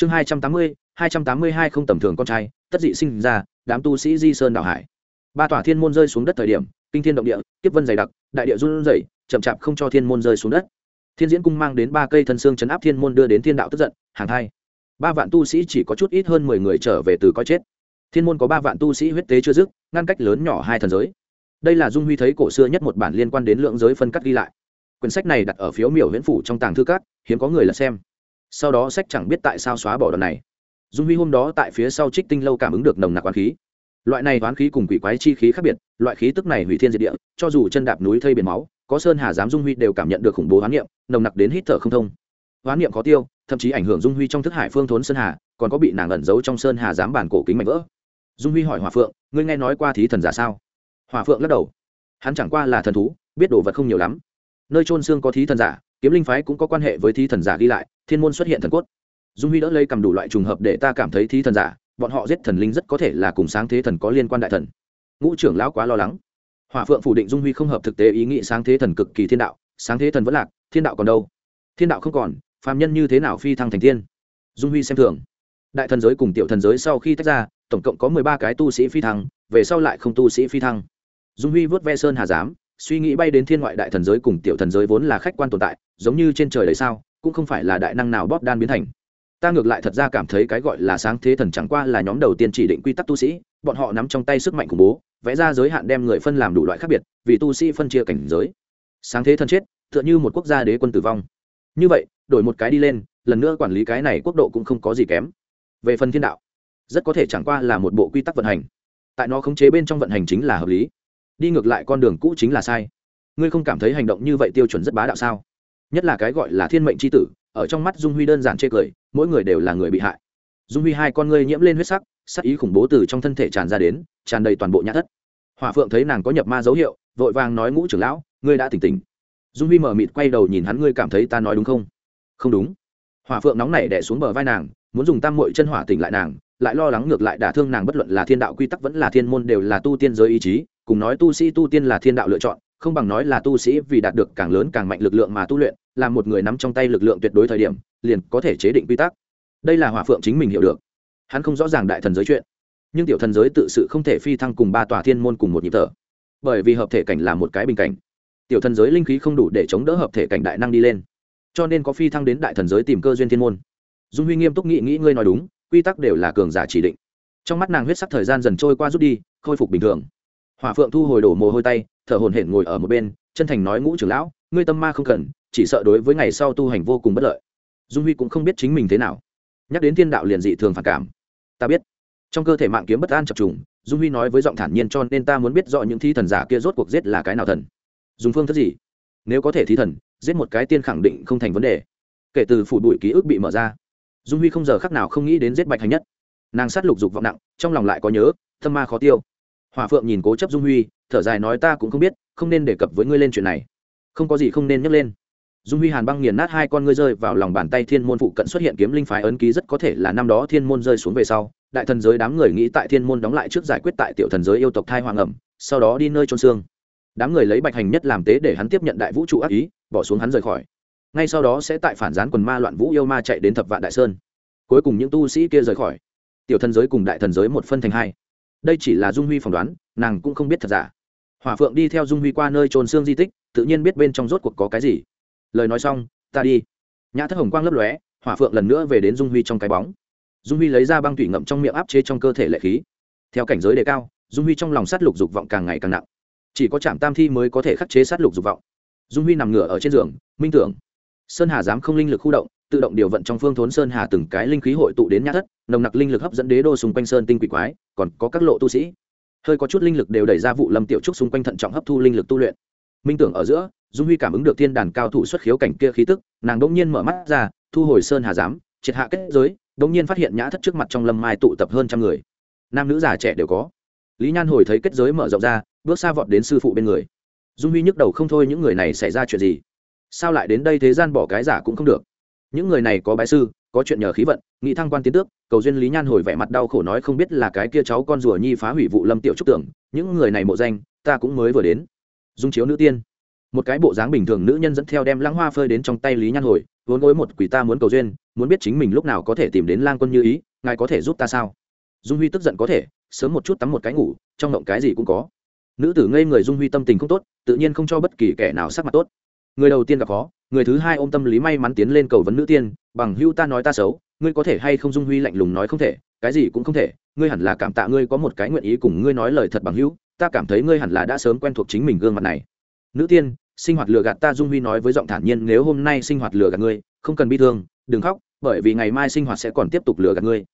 chương hai trăm tám mươi, hai trăm tám mươi hai không tầm thường con trai, tất dị sinh ra, đám tu sĩ di sơn đảo hải. Ba tòa thiên môn rơi xuống đất thời điểm, kinh thiên động địa tiếp vân dày đặc, đại địa run rẩy, chậm chạp không cho thiên môn rơi xuống đất. Thiên diễn cung mang đến ba cây thân xương chấn áp thiên môn đưa đến thiên đạo tức giận, hàng hai. Ba vạn tu sĩ chỉ có chút ít hơn mười người trở về từ coi chết. Thiên môn có ba vạn tu sĩ huyết tế chưa dứt, ngăn cách lớn nhỏ hai thần giới. Đây là dung huy thấy cổ xưa nhất một bản liên quan đến lượng giới phân cắt ghi lại. Quyển sách này đặt ở phiếu miểu huyễn phủ trong tàng thư cát hiếm có người là xem sau đó sách chẳng biết tại sao xóa bỏ đoạn này. Dung huy hôm đó tại phía sau trích tinh lâu cảm ứng được nồng nặc oán khí. Loại này oán khí cùng quỷ quái chi khí khác biệt, loại khí tức này hủy thiên diệt địa, cho dù chân đạp núi thây biển máu, có sơn hà giám dung huy đều cảm nhận được khủng bố oán niệm, nồng nặc đến hít thở không thông. Oán niệm khó tiêu, thậm chí ảnh hưởng dung huy trong thức hải phương thốn sơn hà, còn có bị nàng ẩn giấu trong sơn hà giám bản cổ kính mạnh vỡ. Dung huy hỏi hòa phượng, ngươi nghe nói qua thí thần giả sao? Hòa phượng lắc đầu. Hắn chẳng qua là thần thú, biết đồ vật không nhiều lắm. Nơi trôn xương có thí thần giả, kiếm linh phái cũng có quan hệ với thí thần giả ghi lại thiên môn xuất hiện thần cốt. Dung huy đỡ lấy cầm đủ loại trùng hợp để ta cảm thấy thí thần giả, bọn họ giết thần linh rất có thể là cùng sáng thế thần có liên quan đại thần. Ngũ trưởng lão quá lo lắng. Hòa phượng phủ định dung huy không hợp thực tế ý nghĩ sáng thế thần cực kỳ thiên đạo, sáng thế thần vẫn lạc, thiên đạo còn đâu? Thiên đạo không còn, phàm nhân như thế nào phi thăng thành thiên dung huy xem thường. Đại thần giới cùng tiểu thần giới sau khi tách ra, tổng cộng có mười ba cái tu sĩ phi thăng, về sau lại không tu sĩ phi thăng. Dung huy vớt ve sơn hà giám, suy nghĩ bay đến thiên ngoại đại thần giới cùng tiểu thần giới vốn là khách quan tồn tại, giống như trên trời đấy sao cũng không phải là đại năng nào bóp đan biến thành. Ta ngược lại thật ra cảm thấy cái gọi là sáng thế thần chẳng qua là nhóm đầu tiên chỉ định quy tắc tu sĩ, bọn họ nắm trong tay sức mạnh khủng bố, vẽ ra giới hạn đem người phân làm đủ loại khác biệt, vì tu sĩ phân chia cảnh giới. Sáng thế thần chết, tựa như một quốc gia đế quân tử vong. Như vậy, đổi một cái đi lên, lần nữa quản lý cái này quốc độ cũng không có gì kém. Về phần thiên đạo, rất có thể chẳng qua là một bộ quy tắc vận hành. Tại nó khống chế bên trong vận hành chính là hợp lý. Đi ngược lại con đường cũ chính là sai. Ngươi không cảm thấy hành động như vậy tiêu chuẩn rất bá đạo sao? Nhất là cái gọi là thiên mệnh c h i tử, ở trong mắt dung huy đơn giản chê cười, mỗi người đều là người bị hại. Dung huy hai con ngươi nhiễm lên huyết sắc sắc ý khủng bố từ trong thân thể tràn ra đến, tràn đầy toàn bộ nhã thất. Hòa phượng thấy nàng có nhập ma dấu hiệu, vội vàng nói ngũ trưởng lão, ngươi đã tỉnh tỉnh. Dung huy mở mịt quay đầu nhìn hắn, ngươi cảm thấy ta nói đúng không? Không đúng. Hòa phượng nóng nảy đẻ xuống bờ vai nàng, muốn dùng tam mội chân hỏa tỉnh lại nàng, lại lo lắng ngược lại đả thương nàng bất luận là thiên đạo quy tắc vẫn là thiên môn đều là tu tiên giới ý chí, cùng nói tu sĩ tu tiên là thiên đạo lựa chọn không bằng nói là tu sĩ vì đạt được càng lớn càng mạnh lực lượng mà tu luyện, là một người nắm trong tay lực lượng tuyệt đối thời điểm, liền có thể chế định quy tắc. Đây là hòa phượng chính mình hiểu được. Hắn không rõ ràng đại thần giới chuyện, nhưng tiểu thần giới tự sự không thể phi thăng cùng ba tòa thiên môn cùng một nhịp thở. Bởi vì hợp thể cảnh là một cái bình cảnh, tiểu thần giới linh khí không đủ để chống đỡ hợp thể cảnh đại năng đi lên, cho nên có phi thăng đến đại thần giới tìm cơ duyên thiên môn. Dung huy nghiêm túc nghĩ nghĩ ngươi nói đúng, quy tắc đều là cường giả chỉ định. Trong mắt nàng huyết sắc thời gian dần trôi qua rút đi, khôi phục bình thường hòa phượng thu hồi đổ mồ hôi tay, thở hồn hển ngồi ở một bên, chân thành nói ngũ trưởng lão, ngươi tâm ma không cần, chỉ sợ đối với ngày sau tu hành vô cùng bất lợi. Dung huy cũng không biết chính mình thế nào. Nhắc đến thiên đạo liền dị thường phản cảm. Ta biết. Trong cơ thể mạng kiếm bất an chập trùng, dung huy nói với giọng thản nhiên cho nên ta muốn biết rõ những thi thần giả kia rốt cuộc giết là cái nào thần. Dùng phương thức gì? Nếu có thể thi thần, giết một cái tiên khẳng định không thành vấn đề. Kể từ phủ bụi ký ức bị mở ra, dung huy không giờ khắc nào không nghĩ đến giết bạch hành nhất. Nàng sát lục dục vọng nặng, trong lòng lại có nhớ thâm ma khó tiêu hòa phượng nhìn cố chấp dung huy, thở dài nói ta cũng không biết, không nên đề cập với ngươi lên chuyện này. Không có gì không nên nhắc lên. Dung huy hàn băng nghiền nát hai con ngươi rơi vào lòng bàn tay thiên môn phụ cận xuất hiện kiếm linh phái ấn ký rất có thể là năm đó thiên môn rơi xuống về sau, đại thần giới đám người nghĩ tại thiên môn đóng lại trước giải quyết tại tiểu thần giới yêu tộc thai hoàng ẩm, sau đó đi nơi trôn xương. Đám người lấy bạch hành nhất làm tế để hắn tiếp nhận đại vũ trụ ác ý, bỏ xuống hắn rời khỏi. Ngay sau đó sẽ tại phản gián quần ma loạn vũ yêu ma chạy đến thập vạn đại sơn. Cuối cùng những tu sĩ kia rời khỏi. Tiểu thần giới cùng đại thần giới một phân thành hai đây chỉ là dung huy phỏng đoán, nàng cũng không biết thật giả. Hỏa phượng đi theo dung huy qua nơi trồn xương di tích, tự nhiên biết bên trong rốt cuộc có cái gì. Lời nói xong, ta đi. Nhã thất hồng quang lấp lóe, hỏa phượng lần nữa về đến dung huy trong cái bóng. Dung huy lấy ra băng thủy ngậm trong miệng áp chế trong cơ thể lệ khí. Theo cảnh giới đề cao, dung huy trong lòng sát lục dục vọng càng ngày càng nặng. Chỉ có trạm tam thi mới có thể khắc chế sát lục dục vọng. Dung huy nằm ngửa ở trên giường, minh tưởng. Sơn hà dám không linh lực khu động tự động điều vận trong phương thốn sơn hà từng cái linh khí hội tụ đến nhã thất, nồng nặc linh lực hấp dẫn đế đô xung quanh sơn tinh quỷ quái, còn có các lộ tu sĩ. Hơi có chút linh lực đều đẩy ra vụ lâm tiểu trúc xung quanh thận trọng hấp thu linh lực tu luyện. Minh tưởng ở giữa, dung huy cảm ứng được thiên đàn cao thủ xuất khiếu cảnh kia khí tức, nàng đông nhiên mở mắt ra, thu hồi sơn hà giám, triệt hạ kết giới đông nhiên phát hiện nhã thất trước mặt trong lâm mai tụ tập hơn trăm người. Nam nữ già trẻ đều có. Lý nhan hồi thấy kết giới mở rộng ra, bước xa vọt đến sư phụ bên người. Dung huy nhức đầu không thôi, những người này xảy ra chuyện gì? Sao lại đến đây thế gian bỏ cái giả cũng không được? Những người này có bái sư, có chuyện nhờ khí vận, nghị thăng quan tiến tước, cầu duyên lý nhan hồi vẻ mặt đau khổ nói không biết là cái kia cháu con rùa nhi phá hủy vụ lâm tiểu trúc tưởng, những người này mộ danh, ta cũng mới vừa đến. Dung chiếu nữ tiên. Một cái bộ dáng bình thường nữ nhân dẫn theo đem lãng hoa phơi đến trong tay lý nhan hồi, vốn gối một quỷ ta muốn cầu duyên, muốn biết chính mình lúc nào có thể tìm đến lang quân như ý, ngài có thể giúp ta sao? Dung huy tức giận có thể, sớm một chút tắm một cái ngủ, trong động cái gì cũng có. Nữ tử ngây người dung huy tâm tình không tốt, tự nhiên không cho bất kỳ kẻ nào sắc mặt tốt người đầu tiên gặp khó, người thứ hai ôm tâm lý may mắn tiến lên cầu vấn nữ tiên, bằng hưu ta nói ta xấu, ngươi có thể hay không dung huy lạnh lùng nói không thể, cái gì cũng không thể, ngươi hẳn là cảm tạ ngươi có một cái nguyện ý cùng ngươi nói lời thật bằng hữu, ta cảm thấy ngươi hẳn là đã sớm quen thuộc chính mình gương mặt này. Nữ tiên, sinh hoạt lừa gạt ta dung huy nói với giọng thản nhiên, nếu hôm nay sinh hoạt lừa gạt ngươi, không cần bi thương, đừng khóc, bởi vì ngày mai sinh hoạt sẽ còn tiếp tục lừa gạt ngươi.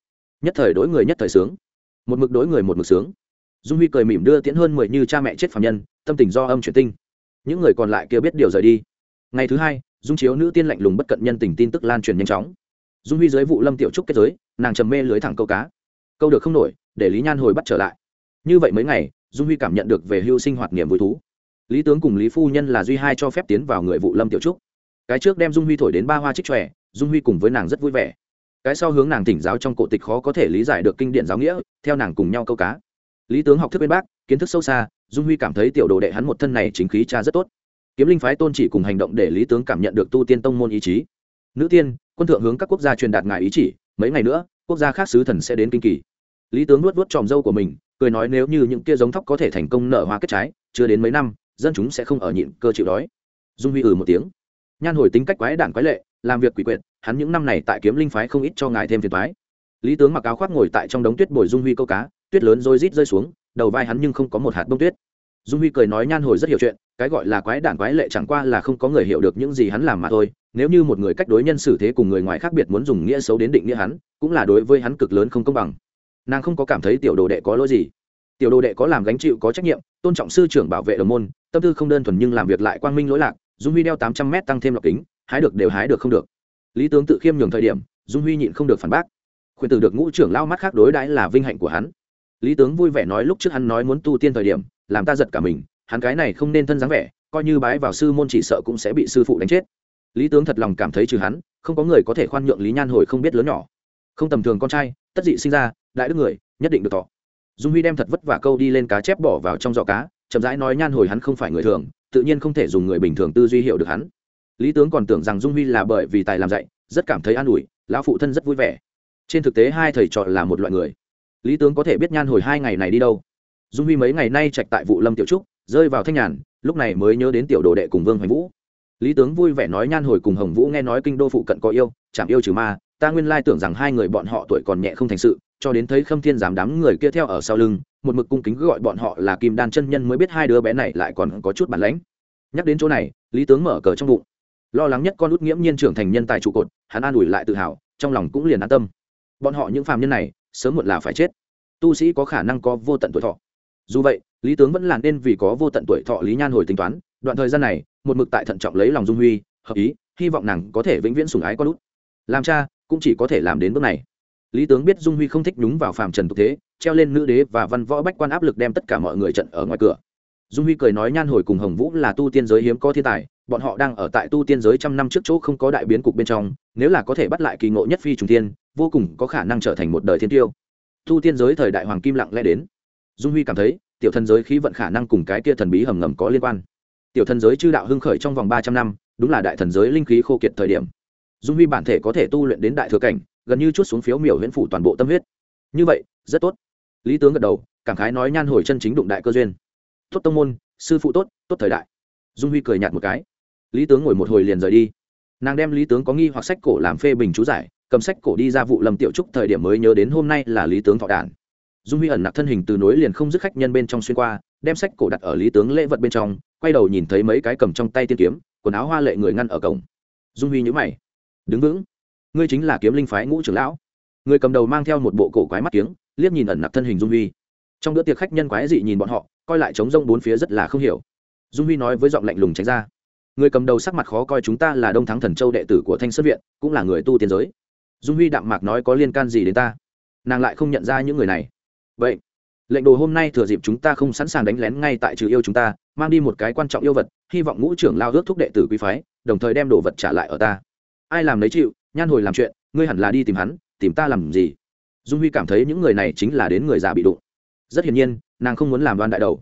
Nhất thời đối người nhất thời sướng. Một mực đối người một mực sướng. Dung huy cười mỉm đưa tiễn hơn mười như cha mẹ chết phạm nhân, tâm tình do âm chuyển tinh. Những người còn lại kia biết điều rời đi ngày thứ hai, dung chiếu nữ tiên lạnh lùng bất cận nhân tình tin tức lan truyền nhanh chóng. Dung huy dưới vụ lâm tiểu trúc kết giới, nàng trầm mê lưới thẳng câu cá. Câu được không nổi, để lý nhan hồi bắt trở lại. Như vậy mấy ngày, dung huy cảm nhận được về hưu sinh hoạt niềm vui thú. Lý tướng cùng lý phu nhân là duy hai cho phép tiến vào người vụ lâm tiểu trúc. Cái trước đem dung huy thổi đến ba hoa trích tròe dung huy cùng với nàng rất vui vẻ. Cái sau hướng nàng tỉnh giáo trong cổ tịch khó có thể lý giải được kinh điển giáo nghĩa, theo nàng cùng nhau câu cá. Lý tướng học thức bên bác, kiến thức sâu xa, dung huy cảm thấy tiểu đồ đệ hắn một thân này chính khí cha rất tốt kiếm linh phái tôn chỉ cùng hành động để lý tướng cảm nhận được tu tiên tông môn ý chí. Nữ tiên, quân thượng hướng các quốc gia truyền đạt ngài ý chỉ, mấy ngày nữa, quốc gia khác sứ thần sẽ đến kinh kỳ. Lý tướng nuốt vuốt tròm dâu của mình, cười nói nếu như những kia giống thóc có thể thành công nở hoa kết trái, chưa đến mấy năm, dân chúng sẽ không ở nhịn cơ chịu đói. Dung huy ừ một tiếng. Nhan hồi tính cách quái đản quái lệ, làm việc quỷ quyệt, hắn những năm này tại kiếm linh phái không ít cho ngài thêm phiền thoái lý tướng mặc áo khoác ngồi tại trong đống tuyết bồi dung huy câu cá, tuyết lớn rồi rít rơi xuống, đầu vai hắn nhưng không có một hạt bông tuyết dung huy cười nói nhan hồi rất hiểu chuyện, cái gọi là quái đản quái lệ chẳng qua là không có người hiểu được những gì hắn làm mà thôi. Nếu như một người cách đối nhân xử thế cùng người ngoài khác biệt muốn dùng nghĩa xấu đến định nghĩa hắn, cũng là đối với hắn cực lớn không công bằng. Nàng không có cảm thấy tiểu đồ đệ có lỗi gì. Tiểu đồ đệ có làm gánh chịu, có trách nhiệm, tôn trọng sư trưởng bảo vệ đồng môn, tâm tư không đơn thuần nhưng làm việc lại quang minh lỗi lạc, dung huy đeo tám trăm mét tăng thêm lọc kính, hái được đều hái được không được. Lý tướng tự khiêm nhường thời điểm, dung huy nhịn không được phản bác. Khuyên tử được ngũ trưởng lao mắt khác đối đãi là vinh hạnh của hắn. Lý tướng vui vẻ nói lúc trước hắn nói muốn tu tiên thời điểm làm ta giật cả mình, hắn cái này không nên thân dáng vẻ, coi như bái vào sư môn chỉ sợ cũng sẽ bị sư phụ đánh chết. Lý tướng thật lòng cảm thấy trừ hắn, không có người có thể khoan nhượng lý nhan hồi không biết lớn nhỏ. Không tầm thường con trai, tất dị sinh ra, đại đức người, nhất định được tỏ dung huy đem thật vất vả câu đi lên cá chép bỏ vào trong giỏ cá, chậm rãi nói nhan hồi hắn không phải người thường, tự nhiên không thể dùng người bình thường tư duy hiểu được hắn. Lý tướng còn tưởng rằng dung huy là bởi vì tài làm dạy, rất cảm thấy an ủi, lão phụ thân rất vui vẻ. Trên thực tế hai thầy trò là một loại người. Lý tướng có thể biết nhan hồi hai ngày này đi đâu dung huy mấy ngày nay trạch tại vụ lâm tiểu trúc, rơi vào thanh nhàn, lúc này mới nhớ đến tiểu đồ đệ cùng vương hoành vũ. Lý tướng vui vẻ nói nhan hồi cùng hồng vũ nghe nói kinh đô phụ cận có yêu chẳng yêu trừ ma, ta nguyên lai tưởng rằng hai người bọn họ tuổi còn nhẹ không thành sự, cho đến thấy khâm thiên giảm đám người kia theo ở sau lưng, một mực cung kính gọi bọn họ là kim đan chân nhân mới biết hai đứa bé này lại còn có chút bản lãnh. Nhắc đến chỗ này, lý tướng mở cờ trong bụng. Lo lắng nhất con út nghiễm nhiên trưởng thành nhân tài trụ cột, hắn an ủi lại tự hào, trong lòng cũng liền an tâm. Bọn họ những phàm nhân này, sớm muộn là phải chết. Tu sĩ có khả năng có vô tận tuổi thọ dù vậy, lý tướng vẫn là nên vì có vô tận tuổi thọ lý nhan hồi tính toán, đoạn thời gian này, một mực tại thận trọng lấy lòng dung huy, hợp ý, hy vọng nàng có thể vĩnh viễn sủng ái con út. Làm cha, cũng chỉ có thể làm đến bước này. Lý tướng biết dung huy không thích nhúng vào phàm trần tục thế, treo lên nữ đế và văn võ bách quan áp lực đem tất cả mọi người trận ở ngoài cửa. Dung huy cười nói nhan hồi cùng hồng vũ là tu tiên giới hiếm có thiên tài, bọn họ đang ở tại tu tiên giới trăm năm trước chỗ không có đại biến cục bên trong, nếu là có thể bắt lại kỳ ngộ nhất phi trùng tiên vô cùng có khả năng trở thành một đời thiên tiêu. Tu tiên giới thời đại hoàng kim lặng lẽ đến dung huy cảm thấy, tiểu thần giới khí vận khả năng cùng cái kia thần bí hầm ngầm có liên quan. Tiểu thần giới chư đạo hưng khởi trong vòng ba trăm năm, đúng là đại thần giới linh khí khô kiệt thời điểm. Dung huy bản thể có thể tu luyện đến đại thừa cảnh, gần như chút xuống phiếu miểu huyễn phủ toàn bộ tâm huyết. Như vậy, rất tốt. Lý tướng gật đầu, cảm khái nói nhan hồi chân chính đụng đại cơ duyên. Tốt tông môn, sư phụ tốt tốt thời đại. Dung huy cười nhạt một cái. Lý tướng ngồi một hồi liền rời đi. Nàng đem lý tướng có nghi hoặc sách cổ làm phê bình chú giải, cầm sách cổ đi ra vụ lầm tiểu trúc thời điểm mới nhớ đến hôm nay là lý tướng thọ đản dung huy ẩn nặc thân hình từ nối liền không dứt khách nhân bên trong xuyên qua, đem sách cổ đặt ở lý tướng lễ vật bên trong, quay đầu nhìn thấy mấy cái cầm trong tay tiên kiếm, quần áo hoa lệ người ngăn ở cổng. Dung huy nhữ mày. Đứng vững. Ngươi chính là kiếm linh phái ngũ trưởng lão. Người cầm đầu mang theo một bộ cổ quái mắt kiếng, liếc nhìn ẩn nặc thân hình dung huy. Trong bữa tiệc khách nhân quái dị nhìn bọn họ, coi lại trống rông bốn phía rất là không hiểu. Dung huy nói với giọng lạnh lùng tránh ra. Người cầm đầu sắc mặt khó coi chúng ta là đông thắng thần châu đệ tử của thanh sơn viện, cũng là người tu tiên giới. Dung huy đạm mạc nói, có liên can gì đến ta? Nàng lại không nhận ra những người này vậy, lệnh đồ hôm nay thừa dịp chúng ta không sẵn sàng đánh lén ngay tại trừ yêu chúng ta, mang đi một cái quan trọng yêu vật, hy vọng ngũ trưởng lao ước thúc đệ tử quý phái, đồng thời đem đồ vật trả lại ở ta. Ai làm lấy chịu, nhan hồi làm chuyện, ngươi hẳn là đi tìm hắn, tìm ta làm gì? Dung huy cảm thấy những người này chính là đến người già bị đụng. Rất hiển nhiên, nàng không muốn làm đoan đại đầu.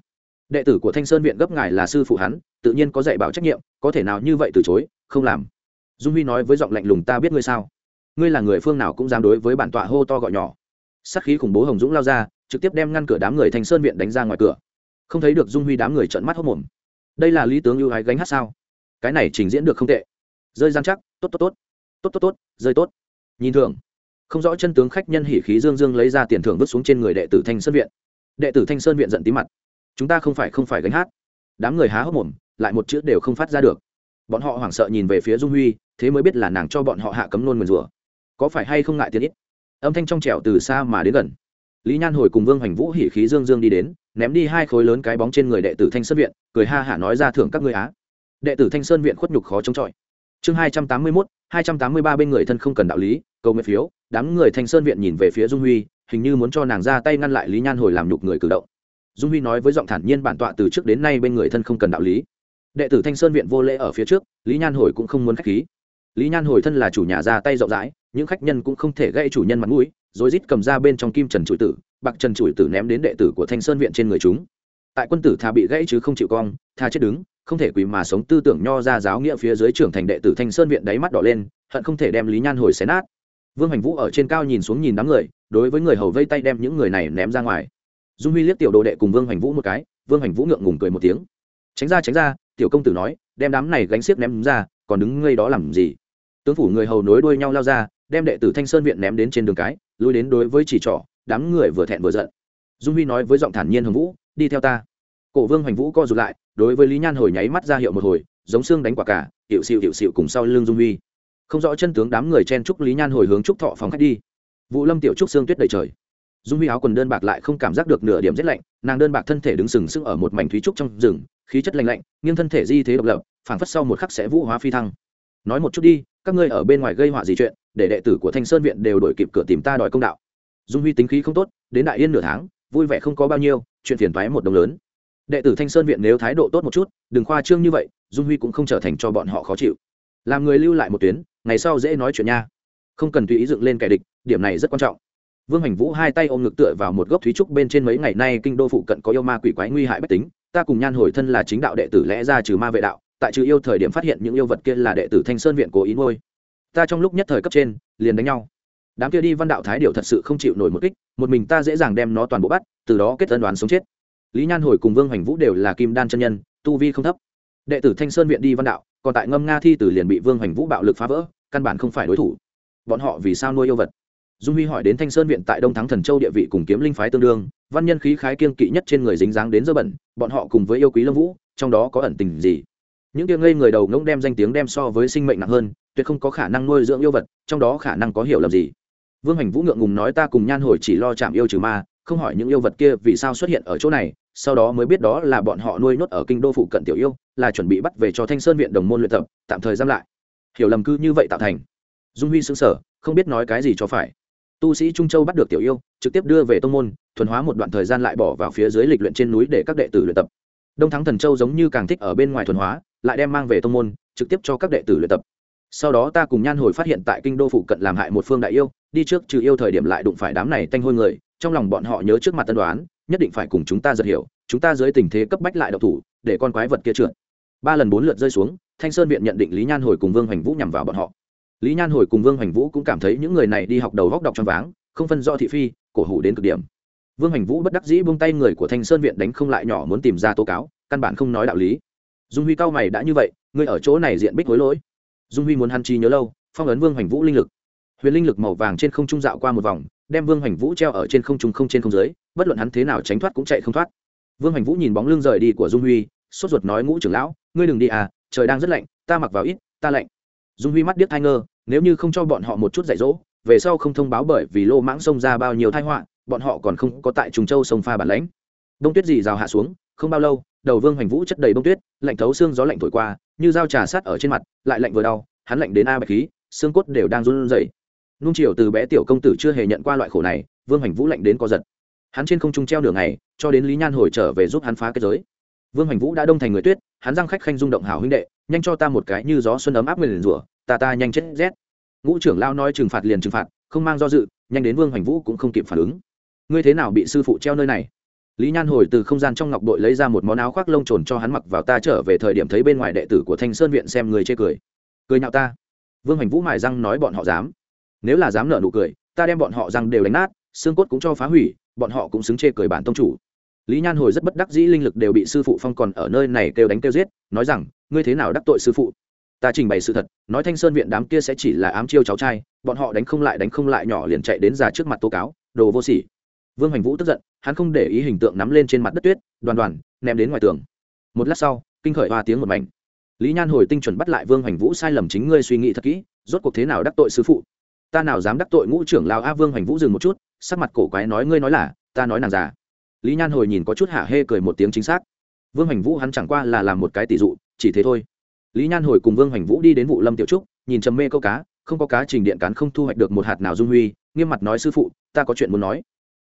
Đệ tử của thanh sơn viện gấp ngài là sư phụ hắn, tự nhiên có dạy bảo trách nhiệm, có thể nào như vậy từ chối, không làm. Dung huy nói với giọng lạnh lùng, ta biết ngươi sao. Ngươi là người phương nào cũng dám đối với bản tọa hô to gọi nhỏ. Sắc khí khủng bố hồng dũng lao ra trực tiếp đem ngăn cửa đám người thành sơn viện đánh ra ngoài cửa. Không thấy được dung huy đám người trợn mắt hốc mồm đây là lý tướng ưu ái gánh hát sao? Cái này trình diễn được không tệ. Rơi gian chắc, tốt tốt tốt. Tốt tốt tốt, rơi tốt. Nhìn thường không rõ chân tướng khách nhân hỉ khí dương dương lấy ra tiền thưởng vứt xuống trên người đệ tử thanh sơn viện. Đệ tử thanh sơn viện giận tí mặt. Chúng ta không phải không phải gánh hát. Đám người há hốc mồm, lại một chữ đều không phát ra được. Bọn họ hoảng sợ nhìn về phía dung huy, thế mới biết là nàng cho bọn họ hạ cấm nôn nguyền rủa có phải hay không ngại tiền ít? Âm thanh trong trẻo từ xa mà đến gần lý nhan hồi cùng vương hoành vũ hỉ khí dương dương đi đến, ném đi hai khối lớn cái bóng trên người đệ tử thanh sơn viện, cười ha hả nói ra thưởng các người á. Đệ tử thanh sơn viện khuất nhục khó chống chọi. Chương hai trăm tám mươi mốt, hai trăm tám mươi ba bên người thân không cần đạo lý, cầu nguyện phiếu, đám người thanh sơn viện nhìn về phía dung huy, hình như muốn cho nàng ra tay ngăn lại lý nhan hồi làm nhục người cử động. Dung huy nói với giọng thản nhiên bản tọa từ trước đến nay bên người thân không cần đạo lý. Đệ tử thanh sơn viện vô lễ ở phía trước, lý nhan hồi cũng không muốn khách khí. Lý nhan hồi thân là chủ nhà ra tay rộng rãi, những khách nhân cũng không thể gây chủ nhân mặt mũi rồi rít cầm ra bên trong kim trần trụi tử, bạc trần trụi tử ném đến đệ tử của thanh sơn viện trên người chúng. Tại quân tử thà bị gãy chứ không chịu cong tha chết đứng, không thể quỳ mà sống tư tưởng nho ra giáo nghĩa phía dưới trưởng thành đệ tử thanh sơn viện đáy mắt đỏ lên, hận không thể đem lý nhan hồi xé nát. Vương hành vũ ở trên cao nhìn xuống nhìn đám người, đối với người hầu vây tay đem những người này ném ra ngoài. Dung huy liếc tiểu đồ đệ cùng vương hành vũ một cái, vương hành vũ ngượng ngùng cười một tiếng. Tránh ra tránh ra, tiểu công tử nói, đem đám này gánh xiếc ném ra, còn đứng ngây đó làm gì? Tướng phủ người hầu nối đuôi nhau lao ra đem đệ tử thanh sơn viện ném đến trên đường cái, lui đến đối với chỉ trỏ, đám người vừa thẹn vừa giận. Dung huy nói với giọng thản nhiên hồng vũ, đi theo ta. Cổ vương hoành vũ co rụt lại, đối với lý nhan hồi nháy mắt ra hiệu một hồi, giống xương đánh quả cả hiệu xịu hiệu xịu cùng sau lưng dung huy. Không rõ chân tướng đám người chen trúc lý nhan hồi hướng trúc thọ phòng khách đi. Vũ lâm tiểu trúc xương tuyết đầy trời. Dung huy áo quần đơn bạc lại không cảm giác được nửa điểm rét lạnh, nàng đơn bạc thân thể đứng sừng sững ở một mảnh thúy trúc trong rừng, khí chất lạnh lạnh, nghiêng thân thể di thế độc lập, phảng phất sau một khắc sẽ vũ hóa phi thăng. Nói một chút đi, các ngươi ở bên ngoài gây họa gì chuyện? Để đệ tử của thanh sơn viện đều đổi kịp cửa tìm ta đòi công đạo. Dung huy tính khí không tốt, đến đại yên nửa tháng, vui vẻ không có bao nhiêu, chuyện phiền thoái một đồng lớn. Đệ tử thanh sơn viện nếu thái độ tốt một chút, đừng khoa trương như vậy, dung huy cũng không trở thành cho bọn họ khó chịu. Làm người lưu lại một tuyến, ngày sau dễ nói chuyện nha. Không cần tùy ý dựng lên kẻ địch, điểm này rất quan trọng. Vương hành vũ hai tay ôm ngực tựa vào một gốc thúy trúc bên trên mấy ngày nay kinh đô phụ cận có yêu ma quỷ quái nguy hại bách tính, ta cùng nhan hồi thân là chính đạo đệ tử lẽ ra trừ ma vệ đạo, tại trừ yêu thời điểm phát hiện những yêu vật kia là đệ tử thanh sơn viện cố ý nuôi ta trong lúc nhất thời cấp trên, liền đánh nhau. Đám kia đi văn đạo thái điệu thật sự không chịu nổi một kích, một mình ta dễ dàng đem nó toàn bộ bắt, từ đó kết tân đoán sống chết. Lý nhan hồi cùng vương hoành vũ đều là kim đan chân nhân, tu vi không thấp. Đệ tử thanh sơn viện đi văn đạo, còn tại ngâm nga thi tử liền bị vương hoành vũ bạo lực phá vỡ, căn bản không phải đối thủ. Bọn họ vì sao nuôi yêu vật? Dung huy hỏi đến thanh sơn viện tại đông thắng thần châu địa vị cùng kiếm linh phái tương đương, văn nhân khí khái kiên kỵ nhất trên người dính dáng đến dơ bẩn, bọn họ cùng với yêu quý lâm vũ, trong đó có ẩn tình gì? Những tiếng ngây người đầu ngỗng đem danh tiếng đem so với sinh mệnh nặng hơn tuyệt không có khả năng nuôi dưỡng yêu vật, trong đó khả năng có hiểu lầm gì? Vương hành vũ ngượng ngùng nói ta cùng nhan hồi chỉ lo chạm yêu trừ ma, không hỏi những yêu vật kia vì sao xuất hiện ở chỗ này, sau đó mới biết đó là bọn họ nuôi nhốt ở kinh đô phụ cận tiểu yêu, là chuẩn bị bắt về cho thanh sơn viện đồng môn luyện tập, tạm thời giam lại. Hiểu lầm cư như vậy tạo thành. Dung huy xứng sở không biết nói cái gì cho phải. Tu sĩ trung châu bắt được tiểu yêu, trực tiếp đưa về tông môn, thuần hóa một đoạn thời gian lại bỏ vào phía dưới lịch luyện trên núi để các đệ tử luyện tập. Đông thắng thần châu giống như càng thích ở bên ngoài thuần hóa, lại đem mang về tông môn, trực tiếp cho các đệ tử luyện tập sau đó ta cùng nhan hồi phát hiện tại kinh đô phụ cận làm hại một phương đại yêu, đi trước trừ yêu thời điểm lại đụng phải đám này tanh hôi người, trong lòng bọn họ nhớ trước mặt tân đoán, nhất định phải cùng chúng ta giật hiểu, chúng ta dưới tình thế cấp bách lại độc thủ, để con quái vật kia trượt. Ba lần bốn lượt rơi xuống, thanh sơn viện nhận định lý nhan hồi cùng vương hoành vũ nhằm vào bọn họ. Lý nhan hồi cùng vương hoành vũ cũng cảm thấy những người này đi học đầu góc đọc trong váng, không phân do thị phi, cổ hủ đến cực điểm. Vương hoành vũ bất đắc dĩ buông tay người của thanh sơn viện đánh không lại nhỏ muốn tìm ra tố cáo, căn bản không nói đạo lý. Dung huy cao mày đã như vậy, ngươi ở chỗ này diện bích hối lỗi dung huy muốn hắn chi nhớ lâu, phong ấn vương hoành vũ linh lực. Huyền linh lực màu vàng trên không trung dạo qua một vòng, đem vương hoành vũ treo ở trên không trung không trên không dưới, bất luận hắn thế nào tránh thoát cũng chạy không thoát. Vương hoành vũ nhìn bóng lưng rời đi của dung huy, sốt ruột nói, ngũ trưởng lão, ngươi đừng đi à trời đang rất lạnh, ta mặc vào ít, ta lạnh. Dung huy mắt điếc thai ngơ, nếu như không cho bọn họ một chút dạy dỗ, về sau không thông báo bởi vì lô mãng xông ra bao nhiêu thai họa, bọn họ còn không có tại trùng châu sông pha bản lãnh. Đông tuyết gì rào hạ xuống, không bao lâu, đầu vương hoành vũ chất đầy bông tuyết, lạnh thấu xương gió lạnh thổi qua như dao trà sát ở trên mặt, lại lạnh vừa đau, hắn lạnh đến a bạch khí, xương cốt đều đang run rẩy. Nung chiều từ bé tiểu công tử chưa hề nhận qua loại khổ này, vương hoành vũ lạnh đến co giật. Hắn trên không trung treo nửa ngày, cho đến lý nhan hồi trở về giúp hắn phá kết giới. Vương hoành vũ đã đông thành người tuyết, hắn răng khách khanh rung động hảo huynh đệ, nhanh cho ta một cái như gió xuân ấm áp nguyền rủa, ta ta nhanh chết rét. Ngũ trưởng lao nói trừng phạt liền trừng phạt, không mang do dự, nhanh đến vương hoành vũ cũng không kịp phản ứng. Ngươi thế nào bị sư phụ treo nơi này? Lý nhan hồi từ không gian trong ngọc đội lấy ra một món áo khoác lông trồn cho hắn mặc vào ta trở về thời điểm thấy bên ngoài đệ tử của thanh sơn viện xem người chê cười. Cười nhạo ta. Vương Hành vũ mài răng nói bọn họ dám. Nếu là dám nợ nụ cười, ta đem bọn họ răng đều đánh nát, xương cốt cũng cho phá hủy, bọn họ cũng xứng chê cười bản tông chủ. Lý nhan hồi rất bất đắc dĩ linh lực đều bị sư phụ phong còn ở nơi này kêu đánh kêu giết, nói rằng, ngươi thế nào đắc tội sư phụ? Ta trình bày sự thật, nói thanh sơn viện đám kia sẽ chỉ là ám chiêu cháu trai, bọn họ đánh không lại đánh không lại, nhỏ liền chạy đến già trước mặt tố cáo, đồ vô sỉ vương hoành vũ tức giận, hắn không để ý hình tượng nắm lên trên mặt đất tuyết, đoàn đoàn, ném đến ngoài tường. Một lát sau, kinh khởi hoa tiếng một mảnh. Lý nhan hồi tinh chuẩn bắt lại vương hoành vũ sai lầm chính ngươi suy nghĩ thật kỹ, rốt cuộc thế nào đắc tội sư phụ? Ta nào dám đắc tội ngũ trưởng lao a vương hoành vũ dừng một chút, sắc mặt cổ quái nói ngươi nói là, ta nói nàng già. Lý nhan hồi nhìn có chút hạ hê cười một tiếng chính xác. Vương hoành vũ hắn chẳng qua là làm một cái tỷ dụ, chỉ thế thôi. Lý nhan hồi cùng vương hoành vũ đi đến vụ lâm tiểu trúc, nhìn trầm mê câu cá, không có cá trình điện cán không thu hoạch được một hạt nào dung huy, nghiêm mặt nói sư phụ, ta có chuyện muốn nói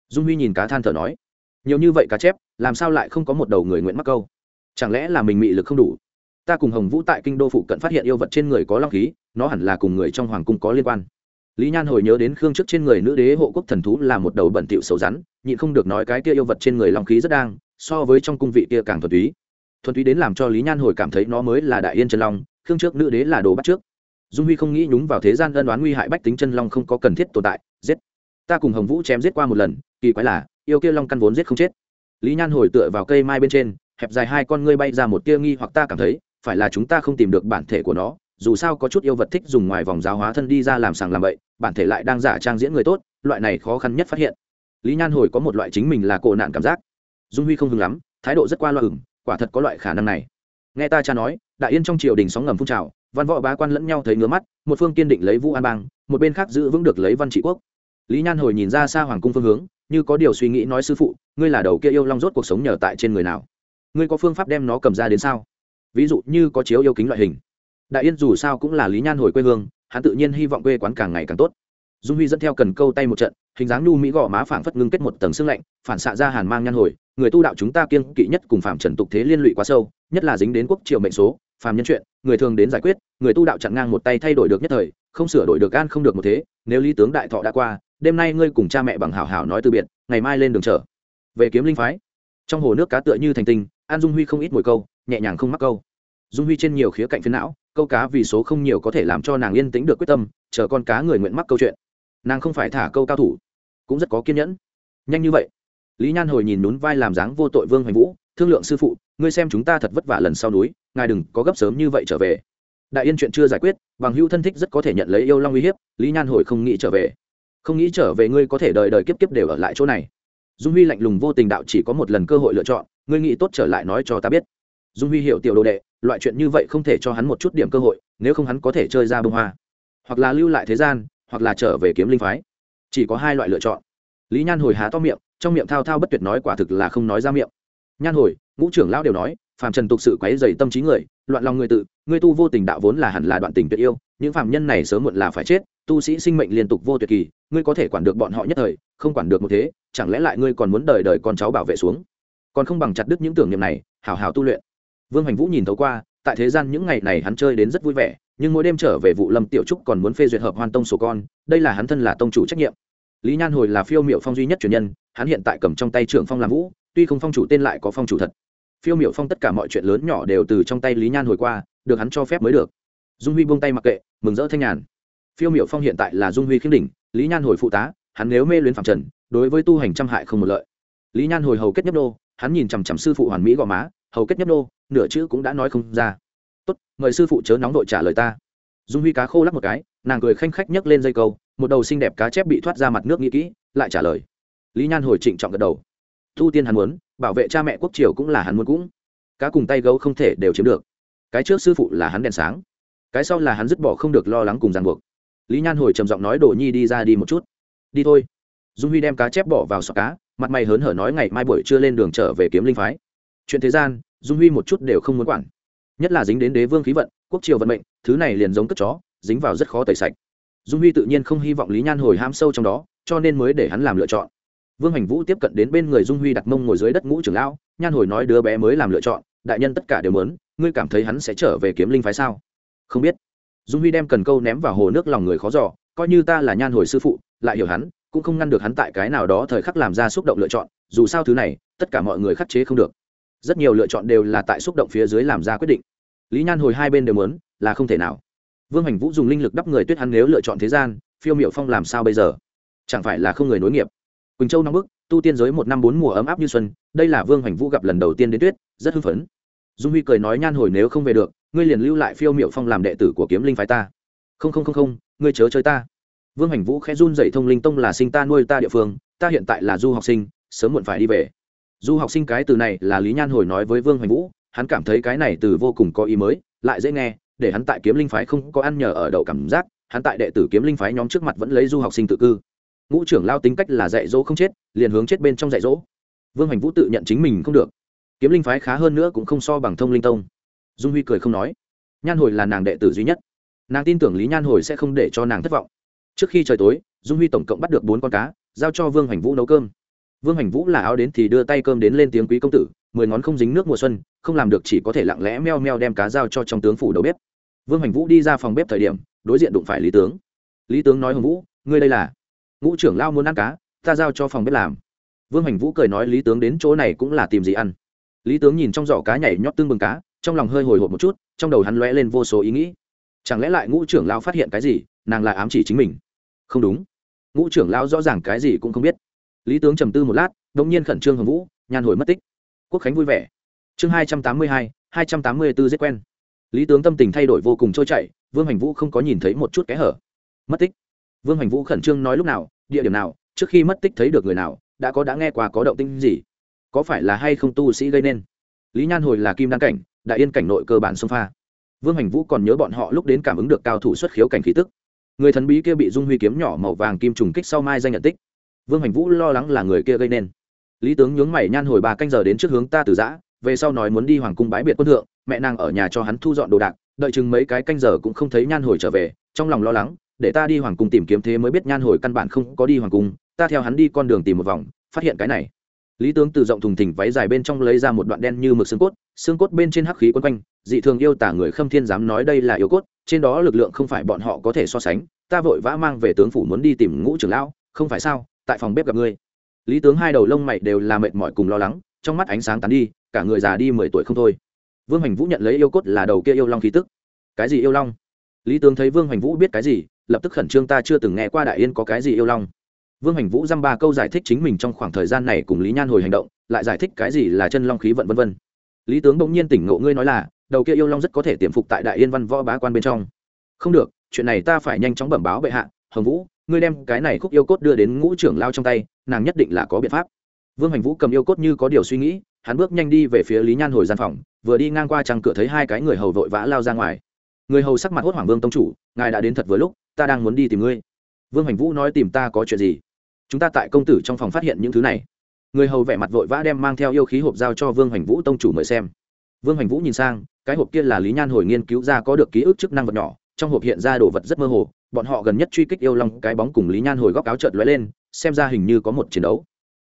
dung huy nhìn cá than thở nói, nhiều như vậy cá chép, làm sao lại không có một đầu người nguyện mắc câu? Chẳng lẽ là mình mị lực không đủ? Ta cùng hồng vũ tại kinh đô phụ cận phát hiện yêu vật trên người có long khí, nó hẳn là cùng người trong hoàng cung có liên quan. Lý nhan hồi nhớ đến khương trước trên người nữ đế hộ quốc thần thú là một đầu bẩn tiệu xấu rắn, nhịn không được nói cái kia yêu vật trên người long khí rất đang, so với trong cung vị kia càng thuần túy. Thuần túy đến làm cho lý nhan hồi cảm thấy nó mới là đại yên chân long, khương trước nữ đế là đồ bắt trước. Dung huy không nghĩ nhúng vào thế gian ân đoán nguy hại bách tính chân long không có cần thiết tồn tại, giết. Ta cùng hồng vũ chém giết qua một lần kỳ quái là, yêu kia long căn vốn giết không chết. Lý nhan hồi tựa vào cây mai bên trên, hẹp dài hai con ngươi bay ra một tia nghi hoặc ta cảm thấy, phải là chúng ta không tìm được bản thể của nó, dù sao có chút yêu vật thích dùng ngoài vòng giáo hóa thân đi ra làm sàng làm bậy, bản thể lại đang giả trang diễn người tốt, loại này khó khăn nhất phát hiện. Lý nhan hồi có một loại chính mình là cổ nạn cảm giác. Dung huy không hưng lắm, thái độ rất qua loa ửng, quả thật có loại khả năng này. Nghe ta cha nói, đại yên trong triều đình sóng ngầm phun trào, văn võ bá quan lẫn nhau thấy ngứa mắt, một phương kiên định lấy vũ an bang, một bên khác giữ vững được lấy văn trị quốc. Lý nhan hồi nhìn ra xa hoàng cung phương hướng như có điều suy nghĩ nói sư phụ, ngươi là đầu kia yêu long rốt cuộc sống nhờ tại trên người nào? Ngươi có phương pháp đem nó cầm ra đến sao? Ví dụ như có chiếu yêu kính loại hình. Đại yên dù sao cũng là lý nhan hồi quê hương, hắn tự nhiên hy vọng quê quán càng ngày càng tốt. Dung huy dẫn theo cần câu tay một trận, hình dáng nhu mỹ gò má phảng phất ngưng kết một tầng xương lạnh, phản xạ ra hàn mang nhan hồi, người tu đạo chúng ta kiêng kỵ nhất cùng phạm trần tục thế liên lụy quá sâu, nhất là dính đến quốc triều mệnh số, phàm nhân chuyện, người thường đến giải quyết, người tu đạo chặn ngang một tay thay đổi được nhất thời, không sửa đổi được gan không được một thế, nếu lý tướng đại thọ đã qua đêm nay ngươi cùng cha mẹ bằng hảo hảo nói từ biệt, ngày mai lên đường trở về kiếm linh phái. Trong hồ nước cá tựa như thành tinh, an dung huy không ít mồi câu, nhẹ nhàng không mắc câu. Dung huy trên nhiều khía cạnh phiến não, câu cá vì số không nhiều có thể làm cho nàng yên tĩnh được quyết tâm, chờ con cá người nguyện mắc câu chuyện. Nàng không phải thả câu cao thủ, cũng rất có kiên nhẫn. Nhanh như vậy. Lý nhan hồi nhìn nhún vai làm dáng vô tội vương hoành vũ, thương lượng sư phụ, ngươi xem chúng ta thật vất vả lần sau núi, ngài đừng có gấp sớm như vậy trở về. Đại yên chuyện chưa giải quyết, bằng hữu thân thích rất có thể nhận lấy yêu long uy hiếp, lý nhan hồi không nghĩ trở về không nghĩ trở về ngươi có thể đời đời kiếp kiếp đều ở lại chỗ này. Dung huy lạnh lùng vô tình đạo chỉ có một lần cơ hội lựa chọn, ngươi nghĩ tốt trở lại nói cho ta biết. Dung huy hiểu tiểu đồ đệ, loại chuyện như vậy không thể cho hắn một chút điểm cơ hội, nếu không hắn có thể chơi ra bông hoa. Hoặc là lưu lại thế gian, hoặc là trở về kiếm linh phái. Chỉ có hai loại lựa chọn. Lý nhan hồi há to miệng, trong miệng thao thao bất tuyệt nói quả thực là không nói ra miệng. Nhan hồi, ngũ trưởng lão đều nói, phàm trần tục sự quấy dày tâm trí người, loạn lòng người tự người tu vô tình đạo vốn là hẳn là đoạn tình tuyệt yêu, những phàm nhân này sớm muộn là phải chết tu sĩ sinh mệnh liên tục vô tuyệt kỳ, ngươi có thể quản được bọn họ nhất thời, không quản được một thế, chẳng lẽ lại ngươi còn muốn đời đời con cháu bảo vệ xuống? Còn không bằng chặt đứt những tưởng niệm này hào hào tu luyện. Vương Hoành vũ nhìn thấu qua, tại thế gian những ngày này hắn chơi đến rất vui vẻ, nhưng mỗi đêm trở về vụ lâm tiểu trúc còn muốn phê duyệt hợp hoan tông sổ con, đây là hắn thân là tông chủ trách nhiệm. Lý nhan hồi là phiêu miệu phong duy nhất truyền nhân, hắn hiện tại cầm trong tay trưởng phong làm vũ, tuy không phong chủ tên lại có phong chủ thật. Phiêu miệu phong tất cả mọi chuyện lớn nhỏ đều từ trong tay lý nhan hồi qua, được hắn cho phép mới được. Dung huy buông tay mặc kệ, mừng rỡ thanh nhàn phiêu miệu phong hiện tại là dung huy khiếm đỉnh, lý nhan hồi phụ tá, hắn nếu mê luyến phạm trần, đối với tu hành trăm hại không một lợi. Lý nhan hồi hầu kết nhấp đô hắn nhìn chằm chằm sư phụ hoàn mỹ gò má, hầu kết nhấp đô nửa chữ cũng đã nói không ra. Tốt, mời sư phụ chớ nóng đội trả lời ta. Dung huy cá khô lắc một cái, nàng cười khanh khách nhấc lên dây câu, một đầu xinh đẹp cá chép bị thoát ra mặt nước nghĩ kỹ, lại trả lời. Lý nhan hồi trịnh trọng gật đầu. Thu tiên hắn muốn, bảo vệ cha mẹ quốc triều cũng là hắn muốn cũng. Cá cùng tay gấu không thể đều chiếm được. Cái trước sư phụ là hắn đèn sáng. Cái sau là hắn dứt bỏ không được lo lắng cùng ràng buộc lý nhan hồi trầm giọng nói, đồ nhi đi ra đi một chút. Đi thôi. Dung huy đem cá chép bỏ vào sọt cá, mặt mày hớn hở nói, ngày mai buổi trưa lên đường trở về kiếm linh phái. Chuyện thế gian, dung huy một chút đều không muốn quản. Nhất là dính đến đế vương khí vận, quốc triều vận mệnh, thứ này liền giống cất chó, dính vào rất khó tẩy sạch. Dung huy tự nhiên không hy vọng lý nhan hồi ham sâu trong đó, cho nên mới để hắn làm lựa chọn. Vương hành vũ tiếp cận đến bên người dung huy đặt mông ngồi dưới đất ngũ trưởng lão, nhan hồi nói, đứa bé mới làm lựa chọn, đại nhân tất cả đều mớn ngươi cảm thấy hắn sẽ trở về kiếm linh phái sao? Không biết dung huy đem cần câu ném vào hồ nước lòng người khó giỏ coi như ta là nhan hồi sư phụ, lại hiểu hắn, cũng không ngăn được hắn tại cái nào đó thời khắc làm ra xúc động lựa chọn, dù sao thứ này, tất cả mọi người khắc chế không được. Rất nhiều lựa chọn đều là tại xúc động phía dưới làm ra quyết định. Lý nhan hồi hai bên đều muốn, là không thể nào. Vương hành vũ dùng linh lực đắp người tuyết hắn nếu lựa chọn thế gian, phiêu miệu phong làm sao bây giờ? Chẳng phải là không người nối nghiệp. Quỳnh châu nóng bức, tu tiên giới một năm bốn mùa ấm áp như xuân, đây là vương hành vũ gặp lần đầu tiên đến tuyết, rất hưng phấn dung huy cười nói, nhan hồi nếu không về được, ngươi liền lưu lại phiêu miệu phong làm đệ tử của kiếm linh phái ta. Không không không không, ngươi chớ chơi ta. Vương hành vũ khẽ run dậy thông linh tông là sinh ta nuôi ta địa phương, ta hiện tại là du học sinh, sớm muộn phải đi về. Du học sinh cái từ này là lý nhan hồi nói với vương hành vũ, hắn cảm thấy cái này từ vô cùng có ý mới, lại dễ nghe, để hắn tại kiếm linh phái không có ăn nhờ ở đậu cảm giác, hắn tại đệ tử kiếm linh phái nhóm trước mặt vẫn lấy du học sinh tự cư. Ngũ trưởng lao tính cách là dạy dỗ không chết, liền hướng chết bên trong dạy dỗ. Vương hành vũ tự nhận chính mình không được kiếm linh phái khá hơn nữa cũng không so bằng thông linh tông. Dung huy cười không nói. Nhan hồi là nàng đệ tử duy nhất. Nàng tin tưởng lý nhan hồi sẽ không để cho nàng thất vọng. Trước khi trời tối, dung huy tổng cộng bắt được bốn con cá, giao cho vương hành vũ nấu cơm. Vương hành vũ là áo đến thì đưa tay cơm đến lên tiếng quý công tử, mười ngón không dính nước mùa xuân, không làm được chỉ có thể lặng lẽ meo meo đem cá giao cho trong tướng phủ đầu bếp. Vương hành vũ đi ra phòng bếp thời điểm, đối diện đụng phải lý tướng. Lý tướng nói hồng vũ, ngươi đây là? Ngũ trưởng lao muốn ăn cá, ta giao cho phòng bếp làm. Vương hành vũ cười nói lý tướng đến chỗ này cũng là tìm gì ăn lý tướng nhìn trong giỏ cá nhảy nhót tương bừng cá, trong lòng hơi hồi hộp một chút, trong đầu hắn lóe lên vô số ý nghĩ. Chẳng lẽ lại ngũ trưởng lao phát hiện cái gì, nàng lại ám chỉ chính mình? Không đúng. Ngũ trưởng lao rõ ràng cái gì cũng không biết. Lý tướng trầm tư một lát đ ỗ n g nhiên khẩn trương hồng vũ nhan hồi mất tích. Quốc khánh vui vẻ. Chương hai trăm tám mươi hai hai trăm tám mươi b ố giết quen. Lý tướng tâm tình thay đổi vô cùng trôi chảy, vương hành vũ không có nhìn thấy một chút kẽ hở. Mất tích. Vương hành vũ khẩn trương nói lúc nào, địa điểm nào, trước khi mất tích thấy được người nào, đã có đã nghe qua có động tinh gì có phải là hay không tu sĩ gây nên? Lý nhan hồi là kim đan cảnh, đại yên cảnh nội cơ bản sông pha. Vương hành vũ còn nhớ bọn họ lúc đến cảm ứng được cao thủ xuất khiếu cảnh khí tức. Người thần bí kia bị dung huy kiếm nhỏ màu vàng kim trùng kích sau mai danh nhận tích. Vương hành vũ lo lắng là người kia gây nên. Lý tướng nhướng mày nhan hồi bà canh giờ đến trước hướng ta từ giã, về sau nói muốn đi hoàng cung bái biệt quân thượng, mẹ nàng ở nhà cho hắn thu dọn đồ đạc, đợi chừng mấy cái canh giờ cũng không thấy nhan hồi trở về, trong lòng lo lắng, để ta đi hoàng cung tìm kiếm thế mới biết nhan hồi căn bản không có đi hoàng cung, ta theo hắn đi con đường tìm một vòng, phát hiện cái này lý tướng từ rộng thùng thỉnh váy dài bên trong lấy ra một đoạn đen như mực xương cốt xương cốt bên trên hắc khí quấn quanh, dị thường yêu tả người khâm thiên dám nói đây là yêu cốt, trên đó lực lượng không phải bọn họ có thể so sánh, ta vội vã mang về tướng phủ muốn đi tìm ngũ trưởng lão, không phải sao, tại phòng bếp gặp ngươi. Lý tướng hai đầu lông mày đều là mệt mỏi cùng lo lắng, trong mắt ánh sáng tán đi, cả người già đi mười tuổi không thôi. Vương hoành vũ nhận lấy yêu cốt là đầu kia yêu long khí tức. Cái gì yêu long? Lý tướng thấy vương hoành vũ biết cái gì, lập tức khẩn trương ta chưa từng nghe qua đại yên có cái gì yêu long vương hành vũ dăm ba câu giải thích chính mình trong khoảng thời gian này cùng lý nhan hồi hành động, lại giải thích cái gì là chân long khí vận vân vân. Lý tướng bỗng nhiên tỉnh ngộ ngươi nói là, đầu kia yêu long rất có thể tiềm phục tại đại yên văn võ bá quan bên trong. Không được, chuyện này ta phải nhanh chóng bẩm báo bệ hạ, hồng vũ, ngươi đem cái này khúc yêu cốt đưa đến ngũ trưởng lao trong tay, nàng nhất định là có biện pháp. Vương hành vũ cầm yêu cốt như có điều suy nghĩ, hắn bước nhanh đi về phía lý nhan hồi gian phòng, vừa đi ngang qua trăng cửa thấy hai cái người hầu vội vã lao ra ngoài. Người hầu sắc mặt hốt hoảng, vương tông chủ, ngài đã đến thật vừa lúc, ta đang muốn đi tìm ngươi. Vương hành vũ nói, tìm ta có chuyện gì? Chúng ta tại công tử trong phòng phát hiện những thứ này. Người hầu vẻ mặt vội vã đem mang theo yêu khí hộp giao cho vương hoành vũ tông chủ mời xem. Vương hoành vũ nhìn sang, cái hộp kia là lý nhan hồi nghiên cứu ra có được ký ức chức năng vật nhỏ, trong hộp hiện ra đồ vật rất mơ hồ, bọn họ gần nhất truy kích yêu long, cái bóng cùng lý nhan hồi góc áo trợt lóe lên, xem ra hình như có một chiến đấu.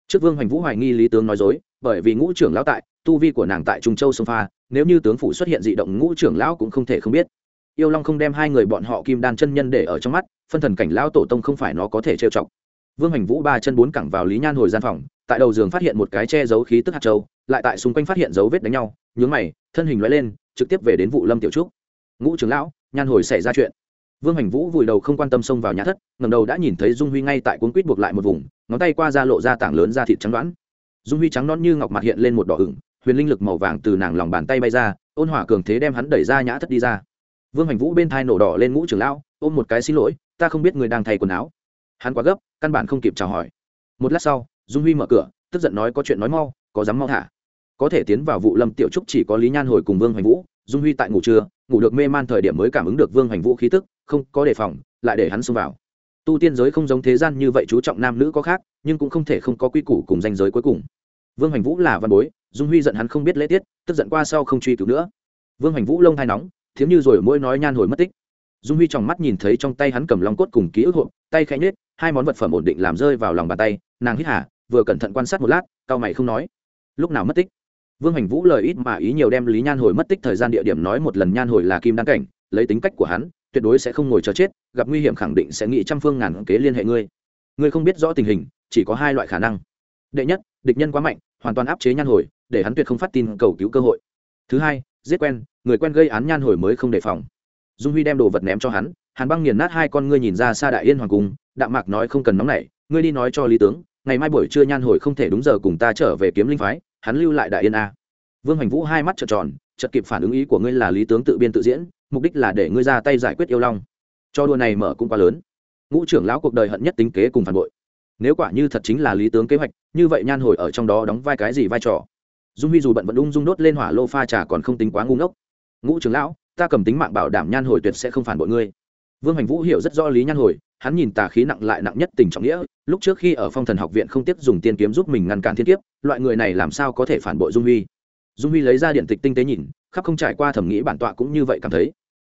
Trước vương hoành vũ hoài nghi lý tướng nói dối, bởi vì ngũ trưởng lão tại, tu vi của nàng tại trung châu sông pha, nếu như tướng phủ xuất hiện dị động, ngũ trưởng lão cũng không thể không biết. Yêu long không đem hai người bọn họ kim đan chân nhân để ở trong mắt, phân thần cảnh lão tổ tông không phải nó có thể trêu chọc vương Hành vũ ba chân bốn cẳng vào lý nhan hồi gian phòng, tại đầu giường phát hiện một cái che giấu khí tức hạt châu, lại tại xung quanh phát hiện dấu vết đánh nhau, nhướng mày, thân hình loại lên, trực tiếp về đến vụ lâm tiểu trúc. Ngũ trưởng lão, nhan hồi xảy ra chuyện. Vương hành vũ vùi đầu không quan tâm xông vào nhà thất ngầm đầu đã nhìn thấy dung huy ngay tại cuốn quýt buộc lại một vùng, ngón tay qua da lộ ra tảng lớn da thịt trắng đoán. Dung huy trắng non như ngọc mặt hiện lên một đỏ ửng, huyền linh lực màu vàng từ nàng lòng bàn tay bay ra, ôn hỏa cường thế đem hắn đẩy ra nhã thất đi ra. Vương hành vũ bên thai nổ đỏ lên ngũ trưởng lão, ôm một cái xin lỗi, ta không biết người đang thay quần áo hắn quá gấp, căn bản không kịp chào hỏi. Một lát sau, dung huy mở cửa, tức giận nói có chuyện nói mau, có dám mau thả. Có thể tiến vào vụ lâm tiểu trúc chỉ có lý nhan hồi cùng vương hoành vũ, dung huy tại ngủ trưa, ngủ được mê man thời điểm mới cảm ứng được vương hoành vũ khí tức, không có đề phòng, lại để hắn xông vào. Tu tiên giới không giống thế gian như vậy chú trọng nam nữ có khác, nhưng cũng không thể không có quy củ cùng danh giới cuối cùng. Vương hoành vũ là văn bối, dung huy giận hắn không biết lễ tiết, tức giận qua sau không truy cứu nữa. Vương hoành vũ lông thai nóng, thiếm như rồi mỗi nói nhan hồi mất tích. Dung huy trong mắt nhìn thấy trong tay hắn cầm long cốt cùng ký ức hộp, tay khẽ nhết hai món vật phẩm ổn định làm rơi vào lòng bàn tay, nàng hít hả vừa cẩn thận quan sát một lát, cao mày không nói. Lúc nào mất tích? Vương hành vũ lời ít mà ý nhiều đem lý nhan hồi mất tích thời gian địa điểm nói một lần, nhan hồi là kim đăng cảnh, lấy tính cách của hắn, tuyệt đối sẽ không ngồi chờ chết, gặp nguy hiểm khẳng định sẽ nghĩ trăm phương ngàn kế liên hệ ngươi. Ngươi không biết rõ tình hình, chỉ có hai loại khả năng. Đệ nhất, địch nhân quá mạnh, hoàn toàn áp chế nhan hồi, để hắn tuyệt không phát tin cầu cứu cơ hội. Thứ hai, giết quen, người quen gây án nhan hồi mới không đề phòng. Dung huy đem đồ vật ném cho hắn hàn băng nghiền nát hai con ngươi nhìn ra xa đại yên hoàng cung, đạm mạc nói không cần nóng nảy, ngươi đi nói cho lý tướng, ngày mai buổi trưa nhan hồi không thể đúng giờ cùng ta trở về kiếm linh phái, hắn lưu lại đại yên a. Vương hành vũ hai mắt trợn tròn, chợt kịp phản ứng ý của ngươi là lý tướng tự biên tự diễn, mục đích là để ngươi ra tay giải quyết yêu long. Cho đùa này mở cũng quá lớn. Ngũ trưởng lão cuộc đời hận nhất tính kế cùng phản bội. Nếu quả như thật chính là lý tướng kế hoạch, như vậy nhan hồi ở trong đó đóng vai cái gì vai trò? Dung huy dù bận vẫn ung dung đốt lên hỏa lô pha trà còn không tính quá ngu ngốc. Ngũ trưởng lão, ta cầm tính mạng bảo đảm nhan hồi tuyệt sẽ không phản bội ngươi vương hành vũ hiểu rất rõ lý nhan hồi, hắn nhìn tà khí nặng lại nặng nhất tình trọng nghĩa, lúc trước khi ở phong thần học viện không tiếp dùng tiên kiếm giúp mình ngăn cản thiên kiếp, loại người này làm sao có thể phản bội dung huy? Dung huy lấy ra điện tịch tinh tế nhìn, khắp không trải qua thẩm nghĩ bản tọa cũng như vậy cảm thấy.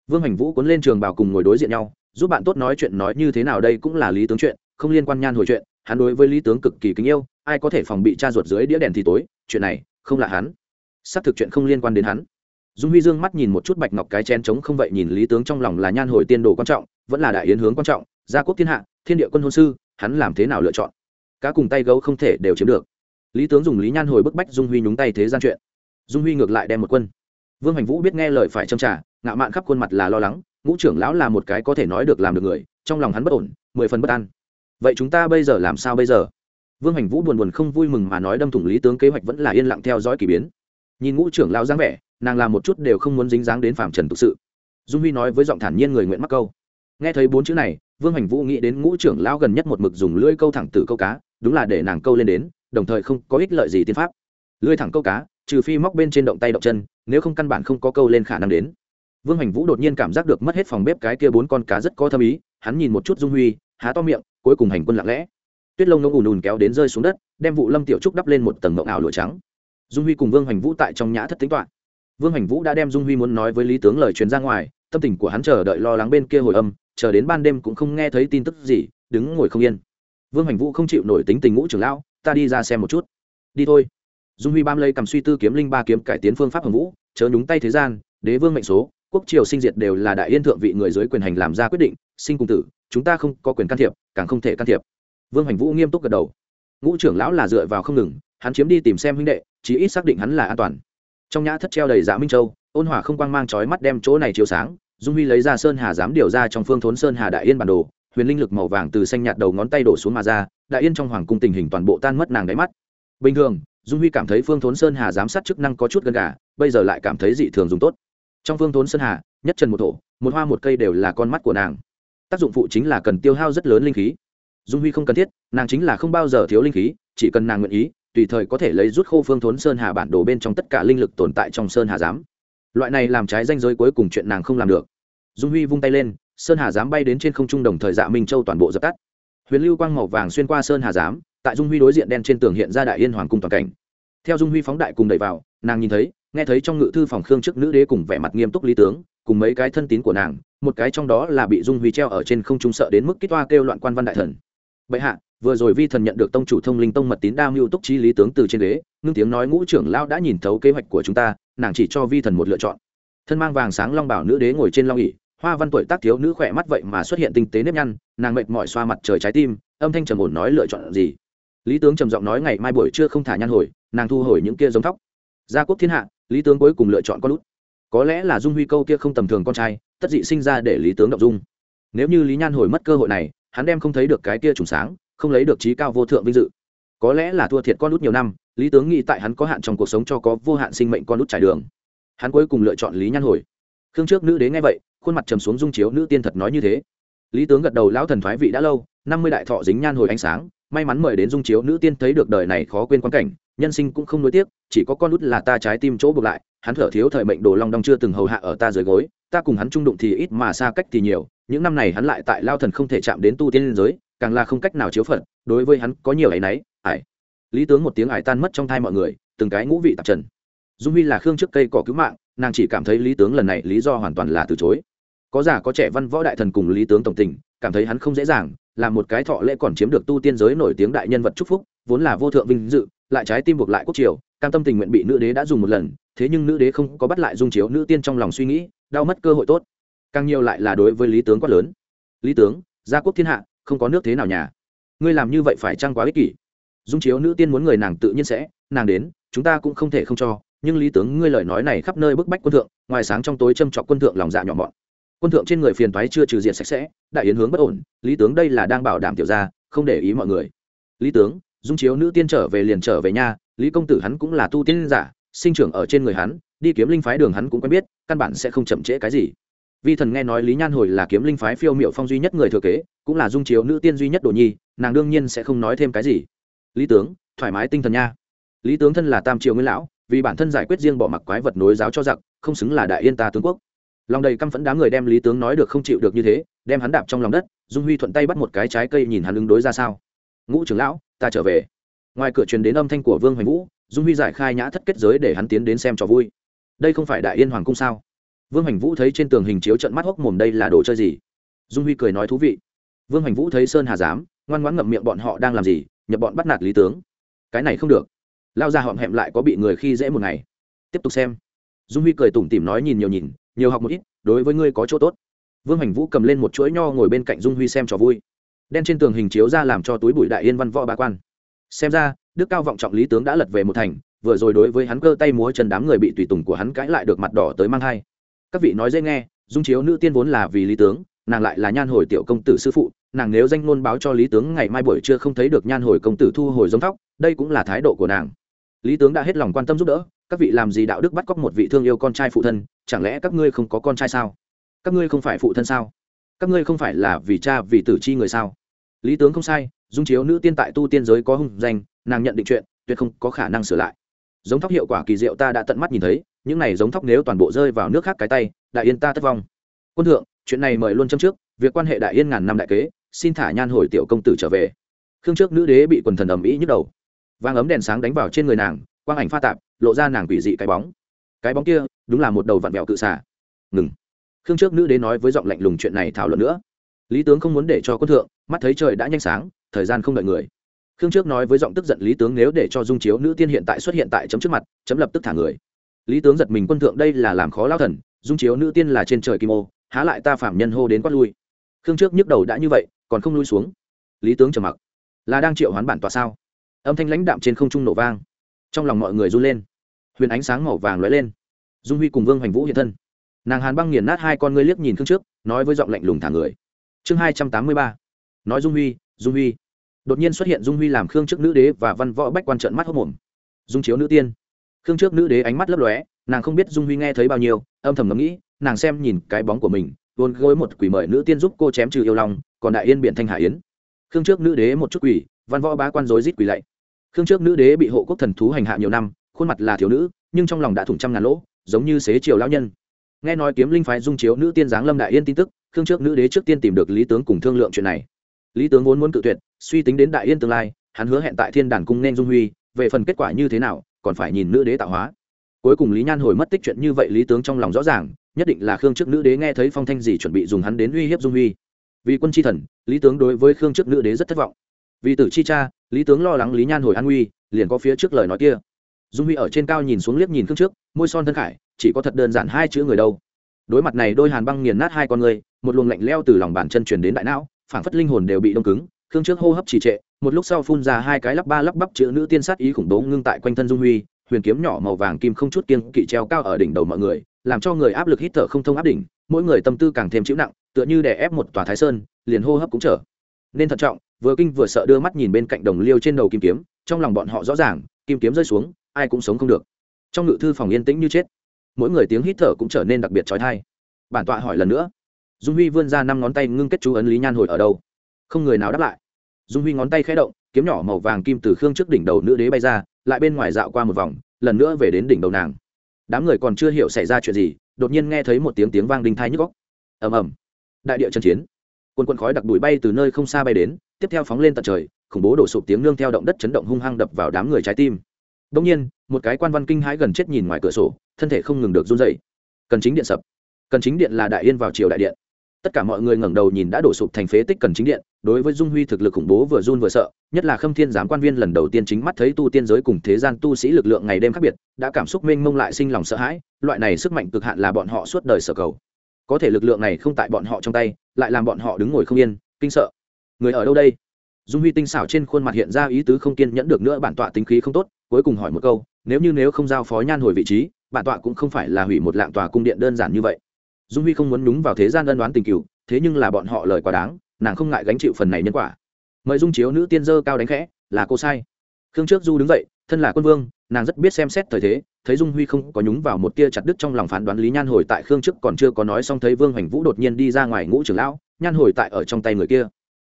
Vương hành vũ cuốn lên trường bảo cùng ngồi đối diện nhau, giúp bạn tốt nói chuyện nói như thế nào đây cũng là lý tướng chuyện, không liên quan nhan hồi chuyện, hắn đối với lý tướng cực kỳ kính yêu, ai có thể phòng bị cha ruột dưới đĩa đèn thì tối, chuyện này không là hắn. Xác thực chuyện không liên quan đến hắn dung huy dương mắt nhìn một chút bạch ngọc cái chén trống không vậy nhìn lý tướng trong lòng là nhan hồi tiên đồ quan trọng, vẫn là đại yến hướng quan trọng, gia quốc thiên hạ, thiên địa quân hôn sư, hắn làm thế nào lựa chọn? Cá cùng tay gấu không thể đều chiếm được. Lý tướng dùng lý nhan hồi bức bách dung huy nhúng tay thế gian chuyện. Dung huy ngược lại đem một quân. Vương hành vũ biết nghe lời phải châm trả ngạo mạn khắp khuôn mặt là lo lắng, ngũ trưởng lão là một cái có thể nói được làm được người, trong lòng hắn bất ổn, mười phần bất an. Vậy chúng ta bây giờ làm sao bây giờ? Vương hành vũ buồn buồn không vui mừng mà nói đâm thủng lý tướng kế hoạch vẫn là yên lặng theo dõi k ỳ biến. Nhìn ngũ trưởng lão dáng vẻ nàng làm một chút đều không muốn dính dáng đến phạm trần thực sự. Dung huy nói với giọng thản nhiên người nguyện mắc câu. Nghe thấy bốn chữ này, vương hành vũ nghĩ đến ngũ trưởng lão gần nhất một mực dùng lưỡi câu thẳng từ câu cá, đúng là để nàng câu lên đến, đồng thời không có ích lợi gì tiên pháp. Lưỡi thẳng câu cá, trừ phi móc bên trên động tay động chân, nếu không căn bản không có câu lên khả năng đến. Vương hành vũ đột nhiên cảm giác được mất hết phòng bếp cái kia bốn con cá rất có thâm ý, hắn nhìn một chút dung huy, há to miệng, cuối cùng hành quân lặng lẽ. Tuyết lông nó ùn ùn kéo đến rơi xuống đất, đem vụ lâm tiểu trúc đắp lên một tầng mộng ảo lụa trắng. Dung huy cùng vương hành vũ tại trong nhã thất tính toạn vương hành vũ đã đem dung huy muốn nói với lý tướng lời truyền ra ngoài, tâm tình của hắn chờ đợi lo lắng bên kia hồi âm, chờ đến ban đêm cũng không nghe thấy tin tức gì, đứng ngồi không yên. Vương hành vũ không chịu nổi tính tình ngũ trưởng lão, ta đi ra xem một chút. Đi thôi. Dung huy bám lấy cầm suy tư kiếm linh ba kiếm cải tiến phương pháp hồng vũ, chớ nhúng tay thế gian, đế vương mệnh số, quốc triều sinh diệt đều là đại yên thượng vị người dưới quyền hành làm ra quyết định, sinh cùng tử, chúng ta không có quyền can thiệp, càng không thể can thiệp. Vương hành vũ nghiêm túc gật đầu. Ngũ trưởng lão là dựa vào không ngừng, hắn chiếm đi tìm xem huynh đệ, chí ít xác định hắn là an toàn trong nhã thất treo đầy dạ minh châu, ôn hỏa không quang mang trói mắt đem chỗ này chiếu sáng, dung huy lấy ra sơn hà dám điều ra trong phương thốn sơn hà đại yên bản đồ, huyền linh lực màu vàng từ xanh nhạt đầu ngón tay đổ xuống mà ra, đại yên trong hoàng cung tình hình toàn bộ tan mất nàng đáy mắt. Bình thường, dung huy cảm thấy phương thốn sơn hà giám sát chức năng có chút gần gà, bây giờ lại cảm thấy dị thường dùng tốt. Trong phương thốn sơn hà, nhất trần một thổ, một hoa một cây đều là con mắt của nàng. Tác dụng phụ chính là cần tiêu hao rất lớn linh khí. Dung huy không cần thiết, nàng chính là không bao giờ thiếu linh khí, chỉ cần nàng nguyện ý tùy thời có thể lấy rút khô phương thốn sơn hà bản đồ bên trong tất cả linh lực tồn tại trong sơn hà giám. Loại này làm trái danh giới cuối cùng chuyện nàng không làm được. Dung huy vung tay lên, sơn hà giám bay đến trên không trung đồng thời dạ minh châu toàn bộ dập tắt. Huyền lưu quang màu vàng xuyên qua sơn hà giám, tại dung huy đối diện đen trên tường hiện ra đại yên hoàng cung toàn cảnh. Theo dung huy phóng đại cùng đẩy vào, nàng nhìn thấy, nghe thấy trong ngự thư phòng khương trước nữ đế cùng vẻ mặt nghiêm túc lý tướng, cùng mấy cái thân tín của nàng, một cái trong đó là bị dung huy treo ở trên không trung sợ đến mức kích toa kêu loạn quan văn đại thần bệ hạ, vừa rồi vi thần nhận được tông chủ thông linh tông mật tín đa mưu túc trí lý tướng từ trên đế ngưng tiếng nói ngũ trưởng lao đã nhìn thấu kế hoạch của chúng ta, nàng chỉ cho vi thần một lựa chọn. Thân mang vàng sáng long bảo nữ đế ngồi trên long ỉ hoa văn tuổi tác thiếu nữ khỏe mắt vậy mà xuất hiện tinh tế nếp nhăn, nàng mệt mỏi xoa mặt trời trái tim, âm thanh trầm ổn nói lựa chọn gì? Lý tướng trầm giọng nói ngày mai buổi trưa không thả nhan hồi, nàng thu hồi những kia giống thóc. Gia quốc thiên hạ, lý tướng cuối cùng lựa chọn con út. Có lẽ là dung huy câu kia không tầm thường con trai, tất dị sinh ra để lý tướng động dung. Nếu như lý nhan hồi mất cơ hội này hắn đem không thấy được cái kia trùng sáng, không lấy được trí cao vô thượng vinh dự. Có lẽ là thua thiệt con út nhiều năm, lý tướng nghĩ tại hắn có hạn trong cuộc sống cho có vô hạn sinh mệnh con út trải đường. Hắn cuối cùng lựa chọn lý nhan hồi. Khương trước nữ đế nghe vậy, khuôn mặt trầm xuống dung chiếu nữ tiên thật nói như thế. Lý tướng gật đầu lão thần thoái vị đã lâu, năm mươi đại thọ dính nhan hồi ánh sáng, may mắn mời đến dung chiếu nữ tiên thấy được đời này khó quên quan cảnh, nhân sinh cũng không nuối tiếc, chỉ có con út là ta trái tim chỗ buộc lại, hắn thở thiếu thời mệnh đồ long đong chưa từng hầu hạ ở ta dưới gối, ta cùng hắn trung đụng thì ít mà xa cách thì nhiều những năm này hắn lại tại lao thần không thể chạm đến tu tiên liên giới, càng là không cách nào chiếu phận đối với hắn có nhiều áy náy, ải. Lý tướng một tiếng ải tan mất trong thai mọi người, từng cái ngũ vị tạp trần. Dung huy là khương trước cây cỏ cứu mạng, nàng chỉ cảm thấy lý tướng lần này lý do hoàn toàn là từ chối. Có già có trẻ văn võ đại thần cùng lý tướng tổng tình, cảm thấy hắn không dễ dàng, là một cái thọ lễ còn chiếm được tu tiên giới nổi tiếng đại nhân vật chúc phúc, vốn là vô thượng vinh dự, lại trái tim buộc lại quốc triều, cam tâm tình nguyện bị nữ đế đã dùng một lần, thế nhưng nữ đế không có bắt lại dung chiếu nữ tiên trong lòng suy nghĩ, đau mất cơ hội tốt càng nhiều lại là đối với lý tướng quá lớn. Lý tướng, gia quốc thiên hạ, không có nước thế nào nhà. Ngươi làm như vậy phải chăng quá ích kỷ? Dung chiếu nữ tiên muốn người nàng tự nhiên sẽ, nàng đến, chúng ta cũng không thể không cho. Nhưng lý tướng, ngươi lời nói này khắp nơi bức bách quân thượng, ngoài sáng trong tối châm trọc quân thượng lòng dạ nhỏ mọn. Quân thượng trên người phiền toái chưa trừ diện sạch sẽ, đại yến hướng bất ổn, lý tướng đây là đang bảo đảm tiểu gia, không để ý mọi người. Lý tướng, dung chiếu nữ tiên trở về liền trở về nhà, lý công tử hắn cũng là tu tiên giả, sinh trưởng ở trên người hắn, đi kiếm linh phái đường hắn cũng quen biết, căn bản sẽ không chậm trễ cái gì vi thần nghe nói lý nhan hồi là kiếm linh phái phiêu miệu phong duy nhất người thừa kế, cũng là dung chiếu nữ tiên duy nhất đồ nhi, nàng đương nhiên sẽ không nói thêm cái gì. Lý tướng, thoải mái tinh thần nha. Lý tướng thân là tam triều nguyên lão, vì bản thân giải quyết riêng bỏ mặc quái vật nối giáo cho giặc, không xứng là đại yên ta tướng quốc. Lòng đầy căm phẫn đám người đem lý tướng nói được không chịu được như thế, đem hắn đạp trong lòng đất, dung huy thuận tay bắt một cái trái cây nhìn hắn ứng đối ra sao. Ngũ trưởng lão, ta trở về. Ngoài cửa truyền đến âm thanh của vương hoành vũ, dung huy giải khai nhã thất kết giới để hắn tiến đến xem trò vui. Đây không phải đại yên hoàng cung sao? Vương hoành vũ thấy trên tường hình chiếu trận mắt hốc mồm đây là đồ chơi gì? Dung huy cười nói thú vị. Vương hoành vũ thấy sơn hà giám, ngoan ngoãn ngậm miệng bọn họ đang làm gì, nhập bọn bắt nạt lý tướng. Cái này không được. Lao ra họm hẹm lại có bị người khi dễ một ngày. Tiếp tục xem. Dung huy cười tủm tỉm nói nhìn nhiều nhìn, nhiều học một ít, đối với ngươi có chỗ tốt. Vương hoành vũ cầm lên một chuỗi nho ngồi bên cạnh dung huy xem trò vui. Đen trên tường hình chiếu ra làm cho túi bụi đại yên văn võ ba quan. Xem ra, đức cao vọng trọng lý tướng đã lật về một thành, vừa rồi đối với hắn cơ tay múa chân đám người bị tùy tùng của hắn cãi lại được mặt đỏ tới mang hai các vị nói dễ nghe, dung chiếu nữ tiên vốn là vì lý tướng, nàng lại là nhan hồi tiểu công tử sư phụ, nàng nếu danh ngôn báo cho lý tướng ngày mai buổi trưa không thấy được nhan hồi công tử thu hồi giống tóc đây cũng là thái độ của nàng. Lý tướng đã hết lòng quan tâm giúp đỡ, các vị làm gì đạo đức bắt cóc một vị thương yêu con trai phụ thân, chẳng lẽ các ngươi không có con trai sao? Các ngươi không phải phụ thân sao? Các ngươi không phải là vì cha, vì tử chi người sao? Lý tướng không sai, dung chiếu nữ tiên tại tu tiên giới có hung danh, nàng nhận định chuyện, tuyệt không có khả năng sửa lại. Giống thóc hiệu quả kỳ diệu ta đã tận mắt nhìn thấy những này giống thóc nếu toàn bộ rơi vào nước khác cái tay, đại yên ta thất vong. Quân thượng, chuyện này mời luôn châm trước, việc quan hệ đại yên ngàn năm đại kế, xin thả nhan hồi tiểu công tử trở về. Khương trước nữ đế bị quần thần ầm ĩ nhức đầu. Vang ấm đèn sáng đánh vào trên người nàng, quang ảnh pha tạp, lộ ra nàng quỷ dị cái bóng. Cái bóng kia, đúng là một đầu vặn vẹo cự xả ngừng. Khương trước nữ đế nói với giọng lạnh lùng chuyện này thảo luận nữa. Lý tướng không muốn để cho quân thượng, mắt thấy trời đã nhanh sáng, thời gian không đợi người. Khương trước nói với giọng tức giận, lý tướng nếu để cho dung chiếu nữ tiên hiện tại xuất hiện tại chấm trước mặt, chấm lập tức thả người lý tướng giật mình quân thượng đây là làm khó lao thần, dung chiếu nữ tiên là trên trời kim ô, há lại ta phạm nhân hô đến quát lui. Khương trước nhức đầu đã như vậy, còn không lui xuống. Lý tướng trầm mặc. Là đang triệu hoán bản tòa sao? Âm thanh lãnh đạm trên không trung nổ vang. Trong lòng mọi người run lên. Huyền ánh sáng màu vàng lóe lên. Dung huy cùng vương hoành vũ hiện thân. Nàng hàn băng nghiền nát hai con ngươi liếc nhìn khương trước, nói với giọng lạnh lùng thả người. Chương hai trăm tám mươi ba. Nói dung huy dung huy. Đột nhiên xuất hiện dung huy làm khương trước nữ đế và văn võ bách quan trận mắt hốc mồm. Dung chiếu nữ tiên khương trước nữ đế ánh mắt lấp lóe, nàng không biết dung huy nghe thấy bao nhiêu, âm thầm ngẫm nghĩ, nàng xem nhìn cái bóng của mình, vốn gối một quỷ mời nữ tiên giúp cô chém trừ yêu lòng còn đại yên biện thanh hải yến. Khương trước nữ đế một chút quỷ, văn võ bá quan rối rít quỷ lạy. Khương trước nữ đế bị hộ quốc thần thú hành hạ nhiều năm, khuôn mặt là thiếu nữ, nhưng trong lòng đã thủng trăm ngàn lỗ, giống như xế chiều lão nhân. Nghe nói kiếm linh phái dung chiếu nữ tiên giáng lâm đại yên tin tức, khương trước nữ đế trước tiên tìm được lý tướng cùng thương lượng chuyện này. Lý tướng vốn muốn cự tuyệt, suy tính đến đại yên tương lai, hắn hứa hẹn tại thiên đàn cung nên dung huy, về phần kết quả như thế nào còn phải nhìn nữ đế tạo hóa. Cuối cùng lý nhan hồi mất tích chuyện như vậy lý tướng trong lòng rõ ràng, nhất định là khương trước nữ đế nghe thấy phong thanh gì chuẩn bị dùng hắn đến uy hiếp dung huy. Vì quân chi thần, lý tướng đối với khương trước nữ đế rất thất vọng. Vì tử chi cha, lý tướng lo lắng lý nhan hồi an nguy, liền có phía trước lời nói kia. Dung huy ở trên cao nhìn xuống liếc nhìn khương trước, môi son thân khải, chỉ có thật đơn giản hai chữ người đâu. Đối mặt này đôi hàn băng nghiền nát hai con người, một luồng lạnh leo từ lòng bàn chân truyền đến đại não, phảng phất linh hồn đều bị đông cứng, khương trước hô hấp trì trệ một lúc sau phun ra hai cái lắp ba lắp bắp chữ nữ tiên sát ý khủng bố ngưng tại quanh thân dung huy, huyền kiếm nhỏ màu vàng kim không chút kiên kỵ treo cao ở đỉnh đầu mọi người, làm cho người áp lực hít thở không thông áp đỉnh, mỗi người tâm tư càng thêm chịu nặng, tựa như đè ép một tòa thái sơn, liền hô hấp cũng trở nên thận trọng, vừa kinh vừa sợ đưa mắt nhìn bên cạnh đồng liêu trên đầu kim kiếm, trong lòng bọn họ rõ ràng, kim kiếm rơi xuống, ai cũng sống không được. Trong ngự thư phòng yên tĩnh như chết, mỗi người tiếng hít thở cũng trở nên đặc biệt trói thai bản tọa hỏi lần nữa, dung huy vươn ra năm ngón tay ngưng kết chú ấn lý nhan hồi ở đâu? Không người nào đáp lại dung huy ngón tay khẽ động, kiếm nhỏ màu vàng kim từ khương trước đỉnh đầu nữ đế bay ra, lại bên ngoài dạo qua một vòng, lần nữa về đến đỉnh đầu nàng. Đám người còn chưa hiểu xảy ra chuyện gì, đột nhiên nghe thấy một tiếng tiếng vang đinh thai nhức góc ầm ầm. Đại địa trần chiến. Quân quân khói đặc đùi bay từ nơi không xa bay đến, tiếp theo phóng lên tận trời, khủng bố đổ sụp tiếng nương theo động đất chấn động hung hăng đập vào đám người trái tim. Đông nhiên, một cái quan văn kinh hãi gần chết nhìn ngoài cửa sổ, thân thể không ngừng được run dậy cần chính điện sập. Cần chính điện là đại yên vào triều đại điện tất cả mọi người ngẩng đầu nhìn đã đổ sụp thành phế tích cần chính điện, đối với dung huy thực lực khủng bố vừa run vừa sợ, nhất là khâm thiên giám quan viên lần đầu tiên chính mắt thấy tu tiên giới cùng thế gian tu sĩ lực lượng ngày đêm khác biệt, đã cảm xúc mênh mông lại sinh lòng sợ hãi, loại này sức mạnh cực hạn là bọn họ suốt đời sở cầu. Có thể lực lượng này không tại bọn họ trong tay, lại làm bọn họ đứng ngồi không yên, kinh sợ. Người ở đâu đây? Dung huy tinh xảo trên khuôn mặt hiện ra ý tứ không kiên nhẫn được nữa, bản tọa tính khí không tốt, cuối cùng hỏi một câu, nếu như nếu không giao phó nhan hồi vị trí, bản tọa cũng không phải là hủy một lạng tòa cung điện đơn giản như vậy dung huy không muốn nhúng vào thế gian ân đoán tình cựu thế nhưng là bọn họ lời quá đáng, nàng không ngại gánh chịu phần này nhân quả. Mời dung chiếu nữ tiên dơ cao đánh khẽ, là cô sai. Khương trước du đứng dậy, thân là quân vương, nàng rất biết xem xét thời thế, thấy dung huy không có nhúng vào một tia chặt đứt trong lòng phán đoán lý nhan hồi tại khương trước còn chưa có nói xong thấy vương hoành vũ đột nhiên đi ra ngoài ngũ trưởng lão, nhan hồi tại ở trong tay người kia.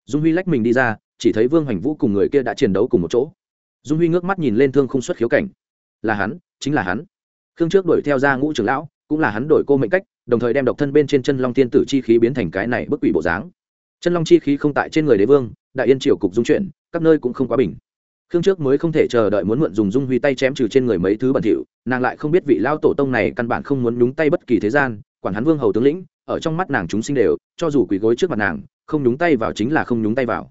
Dung huy lách mình đi ra, chỉ thấy vương hoành vũ cùng người kia đã chiến đấu cùng một chỗ. Dung huy ngước mắt nhìn lên thương không xuất khiếu cảnh. Là hắn, chính là hắn. Khương trước đuổi theo ra ngũ trưởng lão cũng là hắn đổi cô mệnh cách, đồng thời đem độc thân bên trên chân long thiên tử chi khí biến thành cái này bức quỷ bộ dáng. Chân long chi khí không tại trên người đế vương, đại yên triều cục dung chuyển, các nơi cũng không quá bình. Khương trước mới không thể chờ đợi muốn mượn dùng dung huy tay chém trừ trên người mấy thứ bẩn thỉu, nàng lại không biết vị lao tổ tông này căn bản không muốn nhúng tay bất kỳ thế gian, quản hắn vương hầu tướng lĩnh, ở trong mắt nàng chúng sinh đều, cho dù quỳ gối trước mặt nàng, không nhúng tay vào chính là không nhúng tay vào.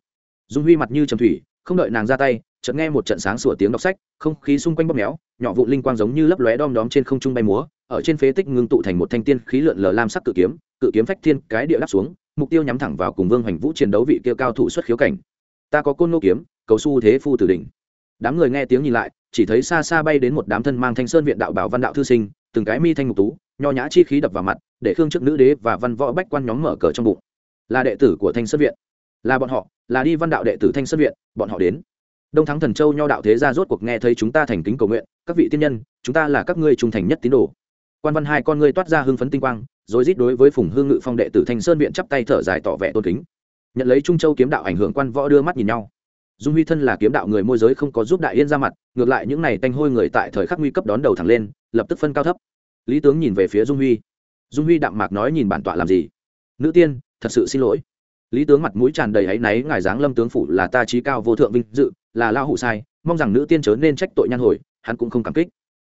Dung huy mặt như trầm thủy, không đợi nàng ra tay chợt nghe một trận sáng sủa tiếng đọc sách, không khí xung quanh bóp méo, nhỏ vụ linh quang giống như lấp lóe đom đóm trên không trung bay múa, ở trên phế tích ngưng tụ thành một thanh tiên khí lượn lờ lam sắc cự kiếm cự kiếm phách thiên, cái địa đáp xuống, mục tiêu nhắm thẳng vào cùng vương hoành vũ chiến đấu vị kia cao thủ xuất khiếu cảnh. Ta có côn nô kiếm, cầu su thế phu tử đỉnh. Đám người nghe tiếng nhìn lại, chỉ thấy xa xa bay đến một đám thân mang thanh sơn viện đạo bảo văn đạo thư sinh, từng cái mi thanh ngục tú, nho nhã chi khí đập vào mặt, để khương trước nữ đế và văn võ bách quan nhóm mở cờ trong bụng. Là đệ tử của thanh sơn viện. Là bọn họ, là đi văn đạo đệ tử thanh sơn viện, bọn họ đến đông thắng thần châu nho đạo thế gia rốt cuộc nghe thấy chúng ta thành kính cầu nguyện, các vị tiên nhân, chúng ta là các ngươi trung thành nhất tín đồ. Quan văn hai con ngươi toát ra hưng phấn tinh quang, rồi rít đối với phùng hương ngự phong đệ tử thanh sơn viện chắp tay thở dài tỏ vẻ tôn kính. Nhận lấy trung châu kiếm đạo ảnh hưởng, quan võ đưa mắt nhìn nhau. Dung huy thân là kiếm đạo người môi giới không có giúp đại yên ra mặt, ngược lại những này tanh hôi người tại thời khắc nguy cấp đón đầu thẳng lên, lập tức phân cao thấp. Lý tướng nhìn về phía dung huy. Dung huy đạm mạc nói nhìn bản tọa làm gì? Nữ tiên, thật sự xin lỗi. Lý tướng mặt mũi tràn đầy áy náy, ngài giáng lâm tướng phủ là ta trí cao vô thượng vinh dự là lao hủ sai, mong rằng nữ tiên chớ nên trách tội nhan hồi, hắn cũng không cảm kích.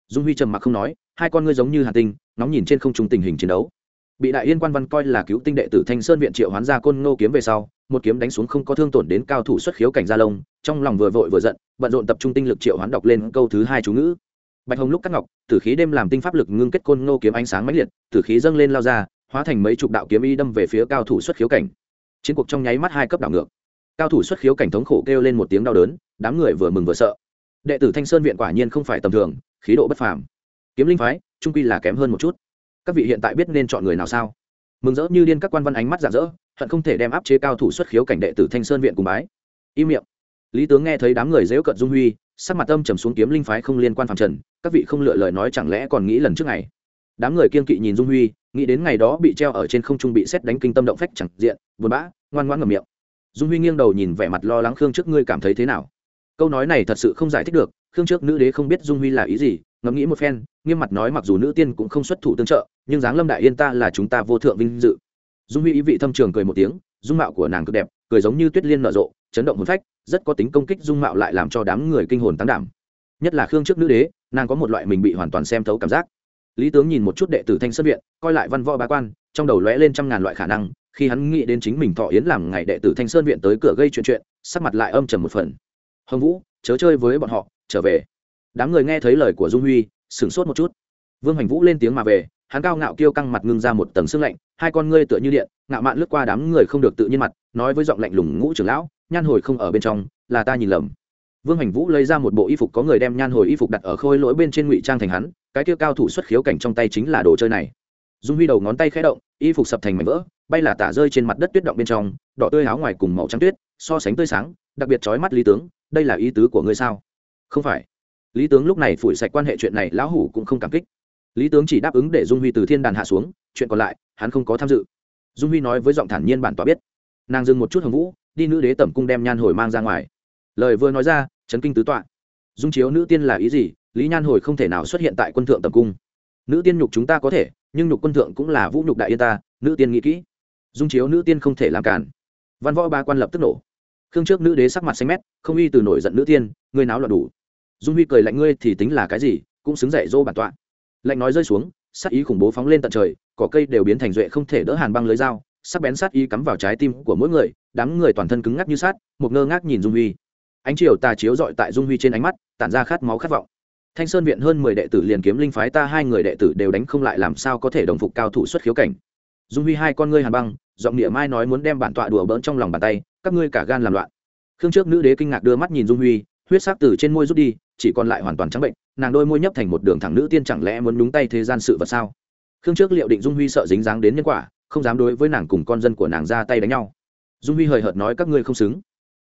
Dung huy trầm mặc không nói, hai con ngươi giống như hà tinh nóng nhìn trên không trung tình hình chiến đấu. Bị đại yên quan văn coi là cứu tinh đệ tử thanh sơn viện triệu hoán ra côn ngô kiếm về sau, một kiếm đánh xuống không có thương tổn đến cao thủ xuất khiếu cảnh gia lông, trong lòng vừa vội vừa giận, bận rộn tập trung tinh lực triệu hoán đọc lên câu thứ hai chú ngữ. Bạch hồng lúc cắt ngọc, tử khí đêm làm tinh pháp lực ngưng kết côn ngô kiếm ánh sáng mãnh liệt, tử khí dâng lên lao ra, hóa thành mấy chục đạo kiếm y đâm về phía cao thủ xuất khiếu cảnh. Chiến cuộc trong nháy mắt hai cấp đảo ngược cao thủ xuất khiếu cảnh thống khổ kêu lên một tiếng đau đớn, đám người vừa mừng vừa sợ. Đệ tử thanh sơn viện quả nhiên không phải tầm thường, khí độ bất phàm. Kiếm linh phái, trung quy là kém hơn một chút. Các vị hiện tại biết nên chọn người nào sao? Mừng rỡ như điên các quan văn ánh mắt rạng rỡ, hận không thể đem áp chế cao thủ xuất khiếu cảnh đệ tử thanh sơn viện cùng bái. Im miệng. Lý tướng nghe thấy đám người dễu cận dung huy, sắc mặt âm trầm xuống kiếm linh phái không liên quan phạm trần, các vị không lựa lời nói chẳng lẽ còn nghĩ lần trước ngày? Đám người kiên kỵ nhìn dung huy, nghĩ đến ngày đó bị treo ở trên không trung bị xét đánh kinh tâm động phách chẳng diện, buồn bã, ngoan ngoãn ngầm miệng dung huy nghiêng đầu nhìn vẻ mặt lo lắng khương trước ngươi cảm thấy thế nào? Câu nói này thật sự không giải thích được, khương trước nữ đế không biết dung huy là ý gì, ngẫm nghĩ một phen, nghiêm mặt nói mặc dù nữ tiên cũng không xuất thủ tương trợ, nhưng dáng lâm đại yên ta là chúng ta vô thượng vinh dự. Dung huy ý vị thâm trường cười một tiếng, dung mạo của nàng cực đẹp, cười giống như tuyết liên nở rộ, chấn động hồn phách, rất có tính công kích dung mạo lại làm cho đám người kinh hồn tăng đảm. Nhất là khương trước nữ đế, nàng có một loại mình bị hoàn toàn xem thấu cảm giác. Lý tướng nhìn một chút đệ tử thanh xuất viện, coi lại văn võ bá quan, trong đầu lóe lên trăm ngàn loại khả năng khi hắn nghĩ đến chính mình thọ yến làm ngày đệ tử thanh sơn viện tới cửa gây chuyện chuyện, sắc mặt lại âm trầm một phần. Hồng vũ, chớ chơi với bọn họ, trở về. Đám người nghe thấy lời của dung huy, sửng sốt một chút. Vương hoành vũ lên tiếng mà về, hắn cao ngạo kêu căng mặt ngưng ra một tầng sương lạnh, hai con ngươi tựa như điện, ngạo mạn lướt qua đám người không được tự nhiên mặt, nói với giọng lạnh lùng ngũ trưởng lão, nhan hồi không ở bên trong, là ta nhìn lầm. Vương hoành vũ lấy ra một bộ y phục có người đem nhan hồi y phục đặt ở khôi lỗi bên trên ngụy trang thành hắn, cái kia cao thủ xuất khiếu cảnh trong tay chính là đồ chơi này. Dung huy đầu ngón tay khẽ động y phục sập thành mảnh vỡ, bay là tả rơi trên mặt đất tuyết động bên trong, đỏ tươi áo ngoài cùng màu trắng tuyết, so sánh tươi sáng, đặc biệt trói mắt lý tướng, đây là ý tứ của ngươi sao? Không phải. Lý tướng lúc này phủi sạch quan hệ chuyện này, lão hủ cũng không cảm kích. Lý tướng chỉ đáp ứng để dung huy từ thiên đàn hạ xuống, chuyện còn lại, hắn không có tham dự. Dung huy nói với giọng thản nhiên bản tỏa biết. Nàng dừng một chút hồng vũ, đi nữ đế tẩm cung đem nhan hồi mang ra ngoài. Lời vừa nói ra, chấn kinh tứ tọa. Dung chiếu nữ tiên là ý gì? Lý nhan hồi không thể nào xuất hiện tại quân thượng tẩm cung. Nữ tiên nhục chúng ta có thể nhưng nhục quân thượng cũng là vũ nhục đại yên ta, nữ tiên nghĩ kỹ. Dung chiếu nữ tiên không thể làm cản. Văn võ ba quan lập tức nổ. Khương trước nữ đế sắc mặt xanh mét, không uy từ nổi giận nữ tiên ngươi náo loạn đủ. Dung huy cười lạnh ngươi thì tính là cái gì, cũng xứng dạy dô bản tọa. Lạnh nói rơi xuống, sát ý khủng bố phóng lên tận trời, cỏ cây đều biến thành duệ không thể đỡ hàn băng lưới dao, sắc bén sát ý cắm vào trái tim của mỗi người, đám người toàn thân cứng ngắc như sát một ngơ ngác nhìn dung huy. Ánh chiều tà chiếu dọi tại dung huy trên ánh mắt, tản ra khát máu khát vọng thanh sơn viện hơn mười đệ tử liền kiếm linh phái ta hai người đệ tử đều đánh không lại làm sao có thể đồng phục cao thủ xuất khiếu cảnh. Dung huy hai con ngươi hàn băng, giọng địa mai nói muốn đem bản tọa đùa bỡn trong lòng bàn tay, các ngươi cả gan làm loạn. Khương trước nữ đế kinh ngạc đưa mắt nhìn dung huy, huyết sắc từ trên môi rút đi, chỉ còn lại hoàn toàn trắng bệnh, nàng đôi môi nhấp thành một đường thẳng nữ tiên chẳng lẽ muốn đúng tay thế gian sự vật sao? Khương trước liệu định dung huy sợ dính dáng đến nhân quả, không dám đối với nàng cùng con dân của nàng ra tay đánh nhau. Dung huy hời hợt nói các ngươi không xứng.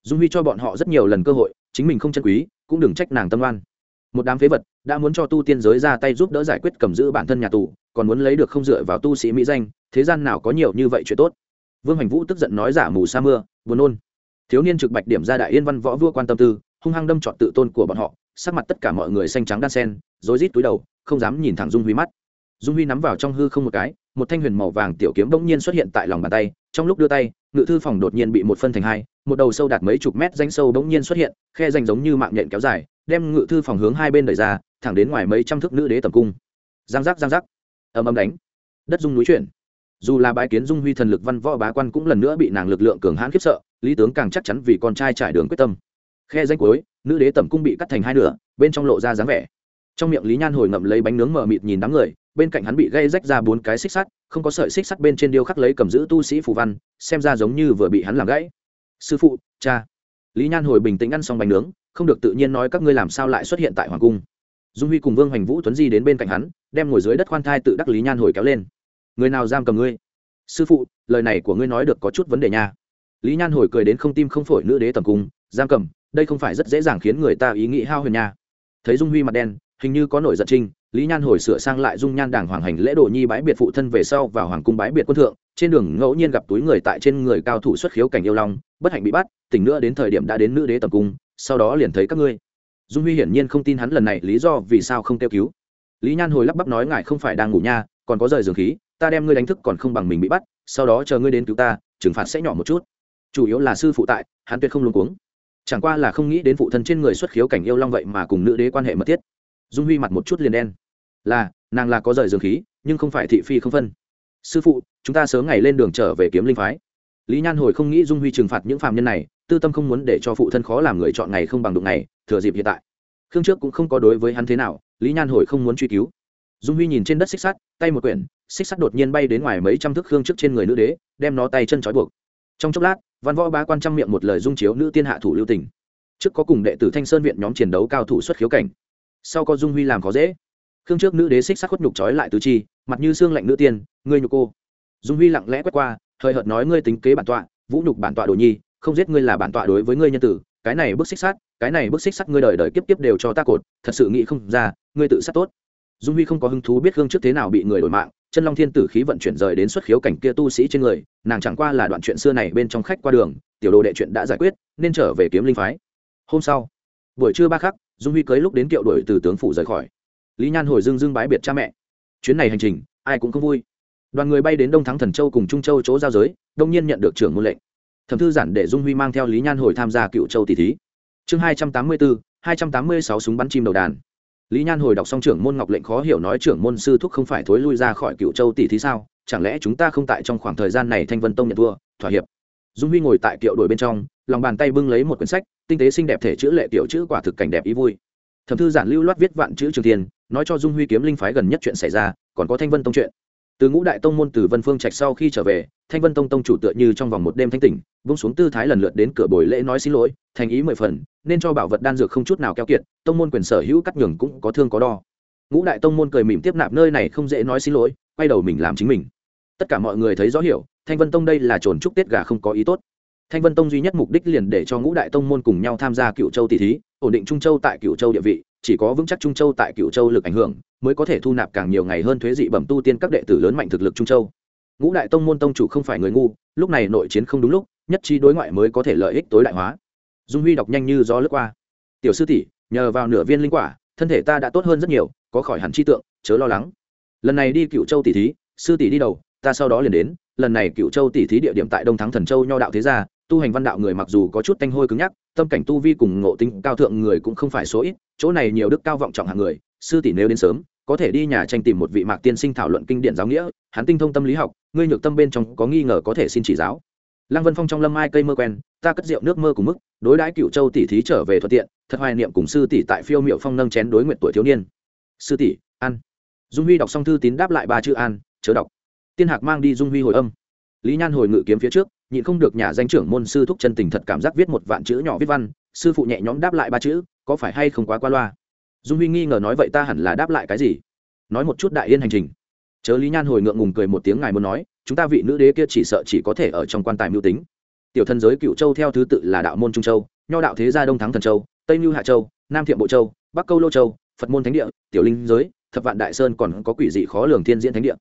Dung huy cho bọn họ rất nhiều lần cơ hội, chính mình không chân quý, cũng đừng trách nàng tâm oan một đám phế vật đã muốn cho tu tiên giới ra tay giúp đỡ giải quyết cầm giữ bản thân nhà tù, còn muốn lấy được không dựa vào tu sĩ mỹ danh, thế gian nào có nhiều như vậy chuyện tốt? Vương hành vũ tức giận nói giả mù sa mưa, buồn nôn. Thiếu niên trực bạch điểm ra đại yên văn võ vua quan tâm tư, hung hăng đâm trọn tự tôn của bọn họ, sắc mặt tất cả mọi người xanh trắng đan sen, rối rít túi đầu, không dám nhìn thẳng dung huy mắt. Dung huy nắm vào trong hư không một cái một thanh huyền màu vàng tiểu kiếm bỗng nhiên xuất hiện tại lòng bàn tay, trong lúc đưa tay, ngự thư phòng đột nhiên bị một phân thành hai, một đầu sâu đạt mấy chục mét danh sâu bỗng nhiên xuất hiện, khe danh giống như mạng nhện kéo dài, đem ngự thư phòng hướng hai bên đẩy ra, thẳng đến ngoài mấy trăm thước nữ đế tầm cung. Giang giác giang giác. Ầm ầm đánh. Đất dung núi chuyển. Dù là bãi kiến dung huy thần lực văn võ bá quan cũng lần nữa bị nàng lực lượng cường hãn khiếp sợ, lý tướng càng chắc chắn vì con trai trải đường quyết tâm. Khe danh cuối, nữ đế tẩm cung bị cắt thành hai nửa, bên trong lộ ra dáng vẻ. Trong miệng lý nhan hồi ngậm lấy bánh nướng mờ mịt nhìn đám người bên cạnh hắn bị gây rách ra bốn cái xích sắt, không có sợi xích sắt bên trên điêu khắc lấy cầm giữ tu sĩ phù văn, xem ra giống như vừa bị hắn làm gãy. Sư phụ, cha. Lý nhan hồi bình tĩnh ăn xong bánh nướng, không được tự nhiên nói các ngươi làm sao lại xuất hiện tại hoàng cung. Dung huy cùng vương hoành vũ tuấn di đến bên cạnh hắn, đem ngồi dưới đất khoan thai tự đắc lý nhan hồi kéo lên. Người nào giam cầm ngươi? Sư phụ, lời này của ngươi nói được có chút vấn đề nha. Lý nhan hồi cười đến không tim không phổi nữ đế tầm cung, giam cầm, đây không phải rất dễ dàng khiến người ta ý nghĩ hao huyền nha. Thấy dung huy mặt đen, hình như có nổi giận trinh lý nhan hồi sửa sang lại dung nhan đảng hoàng hành lễ đồ nhi bãi biệt phụ thân về sau vào hoàng cung bãi biệt quân thượng, trên đường ngẫu nhiên gặp túi người tại trên người cao thủ xuất khiếu cảnh yêu long, bất hạnh bị bắt, tỉnh nữa đến thời điểm đã đến nữ đế tầm cung, sau đó liền thấy các ngươi. Dung huy hiển nhiên không tin hắn lần này, lý do vì sao không kêu cứu. Lý nhan hồi lắp bắp nói, ngài không phải đang ngủ nha, còn có rời giường khí, ta đem ngươi đánh thức còn không bằng mình bị bắt, sau đó chờ ngươi đến cứu ta, trừng phạt sẽ nhỏ một chút. Chủ yếu là sư phụ tại, hắn tuyệt không luôn cuống. Chẳng qua là không nghĩ đến phụ thân trên người xuất khiếu cảnh yêu long vậy mà cùng nữ đế quan hệ mật thiết. Dung huy mặt một chút liền đen là, nàng là có rời dương khí, nhưng không phải thị phi không phân. Sư phụ, chúng ta sớm ngày lên đường trở về kiếm linh phái. Lý nhan hồi không nghĩ dung huy trừng phạt những phạm nhân này, tư tâm không muốn để cho phụ thân khó làm người chọn ngày không bằng đụng ngày, thừa dịp hiện tại. Khương trước cũng không có đối với hắn thế nào, lý nhan hồi không muốn truy cứu. Dung huy nhìn trên đất xích sắt, tay một quyển, xích sắt đột nhiên bay đến ngoài mấy trăm thước khương trước trên người nữ đế, đem nó tay chân trói buộc. Trong chốc lát, văn võ bá quan trăm miệng một lời dung chiếu nữ tiên hạ thủ lưu tình. Trước có cùng đệ tử thanh sơn viện nhóm chiến đấu cao thủ xuất khiếu cảnh. Sau có dung huy làm khó dễ khương trước nữ đế xích sắc khuất nhục trói lại tứ chi, mặt như xương lạnh nữ tiên, ngươi nhục cô. Dung huy lặng lẽ quét qua thời hợt nói ngươi tính kế bản tọa, vũ nhục bản tọa đồ nhi, không giết ngươi là bản tọa đối với ngươi nhân tử, cái này bức xích sắt, cái này bức xích sắt ngươi đời đời kiếp kiếp đều cho ta cột, thật sự nghĩ không ra, ngươi tự sát tốt. Dung huy không có hứng thú biết khương trước thế nào bị người đổi mạng, chân long thiên tử khí vận chuyển rời đến xuất khiếu cảnh kia tu sĩ trên người, nàng chẳng qua là đoạn chuyện xưa này bên trong khách qua đường, tiểu đồ đệ chuyện đã giải quyết, nên trở về kiếm linh phái. Hôm sau, buổi trưa ba khắc, dung huy cưới lúc đến kiệu đuổi từ tướng phủ rời khỏi lý nhan hồi dưng dưng bái biệt cha mẹ. Chuyến này hành trình, ai cũng không vui. Đoàn người bay đến đông thắng thần châu cùng trung châu chỗ giao giới, đông nhiên nhận được trưởng môn lệnh. Thẩm thư giản để dung huy mang theo lý nhan hồi tham gia cựu châu tỷ thí. Chương hai trăm tám mươi bốn hai trăm tám mươi sáu súng bắn chim đầu đàn. Lý nhan hồi đọc xong trưởng môn ngọc lệnh khó hiểu nói trưởng môn sư thúc không phải thối lui ra khỏi cựu châu tỷ thí sao? Chẳng lẽ chúng ta không tại trong khoảng thời gian này thanh vân tông nhận thua, thỏa hiệp? Dung huy ngồi tại kiệu đổi bên trong, lòng bàn tay bưng lấy một quyển sách, tinh tế xinh đẹp thể chữ lệ tiểu chữ quả thực cảnh đẹp ý vui thẩm thư giản lưu loát viết vạn chữ trường thiên nói cho dung huy kiếm linh phái gần nhất chuyện xảy ra, còn có thanh vân tông chuyện. Từ ngũ đại tông môn từ vân phương trạch sau khi trở về, thanh vân tông tông chủ tựa như trong vòng một đêm thanh tỉnh, vung xuống tư thái lần lượt đến cửa buổi lễ nói xin lỗi, thành ý mười phần, nên cho bảo vật đan dược không chút nào keo kiệt, tông môn quyền sở hữu cắt nhường cũng có thương có đo. Ngũ đại tông môn cười mỉm tiếp nạp nơi này không dễ nói xin lỗi, quay đầu mình làm chính mình. Tất cả mọi người thấy rõ hiểu, thanh vân tông đây là trồn trúc tiết gà không có ý tốt thanh vân tông duy nhất mục đích liền để cho ngũ đại tông môn cùng nhau tham gia cựu châu tỷ thí, ổn định trung châu tại cựu châu địa vị, chỉ có vững chắc trung châu tại cựu châu lực ảnh hưởng, mới có thể thu nạp càng nhiều ngày hơn thuế dị bẩm tu tiên các đệ tử lớn mạnh thực lực trung châu. Ngũ đại tông môn tông chủ không phải người ngu, lúc này nội chiến không đúng lúc, nhất trí đối ngoại mới có thể lợi ích tối đại hóa. Dung huy đọc nhanh như gió lướt qua. Tiểu sư tỷ, nhờ vào nửa viên linh quả, thân thể ta đã tốt hơn rất nhiều, có khỏi hẳn chi tượng, chớ lo lắng. Lần này đi cựu châu tỷ thí, sư tỷ đi đầu, ta sau đó liền đến, lần này cựu châu tỷ thí địa điểm tại đông thắng thần châu nho đạo thế gia tu hành văn đạo người mặc dù có chút tanh hôi cứng nhắc, tâm cảnh tu vi cùng ngộ tính cao thượng người cũng không phải số ít, chỗ này nhiều đức cao vọng trọng hạng người, sư tỷ nếu đến sớm, có thể đi nhà tranh tìm một vị mạc tiên sinh thảo luận kinh điển giáo nghĩa, hắn tinh thông tâm lý học, ngươi nhược tâm bên trong có nghi ngờ có thể xin chỉ giáo. Lăng vân phong trong lâm ai cây mơ quen, ta cất rượu nước mơ cùng mức, đối đãi cựu châu tỷ thí trở về thuận tiện, thật hoài niệm cùng sư tỷ tại phiêu miệu phong nâng chén đối nguyện tuổi thiếu niên. Sư tỷ an dung huy đọc xong thư tín đáp lại ba chữ an chớ đọc. Tiên hạc mang đi dung huy hồi âm. Lý nhan hồi ngự kiếm phía trước nhịn không được nhà danh trưởng môn sư thúc chân tình thật cảm giác viết một vạn chữ nhỏ viết văn, sư phụ nhẹ nhõm đáp lại ba chữ, có phải hay không quá qua loa? Dung huy nghi ngờ nói vậy ta hẳn là đáp lại cái gì? Nói một chút đại yên hành trình. Chớ lý nhan hồi ngượng ngùng cười một tiếng ngài muốn nói, chúng ta vị nữ đế kia chỉ sợ chỉ có thể ở trong quan tài mưu tính. Tiểu thần giới cựu châu theo thứ tự là đạo môn trung châu, nho đạo thế gia đông thắng thần châu, tây mưu hạ châu, nam thiệm bộ châu, bắc câu lô châu, phật môn thánh địa, tiểu linh giới, thập vạn đại sơn còn có quỷ dị khó lường thiên diễn thánh địa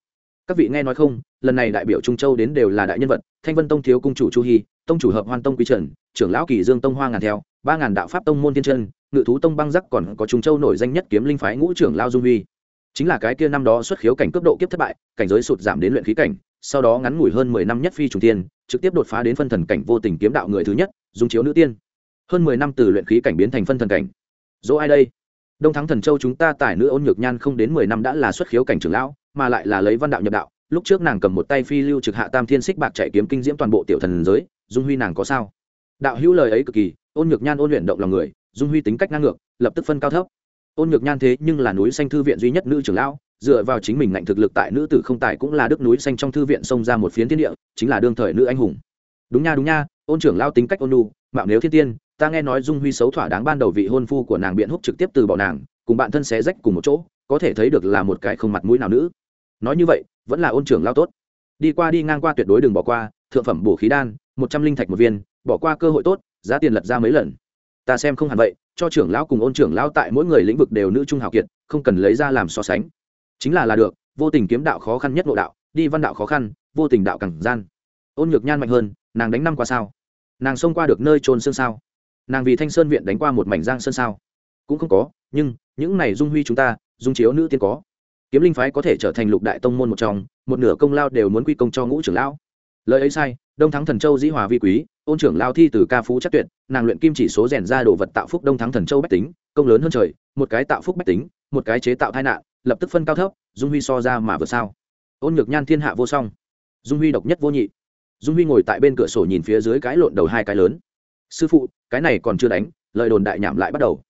các vị nghe nói không, lần này đại biểu trung châu đến đều là đại nhân vật, thanh vân tông thiếu cung chủ chu hy tông chủ hợp hoan tông quý trần, trưởng lão kỳ dương tông hoa ngàn theo, ba ngàn đạo pháp tông môn thiên chân, ngự thú tông băng giắc còn có trung châu nổi danh nhất kiếm linh phái ngũ trưởng lao dung huy. Chính là cái kia năm đó xuất khiếu cảnh cấp độ kiếp thất bại, cảnh giới sụt giảm đến luyện khí cảnh, sau đó ngắn ngủi hơn mười năm nhất phi trùng tiên trực tiếp đột phá đến phân thần cảnh vô tình kiếm đạo người thứ nhất, dung chiếu nữ tiên. Hơn mười năm từ luyện khí cảnh biến thành phân thần cảnh. Dỗ ai đây? Đông thắng thần châu chúng ta tài nữ ôn nhược nhan không đến mười năm đã là xuất khiếu cảnh trưởng lão, mà lại là lấy văn đạo nhập đạo. Lúc trước nàng cầm một tay phi lưu trực hạ tam thiên xích bạc chạy kiếm kinh diễm toàn bộ tiểu thần giới, dung huy nàng có sao? Đạo hữu lời ấy cực kỳ, ôn nhược nhan ôn luyện động lòng người, dung huy tính cách ngang ngược, lập tức phân cao thấp. Ôn nhược nhan thế nhưng là núi xanh thư viện duy nhất nữ trưởng lão, dựa vào chính mình ngạnh thực lực tại nữ tử không tài cũng là đức núi xanh trong thư viện xông ra một phiến thiên địa, chính là đương thời nữ anh hùng. Đúng nha đúng nha, ôn trưởng lao tính cách ôn nu mạo nếu thiên tiên ta nghe nói dung huy xấu thỏa đáng ban đầu vị hôn phu của nàng biện húc trực tiếp từ bỏ nàng, cùng bạn thân xé rách cùng một chỗ, có thể thấy được là một cái không mặt mũi nào nữ. Nói như vậy, vẫn là ôn trưởng lao tốt. Đi qua đi ngang qua tuyệt đối đừng bỏ qua, thượng phẩm bổ khí đan, một trăm linh thạch một viên, bỏ qua cơ hội tốt, giá tiền lật ra mấy lần. Ta xem không hẳn vậy, cho trưởng lão cùng ôn trưởng lão tại mỗi người lĩnh vực đều nữ trung hào kiệt, không cần lấy ra làm so sánh. Chính là là được, vô tình kiếm đạo khó khăn nhất nội đạo, đi văn đạo khó khăn, vô tình đạo cẳng gian. Ôn nhược nhan mạnh hơn, nàng đánh năm qua sao? Nàng xông qua được nơi trôn xương sao? Nàng vì thanh sơn viện đánh qua một mảnh giang sơn sao? Cũng không có, nhưng những này dung huy chúng ta, dung chiếu nữ tiên có. Kiếm linh phái có thể trở thành lục đại tông môn một trong, một nửa công lao đều muốn quy công cho ngũ trưởng lão. Lời ấy sai, đông thắng thần châu dĩ hòa vi quý, ôn trưởng lao thi từ ca phú chắc tuyệt, nàng luyện kim chỉ số rèn ra đồ vật tạo phúc đông thắng thần châu bách tính, công lớn hơn trời, một cái tạo phúc bách tính, một cái chế tạo tai nạn, lập tức phân cao thấp, dung huy so ra mà vừa sao. Ôn ngược nhan thiên hạ vô song. Dung huy độc nhất vô nhị. Dung huy ngồi tại bên cửa sổ nhìn phía dưới cái lộn đầu hai cái lớn sư phụ, cái này còn chưa đánh, lời đồn đại nhảm lại bắt đầu.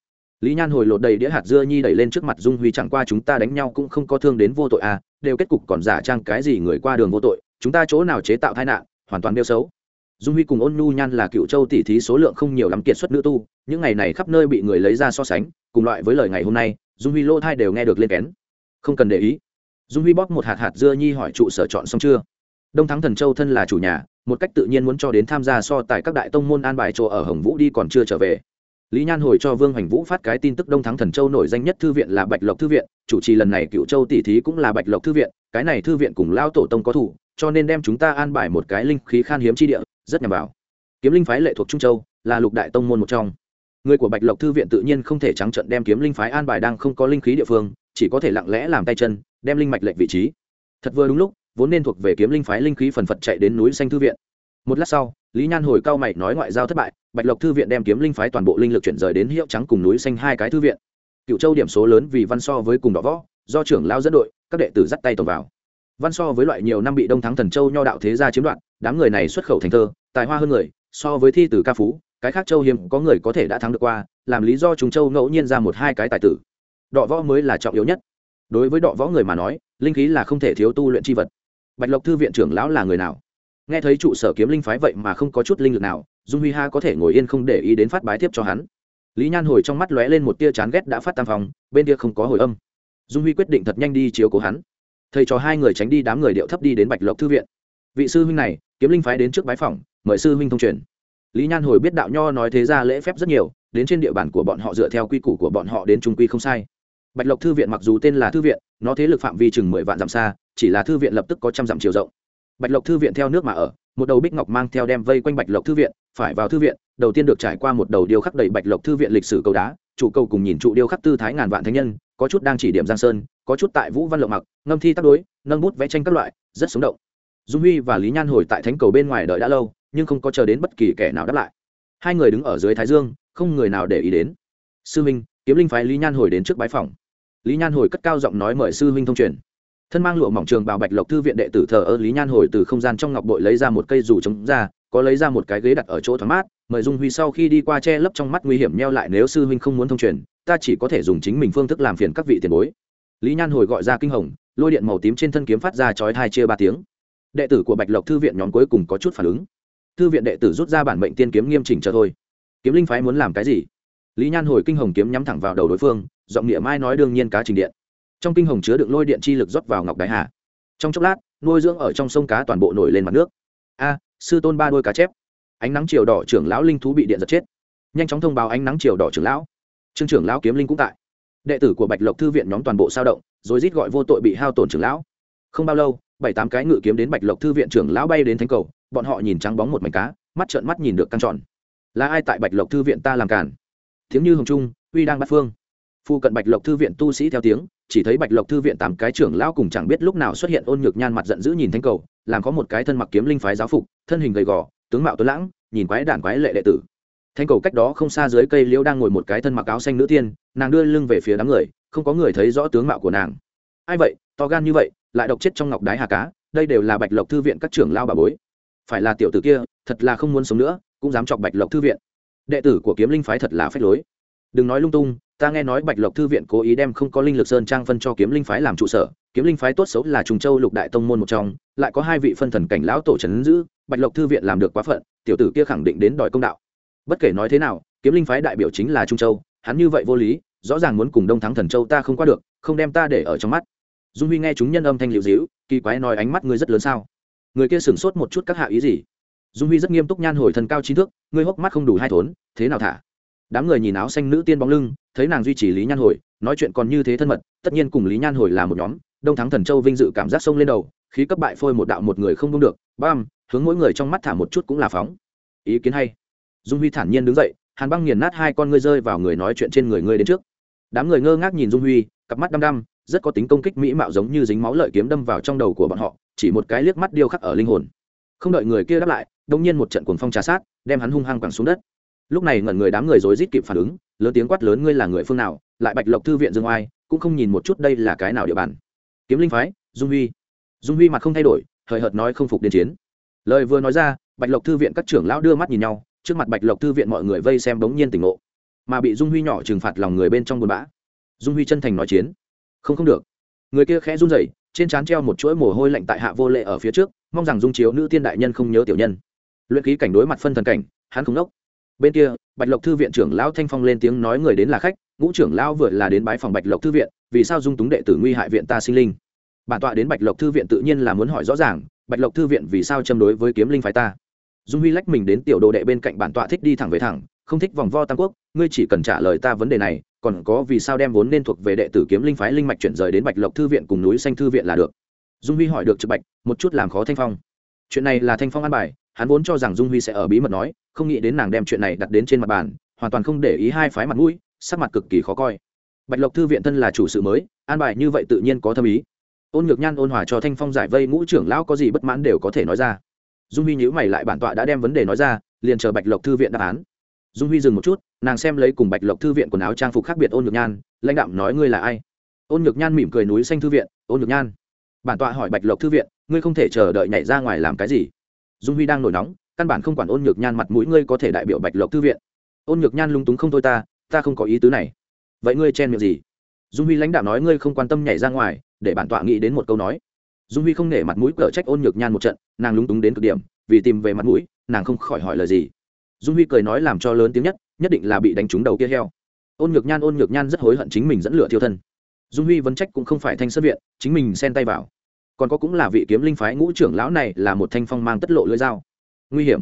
Lý nhan hồi lột đầy đĩa hạt dưa nhi đẩy lên trước mặt dung huy, chẳng qua chúng ta đánh nhau cũng không có thương đến vô tội à đều kết cục còn giả trang cái gì người qua đường vô tội, chúng ta chỗ nào chế tạo tai nạn, hoàn toàn đeo xấu. Dung huy cùng ôn nhu nhan là cựu châu tỷ thí số lượng không nhiều lắm kiệt xuất nữ tu, những ngày này khắp nơi bị người lấy ra so sánh, cùng loại với lời ngày hôm nay, dung huy lô thai đều nghe được lên kén. Không cần để ý. Dung huy bóp một hạt hạt dưa nhi hỏi, trụ sở chọn xong chưa? Đông thắng thần châu thân là chủ nhà một cách tự nhiên muốn cho đến tham gia so tại các đại tông môn an bài chỗ ở hồng vũ đi còn chưa trở về. Lý nhan hồi cho vương hoành vũ phát cái tin tức đông thắng thần châu nổi danh nhất thư viện là bạch lộc thư viện, chủ trì lần này cựu châu tỷ thí cũng là bạch lộc thư viện, cái này thư viện cùng lao tổ tông có thủ, cho nên đem chúng ta an bài một cái linh khí khan hiếm chi địa, rất nhằm vào. Kiếm linh phái lệ thuộc trung châu, là lục đại tông môn một trong. Người của bạch lộc thư viện tự nhiên không thể trắng trận đem kiếm linh phái an bài đang không có linh khí địa phương, chỉ có thể lặng lẽ làm tay chân, đem linh mạch lệnh vị trí. Thật vừa đúng lúc vốn nên thuộc về kiếm linh phái linh khí phần phật chạy đến núi xanh thư viện. Một lát sau, lý nhan hồi cao mày nói ngoại giao thất bại, bạch lộc thư viện đem kiếm linh phái toàn bộ linh lực chuyển rời đến hiệu trắng cùng núi xanh hai cái thư viện. Cựu châu điểm số lớn vì văn so với cùng đỏ võ, do trưởng lao dẫn đội, các đệ tử dắt tay tổng vào. Văn so với loại nhiều năm bị đông thắng thần châu nho đạo thế gia chiếm đoạt, đám người này xuất khẩu thành thơ, tài hoa hơn người, so với thi từ ca phú, cái khác châu hiếm, có người có thể đã thắng được qua, làm lý do chúng châu ngẫu nhiên ra một hai cái tài tử. Đọ võ mới là trọng yếu nhất. Đối với đọ võ người mà nói, linh khí là không thể thiếu tu luyện c h i vật bạch lộc thư viện trưởng lão là người nào? Nghe thấy trụ sở kiếm linh phái vậy mà không có chút linh lực nào, dung huy ha có thể ngồi yên không để ý đến phát bái tiếp cho hắn. Lý nhan hồi trong mắt lóe lên một tia chán ghét đã phát tam phòng, bên kia không có hồi âm. Dung huy quyết định thật nhanh đi chiếu cố hắn. Thầy cho hai người tránh đi đám người điệu thấp đi đến bạch lộc thư viện. Vị sư huynh này, kiếm linh phái đến trước bái phòng, mời sư huynh thông truyền. Lý nhan hồi biết đạo nho nói thế ra lễ phép rất nhiều, đến trên địa bàn của bọn họ dựa theo quy củ của bọn họ đến trung quy không sai. Bạch lộc thư viện mặc dù tên là thư viện, nó thế lực phạm vi chừng mười vạn dặm xa chỉ là thư viện lập tức có trăm dặm chiều rộng. Bạch lộc thư viện theo nước mà ở, một đầu bích ngọc mang theo đem vây quanh bạch lộc thư viện, phải vào thư viện, đầu tiên được trải qua một đầu điêu khắc đầy bạch lộc thư viện lịch sử cầu đá, trụ cầu cùng nhìn trụ điêu khắc tư thái ngàn vạn thánh nhân, có chút đang chỉ điểm giang sơn, có chút tại vũ văn lộng mặc, ngâm thi tác đối, nâng bút vẽ tranh các loại, rất sống động. Dung huy và lý nhan hồi tại thánh cầu bên ngoài đợi đã lâu, nhưng không có chờ đến bất kỳ kẻ nào đáp lại. Hai người đứng ở dưới thái dương, không người nào để ý đến. Sư minh, kiếm linh phái lý nhan hồi đến trước bái phòng. Lý nhan hồi cất cao giọng nói mời sư huynh thông truyền thân mang lụa mỏng trường bào bạch lộc thư viện đệ tử thờ ơ lý nhan hồi từ không gian trong ngọc bội lấy ra một cây dù chống ra, có lấy ra một cái ghế đặt ở chỗ thoáng mát, mời dung huy sau khi đi qua che lấp trong mắt nguy hiểm neo lại nếu sư huynh không muốn thông truyền, ta chỉ có thể dùng chính mình phương thức làm phiền các vị tiền bối. Lý nhan hồi gọi ra kinh hồng, lôi điện màu tím trên thân kiếm phát ra chói hai chia ba tiếng. Đệ tử của bạch lộc thư viện nhóm cuối cùng có chút phản ứng. Thư viện đệ tử rút ra bản mệnh tiên kiếm nghiêm chỉnh cho thôi. Kiếm linh phái muốn làm cái gì? Lý nhan hồi kinh hồng kiếm nhắm thẳng vào đầu đối phương, giọng nghĩa mai nói đương nhiên cá trình điện trong kinh hồng chứa đựng lôi điện chi lực rót vào ngọc đái hà. Trong chốc lát, nuôi dưỡng ở trong sông cá toàn bộ nổi lên mặt nước. A, sư tôn ba đôi cá chép. Ánh nắng chiều đỏ trưởng lão linh thú bị điện giật chết. Nhanh chóng thông báo ánh nắng chiều đỏ trưởng lão. Trương trưởng lão kiếm linh cũng tại. Đệ tử của bạch lộc thư viện nhóm toàn bộ sao động, rồi rít gọi vô tội bị hao tổn trưởng lão. Không bao lâu, bảy tám cái ngự kiếm đến bạch lộc thư viện trưởng lão bay đến thánh cầu, bọn họ nhìn trắng bóng một mảnh cá, mắt trợn mắt nhìn được căng tròn. Là ai tại bạch lộc thư viện ta làm cản tiếng như hồng trung, uy đang bắt phương phu cận bạch lộc thư viện tu sĩ theo tiếng, chỉ thấy bạch lộc thư viện tám cái trưởng lão cùng chẳng biết lúc nào xuất hiện ôn nhược nhan mặt giận dữ nhìn thánh cầu, làm có một cái thân mặc kiếm linh phái giáo phục, thân hình gầy gò, tướng mạo tuấn lãng, nhìn quái đản quái lệ đệ tử. Thánh cầu cách đó không xa dưới cây liễu đang ngồi một cái thân mặc áo xanh nữ tiên, nàng đưa lưng về phía đám người, không có người thấy rõ tướng mạo của nàng. Ai vậy, to gan như vậy, lại độc chết trong ngọc đái hà cá, đây đều là bạch lộc thư viện các trưởng lao bà bối. Phải là tiểu tử kia, thật là không muốn sống nữa, cũng dám chọc bạch lộc thư viện. Đệ tử của kiếm linh phái thật là phách lối. Đừng nói lung tung ta nghe nói bạch lộc thư viện cố ý đem không có linh lực sơn trang phân cho kiếm linh phái làm trụ sở kiếm linh phái tốt xấu là trùng châu lục đại tông môn một trong lại có hai vị phân thần cảnh lão tổ trấn giữ bạch lộc thư viện làm được quá phận tiểu tử kia khẳng định đến đòi công đạo. Bất kể nói thế nào kiếm linh phái đại biểu chính là trung châu hắn như vậy vô lý rõ ràng muốn cùng đông thắng thần châu ta không qua được không đem ta để ở trong mắt. Dung huy nghe chúng nhân âm thanh liệu dĩu kỳ quái nói ánh mắt ngươi rất lớn sao? Người kia sửng sốt một chút các hạ ý gì? Dung huy rất nghiêm túc nhan hồi thần cao trí thức, ngươi hốc mắt không đủ hai thốn thế nào thả? Đám người nhìn áo xanh nữ tiên bóng lưng, thấy nàng duy trì lý nhan hồi, nói chuyện còn như thế thân mật, tất nhiên cùng lý nhan hồi là một nhóm, đông thắng thần châu vinh dự cảm giác sông lên đầu, khí cấp bại phôi một đạo một người không đông được, bam, hướng mỗi người trong mắt thả một chút cũng là phóng. Ý kiến hay. Dung huy thản nhiên đứng dậy, hàn băng nghiền nát hai con ngươi rơi vào người nói chuyện trên người ngươi đến trước. Đám người ngơ ngác nhìn dung huy, cặp mắt đăm đăm, rất có tính công kích mỹ mạo giống như dính máu lợi kiếm đâm vào trong đầu của bọn họ, chỉ một cái liếc mắt điêu khắc ở linh hồn. Không đợi người kia đáp lại đông nhiên một trận cuồng phong trà sát, đem hắn hung hăng quẳng xuống đất lúc này ngẩn người đám người rối rít kịp phản ứng, lớn tiếng quát lớn, ngươi là người phương nào? Lại bạch lộc thư viện dương oai, cũng không nhìn một chút đây là cái nào địa bàn. Kiếm linh phái, dung huy. Dung huy mặt không thay đổi, hời hợt nói không phục đến chiến. Lời vừa nói ra, bạch lộc thư viện các trưởng lão đưa mắt nhìn nhau, trước mặt bạch lộc thư viện mọi người vây xem bỗng nhiên tỉnh ngộ. Mà bị dung huy nhỏ trừng phạt lòng người bên trong buồn bã. Dung huy chân thành nói chiến. Không không được. Người kia khẽ run rẩy, trên trán treo một chuỗi mồ hôi lạnh tại hạ vô lệ ở phía trước, mong rằng dung chiếu nữ tiên đại nhân không nhớ tiểu nhân. Luyện ký cảnh đối mặt phân thần cảnh, hắn không đốc bên kia, bạch lộc thư viện trưởng lão thanh phong lên tiếng nói người đến là khách, ngũ trưởng lão vừa là đến bái phòng bạch lộc thư viện, vì sao dung túng đệ tử nguy hại viện ta sinh linh? Bản tọa đến bạch lộc thư viện tự nhiên là muốn hỏi rõ ràng, bạch lộc thư viện vì sao châm đối với kiếm linh phái ta? Dung huy lách mình đến tiểu đồ đệ bên cạnh bản tọa thích đi thẳng về thẳng, không thích vòng vo tam quốc, ngươi chỉ cần trả lời ta vấn đề này, còn có vì sao đem vốn nên thuộc về đệ tử kiếm linh phái linh mạch chuyển rời đến bạch lộc thư viện cùng núi xanh thư viện là được? Dung huy hỏi được trực bạch, một chút làm khó thanh phong. Chuyện này là thanh phong an bài hắn vốn cho rằng dung huy sẽ ở bí mật nói, không nghĩ đến nàng đem chuyện này đặt đến trên mặt bàn, hoàn toàn không để ý hai phái mặt mũi, sắc mặt cực kỳ khó coi. Bạch lộc thư viện thân là chủ sự mới, an bài như vậy tự nhiên có thâm ý. Ôn ngược nhan ôn hòa cho thanh phong giải vây ngũ trưởng lão có gì bất mãn đều có thể nói ra. Dung huy nhữ mày lại bản tọa đã đem vấn đề nói ra, liền chờ bạch lộc thư viện đáp án. Dung huy dừng một chút, nàng xem lấy cùng bạch lộc thư viện quần áo trang phục khác biệt ôn nhược nhan, lãnh đạm nói ngươi là ai? Ôn nhược nhan mỉm cười núi xanh thư viện, ôn nhược nhan. Bản tọa hỏi bạch lộc thư viện, ngươi không thể chờ đợi nhảy ra ngoài làm cái gì? Dung huy đang nổi nóng, căn bản không quản ôn nhược nhan mặt mũi, ngươi có thể đại biểu bạch lộc thư viện. Ôn nhược nhan lung túng không thôi ta ta không có ý tứ này. Vậy ngươi chen miệng gì? Dung huy lãnh đạo nói ngươi không quan tâm nhảy ra ngoài, để bản tọa nghĩ đến một câu nói. Dung huy không nể mặt mũi cở trách ôn nhược nhan một trận, nàng lúng túng đến cực điểm, vì tìm về mặt mũi, nàng không khỏi hỏi lời gì. Dung huy cười nói làm cho lớn tiếng nhất nhất định là bị đánh trúng đầu kia heo. Ôn nhược nhan, ôn nhược nhan rất hối hận chính mình dẫn lửa thiêu thân. Dung huy vấn trách cũng không phải thanh sân viện, chính mình xen tay vào còn có cũng là vị kiếm linh phái ngũ trưởng lão này là một thanh phong mang tất lộ lưỡi dao. Nguy hiểm.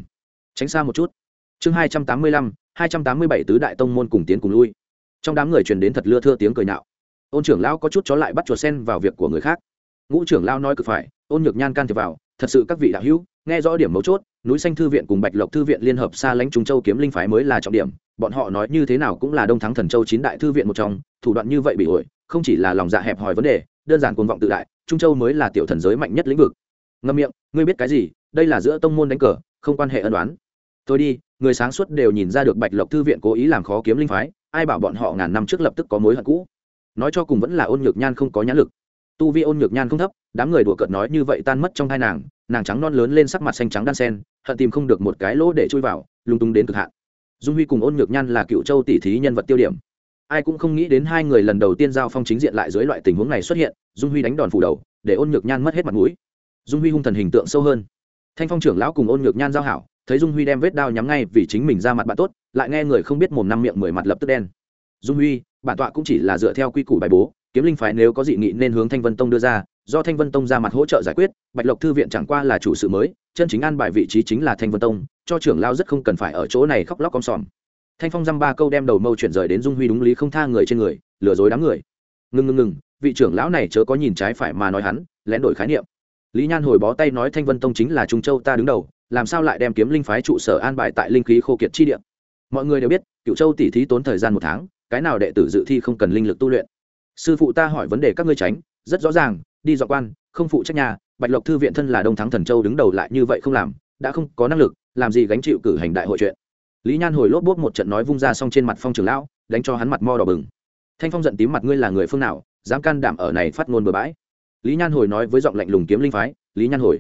Tránh xa một chút. Chương hai trăm tám mươi lăm, hai trăm tám mươi bảy tứ đại tông môn cùng tiến cùng lui. Trong đám người truyền đến thật lưa thưa tiếng cười nạo ôn trưởng lão có chút chó lại bắt chuột sen vào việc của người khác. Ngũ trưởng lão nói cực phải, ôn nhược nhan can thiệp vào, thật sự các vị đạo hữu, nghe rõ điểm mấu chốt, núi xanh thư viện cùng bạch lộc thư viện liên hợp xa lãnh trung châu kiếm linh phái mới là trọng điểm, bọn họ nói như thế nào cũng là đông thắng thần châu chín đại thư viện một trong, thủ đoạn như vậy bị ổi, không chỉ là lòng dạ hẹp hòi vấn đề đơn giản cuồng vọng tự đại, trung châu mới là tiểu thần giới mạnh nhất lĩnh vực. Ngâm miệng, ngươi biết cái gì? Đây là giữa tông môn đánh cờ, không quan hệ ân đoán tôi đi, người sáng suốt đều nhìn ra được bạch lộc thư viện cố ý làm khó kiếm linh phái, ai bảo bọn họ ngàn năm trước lập tức có mối hận cũ. Nói cho cùng vẫn là ôn nhược nhan không có nhãn lực. Tu vi ôn nhược nhan không thấp, đám người đùa cợt nói như vậy tan mất trong hai nàng nàng trắng non lớn lên sắc mặt xanh trắng đan sen, hận tìm không được một cái lỗ để chui vào, lung tung đến cực hạn. Dung huy cùng ôn nhược nhan là cựu châu tỷ thí nhân vật tiêu điểm ai cũng không nghĩ đến hai người lần đầu tiên giao phong chính diện lại dưới loại tình huống này xuất hiện, dung huy đánh đòn phủ đầu, để ôn nhược nhan mất hết mặt mũi. Dung huy hung thần hình tượng sâu hơn. Thanh phong trưởng lão cùng ôn nhược nhan giao hảo, thấy dung huy đem vết đao nhắm ngay vì chính mình ra mặt bạn tốt, lại nghe người không biết mồm năm miệng mười mặt lập tức đen. Dung huy, bản tọa cũng chỉ là dựa theo quy củ bài bố, kiếm linh phái nếu có dị nghị nên hướng thanh vân tông đưa ra, do thanh vân tông ra mặt hỗ trợ giải quyết, bạch lộc thư viện chẳng qua là chủ sự mới, chân chính an bài vị trí chính là thanh vân tông, cho trưởng lao rất không cần phải ở chỗ này khóc lóc con sòm thanh phong dăm ba câu đem đầu mâu chuyển rời đến dung huy đúng lý không tha người trên người, lừa dối đám người. Ngừng ngừng ngừng, vị trưởng lão này chớ có nhìn trái phải mà nói hắn, lén đổi khái niệm. Lý nhan hồi bó tay nói thanh vân tông chính là trung châu ta đứng đầu, làm sao lại đem kiếm linh phái trụ sở an bài tại linh khí khô kiệt chi địa? Mọi người đều biết, cựu châu tỷ thí tốn thời gian một tháng, cái nào đệ tử dự thi không cần linh lực tu luyện. Sư phụ ta hỏi vấn đề các ngươi tránh, rất rõ ràng, đi dọn quan, không phụ trách nhà, bạch lộc thư viện thân là đông thắng thần châu đứng đầu lại như vậy không làm, đã không có năng lực, làm gì gánh chịu cử hành đại hội chuyện lý nhan hồi lốp bốt một trận nói vung ra xong trên mặt phong trường lão, đánh cho hắn mặt mo đỏ bừng. Thanh phong giận tím mặt ngươi là người phương nào, dám can đảm ở này phát ngôn bừa bãi? Lý nhan hồi nói với giọng lạnh lùng kiếm linh phái, lý nhan hồi.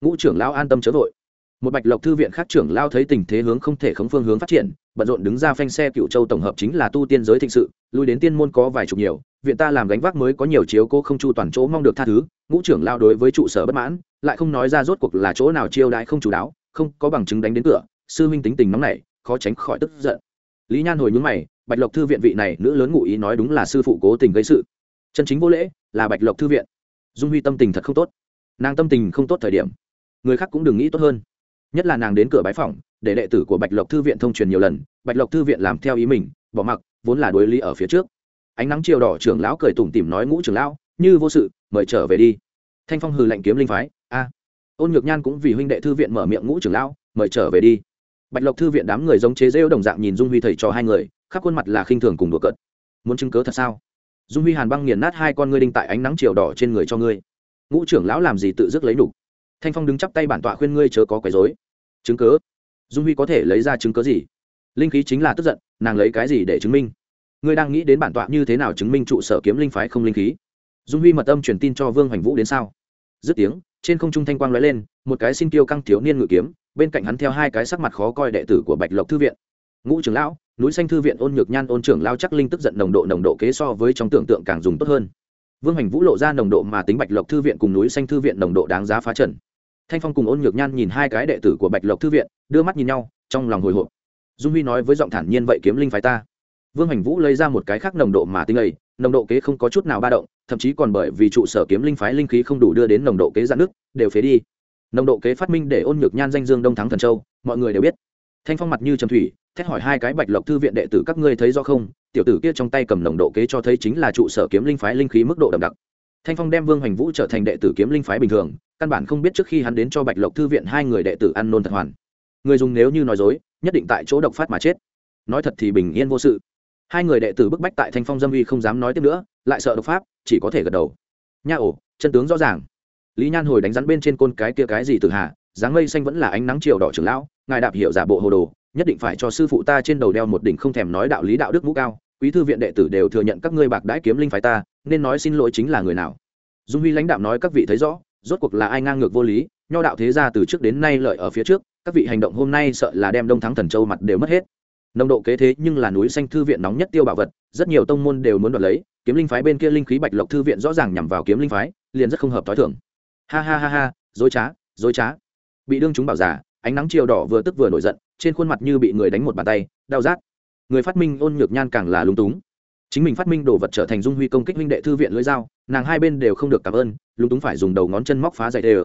Ngũ trưởng lão an tâm chớ vội. Một bạch lộc thư viện khác trưởng lao thấy tình thế hướng không thể khống phương hướng phát triển, bận rộn đứng ra phanh xe cựu châu tổng hợp chính là tu tiên giới thịnh sự, lui đến tiên môn có vài chục nhiều, viện ta làm gánh vác mới có nhiều chiếu cô không chu toàn chỗ mong được tha thứ, ngũ trưởng lao đối với trụ sở bất mãn, lại không nói ra rốt cuộc là chỗ nào chiêu đãi không chủ đáo, không có bằng chứng đánh đến cửa, sư huynh tính tình nóng này khó tránh khỏi tức giận. Lý nhan hồi nhúng mày, bạch lộc thư viện vị này nữ lớn ngụ ý nói đúng là sư phụ cố tình gây sự. Chân chính vô lễ là bạch lộc thư viện. Dung huy tâm tình thật không tốt. Nàng tâm tình không tốt thời điểm, người khác cũng đừng nghĩ tốt hơn. Nhất là nàng đến cửa bái phòng để đệ tử của bạch lộc thư viện thông truyền nhiều lần, bạch lộc thư viện làm theo ý mình, bỏ mặc, vốn là đối lý ở phía trước. Ánh nắng chiều đỏ trưởng lão cười tủm tỉm nói ngũ trưởng lão, như vô sự, mời trở về đi. Thanh phong hừ lạnh kiếm linh phái, a. Ôn nhược nhan cũng vì huynh đệ thư viện mở miệng ngũ trưởng lão, mời trở về đi bạch lộc thư viện đám người giống chế rêu đồng dạng nhìn dung huy thầy cho hai người, khắp khuôn mặt là khinh thường cùng đùa cợt. Muốn chứng cớ thật sao? Dung huy hàn băng nghiền nát hai con ngươi đinh tại ánh nắng chiều đỏ trên người cho ngươi. Ngũ trưởng lão làm gì tự dứt lấy đủ? Thanh phong đứng chắp tay bản tọa khuyên ngươi chớ có quấy dối chứng cớ? Dung huy có thể lấy ra chứng cớ gì? Linh khí chính là tức giận, nàng lấy cái gì để chứng minh? Ngươi đang nghĩ đến bản tọa như thế nào chứng minh trụ sở kiếm linh phái không linh khí? Dung huy mật âm truyền tin cho vương hoành vũ đến sao? Dứt tiếng, trên không trung thanh quang lóe lên, một cái xin tiêu căng thiếu niên ngự kiếm bên cạnh hắn theo hai cái sắc mặt khó coi đệ tử của bạch lộc thư viện. Ngũ trưởng lão, núi xanh thư viện ôn nhược nhan ôn trưởng lao chắc linh tức giận nồng độ nồng độ kế so với trong tưởng tượng càng dùng tốt hơn. Vương hành vũ lộ ra nồng độ mà tính bạch lộc thư viện cùng núi xanh thư viện nồng độ đáng giá phá trần thanh phong cùng ôn nhược nhan nhìn hai cái đệ tử của bạch lộc thư viện, đưa mắt nhìn nhau, trong lòng hồi hộp. Dung huy nói với giọng thản nhiên, vậy kiếm linh phái ta. Vương hành vũ lấy ra một cái khác nồng độ mà tính ấy, nồng độ kế không có chút nào ba động, thậm chí còn bởi vì trụ sở kiếm linh phái linh khí không đủ đưa đến nồng độ kế dạn nước đều phế đi nồng độ kế phát minh để ôn nhược nhan danh dương đông thắng thần châu, mọi người đều biết. Thanh phong mặt như trầm thủy, thét hỏi hai cái bạch lộc thư viện đệ tử các ngươi thấy do không? Tiểu tử kia trong tay cầm nồng độ kế cho thấy chính là trụ sở kiếm linh phái linh khí mức độ đậm đặc. Thanh phong đem vương hoành vũ trở thành đệ tử kiếm linh phái bình thường, căn bản không biết trước khi hắn đến cho bạch lộc thư viện hai người đệ tử ăn nôn thật hoàn. Người dùng nếu như nói dối, nhất định tại chỗ độc phát mà chết. Nói thật thì bình yên vô sự. Hai người đệ tử bức bách tại thanh phong dâm uy không dám nói tiếp nữa, lại sợ độc pháp, chỉ có thể gật đầu. Nha ổ, chân tướng rõ ràng lý nhan hồi đánh rắn bên trên côn cái kia cái gì từ hạ dáng mây xanh vẫn là ánh nắng chiều đỏ trưởng lão, ngài đạp hiểu giả bộ hồ đồ, nhất định phải cho sư phụ ta trên đầu đeo một đỉnh không thèm nói đạo lý đạo đức mũ cao, quý thư viện đệ tử đều thừa nhận các ngươi bạc đãi kiếm linh phái ta, nên nói xin lỗi chính là người nào. Dung huy lãnh đạo nói các vị thấy rõ, rốt cuộc là ai ngang ngược vô lý, nho đạo thế ra từ trước đến nay lợi ở phía trước, các vị hành động hôm nay sợ là đem đông thắng thần châu mặt đều mất hết. Nồng độ kế thế nhưng là núi xanh thư viện nóng nhất tiêu bảo vật, rất nhiều tông môn đều muốn đoạt lấy, kiếm linh phái bên kia linh khí bạch lộc thư viện rõ ràng nhằm vào kiếm linh phái, liền rất không hợp t h i thưởng ha ha ha ha, dối trá dối trá. Bị đương chúng bảo giả, ánh nắng chiều đỏ vừa tức vừa nổi giận, trên khuôn mặt như bị người đánh một bàn tay, đau rát. Người phát minh ôn nhược nhan càng là lúng túng. Chính mình phát minh đồ vật trở thành dung huy công kích huynh đệ thư viện lưỡi dao, nàng hai bên đều không được cảm ơn, lúng túng phải dùng đầu ngón chân móc phá dày đều.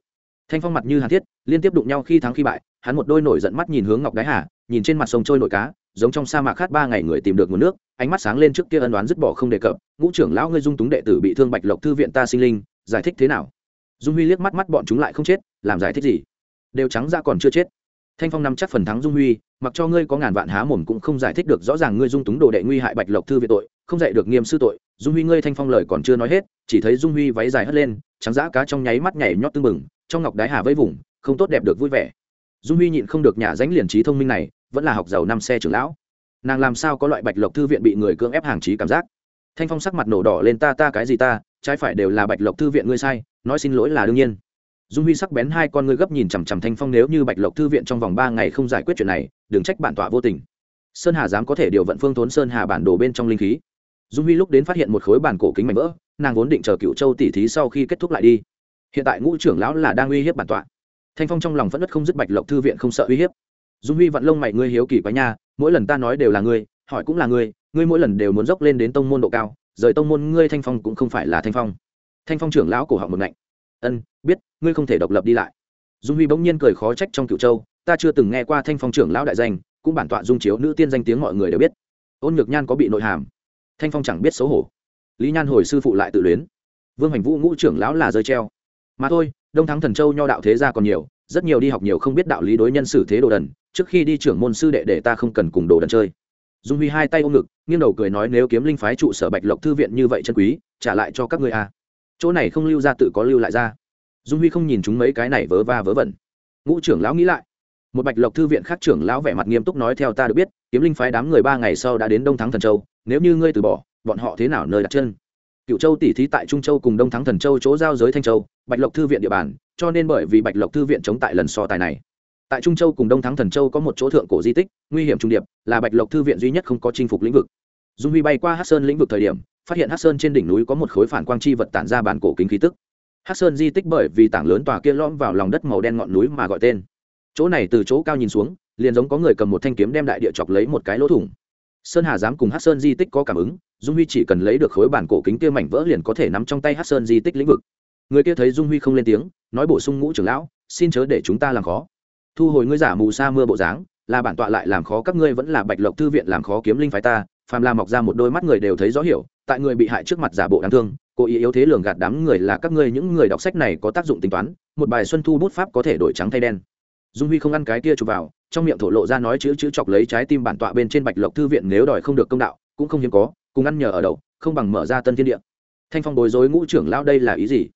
Thanh phong mặt như hàn thiết, liên tiếp đụng nhau khi thắng khi bại, hắn một đôi nổi giận mắt nhìn hướng ngọc đái hà, nhìn trên mặt sông trôi nổi cá, giống trong sa mạc khát ba ngày người tìm được nguồn nước, ánh mắt sáng lên trước kia ân đoán dứt bỏ không đề cập, ngũ trưởng lão ngươi dung túng đệ tử bị thương bạch lộc thư viện ta sinh linh, giải thích thế nào? Dung huy liếc mắt mắt bọn chúng lại không chết, làm giải thích gì? Đều trắng ra còn chưa chết. Thanh phong nắm chắc phần thắng dung huy, mặc cho ngươi có ngàn vạn há mồm cũng không giải thích được rõ ràng ngươi dung túng đồ đệ nguy hại bạch lộc thư viện tội, không dạy được nghiêm sư tội. Dung huy ngươi thanh phong lời còn chưa nói hết, chỉ thấy dung huy váy dài hất lên, trắng giã cá trong nháy mắt nhảy nhót tưng bừng, trong ngọc đái hà vây vùng, không tốt đẹp được vui vẻ. Dung huy nhịn không được nhà dánh liền trí thông minh này, vẫn là học giàu năm xe trưởng lão. Nàng làm sao có loại bạch lộc thư viện bị người cưỡng ép hàng trí cảm giác? Thanh phong sắc mặt nổ đỏ lên, ta ta, cái gì ta? Trái phải đều là bạch lộc thư viện ngươi sai, nói xin lỗi là đương nhiên. Dung huy sắc bén hai con ngươi gấp nhìn chằm chằm thanh phong, nếu như bạch lộc thư viện trong vòng ba ngày không giải quyết chuyện này, đừng trách bản tọa vô tình. Sơn hà dám có thể điều vận phương thốn sơn hà bản đồ bên trong linh khí. Dung huy lúc đến phát hiện một khối bản cổ kính mảnh vỡ, nàng vốn định chờ cựu châu tỉ thí sau khi kết thúc lại đi. Hiện tại ngũ trưởng lão là đang uy hiếp bản tọa. Thanh phong trong lòng vẫn đất không dứt bạch lộc thư viện không sợ uy hiếp. Dung huy vận lông mày ngươi hiếu kỳ quá nha, mỗi lần ta nói đều là ngươi hỏi cũng là ngươi ngươi mỗi lần đều muốn dốc lên đến tông môn độ cao, rời tông môn ngươi thanh phong cũng không phải là thanh phong. Thanh phong trưởng lão cổ họng một ngạnh. Ân, biết, ngươi không thể độc lập đi lại. Dung huy bỗng nhiên cười khó trách trong cựu châu, ta chưa từng nghe qua thanh phong trưởng lão đại danh, cũng bản tọa dung chiếu nữ tiên danh tiếng mọi người đều biết. Ôn nhược nhan có bị nội hàm. Thanh phong chẳng biết xấu hổ. Lý nhan hồi sư phụ lại tự luyến. Vương hành vũ ngũ trưởng lão là rơi treo. Mà thôi, đông thắng thần châu nho đạo thế gia còn nhiều, rất nhiều đi học nhiều không biết đạo lý đối nhân xử thế đồ đần, trước khi đi trưởng môn sư đệ để ta không cần cùng đồ đần chơi dung huy hai tay ôm ngực, nghiêng đầu cười nói, nếu kiếm linh phái trụ sở bạch lộc thư viện như vậy chân quý, trả lại cho các ngươi a à. chỗ này không lưu ra tự có lưu lại ra. Dung huy không nhìn chúng mấy cái này vớ va vớ vẩn. Ngũ trưởng lão nghĩ lại, một bạch lộc thư viện khác trưởng lão vẻ mặt nghiêm túc nói, theo ta được biết, kiếm linh phái đám người ba ngày sau đã đến đông thắng thần châu, nếu như ngươi từ bỏ, bọn họ thế nào nơi đặt chân? Cựu châu tỉ thí tại trung châu cùng đông thắng thần châu chỗ giao giới thanh châu, bạch lộc thư viện địa bàn, cho nên bởi vì bạch lộc thư viện chống tại lần so tài này tại trung châu cùng đông thắng thần châu có một chỗ thượng cổ di tích, nguy hiểm trung điệp, là bạch lộc thư viện duy nhất không có chinh phục lĩnh vực. Dung huy bay qua hát sơn lĩnh vực thời điểm, phát hiện hát sơn trên đỉnh núi có một khối phản quang chi vật tản ra bản cổ kính khí tức. Hát sơn di tích bởi vì tảng lớn tòa kia lõm vào lòng đất màu đen ngọn núi mà gọi tên. Chỗ này từ chỗ cao nhìn xuống, liền giống có người cầm một thanh kiếm đem đại địa chọc lấy một cái lỗ thủng. Sơn hà dám cùng hát sơn di tích có cảm ứng, dung huy chỉ cần lấy được khối bản cổ kính kia mảnh vỡ liền có thể nắm trong tay hát sơn di tích lĩnh vực. Người kia thấy dung huy không lên tiếng, nói bổ sung ngũ trưởng lão, xin chớ để chúng ta làm khó thu hồi ngươi giả mù sa mưa bộ dáng, là bản tọa lại làm khó các ngươi vẫn là bạch lộc thư viện làm khó kiếm linh phái ta, phàm la mọc ra một đôi mắt người đều thấy rõ hiểu, tại người bị hại trước mặt giả bộ đáng thương, cố ý yếu thế lường gạt đám người là các ngươi những người đọc sách này có tác dụng tính toán, một bài xuân thu bút pháp có thể đổi trắng thay đen. Dung huy không ăn cái kia chụp vào, trong miệng thổ lộ ra nói chữ chữ chọc lấy trái tim bản tọa bên trên bạch lộc thư viện nếu đòi không được công đạo, cũng không hiếm có, cùng ăn nhờ ở đầu không bằng mở ra tân thiên địa. Thanh phong bối rối ngũ trưởng lao đây là ý gì?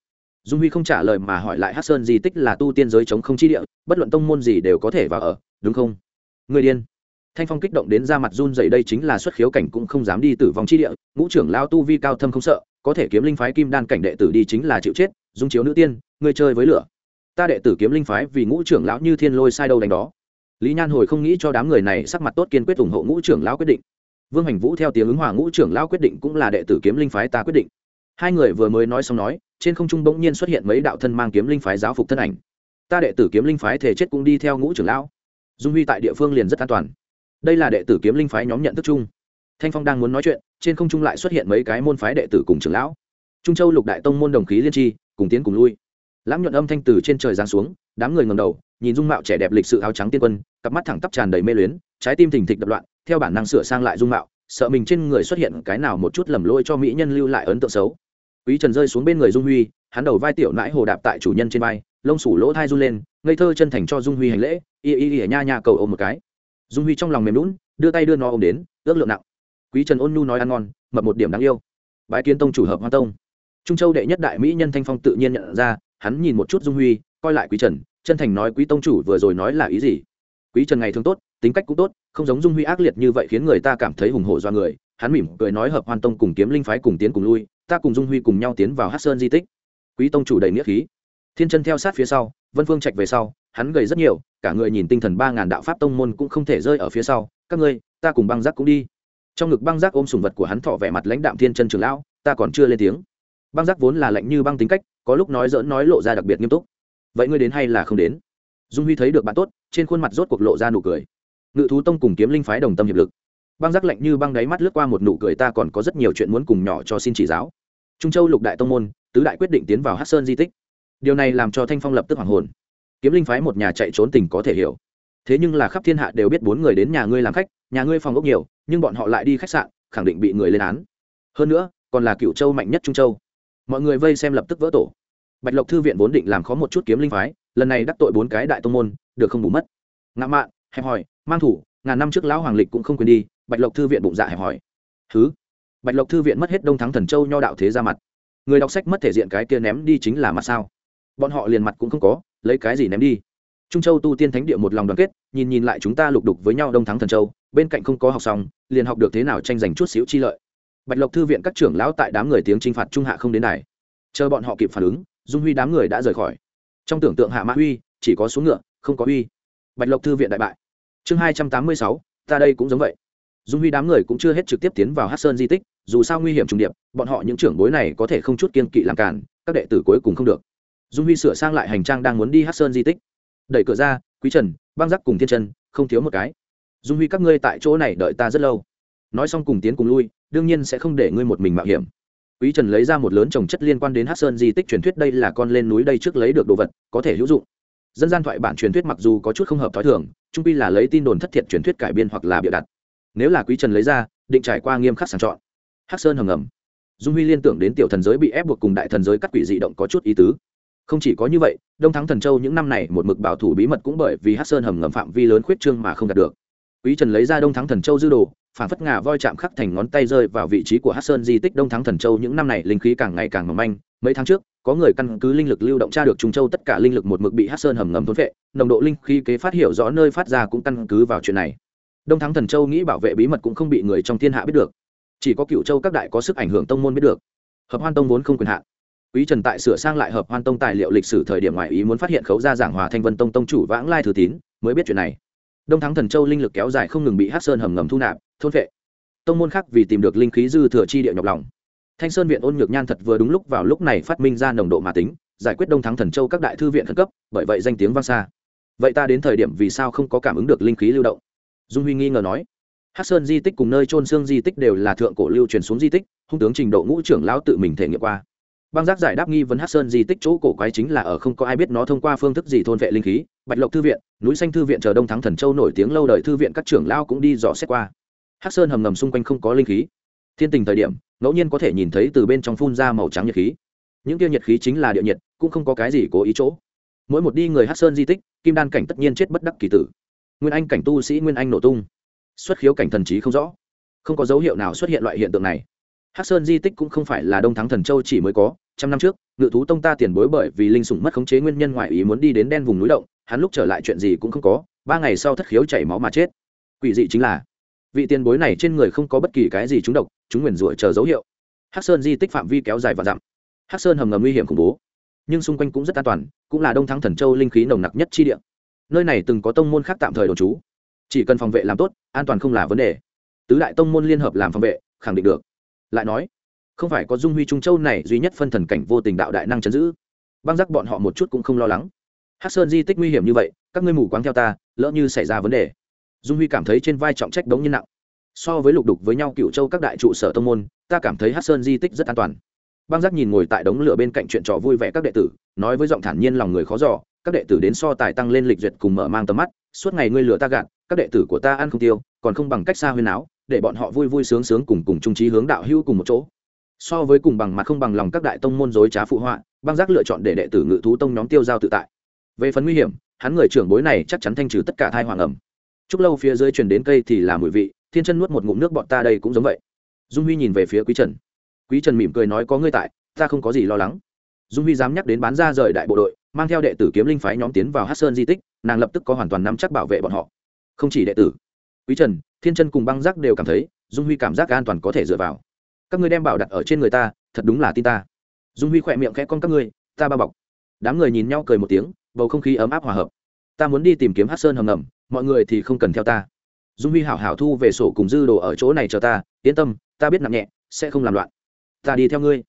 Dung huy không trả lời mà hỏi lại hát sơn di tích là tu tiên giới chống không chi địa, bất luận tông môn gì đều có thể vào ở, đúng không? Người điên. Thanh phong kích động đến ra mặt run dậy đây chính là xuất khiếu cảnh cũng không dám đi tử vong chi địa, ngũ trưởng lao tu vi cao thâm không sợ, có thể kiếm linh phái kim đan cảnh đệ tử đi chính là chịu chết, dung chiếu nữ tiên, người chơi với lửa. Ta đệ tử kiếm linh phái vì ngũ trưởng lão như thiên lôi sai đâu đánh đó. Lý nhan hồi không nghĩ cho đám người này sắc mặt tốt kiên quyết ủng hộ ngũ trưởng lão quyết định. Vương hành vũ theo tiếng ứng hòa ngũ trưởng lão quyết định cũng là đệ tử kiếm linh phái ta quyết định. Hai người vừa mới nói xong nói trên không trung bỗng nhiên xuất hiện mấy đạo thân mang kiếm linh phái giáo phục thân ảnh. Ta đệ tử kiếm linh phái thể chết cũng đi theo ngũ trưởng lão. Dung huy tại địa phương liền rất an toàn. Đây là đệ tử kiếm linh phái nhóm nhận thức chung. Thanh phong đang muốn nói chuyện, trên không trung lại xuất hiện mấy cái môn phái đệ tử cùng trưởng lão. Trung châu lục đại tông môn đồng khí liên tri, cùng tiến cùng lui. Lãng nhuận âm thanh từ trên trời giáng xuống, đám người ngầm đầu, nhìn dung mạo trẻ đẹp lịch sự áo trắng tiên quân, cặp mắt thẳng tắp tràn đầy mê luyến, trái tim thình thịch đập loạn, theo bản năng sửa sang lại dung mạo, sợ mình trên người xuất hiện cái nào một chút lầm lỗi cho mỹ nhân lưu lại ấn tượng xấu quý trần rơi xuống bên người dung huy, hắn đầu vai tiểu nãi hồ đạp tại chủ nhân trên vai, lông sủ lỗ thai run lên, ngây thơ chân thành cho dung huy hành lễ y y y nha nha, cầu ôm một cái. Dung huy trong lòng mềm lún đưa tay đưa nó ôm đến, ước lượng nặng. Quý trần ôn nhu nói ăn ngon, mập một điểm đáng yêu. Bái kiến tông chủ hợp hoa tông. Trung châu đệ nhất đại mỹ nhân thanh phong tự nhiên nhận ra, hắn nhìn một chút dung huy, coi lại quý trần, chân thành nói, quý tông chủ vừa rồi nói là ý gì? Quý trần ngày thường tốt, tính cách cũng tốt, không giống dung huy ác liệt như vậy khiến người ta cảm thấy hùng hổ do người. Hắn mỉm cười nói, hợp hoan tông cùng kiếm linh phái cùng tiến cùng lui ta cùng dung huy cùng nhau tiến vào hát sơn di tích. Quý tông chủ đầy nghĩa khí. Thiên chân theo sát phía sau, vân phương trạch về sau, hắn gầy rất nhiều, cả người nhìn tinh thần ba ngàn đạo pháp tông môn cũng không thể rơi ở phía sau. Các ngươi, ta cùng băng giác cũng đi. Trong ngực băng giác ôm sùng vật của hắn thọ vẻ mặt lãnh đạm thiên chân trường lão, ta còn chưa lên tiếng. Băng giác vốn là lạnh như băng tính cách, có lúc nói dỡn nói lộ ra đặc biệt nghiêm túc. Vậy ngươi đến hay là không đến? Dung huy thấy được bạn tốt, trên khuôn mặt rốt cuộc lộ ra nụ cười. Ngự thú tông cùng kiếm linh phái đồng tâm hiệp lực. Băng giác lạnh như băng đáy mắt lướt qua một nụ cười, ta còn có rất nhiều chuyện muốn cùng nhỏ cho xin chỉ giáo trung châu lục đại tông môn, tứ đại quyết định tiến vào hát sơn di tích. Điều này làm cho thanh phong lập tức hoàng hồn. Kiếm linh phái một nhà chạy trốn tình có thể hiểu. Thế nhưng là khắp thiên hạ đều biết bốn người đến nhà ngươi làm khách, nhà ngươi phòng ốc nhiều, nhưng bọn họ lại đi khách sạn, khẳng định bị người lên án. Hơn nữa, còn là cựu châu mạnh nhất trung châu. Mọi người vây xem lập tức vỡ tổ. Bạch lộc thư viện vốn định làm khó một chút kiếm linh phái, lần này đắc tội bốn cái đại tông môn, được không bù mất. Ngã mạn, hẹp hòi, mang thủ, ngàn năm trước lão hoàng lịch cũng không quên đi, bạch lộc thư viện bụng dạ hẹp hòi. Thứ bạch lộc thư viện mất hết đông thắng thần châu nho đạo thế ra mặt. Người đọc sách mất thể diện cái kia ném đi chính là mặt sao? Bọn họ liền mặt cũng không có, lấy cái gì ném đi? Trung châu tu tiên thánh địa một lòng đoàn kết, nhìn nhìn lại chúng ta lục đục với nhau đông thắng thần châu, bên cạnh không có học xong, liền học được thế nào tranh giành chút xíu chi lợi. Bạch lộc thư viện các trưởng lão tại đám người tiếng t r i n h phạt trung hạ không đến này chờ bọn họ kịp phản ứng, dung huy đám người đã rời khỏi. Trong tưởng tượng hạ mã huy, chỉ có xuống ngựa, không có huy. Bạch lộc thư viện đại bại. Chương hai trăm tám mươi sáu, ta đây cũng giống vậy dung huy đám người cũng chưa hết trực tiếp tiến vào hát sơn di tích, dù sao nguy hiểm trùng điệp, bọn họ những trưởng bối này có thể không chút kiên kỵ làm cản, các đệ tử cuối cùng không được. Dung huy sửa sang lại hành trang đang muốn đi hát sơn di tích. Đẩy cửa ra, quý trần, băng giác cùng thiên chân, không thiếu một cái. Dung huy các ngươi tại chỗ này đợi ta rất lâu. Nói xong cùng tiến cùng lui, đương nhiên sẽ không để ngươi một mình mạo hiểm. Quý trần lấy ra một lớn trồng chất liên quan đến hát sơn di tích truyền thuyết đây là con lên núi đây trước lấy được đồ vật, có thể hữu dụng. Dân gian thoại bản truyền thuyết mặc dù có chút không hợp t h ó i thường trung pi là lấy tin đồn thất thiệt truyền thuyết cải biên hoặc là bịa đặt nếu là quý trần lấy ra, định trải qua nghiêm khắc sàng chọn. Hắc sơn hầm ngầm. Dung huy liên tưởng đến tiểu thần giới bị ép buộc cùng đại thần giới cắt quỷ dị động có chút ý tứ. Không chỉ có như vậy, đông thắng thần châu những năm này một mực bảo thủ bí mật cũng bởi vì hắc sơn hầm ngầm phạm vi lớn khuyết trương mà không đạt được. Quý trần lấy ra đông thắng thần châu dư đồ, phản phất ngà voi chạm khắc thành ngón tay rơi vào vị trí của hắc sơn di tích đông thắng thần châu những năm này linh khí càng ngày càng mỏng manh. Mấy tháng trước, có người căn cứ linh lực lưu động tra được trung châu tất cả linh lực một mực bị hắc sơn hầm ngầm thốn vệ nồng độ linh khí kế phát hiểu rõ nơi phát ra cũng căn cứ vào chuyện này đông thắng thần châu nghĩ bảo vệ bí mật cũng không bị người trong thiên hạ biết được. Chỉ có cựu châu các đại có sức ảnh hưởng tông môn biết được. Hợp hoan tông vốn không quyền hạn. Quý trần tại sửa sang lại hợp hoan tông tài liệu lịch sử thời điểm ngoại ý muốn phát hiện khấu ra giảng hòa thanh vân tông tông chủ vãng lai thừa tín, mới biết chuyện này. Đông thắng thần châu linh lực kéo dài không ngừng bị hát sơn hầm ngầm thu nạp, thôn vệ tông môn khác vì tìm được linh khí dư thừa chi địa nhọc lòng. Thanh sơn viện ôn nhược nhan thật vừa đúng lúc vào lúc này phát minh ra nồng độ mà tính, giải quyết đông thắng thần châu các đại thư viện khẩn cấp, bởi vậy danh tiếng vang xa. Vậy ta đến thời điểm vì sao không có cảm ứng được linh khí lưu động? Dung huy nghi ngờ nói. Hát sơn di tích cùng nơi trôn xương di tích đều là thượng cổ lưu truyền xuống di tích, hung tướng trình độ ngũ trưởng lão tự mình thể nghiệm qua. Băng giác giải đáp nghi vấn hát sơn di tích chỗ cổ quái chính là ở không có ai biết nó thông qua phương thức gì thôn vệ linh khí, bạch lộc thư viện, núi xanh thư viện chờ đông thắng thần châu nổi tiếng lâu đời thư viện các trưởng lao cũng đi dò xét qua. Hát sơn hầm ngầm xung quanh không có linh khí. Thiên tình thời điểm, ngẫu nhiên có thể nhìn thấy từ bên trong phun ra màu trắng nhiệt khí. Những tiêu nhiệt khí chính là địa nhiệt, cũng không có cái gì cố ý chỗ. Mỗi một đi người hát sơn di tích, kim đan cảnh tất nhiên chết bất đắc kỳ tử nguyên anh cảnh tu sĩ nguyên anh nổ tung. Xuất khiếu cảnh thần trí không rõ. Không có dấu hiệu nào xuất hiện loại hiện tượng này. Hắc sơn di tích cũng không phải là đông thắng thần châu chỉ mới có. Trăm năm trước, ngự thú tông ta tiền bối bởi vì linh sủng mất khống chế nguyên nhân ngoại ý muốn đi đến đen vùng núi động, hắn lúc trở lại chuyện gì cũng không có, ba ngày sau thất khiếu chảy máu mà chết. Quỷ dị chính là, vị tiền bối này trên người không có bất kỳ cái gì trúng độc, chúng nguyền rủa chờ dấu hiệu. Hắc sơn di tích phạm vi kéo dài và dặm. Hắc sơn hầm ngầm nguy hiểm khủng bố. Nhưng xung quanh cũng rất an toàn, cũng là đông thắng thần châu linh khí nồng nặc nhất chi địa nơi này từng có tông môn khác tạm thời đồn trú. Chỉ cần phòng vệ làm tốt, an toàn không là vấn đề. Tứ đại tông môn liên hợp làm phòng vệ, khẳng định được. Lại nói, không phải có dung huy trung châu này duy nhất phân thần cảnh vô tình đạo đại năng chấn giữ. Băng giác bọn họ một chút cũng không lo lắng. Hát sơn di tích nguy hiểm như vậy, các ngươi mù quáng theo ta, lỡ như xảy ra vấn đề. Dung huy cảm thấy trên vai trọng trách đống như nặng. So với lục đục với nhau cựu châu các đại trụ sở tông môn, ta cảm thấy hát sơn di tích rất an toàn. Băng giác nhìn ngồi tại đống lửa bên cạnh chuyện trò vui vẻ các đệ tử, nói với giọng thản nhiên lòng người khó giỏ các đệ tử đến so tài tăng lên lịch duyệt cùng mở mang tầm mắt, suốt ngày ngươi lừa ta gạt, các đệ tử của ta ăn không tiêu, còn không bằng cách xa huyên áo, để bọn họ vui vui sướng sướng cùng cùng trung trí hướng đạo hữu cùng một chỗ. So với cùng bằng mặt không bằng lòng các đại tông môn dối trá phụ họa, băng giác lựa chọn để đệ tử ngự thú tông nhóm tiêu giao tự tại. Về phần nguy hiểm, hắn người trưởng bối này chắc chắn thanh trừ tất cả thai hoàng ẩm. Chúc lâu phía dưới truyền đến cây thì là mùi vị, thiên chân nuốt một ngụm nước bọn ta đây cũng giống vậy. Dung huy nhìn về phía quý trần. Quý trần mỉm cười nói có ngươi tại, ta không có gì lo lắng dung huy dám nhắc đến bán ra rời đại bộ đội, mang theo đệ tử kiếm linh phái nhóm tiến vào hát sơn di tích, nàng lập tức có hoàn toàn nắm chắc bảo vệ bọn họ. Không chỉ đệ tử, quý trần, thiên chân cùng băng giác đều cảm thấy, dung huy cảm giác an toàn có thể dựa vào. Các ngươi đem bảo đặt ở trên người ta, thật đúng là tin ta. Dung huy khỏe miệng khẽ con các ngươi, ta bao bọc. Đám người nhìn nhau cười một tiếng, bầu không khí ấm áp hòa hợp. Ta muốn đi tìm kiếm hát sơn hầm ngầm, mọi người thì không cần theo ta. Dung huy hảo hảo thu về sổ cùng dư đồ ở chỗ này chờ ta, yên tâm, ta biết nặng nhẹ, sẽ không làm loạn. Ta đi theo ngươi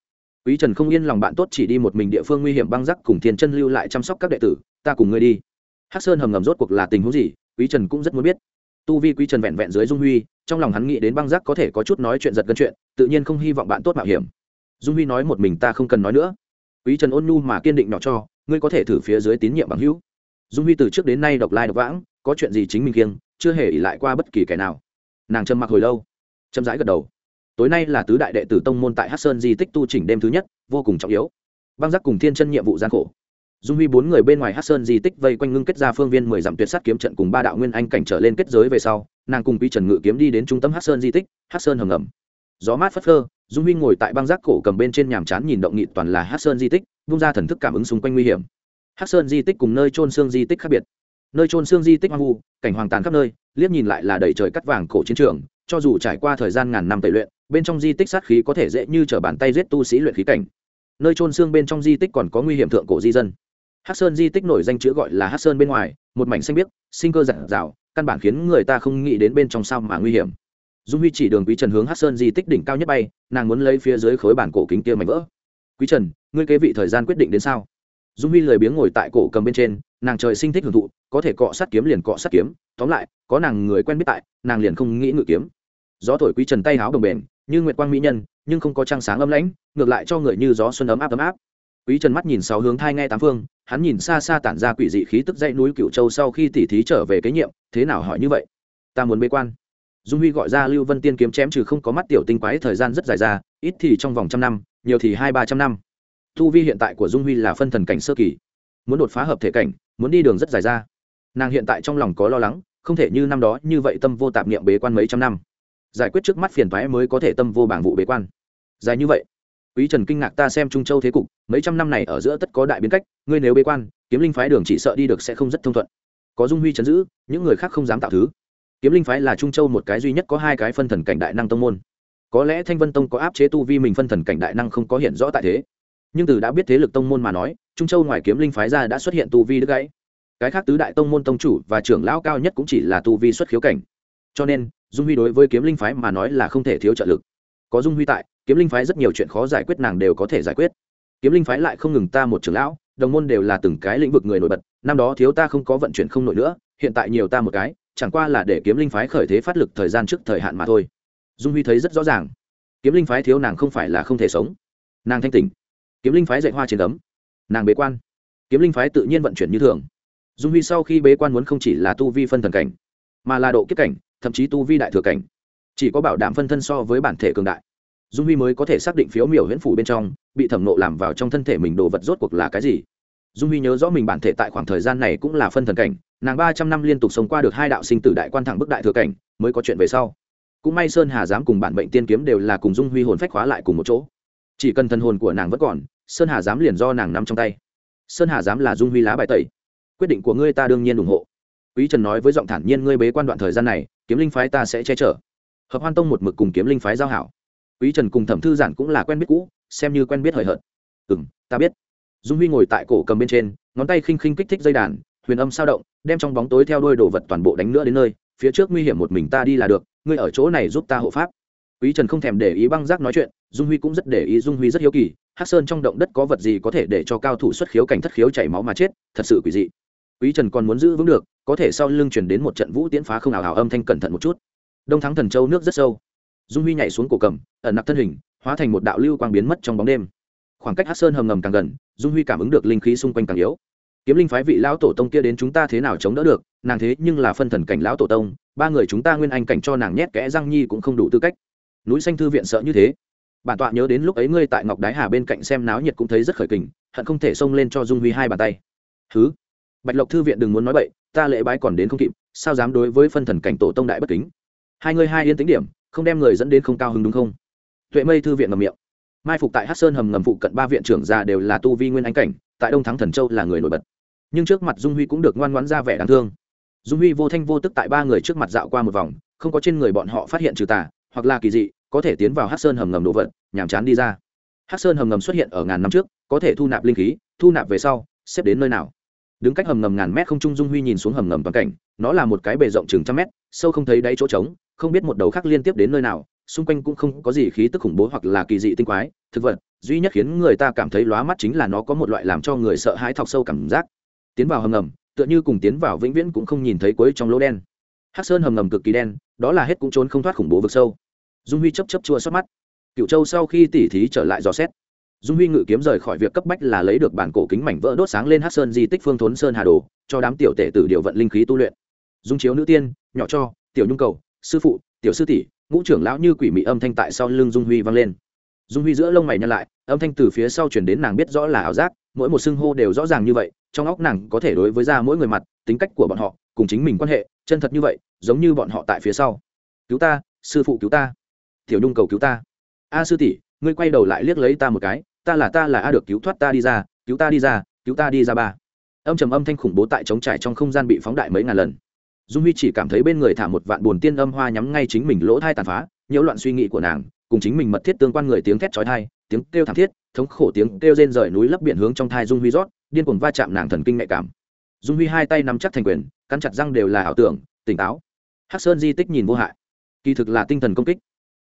quý trần không yên lòng bạn tốt chỉ đi một mình địa phương nguy hiểm băng rắc cùng thiên chân lưu lại chăm sóc các đệ tử, ta cùng ngươi đi. Hắc sơn hầm ngầm rốt cuộc là tình huống gì, quý trần cũng rất muốn biết. Tu vi quý trần vẹn vẹn dưới dung huy, trong lòng hắn nghĩ đến băng rắc có thể có chút nói chuyện giật gân chuyện, tự nhiên không hy vọng bạn tốt mạo hiểm. Dung huy nói một mình ta không cần nói nữa. Quý trần ôn nhu mà kiên định nhỏ cho, ngươi có thể thử phía dưới tín nhiệm bằng hữu. Dung huy từ trước đến nay độc lai độc vãng, có chuyện gì chính mình kiêng, chưa hề ỉ lại qua bất kỳ kẻ nào. Nàng trầm mặc hồi lâu, chậm rãi gật đầu tối nay là tứ đại đệ tử tông môn tại hát sơn di tích tu chỉnh đêm thứ nhất, vô cùng trọng yếu. Băng giác cùng thiên chân nhiệm vụ gian khổ. Dung huy bốn người bên ngoài hát sơn di tích vây quanh ngưng kết ra phương viên mười dặm tuyệt sát kiếm trận cùng ba đạo nguyên anh cảnh trở lên kết giới về sau, nàng cùng quy trần ngự kiếm đi đến trung tâm hát sơn di tích hát sơn hầm ngầm. Gió mát phất phơ, dung huy ngồi tại băng giác cổ cầm bên trên nhàm chán nhìn động nghị toàn là hát sơn di tích, vung ra thần thức cảm ứng xung quanh nguy hiểm. Hát sơn di tích cùng nơi trôn xương di tích khác biệt. Nơi trôn xương di tích hoang vu, cảnh hoàng tàn khắp nơi, liếc nhìn lại là đầy trời cắt vàng cổ chiến trường, cho dù trải qua thời gian ngàn năm tẩy luyện bên trong di tích sát khí có thể dễ như t bàn tay giết tu sĩ luyện khí cảnh. Nơi trôn xương bên trong di tích còn có nguy hiểm thượng cổ di dân. Hát sơn di tích nổi danh chữ gọi là hát sơn bên ngoài, một mảnh xanh biếc, sinh cơ giản rào, căn bản khiến người ta không nghĩ đến bên trong sao mà nguy hiểm. Dung huy chỉ đường quý trần hướng hát sơn di tích đỉnh cao nhất bay, nàng muốn lấy phía dưới khối bản cổ kính kia mảnh vỡ. Quý trần, ngươi kế vị thời gian quyết định đến sao? Dung huy lười biếng ngồi tại cổ cầm bên trên, nàng trời sinh thích hưởng thụ, có thể cọ sát kiếm liền cọ sát kiếm, tóm lại, có nàng người quen biết tại, nàng liền không nghĩ ngự kiếm. Gió thổi quý trần tay háo đồng bền như nguyệt quang mỹ nhân, nhưng không có trăng sáng ấm lãnh, ngược lại cho người như gió xuân ấm áp ấm áp. Quý trần mắt nhìn sáu hướng thai nghe tám phương, hắn nhìn xa xa tản ra quỷ dị khí tức dãy núi cựu châu sau khi tỉ thí trở về kế nhiệm, thế nào hỏi như vậy? Ta muốn bế quan. Dung huy gọi ra lưu vân tiên kiếm chém trừ không có mắt tiểu tinh quái thời gian rất dài ra, ít thì trong vòng trăm năm, nhiều thì hai ba trăm năm. Thu vi hiện tại của dung huy là phân thần cảnh sơ kỳ. Muốn đột phá hợp thể cảnh, muốn đi đường rất dài ra. Nàng hiện tại trong lòng có lo lắng, không thể như năm đó như vậy tâm vô tạp niệm bế quan mấy trăm năm giải quyết trước mắt phiền thoái mới có thể tâm vô bảng vụ bế quan. Dài như vậy, quý trần kinh ngạc ta xem trung châu thế cục, mấy trăm năm này ở giữa tất có đại biến cách, ngươi nếu bế quan, kiếm linh phái đường chỉ sợ đi được sẽ không rất thông thuận. Có dung huy chấn giữ, những người khác không dám tạo thứ. Kiếm linh phái là trung châu một cái duy nhất có hai cái phân thần cảnh đại năng tông môn. Có lẽ thanh vân tông có áp chế tu vi mình phân thần cảnh đại năng không có hiện rõ tại thế. Nhưng từ đã biết thế lực tông môn mà nói, trung châu ngoài kiếm linh phái ra đã xuất hiện tu vi đứt gãy. Cái khác tứ đại tông môn tông chủ và trưởng lão cao nhất cũng chỉ là tu vi xuất khiếu cảnh. Cho nên dung huy đối với kiếm linh phái mà nói là không thể thiếu trợ lực. Có dung huy tại, kiếm linh phái rất nhiều chuyện khó giải quyết nàng đều có thể giải quyết. Kiếm linh phái lại không ngừng ta một trưởng lão, đồng môn đều là từng cái lĩnh vực người nổi bật, năm đó thiếu ta không có vận chuyển không nổi nữa, hiện tại nhiều ta một cái, chẳng qua là để kiếm linh phái khởi thế phát lực thời gian trước thời hạn mà thôi. Dung huy thấy rất rõ ràng. Kiếm linh phái thiếu nàng không phải là không thể sống. Nàng thanh tỉnh. Kiếm linh phái dạy hoa trên tấm nàng bế quan. Kiếm linh phái tự nhiên vận chuyển như thường. Dung huy sau khi bế quan muốn không chỉ là tu vi phân thần cảnh, mà là độ kiếp cảnh thậm chí tu vi đại thừa cảnh, chỉ có bảo đảm phân thân so với bản thể cường đại. Dung huy mới có thể xác định phiếu miểu huyễn phủ bên trong, bị thẩm nộ làm vào trong thân thể mình đồ vật rốt cuộc là cái gì. Dung huy nhớ rõ mình bản thể tại khoảng thời gian này cũng là phân thần cảnh, nàng ba trăm năm liên tục sống qua được hai đạo sinh tử đại quan thẳng bức đại thừa cảnh, mới có chuyện về sau. Cũng may sơn hà dám cùng bản bệnh tiên kiếm đều là cùng dung huy hồn phách hóa lại cùng một chỗ. Chỉ cần thần hồn của nàng vẫn còn, sơn hà dám liền do nàng nắm trong tay. Sơn hà dám là dung huy lá bài tẩy. Quyết định của ngươi ta đương nhiên ủng hộ. Quý trần nói với giọng thản nhiên ngươi bế quan đoạn thời gian này kiếm linh phái ta sẽ che chở. Hợp hoan tông một mực cùng kiếm linh phái giao hảo. Quý trần cùng thẩm thư giản cũng là quen biết cũ, xem như quen biết hời hợt. Ừ m ta biết. Dung huy ngồi tại cổ cầm bên trên, ngón tay khinh khinh kích thích dây đàn, huyền âm sao động, đem trong bóng tối theo đuôi đồ vật toàn bộ đánh nữa đến nơi, phía trước nguy hiểm một mình ta đi là được, ngươi ở chỗ này giúp ta hộ pháp. Quý trần không thèm để ý băng giác nói chuyện, dung huy cũng rất để ý dung huy rất hiếu kỳ, hắc sơn trong động đất có vật gì có thể để cho cao thủ xuất khiếu cảnh thất khiếu chảy máu mà chết, thật sự quỷ dị quý trần còn muốn giữ vững được, có thể sau lưng chuyển đến một trận vũ tiễn phá không ảo ảo âm thanh cẩn thận một chút. Đông thắng thần châu nước rất sâu. Dung huy nhảy xuống cổ cầm, ẩn nặc thân hình, hóa thành một đạo lưu quang biến mất trong bóng đêm. Khoảng cách hát sơn hầm ngầm càng gần, dung huy cảm ứng được linh khí xung quanh càng yếu. Kiếm linh phái vị lão tổ tông kia đến chúng ta thế nào chống đỡ được, nàng thế nhưng là phân thần cảnh lão tổ tông, ba người chúng ta nguyên anh cảnh cho nàng nhét kẽ răng nhi cũng không đủ tư cách. Núi xanh thư viện sợ như thế. Bản tọa nhớ đến lúc ấy ngươi tại ngọc đái hà bên cạnh xem náo nhiệt cũng thấy rất khởi kình, hận không thể xông lên cho dung huy hai bàn tay. Thứ bạch lộc thư viện đừng muốn nói bậy, ta lễ bái còn đến không kịp, sao dám đối với phân thần cảnh tổ tông đại bất kính? Hai người hai yên tính điểm, không đem người dẫn đến không cao hứng đúng không? Tuệ mây thư viện ngầm miệng. Mai phục tại hát sơn hầm ngầm phụ cận ba viện trưởng già đều là tu vi nguyên anh cảnh, tại đông thắng thần châu là người nổi bật. Nhưng trước mặt dung huy cũng được ngoan ngoãn ra vẻ đáng thương. Dung huy vô thanh vô tức tại ba người trước mặt dạo qua một vòng, không có trên người bọn họ phát hiện trừ tà, hoặc là kỳ dị, có thể tiến vào hát sơn hầm ngầm đồ vật, nhàm chán đi ra. Hát sơn hầm ngầm xuất hiện ở ngàn năm trước, có thể thu nạp linh khí, thu nạp về sau, xếp đến nơi nào? Đứng cách hầm ngầm ngàn mét không trung dung huy nhìn xuống hầm ngầm toàn cảnh, nó là một cái bề rộng chừng trăm mét, sâu không thấy đáy chỗ trống, không biết một đầu khác liên tiếp đến nơi nào, xung quanh cũng không có gì khí tức khủng bố hoặc là kỳ dị tinh quái, thực vật, duy nhất khiến người ta cảm thấy lóa mắt chính là nó có một loại làm cho người sợ hãi thọc sâu cảm giác. Tiến vào hầm ngầm, tựa như cùng tiến vào vĩnh viễn cũng không nhìn thấy cuối trong lỗ đen. Hắc sơn hầm ngầm cực kỳ đen, đó là hết cũng trốn không thoát khủng bố vực sâu. Dung huy chấp chấp chua xót mắt. Cựu châu sau khi tỉ thí trở lại dò xét dung huy ngự kiếm rời khỏi việc cấp bách là lấy được bản cổ kính mảnh vỡ đốt sáng lên hát sơn di tích phương thốn sơn hà đồ, cho đám tiểu tể tử điều vận linh khí tu luyện. Dung chiếu nữ tiên, nhỏ cho, tiểu nhung cầu, sư phụ, tiểu sư tỷ, ngũ trưởng lão như quỷ mị âm thanh tại sau lưng dung huy vang lên. Dung huy giữa lông mày nhăn lại, âm thanh từ phía sau chuyển đến nàng biết rõ là ảo giác, mỗi một xưng hô đều rõ ràng như vậy, trong óc nàng có thể đối với ra mỗi người mặt, tính cách của bọn họ, cùng chính mình quan hệ, chân thật như vậy, giống như bọn họ tại phía sau. Cứu ta, sư phụ cứu ta. Tiểu nhung cầu cứu ta. A sư tỷ, ngươi quay đầu lại liếc lấy ta một cái ta là ta là a được cứu thoát ta đi ra, cứu ta đi ra, cứu ta đi ra ba. Âm trầm âm thanh khủng bố tại trống trải trong không gian bị phóng đại mấy ngàn lần. Dung huy chỉ cảm thấy bên người thả một vạn buồn tiên âm hoa nhắm ngay chính mình lỗ thai tàn phá, nhiễu loạn suy nghĩ của nàng, cùng chính mình mật thiết tương quan người tiếng thét chói thai tiếng kêu thảm thiết, thống khổ tiếng kêu rên rời núi lấp biển hướng trong thai dung huy rót, điên cuồng va chạm nàng thần kinh nhạy cảm. Dung huy hai tay nắm chắc thành quyền, cắn chặt răng đều là ảo tưởng, tỉnh táo. Hắc sơn di tích nhìn vô hại. Kỳ thực là tinh thần công kích.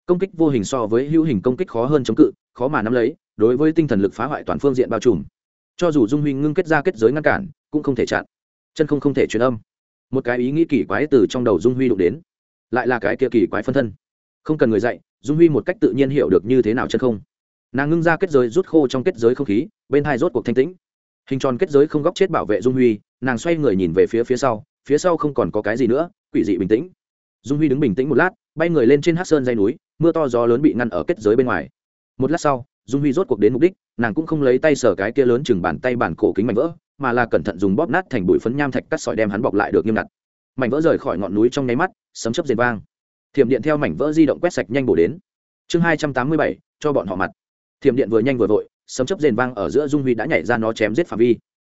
Công kích vô hình so với hữu hình công kích khó hơn chống cự, khó mà nắm lấy đối với tinh thần lực phá hoại toàn phương diện bao trùm. Cho dù dung huy ngưng kết ra kết giới ngăn cản, cũng không thể chặn. Chân không không thể truyền âm. Một cái ý nghĩ kỳ quái từ trong đầu dung huy đụng đến. Lại là cái kia kỳ quái phân thân. Không cần người dạy, dung huy một cách tự nhiên hiểu được như thế nào chân không. Nàng ngưng ra kết giới rút khô trong kết giới không khí, bên hai rốt cuộc thanh tĩnh. Hình tròn kết giới không góc chết bảo vệ dung huy, nàng xoay người nhìn về phía phía sau phía sau không còn có cái gì nữa, quỷ dị bình tĩnh. Dung huy đứng bình tĩnh một lát, bay người lên trên hát sơn dây núi, mưa to gió lớn bị ngăn ở kết giới bên ngoài. Một lát sau dung huy rốt cuộc đến mục đích, nàng cũng không lấy tay sở cái kia lớn chừng bàn tay bản cổ kính mảnh vỡ, mà là cẩn thận dùng bóp nát thành bụi phấn nham thạch cắt sỏi đem hắn bọc lại được nghiêm ngặt. Mảnh vỡ rời khỏi ngọn núi trong nháy mắt, sấm chấp dền vang. Thiểm điện theo mảnh vỡ di động quét sạch nhanh bổ đến. Chương hai trăm tám mươi bảy, cho bọn họ mặt. Thiểm điện vừa nhanh vừa vội, sấm chấp rền vang ở giữa dung huy đã nhảy ra nó chém giết phạm vi.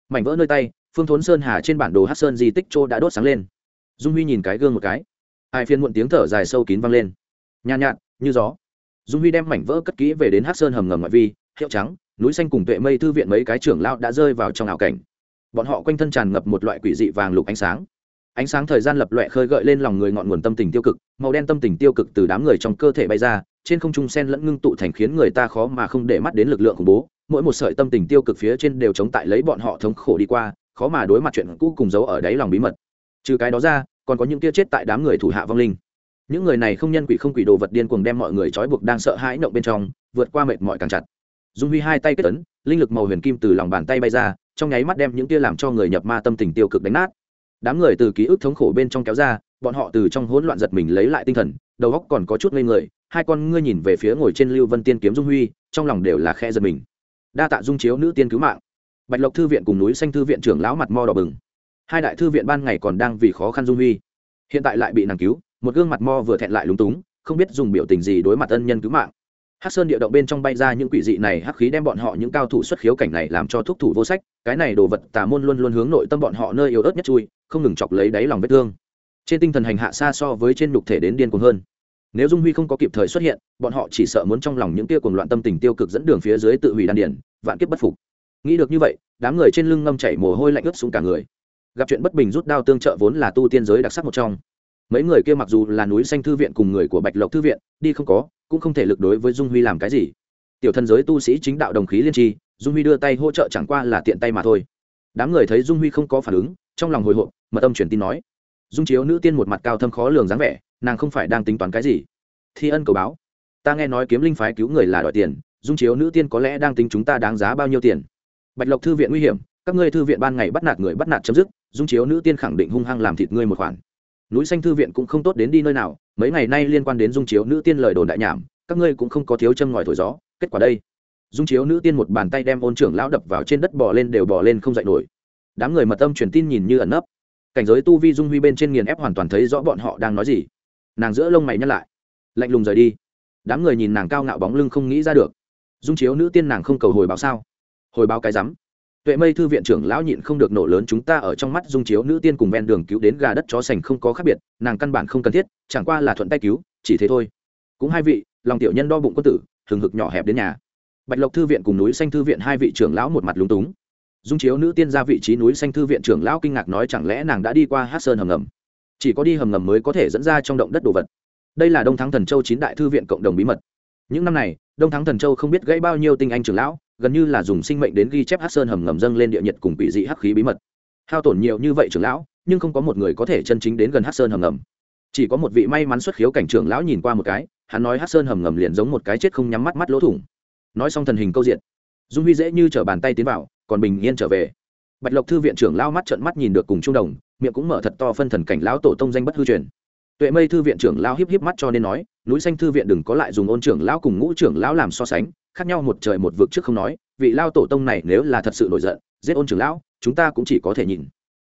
Mảnh vỡ nơi tay, phương thốn sơn hà trên bản đồ hát sơn di tích châu đã đốt sáng lên. Dung huy nhìn cái gương một cái. Ai phiên muộn tiếng thở dài sâu kín vang lên. Nhàn nhạt, như gió dung huy đem mảnh vỡ cất kỹ về đến hát sơn hầm ngầm ngoại vi, hiệu trắng, núi xanh cùng tuệ mây thư viện mấy cái trưởng lao đã rơi vào trong ảo cảnh. Bọn họ quanh thân tràn ngập một loại quỷ dị vàng lục ánh sáng. Ánh sáng thời gian lập loẹ khơi gợi lên lòng người ngọn nguồn tâm tình tiêu cực, màu đen tâm tình tiêu cực từ đám người trong cơ thể bay ra, trên không trung sen lẫn ngưng tụ thành khiến người ta khó mà không để mắt đến lực lượng khủng bố. Mỗi một sợi tâm tình tiêu cực phía trên đều chống tại lấy bọn họ thống khổ đi qua, khó mà đối mặt chuyện cũ cùng giấu ở đáy lòng bí mật. Trừ cái đó ra, còn có những tia chết tại đám người thủ hạ vong linh những người này không nhân quỷ không quỷ đồ vật điên cuồng đem mọi người trói buộc đang sợ hãi động bên trong, vượt qua mệt mỏi càng chặt. Dung huy hai tay kết tấn linh lực màu huyền kim từ lòng bàn tay bay ra, trong nháy mắt đem những tia làm cho người nhập ma tâm tình tiêu cực đánh nát. Đám người từ ký ức thống khổ bên trong kéo ra, bọn họ từ trong hỗn loạn giật mình lấy lại tinh thần, đầu óc còn có chút ngây người, hai con ngươi nhìn về phía ngồi trên lưu vân tiên kiếm dung huy, trong lòng đều là khe giật mình. Đa tạ dung chiếu nữ tiên cứu mạng. Bạch lộc thư viện cùng núi xanh thư viện trưởng lão mặt mo đỏ bừng. Hai đại thư viện ban ngày còn đang vì khó khăn dung huy. Hiện tại lại bị nàng cứu một gương mặt mo vừa thẹn lại lúng túng, không biết dùng biểu tình gì đối mặt ân nhân cứu mạng. Hắc sơn địa động bên trong bay ra những quỷ dị này, hắc khí đem bọn họ những cao thủ xuất khiếu cảnh này làm cho thúc thủ vô sách, cái này đồ vật tà môn luôn luôn hướng nội tâm bọn họ nơi yếu ớt nhất chui, không ngừng chọc lấy đáy lòng vết thương. Trên tinh thần hành hạ xa so với trên nhục thể đến điên cuồng hơn. Nếu dung huy không có kịp thời xuất hiện, bọn họ chỉ sợ muốn trong lòng những tia cuồng loạn tâm tình tiêu cực dẫn đường phía dưới tự hủy đan điển vạn kiếp bất phục. Nghĩ được như vậy, đám người trên lưng ngâm chảy mồ hôi lạnh ướt xuống cả người. Gặp chuyện bất bình rút đao tương trợ vốn là tu tiên giới đặc sắc một trong mấy người kia mặc dù là núi xanh thư viện cùng người của bạch lộc thư viện, đi không có, cũng không thể lực đối với dung huy làm cái gì. Tiểu thân giới tu sĩ chính đạo đồng khí liên tri, dung huy đưa tay hỗ trợ chẳng qua là tiện tay mà thôi. Đám người thấy dung huy không có phản ứng, trong lòng hồi hộp, mật âm truyền tin nói. Dung chiếu nữ tiên một mặt cao thâm khó lường dáng vẻ, nàng không phải đang tính toán cái gì. Thi ân cầu báo. Ta nghe nói kiếm linh phái cứu người là đòi tiền, dung chiếu nữ tiên có lẽ đang tính chúng ta đáng giá bao nhiêu tiền? Bạch lộc thư viện nguy hiểm, các ngươi thư viện ban ngày bắt nạt người bắt nạt chấm dứt, dung chiếu nữ tiên khẳng định hung hăng làm thịt ngươi một khoản núi xanh thư viện cũng không tốt đến đi nơi nào, mấy ngày nay liên quan đến dung chiếu nữ tiên lời đồn đại nhảm, các ngươi cũng không có thiếu châm ngòi thổi gió, kết quả đây. Dung chiếu nữ tiên một bàn tay đem ôn trưởng lão đập vào trên đất bò lên đều bò lên không dậy nổi. Đám người mật âm truyền tin nhìn như ẩn nấp. Cảnh giới tu vi dung huy bên trên nghiền ép hoàn toàn thấy rõ bọn họ đang nói gì. Nàng giữa lông mày nhắc lại, lạnh lùng rời đi. Đám người nhìn nàng cao ngạo bóng lưng không nghĩ ra được. Dung chiếu nữ tiên nàng không cầu hồi báo sao? Hồi báo cái rắm tuệ mây thư viện trưởng lão nhịn không được nổ lớn chúng ta ở trong mắt dung chiếu nữ tiên cùng ven đường cứu đến gà đất chó sành không có khác biệt, nàng căn bản không cần thiết, chẳng qua là thuận tay cứu, chỉ thế thôi. Cũng hai vị, lòng tiểu nhân đo bụng quân tử, hừng hực nhỏ hẹp đến nhà. Bạch lộc thư viện cùng núi xanh thư viện hai vị trưởng lão một mặt lúng túng. Dung chiếu nữ tiên ra vị trí núi xanh thư viện trưởng lão kinh ngạc nói chẳng lẽ nàng đã đi qua hát sơn hầm ngầm? Chỉ có đi hầm ngầm mới có thể dẫn ra trong động đất đồ vật. Đây là đông thắng thần châu chín đại thư viện cộng đồng bí mật. Những năm này, đông thắng thần châu không biết gãy bao nhiêu tinh anh trưởng lão gần như là dùng sinh mệnh đến ghi chép hát sơn hầm ngầm dâng lên địa nhiệt cùng quỷ dị hắc khí bí mật. Hao tổn nhiều như vậy trưởng lão, nhưng không có một người có thể chân chính đến gần hát sơn hầm ngầm. Chỉ có một vị may mắn xuất khiếu cảnh trưởng lão nhìn qua một cái, hắn nói hát sơn hầm ngầm liền giống một cái chết không nhắm mắt mắt lỗ thủng. Nói xong thần hình câu diện, dung huy dễ như t r ở bàn tay tiến vào, còn bình yên trở về. Bạch lộc thư viện trưởng lao mắt trợn mắt nhìn được cùng trung đồng, miệng cũng mở thật to phân thần cảnh lão tổ tông danh bất hư truyền. Tuệ mây thư viện trưởng lao híp híp mắt cho nên nói, núi xanh thư viện đừng có lại dùng ôn trưởng lão cùng ngũ trưởng lão làm so sánh khác nhau một trời một vực trước không nói, vị lao tổ tông này nếu là thật sự nổi giận, giết ôn trưởng lão, chúng ta cũng chỉ có thể nhìn.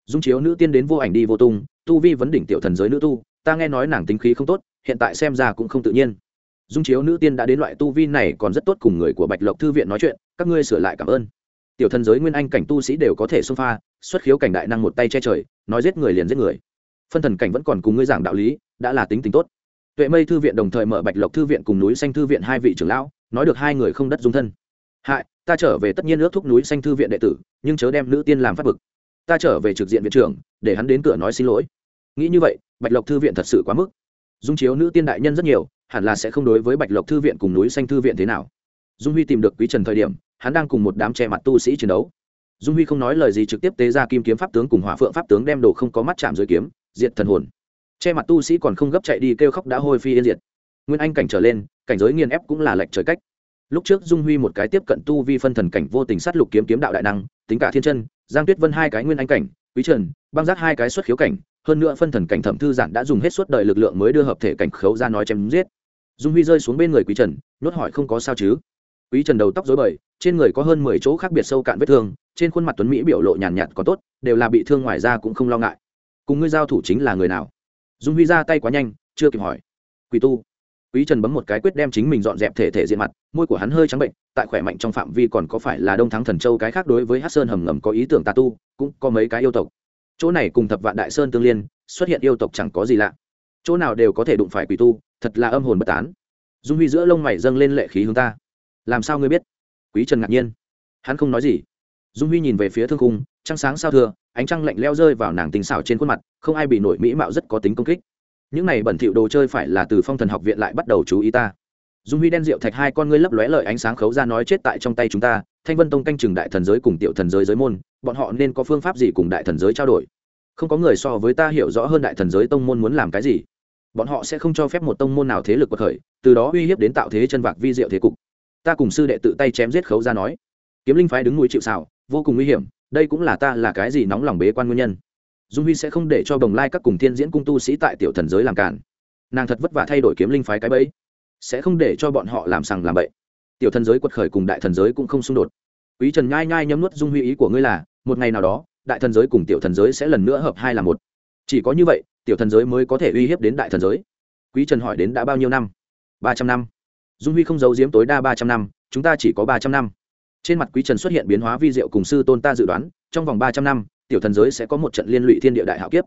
Dung chiếu nữ tiên đến vô ảnh đi vô tung, tu vi vấn đỉnh tiểu thần giới nữ tu, ta nghe nói nàng tính khí không tốt, hiện tại xem ra cũng không tự nhiên. Dung chiếu nữ tiên đã đến loại tu vi này còn rất tốt cùng người của bạch lộc thư viện nói chuyện, các ngươi sửa lại cảm ơn. Tiểu thần giới nguyên anh cảnh tu sĩ đều có thể xông pha, xuất khiếu cảnh đại năng một tay che trời, nói giết người liền giết người. Phân thần cảnh vẫn còn cùng ngươi giảng đạo lý, đã là tính tình tốt. Tuệ mây thư viện đồng thời mở bạch lộc thư viện cùng núi xanh thư viện hai vị trưởng lão nói được hai người không đất dung thân. Hại, ta trở về tất nhiên ước thúc núi xanh thư viện đệ tử, nhưng chớ đem nữ tiên làm phát bực. Ta trở về trực diện viện trưởng, để hắn đến cửa nói xin lỗi. Nghĩ như vậy, bạch lộc thư viện thật sự quá mức. Dung chiếu nữ tiên đại nhân rất nhiều, hẳn là sẽ không đối với bạch lộc thư viện cùng núi xanh thư viện thế nào. Dung huy tìm được quý trần thời điểm, hắn đang cùng một đám che mặt tu sĩ chiến đấu. Dung huy không nói lời gì trực tiếp tế ra kim kiếm pháp tướng cùng hỏa phượng pháp tướng đem đồ không có mắt chạm dưới kiếm, diệt thần hồn. Che mặt tu sĩ còn không gấp chạy đi kêu khóc đã hôi phi yên diệt. Nguyên anh cảnh trở lên cảnh giới nghiền ép cũng là lệch trời cách. Lúc trước dung huy một cái tiếp cận tu vi phân thần cảnh vô tình sát lục kiếm kiếm đạo đại năng tính cả thiên chân giang tuyết vân hai cái nguyên anh cảnh quý trần băng giác hai cái xuất khiếu cảnh hơn nữa phân thần cảnh thẩm thư giản đã dùng hết suốt đời lực lượng mới đưa hợp thể cảnh khấu ra nói chém giết. Dung huy rơi xuống bên người quý trần nhốt hỏi không có sao chứ? Quý trần đầu tóc rối bời trên người có hơn mười chỗ khác biệt sâu cạn vết thương trên khuôn mặt tuấn mỹ biểu lộ nhàn nhạt, nhạt có tốt đều là bị thương ngoài ra cũng không lo ngại. Cùng ngươi giao thủ chính là người nào? Dung huy ra tay quá nhanh chưa kịp hỏi. Quỷ tu quý trần bấm một cái quyết đem chính mình dọn dẹp thể thể diện mặt, môi của hắn hơi trắng bệnh, tại khỏe mạnh trong phạm vi còn có phải là đông thắng thần châu cái khác đối với hát sơn hầm ngầm có ý tưởng tà tu, cũng có mấy cái yêu tộc. Chỗ này cùng thập vạn đại sơn tương liên, xuất hiện yêu tộc chẳng có gì lạ. Chỗ nào đều có thể đụng phải quỷ tu, thật là âm hồn bất tán. Dung huy giữa lông mày dâng lên lệ khí hướng ta. Làm sao ngươi biết? Quý trần ngạc nhiên. Hắn không nói gì. Dung huy nhìn về phía thương cung trăng sáng sao thưa ánh trăng lạnh leo rơi vào nàng tình xảo trên khuôn mặt, không ai bị nổi mỹ mạo rất có tính công kích những này bẩn thỉu đồ chơi phải là từ phong thần học viện lại bắt đầu chú ý ta. Dung huy đen rượu thạch hai con ngươi lấp lóe lợi ánh sáng khấu ra nói chết tại trong tay chúng ta, thanh vân tông canh chừng đại thần giới cùng tiểu thần giới giới môn, bọn họ nên có phương pháp gì cùng đại thần giới trao đổi? Không có người so với ta hiểu rõ hơn đại thần giới tông môn muốn làm cái gì. Bọn họ sẽ không cho phép một tông môn nào thế lực bậc khởi, từ đó uy hiếp đến tạo thế chân vạc vi diệu thế cục. Ta cùng sư đệ tự tay chém giết khấu ra nói. Kiếm linh phái đứng núi chịu xào vô cùng nguy hiểm, đây cũng là ta là cái gì nóng lòng bế quan nguyên nhân dung huy sẽ không để cho đồng lai các cùng thiên diễn cung tu sĩ tại tiểu thần giới làm cản nàng thật vất vả thay đổi kiếm linh phái cái bẫy. Sẽ không để cho bọn họ làm sằng làm bậy. Tiểu thần giới quật khởi cùng đại thần giới cũng không xung đột. Quý trần nhai nhai nhấm nuốt dung huy ý của ngươi là, một ngày nào đó, đại thần giới cùng tiểu thần giới sẽ lần nữa hợp hai là một. Chỉ có như vậy, tiểu thần giới mới có thể uy hiếp đến đại thần giới. Quý trần hỏi đến đã bao nhiêu năm? Ba trăm năm. Dung huy không giấu giếm tối đa ba trăm năm, chúng ta chỉ có ba trăm năm. Trên mặt quý trần xuất hiện biến hóa vi diệu cùng sư tôn ta dự đoán, trong vòng ba trăm năm tiểu thần giới sẽ có một trận liên lụy thiên địa đại hạo kiếp.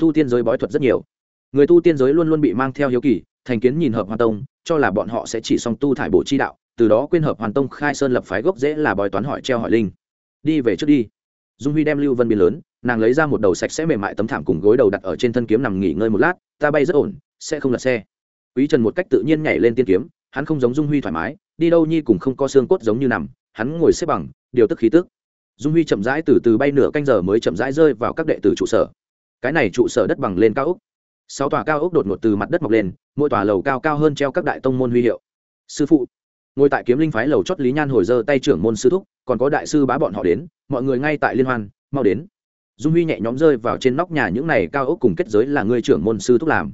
Tu tiên giới bói thuật rất nhiều. Người tu tiên giới luôn luôn bị mang theo hiếu kỳ, thành kiến nhìn hợp hoàn tông, cho là bọn họ sẽ chỉ song tu thải bổ chi đạo, từ đó quên hợp hoàn tông khai sơn lập phái gốc dễ là bói toán hỏi treo hỏi linh. Đi về trước đi. Dung huy đem lưu vân biên lớn, nàng lấy ra một đầu sạch sẽ mềm mại tấm thảm cùng gối đầu đặt ở trên thân kiếm nằm nghỉ ngơi một lát, ta bay rất ổn, sẽ không lật xe. Quý trần một cách tự nhiên nhảy lên tiên kiếm, hắn không giống dung huy thoải mái, đi đâu nhi cũng không có xương cốt giống như nằm, hắn ngồi xếp bằng, điều tức khí tức dung huy chậm rãi từ từ bay nửa canh giờ mới chậm rãi rơi vào các đệ tử trụ sở. Cái này trụ sở đất bằng lên cao ốc. Sáu tòa cao ốc đột ngột từ mặt đất mọc lên, mỗi tòa lầu cao cao hơn treo các đại tông môn huy hiệu. Sư phụ, ngồi tại kiếm linh phái lầu chót lý nhan hồi dơ tay trưởng môn sư thúc, còn có đại sư bá bọn họ đến, mọi người ngay tại liên hoan, mau đến. Dung huy nhẹ nhóm rơi vào trên nóc nhà những này cao ốc cùng kết giới là người trưởng môn sư thúc làm.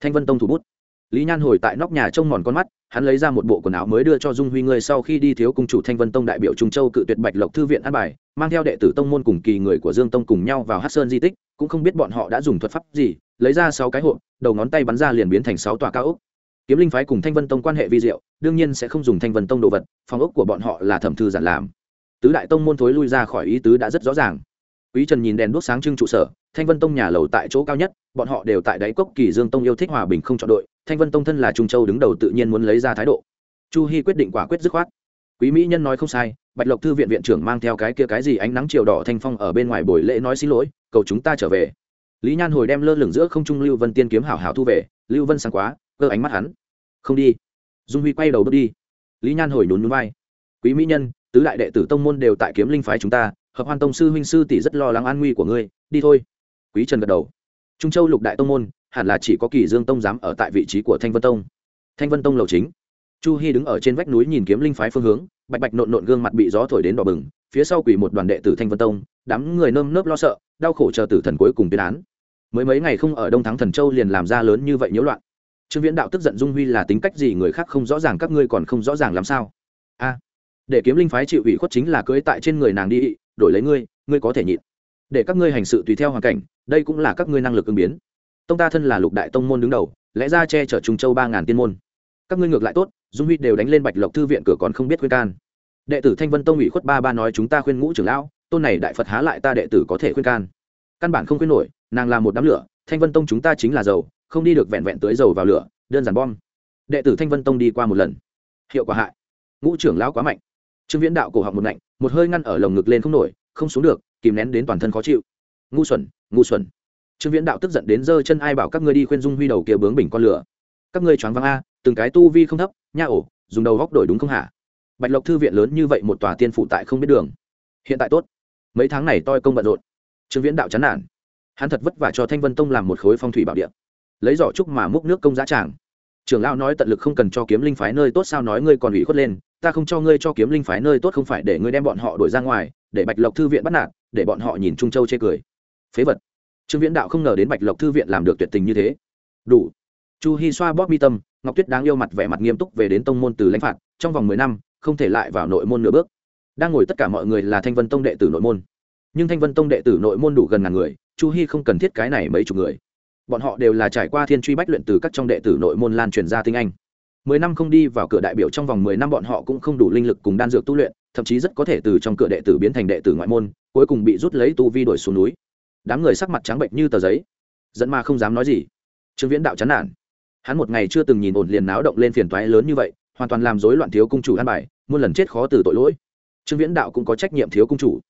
Thanh vân tông thủ bút. Lý nhan hồi tại nóc nhà trông mòn con mắt hắn lấy ra một bộ quần áo mới đưa cho dung huy ngươi sau khi đi thiếu cung chủ thanh vân tông đại biểu trung châu cự tuyệt bạch lộc thư viện an bài, mang theo đệ tử tông môn cùng kỳ người của dương tông cùng nhau vào hát sơn di tích, cũng không biết bọn họ đã dùng thuật pháp gì, lấy ra sáu cái hộp, đầu ngón tay bắn ra liền biến thành sáu tòa cao ốc. Kiếm linh phái cùng thanh vân tông quan hệ vi diệu, đương nhiên sẽ không dùng thanh vân tông đồ vật, phòng ốc của bọn họ là thẩm thư giản làm. Tứ đại tông môn thối lui ra khỏi ý tứ đã rất rõ ràng. Quý trần nhìn đèn đuốc sáng trưng trụ sở, thanh vân tông nhà lầu tại chỗ cao nhất, bọn họ đều tại đáy cốc kỳ dương tông yêu thích hòa bình không chọn đội thanh vân tông thân là trung châu đứng đầu tự nhiên muốn lấy ra thái độ. Chu hy quyết định quả quyết dứt khoát. Quý mỹ nhân nói không sai, bạch lộc thư viện viện trưởng mang theo cái kia cái gì ánh nắng chiều đỏ thanh phong ở bên ngoài buổi lễ nói xin lỗi, cầu chúng ta trở về. Lý nhan hồi đem lơ lửng giữa không trung lưu vân tiên kiếm hảo hảo thu về, lưu vân sáng quá, cơ ánh mắt hắn. Không đi. Dung huy quay đầu bước đi. Lý nhan hồi nhún núi vai. Quý mỹ nhân, tứ đại đệ tử tông môn đều tại kiếm linh phái chúng ta, hợp hoan tông sư huynh sư tỷ rất lo lắng an nguy của ngươi, đi thôi. Quý trần gật đầu. Trung châu lục đại tông môn hẳn là chỉ có kỳ dương tông dám ở tại vị trí của thanh vân tông. Thanh vân tông lầu chính. Chu hy đứng ở trên vách núi nhìn kiếm linh phái phương hướng, bạch bạch nộn nộn gương mặt bị gió thổi đến đỏ bừng, phía sau quỳ một đoàn đệ tử thanh vân tông, đám người nơm nớp lo sợ, đau khổ chờ tử thần cuối cùng tuyên án. Mới mấy ngày không ở đông thắng thần châu liền làm ra lớn như vậy nhiễu loạn. Trương viễn đạo tức giận dung huy là tính cách gì người khác không rõ ràng, các ngươi còn không rõ ràng làm sao? A, để kiếm linh phái chịu ủy khuất chính là cưới tại trên người nàng đi, đổi lấy ngươi ngươi có thể nhịn. Để các ngươi hành sự tùy theo hoàn cảnh, đây cũng là các ngươi năng lực ứng biến tông ta thân là lục đại tông môn đứng đầu, lẽ ra che chở trung châu ba ngàn tiên môn. Các ngươi ngược lại tốt, dung huy đều đánh lên bạch lộc thư viện cửa còn không biết khuyên can. Đệ tử thanh vân tông ủy khuất ba ba nói chúng ta khuyên ngũ trưởng lão, tôn này đại phật há lại ta đệ tử có thể khuyên can. Căn bản không khuyên nổi, nàng là một đám lửa, thanh vân tông chúng ta chính là dầu, không đi được vẹn vẹn tưới dầu vào lửa, đơn giản bom. Đệ tử thanh vân tông đi qua một lần. Hiệu quả hại. Ngũ trưởng lão quá mạnh. Trương viễn đạo cổ họng một ngạnh, một hơi ngăn ở lồng ngực lên không nổi, không xuống được, kìm nén đến toàn thân khó chịu. Ngu xuẩn ngu xuẩn trương viễn đạo tức giận đến giơ chân ai bảo các ngươi đi khuyên dung huy đầu kia bướng bình con lửa. Các ngươi choáng váng a, từng cái tu vi không thấp, nha ổ, dùng đầu góc đổi đúng không hả? Bạch lộc thư viện lớn như vậy một tòa tiên phụ tại không biết đường. Hiện tại tốt. Mấy tháng này toi công bận rộn. Trương viễn đạo chán nản. Hắn thật vất vả cho thanh vân tông làm một khối phong thủy bảo địa. Lấy giỏ trúc mà múc nước công giá tràng. Trưởng lão nói tận lực không cần cho kiếm linh phái nơi tốt sao nói ngươi còn ủy khuất lên, ta không cho ngươi cho kiếm linh phái nơi tốt không phải để ngươi đem bọn họ đuổi ra ngoài, để bạch lộc thư viện bắt nạt, để bọn họ nhìn trung châu chê cười. Phế vật trương viễn đạo không ngờ đến bạch lộc thư viện làm được tuyệt tình như thế. Đủ. Chu hi xoa bóp mi tâm, ngọc tuyết đáng yêu mặt vẻ mặt nghiêm túc về đến tông môn từ lãnh phạt, trong vòng mười năm, không thể lại vào nội môn nửa bước. Đang ngồi tất cả mọi người là thanh vân tông đệ tử nội môn. Nhưng thanh vân tông đệ tử nội môn đủ gần ngàn người, chu hi không cần thiết cái này mấy chục người. Bọn họ đều là trải qua thiên truy bách luyện từ các trong đệ tử nội môn lan truyền ra tinh anh. Mười năm không đi vào cửa đại biểu trong vòng mười năm bọn họ cũng không đủ linh lực cùng đan dược tu luyện, thậm chí rất có thể từ trong cửa đệ tử biến thành đệ tử ngoại môn, cuối cùng bị rút lấy tu vi đổi xuống núi đám người sắc mặt trắng bệnh như tờ giấy. Dẫn mà không dám nói gì. Trương viễn đạo chán nản. Hắn một ngày chưa từng nhìn ổn liền náo động lên phiền toái lớn như vậy, hoàn toàn làm rối loạn thiếu cung chủ an bài, muôn lần chết khó từ tội lỗi. Trương viễn đạo cũng có trách nhiệm thiếu cung chủ.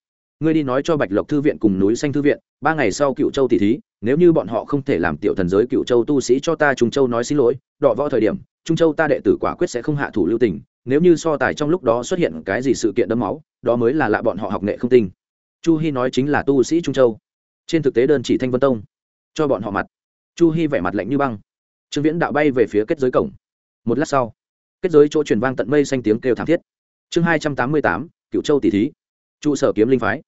Ngươi đi nói cho bạch lộc thư viện cùng núi xanh thư viện, ba ngày sau cựu châu tỷ thí, nếu như bọn họ không thể làm tiểu thần giới cựu châu tu sĩ cho ta trung châu nói xin lỗi, đọ võ thời điểm, trung châu ta đệ tử quả quyết sẽ không hạ thủ lưu tình, nếu như so tài trong lúc đó xuất hiện cái gì sự kiện đẫm máu, đó mới là lạ bọn họ học nghệ không tinh. Chu hy nói chính là tu sĩ trung châu trên thực tế đơn chỉ thanh vân tông cho bọn họ mặt chu hy vẻ mặt lạnh như băng trương viễn đạo bay về phía kết giới cổng một lát sau kết giới chỗ truyền vang tận mây xanh tiếng kêu thảm thiết chương hai trăm tám mươi tám cựu châu tỷ thí trụ sở kiếm linh phái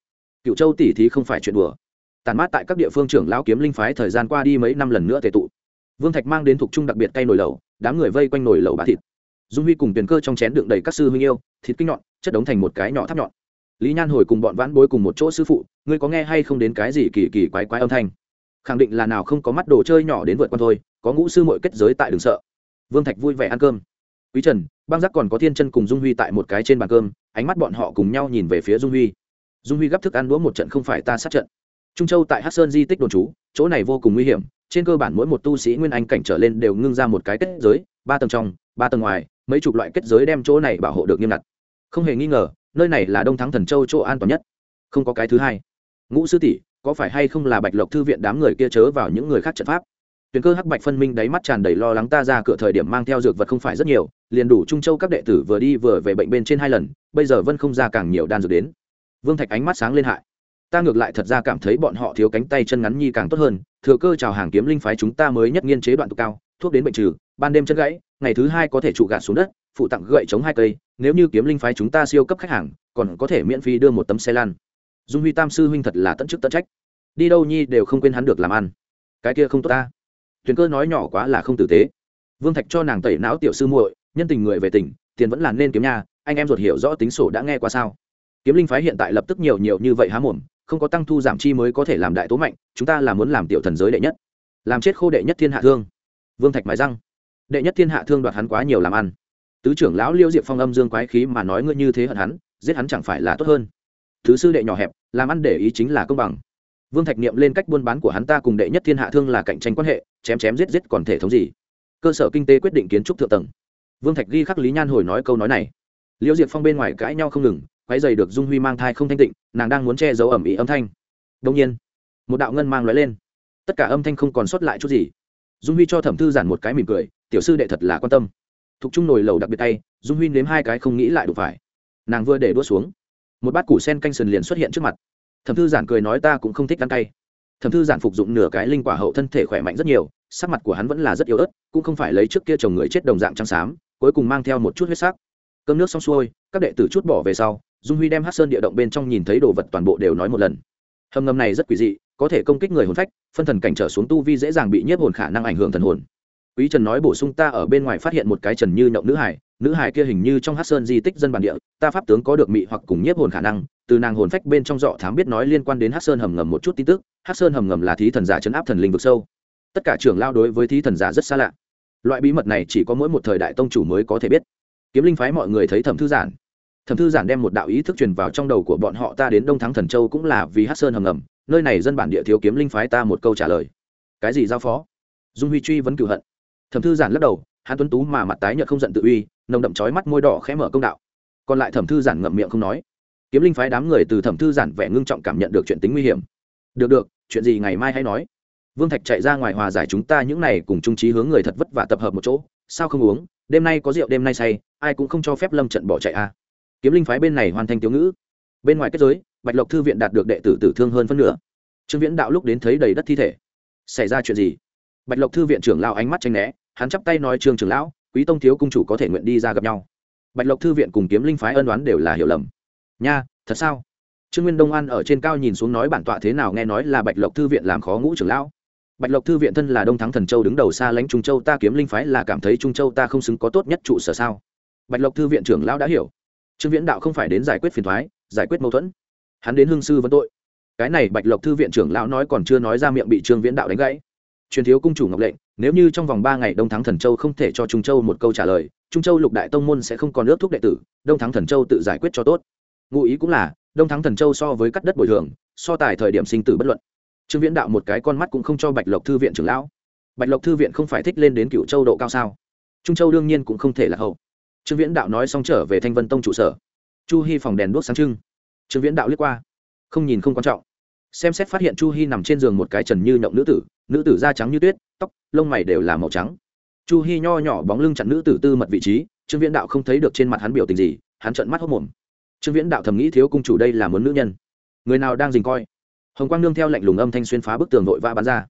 cựu châu tỷ thí không phải chuyện đùa tàn mát tại các địa phương trưởng lão kiếm linh phái thời gian qua đi mấy năm lần nữa tệ tụ vương thạch mang đến thuộc trung đặc biệt cây nồi lẩu đám người vây quanh nồi lẩu bà thịt dung huy cùng tiền cơ trong chén đựng đầy các sư huynh yêu thịt kinh nhọn chất đống thành một cái nhỏ tháp nhọn lý nhan hồi cùng bọn vãn bối cùng một chỗ sư phụ, ngươi có nghe hay không đến cái gì kỳ kỳ quái quái âm thanh? Khẳng định là nào không có mắt đồ chơi nhỏ đến vượt con thôi, có ngũ sư mội kết giới tại đừng sợ. Vương thạch vui vẻ ăn cơm. Quý trần, băng giác còn có thiên chân cùng dung huy tại một cái trên bàn cơm, ánh mắt bọn họ cùng nhau nhìn về phía dung huy. Dung huy gấp thức ăn đũa một trận không phải ta sát trận. Trung châu tại hát sơn di tích đồn trú, chỗ này vô cùng nguy hiểm, trên cơ bản mỗi một tu sĩ nguyên anh cảnh trở lên đều ngưng ra một cái kết giới, ba tầng trong, ba tầng ngoài, mấy chục loại kết giới đem chỗ này bảo hộ được nghiêm ngặt. Không hề nghi ngờ nơi này là đông thắng thần châu chỗ an toàn nhất không có cái thứ hai ngũ sư tỷ có phải hay không là bạch lộc thư viện đám người kia chớ vào những người khác trận pháp tuyền cơ hắc bạch phân minh đáy mắt tràn đầy lo lắng ta ra cửa thời điểm mang theo dược vật không phải rất nhiều liền đủ trung châu các đệ tử vừa đi vừa về bệnh bên trên hai lần bây giờ vân không ra càng nhiều đan dược đến vương thạch ánh mắt sáng lên hại ta ngược lại thật ra cảm thấy bọn họ thiếu cánh tay chân ngắn nhi càng tốt hơn thừa cơ chào hàng kiếm linh phái chúng ta mới nhất nghiên chế đoạn tục cao thuốc đến bệnh trừ ban đêm chân gãy ngày thứ hai có thể trụ gạt xuống đất phụ tặng gậy chống hai cây, nếu như kiếm linh phái chúng ta siêu cấp khách hàng, còn có thể miễn phí đưa một tấm xe lan. Dung huy tam sư huynh thật là tận chức tận trách. Đi đâu nhi đều không quên hắn được làm ăn. Cái kia không tốt ta. Tuyền cơ nói nhỏ quá là không tử tế. Vương thạch cho nàng tẩy não tiểu sư muội, nhân tình người về tỉnh, tiền vẫn là nên kiếm nhà anh em ruột hiểu rõ tính sổ đã nghe qua sao. Kiếm linh phái hiện tại lập tức nhiều nhiều như vậy há mồm, không có tăng thu giảm chi mới có thể làm đại tố mạnh, chúng ta là muốn làm tiểu thần giới đệ nhất. Làm chết khô đệ nhất thiên hạ thương. Vương thạch mài răng. Đệ nhất thiên hạ thương đoạt hắn quá nhiều làm ăn tứ trưởng lão liêu diệp phong âm dương quái khí mà nói ngươi như thế hận hắn, giết hắn chẳng phải là tốt hơn? Thứ sư đệ nhỏ hẹp, làm ăn để ý chính là công bằng. Vương thạch niệm lên cách buôn bán của hắn ta cùng đệ nhất thiên hạ thương là cạnh tranh quan hệ, chém chém giết giết còn thể thống gì? Cơ sở kinh tế quyết định kiến trúc thượng tầng. Vương thạch ghi khắc lý nhan hồi nói câu nói này. Liễu diệp phong bên ngoài cãi nhau không ngừng quái dày được dung huy mang thai không thanh tịnh, nàng đang muốn che giấu ẩm ý âm thanh. Đông nhiên, một đạo ngân mang lóe lên. Tất cả âm thanh không còn sót lại chút gì. Dung huy cho thẩm thư giản một cái mỉm cười, tiểu sư đệ thật là quan tâm thục trung nồi lẩu đặc biệt tay, dung huy nếm hai cái không nghĩ lại đủ phải. Nàng vừa để đua xuống, một bát củ sen canh sườn liền xuất hiện trước mặt. Thẩm thư giản cười nói ta cũng không thích ăn cay. Thẩm thư giản phục dụng nửa cái linh quả hậu thân thể khỏe mạnh rất nhiều, sắc mặt của hắn vẫn là rất yếu ớt, cũng không phải lấy trước kia chồng người chết đồng dạng trắng xám, cuối cùng mang theo một chút huyết sắc. Cơm nước xong xuôi, các đệ tử chút bỏ về sau, dung huy đem hát sơn địa động bên trong nhìn thấy đồ vật toàn bộ đều nói một lần. Hầm ngầm này rất quỷ dị, có thể công kích người hồn phách, phân thần cảnh trở xuống tu vi dễ dàng bị nhiếp hồn khả năng ảnh hưởng thần hồn quý trần nói bổ sung ta ở bên ngoài phát hiện một cái trần như nhậu nữ hải nữ hải kia hình như trong hát sơn di tích dân bản địa, ta pháp tướng có được mị hoặc cùng nhiếp hồn khả năng, từ nàng hồn phách bên trong dọ thám biết nói liên quan đến hát sơn hầm ngầm một chút tin tức, hát sơn hầm ngầm là thí thần giả chấn áp thần linh vực sâu. Tất cả trưởng lao đối với thí thần giả rất xa lạ. Loại bí mật này chỉ có mỗi một thời đại tông chủ mới có thể biết. Kiếm linh phái mọi người thấy thẩm thư giản. Thẩm thư giản đem một đạo ý thức truyền vào trong đầu của bọn họ, ta đến đông thắng thần châu cũng là vì hát sơn hầm ngầm, nơi này dân bản địa thiếu kiếm linh phái ta một câu trả lời. Cái gì giao phó? Dung huy truy vẫn cựu hận thẩm thư giản lắc đầu, hắn tuấn tú mà mặt tái nhợt không giận tự uy, nồng đậm trói mắt môi đỏ khẽ mở công đạo. Còn lại thẩm thư giản ngậm miệng không nói. Kiếm linh phái đám người từ thẩm thư giản vẻ ngưng trọng cảm nhận được chuyện tính nguy hiểm. Được được, chuyện gì ngày mai hay nói. Vương thạch chạy ra ngoài hòa giải chúng ta những này cùng trung trí hướng người thật vất vả tập hợp một chỗ. Sao không uống? Đêm nay có rượu, đêm nay say, ai cũng không cho phép lâm trận bỏ chạy a à. kiếm linh phái bên này hoàn thành tiểu ngữ. Bên ngoài kết giới, bạch lộc thư viện đạt được đệ tử tử thương hơn phân nửa. Trương viễn đạo lúc đến thấy đầy đất thi thể. Xảy ra chuyện gì? Bạch lộc thư viện trưởng lao ánh mắt tranh né hắn chắp tay nói, trương trưởng lão, quý tông thiếu cung chủ có thể nguyện đi ra gặp nhau. Bạch lộc thư viện cùng kiếm linh phái ân đoán đều là hiểu lầm. Nha, thật sao? Trương nguyên đông an ở trên cao nhìn xuống nói, bản tọa thế nào? Nghe nói là bạch lộc thư viện làm khó ngũ trưởng lão. Bạch lộc thư viện thân là đông thắng thần châu đứng đầu xa lãnh trung châu, ta kiếm linh phái là cảm thấy trung châu ta không xứng có tốt nhất trụ sở sao? Bạch lộc thư viện trưởng lão đã hiểu. Trương viễn đạo không phải đến giải quyết phiền thoái, giải quyết mâu thuẫn. Hắn đến hương sư vấn tội. Cái này bạch lộc thư viện trưởng lão nói còn chưa nói ra miệng bị trương viễn đạo đánh gãy truyền thiếu cung chủ ngọc lệnh, nếu như trong vòng ba ngày đông thắng thần châu không thể cho trung châu một câu trả lời, trung châu lục đại tông môn sẽ không còn ước thúc đệ tử, đông thắng thần châu tự giải quyết cho tốt. Ngụ ý cũng là, đông thắng thần châu so với cắt đất bồi thường, so tài thời điểm sinh tử bất luận. Trương viễn đạo một cái con mắt cũng không cho bạch lộc thư viện trưởng lão. Bạch lộc thư viện không phải thích lên đến cựu châu độ cao sao? Trung châu đương nhiên cũng không thể là hậu. Trương viễn đạo nói xong trở về thanh vân tông trụ sở. Chu hy phòng đèn đuốc sáng trưng. Trương viễn đạo liếc qua. Không nhìn không quan trọng. Xem xét phát hiện chu hy nằm trên giường một cái trần như nhộng nữ tử nữ tử da trắng như tuyết, tóc, lông mày đều là màu trắng. Chu Hi nho nhỏ bóng lưng chặn nữ tử tư mật vị trí, trương viễn đạo không thấy được trên mặt hắn biểu tình gì, hắn trợn mắt hốc mồm. Trương viễn đạo thầm nghĩ thiếu cung chủ đây là muốn nữ nhân. Người nào đang dình coi? Hồng quang nương theo lạnh lùng âm thanh xuyên phá bức tường vội vã bắn ra.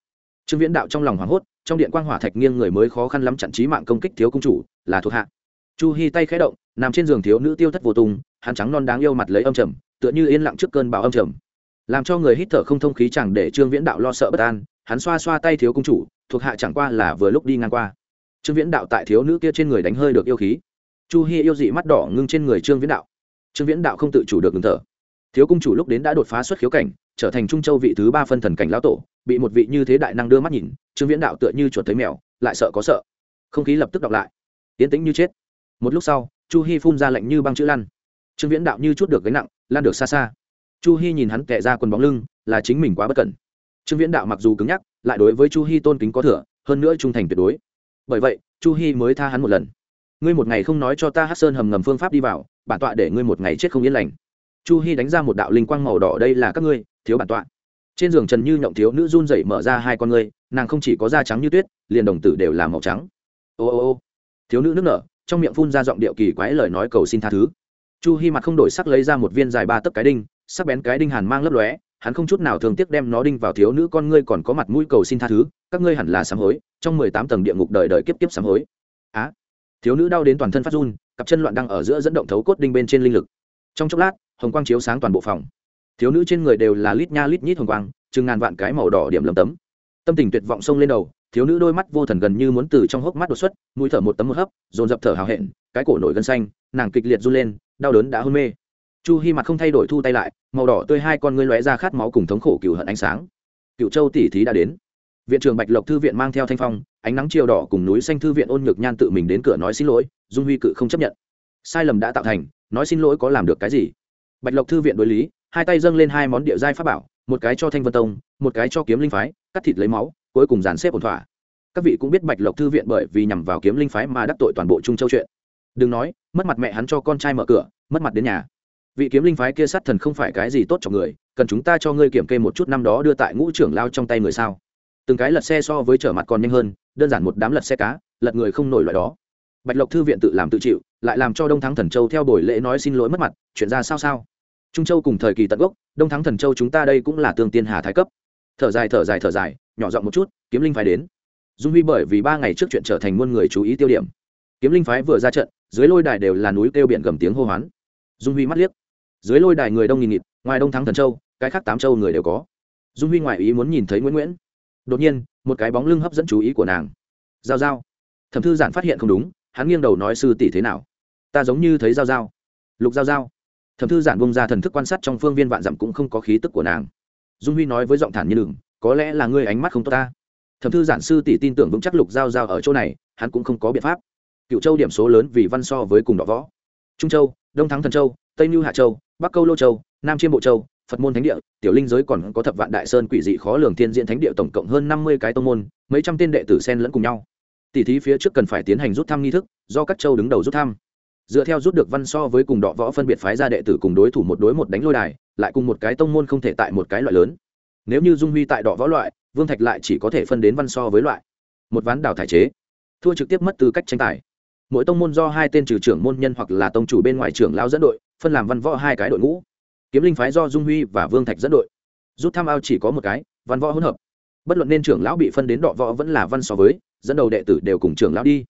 Trương viễn đạo trong lòng hoảng hốt, trong điện quang hỏa thạch nghiêng người mới khó khăn lắm chặn trí mạng công kích thiếu cung chủ, là thuộc hạ. Chu Hi tay khẽ động, nằm trên giường thiếu nữ tiêu thất vô tung, hắn trắng non đáng yêu mặt lấy âm trầm, tựa như yên lặng trước cơn bão âm trầm. Làm cho người hít thở không thông khí chẳng để trương viễn đạo lo sợ bất an hắn xoa xoa tay thiếu cung chủ, thuộc hạ chẳng qua là vừa lúc đi ngang qua. Trương viễn đạo tại thiếu nữ kia trên người đánh hơi được yêu khí. Chu hi yêu dị mắt đỏ ngưng trên người trương viễn đạo. Trương viễn đạo không tự chủ được ngừng thở. Thiếu cung chủ lúc đến đã đột phá xuất khiếu cảnh, trở thành trung châu vị thứ ba phân thần cảnh lão tổ, bị một vị như thế đại năng đưa mắt nhìn, trương viễn đạo tựa như chuột thấy mèo, lại sợ có sợ. Không khí lập tức đọc lại. Tiến tĩnh như chết. Một lúc sau, chu hi phun ra lạnh như băng chữ lăn. Trương viễn đạo như chút được gánh nặng lan được xa xa. Chu hi nhìn hắn tệ ra quần bóng lưng, là chính mình quá bất cẩn trương viễn đạo mặc dù cứng nhắc, lại đối với chu hi tôn kính có thừa, hơn nữa trung thành tuyệt đối. Bởi vậy, chu hi mới tha hắn một lần. Ngươi một ngày không nói cho ta hát sơn hầm ngầm phương pháp đi vào, bản tọa để ngươi một ngày chết không yên lành. Chu hi đánh ra một đạo linh quang màu đỏ, đây là các ngươi, thiếu bản tọa. Trên giường trần như nhộng thiếu nữ run rẩy mở ra hai con ngươi, nàng không chỉ có da trắng như tuyết, liền đồng tử đều là màu trắng. Ô ô ô. Thiếu nữ nước nở, trong miệng phun ra giọng điệu kỳ quái lời nói cầu xin tha thứ. Chu hi mặt không đổi sắc lấy ra một viên dài ba tấc cái đinh, sắc bén cái đinh hàn mang lấp lóe hắn không chút nào thường tiếc đem nó đinh vào thiếu nữ con ngươi còn có mặt mũi cầu xin tha thứ, các ngươi hẳn là sám hối, trong mười tám tầng địa ngục đời đời kiếp kiếp sám hối. Á, thiếu nữ đau đến toàn thân phát run, cặp chân loạn đang ở giữa dẫn động thấu cốt đinh bên trên linh lực. Trong chốc lát, hồng quang chiếu sáng toàn bộ phòng. Thiếu nữ trên người đều là lít nha lít nhít hồng quang, chừng ngàn vạn cái màu đỏ điểm lấm tấm. Tâm tình tuyệt vọng xông lên đầu, thiếu nữ đôi mắt vô thần gần như muốn từ trong hốc mắt đột xuất, mũi thở một tấm một hấp, dồn dập thở hào hẹn, cái cổ nổi gân xanh, nàng kịch liệt run lên, đau đớn đã hôn mê chu hi mặt không thay đổi thu tay lại, màu đỏ tươi hai con ngươi lóe ra khát máu cùng thống khổ cựu hận ánh sáng. Cựu châu tỷ thí đã đến. Viện trưởng bạch lộc thư viện mang theo thanh phong, ánh nắng chiều đỏ cùng núi xanh thư viện ôn nhược nhan tự mình đến cửa nói xin lỗi, dung huy cự không chấp nhận. Sai lầm đã tạo thành, nói xin lỗi có làm được cái gì? Bạch lộc thư viện đối lý, hai tay dâng lên hai món địa giai pháp bảo, một cái cho thanh vân tông, một cái cho kiếm linh phái, cắt thịt lấy máu, cuối cùng dàn xếp ổn thỏa. Các vị cũng biết bạch lộc thư viện bởi vì nhằm vào kiếm linh phái mà đắc tội toàn bộ trung châu chuyện. Đừng nói, mất mặt mẹ hắn cho con trai mở cửa, mất mặt đến nhà vị kiếm linh phái kia sát thần không phải cái gì tốt cho người, cần chúng ta cho ngươi kiểm kê một chút năm đó đưa tại ngũ trưởng lao trong tay người sao? Từng cái lật xe so với trở mặt còn nhanh hơn, đơn giản một đám lật xe cá, lật người không nổi loại đó. Bạch lộc thư viện tự làm tự chịu, lại làm cho đông thắng thần châu theo buổi lễ nói xin lỗi mất mặt, chuyện ra sao sao? Trung châu cùng thời kỳ tận gốc, đông thắng thần châu chúng ta đây cũng là tương tiên hà thái cấp. Thở dài thở dài thở dài, nhỏ giọng một chút, kiếm linh phái đến. Dung huy bởi vì ba ngày trước chuyện trở thành muôn người chú ý tiêu điểm. Kiếm linh phái vừa ra trận, dưới lôi đài đều là núi kêu biển gầm tiếng hô hoán. Dung huy mắt liếc dưới lôi đài người đông nghìn nghịt, ngoài đông thắng thần châu, cái khác tám châu người đều có. Dung huy ngoại ý muốn nhìn thấy nguyễn nguyễn. Đột nhiên, một cái bóng lưng hấp dẫn chú ý của nàng. Giao giao. Thẩm thư giản phát hiện không đúng, hắn nghiêng đầu nói sư tỷ thế nào? Ta giống như thấy giao giao. Lục giao giao. Thẩm thư giản bông ra thần thức quan sát trong phương viên vạn dặm cũng không có khí tức của nàng. Dung huy nói với giọng thản như đừng, có lẽ là ngươi ánh mắt không tốt ta. Thẩm thư giản sư tỷ tin tưởng vững chắc lục giao giao ở chỗ này, hắn cũng không có biện pháp. Cựu châu điểm số lớn vì văn so với cùng đỏ võ. Trung châu, đông thắng thần châu, tây mưu hạ châu bắc câu lô châu nam chiêm bộ châu phật môn thánh địa tiểu linh giới còn có thập vạn đại sơn quỷ dị khó lường thiên diện thánh địa tổng cộng hơn năm mươi cái tông môn mấy trăm tên đệ tử sen lẫn cùng nhau tỷ thí phía trước cần phải tiến hành rút thăm nghi thức do các châu đứng đầu rút thăm dựa theo rút được văn so với cùng đọ võ phân biệt phái ra đệ tử cùng đối thủ một đối một đánh lôi đài lại cùng một cái tông môn không thể tại một cái loại lớn nếu như dung huy tại đọ võ loại vương thạch lại chỉ có thể phân đến văn so với loại một ván đào thải chế thua trực tiếp mất tư cách tranh tài mỗi tông môn do hai tên trừ trưởng môn nhân hoặc là tông chủ bên ngoài trưởng lao dẫn đội, phân làm văn võ hai cái đội ngũ. Kiếm linh phái do dung huy và vương thạch dẫn đội. Rút tham ao chỉ có một cái, văn võ hỗn hợp. Bất luận nên trưởng lão bị phân đến đọ võ vẫn là văn so với, dẫn đầu đệ tử đều cùng trưởng lão đi.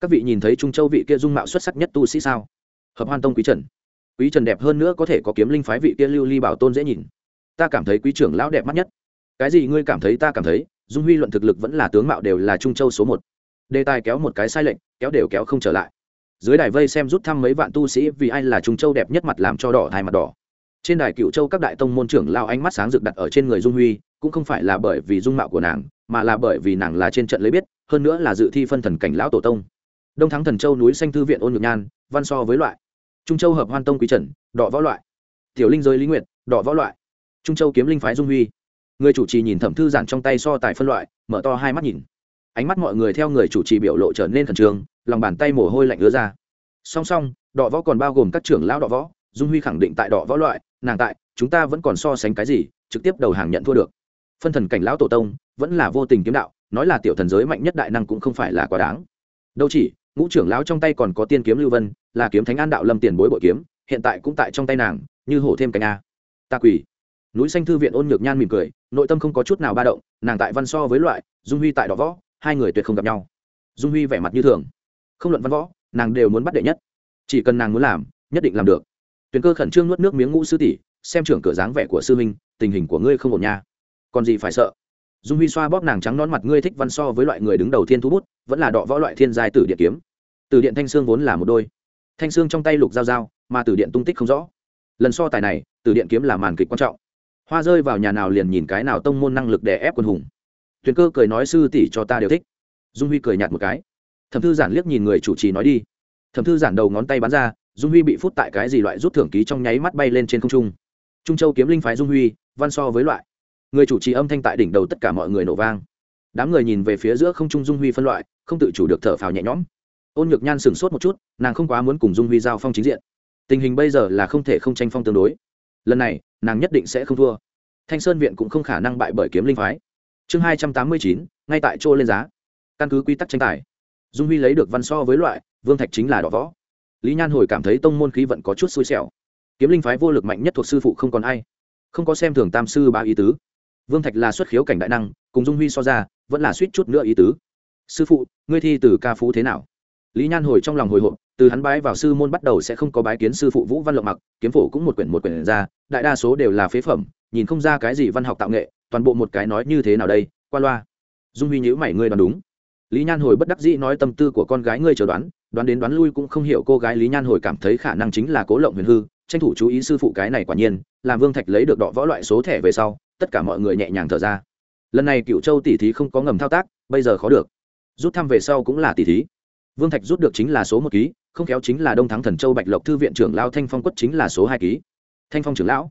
Các vị nhìn thấy trung châu vị kia dung mạo xuất sắc nhất tu sĩ sao? Hợp hoan tông quý trần. Quý trần đẹp hơn nữa có thể có kiếm linh phái vị kia lưu ly bảo tôn dễ nhìn. Ta cảm thấy quý trưởng lão đẹp mắt nhất. Cái gì ngươi cảm thấy ta cảm thấy, dung huy luận thực lực vẫn là tướng mạo đều là trung châu số một đề tài kéo một cái sai lệnh kéo đều kéo không trở lại. Dưới đài vây xem rút thăm mấy vạn tu sĩ vì ai là trung châu đẹp nhất mặt làm cho đỏ thai mặt đỏ. Trên đài cựu châu các đại tông môn trưởng lao ánh mắt sáng rực đặt ở trên người dung huy, cũng không phải là bởi vì dung mạo của nàng, mà là bởi vì nàng là trên trận lấy biết, hơn nữa là dự thi phân thần cảnh lão tổ tông. Đông thắng thần châu núi xanh thư viện ôn nhược nhan, văn so với loại. Trung châu hợp hoan tông quý trần, đỏ võ loại. Tiểu linh giới lý nguyệt, đỏ võ loại. Trung châu kiếm linh phái dung huy. Người chủ trì nhìn thẩm thư giản trong tay so tài phân loại, mở to hai mắt nhìn ánh mắt mọi người theo người chủ trì biểu lộ trở nên khẩn trương, lòng bàn tay mồ hôi lạnh ứa ra. Song song, đọ võ còn bao gồm các trưởng lão đọ võ, dung huy khẳng định tại đọ võ loại, nàng tại, chúng ta vẫn còn so sánh cái gì, trực tiếp đầu hàng nhận thua được. Phân thần cảnh lão tổ tông, vẫn là vô tình kiếm đạo, nói là tiểu thần giới mạnh nhất đại năng cũng không phải là quá đáng. Đâu chỉ, ngũ trưởng lão trong tay còn có tiên kiếm lưu vân, là kiếm thánh an đạo lâm tiền bối bội kiếm, hiện tại cũng tại trong tay nàng, như hổ thêm cánh a. Ta quỳ. Núi xanh thư viện ôn nhược nhan mỉm cười, nội tâm không có chút nào ba động, nàng tại văn so với loại, dung huy tại đỏ võ hai người tuyệt không gặp nhau. Dung huy vẻ mặt như thường. Không luận văn võ, nàng đều muốn bắt đệ nhất. Chỉ cần nàng muốn làm, nhất định làm được. Tuyền cơ khẩn trương nuốt nước miếng ngũ sư tỷ, xem trưởng cửa dáng vẻ của sư minh tình hình của ngươi không ổn nha. Còn gì phải sợ? Dung huy xoa bóp nàng trắng nón mặt ngươi thích văn so với loại người đứng đầu thiên thú bút, vẫn là đọ võ loại thiên giai tử điện kiếm. Từ điện thanh sương vốn là một đôi. Thanh sương trong tay lục dao dao mà từ điện tung tích không rõ. Lần so tài này từ điện kiếm là màn kịch quan trọng. Hoa rơi vào nhà nào liền nhìn cái nào tông môn năng lực đè ép quân hùng tuyền cơ cười nói, sư tỷ cho ta đều thích. Dung huy cười nhạt một cái. Thẩm thư giản liếc nhìn người chủ trì nói đi. Thẩm thư giản đầu ngón tay bắn ra, dung huy bị phút tại cái gì loại rút thưởng ký trong nháy mắt bay lên trên không trung. Trung châu kiếm linh phái dung huy, văn so với loại. Người chủ trì âm thanh tại đỉnh đầu tất cả mọi người nổ vang. Đám người nhìn về phía giữa không trung dung huy phân loại, không tự chủ được thở phào nhẹ nhõm. Ôn nhược nhan sửng sốt một chút, nàng không quá muốn cùng dung huy giao phong chính diện. Tình hình bây giờ là không thể không tranh phong tương đối. Lần này, nàng nhất định sẽ không thua. Thanh sơn viện cũng không khả năng bại bởi kiếm linh phái chương hai trăm tám mươi chín, ngay tại chỗ lên giá. Căn cứ quy tắc tranh tài. Dung huy lấy được văn so với loại, vương thạch chính là đỏ võ. Lý nhan hồi cảm thấy tông môn khí vận có chút xui xẻo. Kiếm linh phái vô lực mạnh nhất thuộc sư phụ không còn ai. Không có xem thường tam sư ba ý tứ. Vương thạch là xuất khiếu cảnh đại năng, cùng dung huy so ra, vẫn là suýt chút nữa ý tứ. Sư phụ, ngươi thi từ ca phú thế nào? Lý nhan hồi trong lòng hồi hộp, từ hắn bái vào sư môn bắt đầu sẽ không có bái kiến sư phụ vũ văn lộng mặc, kiếm phổ cũng một quyển một quyển ra, đại đa số đều là phế phẩm, nhìn không ra cái gì văn học tạo nghệ toàn bộ một cái nói như thế nào đây, qua loa. Dung huy nhữ mày, ngươi đoán đúng. Lý nhan hồi bất đắc dĩ nói tâm tư của con gái ngươi chờ đoán đoán đến đoán lui cũng không hiểu cô gái lý nhan hồi cảm thấy khả năng chính là cố lộng huyền hư, tranh thủ chú ý sư phụ cái này quả nhiên, làm vương thạch lấy được đọ võ loại số thẻ về sau, tất cả mọi người nhẹ nhàng thở ra. Lần này cựu châu tỷ thí không có ngầm thao tác, bây giờ khó được. Rút thăm về sau cũng là tỷ thí. Vương thạch rút được chính là số một ký, không kéo chính là đông thắng thần châu bạch lộc thư viện trưởng lao thanh phong quất chính là số hai ký. Thanh phong trưởng lão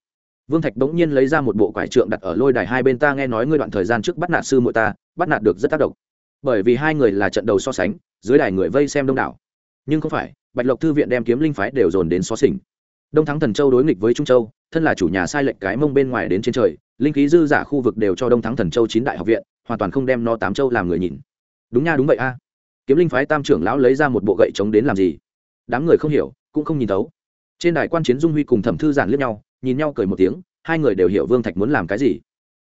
vương thạch bỗng nhiên lấy ra một bộ quải trượng đặt ở lôi đài hai bên ta nghe nói ngươi đoạn thời gian trước bắt nạt sư muội ta, bắt nạt được rất tác động. Bởi vì hai người là trận đầu so sánh, dưới đài người vây xem đông đảo. Nhưng không phải, bạch lộc thư viện đem kiếm linh phái đều dồn đến xó xỉnh. Đông thắng thần châu đối nghịch với trung châu, thân là chủ nhà sai lệnh cái mông bên ngoài đến trên trời, linh khí dư giả khu vực đều cho đông thắng thần châu chín đại học viện, hoàn toàn không đem nó tám châu làm người nhìn. Đúng nha, đúng vậy a. À. Kiếm linh phái tam trưởng lão lấy ra một bộ gậy chống đến làm gì? Đám người không hiểu, cũng không nhìn thấu. Trên đài quan chiến dung huy cùng thẩm thư giản liếc nhau nhìn nhau cười một tiếng, hai người đều hiểu vương thạch muốn làm cái gì.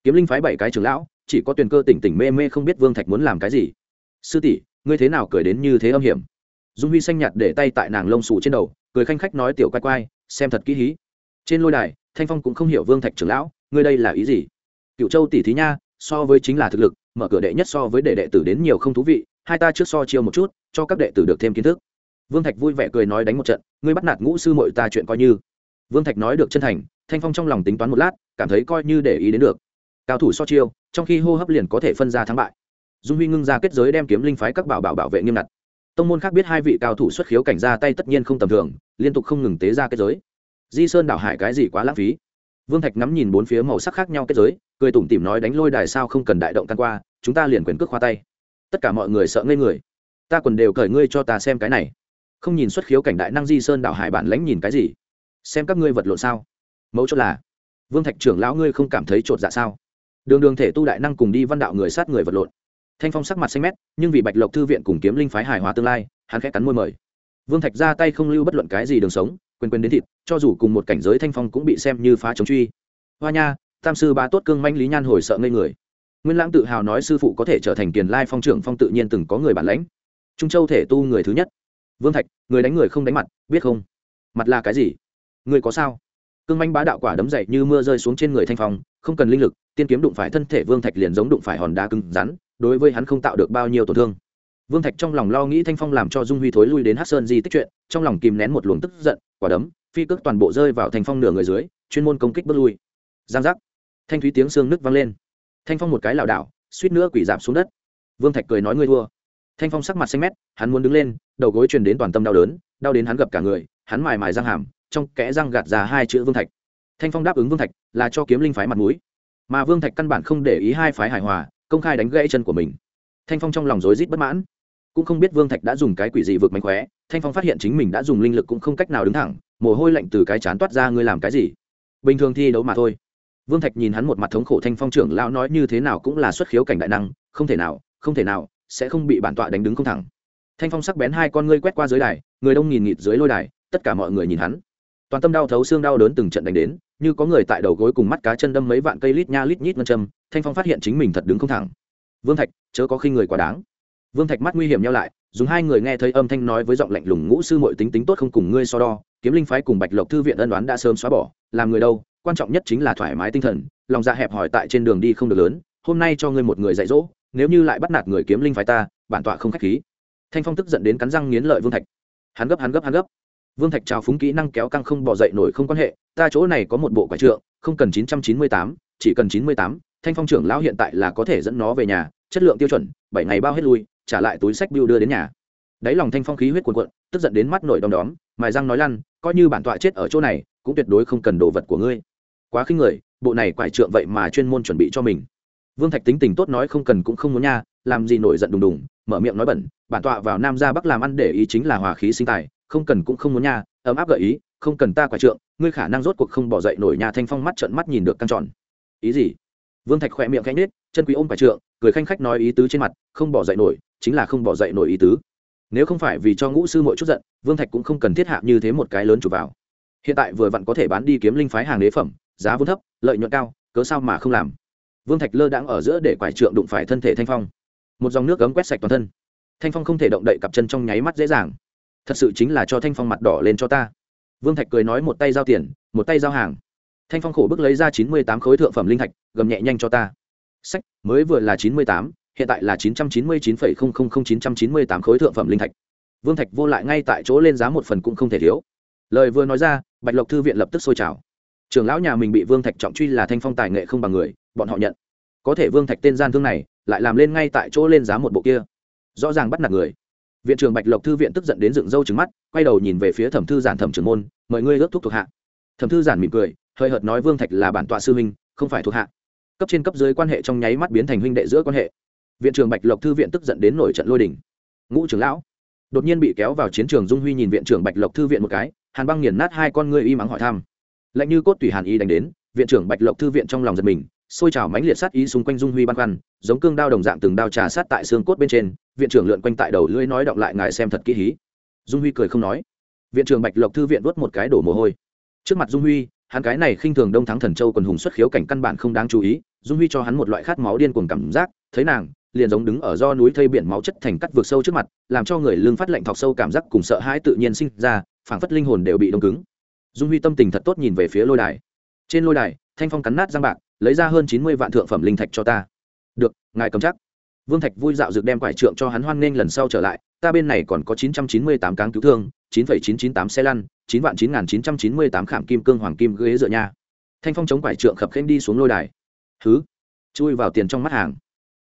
Kiếm linh phái bảy cái trưởng lão, chỉ có tuyền cơ tỉnh tỉnh mê mê không biết vương thạch muốn làm cái gì. Sư tỷ, ngươi thế nào cười đến như thế âm hiểm? Dung huy xanh nhạt để tay tại nàng lông xù trên đầu, cười khanh khách nói tiểu quay quay, xem thật kỹ hí. Trên lôi đài, thanh phong cũng không hiểu vương thạch trưởng lão, ngươi đây là ý gì? Cựu châu tỷ thí nha, so với chính là thực lực, mở cửa đệ nhất so với đệ đệ tử đến nhiều không thú vị, hai ta trước so chiêu một chút, cho các đệ tử được thêm kiến thức. Vương thạch vui vẻ cười nói đánh một trận, ngươi bắt nạt ngũ sư mội ta chuyện coi như vương thạch nói được chân thành, thanh phong trong lòng tính toán một lát, cảm thấy coi như để ý đến được. Cao thủ so chiêu, trong khi hô hấp liền có thể phân ra thắng bại. Dung huy ngưng ra kết giới đem kiếm linh phái các bảo bảo bảo vệ nghiêm ngặt. Tông môn khác biết hai vị cao thủ xuất khiếu cảnh ra tay tất nhiên không tầm thường, liên tục không ngừng tế ra kết giới. Di sơn đảo hải cái gì quá lãng phí. Vương thạch ngắm nhìn bốn phía màu sắc khác nhau kết giới, cười tủm tỉm nói đánh lôi đài sao không cần đại động căn qua, chúng ta liền quyền cước khoa tay. Tất cả mọi người sợ ngây người. Ta quần đều cởi ngươi cho ta xem cái này. Không nhìn xuất khiếu cảnh đại năng di sơn đảo hải bản lãnh nhìn cái gì? Xem các ngươi vật lộn sao. Mẫu chốt là, vương thạch trưởng lão ngươi không cảm thấy chột dạ sao? Đường đường thể tu đại năng cùng đi văn đạo người sát người vật lộn. Thanh phong sắc mặt xanh mét, nhưng vì bạch lộc thư viện cùng kiếm linh phái hài hòa tương lai, hắn khẽ cắn môi mời. Vương thạch ra tay không lưu bất luận cái gì đường sống quên quên đến thịt, cho dù cùng một cảnh giới thanh phong cũng bị xem như phá chống truy. Hoa nha, tam sư ba tốt cương manh lý nhan hồi sợ ngây người. Nguyên lãng tự hào nói sư phụ có thể trở thành kiền lai phong trưởng phong tự nhiên từng có người bản lãnh. Trung châu thể tu người thứ nhất. Vương thạch, người đánh người không đánh mặt, biết không? Mặt là cái gì? Người có sao? Cương manh bá đạo quả đấm dậy như mưa rơi xuống trên người thanh phong, không cần linh lực, tiên kiếm đụng phải thân thể vương thạch liền giống đụng phải hòn đá cứng rắn, đối với hắn không tạo được bao nhiêu tổn thương. Vương thạch trong lòng lo nghĩ thanh phong làm cho dung huy thối lui đến hát sơn di tích chuyện, trong lòng kìm nén một luồng tức giận, quả đấm, phi cước toàn bộ rơi vào thanh phong nửa người dưới, chuyên môn công kích bước lui. Giang giác. Thanh thúy tiếng xương nứt vang lên. Thanh phong một cái lảo đảo, suýt nữa quỷ giảm xuống đất. Vương thạch cười nói ngươi thua. Thanh phong sắc mặt xanh mét, hắn muốn đứng lên, đầu gối truyền đến toàn tâm đau đớn, đau đến hắn gập cả người, hắn mài mài răng hàm trong kẽ răng gạt ra hai chữ vương thạch. Thanh phong đáp ứng vương thạch là cho kiếm linh phái mặt mũi. Mà vương thạch căn bản không để ý hai phái hài hòa, công khai đánh gãy chân của mình. Thanh phong trong lòng rối rít bất mãn. Cũng không biết vương thạch đã dùng cái quỷ gì vượt mánh khóe, thanh phong phát hiện chính mình đã dùng linh lực cũng không cách nào đứng thẳng, mồ hôi lạnh từ cái chán toát ra ngươi làm cái gì? Bình thường thi đấu mà thôi. Vương thạch nhìn hắn một mặt thống khổ thanh phong trưởng lão nói như thế nào cũng là xuất khiếu cảnh đại năng, không thể nào, không thể nào, sẽ không bị bản tọa đánh đứng không thẳng. Thanh phong sắc bén hai con ngươi quét qua dưới đài, người đông nghìn nghịt dưới lôi đài, tất cả mọi người nhìn hắn toàn tâm đau thấu xương đau đớn từng trận đánh đến, như có người tại đầu gối cùng mắt cá chân đâm mấy vạn cây lít nha lít nhít ngân châm, thanh phong phát hiện chính mình thật đứng không thẳng. Vương thạch, chớ có khi người quá đáng. Vương thạch mắt nguy hiểm nhau lại, dùng hai người nghe thấy âm thanh nói với giọng lạnh lùng, ngũ sư mội tính tính tốt không cùng ngươi so đo, kiếm linh phái cùng bạch lộc thư viện ân đoán đã sớm xóa bỏ, làm người đâu, quan trọng nhất chính là thoải mái tinh thần, lòng dạ hẹp hỏi tại trên đường đi không được lớn, hôm nay cho ngươi một người dạy dỗ, nếu như lại bắt nạt người kiếm linh phái ta, bản tọa không khách khí. Thanh phong tức giận đến cắn răng nghiến lợi vương thạch. Hắn gấp hắn gấp hắn gấp vương thạch trào phúng kỹ năng kéo căng không bỏ dậy nổi không quan hệ, ta chỗ này có một bộ quả trượng, không cần chín trăm chín mươi tám, chỉ cần chín mươi tám, thanh phong trưởng lão hiện tại là có thể dẫn nó về nhà, chất lượng tiêu chuẩn, bảy ngày bao hết lui, trả lại túi sách biêu đưa đến nhà. Đáy lòng thanh phong khí huyết cuồn cuộn, tức giận đến mắt nổi đom đóm, mài răng nói lăn, coi như bản tọa chết ở chỗ này, cũng tuyệt đối không cần đồ vật của ngươi. Quá khinh người, bộ này quải trượng vậy mà chuyên môn chuẩn bị cho mình. Vương thạch tính tình tốt nói không cần cũng không muốn nha, làm gì nổi giận đùng đùng, mở miệng nói bẩn, bản tọa vào nam ra bắc làm ăn để ý chính là hòa khí sinh tài không cần cũng không muốn nha, ấm áp gợi ý, không cần ta quải trượng, ngươi khả năng rốt cuộc không bỏ dậy nổi nhà thanh phong mắt trợn mắt nhìn được căng tròn. Ý gì? Vương thạch khỏe miệng khẽ nết chân quý ôm quải trượng, cười khanh khách nói ý tứ trên mặt, không bỏ dậy nổi, chính là không bỏ dậy nổi ý tứ. Nếu không phải vì cho ngũ sư mỗi chút giận, vương thạch cũng không cần thiết hạ như thế một cái lớn chụp vào. Hiện tại vừa vặn có thể bán đi kiếm linh phái hàng đế phẩm, giá vốn thấp, lợi nhuận cao, cớ sao mà không làm? Vương thạch lơ đãng ở giữa để quải trượng đụng phải thân thể thanh phong. Một dòng nước cấm quét sạch toàn thân. Thanh phong không thể động đậy cặp chân trong nháy mắt dễ dàng thật sự chính là cho thanh phong mặt đỏ lên cho ta. Vương thạch cười nói một tay giao tiền, một tay giao hàng. Thanh phong khổ bức lấy ra chín mươi tám khối thượng phẩm linh thạch, gầm nhẹ nhanh cho ta. Sách, mới vừa là chín mươi tám, hiện tại là chín trăm chín mươi chín phẩy không không không chín trăm chín mươi tám khối thượng phẩm linh thạch. Vương thạch vô lại ngay tại chỗ lên giá một phần cũng không thể thiếu. Lời vừa nói ra, bạch lộc thư viện lập tức sôi trào. Trưởng lão nhà mình bị vương thạch trọng truy là thanh phong tài nghệ không bằng người, bọn họ nhận. Có thể vương thạch tên gian thương này, lại làm lên ngay tại chỗ lên giá một bộ kia. Rõ ràng bắt nạt người viện trưởng bạch lộc thư viện tức giận đến dựng râu trứng mắt, quay đầu nhìn về phía thẩm thư giản thẩm trưởng môn, mời ngươi ước thúc thuộc hạ. Thẩm thư giản mỉm cười, hơi hợt nói, vương thạch là bản tọa sư huynh, không phải thuộc hạ. Cấp trên cấp dưới quan hệ trong nháy mắt biến thành huynh đệ giữa quan hệ. Viện trưởng bạch lộc thư viện tức giận đến nổi trận lôi đình. Ngũ trưởng lão. Đột nhiên bị kéo vào chiến trường dung huy nhìn viện trưởng bạch lộc thư viện một cái, hàn băng nghiền nát hai con ngươi y mắng hỏi thăm. Lạnh như cốt tùy hàn y đánh đến, viện trưởng bạch lộc thư viện trong lòng giật mình, xôi trào mãnh liệt sát ý xung quanh dung huy băn khoăn, giống cương đao đồng dạng từng đao trà sát tại xương cốt bên trên viện trưởng lượn quanh tại đầu lưỡi nói đọng lại ngài xem thật kỹ hí. Dung huy cười không nói. Viện trưởng bạch lộc thư viện vớt một cái đổ mồ hôi. Trước mặt dung huy, hắn cái này khinh thường đông thắng thần châu quần hùng xuất khiếu cảnh căn bản không đáng chú ý, dung huy cho hắn một loại khát máu điên cuồng cảm giác, thấy nàng, liền giống đứng ở do núi thây biển máu chất thành cắt vượt sâu trước mặt, làm cho người lương phát lạnh thọc sâu cảm giác cùng sợ hãi tự nhiên sinh ra, phảng phất linh hồn đều bị đông cứng. Dung huy tâm tình thật tốt nhìn về phía lôi đài. Trên lôi đài, thanh phong cắn nát giang bạc, lấy ra hơn chín mươi vạn thượng phẩm linh thạch cho ta. Được, ngài cầm chắc vương thạch vui dạo dược đem quải trượng cho hắn hoan nghênh lần sau trở lại, ta bên này còn có chín trăm chín mươi tám cáng cứu thương, chín phẩy chín chín tám xe lăn, chín vạn chín nghìn chín trăm chín mươi tám khảm kim cương hoàng kim ghế dựa nha. Thanh phong chống quải trượng khập khênh đi xuống lôi đài. Thứ chui vào tiền trong mắt hàng.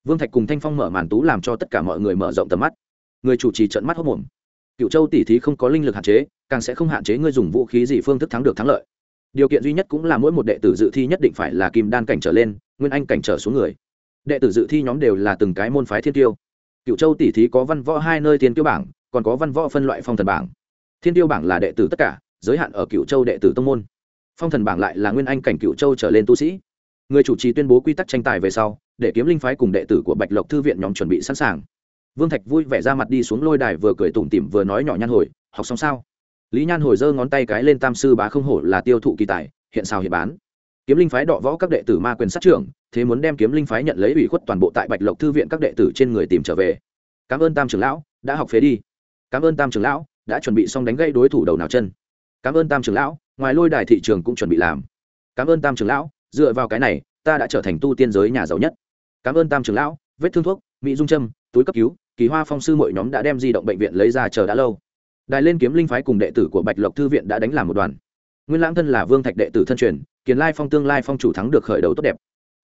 Vương thạch cùng thanh phong mở màn tú làm cho tất cả mọi người mở rộng tầm mắt. Người chủ trì trận mắt hốc mồm cựu châu tỷ thí không có linh lực hạn chế, càng sẽ không hạn chế ngươi dùng vũ khí gì phương thức thắng được thắng lợi. Điều kiện duy nhất cũng là mỗi một đệ tử dự thi nhất định phải là kim đan cảnh trở lên, nguyên anh cảnh trở xuống người đệ tử dự thi nhóm đều là từng cái môn phái thiên tiêu. Cựu châu tỷ thí có văn võ hai nơi thiên tiêu bảng, còn có văn võ phân loại phong thần bảng. Thiên tiêu bảng là đệ tử tất cả, giới hạn ở cựu châu đệ tử tông môn. Phong thần bảng lại là nguyên anh cảnh cựu châu trở lên tu sĩ. Người chủ trì tuyên bố quy tắc tranh tài về sau, để kiếm linh phái cùng đệ tử của bạch lộc thư viện nhóm chuẩn bị sẵn sàng. Vương thạch vui vẻ ra mặt đi xuống lôi đài vừa cười tủm tỉm vừa nói nhỏ nhan hồi, học xong sao? Lý nhan hồi giơ ngón tay cái lên tam sư bá không hổ là tiêu thụ kỳ tài, hiện sao hiện bán. Kiếm linh phái đọ võ các đệ tử ma quyền sát trưởng thế muốn đem kiếm linh phái nhận lấy ủy khuất toàn bộ tại bạch lộc thư viện các đệ tử trên người tìm trở về. Cảm ơn tam trưởng lão, đã học phế đi. Cảm ơn tam trưởng lão, đã chuẩn bị xong đánh gây đối thủ đầu nào chân. Cảm ơn tam trưởng lão, ngoài lôi đài thị trường cũng chuẩn bị làm. Cảm ơn tam trưởng lão, dựa vào cái này, ta đã trở thành tu tiên giới nhà giàu nhất. Cảm ơn tam trưởng lão, vết thương thuốc, mỹ dung châm, túi cấp cứu, kỳ hoa phong sư mỗi nhóm đã đem di động bệnh viện lấy ra chờ đã lâu. Đài lên kiếm linh phái cùng đệ tử của bạch lộc thư viện đã đánh làm một đoàn. Nguyên lãng thân là vương thạch đệ tử thân truyền kiến lai phong tương lai phong chủ thắng được khởi đầu tốt đẹp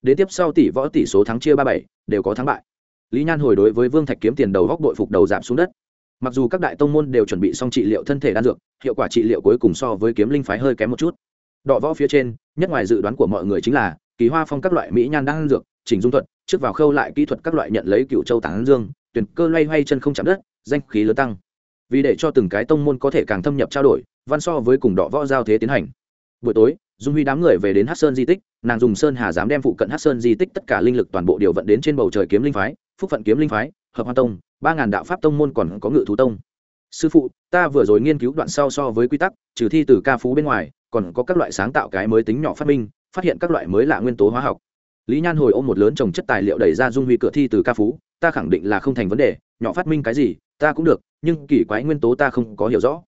đến tiếp sau tỷ võ tỷ số thắng chia ba bảy, đều có thắng bại. Lý nhan hồi đối với vương thạch kiếm tiền đầu góc đội phục đầu giảm xuống đất. Mặc dù các đại tông môn đều chuẩn bị xong trị liệu thân thể đan dược, hiệu quả trị liệu cuối cùng so với kiếm linh phái hơi kém một chút. Đọ võ phía trên, nhất ngoài dự đoán của mọi người chính là kỳ hoa phong các loại mỹ nhan đan dược chỉnh dung thuật, trước vào khâu lại kỹ thuật các loại nhận lấy cựu châu tán dương, tuyển cơ loay hoay chân không chạm đất, danh khí lớn tăng. Vì để cho từng cái tông môn có thể càng thâm nhập trao đổi, văn so với cùng đọ võ giao thế tiến hành. Buổi tối, dung huy đám người về đến hát sơn di tích nàng dùng sơn hà dám đem phụ cận hát sơn di tích tất cả linh lực toàn bộ điều vận đến trên bầu trời kiếm linh phái, phúc phận kiếm linh phái, hợp hoa tông, ba ngàn đạo pháp tông môn còn có ngự thú tông. Sư phụ, ta vừa rồi nghiên cứu đoạn sau so với quy tắc, trừ thi từ ca phú bên ngoài, còn có các loại sáng tạo cái mới tính nhỏ phát minh, phát hiện các loại mới lạ nguyên tố hóa học. Lý nhan hồi ôm một lớn trồng chất tài liệu đẩy ra dung huy cửa thi từ ca phú, ta khẳng định là không thành vấn đề, nhỏ phát minh cái gì, ta cũng được, nhưng kỳ quái nguyên tố ta không có hiểu rõ.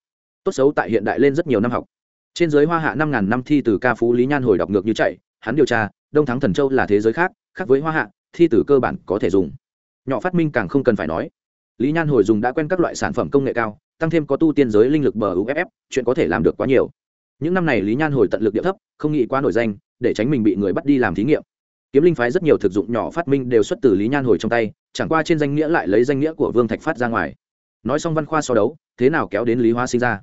Tốt xấu tại hiện đại lên rất nhiều năm học. Trên giới hoa hạ năm ngàn năm thi từ ca phú lý nhan hồi đọc ngược như chạy hắn điều tra, đông thắng thần châu là thế giới khác khác với hoa hạ, thi tử cơ bản có thể dùng. Nhỏ phát minh càng không cần phải nói. Lý nhan hồi dùng đã quen các loại sản phẩm công nghệ cao, tăng thêm có tu tiên giới linh lực bờ uff chuyện có thể làm được quá nhiều. Những năm này lý nhan hồi tận lực địa thấp, không nghĩ quá nổi danh, để tránh mình bị người bắt đi làm thí nghiệm. Kiếm linh phái rất nhiều thực dụng nhỏ phát minh đều xuất từ lý nhan hồi trong tay, chẳng qua trên danh nghĩa lại lấy danh nghĩa của vương thạch phát ra ngoài. Nói xong văn khoa so đấu, thế nào kéo đến lý hoa sinh ra?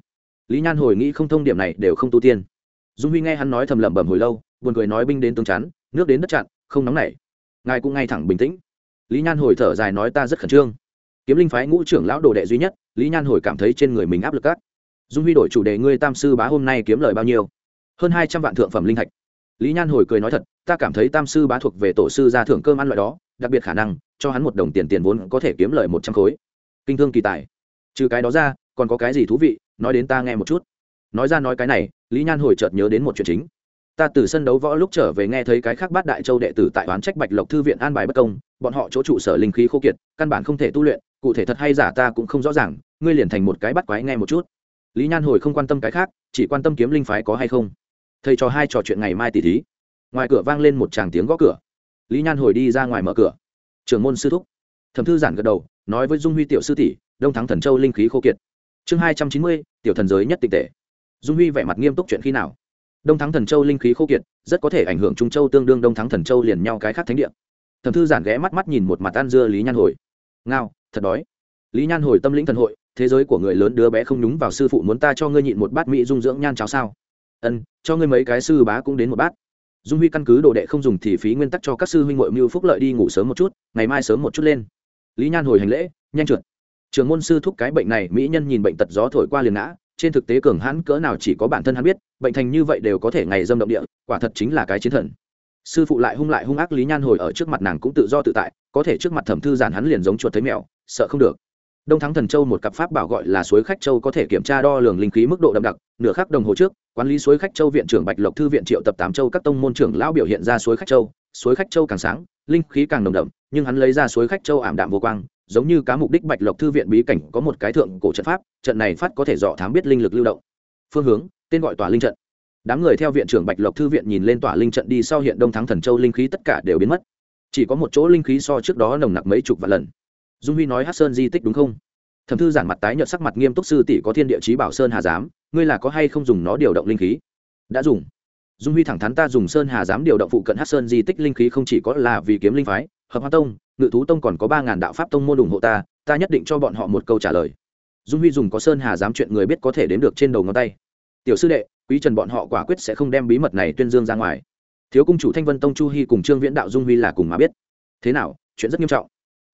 Lý nhan hồi nghĩ không thông điểm này đều không tu tiên. Dung huy nghe hắn nói thầm lẩm bẩm hồi lâu buồn cười nói binh đến tương chắn, nước đến đất chặn, không nóng nảy. Ngài cũng ngay thẳng bình tĩnh. Lý nhan hồi thở dài nói ta rất khẩn trương. Kiếm linh phái ngũ trưởng lão đồ đệ duy nhất, lý nhan hồi cảm thấy trên người mình áp lực cắt dung huy đổi chủ đề ngươi tam sư bá hôm nay kiếm lời bao nhiêu? Hơn hai trăm vạn thượng phẩm linh thạch. Lý nhan hồi cười nói thật, ta cảm thấy tam sư bá thuộc về tổ sư ra thưởng cơm ăn loại đó, đặc biệt khả năng, cho hắn một đồng tiền tiền vốn có thể kiếm lời một trăm khối. Kinh thương kỳ tài. Trừ cái đó ra, còn có cái gì thú vị, nói đến ta nghe một chút. Nói ra nói cái này, lý nhan hồi chợt nhớ đến một chuyện chính ta từ sân đấu võ lúc trở về nghe thấy cái khác bát đại châu đệ tử tại oán trách bạch lộc thư viện an bài bất công, bọn họ chỗ trụ sở linh khí khô kiệt, căn bản không thể tu luyện, cụ thể thật hay giả ta cũng không rõ ràng, ngươi liền thành một cái bắt quái nghe một chút. Lý nhan hồi không quan tâm cái khác, chỉ quan tâm kiếm linh phái có hay không. Thầy trò hai trò chuyện ngày mai tỉ thí. Ngoài cửa vang lên một tràng tiếng gõ cửa. Lý nhan hồi đi ra ngoài mở cửa. Trường môn sư thúc. Thẩm thư giản gật đầu, nói với dung huy tiểu sư tỷ, đông thắng thần châu linh khí khô kiệt. Chương hai trăm chín mươi, tiểu thần giới nhất tịch tệ. Dung huy vẻ mặt nghiêm túc chuyện khi nào? Đông thắng thần châu linh khí khô kiệt, rất có thể ảnh hưởng trung châu tương đương đông thắng thần châu liền nhau cái khác thánh địa. Thẩm thư giản ghé mắt mắt nhìn một mặt ăn dưa lý nhan hồi. Ngao, thật đói. Lý nhan hồi tâm lĩnh thần hội, thế giới của người lớn đứa bé không nhúng vào sư phụ muốn ta cho ngươi nhịn một bát mỹ dung dưỡng nhan cháo sao? Ân, cho ngươi mấy cái sư bá cũng đến một bát. Dung huy căn cứ đồ đệ không dùng thì phí nguyên tắc cho các sư huynh hội mưu phúc lợi đi ngủ sớm một chút, ngày mai sớm một chút lên. Lý nhan hồi hành lễ, nhanh trượt. Trường môn sư thúc cái bệnh này, mỹ nhân nhìn bệnh tật gió thổi qua liền ngã trên thực tế cường hãn cỡ nào chỉ có bản thân hắn biết, bệnh thành như vậy đều có thể ngày dâm động địa, quả thật chính là cái chiến thần. Sư phụ lại hung lại hung ác lý nhan hồi ở trước mặt nàng cũng tự do tự tại, có thể trước mặt thẩm thư giản hắn liền giống chuột thấy mèo, sợ không được. Đông thắng thần châu một cặp pháp bảo gọi là suối khách châu có thể kiểm tra đo lường linh khí mức độ đậm đặc, nửa khắc đồng hồ trước, quản lý suối khách châu viện trưởng bạch lộc thư viện triệu tập tám châu các tông môn trưởng lão biểu hiện ra suối khách châu. Suối khách châu càng sáng, linh khí càng nồng đậm, nhưng hắn lấy ra suối khách châu ảm đạm vô quang giống như cá mục đích bạch lộc thư viện bí cảnh có một cái thượng cổ trận pháp, trận này phát có thể dọ thám biết linh lực lưu động. Phương hướng, tên gọi tòa linh trận. Đám người theo viện trưởng bạch lộc thư viện nhìn lên tòa linh trận đi sau hiện đông thắng thần châu linh khí tất cả đều biến mất. Chỉ có một chỗ linh khí so trước đó nồng nặc mấy chục vạn lần. Dung huy nói hát sơn di tích đúng không? Thẩm thư giản mặt tái nhợt sắc mặt nghiêm túc sư tỷ có thiên địa chí bảo sơn hà giám, ngươi là có hay không dùng nó điều động linh khí? Đã dùng. Dung huy thẳng thắn ta dùng sơn hà giám điều động phụ cận hát sơn di tích linh khí không chỉ có là vì kiếm linh phái, hợp hoa tông ngự thú tông còn có ba ngàn đạo pháp tông môn ủng hộ ta ta nhất định cho bọn họ một câu trả lời. Dung huy dùng có sơn hà dám chuyện người biết có thể đến được trên đầu ngón tay. Tiểu sư đệ, quý trần bọn họ quả quyết sẽ không đem bí mật này tuyên dương ra ngoài. Thiếu cung chủ thanh vân tông chu hy cùng trương viễn đạo dung huy là cùng mà biết. Thế nào, chuyện rất nghiêm trọng.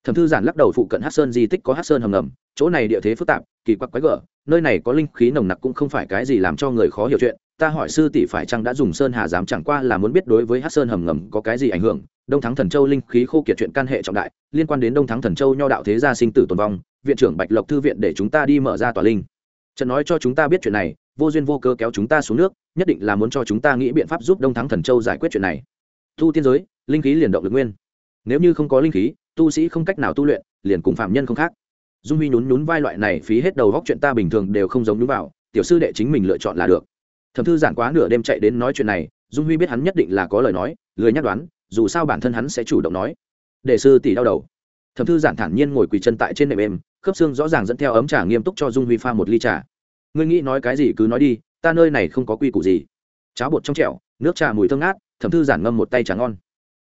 Thẩm thư giản lắc đầu phụ cận hát sơn di tích có hát sơn hầm ngầm, chỗ này địa thế phức tạp, kỳ quặc quái gở, nơi này có linh khí nồng nặc cũng không phải cái gì làm cho người khó hiểu chuyện. Ta hỏi sư tỷ phải chăng đã dùng sơn hà dám chẳng qua là muốn biết đối với hát sơn hầm ngầm có cái gì ảnh hưởng đông thắng thần châu linh khí khô kiệt chuyện can hệ trọng đại, liên quan đến đông thắng thần châu nho đạo thế gia sinh tử tồn vong, viện trưởng bạch lộc thư viện để chúng ta đi mở ra tòa linh. Trận nói cho chúng ta biết chuyện này, vô duyên vô cơ kéo chúng ta xuống nước, nhất định là muốn cho chúng ta nghĩ biện pháp giúp đông thắng thần châu giải quyết chuyện này. Thu tiên giới, linh khí liền động lực nguyên. Nếu như không có linh khí, tu sĩ không cách nào tu luyện, liền cùng phạm nhân không khác. Dung huy nhún nhún vai loại này phí hết đầu góc chuyện ta bình thường đều không giống nhún vào, tiểu sư đệ chính mình lựa chọn là được. Thẩm thư giản quá nửa đêm chạy đến nói chuyện này, dung huy biết hắn nhất định là có lời nói, lười nhắc đoán dù sao bản thân hắn sẽ chủ động nói. Để sư tỷ đau đầu. Thẩm thư giản thản nhiên ngồi quỳ chân tại trên nệm êm, khớp xương rõ ràng dẫn theo ấm trà nghiêm túc cho dung huy pha một ly trà. Ngươi nghĩ nói cái gì cứ nói đi, ta nơi này không có quy củ gì. Cháo bột trong trẹo nước trà mùi thơm ngát, thẩm thư giản ngâm một tay trà ngon.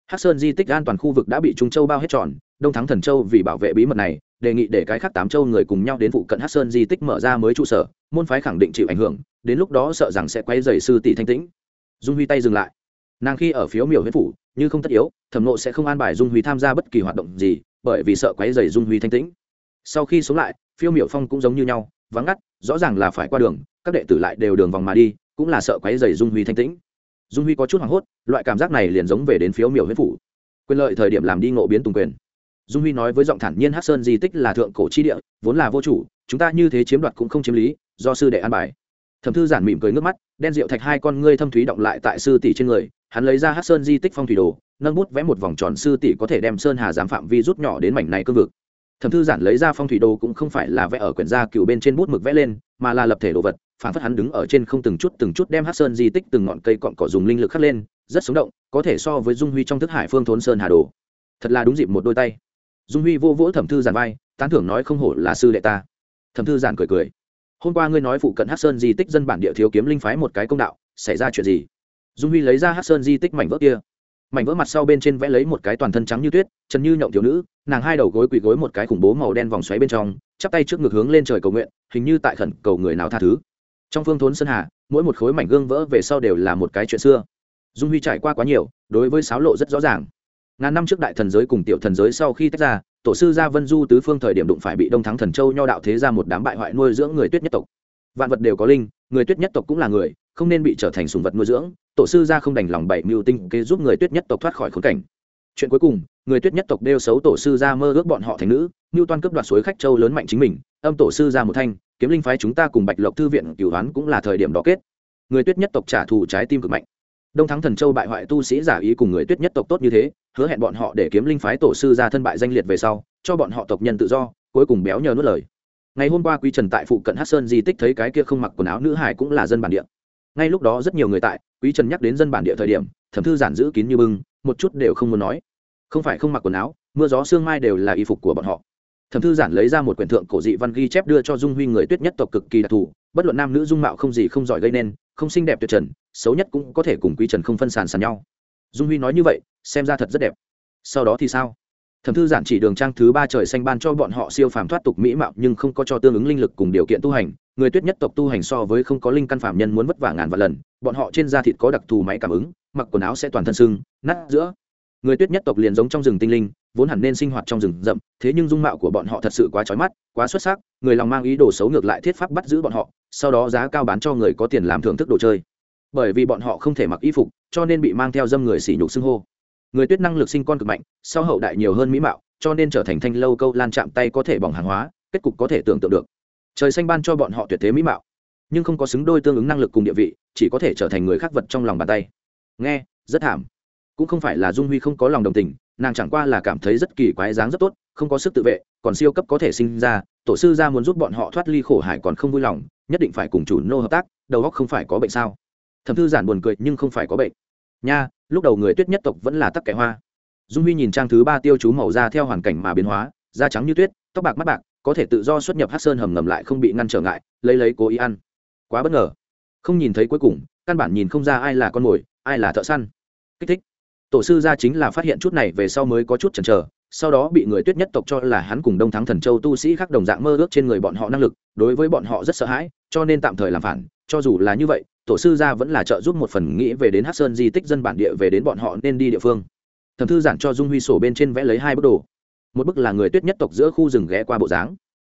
Hắc sơn di tích an toàn khu vực đã bị trung châu bao hết tròn, đông thắng thần châu vì bảo vệ bí mật này, đề nghị để cái khác tám châu người cùng nhau đến phụ cận hắc sơn di tích mở ra mới trụ sở, môn phái khẳng định chịu ảnh hưởng, đến lúc đó sợ rằng sẽ quay dày sư tỷ thanh tĩnh. Dung huy tay dừng lại nàng khi ở phiếu miểu huyết phủ, như không tất yếu, thẩm nộ sẽ không an bài dung huy tham gia bất kỳ hoạt động gì, bởi vì sợ quấy dày dung huy thanh tĩnh. Sau khi sống lại, phiêu miểu phong cũng giống như nhau, vắng ngắt, rõ ràng là phải qua đường, các đệ tử lại đều đường vòng mà đi, cũng là sợ quấy dày dung huy thanh tĩnh. Dung huy có chút hoảng hốt, loại cảm giác này liền giống về đến phiếu miểu huyết phủ. Quyền lợi thời điểm làm đi ngộ biến tùng quyền. Dung huy nói với giọng thản nhiên hát sơn di tích là thượng cổ chi địa, vốn là vô chủ, chúng ta như thế chiếm đoạt cũng không chiếm lý, do sư đệ an bài. Thẩm thư giản mỉm cười nước mắt, đen rượu thạch hai con ngươi thâm thúy động lại tại sư tỷ trên người hắn lấy ra hát sơn di tích phong thủy đồ, nâng bút vẽ một vòng tròn sư tỷ có thể đem sơn hà giám phạm vi rút nhỏ đến mảnh này cương vực. Thẩm thư giản lấy ra phong thủy đồ cũng không phải là vẽ ở quyển gia cựu bên trên bút mực vẽ lên, mà là lập thể đồ vật, phản phất hắn đứng ở trên không từng chút từng chút đem hát sơn di tích từng ngọn cây cọn cỏ dùng linh lực khắc lên, rất sống động, có thể so với dung huy trong thức hải phương thốn sơn hà đồ. Thật là đúng dịp một đôi tay. Dung huy vô vỗ thẩm thư giản vai, tán thưởng nói không hổ là sư đệ ta. Thẩm thư giản cười cười. Hôm qua ngươi nói phụ cận hát sơn di tích dân bản địa thiếu kiếm linh phái một cái công đạo, xảy ra chuyện gì? Dung huy lấy ra hát sơn di tích mảnh vỡ kia. Mảnh vỡ mặt sau bên trên vẽ lấy một cái toàn thân trắng như tuyết chân như nhộng thiếu nữ, nàng hai đầu gối quỳ gối một cái khủng bố màu đen vòng xoáy bên trong, chắp tay trước ngực hướng lên trời cầu nguyện, hình như tại khẩn cầu người nào tha thứ. Trong phương thốn sơn hà, mỗi một khối mảnh gương vỡ về sau đều là một cái chuyện xưa. Dung huy trải qua quá nhiều, đối với sáo lộ rất rõ ràng. Ngàn năm trước đại thần giới cùng tiểu thần giới sau khi tách ra, tổ sư gia vân du tứ phương thời điểm đụng phải bị đông thắng thần châu nho đạo thế ra một đám bại hoại nuôi dưỡng người tuyết nhất tộc. Vạn vật đều có linh, người tuyết nhất tộc cũng là người không nên bị trở thành sùng vật nuôi dưỡng, tổ sư gia không đành lòng bảy mưu tinh kế giúp người tuyết nhất tộc thoát khỏi khốn cảnh. Chuyện cuối cùng, người tuyết nhất tộc đeo xấu tổ sư gia mơ ước bọn họ thành nữ mưu toan cướp đoạt suối khách châu lớn mạnh chính mình, âm tổ sư gia một thanh, kiếm linh phái chúng ta cùng bạch lộc thư viện cửu hoán cũng là thời điểm đó kết. Người tuyết nhất tộc trả thù trái tim cực mạnh. Đông thắng thần châu bại hoại tu sĩ giả ý cùng người tuyết nhất tộc tốt như thế, hứa hẹn bọn họ để kiếm linh phái tổ sư ra thân bại danh liệt về sau, cho bọn họ tộc nhân tự do, cuối cùng béo nhờ nuốt lời. Ngày hôm qua quý trần tại phụ cận hát sơn di tích thấy cái kia không mặc quần áo nữ hải cũng là dân bản địa ngay lúc đó rất nhiều người tại, quý trần nhắc đến dân bản địa thời điểm, thẩm thư giản giữ kín như bưng, một chút đều không muốn nói. Không phải không mặc quần áo, mưa gió sương mai đều là y phục của bọn họ. Thẩm thư giản lấy ra một quyển thượng cổ dị văn ghi chép đưa cho dung huy người tuyết nhất tộc cực kỳ đặc thù, bất luận nam nữ dung mạo không gì không giỏi gây nên, không xinh đẹp tuyệt trần, xấu nhất cũng có thể cùng quý trần không phân sàn sàn nhau. Dung huy nói như vậy, xem ra thật rất đẹp. Sau đó thì sao? Thẩm thư giản chỉ đường trang thứ ba trời xanh ban cho bọn họ siêu phàm thoát tục mỹ mạo, nhưng không có cho tương ứng linh lực cùng điều kiện tu hành. Người tuyết nhất tộc tu hành so với không có linh căn phạm nhân muốn vất vả ngàn vạn lần. Bọn họ trên da thịt có đặc thù máy cảm ứng, mặc quần áo sẽ toàn thân sưng, nát giữa. Người tuyết nhất tộc liền giống trong rừng tinh linh, vốn hẳn nên sinh hoạt trong rừng rậm, thế nhưng dung mạo của bọn họ thật sự quá trói mắt, quá xuất sắc. Người lòng mang ý đồ xấu ngược lại thiết pháp bắt giữ bọn họ, sau đó giá cao bán cho người có tiền làm thưởng thức đồ chơi. Bởi vì bọn họ không thể mặc y phục, cho nên bị mang theo dâm người xỉ nhục xưng hô người tuyết năng lực sinh con cực mạnh, sau hậu đại nhiều hơn mỹ mạo, cho nên trở thành thanh lâu câu lan chạm tay có thể bỏng hàng hóa, kết cục có thể tưởng tượng được. Trời xanh ban cho bọn họ tuyệt thế mỹ mạo, nhưng không có xứng đôi tương ứng năng lực cùng địa vị, chỉ có thể trở thành người khác vật trong lòng bàn tay. Nghe, rất thảm. Cũng không phải là dung huy không có lòng đồng tình, nàng chẳng qua là cảm thấy rất kỳ quái dáng rất tốt, không có sức tự vệ, còn siêu cấp có thể sinh ra, tổ sư ra muốn giúp bọn họ thoát ly khổ hải còn không vui lòng, nhất định phải cùng chủ nô hợp tác, đầu óc không phải có bệnh sao? Thẩm thư giản buồn cười nhưng không phải có bệnh. Nha lúc đầu người tuyết nhất tộc vẫn là tắc kẻ hoa. Dung huy nhìn trang thứ ba tiêu chú màu da theo hoàn cảnh mà biến hóa, da trắng như tuyết, tóc bạc mắt bạc, có thể tự do xuất nhập hát sơn hầm ngầm lại không bị ngăn trở ngại, lấy lấy cố ý ăn. Quá bất ngờ. Không nhìn thấy cuối cùng, căn bản nhìn không ra ai là con mồi, ai là thợ săn. Kích thích. Tổ sư gia chính là phát hiện chút này về sau mới có chút chần chờ, sau đó bị người tuyết nhất tộc cho là hắn cùng đông thắng thần châu tu sĩ khác đồng dạng mơ ước trên người bọn họ năng lực, đối với bọn họ rất sợ hãi, cho nên tạm thời làm phản cho dù là như vậy, tổ sư gia vẫn là trợ giúp một phần nghĩ về đến hát sơn di tích dân bản địa về đến bọn họ nên đi địa phương. Thẩm thư giản cho dung huy sổ bên trên vẽ lấy hai bức đồ. Một bức là người tuyết nhất tộc giữa khu rừng ghé qua bộ dáng.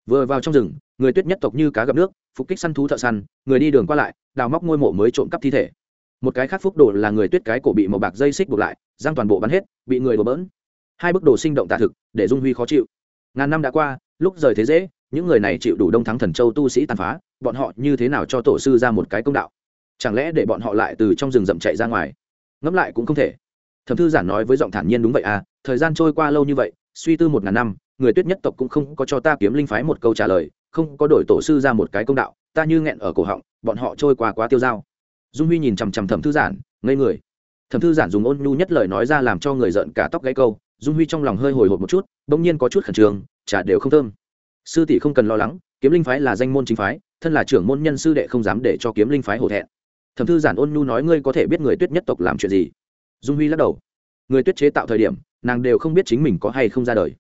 Vừa vào trong rừng, người tuyết nhất tộc như cá gặp nước, phục kích săn thú thợ săn, người đi đường qua lại, đào móc ngôi mộ mới trộm cắp thi thể. Một cái khác phúc đồ là người tuyết cái cổ bị màu bạc dây xích buộc lại giang toàn bộ bắn hết, bị người đổ bỡn. Hai bức đồ sinh động tạ thực, để dung huy khó chịu. Ngàn năm đã qua, lúc rời thế dễ, những người này chịu đủ đông thắng thần châu tu sĩ tàn phá bọn họ như thế nào cho tổ sư ra một cái công đạo? Chẳng lẽ để bọn họ lại từ trong rừng rậm chạy ra ngoài? Ngẫm lại cũng không thể. Thẩm thư giản nói với giọng thản nhiên đúng vậy à thời gian trôi qua lâu như vậy, suy tư một ngàn năm, người tuyết nhất tộc cũng không có cho ta kiếm linh phái một câu trả lời, không có đổi tổ sư ra một cái công đạo, ta như nghẹn ở cổ họng, bọn họ trôi qua quá tiêu dao. Dung huy nhìn chằm chằm thẩm thư giản, ngây người. Thẩm thư giản dùng ôn nhu nhất lời nói ra làm cho người giận cả tóc gãy câu, dung huy trong lòng hơi hồi hộp một chút, bỗng nhiên có chút khẩn trương, chả đều không thơm. Sư tỷ không cần lo lắng kiếm linh phái là danh môn chính phái, thân là trưởng môn nhân sư đệ không dám để cho kiếm linh phái hổ thẹn. Thẩm thư giản ôn nhu nói ngươi có thể biết người tuyết nhất tộc làm chuyện gì? Dung huy lắc đầu. Người tuyết chế tạo thời điểm, nàng đều không biết chính mình có hay không ra đời.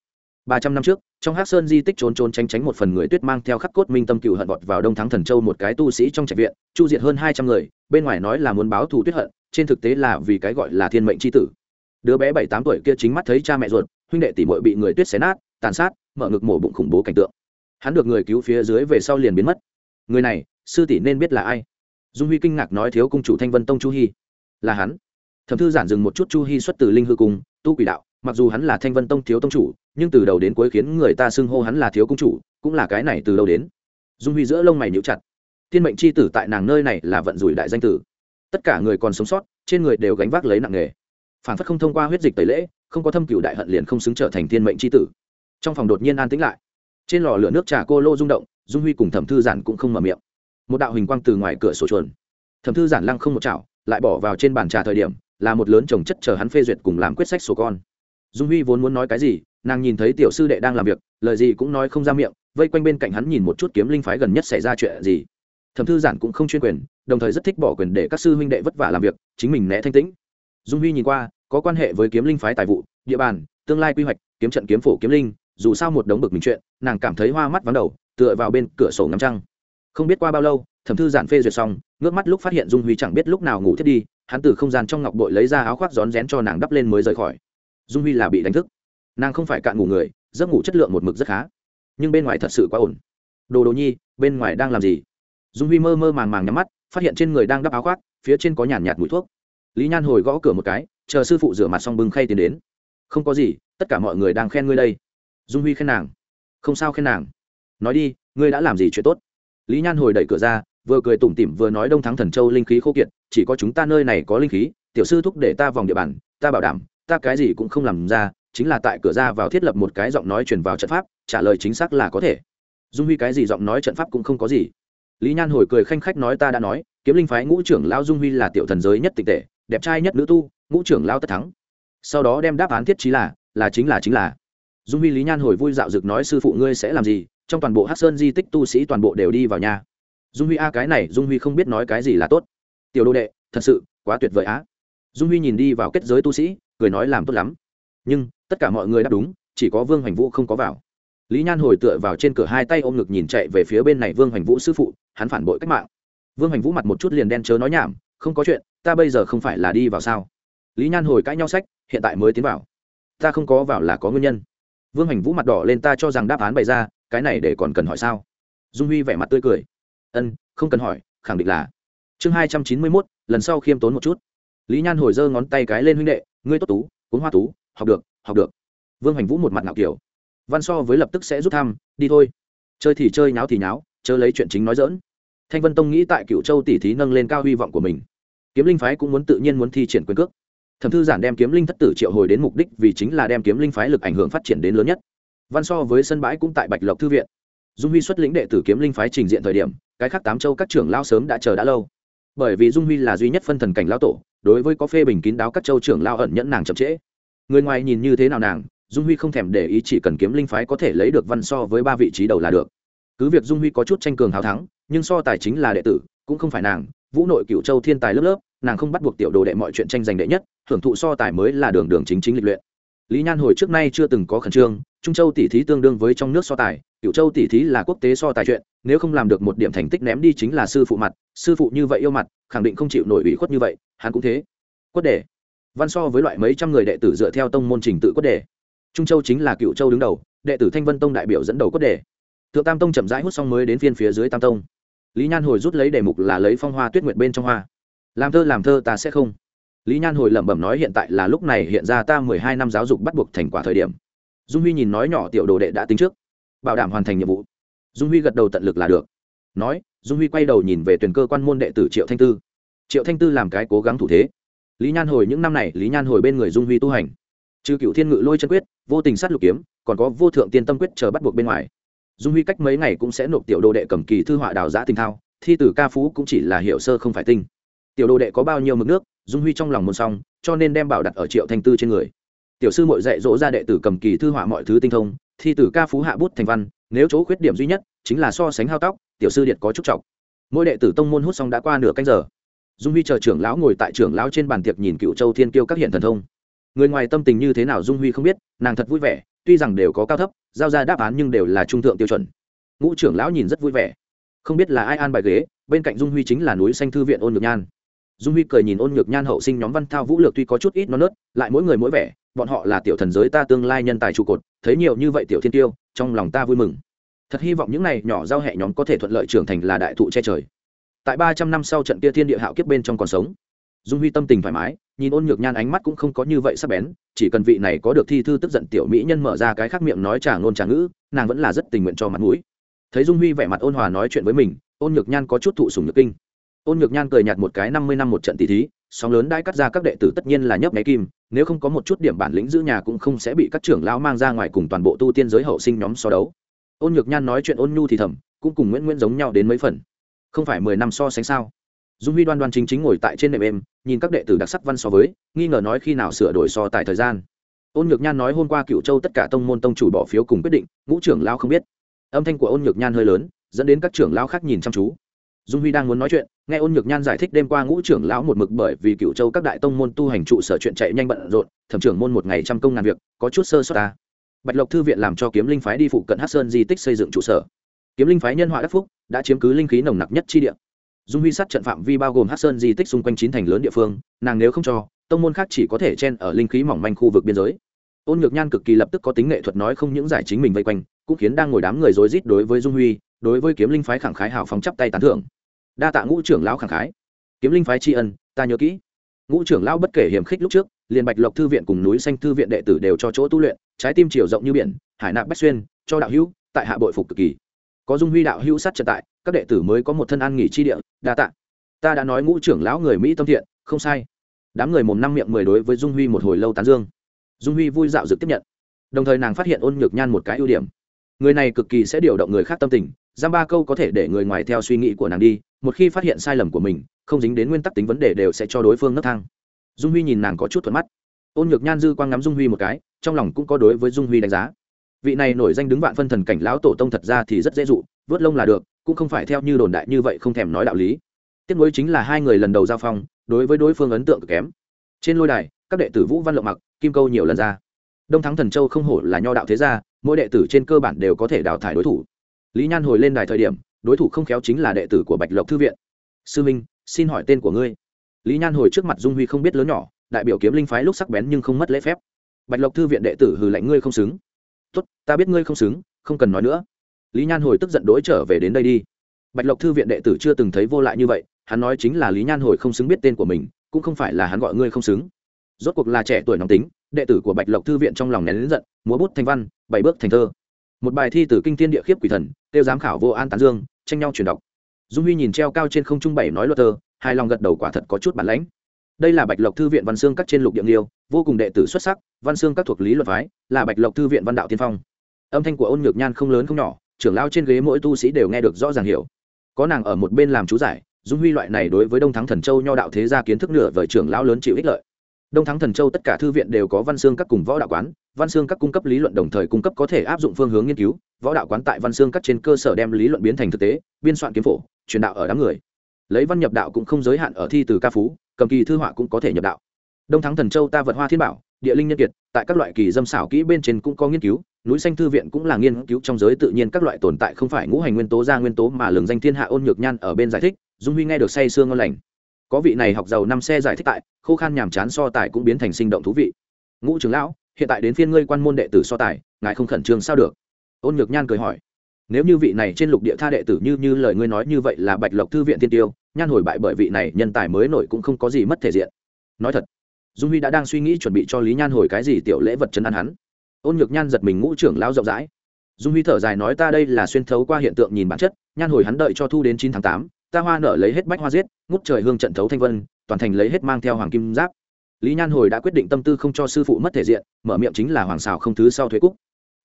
Ba trăm năm trước, trong hắc sơn di tích trốn trốn tránh tránh một phần người tuyết mang theo khắc cốt minh tâm cựu hận vọt vào đông thắng thần châu một cái tu sĩ trong trạch viện, chu diệt hơn hai trăm người, bên ngoài nói là muốn báo thù tuyết hận, trên thực tế là vì cái gọi là thiên mệnh c tử. Đứa bé bảy tám tuổi kia chính mắt thấy cha mẹ ruột, huynh đệ tỷ muội bị người tuyết xé nát, tàn sát, mở ngực mổ bụng khủng bố cảnh tượng hắn được người cứu phía dưới về sau liền biến mất. Người này, sư tỷ nên biết là ai? Dung huy kinh ngạc nói thiếu cung chủ thanh vân tông chu hy là hắn. Thẩm thư giản dừng một chút chu hy xuất từ linh hư cung, tu quỷ đạo, mặc dù hắn là thanh vân tông thiếu tông chủ, nhưng từ đầu đến cuối khiến người ta xưng hô hắn là thiếu cung chủ, cũng là cái này từ đâu đến. Dung huy giữa lông mày nhíu chặt. Thiên mệnh c h i tử tại nàng nơi này là vận rủi đại danh tử. Tất cả người còn sống sót, trên người đều gánh vác lấy nặng nghề phản phất không thông qua huyết dịch tẩy lễ, không có thâm cựu đại hận liền không xứng trở thành thiên mệnh c h i tử. Trong phòng đột nhiên an tĩnh lại trên lò lửa nước trà cô lô rung động, dung huy cùng thẩm thư giản cũng không mở miệng. Một đạo hình quang từ ngoài cửa sổ chuồn. Thẩm thư giản lăng không một chảo, lại bỏ vào trên bàn trà thời điểm, là một lớn trồng chất chờ hắn phê duyệt cùng làm quyết sách sổ con. Dung huy vốn muốn nói cái gì, nàng nhìn thấy tiểu sư đệ đang làm việc, lời gì cũng nói không ra miệng, vây quanh bên cạnh hắn nhìn một chút kiếm linh phái gần nhất xảy ra chuyện gì. Thẩm thư giản cũng không chuyên quyền, đồng thời rất thích bỏ quyền để các sư huynh đệ vất vả làm việc, chính mình né thanh tĩnh. Dung huy nhìn qua, có quan hệ với kiếm linh phái tài vụ, địa bàn, tương lai quy hoạch, kiếm trận kiếm phổ kiếm linh dù sao một đống bực mình chuyện, nàng cảm thấy hoa mắt vắng đầu, tựa vào bên cửa sổ ngắm trăng. Không biết qua bao lâu, thẩm thư giản phê duyệt xong, ngước mắt lúc phát hiện dung huy chẳng biết lúc nào ngủ thiết đi, hắn từ không gian trong ngọc bội lấy ra áo khoác rón rén cho nàng đắp lên mới rời khỏi. Dung huy là bị đánh thức. Nàng không phải cạn ngủ người, giấc ngủ chất lượng một mực rất khá. Nhưng bên ngoài thật sự quá ổn. Đồ đồ nhi, bên ngoài đang làm gì? Dung huy mơ mơ màng màng nhắm mắt, phát hiện trên người đang đắp áo khoác, phía trên có nhàn nhạt mùi thuốc. Lý nhan hồi gõ cửa một cái, chờ sư phụ rửa mặt xong bưng khay tiến đến. Không có gì, tất cả mọi người đang khen ngươi đây dung huy khen nàng. Không sao khen nàng. Nói đi, ngươi đã làm gì chuyện tốt? Lý nhan hồi đẩy cửa ra, vừa cười tủm tỉm vừa nói đông thắng thần châu linh khí khô kiệt, chỉ có chúng ta nơi này có linh khí, tiểu sư thúc để ta vòng địa bàn, ta bảo đảm, ta cái gì cũng không làm ra, chính là tại cửa ra vào thiết lập một cái giọng nói truyền vào trận pháp, trả lời chính xác là có thể. Dung huy cái gì giọng nói trận pháp cũng không có gì. Lý nhan hồi cười khanh khách nói ta đã nói, kiếm linh phái ngũ trưởng lao dung huy là tiểu thần giới nhất tịch tệ, đẹp trai nhất nữ tu, ngũ trưởng lao tất thắng. Sau đó đem đáp án thiết trí là là chính là chính là dung huy lý nhan hồi vui dạo dực nói, sư phụ ngươi sẽ làm gì? Trong toàn bộ hát sơn di tích tu sĩ toàn bộ đều đi vào nhà. Dung huy, a, cái này, dung huy không biết nói cái gì là tốt. Tiểu đô đệ, thật sự, quá tuyệt vời á. Dung huy nhìn đi vào kết giới tu sĩ, cười nói, làm tốt lắm. Nhưng, tất cả mọi người đáp đúng, chỉ có vương hoành vũ không có vào. Lý nhan hồi tựa vào trên cửa hai tay ôm ngực nhìn chạy về phía bên này vương hoành vũ sư phụ, hắn phản bội cách mạng. Vương hoành vũ mặt một chút liền đen chớ nói nhảm, không có chuyện, ta bây giờ không phải là đi vào sao? Lý nhan hồi cãi nhau sách, hiện tại mới tiến vào. Ta không có vào là có nguyên nhân vương Hành vũ mặt đỏ lên, ta cho rằng đáp án bày ra, cái này để còn cần hỏi sao? Dung huy vẻ mặt tươi cười. Ân, không cần hỏi, khẳng định là. Chương hai trăm chín mươi mốt, lần sau khiêm tốn một chút. Lý nhan hồi giơ ngón tay cái lên, huynh đệ, ngươi tốt tú cuốn hoa tú, học được học được. Vương hành vũ một mặt ngạo kiểu. Văn so với lập tức sẽ rút thăm, đi thôi. Chơi thì chơi, nháo thì nháo, chớ lấy chuyện chính nói dỡn thanh vân tông nghĩ tại cựu châu tỷ thí nâng lên cao hy vọng của mình. Kiếm linh phái cũng muốn tự nhiên muốn thi triển quyền cước thẩm thư giản đem kiếm linh thất tử triệu hồi đến mục đích vì chính là đem kiếm linh phái lực ảnh hưởng phát triển đến lớn nhất. Văn so với sân bãi cũng tại bạch lộc thư viện. Dung huy xuất lĩnh đệ tử kiếm linh phái trình diện thời điểm, cái khác tám châu các trưởng lao sớm đã chờ đã lâu. Bởi vì dung huy là duy nhất phân thần cảnh lao tổ, đối với có phê bình kín đáo các châu trưởng lao ẩn nhẫn nàng chậm trễ. Người ngoài nhìn như thế nào nàng, dung huy không thèm để ý, chỉ cần kiếm linh phái có thể lấy được văn so với ba vị trí đầu là được. Cứ việc dung huy có chút tranh cường hào thắng, nhưng so tài chính là đệ tử, cũng không phải nàng, vũ nội cựu châu thiên tài lớp lớp nàng không bắt buộc tiểu đồ đệ mọi chuyện tranh giành đệ nhất hưởng thụ so tài mới là đường đường chính chính lịch luyện. Lý nhan hồi trước nay chưa từng có khẩn trương, trung châu tỷ thí tương đương với trong nước so tài cựu châu tỷ thí là quốc tế so tài chuyện, nếu không làm được một điểm thành tích ném đi chính là sư phụ mặt, sư phụ như vậy yêu mặt, khẳng định không chịu nổi ủy khuất như vậy, hắn cũng thế. Quất đề. Văn so với loại mấy trăm người đệ tử dựa theo tông môn trình tự quất đề. Trung châu chính là cựu châu đứng đầu, đệ tử thanh vân tông đại biểu dẫn đầu quất đề. Thượng tam tông chậm rãi hút xong mới đến phiên phía dưới tam tông. Lý nhan hồi rút lấy đề mục là lấy phong hoa tuyết nguyệt bên trong hoa làm thơ làm thơ ta sẽ không. Lý nhan hồi lẩm bẩm nói hiện tại là lúc này hiện ra ta mười hai năm giáo dục bắt buộc thành quả thời điểm. Dung huy nhìn nói nhỏ tiểu đồ đệ đã tính trước. Bảo đảm hoàn thành nhiệm vụ. Dung huy gật đầu tận lực là được. Nói, dung huy quay đầu nhìn về tuyển cơ quan môn đệ tử triệu thanh tư. Triệu thanh tư làm cái cố gắng thủ thế. Lý nhan hồi những năm này, lý nhan hồi bên người dung huy tu hành. Trừ cựu thiên ngự lôi chân quyết, vô tình sát lục kiếm, còn có vô thượng tiên tâm quyết chờ bắt buộc bên ngoài. Dung huy cách mấy ngày cũng sẽ nộp tiểu đồ đệ cầm kỳ thư họa đào giã tình thao, thi tử ca phú cũng chỉ là hiệu sơ không phải tinh tiểu đồ đệ có bao nhiêu mực nước, dung huy trong lòng môn xong, cho nên đem bảo đặt ở triệu thanh tư trên người. Tiểu sư mội dạy dỗ ra đệ tử cầm kỳ thư họa mọi thứ tinh thông, thi tử ca phú hạ bút thành văn, nếu chỗ khuyết điểm duy nhất, chính là so sánh hao tóc, tiểu sư điện có chút trọng. Mỗi đệ tử tông môn hút xong đã qua nửa canh giờ. Dung huy chờ trưởng lão ngồi tại trưởng lão trên bàn tiệc nhìn cựu châu thiên kiêu các hiện thần thông. Người ngoài tâm tình như thế nào dung huy không biết, nàng thật vui vẻ, tuy rằng đều có cao thấp, giao ra đáp án nhưng đều là trung thượng tiêu chuẩn. Ngũ trưởng lão nhìn rất vui vẻ. Không biết là ai an bài ghế, bên cạnh dung huy chính là núi xanh thư viện ôn nhược nhan dung huy cười nhìn ôn nhược nhan hậu sinh nhóm văn thao vũ lược tuy có chút ít non nớt, lại mỗi người mỗi vẻ, bọn họ là tiểu thần giới ta tương lai nhân tài trụ cột, thấy nhiều như vậy tiểu thiên tiêu, trong lòng ta vui mừng. Thật hy vọng những này nhỏ giao hẹ nhóm có thể thuận lợi trưởng thành là đại thụ che trời. Tại ba trăm năm sau trận kia thiên địa hạo kiếp bên trong còn sống, dung huy tâm tình thoải mái, nhìn ôn nhược nhan ánh mắt cũng không có như vậy sắc bén, chỉ cần vị này có được thi thư tức giận tiểu mỹ nhân mở ra cái khác miệng nói trả ngôn trả ngữ, nàng vẫn là rất tình nguyện cho mặt mũi. Thấy dung huy vẻ mặt ôn hòa nói chuyện với mình, ôn nhược nhan có chút thụ sùng nhược kinh ôn nhược nhan cười nhạt một cái năm mươi năm một trận tỷ thí sóng lớn đãi cắt ra các đệ tử tất nhiên là nhấp nháy kim nếu không có một chút điểm bản lĩnh giữ nhà cũng không sẽ bị các trưởng lão mang ra ngoài cùng toàn bộ tu tiên giới hậu sinh nhóm so đấu. Ôn nhược nhan nói chuyện ôn nhu thì thầm cũng cùng nguyễn nguyễn giống nhau đến mấy phần. Không phải mười năm so sánh sao? Dung huy đoan đoan chính chính ngồi tại trên nệm em, nhìn các đệ tử đặc sắc văn so với nghi ngờ nói khi nào sửa đổi so tại thời gian. Ôn nhược nhan nói hôm qua cựu châu tất cả tông môn tông chủ bỏ phiếu cùng quyết định ngũ trưởng lao không biết. Âm thanh của ôn nhược nhan hơi lớn dẫn đến các trưởng lao khác nhìn chăm chú dung huy đang muốn nói chuyện, nghe ôn nhược nhan giải thích đêm qua ngũ trưởng lão một mực bởi vì cựu châu các đại tông môn tu hành trụ sở chuyện chạy nhanh bận rộn, thẩm trưởng môn một ngày trăm công ngàn việc, có chút sơ sót ta à. bạch lộc thư viện làm cho kiếm linh phái đi phụ cận hát sơn di tích xây dựng trụ sở. Kiếm linh phái nhân họa đắc phúc, đã chiếm cứ linh khí nồng nặc nhất chi địa. Dung huy sát trận phạm vi bao gồm hát sơn di tích xung quanh chín thành lớn địa phương, nàng nếu không cho, tông môn khác chỉ có thể chen ở linh khí mỏng manh khu vực biên giới. Ôn nhược nhan cực kỳ lập tức có tính nghệ thuật nói không những giải chính mình vây quanh, cũng khiến đang ngồi đám người rối rít đối với dung huy, đối với kiếm linh phái khẳng khái hào phóng chắp tay tán thưởng đa tạ ngũ trưởng lão khẳng khái. Kiếm linh phái tri ân, ta nhớ kỹ. Ngũ trưởng lão bất kể hiểm khích lúc trước, liền bạch lộc thư viện cùng núi xanh thư viện đệ tử đều cho chỗ tu luyện, trái tim chiều rộng như biển, hải nạp bách xuyên, cho đạo hữu, tại hạ bội phục cực kỳ. Có dung huy đạo hữu sát trận tại, các đệ tử mới có một thân an nghỉ chi địa, đa tạ. Ta đã nói ngũ trưởng lão người mỹ tâm thiện, không sai. Đám người mồm năm miệng mười đối với dung huy một hồi lâu tán dương. Dung huy vui dạo dực tiếp nhận. Đồng thời nàng phát hiện ôn nhược nhan một cái ưu điểm. Người này cực kỳ sẽ điều động người khác tâm tình, giam ba câu có thể để người ngoài theo suy nghĩ của nàng đi một khi phát hiện sai lầm của mình, không dính đến nguyên tắc tính vấn đề đều sẽ cho đối phương nấc thang. Dung huy nhìn nàng có chút thuận mắt. Ôn nhược nhan dư quang ngắm dung huy một cái, trong lòng cũng có đối với dung huy đánh giá. Vị này nổi danh đứng vạn phân thần cảnh lão tổ tông thật ra thì rất dễ dụ, vớt lông là được, cũng không phải theo như đồn đại như vậy không thèm nói đạo lý. Tiếc nối chính là hai người lần đầu giao phong, đối với đối phương ấn tượng cực kém. Trên lôi đài, các đệ tử vũ văn lộng mặc, kim câu nhiều lần ra. Đông thắng thần châu không hổ là nho đạo thế gia, mỗi đệ tử trên cơ bản đều có thể đào thải đối thủ. Lý nhan hồi lên đài thời điểm đối thủ không khéo chính là đệ tử của bạch lộc thư viện. Sư minh, xin hỏi tên của ngươi. Lý nhan hồi trước mặt dung huy không biết lớn nhỏ, đại biểu kiếm linh phái lúc sắc bén nhưng không mất lễ phép. Bạch lộc thư viện đệ tử hừ lạnh ngươi không xứng. Tốt, ta biết ngươi không xứng, không cần nói nữa. Lý nhan hồi tức giận đối trở về đến đây đi. Bạch lộc thư viện đệ tử chưa từng thấy vô lại như vậy, hắn nói chính là lý nhan hồi không xứng biết tên của mình, cũng không phải là hắn gọi ngươi không xứng. Rốt cuộc là trẻ tuổi nóng tính, đệ tử của bạch lộc thư viện trong lòng nén lính giận, múa bút thành văn, bảy bước thành thơ một bài thi từ kinh thiên địa khiếp quỷ thần tiêu giám khảo vô an tán dương, tranh nhau truyền đọc. Dung huy nhìn treo cao trên không trung bảy nói luật thơ hai lòng gật đầu quả thật có chút bản lãnh. Đây là bạch lộc thư viện văn xương các trên lục địa liêu vô cùng đệ tử xuất sắc, văn xương các thuộc lý luật phái, là bạch lộc thư viện văn đạo tiên phong. Âm thanh của ôn nhược nhan không lớn không nhỏ, trưởng lao trên ghế mỗi tu sĩ đều nghe được rõ ràng hiểu. Có nàng ở một bên làm chú giải, dung huy loại này đối với đông thắng thần châu nho đạo thế gia kiến thức nửa vời trưởng lão lớn chịu ích lợi đông thắng thần châu tất cả thư viện đều có văn xương các cùng võ đạo quán, văn xương các cung cấp lý luận đồng thời cung cấp có thể áp dụng phương hướng nghiên cứu, võ đạo quán tại văn xương các trên cơ sở đem lý luận biến thành thực tế, biên soạn kiếm phổ, truyền đạo ở đám người. Lấy văn nhập đạo cũng không giới hạn ở thi từ ca phú, cầm kỳ thư họa cũng có thể nhập đạo. Đông thắng thần châu ta vật hoa thiên bảo, địa linh nhân kiệt, tại các loại kỳ dâm xảo kỹ bên trên cũng có nghiên cứu, núi xanh thư viện cũng là nghiên cứu trong giới tự nhiên các loại tồn tại không phải ngũ hành nguyên tố ra nguyên tố mà lường danh thiên hạ ôn nhược nhan ở bên giải thích, dung huy nghe được say sương ngon lành có vị này học giàu năm xe giải thích tại, khô khan nhàm chán so tài cũng biến thành sinh động thú vị. Ngũ trưởng lão, hiện tại đến phiên ngươi quan môn đệ tử so tài, ngài không khẩn trương sao được? Ôn nhược nhan cười hỏi. Nếu như vị này trên lục địa tha đệ tử như như lời ngươi nói như vậy là bạch lộc thư viện tiên tiêu, nhan hồi bại bởi vị này nhân tài mới nổi cũng không có gì mất thể diện. Nói thật, dung huy đã đang suy nghĩ chuẩn bị cho lý nhan hồi cái gì tiểu lễ vật chân ăn hắn. Ôn nhược nhan giật mình ngũ trưởng lão rộng rãi. Dung huy thở dài nói ta đây là xuyên thấu qua hiện tượng nhìn bản chất, nhan hồi hắn đợi cho thu đến chín tháng tám ta hoa nở lấy hết bách hoa giết, ngút trời hương trận thấu thanh vân, toàn thành lấy hết mang theo hoàng kim giáp. Lý nhan hồi đã quyết định tâm tư không cho sư phụ mất thể diện, mở miệng chính là hoàng xào không thứ sau thuế cúc.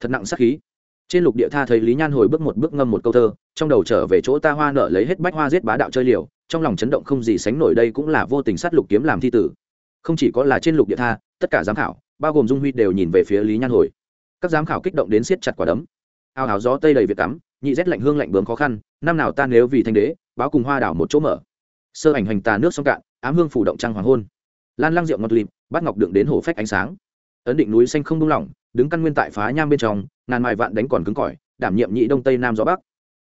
Thật nặng sắc khí. Trên lục địa tha thấy lý nhan hồi bước một bước ngâm một câu thơ, trong đầu trở về chỗ ta hoa nở lấy hết bách hoa giết bá đạo chơi liều, trong lòng chấn động không gì sánh nổi đây cũng là vô tình sát lục kiếm làm thi tử. Không chỉ có là trên lục địa tha, tất cả giám khảo, bao gồm dung huy đều nhìn về phía lý nhan hồi. Các giám khảo kích động đến siết chặt quả đấm. Ao áo gió tây đầy việt tắm nhị rét lạnh hương lạnh bướm khó khăn, năm nào ta nếu vì thanh đế báo cùng hoa đảo một chỗ mở. Sơ ảnh hành tà nước sông cạn, ám hương phủ động trăng hoàng hôn. Lan lăng rượu ngọt lìm bát ngọc đựng đến hổ phách ánh sáng. Ấn định núi xanh không đông lỏng, đứng căn nguyên tại phá nham bên trong, ngàn mài vạn đánh còn cứng cỏi, đảm nhiệm nhị đông tây nam gió bắc.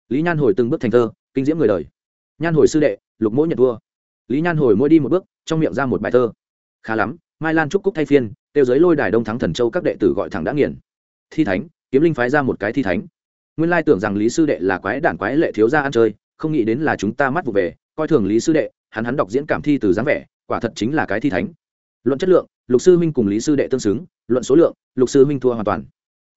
Lý nhan hồi từng bước thành thơ, kinh diễm người đời. Nhan hồi sư đệ, lục mỗi nhật vua. Lý nhan hồi mỗi đi một bước, trong miệng ra một bài thơ. Khá lắm, mai lan trúc cúc thay phiên, tiêu giới lôi đài đông thắng thần châu các đệ tử gọi thẳng đã nghiền. Thi thánh, kiếm linh phái ra một cái thi thánh. Nguyên lai tưởng rằng lý sư đệ là quái đản quái lệ thiếu gia ăn chơi không nghĩ đến là chúng ta mắt vụ về, coi thường lý sư đệ, hắn hắn đọc diễn cảm thi từ dáng vẻ, quả thật chính là cái thi thánh. Luận chất lượng, lục sư huynh cùng lý sư đệ tương xứng, luận số lượng, lục sư huynh thua hoàn toàn.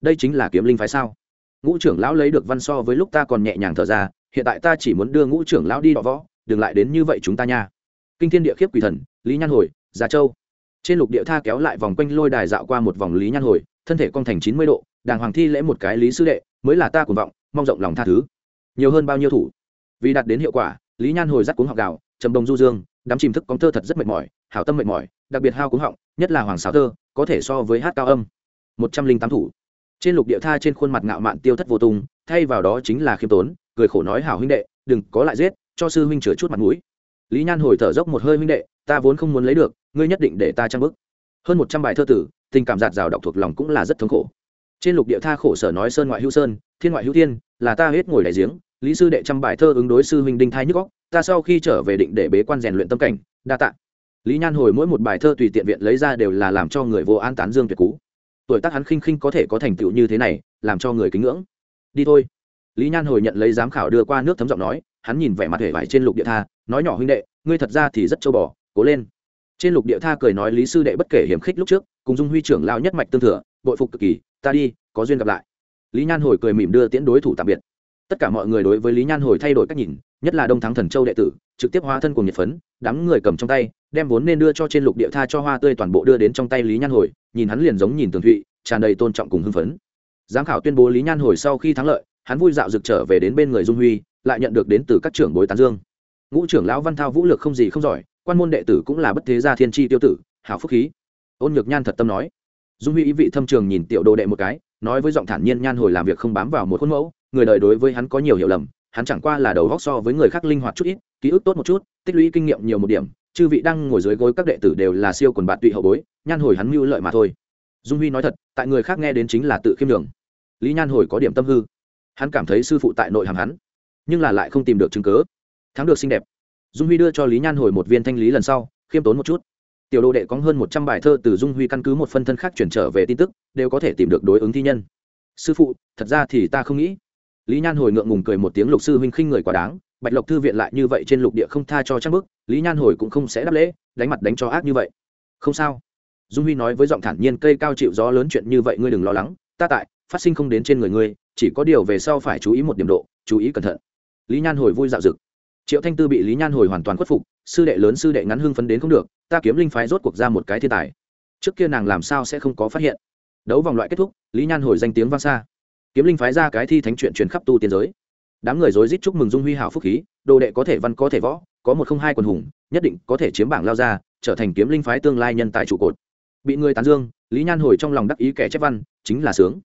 Đây chính là kiếm linh phái sao? Ngũ trưởng lão lấy được văn so với lúc ta còn nhẹ nhàng thở ra, hiện tại ta chỉ muốn đưa ngũ trưởng lão đi đọ võ, đừng lại đến như vậy chúng ta nha. Kinh thiên địa khiếp quỷ thần, lý nhan hồi, già châu. Trên lục địa tha kéo lại vòng quanh lôi đài dạo qua một vòng lý nhan hồi, thân thể cong thành chín mươi độ, đàng hoàng thi lễ một cái lý sư đệ, mới là ta cuồng vọng, mong rộng lòng tha thứ. Nhiều hơn bao nhiêu thủ? Vì đạt đến hiệu quả, lý nhan hồi dắt cuống học gạo trầm đồng du dương đám chìm thức cóng thơ thật rất mệt mỏi, hảo tâm mệt mỏi, đặc biệt hao cuống họng, nhất là hoàng xào thơ, có thể so với hát cao âm. Một trăm linh tám thủ. Trên lục địa tha trên khuôn mặt ngạo mạn tiêu thất vô tung, thay vào đó chính là khiêm tốn, cười khổ nói hảo huynh đệ, đừng có lại giết, cho sư huynh chữa chút mặt mũi. Lý nhan hồi thở dốc một hơi huynh đệ, ta vốn không muốn lấy được, ngươi nhất định để ta trang bức. Hơn một trăm bài thơ tử, tình cảm giạt rào đọc thuộc lòng cũng là rất thống khổ. Trên lục địa tha khổ sở nói sơn ngoại hữu sơn thiên ngoại hữu thiên là ta hết ngồi đại giếng, lý sư đệ trăm bài thơ ứng đối sư huynh đinh thai nhức góc ta sau khi trở về định để bế quan rèn luyện tâm cảnh, đa tạ. Lý nhan hồi mỗi một bài thơ tùy tiện viện lấy ra đều là làm cho người vô an tán dương tuyệt cú. Tuổi tác hắn khinh khinh có thể có thành tựu như thế này, làm cho người kính ngưỡng. Đi thôi. Lý nhan hồi nhận lấy giám khảo đưa qua nước thấm giọng nói, hắn nhìn vẻ mặt hề vải trên lục địa tha, nói nhỏ huynh đệ, ngươi thật ra thì rất châu bò, cố lên. Trên lục địa tha cười nói lý sư đệ bất kể hiểm khích lúc trước, cùng dung huy trưởng lao nhất mạch tương thừa, bội phục cực kỳ, ta đi, có duyên gặp lại lý nhan hồi cười mỉm đưa tiễn đối thủ tạm biệt. Tất cả mọi người đối với lý nhan hồi thay đổi cách nhìn, nhất là đông thắng thần châu đệ tử, trực tiếp hóa thân cùng nhiệt phấn, đám người cầm trong tay, đem vốn nên đưa cho trên lục địa tha cho hoa tươi toàn bộ đưa đến trong tay lý nhan hồi, nhìn hắn liền giống nhìn tường thụy, tràn đầy tôn trọng cùng hưng phấn. Giám khảo tuyên bố lý nhan hồi sau khi thắng lợi, hắn vui dạo rực trở về đến bên người dung huy, lại nhận được đến từ các trưởng bối tán dương. Ngũ trưởng lão văn thao vũ lược không gì không giỏi, quan môn đệ tử cũng là bất thế gia thiên tri tiêu tử, hảo phúc khí. Ôn nhược nhan thật tâm nói. Dung huy ý vị thâm trường nhìn tiểu đồ đệ một cái nói với giọng thản nhiên nhan hồi làm việc không bám vào một khuôn mẫu, người đời đối với hắn có nhiều hiểu lầm, hắn chẳng qua là đầu góc so với người khác linh hoạt chút ít, ký ức tốt một chút, tích lũy kinh nghiệm nhiều một điểm, chư vị đang ngồi dưới gối các đệ tử đều là siêu quần bạn tụy hậu bối, nhan hồi hắn mưu lợi mà thôi. Dung huy nói thật, tại người khác nghe đến chính là tự khiêm đường lý nhan hồi có điểm tâm hư. Hắn cảm thấy sư phụ tại nội hàm hắn, nhưng là lại không tìm được chứng cớ thắng được xinh đẹp. Dung huy đưa cho lý nhan hồi một viên thanh lý lần sau, khiêm tốn một chút tiểu đồ đệ có hơn một trăm bài thơ từ dung huy căn cứ một phân thân khác chuyển trở về tin tức, đều có thể tìm được đối ứng thi nhân. Sư phụ, thật ra thì ta không nghĩ. Lý nhan hồi ngượng ngùng cười một tiếng, lục sư huynh khinh người quá đáng, bạch lộc thư viện lại như vậy trên lục địa không tha cho trang bức, lý nhan hồi cũng không sẽ đáp lễ, đánh mặt đánh cho ác như vậy. Không sao. Dung huy nói với giọng thản nhiên, cây cao chịu gió lớn chuyện như vậy ngươi đừng lo lắng, ta tại, phát sinh không đến trên người ngươi, chỉ có điều về sau phải chú ý một điểm độ, chú ý cẩn thận. Lý nhan hồi vui dạo dực. Triệu thanh tư bị lý nhan hồi hoàn toàn khuất phục sư đệ lớn sư đệ ngắn hưng phấn đến không được, ta kiếm linh phái rốt cuộc ra một cái thiên tài. Trước kia nàng làm sao sẽ không có phát hiện? Đấu vòng loại kết thúc, lý nhan hồi danh tiếng vang xa. Kiếm linh phái ra cái thi thánh chuyện truyền khắp tu tiên giới. Đám người rối rít chúc mừng dung huy hào phúc khí, đồ đệ có thể văn có thể võ, có một không hai quần hùng, nhất định có thể chiếm bảng lao ra, trở thành kiếm linh phái tương lai nhân tài trụ cột. Bị người tán dương, lý nhan hồi trong lòng đắc ý kẻ chép văn, chính là sướng.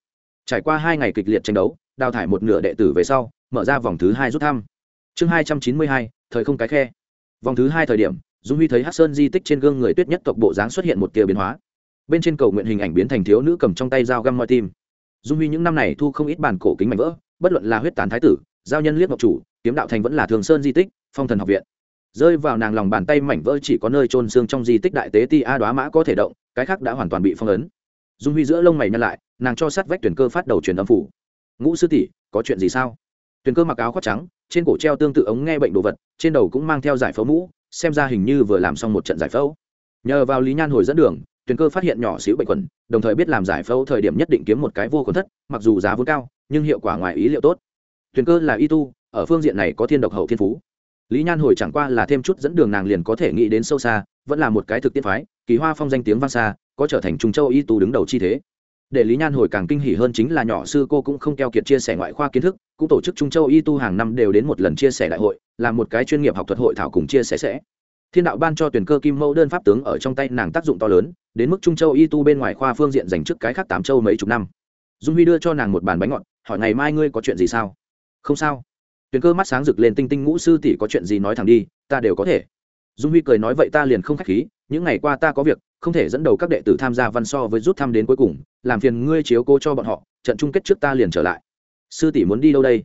Trải qua hai ngày kịch liệt tranh đấu, đào thải một nửa đệ tử về sau, mở ra vòng thứ hai rút thăm. Chương hai trăm chín mươi hai, thời không cái khe vòng thứ hai thời điểm, dung huy thấy hát sơn di tích trên gương người tuyết nhất tộc bộ dáng xuất hiện một tia biến hóa. Bên trên cầu nguyện hình ảnh biến thành thiếu nữ cầm trong tay dao găm mọi tim. Dung huy những năm này thu không ít bản cổ kính mảnh vỡ, bất luận là huyết tán thái tử, giao nhân liếc ngọc chủ, kiếm đạo thành vẫn là thường sơn di tích, phong thần học viện. Rơi vào nàng lòng bàn tay mảnh vỡ chỉ có nơi trôn xương trong di tích đại tế ti a đoá mã có thể động, cái khác đã hoàn toàn bị phong ấn. Dung huy giữa lông mày nhăn lại, nàng cho sát vách tuyển cơ phát đầu truyền âm phủ. Ngũ sư tỷ, có chuyện gì sao? Tuyển cơ mặc áo khoác trắng trên cổ treo tương tự ống nghe bệnh đồ vật, trên đầu cũng mang theo giải phẫu mũ, xem ra hình như vừa làm xong một trận giải phẫu. Nhờ vào lý nhan hồi dẫn đường, Tuyền cơ phát hiện nhỏ xíu bệnh quẩn, đồng thời biết làm giải phẫu thời điểm nhất định kiếm một cái vô khuẩn thất, mặc dù giá vốn cao, nhưng hiệu quả ngoài ý liệu tốt. Tuyền cơ là y tu, ở phương diện này có thiên độc hậu thiên phú. Lý nhan hồi chẳng qua là thêm chút dẫn đường nàng liền có thể nghĩ đến sâu xa, vẫn là một cái thực tiễn phái, kỳ hoa phong danh tiếng vang xa, có trở thành trung châu y tu đứng đầu chi thế để lý nhan hồi càng kinh hỉ hơn chính là nhỏ sư cô cũng không keo kiệt chia sẻ ngoại khoa kiến thức, cũng tổ chức trung châu y tu hàng năm đều đến một lần chia sẻ đại hội, là một cái chuyên nghiệp học thuật hội thảo cùng chia sẻ sẽ. Thiên đạo ban cho tuyển cơ kim mẫu đơn pháp tướng ở trong tay nàng tác dụng to lớn, đến mức trung châu y tu bên ngoài khoa phương diện dành trước cái khác tám châu mấy chục năm. Dung huy đưa cho nàng một bàn bánh ngọt, hỏi ngày mai ngươi có chuyện gì sao? Không sao. Tuyển cơ mắt sáng rực lên tinh tinh ngũ sư tỷ có chuyện gì nói thẳng đi, ta đều có thể. Dung huy cười nói vậy ta liền không k h á c h khí, những ngày qua ta có việc không thể dẫn đầu các đệ tử tham gia văn so với rút thăm đến cuối cùng, làm phiền ngươi chiếu cô cho bọn họ, trận chung kết trước ta liền trở lại. Sư tỷ muốn đi đâu đây?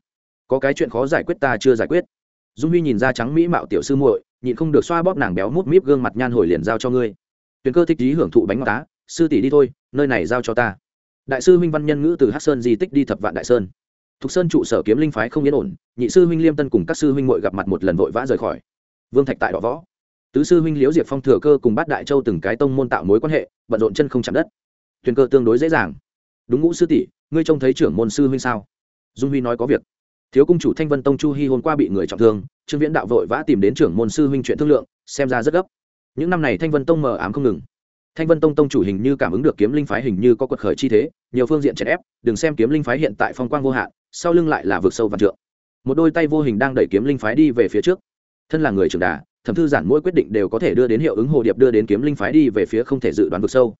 Có cái chuyện khó giải quyết ta chưa giải quyết. Dung huy nhìn ra trắng mỹ mạo tiểu sư muội, nhịn không được xoa bóp nàng béo mút míp gương mặt nhan hồi liền giao cho ngươi. Tuyền cơ thích trí hưởng thụ bánh ngọt tá sư tỷ đi thôi, nơi này giao cho ta. Đại sư Minh văn nhân ngữ từ hát sơn di tích đi thập vạn đại sơn. Thục sơn trụ sở kiếm linh phái không yên ổn, nhị sư huynh liêm tân cùng các sư huynh muội gặp mặt một lần vội vã rời khỏi. Vương thạch tại đỏ võ tứ sư huynh liễu diệp phong thừa cơ cùng bát đại châu từng cái tông môn tạo mối quan hệ, bận rộn chân không chạm đất. Tuyền cơ tương đối dễ dàng. Đúng ngũ sư tỷ, ngươi trông thấy trưởng môn sư huynh sao? Dung huy nói có việc. Thiếu cung chủ thanh vân tông chu hy hôm qua bị người trọng thương, trương viễn đạo vội vã tìm đến trưởng môn sư huynh chuyện thương lượng, xem ra rất gấp. Những năm này thanh vân tông mờ ám không ngừng. Thanh vân tông tông chủ hình như cảm ứng được kiếm linh phái hình như có quật khởi chi thế, nhiều phương diện chèn ép, đừng xem kiếm linh phái hiện tại phong quang vô hạn, sau lưng lại là vực sâu và trượng. Một đôi tay vô hình đang đẩy kiếm linh phái đi về phía trước. Thân là người trưởng đà thẩm thư giản mỗi quyết định đều có thể đưa đến hiệu ứng hồ điệp đưa đến kiếm linh phái đi về phía không thể dự đoán vực sâu.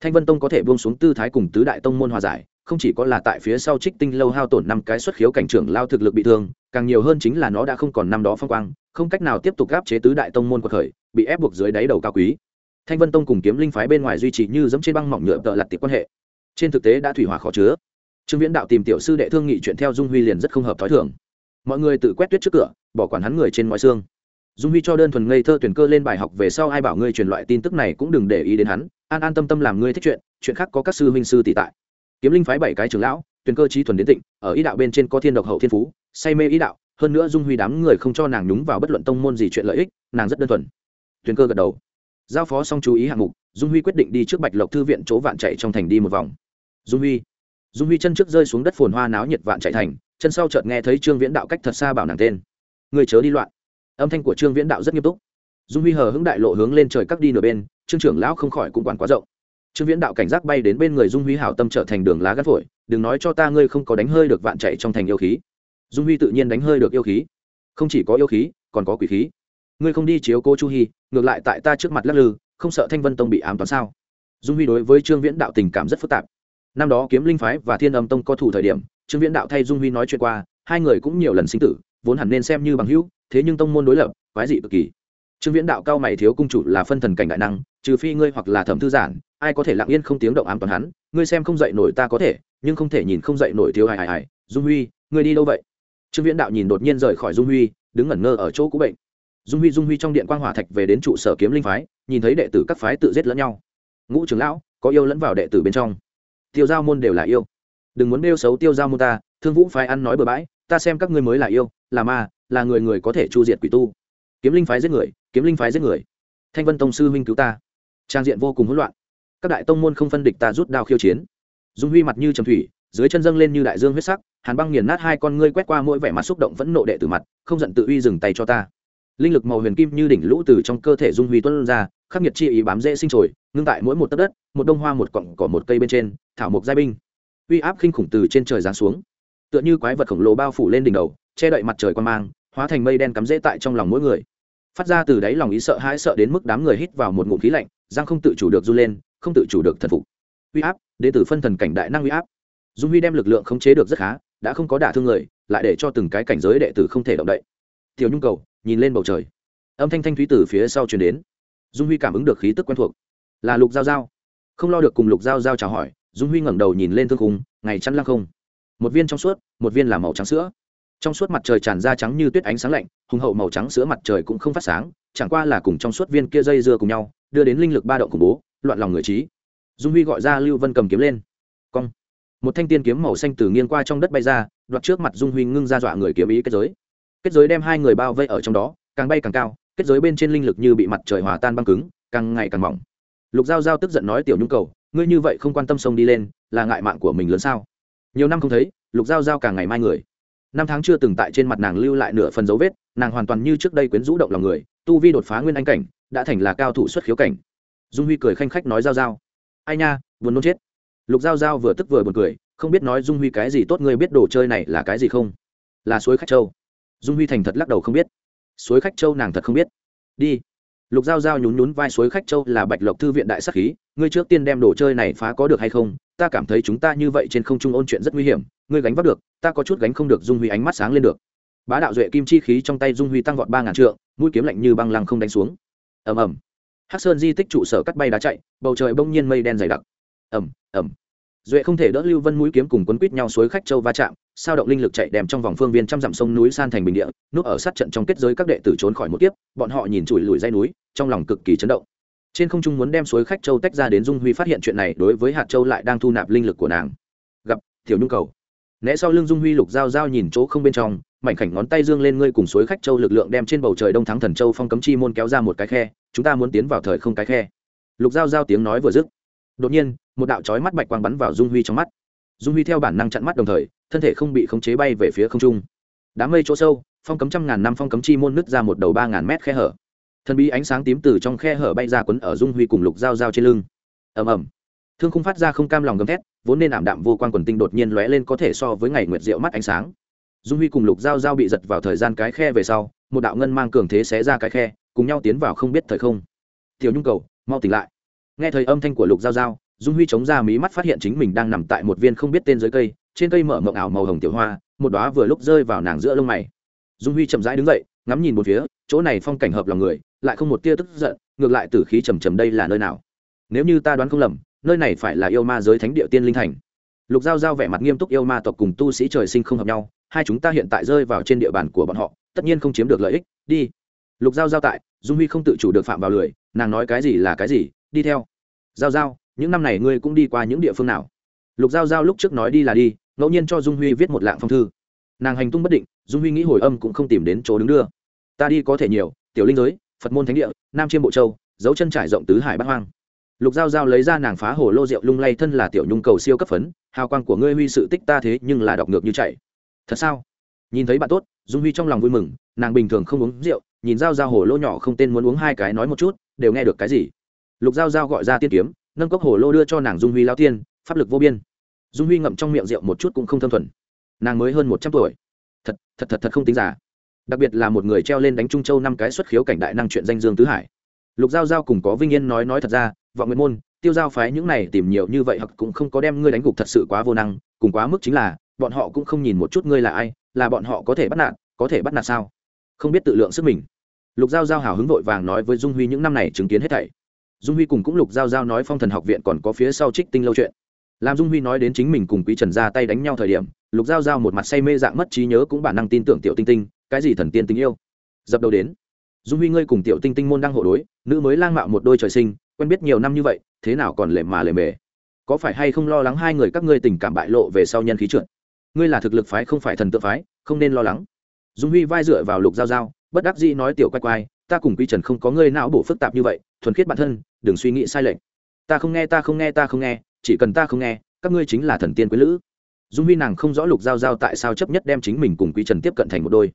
Thanh vân tông có thể buông xuống tư thái cùng tứ đại tông môn hòa giải, không chỉ có là tại phía sau trích tinh lâu hao tổn năm cái xuất khiếu cảnh trưởng lao thực lực bị thương, càng nhiều hơn chính là nó đã không còn năm đó phong quang, không cách nào tiếp tục gáp chế tứ đại tông môn quật khởi, bị ép buộc dưới đáy đầu cao quý. Thanh vân tông cùng kiếm linh phái bên ngoài duy trì như dẫm trên băng mỏng nhựa tợ lặt tiệp quan hệ. Trên thực tế đã thủy hòa khó chứa. Trương viễn đạo tìm tiểu sư đệ thương nghị chuyện theo dung huy liền rất không hợp t h ó i thường. Mọi người tự quét tuyết trước cửa, bỏ quản hắn người trên mọi xương dung huy cho đơn thuần ngây thơ tuyển cơ lên bài học về sau ai bảo ngươi truyền loại tin tức này cũng đừng để ý đến hắn, an an tâm tâm làm ngươi thích chuyện chuyện khác có các sư huynh sư tỷ tại. Kiếm linh phái bảy cái trưởng lão, tuyển cơ trí thuần đến tịnh, ở ý đạo bên trên có thiên độc hậu thiên phú, say mê ý đạo, hơn nữa dung huy đám người không cho nàng nhúng vào bất luận tông môn gì chuyện lợi ích, nàng rất đơn thuần. Tuyển cơ gật đầu. Giao phó xong chú ý hạng mục, dung huy quyết định đi trước bạch lộc thư viện chỗ vạn chạy trong thành đi một vòng. Dung huy. Dung huy chân trước rơi xuống đất phồn hoa náo nhiệt vạn chạy thành, chân sau chợt nghe thấy trương viễn đạo cách thật xa bảo nàng tên. Người chớ đi loạn âm thanh của trương viễn đạo rất nghiêm túc dung huy hờ hững đại lộ hướng lên trời cắt đi nửa bên trương trưởng lão không khỏi cũng quản quá rộng trương viễn đạo cảnh giác bay đến bên người dung huy hảo tâm trở thành đường lá gắt phổi đừng nói cho ta ngươi không có đánh hơi được vạn chạy trong thành yêu khí dung huy tự nhiên đánh hơi được yêu khí không chỉ có yêu khí còn có quỷ khí ngươi không đi chiếu cô chu hy ngược lại tại ta trước mặt lắc lư không sợ thanh vân tông bị ám toán sao dung huy đối với trương viễn đạo tình cảm rất phức tạp năm đó kiếm linh phái và thiên âm tông có thủ thời điểm trương viễn đạo thay dung huy nói chuyện qua hai người cũng nhiều lần sinh tử vốn hẳn nên xem như bằng hữu thế nhưng tông môn đối lập, quái dị cực kỳ. Trương viễn đạo cao mày thiếu cung chủ là phân thần cảnh đại năng, trừ phi ngươi hoặc là thẩm thư giản, ai có thể lặng yên không tiếng động ám toàn hắn, ngươi xem không dậy nổi ta có thể, nhưng không thể nhìn không dậy nổi thiếu hài hài hài, dung huy, ngươi đi đâu vậy? Trương viễn đạo nhìn đột nhiên rời khỏi dung huy, đứng ngẩn ngơ ở chỗ cũ bệnh. Dung huy dung huy trong điện quan hỏa thạch về đến trụ sở kiếm linh phái, nhìn thấy đệ tử các phái tự giết lẫn nhau. Ngũ trưởng lão, có yêu lẫn vào đệ tử bên trong. Tiêu giao môn đều là yêu. Đừng muốn nêu xấu tiêu giao môn ta, thương vũ phái ăn nói bừa bãi, ta xem các ngươi mới là yêu, là ma là người người có thể chu diệt quỷ tu. Kiếm linh phái giết người, kiếm linh phái giết người. Thanh vân tông sư huynh cứu ta. Trang diện vô cùng hỗn loạn. Các đại tông môn không phân địch ta rút đao khiêu chiến. Dung huy mặt như trầm thủy, dưới chân dâng lên như đại dương huyết sắc, hàn băng nghiền nát hai con ngươi quét qua mỗi vẻ mặt xúc động vẫn nộ đệ từ mặt, không giận tự uy dừng tay cho ta. Linh lực màu huyền kim như đỉnh lũ từ trong cơ thể dung huy tuân ra, khắc nghiệt chi ý bám dễ sinh trồi, ngưng tại mỗi một tấc đất, một đông hoa một cọng cỏ một cây bên trên, thảo mộc giai binh. Uy áp khinh khủng từ trên trời giáng xuống. Tựa như quái vật khổng lồ bao phủ lên đỉnh đầu, che đậy mặt trời quan mang hóa thành mây đen cắm rễ tại trong lòng mỗi người. Phát ra từ đáy lòng ý sợ hãi sợ đến mức đám người hít vào một ngụm khí lạnh giang không tự chủ được run lên, không tự chủ được thần phục. Uy áp, đệ tử phân thần cảnh đại năng uy áp. Dung huy đem lực lượng khống chế được rất khá, đã không có đả thương người, lại để cho từng cái cảnh giới đệ tử không thể động đậy. Tiểu nhung cầu, nhìn lên bầu trời. Âm thanh thanh thúy từ phía sau truyền đến. Dung huy cảm ứng được khí tức quen thuộc. Là lục giao giao. Không lo được cùng lục giao giao chào hỏi, dung huy ngẩng đầu nhìn lên thương khung, ngày chăn lăng không. Một viên trong suốt, một viên là màu trắng sữa trong suốt mặt trời tràn ra trắng như tuyết ánh sáng lạnh, hùng hậu màu trắng sữa mặt trời cũng không phát sáng, chẳng qua là cùng trong suốt viên kia dây dưa cùng nhau, đưa đến linh lực ba động khủng bố, loạn lòng người trí. Dung huy gọi ra lưu vân cầm kiếm lên. Cong. Một thanh tiên kiếm màu xanh từ nghiêng qua trong đất bay ra, đoạt trước mặt dung huy ngưng ra dọa người kiếm ý kết giới. Kết giới đem hai người bao vây ở trong đó, càng bay càng cao, kết giới bên trên linh lực như bị mặt trời hòa tan băng cứng, càng ngày càng mỏng. Lục giao giao tức giận nói, tiểu nhung cầu, ngươi như vậy không quan tâm sông đi lên, là ngại mạng của mình lớn sao? Nhiều năm không thấy, lục giao giao càng ngày mai người năm tháng chưa từng tại trên mặt nàng lưu lại nửa phần dấu vết, nàng hoàn toàn như trước đây quyến rũ động lòng người, tu vi đột phá nguyên anh cảnh, đã thành là cao thủ xuất khiếu cảnh. Dung huy cười khanh khách nói giao giao. Ai nha, buồn nôn chết. Lục giao giao vừa tức vừa buồn cười, không biết nói dung huy cái gì tốt, ngươi biết đồ chơi này là cái gì không? Là suối khách châu. Dung huy thành thật lắc đầu không biết. Suối khách châu nàng thật không biết. Đi. Lục giao giao nhún nhún vai suối khách châu là bạch lộc thư viện đại sắc khí, ngươi trước tiên đem đồ chơi này phá có được hay không ta cảm thấy chúng ta như vậy trên không trung ôn chuyện rất nguy hiểm, ngươi gánh vác được, ta có chút gánh không được dung huy ánh mắt sáng lên được. Bá đạo duệ kim chi khí trong tay dung huy tăng vọt ba ngàn trượng, mũi kiếm lạnh như băng lăng không đánh xuống. Ầm ầm. Hắc sơn di tích trụ sở cắt bay đá chạy, bầu trời bỗng nhiên mây đen dày đặc. Ầm ầm. Duệ không thể đỡ lưu vân mũi kiếm cùng quấn quít nhau suối khách châu va chạm, sao động linh lực chạy đem trong vòng phương viên trăm dặm sông núi san thành bình địa, núp ở sát trận trong kết giới các đệ tử trốn khỏi một kiếp, bọn họ nhìn chùi lùi dây núi, trong lòng cực kỳ chấn động trên không trung muốn đem suối khách châu tách ra đến dung huy phát hiện chuyện này, đối với hạt châu lại đang thu nạp linh lực của nàng. Gặp, tiểu nhu cầu. Né sau lưng dung huy lục dao dao nhìn chỗ không bên trong, mảnh khảnh ngón tay dương lên ngươi cùng suối khách châu lực lượng đem trên bầu trời đông thắng thần châu phong cấm chi môn kéo ra một cái khe, chúng ta muốn tiến vào thời không cái khe. Lục dao dao tiếng nói vừa dứt. Đột nhiên, một đạo chói mắt bạch quang bắn vào dung huy trong mắt. Dung huy theo bản năng chặn mắt đồng thời, thân thể không bị khống chế bay về phía không trung. Đám mây chỗ sâu, phong cấm trăm ngàn năm phong cấm chi môn nứt ra một đầu ba ngàn mét khe hở thần bí ánh sáng tím từ trong khe hở bay ra quấn ở dung huy cùng lục dao dao trên lưng. Ầm ầm. Thương không phát ra không cam lòng gầm thét, vốn nên ảm đạm vô quan quần tinh đột nhiên lóe lên có thể so với ngày nguyệt diệu mắt ánh sáng. Dung huy cùng lục dao dao bị giật vào thời gian cái khe về sau, một đạo ngân mang cường thế xé ra cái khe, cùng nhau tiến vào không biết thời không. Tiểu nhung cầu, mau tỉnh lại. Nghe thời âm thanh của lục dao dao, dung huy chống ra mí mắt phát hiện chính mình đang nằm tại một viên không biết tên dưới cây, trên cây mở mộng ảo màu hồng tiểu hoa, một đóa vừa lúc rơi vào nàng giữa lông mày. Dung huy chậm rãi đứng dậy, ngắm nhìn một phía, chỗ này phong cảnh hợp lòng người lại không một tia tức giận, ngược lại tử khí trầm trầm đây là nơi nào? Nếu như ta đoán không lầm, nơi này phải là yêu ma giới thánh địa tiên linh thành. Lục giao giao vẻ mặt nghiêm túc yêu ma tộc cùng tu sĩ trời sinh không hợp nhau, hai chúng ta hiện tại rơi vào trên địa bàn của bọn họ, tất nhiên không chiếm được lợi ích, đi. Lục giao giao tại, dung huy không tự chủ được phạm vào lười, nàng nói cái gì là cái gì, đi theo. Giao giao, những năm này ngươi cũng đi qua những địa phương nào? Lục giao giao lúc trước nói đi là đi, ngẫu nhiên cho dung huy viết một lạng phong thư. Nàng hành tung bất định, dung huy nghĩ hồi âm cũng không tìm đến chỗ đứng đưa. Ta đi có thể nhiều, tiểu linh giới phật môn thánh địa, nam chiêm bộ châu, dấu chân trải rộng tứ hải bát hoang. Lục giao giao lấy ra nàng phá hồ lô rượu lung lay thân là tiểu nhung cầu siêu cấp phấn, hào quang của ngươi huy sự tích ta thế nhưng là đọc ngược như chạy. Thật sao? Nhìn thấy bạn tốt, dung huy trong lòng vui mừng, nàng bình thường không uống rượu, nhìn giao giao hồ lô nhỏ không tên muốn uống hai cái nói một chút, đều nghe được cái gì. Lục giao giao gọi ra tiên kiếm, nâng cốc hồ lô đưa cho nàng dung huy lao tiên, pháp lực vô biên. Dung huy ngậm trong miệng rượu một chút cũng không thâm thuần. Nàng mới hơn một trăm tuổi. Thật thật thật thật không tính giả đặc biệt là một người treo lên đánh trung châu năm cái xuất khiếu cảnh đại năng chuyện danh dương tứ hải. Lục giao giao cùng có vinh yên nói nói thật ra, vọng nguyện môn, tiêu giao phái những này tìm nhiều như vậy hoặc cũng không có đem ngươi đánh gục thật sự quá vô năng, cùng quá mức chính là, bọn họ cũng không nhìn một chút ngươi là ai, là bọn họ có thể bắt nạt, có thể bắt nạt sao? Không biết tự lượng sức mình. Lục giao giao hào hứng vội vàng nói với dung huy những năm này chứng kiến hết thảy. Dung huy cùng cũng lục giao giao nói phong thần học viện còn có phía sau trích tinh lâu chuyện. Làm dung huy nói đến chính mình cùng quý trần ra tay đánh nhau thời điểm, lục giao giao một mặt say mê dạng mất trí nhớ cũng bản năng tin tưởng tiểu tinh tinh cái gì thần tiên tình yêu? Dập đầu đến. Dung huy ngươi cùng tiểu tinh tinh môn đang hộ đối, nữ mới lang mạo một đôi trời sinh, quen biết nhiều năm như vậy, thế nào còn lề mà lề mề? Có phải hay không lo lắng hai người các ngươi tình cảm bại lộ về sau nhân khí trượt? Ngươi là thực lực phái không phải thần tượng phái, không nên lo lắng. Dung huy vai dựa vào lục giao giao, bất đắc dĩ nói tiểu quay quay ta cùng quy trần không có ngươi não bổ phức tạp như vậy, thuần khiết bản thân, đừng suy nghĩ sai lệch. Ta không nghe, ta không nghe, ta không nghe, chỉ cần ta không nghe, các ngươi chính là thần tiên quý lữ. Dung huy nàng không rõ lục giao giao tại sao chấp nhất đem chính mình cùng quý trần tiếp cận thành một đôi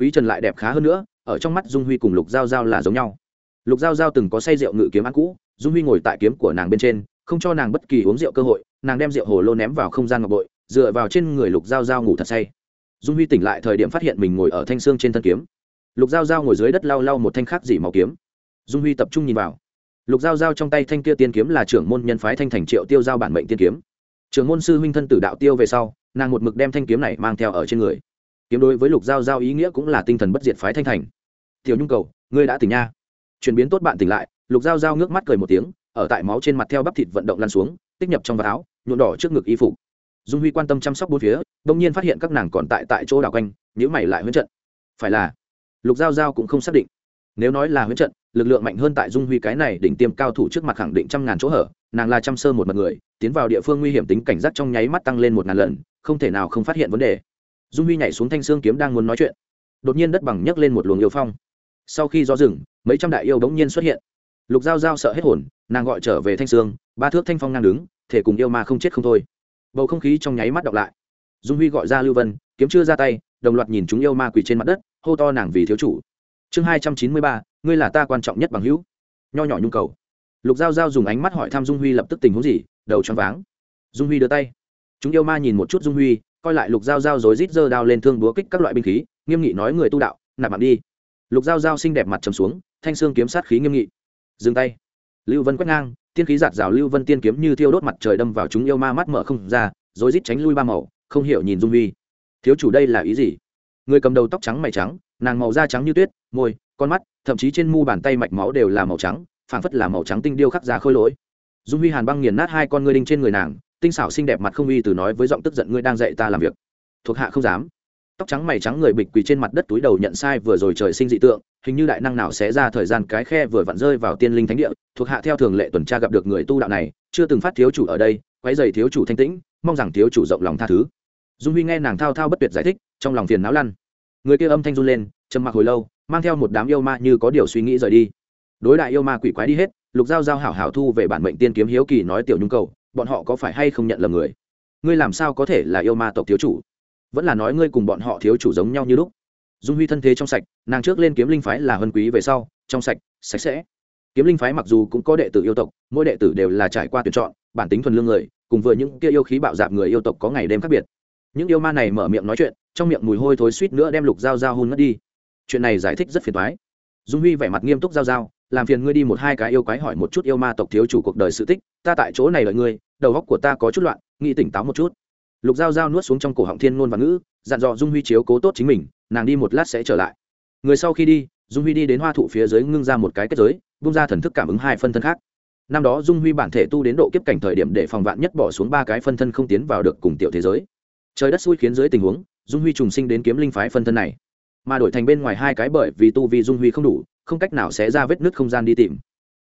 quý trần lại đẹp khá hơn nữa, ở trong mắt dung huy cùng lục giao giao là giống nhau. Lục giao giao từng có say rượu ngự kiếm ăn cũ, dung huy ngồi tại kiếm của nàng bên trên, không cho nàng bất kỳ uống rượu cơ hội, nàng đem rượu hồ lô ném vào không gian ngọc bội, dựa vào trên người lục giao giao ngủ thật say. Dung huy tỉnh lại thời điểm phát hiện mình ngồi ở thanh xương trên thân kiếm. Lục giao giao ngồi dưới đất lau lau một thanh khác dỉ màu kiếm. Dung huy tập trung nhìn vào. Lục giao giao trong tay thanh kia tiên kiếm là trưởng môn nhân phái thanh thành triệu tiêu giao bản mệnh tiên kiếm. Trưởng môn sư huynh thân tử đạo tiêu về sau, nàng một mực đem thanh kiếm này mang theo ở trên người kiếm đối với lục giao giao ý nghĩa cũng là tinh thần bất diệt phái thanh thành. Tiểu nhung cầu, ngươi đã tỉnh nha. Chuyển biến tốt bạn tỉnh lại, lục giao giao ngước mắt cười một tiếng, ở tại máu trên mặt theo bắp thịt vận động lăn xuống, tích nhập trong vạt áo, nhuộm đỏ trước ngực y phục. Dung huy quan tâm chăm sóc bốn phía đông nhiên phát hiện các nàng còn tại tại chỗ đào quanh nhữ mày lại huyễn trận. Phải là, lục giao giao cũng không xác định. Nếu nói là huyễn trận, lực lượng mạnh hơn tại dung huy cái này đỉnh tiêm cao thủ trước mặt khẳng định trăm ngàn chỗ hở, nàng là trăm sơ một mật người, tiến vào địa phương nguy hiểm tính cảnh giác trong nháy mắt tăng lên một ngàn lần, không thể nào không phát hiện vấn đề dung huy nhảy xuống thanh xương kiếm đang muốn nói chuyện. Đột nhiên đất bằng nhấc lên một luồng yêu phong. Sau khi do rừng, mấy trăm đại yêu bỗng nhiên xuất hiện. Lục giao giao sợ hết hồn, nàng gọi trở về thanh sương ba thước thanh phong ngang đứng, thể cùng yêu ma không chết không thôi. Bầu không khí trong nháy mắt đọc lại. Dung huy gọi ra lưu vân, kiếm chưa ra tay, đồng loạt nhìn chúng yêu ma quỷ trên mặt đất, hô to nàng vì thiếu chủ. Chương hai trăm chín mươi ba, ngươi là ta quan trọng nhất bằng hữu. Nho nhỏ nhu cầu. Lục giao giao dùng ánh mắt hỏi thăm dung huy lập tức tình huống gì, đầu choáng váng. Dung huy đưa tay. Chúng yêu ma nhìn một chút dung huy coi lại lục giao giao rồi rít giơ đao lên thương búa kích các loại binh khí, nghiêm nghị nói người tu đạo, nạp mạng đi. Lục giao giao xinh đẹp mặt trầm xuống, thanh xương kiếm sát khí nghiêm nghị. Dừng tay. Lưu vân quét ngang, tiên khí giạt rào lưu vân tiên kiếm như thiêu đốt mặt trời đâm vào chúng yêu ma mắt mở không ra rồi rít tránh lui ba màu, không hiểu nhìn dung huy. Thiếu chủ đây là ý gì? Người cầm đầu tóc trắng mày trắng, nàng màu da trắng như tuyết, môi, con mắt, thậm chí trên mu bàn tay mạch máu đều là màu trắng, phảng phất là màu trắng tinh điêu khắc ra khôi lỗi. Dung huy hàn băng nghiền nát hai con ngươi đinh trên người nàng tinh xảo xinh đẹp mặt không uy từ nói với giọng tức giận, ngươi đang dạy ta làm việc. Thuộc hạ không dám. Tóc trắng mày trắng người bịch quỳ trên mặt đất túi đầu nhận sai vừa rồi trời sinh dị tượng, hình như đại năng nào sẽ ra thời gian cái khe vừa vặn rơi vào tiên linh thánh địa. Thuộc hạ theo thường lệ tuần tra gặp được người tu đạo này, chưa từng phát thiếu chủ ở đây, quấy giày thiếu chủ thanh tĩnh, mong rằng thiếu chủ rộng lòng tha thứ. Dung huy nghe nàng thao thao bất tuyệt giải thích, trong lòng phiền não lăn. Người kia âm thanh run lên, trầm mặc hồi lâu, mang theo một đám yêu ma như có điều suy nghĩ rời đi. Đối đại yêu ma quỷ quái đi hết, lục giao giao hảo hảo thu về bản mệnh tiên kiếm hiếu kỳ nói tiểu nhung cầu bọn họ có phải hay không nhận lầm người? Ngươi làm sao có thể là yêu ma tộc thiếu chủ? Vẫn là nói ngươi cùng bọn họ thiếu chủ giống nhau như lúc. Dung huy thân thế trong sạch, nàng trước lên kiếm linh phái là huân quý về sau, trong sạch sạch sẽ. Kiếm linh phái mặc dù cũng có đệ tử yêu tộc, mỗi đệ tử đều là trải qua tuyển chọn, bản tính thuần lương người, cùng với những kia yêu khí bạo dạp người yêu tộc có ngày đêm khác biệt. Những yêu ma này mở miệng nói chuyện, trong miệng mùi hôi thối suýt nữa đem lục dao dao hôn mất đi. Chuyện này giải thích rất phiền toái. Dung huy vẻ mặt nghiêm túc giao giao, làm phiền ngươi đi một hai cái yêu quái hỏi một chút yêu ma tộc thiếu chủ cuộc đời sự tích, ta tại chỗ này đợi ngươi đầu góc của ta có chút loạn, nghĩ tỉnh táo một chút. Lục giao giao nuốt xuống trong cổ họng thiên ngôn và ngữ, dặn dò dung huy chiếu cố tốt chính mình, nàng đi một lát sẽ trở lại. Người sau khi đi, dung huy đi đến hoa thụ phía dưới ngưng ra một cái kết giới, bung ra thần thức cảm ứng hai phân thân khác. Năm đó dung huy bản thể tu đến độ kiếp cảnh thời điểm để phòng vạn nhất bỏ xuống ba cái phân thân không tiến vào được cùng tiểu thế giới. Trời đất xui khiến dưới tình huống, dung huy trùng sinh đến kiếm linh phái phân thân này. Mà đổi thành bên ngoài hai cái bởi vì tu vi dung huy không đủ, không cách nào sẽ ra vết nứt không gian đi tìm.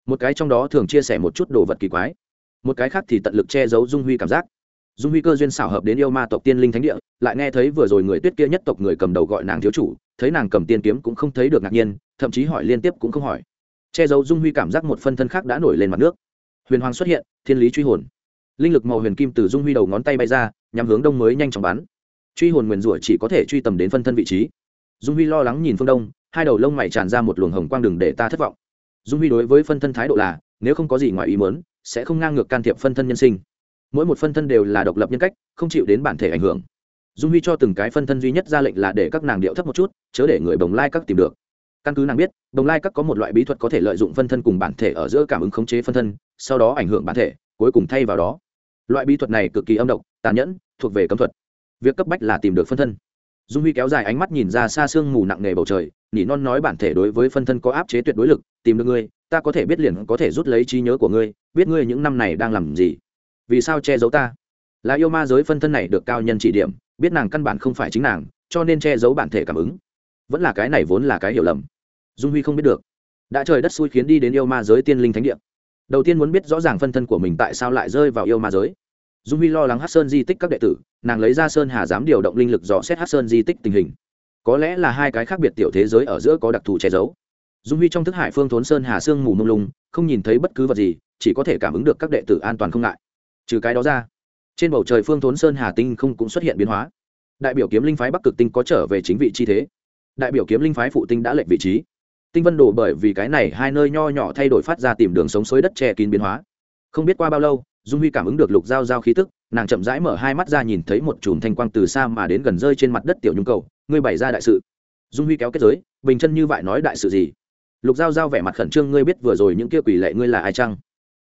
Một cái trong đó thường chia sẻ một chút đồ vật kỳ quái một cái khác thì tận lực che giấu dung huy cảm giác. Dung huy cơ duyên xảo hợp đến yêu ma tộc tiên linh thánh địa, lại nghe thấy vừa rồi người tuyết kia nhất tộc người cầm đầu gọi nàng thiếu chủ, thấy nàng cầm tiên kiếm cũng không thấy được ngạc nhiên, thậm chí hỏi liên tiếp cũng không hỏi. Che giấu dung huy cảm giác một phân thân khác đã nổi lên mặt nước. Huyền hoàng xuất hiện, thiên lý truy hồn. Linh lực màu huyền kim từ dung huy đầu ngón tay bay ra nhằm hướng đông mới nhanh chóng bắn. Truy hồn nguyền rủa chỉ có thể truy tầm đến phân thân vị trí. Dung huy lo lắng nhìn phương đông, hai đầu lông mày tràn ra một luồng hồng quang đường để ta thất vọng dung huy đối với phân thân thái độ là, nếu không có gì ngoài ý mớn sẽ không ngang ngược can thiệp phân thân nhân sinh. Mỗi một phân thân đều là độc lập nhân cách, không chịu đến bản thể ảnh hưởng. Dung huy cho từng cái phân thân duy nhất ra lệnh là để các nàng điệu thấp một chút, chớ để người bồng lai các tìm được. Căn cứ nàng biết, bồng lai các có một loại bí thuật có thể lợi dụng phân thân cùng bản thể ở giữa cảm ứng khống chế phân thân, sau đó ảnh hưởng bản thể, cuối cùng thay vào đó. Loại bí thuật này cực kỳ âm độc, tàn nhẫn, thuộc về cấm thuật. Việc cấp bách là tìm được phân thân. Dung huy kéo dài ánh mắt nhìn ra xa sương mù nặng nề bầu trời, nỉ non nói bản thể đối với phân thân có áp chế tuyệt đối lực tìm được ngươi, ta có thể biết liền có thể rút lấy trí nhớ của ngươi, biết ngươi những năm này đang làm gì. Vì sao che giấu ta? Là yêu ma giới phân thân này được cao nhân chỉ điểm, biết nàng căn bản không phải chính nàng, cho nên che giấu bản thể cảm ứng. Vẫn là cái này vốn là cái hiểu lầm. Dung huy không biết được. Đã trời đất xui khiến đi đến yêu ma giới tiên linh thánh địa. Đầu tiên muốn biết rõ ràng phân thân của mình tại sao lại rơi vào yêu ma giới. Dung huy lo lắng hát sơn di tích các đệ tử, nàng lấy ra sơn hà dám điều động linh lực dò xét hát sơn di tích tình hình. Có lẽ là hai cái khác biệt tiểu thế giới ở giữa có đặc thù che giấu dung huy trong thức hải phương thốn sơn hà sương mù mông lung, không nhìn thấy bất cứ vật gì, chỉ có thể cảm ứng được các đệ tử an toàn không ngại. Trừ cái đó ra, trên bầu trời phương thốn sơn hà tinh không cũng xuất hiện biến hóa. Đại biểu kiếm linh phái bắc cực tinh có trở về chính vị chi thế. Đại biểu kiếm linh phái phụ tinh đã lệnh vị trí. Tinh vân đổ bởi vì cái này hai nơi nho nhỏ thay đổi phát ra tìm đường sống xối đất che kín biến hóa. Không biết qua bao lâu, dung huy cảm ứng được lục giao giao khí tức, nàng chậm rãi mở hai mắt ra nhìn thấy một chùm thanh quang từ xa mà đến gần rơi trên mặt đất tiểu nhung cầu. Ngươi bày ra đại sự. Dung huy kéo kết giới, bình chân như vậy nói đại sự gì? Lục giao giao vẻ mặt khẩn trương, ngươi biết vừa rồi những kia quỷ lệ ngươi là ai chăng?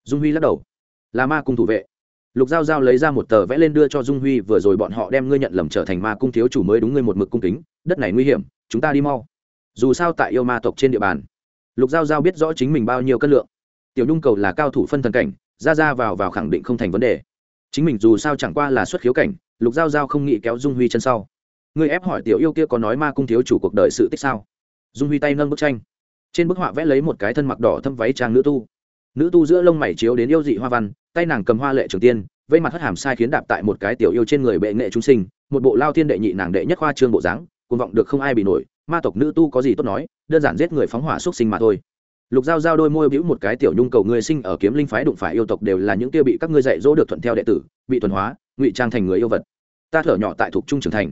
Dung huy lắc đầu. Là ma cung thủ vệ. Lục giao giao lấy ra một tờ vẽ lên đưa cho dung huy, vừa rồi bọn họ đem ngươi nhận lầm trở thành ma cung thiếu chủ mới đúng ngươi một mực cung kính, đất này nguy hiểm, chúng ta đi mau. Dù sao tại yêu ma tộc trên địa bàn, lục giao giao biết rõ chính mình bao nhiêu cân lượng. Tiểu nhung cầu là cao thủ phân thần cảnh, ra ra vào vào khẳng định không thành vấn đề. Chính mình dù sao chẳng qua là xuất khiếu cảnh, lục giao giao không nghĩ kéo dung huy chân sau. Người ép hỏi tiểu yêu kia có nói ma cung thiếu chủ cuộc đời sự tích sao? Dung huy tay nâng bức tranh trên bức họa vẽ lấy một cái thân mặc đỏ thâm váy trang nữ tu. Nữ tu giữa lông mày chiếu đến yêu dị hoa văn, tay nàng cầm hoa lệ trường tiên, vây mặt hất hàm sai khiến đạp tại một cái tiểu yêu trên người bệ nghệ trung sinh, một bộ lao thiên đệ nhị nàng đệ nhất khoa trương bộ dáng, cuồng vọng được không ai bị nổi, ma tộc nữ tu có gì tốt nói, đơn giản giết người phóng hỏa xuất sinh mà thôi. Lục giao giao đôi môi bĩu một cái tiểu nhung cầu người sinh ở kiếm linh phái đụng phải yêu tộc đều là những kia bị các ngươi dạy dỗ được thuận theo đệ tử, bị thuần hóa, ngụy trang thành người yêu vật. Ta thở nhỏ tại thuộc trung trưởng thành.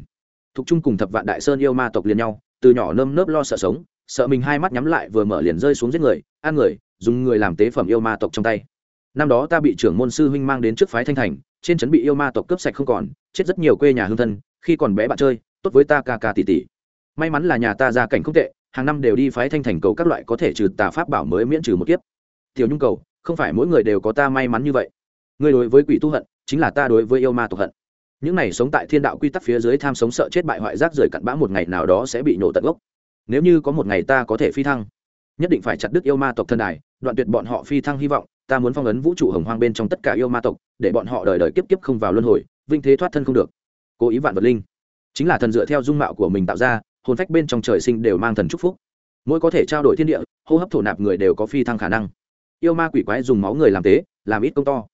Thuộc trung cùng thập vạn đại sơn yêu ma tộc liền nhau, từ nhỏ nơm nớp lo sợ sống sợ mình hai mắt nhắm lại vừa mở liền rơi xuống giết người, ăn người, dùng người làm tế phẩm yêu ma tộc trong tay. Năm đó ta bị trưởng môn sư huynh mang đến trước phái thanh thành, trên trấn bị yêu ma tộc cướp sạch không còn, chết rất nhiều quê nhà hương thân, khi còn bé bạn chơi, tốt với ta ca ca tỷ tỷ. May mắn là nhà ta gia cảnh không tệ, hàng năm đều đi phái thanh thành cầu các loại có thể trừ tà pháp bảo mới miễn trừ một kiếp. Tiểu nhung cầu, không phải mỗi người đều có ta may mắn như vậy. Người đối với quỷ tu hận, chính là ta đối với yêu ma tộc hận. Những này sống tại thiên đạo quy tắc phía dưới tham sống sợ chết bại hoại rác rưởi cặn bã một ngày nào đó sẽ bị nổ tận gốc nếu như có một ngày ta có thể phi thăng, nhất định phải chặt đứt yêu ma tộc thân đài, đoạn tuyệt bọn họ phi thăng hy vọng, ta muốn phong ấn vũ trụ hồng hoang bên trong tất cả yêu ma tộc, để bọn họ đời đời kiếp kiếp không vào luân hồi, vinh thế thoát thân không được. Cố ý vạn vật linh. Chính là thần dựa theo dung mạo của mình tạo ra, hồn phách bên trong trời sinh đều mang thần chúc phúc. Mỗi có thể trao đổi thiên địa, hô hấp thổ nạp người đều có phi thăng khả năng. Yêu ma quỷ quái dùng máu người làm tế, làm ít công to.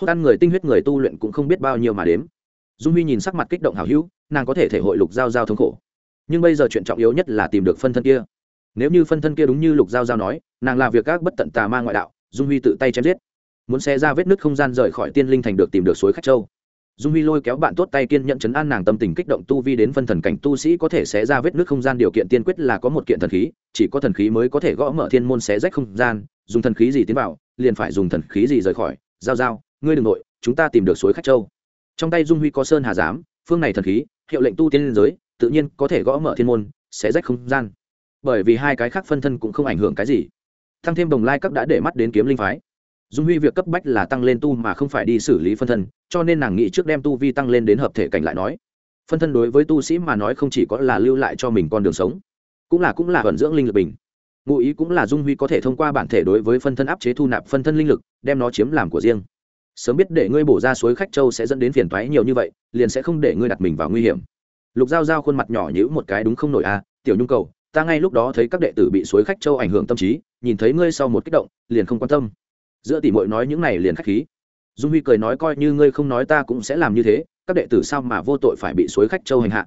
Hốt ăn người tinh huyết người tu luyện cũng không biết bao nhiêu mà đếm. Dung huy nhìn sắc mặt kích động hào hữu, nàng có thể thể hội lục giao giao thống khổ nhưng bây giờ chuyện trọng yếu nhất là tìm được phân thân kia. Nếu như phân thân kia đúng như lục giao giao nói, nàng làm việc các bất tận tà ma ngoại đạo, dung huy tự tay chém giết. Muốn xé ra vết nứt không gian rời khỏi tiên linh thành được tìm được suối khách châu. Dung huy lôi kéo bạn tốt tay kiên nhận chấn an nàng tâm tình kích động tu vi đến phân thần cảnh tu sĩ có thể xé ra vết nứt không gian điều kiện tiên quyết là có một kiện thần khí, chỉ có thần khí mới có thể gõ mở thiên môn xé rách không gian, dùng thần khí gì tiến vào, liền phải dùng thần khí gì rời khỏi. Giao giao, ngươi đ ừ n g nội, chúng ta tìm được suối khách châu. Trong tay dung huy có sơn hà giám, phương này thần khí, hiệu lệnh tu tiên liên giới tự nhiên có thể gõ mở thiên môn, sẽ rách không gian. Bởi vì hai cái khác phân thân cũng không ảnh hưởng cái gì. Thăng thêm đồng lai cấp đã để mắt đến kiếm linh phái. Dung huy việc cấp bách là tăng lên tu mà không phải đi xử lý phân thân, cho nên nàng nghĩ trước đem tu vi tăng lên đến hợp thể cảnh lại nói. Phân thân đối với tu sĩ mà nói không chỉ có là lưu lại cho mình con đường sống, cũng là cũng là vận dưỡng linh lực bình. Ngụ ý cũng là dung huy có thể thông qua bản thể đối với phân thân áp chế thu nạp phân thân linh lực, đem nó chiếm làm của riêng. Sớm biết để ngươi bổ ra suối khách châu sẽ dẫn đến phiền toái nhiều như vậy, liền sẽ không để ngươi đặt mình vào nguy hiểm lục giao giao khuôn mặt nhỏ nhữ một cái, đúng không nổi à tiểu nhung cầu, ta ngay lúc đó thấy các đệ tử bị suối khách châu ảnh hưởng tâm trí, nhìn thấy ngươi sau một kích động, liền không quan tâm. Giữa tỷ muội nói những này liền khách khí. Dung huy cười nói, coi như ngươi không nói ta cũng sẽ làm như thế, các đệ tử sao mà vô tội phải bị suối khách châu hành hạ?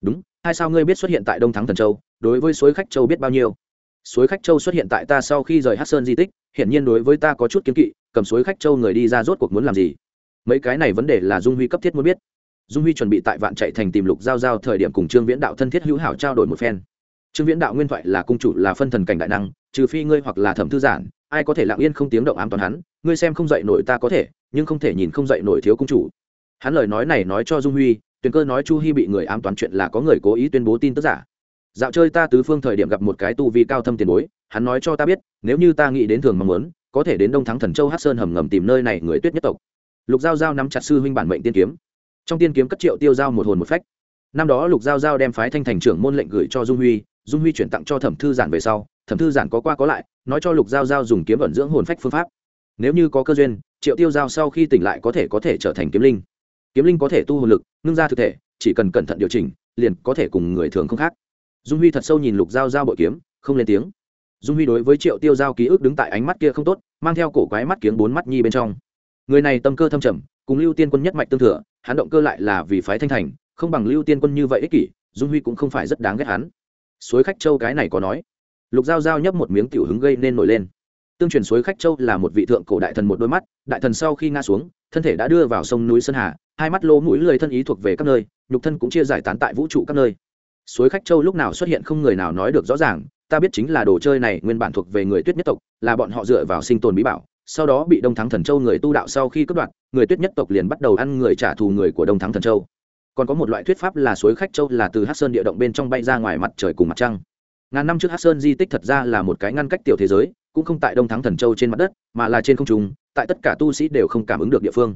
Đúng, hai sao ngươi biết xuất hiện tại đông thắng thần châu, đối với suối khách châu biết bao nhiêu? Suối khách châu xuất hiện tại ta sau khi rời hát sơn di tích hiện nhiên đối với ta có chút kiến kỵ, cầm suối khách châu người đi ra rốt cuộc muốn làm gì? Mấy cái này vấn đề là dung huy cấp thiết muốn biết dung huy chuẩn bị tại vạn chạy thành tìm lục giao giao thời điểm cùng trương viễn đạo thân thiết hữu hảo trao đổi một phen. Trương viễn đạo nguyên thoại là cung chủ, là phân thần cảnh đại năng, trừ phi ngươi hoặc là thẩm thư giản, ai có thể lặng yên không tiếng động ám toàn hắn, ngươi xem không dậy nổi ta có thể, nhưng không thể nhìn không dậy nổi thiếu cung chủ. Hắn lời nói này nói cho dung huy, tuyền cơ nói chu hy bị người ám toán chuyện là có người cố ý tuyên bố tin tức giả. Dạo chơi ta tứ phương thời điểm gặp một cái tu vi cao thâm tiền bối, hắn nói cho ta biết, nếu như ta nghĩ đến thường mong muốn, có thể đến đông thắng thần châu hát sơn hầm ngầm tìm nơi này người tuyết nhất tộc. Lục giao giao nắm chặt sư huynh bản mệnh tiên kiếm trong tiên kiếm cất triệu tiêu giao một hồn một phách. Năm đó lục giao giao đem phái thanh thành trưởng môn lệnh gửi cho dung huy dung huy chuyển tặng cho thẩm thư giản về sau, thẩm thư giản có qua có lại, nói cho lục giao giao dùng kiếm ẩn dưỡng hồn phách phương pháp. Nếu như có cơ duyên, triệu tiêu giao sau khi tỉnh lại có thể có thể trở thành kiếm linh. Kiếm linh có thể tu hồn lực, ngưng ra thực thể, chỉ cần cẩn thận điều chỉnh, liền có thể cùng người thường không khác. Dung huy thật sâu nhìn lục giao giao bội kiếm, không lên tiếng. Dung huy đối với triệu tiêu giao ký ức đứng tại ánh mắt kia không tốt, mang theo cổ quái mắt kiếng bốn mắt nhi bên trong. Người này tâm cơ thâm trầm, cùng lưu tiên quân nhất mạch tương thừa hắn động cơ lại là vì phái thanh thành, không bằng lưu tiên quân như vậy ích kỷ, dung huy cũng không phải rất đáng ghét hắn. Suối khách châu cái này có nói. Lục giao giao nhấp một miếng tiểu hứng gây nên nổi lên. Tương truyền suối khách châu là một vị thượng cổ đại thần một đôi mắt, đại thần sau khi ngã xuống, thân thể đã đưa vào sông núi sơn hà, hai mắt lỗ mũi lười thân ý thuộc về các nơi, nhục thân cũng chia giải tán tại vũ trụ các nơi. Suối khách châu lúc nào xuất hiện không người nào nói được rõ ràng, ta biết chính là đồ chơi này nguyên bản thuộc về người tuyết nhất tộc, là bọn họ dựa vào sinh tồn bí bảo sau đó bị đông thắng thần châu người tu đạo sau khi cướp đoạt, người tuyết nhất tộc liền bắt đầu ăn người trả thù người của đông thắng thần châu. Còn có một loại thuyết pháp là suối khách châu là từ hát sơn địa động bên trong bay ra ngoài mặt trời cùng mặt trăng. Ngàn năm trước hát sơn di tích thật ra là một cái ngăn cách tiểu thế giới, cũng không tại đông thắng thần châu trên mặt đất, mà là trên không trung, tại tất cả tu sĩ đều không cảm ứng được địa phương.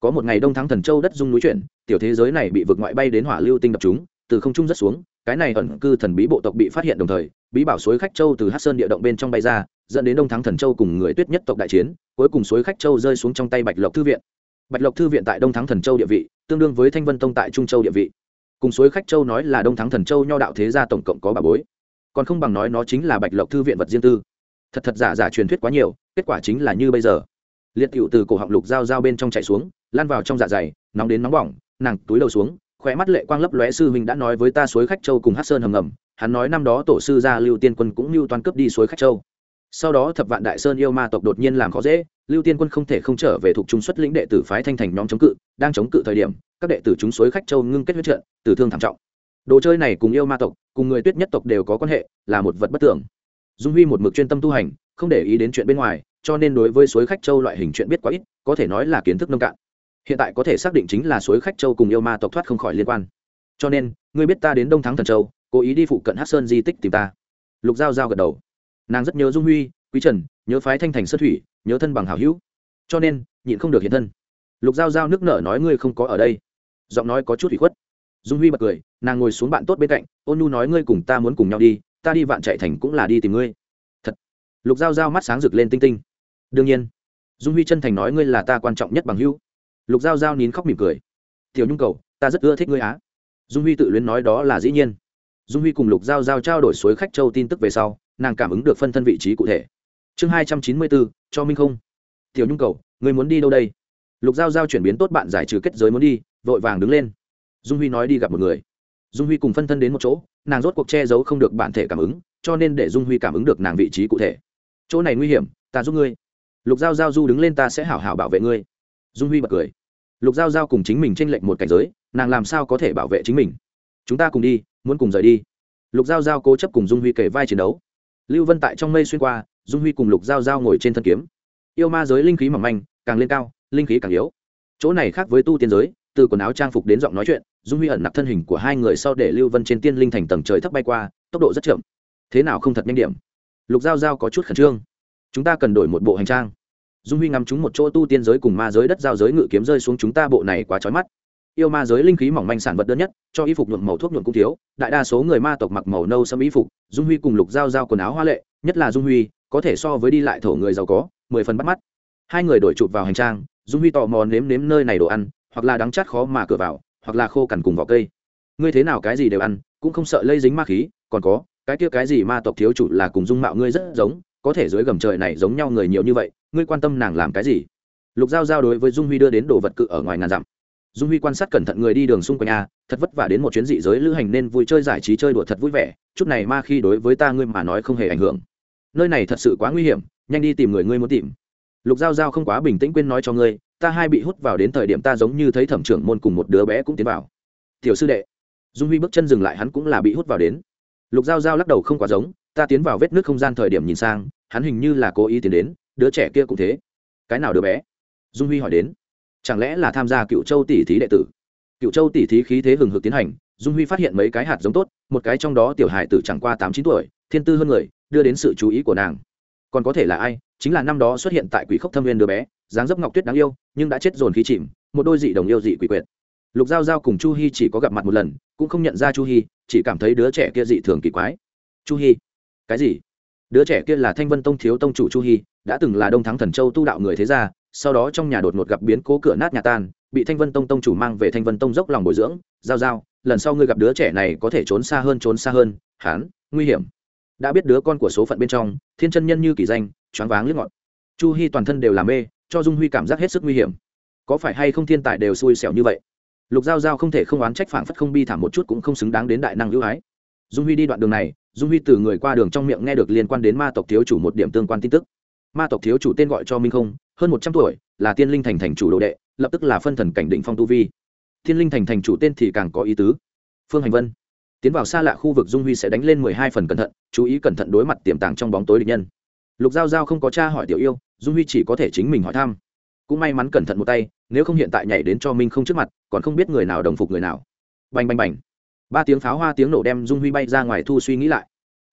Có một ngày đông thắng thần châu đất dung núi chuyển, tiểu thế giới này bị vượt ngoại bay đến hỏa lưu tinh đập chúng từ không trung rất xuống, cái này ẩn cư thần bí bộ tộc bị phát hiện đồng thời, bí bảo suối khách châu từ hát sơn địa động bên trong bay ra, dẫn đến đông thắng thần châu cùng người tuyết nhất tộc đại chiến, cuối cùng suối khách châu rơi xuống trong tay bạch lộc thư viện. Bạch lộc thư viện tại đông thắng thần châu địa vị, tương đương với thanh vân tông tại trung châu địa vị. Cùng suối khách châu nói là đông thắng thần châu nho đạo thế gia tổng cộng có bà bối. Còn không bằng nói nó chính là bạch lộc thư viện vật riêng tư. Thật thật giả giả truyền thuyết quá nhiều, kết quả chính là như bây giờ. Liệt cựu từ cổ họng lục dao dao bên trong chạy xuống lan vào trong dạ dày, nóng đến nóng bỏng, nàng túi đầu xuống khóe mắt lệ quang lấp lóe sư huynh đã nói với ta suối khách châu cùng hát sơn hầm ngầm, hắn nói năm đó tổ sư gia lưu tiên quân cũng lưu toàn cướp đi suối khách châu. Sau đó thập vạn đại sơn yêu ma tộc đột nhiên làm khó dễ, lưu tiên quân không thể không trở về thuộc trung xuất lĩnh đệ tử phái thanh thành nhóm chống cự, đang chống cự thời điểm, các đệ tử chúng suối khách châu ngưng kết huyết trận, tử thương thảm trọng. Đồ chơi này cùng yêu ma tộc, cùng người tuyết nhất tộc đều có quan hệ, là một vật bất tưởng dung huy một mực chuyên tâm tu hành, không để ý đến chuyện bên ngoài, cho nên đối với suối khách châu loại hình chuyện biết quá ít, có thể nói là kiến thức nông cạn hiện tại có thể xác định chính là suối khách châu cùng yêu ma tộc thoát không khỏi liên quan. Cho nên, ngươi biết ta đến đông thắng thần châu, cố ý đi phụ cận hát sơn di tích tìm ta. Lục giao giao gật đầu. Nàng rất nhớ dung huy, quý trần, nhớ phái thanh thành sơn thủy, nhớ thân bằng hảo hữu. Cho nên, nhịn không được hiện thân. Lục giao giao nước nở nói ngươi không có ở đây. Giọng nói có chút ủy khuất. Dung huy bật cười, nàng ngồi xuống bạn tốt bên cạnh, ôn nhu nói ngươi cùng ta muốn cùng nhau đi, ta đi vạn chạy thành cũng là đi tìm ngươi. Thật. Lục giao giao mắt sáng rực lên tinh tinh. Đương nhiên. Dung huy chân thành nói ngươi là ta quan trọng nhất bằng hữu lục giao giao nín khóc mỉm cười. Tiểu nhung cầu, ta rất ưa thích ngươi á. Dung huy tự luyến nói đó là dĩ nhiên. Dung huy cùng lục giao giao trao đổi suối khách châu tin tức về sau, nàng cảm ứng được phân thân vị trí cụ thể. Chương hai trăm chín mươi bốn, cho minh không. Tiểu nhung cầu người muốn đi đâu đây? Lục giao giao chuyển biến tốt bạn giải trừ kết giới muốn đi, vội vàng đứng lên. Dung huy nói đi gặp một người. Dung huy cùng phân thân đến một chỗ, nàng rốt cuộc che giấu không được bản thể cảm ứng, cho nên để dung huy cảm ứng được nàng vị trí cụ thể. Chỗ này nguy hiểm, ta giúp ngươi. Lục giao giao du đứng lên, ta sẽ hảo hảo bảo vệ ngươi dung huy bật cười. Lục giao giao cùng chính mình tranh lệnh một cảnh giới, nàng làm sao có thể bảo vệ chính mình? Chúng ta cùng đi, muốn cùng rời đi. Lục giao giao cố chấp cùng dung huy kể vai chiến đấu. Lưu vân tại trong mây xuyên qua, dung huy cùng lục giao giao ngồi trên thân kiếm. Yêu ma giới linh khí mỏng manh, càng lên cao, linh khí càng yếu. Chỗ này khác với tu tiên giới, từ quần áo trang phục đến giọng nói chuyện, dung huy ẩn nặc thân hình của hai người sau để lưu vân trên tiên linh thành tầng trời thấp bay qua, tốc độ rất chậm. Thế nào không thật nhanh điểm? Lục giao giao có chút khẩn trương. Chúng ta cần đổi một bộ hành trang dung huy ngắm chúng một chỗ tu tiên giới cùng ma giới đất giao giới ngự kiếm rơi xuống chúng ta bộ này quá trói mắt. Yêu ma giới linh khí mỏng manh sản vật đơn nhất, cho y phục nhuộm màu thuốc nhuộm cũng thiếu, đại đa số người ma tộc mặc màu nâu xâm y phục, dung huy cùng lục giao giao quần áo hoa lệ, nhất là dung huy, có thể so với đi lại thổ người giàu có, mười phần bắt mắt. Hai người đổi chụp vào hành trang, dung huy tò mò nếm nếm nơi này đồ ăn, hoặc là đắng chát khó mà cửa vào, hoặc là khô cằn cùng vỏ cây. Ngươi thế nào cái gì đều ăn, cũng không sợ lây dính ma khí, còn có, cái kia cái gì ma tộc thiếu chủ là cùng dung mạo ngươi rất giống có thể dưới gầm trời này giống nhau người nhiều như vậy, ngươi quan tâm nàng làm cái gì? Lục giao giao đối với dung huy đưa đến đồ vật cự ở ngoài ngàn dặm. Dung huy quan sát cẩn thận người đi đường xung quanh a, thật vất vả đến một chuyến dị giới lữ hành nên vui chơi giải trí chơi đùa thật vui vẻ, chút này ma khi đối với ta ngươi mà nói không hề ảnh hưởng. Nơi này thật sự quá nguy hiểm, nhanh đi tìm người ngươi muốn tìm. Lục giao giao không quá bình tĩnh quên nói cho ngươi, ta hai bị hút vào đến thời điểm ta giống như thấy thẩm trưởng môn cùng một đứa bé cũng tiến vào. Tiểu sư đệ. Dung huy bước chân dừng lại hắn cũng là bị hút vào đến. Lục giao giao lắc đầu không quá giống ta tiến vào vết nước không gian thời điểm nhìn sang, hắn hình như là cố ý tiến đến, đứa trẻ kia cũng thế. Cái nào đứa bé? Dung huy hỏi đến. Chẳng lẽ là tham gia cựu châu tỷ thí đệ tử? Cựu châu tỷ thí khí thế hừng hực tiến hành, dung huy phát hiện mấy cái hạt giống tốt, một cái trong đó tiểu hải tử chẳng qua tám chín tuổi, thiên tư hơn người, đưa đến sự chú ý của nàng. Còn có thể là ai? Chính là năm đó xuất hiện tại quỷ khốc thâm viên đứa bé, dáng dấp ngọc tuyết đáng yêu, nhưng đã chết dồn khí chìm, một đôi dị đồng yêu dị quỷ quyệt. Lục giao giao cùng chu hy chỉ có gặp mặt một lần, cũng không nhận ra chu hy chỉ cảm thấy đứa trẻ kia dị thường kỳ quái. Chu hy cái gì? Đứa trẻ kia là thanh vân tông thiếu tông chủ chu hy đã từng là đông thắng thần châu tu đạo người thế gia, sau đó trong nhà đột ngột gặp biến cố cửa nát nhà tan, bị thanh vân tông tông chủ mang về thanh vân tông dốc lòng bồi dưỡng, giao giao, lần sau ngươi gặp đứa trẻ này có thể trốn xa hơn, trốn xa hơn, hán, nguy hiểm. Đã biết đứa con của số phận bên trong, thiên chân nhân như kỳ danh, choáng váng liếc ngọt. Chu hy toàn thân đều làm mê, cho dung huy cảm giác hết sức nguy hiểm. Có phải hay không thiên tài đều xui xẻo như vậy? Lục giao giao không thể không oán trách phản phất không bi thảm một chút cũng không xứng đáng đến đại năng ưu ái. Dung huy đi đoạn đường này dung huy từ người qua đường trong miệng nghe được liên quan đến ma tộc thiếu chủ một điểm tương quan tin tức. Ma tộc thiếu chủ tên gọi cho minh không, hơn một trăm tuổi, là tiên linh thành thành chủ đồ đệ, lập tức là phân thần cảnh định phong tu vi. Thiên linh thành thành chủ tên thì càng có ý tứ. Phương hành vân. Tiến vào xa lạ khu vực dung huy sẽ đánh lên mười hai phần cẩn thận, chú ý cẩn thận đối mặt tiềm tàng trong bóng tối địch nhân. Lục giao giao không có cha hỏi tiểu yêu, dung huy chỉ có thể chính mình hỏi thăm. Cũng may mắn cẩn thận một tay, nếu không hiện tại nhảy đến cho minh không trước mặt, còn không biết người nào đồng phục người nào. Bành bành bành ba tiếng pháo hoa tiếng nổ đem dung huy bay ra ngoài thu suy nghĩ lại.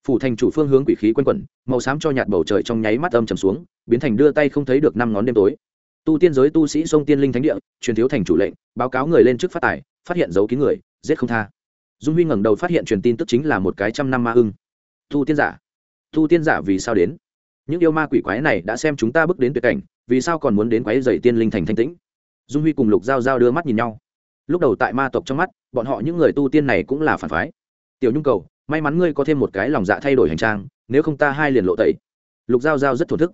Phủ thành chủ phương hướng quỷ khí quanh quẩn, màu xám cho nhạt bầu trời trong nháy mắt âm trầm xuống, biến thành đưa tay không thấy được năm ngón đêm tối. Tu tiên giới tu sĩ sông tiên linh thánh địa, truyền thiếu thành chủ lệnh, báo cáo người lên trước phát tài, phát hiện giấu kín người, giết không tha. Dung huy ngẩng đầu phát hiện truyền tin tức chính là một cái trăm năm ma hưng tu tiên giả. Tu tiên giả vì sao đến? Những yêu ma quỷ quái này đã xem chúng ta bước đến tuyệt cảnh, vì sao còn muốn đến quái dày tiên linh thành thanh tĩnh? Dung huy cùng lục giao giao đưa mắt nhìn nhau lúc đầu tại ma tộc trong mắt, bọn họ những người tu tiên này cũng là phản phái. Tiểu nhung cầu, may mắn ngươi có thêm một cái lòng dạ thay đổi hành trang, nếu không ta hai liền lộ tẩy. Lục giao giao rất thổn thức.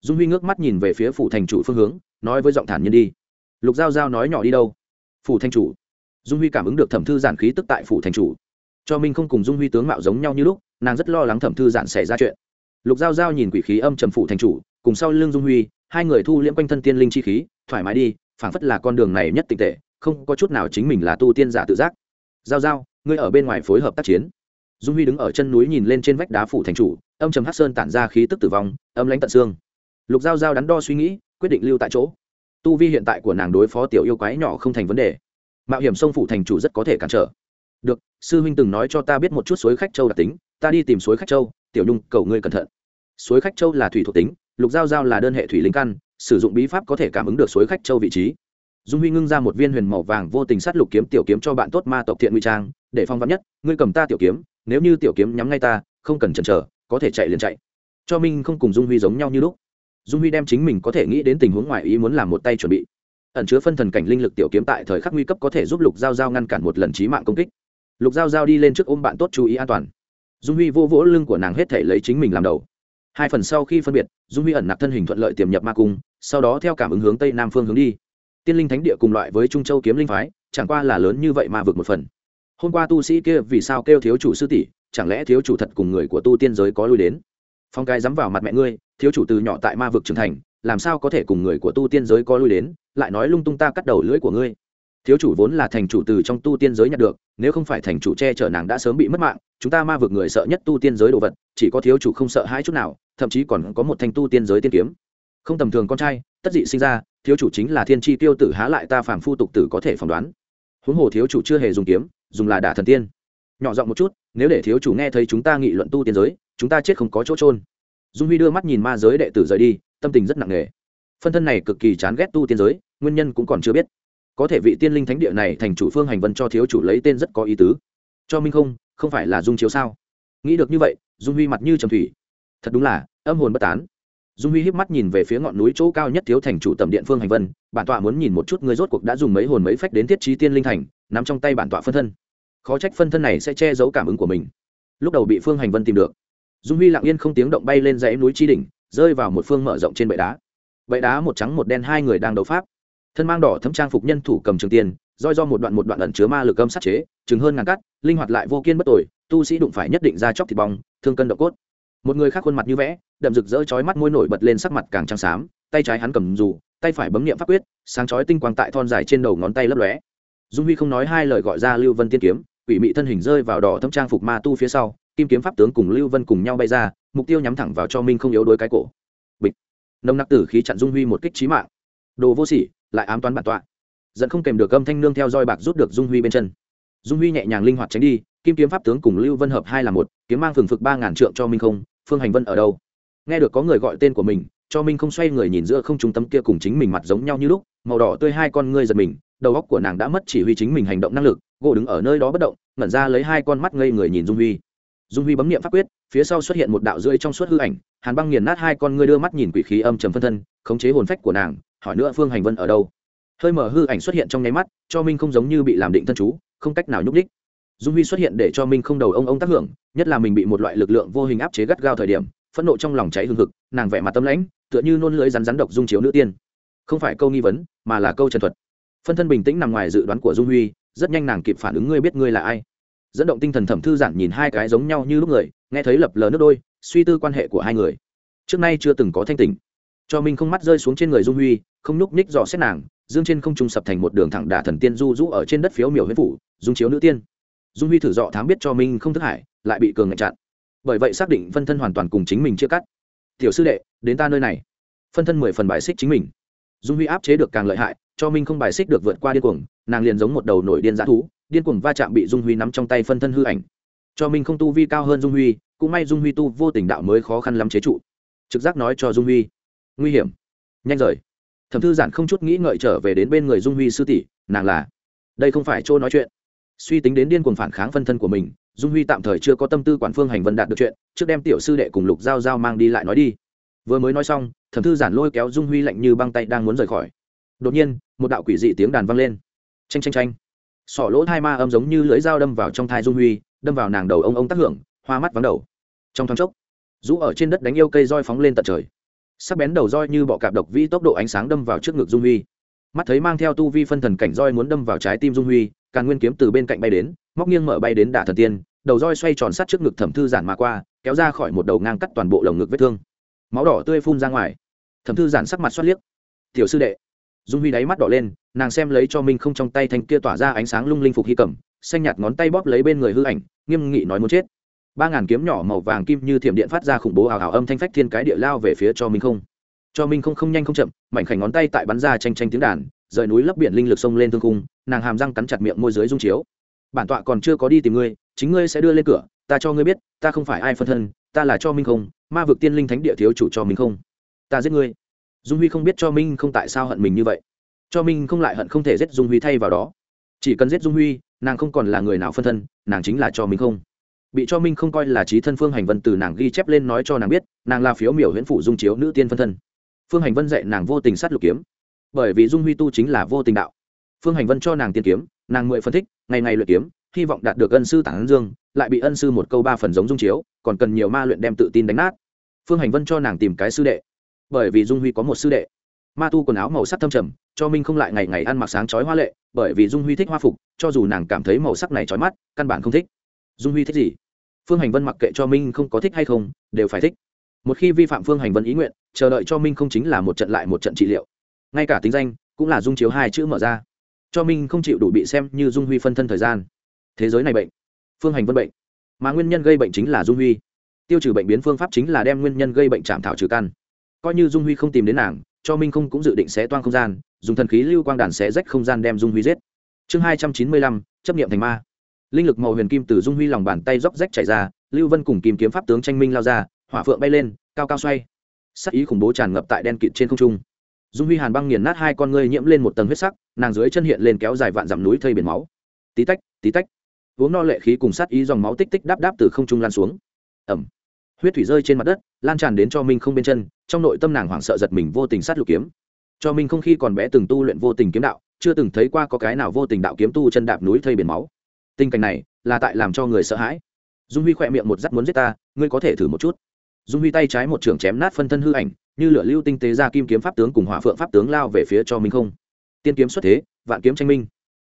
Dung huy ngước mắt nhìn về phía phủ thành chủ phương hướng, nói với giọng thản nhiên đi. Lục giao giao nói nhỏ đi đâu? Phủ thành chủ. Dung huy cảm ứng được thẩm thư giản khí tức tại phủ thành chủ. Cho minh không cùng dung huy tướng mạo giống nhau như lúc, nàng rất lo lắng thẩm thư giản xảy ra chuyện. Lục giao giao nhìn quỷ khí âm trầm phủ thành chủ, cùng sau lưng dung huy, hai người thu liễm quanh thân tiên linh chi khí, thoải mái đi, phảng phất là con đường này nhất tịch tệ không có chút nào chính mình là tu tiên giả tự giác. Giao giao, ngươi ở bên ngoài phối hợp tác chiến. Dung huy đứng ở chân núi nhìn lên trên vách đá phủ thành chủ, âm trầm hát sơn tản ra khí tức tử vong, âm lãnh tận xương. Lục giao giao đắn đo suy nghĩ, quyết định lưu tại chỗ. Tu vi hiện tại của nàng đối phó tiểu yêu quái nhỏ không thành vấn đề. Mạo hiểm sông phủ thành chủ rất có thể cản trở. Được, sư huynh từng nói cho ta biết một chút suối khách châu đặc tính, ta đi tìm suối khách châu, tiểu nhung, cầu ngươi cẩn thận. Suối khách châu là thủy thuộc tính, lục giao giao là đơn hệ thủy linh căn, sử dụng bí pháp có thể cảm ứng được suối khách châu vị trí dung huy ngưng ra một viên huyền màu vàng vô tình sát lục kiếm tiểu kiếm cho bạn tốt ma tộc thiện nguy trang, để phong vắn nhất, ngươi cầm ta tiểu kiếm, nếu như tiểu kiếm nhắm ngay ta, không cần chần chờ, có thể chạy liền chạy. Cho minh không cùng dung huy giống nhau như lúc. Dung huy đem chính mình có thể nghĩ đến tình huống ngoài ý muốn làm một tay chuẩn bị. Ẩn chứa phân thần cảnh linh lực tiểu kiếm tại thời khắc nguy cấp có thể giúp lục giao giao ngăn cản một lần trí mạng công kích. Lục giao giao đi lên trước ôm bạn tốt chú ý an toàn. Dung huy vô vỗ lưng của nàng hết thể lấy chính mình làm đầu. Hai phần sau khi phân biệt, dung huy ẩn nặc thân hình thuận lợi tiềm nhập ma cung, sau đó theo cảm ứng hướng tây nam phương hướng đi tiên linh thánh địa cùng loại với trung châu kiếm linh phái, chẳng qua là lớn như vậy mà vượt một phần. Hôm qua tu sĩ kia vì sao kêu thiếu chủ sư tỷ, chẳng lẽ thiếu chủ thật cùng người của tu tiên giới có lui đến? Phong cái dám vào mặt mẹ ngươi, thiếu chủ từ nhỏ tại ma vực trưởng thành, làm sao có thể cùng người của tu tiên giới có lui đến, lại nói lung tung ta cắt đầu lưỡi của ngươi. Thiếu chủ vốn là thành chủ từ trong tu tiên giới nhận được, nếu không phải thành chủ che chở nàng đã sớm bị mất mạng, chúng ta ma vực người sợ nhất tu tiên giới đồ vật, chỉ có thiếu chủ không sợ hãi chút nào, thậm chí còn có một thanh tu tiên giới tiên kiếm. Không tầm thường con trai, tất dị sinh ra thiếu chủ chính là thiên tri tiêu tử há lại ta phàm phu tục tử có thể phỏng đoán. Huống hồ thiếu chủ chưa hề dùng kiếm, dùng là đả thần tiên. Nhỏ giọng một chút, nếu để thiếu chủ nghe thấy chúng ta nghị luận tu tiên giới, chúng ta chết không có chỗ trôn dung huy đưa mắt nhìn ma giới đệ tử rời đi, tâm tình rất nặng nề. Phân thân này cực kỳ chán ghét tu tiên giới, nguyên nhân cũng còn chưa biết. Có thể vị tiên linh thánh địa này thành chủ phương hành vân cho thiếu chủ lấy tên rất có ý tứ. Cho minh không không phải là dung chiếu sao? Nghĩ được như vậy, dung huy mặt như trầm thủy. Thật đúng là, âm hồn bất tán dung huy híp mắt nhìn về phía ngọn núi chỗ cao nhất thiếu thành chủ tầm điện phương hành vân, bản tọa muốn nhìn một chút người rốt cuộc đã dùng mấy hồn mấy phách đến thiết trí tiên linh thành nằm trong tay bản tọa phân thân. Khó trách phân thân này sẽ che giấu cảm ứng của mình. Lúc đầu bị phương hành vân tìm được, dung huy lặng yên không tiếng động bay lên dãy núi tri đỉnh, rơi vào một phương mở rộng trên bệ đá. Bệ đá một trắng một đen hai người đang đấu pháp. Thân mang đỏ thấm trang phục nhân thủ cầm trường tiền, roi do một đoạn một đoạn ẩn chứa ma lực âm sát chế, chừng hơn ngàn cắt linh hoạt lại vô kiên bất tội tu sĩ đụng phải nhất định ra chóc thịt bong, thương cân độ cốt một người khác khuôn mặt như vẽ, đậm rực rỡ chói mắt môi nổi bật lên sắc mặt càng trắng xám, tay trái hắn cầm dù, tay phải bấm nghiệm pháp quyết, sáng chói tinh quang tại thon dài trên đầu ngón tay lấp lóe. Dung huy không nói hai lời gọi ra lưu vân tiên kiếm, quỷ mị thân hình rơi vào đỏ thâm trang phục ma tu phía sau, kim kiếm pháp tướng cùng lưu vân cùng nhau bay ra, mục tiêu nhắm thẳng vào cho minh không yếu đuối cái cổ. Bịch. Nồng nặc tử khí chặn dung huy một kích trí mạng. Đồ vô sỉ, lại ám toán bản tọa. Dẫn không kèm được âm thanh nương theo roi bạc rút được dung huy bên chân dung huy nhẹ nhàng linh hoạt tránh đi, kim kiếm pháp tướng cùng lưu vân hợp hai là một, kiếm mang phừng phực ba ngàn trượng cho minh không, phương hành vân ở đâu? Nghe được có người gọi tên của mình, cho minh không xoay người nhìn giữa không trung tâm kia cùng chính mình mặt giống nhau như lúc, màu đỏ tươi hai con ngươi giật mình, đầu óc của nàng đã mất chỉ huy chính mình hành động năng lực, gỗ đứng ở nơi đó bất động, ngẩn ra lấy hai con mắt ngây người nhìn dung huy. Dung huy bấm niệm pháp quyết, phía sau xuất hiện một đạo rưỡi trong suốt hư ảnh, hàn băng nghiền nát hai con ngươi đưa mắt nhìn quỷ khí âm trầm phân thân, khống chế hồn phách của nàng, hỏi nữa phương hành vân ở đâu? Hơi mở hư ảnh xuất hiện trong nháy mắt, cho minh không giống như bị làm định thân chú không cách nào nhúc đích dung huy xuất hiện để cho minh không đầu ông ông tác hưởng, nhất là mình bị một loại lực lượng vô hình áp chế gắt gao thời điểm, phẫn nộ trong lòng cháy hương hực, nàng vẻ mặt tâm lãnh, tựa như nôn lưỡi rắn rắn độc dung chiếu nữ tiên. Không phải câu nghi vấn, mà là câu trần thuật. Phân thân bình tĩnh nằm ngoài dự đoán của dung huy, rất nhanh nàng kịp phản ứng ngươi biết ngươi là ai. Dẫn động tinh thần thẩm thư giản nhìn hai cái giống nhau như lúc người, nghe thấy lập lờ nước đôi, suy tư quan hệ của hai người. Trước nay chưa từng có thanh tình. Cho minh không mắt rơi xuống trên người dung huy không nhúc ních dò xét nàng, dương trên không trung sập thành một đường thẳng đả thần tiên du rũ ở trên đất phiếu miểu huyết phủ, dung chiếu nữ tiên. Dung huy thử dọ thám biết cho minh không thức hải, lại bị cường ngạch chặn. Bởi vậy xác định phân thân hoàn toàn cùng chính mình chia cắt. Tiểu sư đệ, đến ta nơi này. Phân thân mười phần bài xích chính mình. Dung huy áp chế được càng lợi hại, cho minh không bài xích được vượt qua điên cuồng, nàng liền giống một đầu nổi điên dã thú, điên cuồng va chạm bị dung huy nắm trong tay phân thân hư ảnh. Cho minh không tu vi cao hơn dung huy, cũng may dung huy tu vô tình đạo mới khó khăn lắm chế trụ. Trực giác nói cho dung huy. Nguy hiểm. Nhanh rời thẩm thư giản không chút nghĩ ngợi trở về đến bên người dung huy sư tỷ, nàng là, đây không phải chỗ nói chuyện. Suy tính đến điên cuồng phản kháng phân thân của mình, dung huy tạm thời chưa có tâm tư quản phương hành vân đạt được chuyện, trước đem tiểu sư đệ cùng lục giao giao mang đi lại nói đi. Vừa mới nói xong, thẩm thư giản lôi kéo dung huy lạnh như băng tay đang muốn rời khỏi. Đột nhiên, một đạo quỷ dị tiếng đàn vang lên. Tranh tranh tranh sỏ lỗ thai ma âm giống như lưỡi dao đâm vào trong thai dung huy, đâm vào nàng đầu ông ông tác hưởng, hoa mắt vắng đầu. Trong thoáng chốc, rũ ở trên đất đánh yêu cây roi phóng lên tận trời sắc bén đầu roi như bọ cạp độc vi tốc độ ánh sáng đâm vào trước ngực dung huy. Mắt thấy mang theo tu vi phân thần cảnh roi muốn đâm vào trái tim dung huy càng nguyên kiếm từ bên cạnh bay đến, móc nghiêng mở bay đến đả thần tiên, đầu roi xoay tròn sát trước ngực thẩm thư giản mà qua, kéo ra khỏi một đầu ngang cắt toàn bộ lồng ngực vết thương. Máu đỏ tươi phun ra ngoài. Thẩm thư giản sắc mặt xoát liếc. Tiểu sư đệ. Dung huy đáy mắt đỏ lên, nàng xem lấy cho minh không trong tay thanh kia tỏa ra ánh sáng lung linh phục hy cầm xanh nhạt ngón tay bóp lấy bên người hư ảnh, nghiêm nghị nói muốn chết ba ngàn kiếm nhỏ màu vàng kim như thiểm điện phát ra khủng bố ảo ảo âm thanh phách thiên cái địa lao về phía cho minh không. Cho minh không không nhanh không chậm, mảnh khảnh ngón tay tại bắn ra tranh tranh tiếng đàn, rời núi lấp biển linh lực sông lên thương cung nàng hàm răng cắn chặt miệng môi dưới dung chiếu. Bản tọa còn chưa có đi tìm ngươi, chính ngươi sẽ đưa lên cửa, ta cho ngươi biết, ta không phải ai phân thân, ta là cho minh không, ma vực tiên linh thánh địa thiếu chủ cho minh không. Ta giết ngươi. Dung huy không biết cho minh không tại sao hận mình như vậy. Cho minh không lại hận không thể giết dung huy thay vào đó. Chỉ cần giết dung huy, nàng không còn là người nào phân thân, nàng chính là cho minh không bị cho minh không coi là trí thân phương hành vân từ nàng ghi chép lên nói cho nàng biết, nàng là phiếu miểu huyễn phủ dung chiếu nữ tiên phân thân. Phương hành vân dạy nàng vô tình sát lục kiếm. Bởi vì dung huy tu chính là vô tình đạo. Phương hành vân cho nàng tiên kiếm, nàng mười phân tích ngày ngày luyện kiếm, hy vọng đạt được ân sư tản dương, lại bị ân sư một câu ba phần giống dung chiếu, còn cần nhiều ma luyện đem tự tin đánh nát. Phương hành vân cho nàng tìm cái sư đệ. Bởi vì dung huy có một sư đệ. Ma tu quần áo màu sắc thâm trầm, cho minh không lại ngày ngày ăn mặc sáng chói hoa lệ, bởi vì dung huy thích hoa phục, cho dù nàng cảm thấy màu sắc này chói mắt, căn bản không thích dung huy thích gì? Phương hành vân mặc kệ cho minh không có thích hay không, đều phải thích. Một khi vi phạm phương hành vân ý nguyện, chờ đợi cho minh không chính là một trận lại một trận trị liệu. Ngay cả tính danh, cũng là dung chiếu hai chữ mở ra. Cho minh không chịu đủ bị xem như dung huy phân thân thời gian. Thế giới này bệnh. Phương hành vân bệnh. Mà nguyên nhân gây bệnh chính là dung huy. Tiêu trừ bệnh biến phương pháp chính là đem nguyên nhân gây bệnh chạm thảo trừ căn. Coi như dung huy không tìm đến nàng, cho minh không cũng dự định sẽ toan không gian, dùng thần khí lưu quang đàn sẽ rách không gian đem dung huy giết. Chương hai trăm chín mươi lăm, chấp nghiệm thành ma linh lực màu huyền kim từ dung huy lòng bàn tay róc rách chảy ra, lưu vân cùng kìm kiếm pháp tướng tranh minh lao ra, hỏa phượng bay lên, cao cao xoay. Sắc ý khủng bố tràn ngập tại đen kịt trên không trung. Dung huy hàn băng nghiền nát hai con ngươi nhiễm lên một tầng huyết sắc, nàng dưới chân hiện lên kéo dài vạn dặm núi thây biển máu. Tí tách tí tách. Uống no lệ khí cùng sát ý dòng máu tích tích đáp đáp từ không trung lan xuống. Ẩm huyết thủy rơi trên mặt đất, lan tràn đến cho minh không bên chân, trong nội tâm nàng hoảng sợ giật mình vô tình sát lục kiếm. Cho minh không khi còn bé từng tu luyện vô tình kiếm đạo, chưa từng thấy qua có cái nào vô tình đạo kiếm tu chân đạp núi thây biển máu tình cảnh này là tại làm cho người sợ hãi. Dung huy khỏe miệng một dắt muốn giết ta, ngươi có thể thử một chút. Dung huy tay trái một trường chém nát phân thân hư ảnh, như lửa lưu tinh tế ra kim kiếm pháp tướng cùng hỏa phượng pháp tướng lao về phía cho minh không. Tiên kiếm xuất thế, vạn kiếm tranh minh.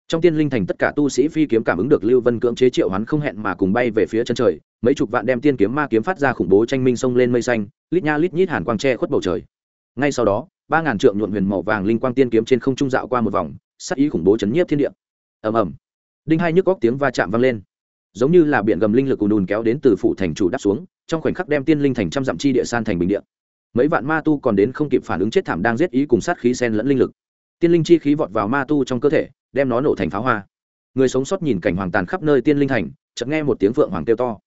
Trong tiên linh thành tất cả tu sĩ phi kiếm cảm ứng được lưu vân cưỡng chế triệu hắn không hẹn mà cùng bay về phía chân trời, mấy chục vạn đem tiên kiếm ma kiếm phát ra khủng bố tranh minh sông lên mây xanh, lít nha lít nhít hàn quang tre khuất bầu trời. Ngay sau đó, ba ngàn trượng nhuộn huyền màu vàng linh quang tiên kiếm trên không trung dạo qua một vòng, sắc ý khủng bố chấn nhiếp thiên địa. Ầm ầm đinh hai nhức góc tiếng va chạm vang lên. Giống như là biển gầm linh lực ùn ùn kéo đến từ phủ thành chủ đáp xuống, trong khoảnh khắc đem tiên linh thành trăm dặm chi địa san thành bình địa. Mấy vạn ma tu còn đến không kịp phản ứng chết thảm đang giết ý cùng sát khí sen lẫn linh lực. Tiên linh chi khí vọt vào ma tu trong cơ thể, đem nó nổ thành pháo hoa. Người sống sót nhìn cảnh hoàng tàn khắp nơi tiên linh thành, chợt nghe một tiếng phượng hoàng kêu to.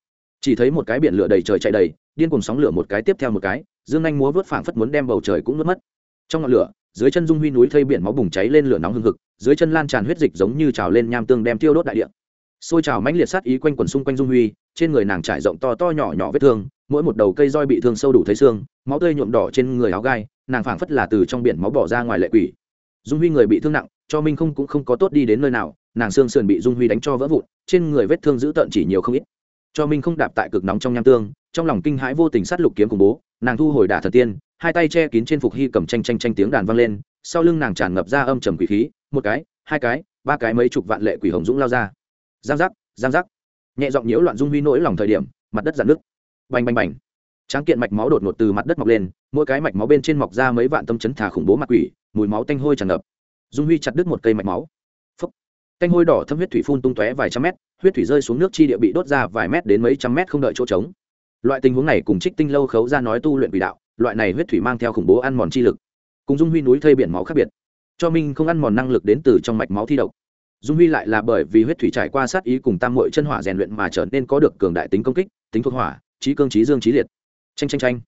Chỉ thấy một cái biển lửa đầy trời chạy đầy, điên cùng sóng lửa một cái tiếp theo một cái, dương anh múa vớt phảng phất muốn đem bầu trời cũng nuốt mất. Trong ngọn lửa dưới chân dung huy núi thây biển máu bùng cháy lên lửa nóng hừng hực, dưới chân lan tràn huyết dịch giống như trào lên nham tương đem tiêu đốt đại địa. Xôi trào mãnh liệt sát ý quanh quần xung quanh dung huy, trên người nàng trải rộng to to nhỏ nhỏ vết thương, mỗi một đầu cây roi bị thương sâu đủ thấy xương, máu tươi nhuộm đỏ trên người áo gai, nàng phảng phất là từ trong biển máu bỏ ra ngoài lệ quỷ. Dung huy người bị thương nặng, cho minh không cũng không có tốt đi đến nơi nào, nàng xương sườn bị dung huy đánh cho vỡ vụn, trên người vết thương dữ tợn chỉ nhiều không ít. Cho minh không đạp tại cực nóng trong nham tương, trong lòng kinh hãi vô tình sát lục kiếm khủng bố, nàng thu hồi đả thần tiên hai tay che kín trên phục hy cầm tranh tranh tranh tiếng đàn vang lên, sau lưng nàng tràn ngập ra âm trầm quỷ khí, một cái, hai cái, ba cái mấy chục vạn lệ quỷ hồng dũng lao ra. Giang giác giang giác. Nhẹ giọng nhiễu loạn dung huy nỗi lòng thời điểm, mặt đất giãn nước bành bành bành. Tráng kiện mạch máu đột ngột từ mặt đất mọc lên, mỗi cái mạch máu bên trên mọc ra mấy vạn tâm chấn thả khủng bố mặt quỷ, mùi máu tanh hôi tràn ngập. Dung huy chặt đứt một cây mạch máu. Phấp tanh hôi đỏ thâm huyết thủy phun tung tóe vài trăm mét, huyết thủy rơi xuống nước chi địa bị đốt ra vài mét đến mấy trăm mét không đợi chỗ trống. Loại tình huống này cùng trích tinh lâu khấu ra nói tu luyện quỷ đạo loại này huyết thủy mang theo khủng bố ăn mòn chi lực, cùng dung huy núi thây biển máu khác biệt. Cho minh không ăn mòn năng lực đến từ trong mạch máu thi độc. Dung huy lại là bởi vì huyết thủy trải qua sát ý cùng tam mội chân hỏa rèn luyện mà trở nên có được cường đại tính công kích, tính thuộc hỏa, trí cương, trí dương, trí liệt. Tranh tranh tranh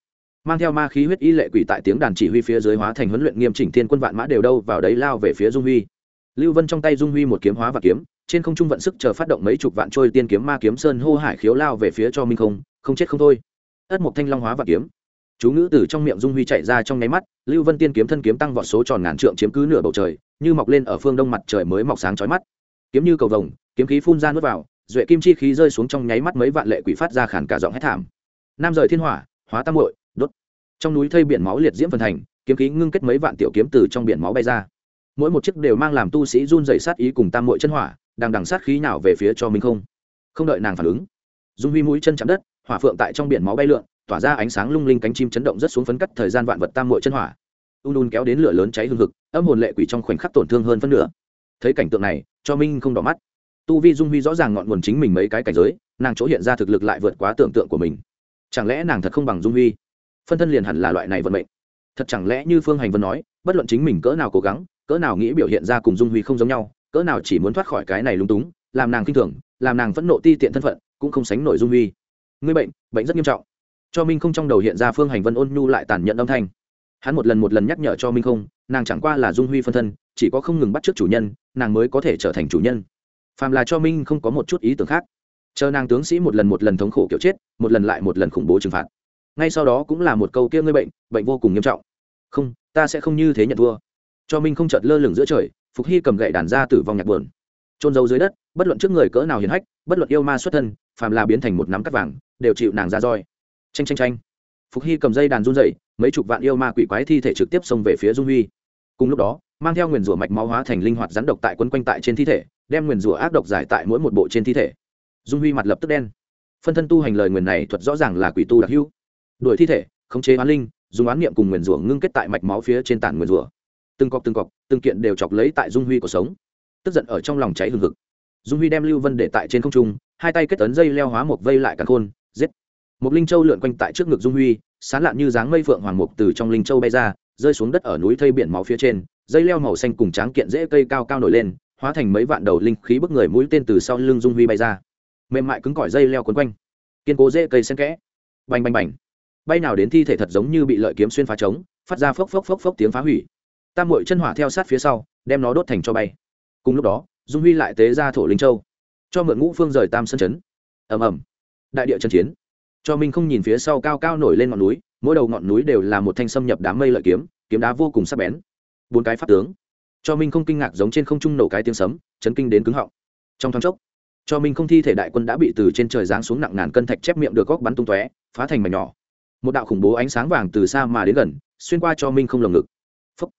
mang theo ma khí huyết y lệ quỷ tại tiếng đàn chỉ huy phía dưới hóa thành huấn luyện nghiêm chỉnh thiên quân vạn mã đều đâu vào đấy lao về phía dung huy. Lưu vân trong tay dung huy một kiếm hóa và kiếm, trên không trung vận sức chờ phát động mấy chục vạn trôi tiên kiếm ma kiếm sơn hô hải khiếu lao về phía cho minh không không chết không thôi. Ất một thanh long hóa và kiếm chú ngữ từ trong miệng dung huy chạy ra trong nháy mắt, lưu vân tiên kiếm thân kiếm tăng vọt số tròn ngàn trượng chiếm cứ nửa bầu trời, như mọc lên ở phương đông mặt trời mới mọc sáng chói mắt. Kiếm như cầu vồng, kiếm khí phun ra nuốt vào, duệ kim chi khí rơi xuống trong nháy mắt mấy vạn lệ quỷ phát ra khản cả giọng hét thảm. Nam rời thiên hỏa, hóa tam hội đốt. Trong núi thây biển máu liệt diễm phần thành, kiếm khí ngưng kết mấy vạn tiểu kiếm từ trong biển máu bay ra. Mỗi một chiếc đều mang làm tu sĩ run dày sát ý cùng tam mội chân hỏa, đang đằng sát khí nào về phía cho minh không. Không đợi nàng phản ứng, dung huy mũi chân chạm đất, hỏa phượng tại trong biển máu bay lượn tỏa ra ánh sáng lung linh cánh chim chấn động rất xuống phấn cắt thời gian vạn vật tam muội chân hỏa. Un un kéo đến lửa lớn cháy hương hực, âm hồn lệ quỷ trong khoảnh khắc tổn thương hơn phân nửa. Thấy cảnh tượng này, cho minh không đỏ mắt. Tu vi dung huy rõ ràng ngọn nguồn chính mình mấy cái cảnh giới, nàng chỗ hiện ra thực lực lại vượt quá tưởng tượng của mình. Chẳng lẽ nàng thật không bằng dung huy? Phân thân liền hẳn là loại này vận mệnh. Thật chẳng lẽ như phương hành vân nói, bất luận chính mình cỡ nào cố gắng, cỡ nào nghĩ biểu hiện ra cùng dung huy không giống nhau, cỡ nào chỉ muốn thoát khỏi cái này lung túng, làm nàng kinh thường, làm nàng phẫn nộ ti tiện thân phận, cũng không sánh nổi dung huy. Ngươi bệnh bệnh rất nghiêm trọng cho minh không trong đầu hiện ra phương hành vân ôn nhu lại tàn nhẫn âm thanh. Hắn một lần một lần nhắc nhở cho minh không, nàng chẳng qua là dung huy phân thân, chỉ có không ngừng bắt t r ư ớ c chủ nhân, nàng mới có thể trở thành chủ nhân. Phàm là cho minh không có một chút ý tưởng khác. Chờ nàng tướng sĩ một lần một lần thống khổ kiểu chết, một lần lại một lần khủng bố trừng phạt. Ngay sau đó cũng là một câu kia ngươi bệnh bệnh vô cùng nghiêm trọng. Không, ta sẽ không như thế nhận thua. Cho minh không chợt lơ lửng giữa trời, phục hy cầm gậy đàn ra tử vong nhạc buồn. Trôn giấu dưới đất, bất luận trước người cỡ nào hiền hách, bất luận yêu ma xuất thân, phàm là biến thành một nắm cắt vàng, đều chịu nàng ra roi tranh tranh tranh phục hy cầm dây đàn run dậy mấy chục vạn yêu ma quỷ quái thi thể trực tiếp xông về phía dung huy. Cùng lúc đó, mang theo nguyền rủa mạch máu hóa thành linh hoạt rắn độc tại quân quanh tại trên thi thể, đem nguyền rủa ác độc giải tại mỗi một bộ trên thi thể. Dung huy mặt lập tức đen. Phân thân tu hành lời nguyền này thuật rõ ràng là quỷ tu đặc hữu. Đuổi thi thể, khống chế oán linh, dùng oán niệm cùng nguyền rủa ngưng kết tại mạch máu phía trên tản nguyền rủa. Từng cọc từng cọc, từng kiện đều chọc lấy tại dung huy cuộc sống. Tức giận ở trong lòng cháy hừng hực. Dung huy đem lưu vân để tại trên không trung, hai tay kết tấn dây leo hóa một vây lại cả khôn, giết một linh châu lượn quanh tại trước ngực dung huy, sán lạn như dáng mây phượng hoàng mục từ trong linh châu bay ra, rơi xuống đất ở núi thây biển máu phía trên, dây leo màu xanh cùng tráng kiện dễ cây cao cao nổi lên, hóa thành mấy vạn đầu linh khí bức người mũi tên từ sau lưng dung huy bay ra. Mềm mại cứng cỏi dây leo quấn quanh. Kiên cố dễ cây xen kẽ. Bành bành bành. Bay nào đến thi thể thật giống như bị lợi kiếm xuyên phá trống, phát ra phốc phốc phốc phốc tiếng phá hủy. Tam mội chân hỏa theo sát phía sau, đem nó đốt thành cho bay. Cùng lúc đó, dung huy lại tế ra thổ linh châu, cho mượn ngũ phương rời tam sân chấn. Ầm ầm. Đại địa chân chiến cho minh không nhìn phía sau cao cao nổi lên ngọn núi, mỗi đầu ngọn núi đều là một thanh xâm nhập đám mây lợi kiếm kiếm đá vô cùng sắc bén. Bốn cái pháp tướng. Cho minh không kinh ngạc giống trên không trung nổ cái tiếng sấm, chấn kinh đến cứng họng. Trong thoáng chốc, cho minh không thi thể đại quân đã bị từ trên trời giáng xuống nặng ngàn cân thạch chép miệng được góc bắn tung tóe, phá thành mảnh nhỏ. Một đạo khủng bố ánh sáng vàng từ xa mà đến gần, xuyên qua cho minh không lồng ngực. Phúc.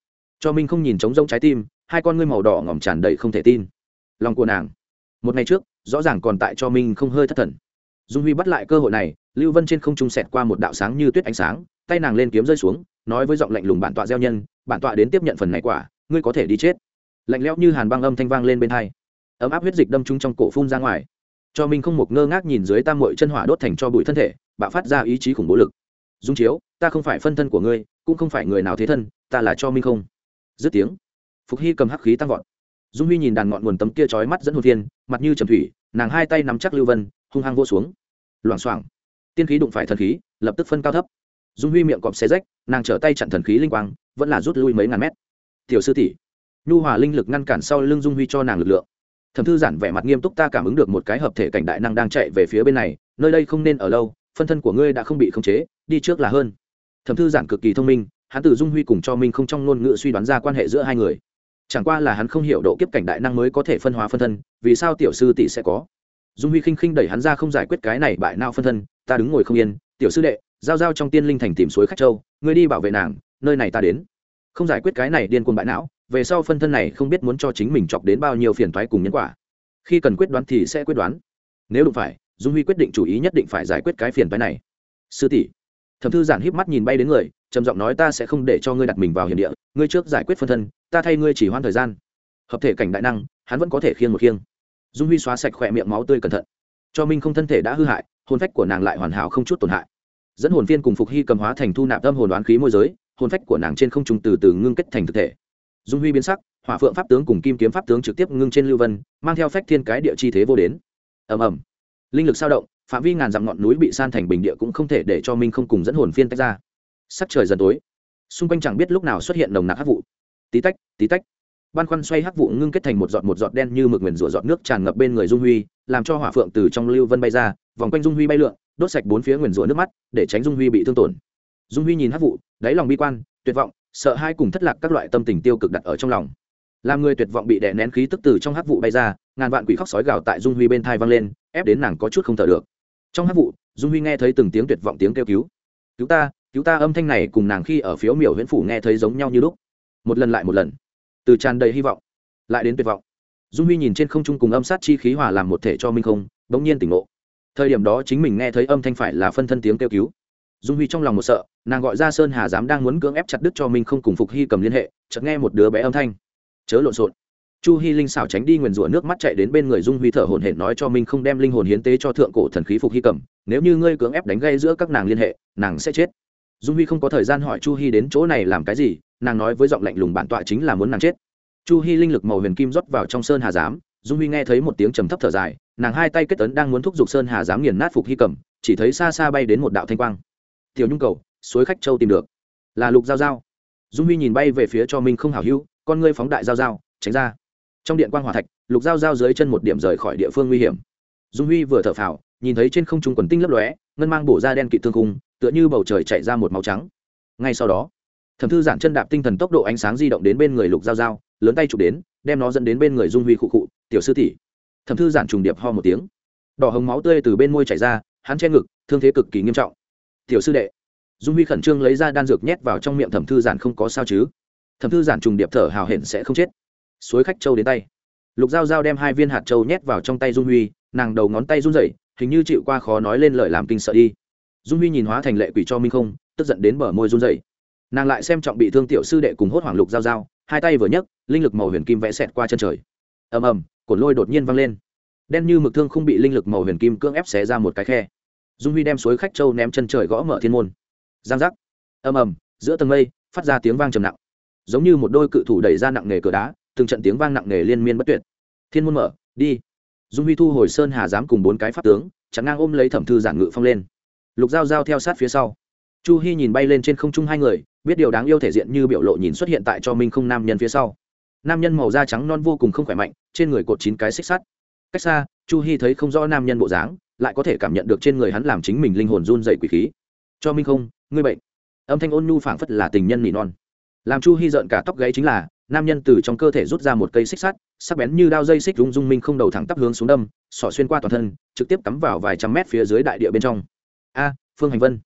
cho minh không nhìn trống rông trái tim, hai con ngươi màu đỏ ngỏm tràn đầy không thể tin. Lòng của nàng. Một ngày trước, rõ ràng còn tại cho minh không hơi thất thần. Dung huy bắt lại cơ hội này lưu vân trên không trung xẹt qua một đạo sáng như tuyết ánh sáng, tay nàng lên kiếm rơi xuống, nói với giọng lạnh lùng bản tọa gieo nhân, bản tọa đến tiếp nhận phần này quả, ngươi có thể đi chết. Lạnh lẽo như hàn băng âm thanh vang lên bên hai. Ấm áp huyết dịch đâm trúng trong cổ phun ra ngoài. Cho minh không một ngơ ngác nhìn dưới tam mội chân hỏa đốt thành cho bụi thân thể, bạo phát ra ý chí khủng bố lực. Dung chiếu, ta không phải phân thân của ngươi, cũng không phải người nào thế thân, ta là cho minh không. Dứt tiếng, phục hy cầm hắc khí tăng vọt. Dung huy nhìn đàn ngọn nguồn tấm kia trói mắt dẫn hồn thiên, mặt như trầm thủy, nàng hai tay nắm chắc lưu vân, hung hăng vô xuống. Loảng xoảng tiên khí đụng phải thần khí, lập tức phân cao thấp. Dung huy miệng cọp xe rách, nàng trở tay chặn thần khí linh quang, vẫn là rút lui mấy ngàn mét. Tiểu sư tỷ. Nhu hòa linh lực ngăn cản sau lưng dung huy cho nàng lực lượng. Thẩm thư giản vẻ mặt nghiêm túc ta cảm ứng được một cái hợp thể cảnh đại năng đang chạy về phía bên này, nơi đây không nên ở lâu, phân thân của ngươi đã không bị khống chế, đi trước là hơn. Thẩm thư giản cực kỳ thông minh, hắn từ dung huy cùng cho minh không trong ngôn ngữ suy đoán ra quan hệ giữa hai người. Chẳng qua là hắn không hiểu độ kiếp cảnh đại năng mới có thể phân hóa phân thân, vì sao tiểu sư tỷ sẽ có. Dung huy khinh khinh đẩy hắn ra không giải quyết cái này bại nao phân thân ta đứng ngồi không yên, tiểu sư đệ, giao giao trong tiên linh thành tìm suối khách châu, ngươi đi bảo vệ nàng, nơi này ta đến. Không giải quyết cái này điên cuồng bại não, về sau phân thân này không biết muốn cho chính mình chọc đến bao nhiêu phiền thoái cùng nhân quả. Khi cần quyết đoán thì sẽ quyết đoán. Nếu đụng phải, dung huy quyết định chủ ý nhất định phải giải quyết cái phiền thoái này. Sư tỷ, thẩm thư giản híp mắt nhìn bay đến người, trầm giọng nói ta sẽ không để cho ngươi đặt mình vào hiểm địa, ngươi trước giải quyết phân thân, ta thay ngươi chỉ hoãn thời gian. Hợp thể cảnh đại năng, hắn vẫn có thể khiêng một khiêng. Dung huy xóa sạch khỏe miệng máu tươi cẩn thận cho minh không thân thể đã hư hại, hồn phách của nàng lại hoàn hảo không chút tổn hại. Dẫn hồn viên cùng phục hy cầm hóa thành thu nạp tâm hồn đoán khí môi giới, hồn phách của nàng trên không trùng từ từ ngưng kết thành thực thể. Dung huy biến sắc, hỏa phượng pháp tướng cùng kim kiếm pháp tướng trực tiếp ngưng trên lưu vân, mang theo phách thiên cái địa chi thế vô đến. Ầm ầm. Linh lực sao động, phạm vi ngàn dặm ngọn núi bị san thành bình địa cũng không thể để cho minh không cùng dẫn hồn phiên tách ra. Sắc trời dần tối. Xung quanh chẳng biết lúc nào xuất hiện nồng nặc hắc vụ. Tí tách tí tách ban khoăn xoay hắc vụ ngưng kết thành một giọt một giọt đen như mực nguyền rủa giọt nước tràn ngập bên người dung huy, làm cho hỏa phượng từ trong lưu vân bay ra, vòng quanh dung huy bay lượn, đốt sạch bốn phía nguyền rủa nước mắt, để tránh dung huy bị thương tổn. Dung huy nhìn hắc vụ, đáy lòng bi quan, tuyệt vọng, sợ hai cùng thất lạc các loại tâm tình tiêu cực đặt ở trong lòng. Làm người tuyệt vọng bị đè nén khí tức từ trong hắc vụ bay ra, ngàn vạn quỷ khóc sói gào tại dung huy bên thai vang lên, ép đến nàng có chút không thở được. Trong hắc vụ, dung huy nghe thấy từng tiếng tuyệt vọng tiếng kêu cứu. Cứu ta cứu ta, âm thanh này cùng nàng khi ở phiếu miểu huyễn phủ nghe thấy giống nhau như lúc. Một lần lại một lần từ tràn đầy hy vọng, lại đến tuyệt vọng. Dung huy nhìn trên không trung cùng âm sát chi khí hòa làm một thể cho minh không, bỗng nhiên tỉnh ngộ. Thời điểm đó chính mình nghe thấy âm thanh phải là phân thân tiếng kêu cứu. Dung huy trong lòng một sợ, nàng gọi ra sơn hà dám đang muốn cưỡng ép chặt đứt cho minh không cùng phục hy cầm liên hệ, chợt nghe một đứa bé âm thanh. Chớ lộn xộn. Chu hy linh xảo tránh đi nguyền rủa nước mắt chạy đến bên người dung huy thở hổn hển nói cho minh không đem linh hồn hiến tế cho thượng cổ thần khí phục hy cầm, nếu như ngươi cưỡng ép đánh gây giữa các nàng liên hệ, nàng sẽ chết. Dung huy không có thời gian hỏi chu hy đến chỗ này làm cái gì nàng nói với giọng lạnh lùng bản tọa chính là muốn nàng chết. Chu hy linh lực màu huyền kim rót vào trong sơn hà giám, dung huy nghe thấy một tiếng trầm thấp thở dài, nàng hai tay kết tấn đang muốn thúc giục sơn hà giám nghiền nát phục hy cầm, chỉ thấy xa xa bay đến một đạo thanh quang. Tiểu nhung cầu, suối khách châu tìm được. Là lục giao giao. Dung huy nhìn bay về phía cho minh không hảo hữu, con ngươi phóng đại giao giao, tránh ra. Trong điện quan hòa thạch, lục giao giao dưới chân một điểm rời khỏi địa phương nguy hiểm. Dung huy vừa thở phào, nhìn thấy trên không trung quần tinh lấp lóe, ngân mang bổ ra đen kịt thương cung tựa như bầu trời chạy ra một màu trắng. Ngay sau đó thẩm thư giản chân đạp tinh thần tốc độ ánh sáng di động đến bên người lục giao giao, lớn tay chụp đến, đem nó dẫn đến bên người dung huy khụ khụ, tiểu sư tỷ. Thẩm thư giản trùng điệp ho một tiếng. Đỏ hồng máu tươi từ bên môi chảy ra, hắn che ngực, thương thế cực kỳ nghiêm trọng. Tiểu sư đệ. Dung huy khẩn trương lấy ra đan dược nhét vào trong miệng thẩm thư giản không có sao chứ. Thẩm thư giản trùng điệp thở hào hển sẽ không chết. Suối khách châu đến tay. Lục giao giao đem hai viên hạt châu nhét vào trong tay dung huy, nàng đầu ngón tay run rẩy, hình như chịu qua khó nói lên lời làm kinh sợ đi. Dung huy nhìn hóa thành lệ quỷ cho minh không, tức giận đến bờ môi run rẩy nàng lại xem trọng bị thương tiểu sư đệ cùng hốt hoảng lục giao giao, hai tay vừa nhấc, linh lực màu huyền kim vẽ xẹt qua chân trời. Ầm ầm, cổn lôi đột nhiên văng lên. Đen như mực thương không bị linh lực màu huyền kim cưỡng ép xé ra một cái khe. Dung huy đem suối khách châu ném chân trời gõ mở thiên môn. Giang giác. Ầm ầm, giữa tầng mây, phát ra tiếng vang trầm nặng. Giống như một đôi cự thủ đẩy ra nặng nề cửa đá, từng trận tiếng vang nặng nề liên miên bất tuyệt. Thiên môn mở, đi. Dung huy thu hồi sơn hà dám cùng bốn cái pháp tướng chẳng ngang ôm lấy thẩm thư giản ngự phong lên. Lục giao giao theo sát phía sau. Chu hy nhìn bay lên trên không trung hai người biết điều đáng yêu thể diện như biểu lộ nhìn xuất hiện tại cho minh không nam nhân phía sau. Nam nhân màu da trắng non vô cùng không khỏe mạnh, trên người cột chín cái xích sắt. Cách xa, chu hy thấy không rõ nam nhân bộ dáng, lại có thể cảm nhận được trên người hắn làm chính mình linh hồn run dày quỷ khí. Cho minh không, ngươi bệnh. Âm thanh ôn nhu phảng phất là tình nhân nỉ non. Làm chu hy rợn cả tóc gáy chính là, nam nhân từ trong cơ thể rút ra một cây xích sắt, sắc bén như đao dây xích rung rung minh không đầu thẳng tắp hướng xuống đâm sỏ xuyên qua toàn thân, trực tiếp cắm vào vài trăm mét phía dưới đại địa bên trong. A, phương hành vân.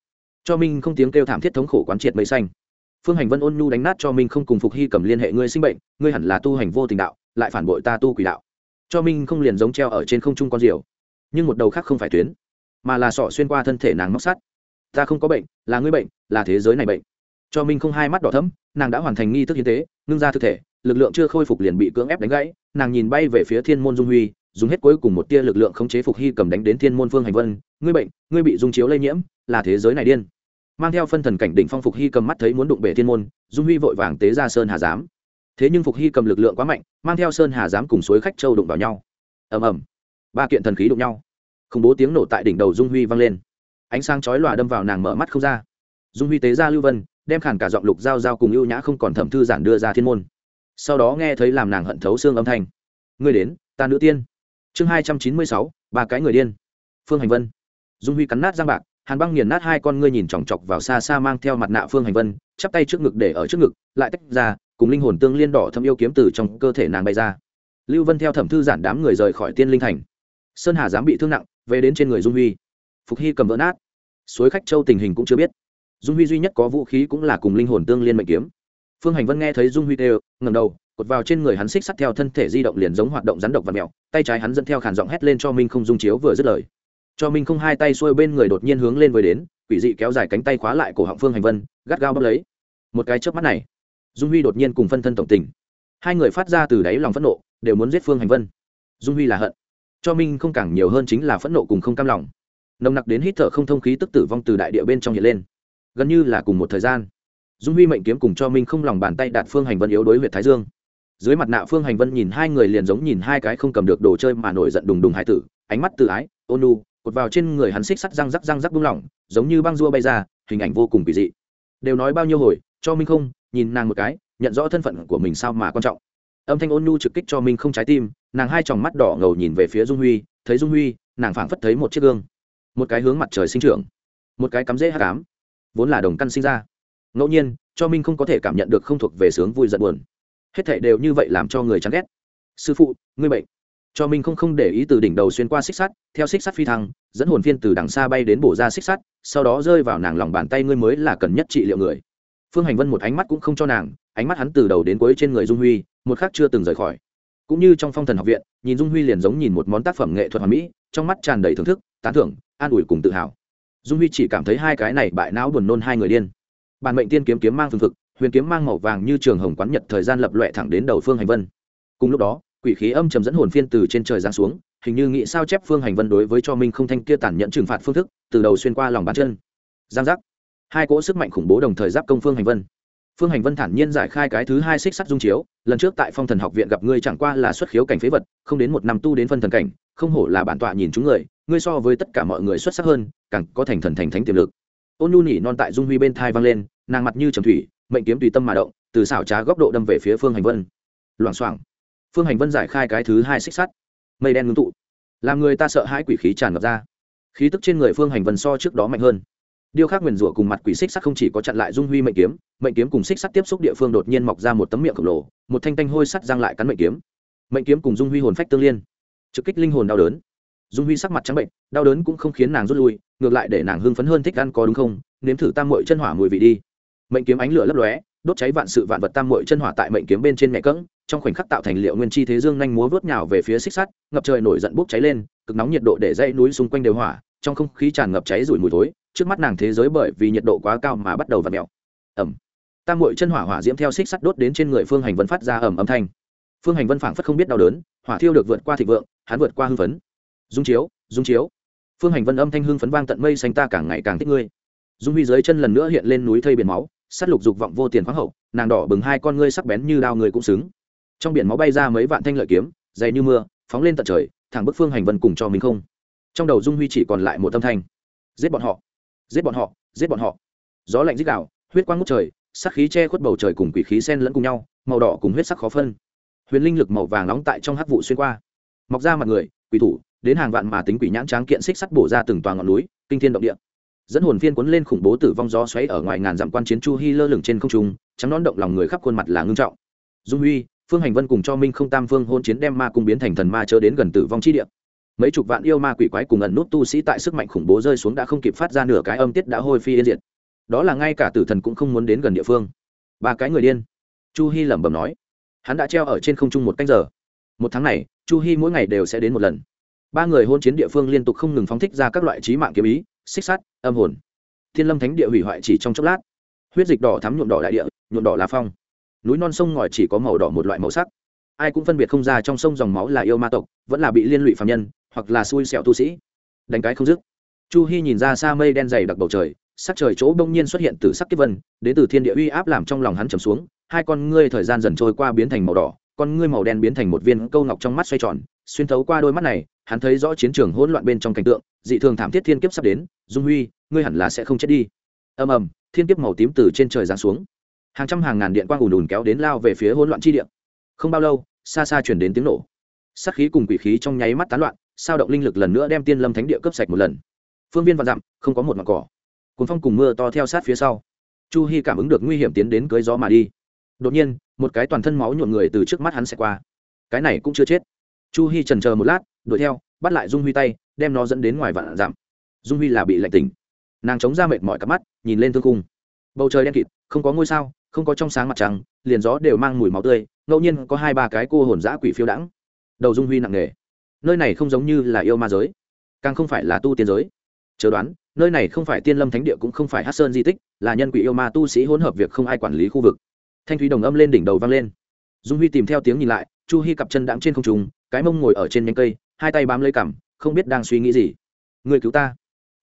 Cho minh không tiếng kêu thảm thiết thống khổ quán triệt mây xanh phương hành vân ôn nhu đánh nát cho minh không cùng phục hy cầm liên hệ ngươi sinh bệnh, ngươi hẳn là tu hành vô tình đạo, lại phản bội ta tu quỷ đạo. Cho minh không liền giống treo ở trên không trung con diều. Nhưng một đầu khác không phải tuyến, mà là sọ xuyên qua thân thể nàng móc sắt. Ta không có bệnh, là ngươi bệnh, là thế giới này bệnh. Cho minh không hai mắt đỏ thấm nàng đã hoàn thành nghi thức hiến tế, ngưng ra thực thể, lực lượng chưa khôi phục liền bị cưỡng ép đánh gãy, nàng nhìn bay về phía thiên môn dung huy, dùng hết cuối cùng một tia lực lượng khống chế phục hy cầm đánh đến thiên môn phương hành vân. Ngươi bệnh, ngươi bị dung chiếu lây nhiễm, là thế giới này điên mang theo phân thần cảnh đỉnh phong phục hy cầm mắt thấy muốn đụng bể thiên môn, dung huy vội vàng tế ra sơn hà giám. Thế nhưng phục hy cầm lực lượng quá mạnh, mang theo sơn hà giám cùng suối khách châu đụng vào nhau. Ầm ầm. Ba kiện thần khí đụng nhau. Khủng bố tiếng nổ tại đỉnh đầu dung huy vang lên. Ánh sáng chói lòa đâm vào nàng mở mắt không ra. Dung huy tế ra lưu vân, đem khản cả giọng lục giao giao cùng ưu nhã không còn thẩm thư giản đưa ra thiên môn. Sau đó nghe thấy làm nàng hận thấu xương âm thanh. Người đến, ta nữ tiên. Chương hai trăm chín mươi sáu, ba cái người điên. Phương hành vân. Dung huy cắn nát giang bạc hàn băng nghiền nát hai con ngươi nhìn chòng chọc vào xa xa mang theo mặt nạ phương hành vân, chắp tay trước ngực để ở trước ngực, lại tách ra, cùng linh hồn tương liên đỏ thâm yêu kiếm từ trong cơ thể nàng bay ra. Lưu vân theo thẩm thư giản đám người rời khỏi tiên linh thành. Sơn hà dám bị thương nặng, về đến trên người dung huy. Phục hy cầm vỡ nát. Suối khách châu tình hình cũng chưa biết. Dung huy duy nhất có vũ khí cũng là cùng linh hồn tương liên mệnh kiếm. Phương hành vân nghe thấy dung huy đều ngầm đầu, cột vào trên người hắn xích sắt theo thân thể di động liền giống hoạt động rắn độc và mèo, tay trái hắn dẫn theo khản giọng hét lên cho minh không dung chiếu vừa dứt lời cho minh không hai tay xuôi bên người đột nhiên hướng lên với đến, quỷ dị kéo dài cánh tay khóa lại cổ họng phương hành vân, gắt gao bắt lấy. Một cái chớp mắt này, dung huy đột nhiên cùng phân thân tổng tình. Hai người phát ra từ đáy lòng phẫn nộ, đều muốn giết phương hành vân. Dung huy là hận. Cho minh không càng nhiều hơn chính là phẫn nộ cùng không cam lòng. Nồng nặc đến hít thở không thông khí tức tử vong từ đại địa bên trong hiện lên. Gần như là cùng một thời gian. Dung huy mệnh kiếm cùng cho minh không lòng bàn tay đạt phương hành vân yếu đối huyện thái dương. Dưới mặt nạ phương hành vân nhìn hai người liền giống nhìn hai cái không cầm được đồ chơi mà nổi giận đùng đùng hải tử, ánh mắt tự ái, ôn nu cột vào trên người hắn xích sắt răng rắc răng rắc buông lỏng, giống như băng rua bay ra, hình ảnh vô cùng kỳ dị. Đều nói bao nhiêu hồi, cho minh không, nhìn nàng một cái, nhận rõ thân phận của mình sao mà quan trọng. Âm thanh ôn nhu trực kích cho minh không trái tim, nàng hai tròng mắt đỏ ngầu nhìn về phía dung huy, thấy dung huy, nàng phảng phất thấy một chiếc gương. Một cái hướng mặt trời sinh trưởng. Một cái cắm rễ hát cám vốn là đồng căn sinh ra. Ngẫu nhiên, cho minh không có thể cảm nhận được không thuộc về sướng vui giận buồn. Hết thảy đều như vậy làm cho người chán ghét. Sư phụ, ngươi bệnh cho minh không không để ý từ đỉnh đầu xuyên qua xích sắt, theo xích sắt phi thăng, dẫn hồn phiên từ đằng xa bay đến bổ ra xích sắt, sau đó rơi vào nàng lòng bàn tay ngươi mới là cần nhất trị liệu người. Phương hành vân một ánh mắt cũng không cho nàng, ánh mắt hắn từ đầu đến cuối trên người dung huy, một khác chưa từng rời khỏi. Cũng như trong phong thần học viện, nhìn dung huy liền giống nhìn một món tác phẩm nghệ thuật hoàn mỹ, trong mắt tràn đầy thưởng thức, tán thưởng, an ủi cùng tự hào. Dung huy chỉ cảm thấy hai cái này bại não buồn nôn hai người điên. Bản mệnh tiên kiếm kiếm mang phương thực huyền kiếm mang màu vàng như trường hồng quán nhật thời gian lập loẹ thẳng đến đầu phương hành vân. Cùng lúc đó quỷ khí âm trầm dẫn hồn phiên từ trên trời giáng xuống, hình như nghĩ sao chép phương hành vân đối với cho minh không thanh kia tản nhận trừng phạt phương thức, từ đầu xuyên qua lòng bàn chân. Giang giác. Hai cỗ sức mạnh khủng bố đồng thời giáp công phương hành vân. Phương hành vân thản nhiên giải khai cái thứ hai xích sắt dung chiếu, lần trước tại phong thần học viện gặp ngươi chẳng qua là xuất khiếu cảnh phế vật, không đến một năm tu đến phân thần cảnh, không hổ là bản tọa nhìn chúng người, ngươi so với tất cả mọi người xuất sắc hơn, càng có thành thần thành thánh tiềm lực. Ôn nhu nỉ non tại dung huy bên thai vang lên, nàng mặt như trầm thủy, mệnh kiếm tùy tâm mà động, từ xảo trá góc độ đâm về phía phương hành vân. Loảng xoảng phương hành vân giải khai cái thứ hai xích sắt. Mây đen ngưng tụ. Làm người ta sợ hãi quỷ khí tràn ngập ra. Khí tức trên người phương hành vân so trước đó mạnh hơn. Điêu khắc nguyền rủa cùng mặt quỷ xích sắt không chỉ có chặn lại dung huy mệnh kiếm mệnh kiếm cùng xích sắt tiếp xúc địa phương đột nhiên mọc ra một tấm miệng khổng lồ, một thanh tanh hôi sắt giang lại cắn mệnh kiếm. Mệnh kiếm cùng dung huy hồn phách tương liên, trực kích linh hồn đau đớn. Dung huy sắc mặt trắng bệnh, đau đớn cũng không khiến nàng rút lui, ngược lại để nàng hưng phấn hơn thích ăn có đúng không? Nếm thử tam mội chân hỏa mùi vị đi. Mệnh kiếm ánh lửa lấp lóe đốt cháy vạn sự vạn vật tam muội chân hỏa tại mệnh kiếm bên trên mẹ cỡng trong khoảnh khắc tạo thành liệu nguyên chi thế dương nhanh múa vớt nhào về phía xích sắt, ngập trời nổi giận bốc cháy lên, cực nóng nhiệt độ để dãy núi xung quanh đều hỏa, trong không khí tràn ngập cháy rủi mùi thối, trước mắt nàng thế giới bởi vì nhiệt độ quá cao mà bắt đầu vặn mèo. Mẹo ẩm tam muội chân hỏa hỏa diễm theo xích sắt đốt đến trên người phương hành vân phát ra ẩm âm thanh. Phương hành vân phảng phất không biết đau đớn, hỏa thiêu được vượt qua thịnh vượng, hắn vượt qua hưng phấn. Dung chiếu dung chiếu. Phương hành vân âm thanh hưng phấn vang tận mây xanh ta càng ngày càng thích ngươi. Dung huy dưới chân lần nữa hiện lên núi thây biển máu sắt lục dục vọng vô tiền khoáng hậu, nàng đỏ bừng hai con ngươi sắc bén như đao người cũng xứng. Trong biển máu bay ra mấy vạn thanh lợi kiếm, dày như mưa, phóng lên tận trời, thẳng bức phương hành vân cùng cho mình không. Trong đầu dung huy chỉ còn lại một âm thanh. Giết bọn họ! Giết bọn họ! Giết bọn họ! Gió lạnh dích đạo huyết quang ngút trời sắc khí che khuất bầu trời cùng quỷ khí sen lẫn cùng nhau, màu đỏ cùng huyết sắc khó phân. Huyền linh lực màu vàng nóng tại trong hắc vụ xuyên qua. Mọc ra mặt người, quỷ thủ, đến hàng vạn mà tính quỷ nhãn tráng kiện xích sắt bổ ra từng toàn ngọn núi, kinh thiên động địa dẫn hồn phiên cuốn lên khủng bố tử vong gió xoáy ở ngoài ngàn dặm quan chiến chu hy lơ lửng trên không trung, trắng nón động lòng người khắp khuôn mặt là ngưng trọng. Dung huy, phương hành vân cùng cho minh không tam phương hôn chiến đem ma cung biến thành thần ma chớ đến gần tử vong chi địa. Mấy chục vạn yêu ma quỷ quái cùng ẩn nút tu sĩ tại sức mạnh khủng bố rơi xuống đã không kịp phát ra nửa cái âm tiết đã hôi phi yên diệt. Đó là ngay cả tử thần cũng không muốn đến gần địa phương. Ba cái người điên. Chu hy lẩm bẩm nói. Hắn đã treo ở trên không trung một canh giờ. Một tháng này, chu hy mỗi ngày đều sẽ đến một lần. Ba người hôn chiến địa phương liên tục không ngừng phóng thích ra các loại trí mạng kiếm ý xích sắt, âm hồn. Thiên lâm thánh địa hủy hoại chỉ trong chốc lát. Huyết dịch đỏ thắm nhuộm đỏ đại địa, nhuộm đỏ lá phong. Núi non sông ngòi chỉ có màu đỏ một loại màu sắc. Ai cũng phân biệt không ra trong sông dòng máu là yêu ma tộc, vẫn là bị liên lụy phạm nhân, hoặc là xui xẻo tu sĩ. Đánh cái không dứt. Chu hy nhìn ra xa mây đen dày đặc bầu trời, sắc trời chỗ bỗng nhiên xuất hiện từ sắc kiếp vân, đến từ thiên địa uy áp làm trong lòng hắn trầm xuống, hai con ngươi thời gian dần trôi qua biến thành màu đỏ, con ngươi màu đen biến thành một viên câu ngọc trong mắt xoay tròn, xuyên thấu qua đôi mắt này, hắn thấy rõ chiến trường hỗn loạn bên trong cảnh tượng dị thường thảm thiết thiên kiếp sắp đến, dung huy, ngươi hẳn là sẽ không chết đi. Ầm ầm, thiên kiếp màu tím từ trên trời giáng xuống. Hàng trăm hàng ngàn điện quang ùn ùn kéo đến lao về phía hỗn loạn chi điện không bao lâu, xa xa chuyển đến tiếng nổ. Sát khí cùng quỷ khí trong nháy mắt tán loạn, sao động linh lực lần nữa đem tiên lâm thánh địa cướp sạch một lần. Phương viên vạn dặm, không có một mặt cỏ. Cuốn phong cùng mưa to theo sát phía sau. Chu hy cảm ứng được nguy hiểm tiến đến cưới gió mà đi. Đột nhiên, một cái toàn thân máu nhuộn người từ trước mắt hắn sẽ qua. Cái này cũng chưa chết. Chu hy trần chờ một lát, đuổi theo, bắt lại dung huy tay đem nó dẫn đến ngoài vạn giảm. dung huy là bị lạnh tỉnh. Nàng chống ra mệt mỏi cặp mắt, nhìn lên thương cung bầu trời đen kịt, không có ngôi sao, không có trong sáng mặt trăng, liền gió đều mang mùi máu tươi, ngẫu nhiên có hai ba cái cô hồn dã quỷ phiêu đãng. Đầu dung huy nặng nề. Nơi này không giống như là yêu ma giới. Càng không phải là tu tiên giới. Chờ đoán, nơi này không phải tiên lâm thánh địa cũng không phải hát sơn di tích, là nhân quỷ yêu ma tu sĩ hỗn hợp việc không ai quản lý khu vực. Thanh thúy đồng âm lên đỉnh đầu vang lên. Dung huy tìm theo tiếng nhìn lại, chu hy cặp chân đạm trên không trùng cái mông ngồi ở trên nhánh cây, hai tay bám lấy cằm không biết đang suy nghĩ gì. Người cứu ta?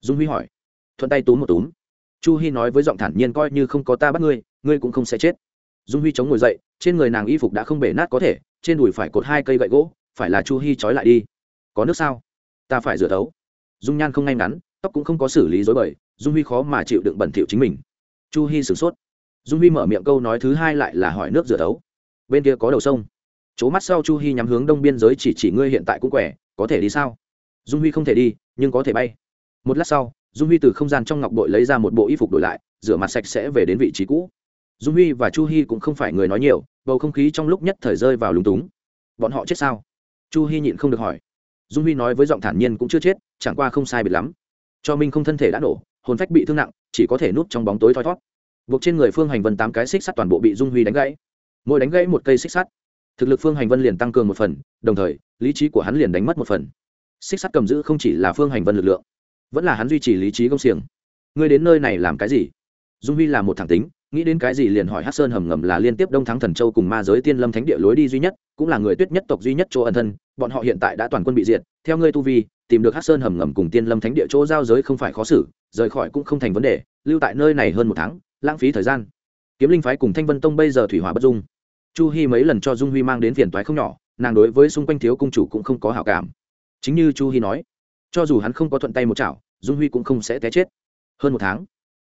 Dung huy hỏi. Thuận tay túm một túm. Chu hy nói với giọng thản nhiên coi như không có ta bắt ngươi ngươi cũng không sẽ chết. Dung huy chống ngồi dậy, trên người nàng y phục đã không bể nát có thể, trên đùi phải cột hai cây gậy gỗ, phải là chu hy trói lại đi. Có nước sao? Ta phải rửa thấu. Dung nhan không ngay ngắn, tóc cũng không có xử lý dối bời, dung huy khó mà chịu đựng bẩn thỉu chính mình. Chu hy sửng sốt. Dung huy mở miệng câu nói thứ hai lại là hỏi nước rửa thấu. Bên kia có đầu sông. Chỗ mắt sau chu hy nhắm hướng đông biên giới chỉ chỉ ngươi hiện tại cũng khỏe, có thể đi sao? Dung huy không thể đi, nhưng có thể bay. Một lát sau, dung huy từ không gian trong ngọc bội lấy ra một bộ y phục đổi lại, rửa mặt sạch sẽ về đến vị trí cũ. Dung huy và chu hy cũng không phải người nói nhiều, bầu không khí trong lúc nhất thời rơi vào lúng túng. Bọn họ chết sao? Chu hy nhịn không được hỏi. Dung huy nói với giọng thản nhiên cũng chưa chết, chẳng qua không sai biệt lắm. Cho minh không thân thể đã nổ, hồn phách bị thương nặng, chỉ có thể núp trong bóng tối thoi thót. Buộc trên người phương hành vân tám cái xích sắt toàn bộ bị dung huy đánh gãy. Mỗi đánh gãy một cây xích sắt, thực lực phương hành vân liền tăng cường một phần, đồng thời, lý trí của hắn liền đánh mất một phần xích sắt cầm giữ không chỉ là phương hành vân lực lượng, vẫn là hắn duy trì lý trí công xiềng. Ngươi đến nơi này làm cái gì? Dung huy là một thẳng tính, nghĩ đến cái gì liền hỏi hát sơn hầm ngầm là liên tiếp đông thắng thần châu cùng ma giới tiên lâm thánh địa lối đi duy nhất, cũng là người tuyết nhất tộc duy nhất chỗ ẩn thân, bọn họ hiện tại đã toàn quân bị diệt, theo ngươi tu vi, tìm được hát sơn hầm ngầm cùng tiên lâm thánh địa chỗ giao giới không phải khó xử, rời khỏi cũng không thành vấn đề, lưu tại nơi này hơn một tháng, lãng phí thời gian. Kiếm linh phái cùng thanh vân tông bây giờ thủy hòa bất dung. Chu hy mấy lần cho dung huy mang đến phiền toái không nhỏ, nàng đối với xung quanh thiếu cung chủ cũng không có hảo cảm chính như chu hy nói, cho dù hắn không có thuận tay một chảo, dung huy cũng không sẽ té chết. Hơn một tháng,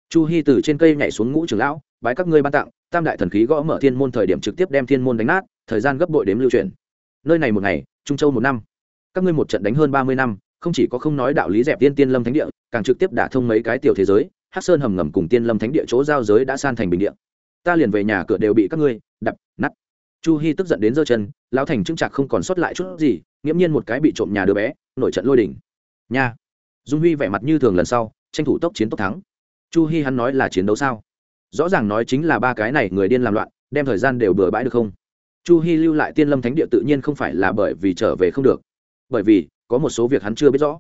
chu hy từ trên cây nhảy xuống ngũ trưởng lão, bái các ngươi ban tặng, tam đại thần khí gõ mở thiên môn thời điểm trực tiếp đem thiên môn đánh nát, thời gian gấp bội đếm lưu truyền. Nơi này một ngày, trung châu một năm. Các ngươi một trận đánh hơn ba mươi năm, không chỉ có không nói đạo lý dẹp tiên tiên lâm thánh địa, càng trực tiếp đả thông mấy cái tiểu thế giới hát sơn hầm ngầm cùng tiên lâm thánh địa chỗ giao giới đã san thành bình địa. Ta liền về nhà cửa đều bị các ngươi đập nắt chu hy tức giận đến giơ chân, lão thành trưng trạc không còn sót lại chút gì nghiễm nhiên một cái bị trộm nhà đứa bé, nổi trận lôi đỉnh nha. Dung huy vẻ mặt như thường lần sau, tranh thủ tốc chiến tốc thắng. Chu hy hắn nói là chiến đấu sao? Rõ ràng nói chính là ba cái này người điên làm loạn, đem thời gian đều bừa bãi được không? Chu hy lưu lại tiên lâm thánh địa tự nhiên không phải là bởi vì trở về không được. Bởi vì, có một số việc hắn chưa biết rõ.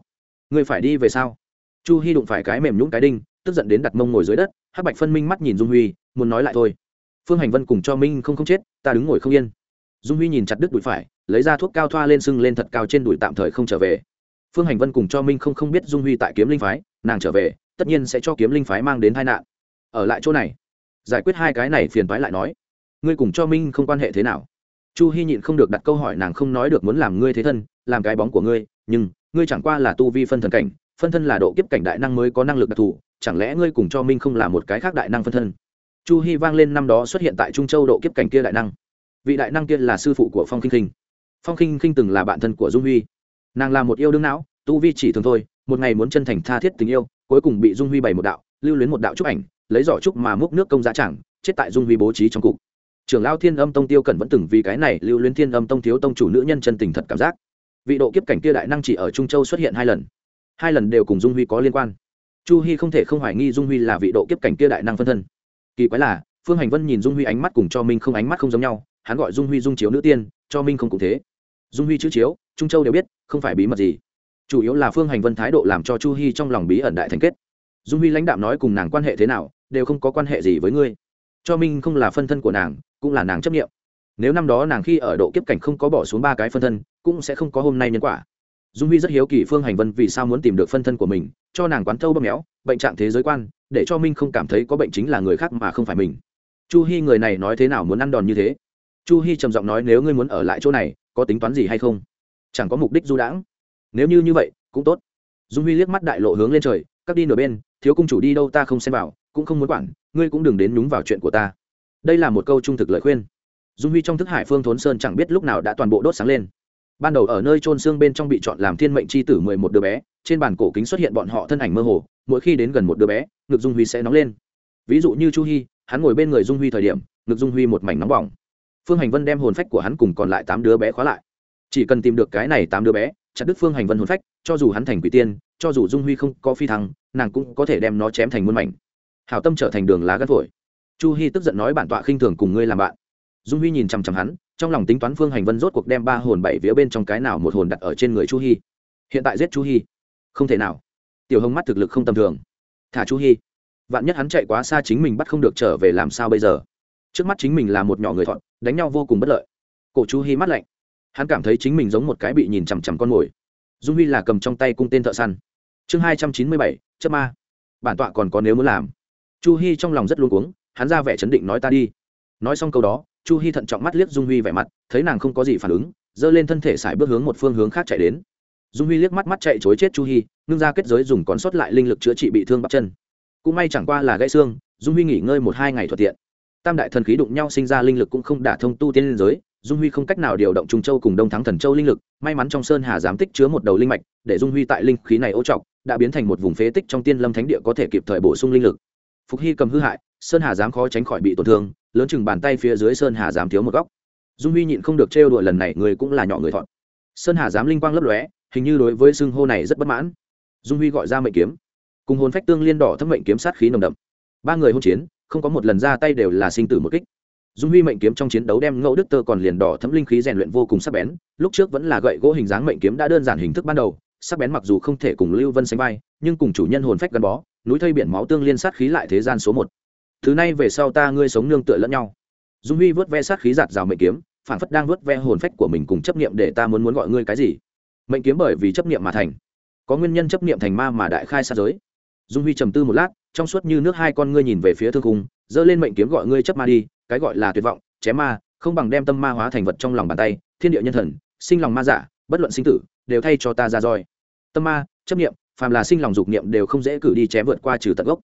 Người phải đi về sao? Chu hy đụng phải cái mềm nhũng cái đinh, tức giận đến đặt mông ngồi dưới đất, hắc bạch phân minh mắt nhìn dung huy, muốn nói lại thôi. Phương hành vân cùng cho minh không không chết, ta đứng ngồi không yên dung huy nhìn chặt đứt đùi phải, lấy ra thuốc cao thoa lên sưng lên thật cao trên đùi tạm thời không trở về. Phương hành vân cùng cho minh không không biết dung huy tại kiếm linh phái, nàng trở về, tất nhiên sẽ cho kiếm linh phái mang đến tai nạn. Ở lại chỗ này, giải quyết hai cái này phiền phái lại nói. Ngươi cùng cho minh không quan hệ thế nào? Chu hy nhịn không được đặt câu hỏi nàng không nói được muốn làm ngươi thế thân, làm cái bóng của ngươi, nhưng ngươi chẳng qua là tu vi phân thần cảnh, phân thân là độ kiếp cảnh đại năng mới có năng lực đặc thù, chẳng lẽ ngươi cùng cho minh không là một cái khác đại năng phân thân? Chu hy vang lên năm đó xuất hiện tại trung châu độ kiếp cảnh kia đại năng vị đại năng kia là sư phụ của phong kinh h phong kinh kinh từng là bạn thân của dung huy. Nàng là một yêu đương não, tu vi chỉ thường thôi, một ngày muốn chân thành tha thiết tình yêu, cuối cùng bị dung huy bày một đạo, lưu luyến một đạo trúc ảnh, lấy giỏ trúc mà múc nước công giá chẳng, chết tại dung huy bố trí trong cục. Trưởng lao thiên âm tông tiêu cẩn vẫn từng vì cái này lưu luyến thiên âm tông thiếu tông chủ nữ nhân chân tình thật cảm giác. Vị độ kiếp cảnh kia đại năng chỉ ở trung châu xuất hiện hai lần. Hai lần đều cùng dung huy có liên quan. Chu hy không thể không hoài nghi dung huy là vị độ kiếp cảnh kia đại năng phân thân. Kỳ quái là, phương hành vân nhìn dung huy ánh mắt cùng cho minh không ánh mắt không giống nhau hắn gọi dung huy dung chiếu nữ tiên, cho minh không cũng thế. Dung huy chữ chiếu, trung châu đều biết, không phải bí mật gì. Chủ yếu là phương hành vân thái độ làm cho chu hy trong lòng bí ẩn đại thành kết. Dung huy lãnh đạo nói cùng nàng quan hệ thế nào, đều không có quan hệ gì với ngươi. Cho minh không là phân thân của nàng, cũng là nàng chấp nghiệm nếu năm đó nàng khi ở độ kiếp cảnh không có bỏ xuống ba cái phân thân, cũng sẽ không có hôm nay nhân quả. Dung huy rất hiếu kỳ phương hành vân vì sao muốn tìm được phân thân của mình, cho nàng quán thâu bơm méo, bệnh trạng thế giới quan, để cho minh không cảm thấy có bệnh chính là người khác mà không phải mình. Chu hy người này nói thế nào muốn ăn đòn như thế? Chu hy trầm giọng nói, nếu ngươi muốn ở lại chỗ này, có tính toán gì hay không? Chẳng có mục đích du đãng. Nếu như như vậy, cũng tốt. Dung huy liếc mắt đại lộ hướng lên trời, các đi nửa bên, thiếu cung chủ đi đâu ta không xem vào, cũng không muốn quản, ngươi cũng đừng đến nhúng vào chuyện của ta. Đây là một câu trung thực lời khuyên. Dung huy trong thức hải phương thốn sơn chẳng biết lúc nào đã toàn bộ đốt sáng lên. Ban đầu ở nơi trôn xương bên trong bị chọn làm thiên mệnh c h i tử mười một đứa bé, trên bàn cổ kính xuất hiện bọn họ thân ảnh mơ hồ, mỗi khi đến gần một đứa bé, ngực dung huy sẽ nóng lên. Ví dụ như chu hy hắn ngồi bên người dung huy thời điểm, ngực dung huy một mảnh nóng bỏng phương hành vân đem hồn phách của hắn cùng còn lại tám đứa bé khóa lại. Chỉ cần tìm được cái này tám đứa bé, chặt đứt phương hành vân hồn phách, cho dù hắn thành quỷ tiên, cho dù dung huy không có phi thăng, nàng cũng có thể đem nó chém thành muôn mảnh. Hảo tâm trở thành đường lá gắt phổi. Chu hy tức giận nói bản tọa khinh thường cùng ngươi làm bạn. Dung huy nhìn chằm chằm hắn, trong lòng tính toán phương hành vân rốt cuộc đem ba hồn bảy vía bên trong cái nào một hồn đặt ở trên người chu hy hiện tại giết chu hy không thể nào. Tiểu hồng mắt thực lực không tầm thường. Thả chu hy vạn nhất hắn chạy quá xa chính mình bắt không được trở về làm sao bây giờ? Trước mắt chính mình là một nhỏ người thọn, đánh nhau vô cùng bất lợi. Cổ chu hy mắt lạnh. Hắn cảm thấy chính mình giống một cái bị nhìn chằm chằm con mồi. Dung huy là cầm trong tay cung tên thợ săn. Chương hai trăm chín mươi bảy chất ma. Bản tọa còn có nếu muốn làm. Chu hy trong lòng rất luôn cuống, hắn ra vẻ chấn định nói ta đi. Nói xong câu đó, chu hy thận trọng mắt liếc dung huy vẻ mặt, thấy nàng không có gì phản ứng, giơ lên thân thể xài bước hướng một phương hướng khác chạy đến. Dung huy liếc mắt mắt chạy chối chết chu hy ngưng ra kết giới dùng còn sót lại linh lực chữa trị bị thương bắp chân. Cũng may chẳng qua là gãy xương, dung huy nghỉ ngơi một hai ngày thuận tiện tam đại thần khí đụng nhau sinh ra linh lực cũng không đả thông tu tiên liên giới, dung huy không cách nào điều động trung châu cùng đông thắng thần châu linh lực, may mắn trong sơn hà dám tích chứa một đầu linh mạch, để dung huy tại linh khí này ô trọc, đã biến thành một vùng phế tích trong tiên lâm thánh địa có thể kịp thời bổ sung linh lực. Phục hy cầm hư hại, sơn hà dám khó tránh khỏi bị tổn thương, lớn chừng bàn tay phía dưới sơn hà dám thiếu một góc. Dung huy nhịn không được trêu đùa lần này, người cũng là nhỏ người thọn. Sơn hà dám linh quang lấp lóe, hình như đối với xưng hô này rất bất mãn. Dung huy gọi ra mệnh kiếm. Cùng hồn phách tương liên đỏ thâm mệnh kiếm sát khí nồng đậm. Ba người hôn chiến không có một lần ra tay đều là sinh tử một kích. Dung huy mệnh kiếm trong chiến đấu đem ngẫu đức tơ còn liền đỏ thấm linh khí rèn luyện vô cùng sắc bén, lúc trước vẫn là gậy gỗ hình dáng mệnh kiếm đã đơn giản hình thức ban đầu, sắc bén mặc dù không thể cùng lưu vân sánh vai, nhưng cùng chủ nhân hồn phách gắn bó, núi thây biển máu tương liên sát khí lại thế gian số một. Thứ này về sau ta ngươi sống nương tựa lẫn nhau. Dung huy vớt ve sát khí giạt rào mệnh kiếm phản phất đang vớt ve hồn phách của mình cùng chấp niệm để ta muốn muốn gọi ngươi cái gì. Mệnh kiếm bởi vì chấp niệm mà thành. Có nguyên nhân chấp niệm thành ma mà đại khai sát giới. Dung huy trầm tư một lát trong suốt như nước hai con ngươi nhìn về phía thương cung giơ lên mệnh kiếm gọi ngươi chấp ma đi, cái gọi là tuyệt vọng, chém ma, không bằng đem tâm ma hóa thành vật trong lòng bàn tay, thiên địa nhân thần, sinh lòng ma giả, bất luận sinh tử, đều thay cho ta ra roi. Tâm ma, chấp niệm, phàm là sinh lòng dục niệm đều không dễ cử đi chém vượt qua trừ tận gốc.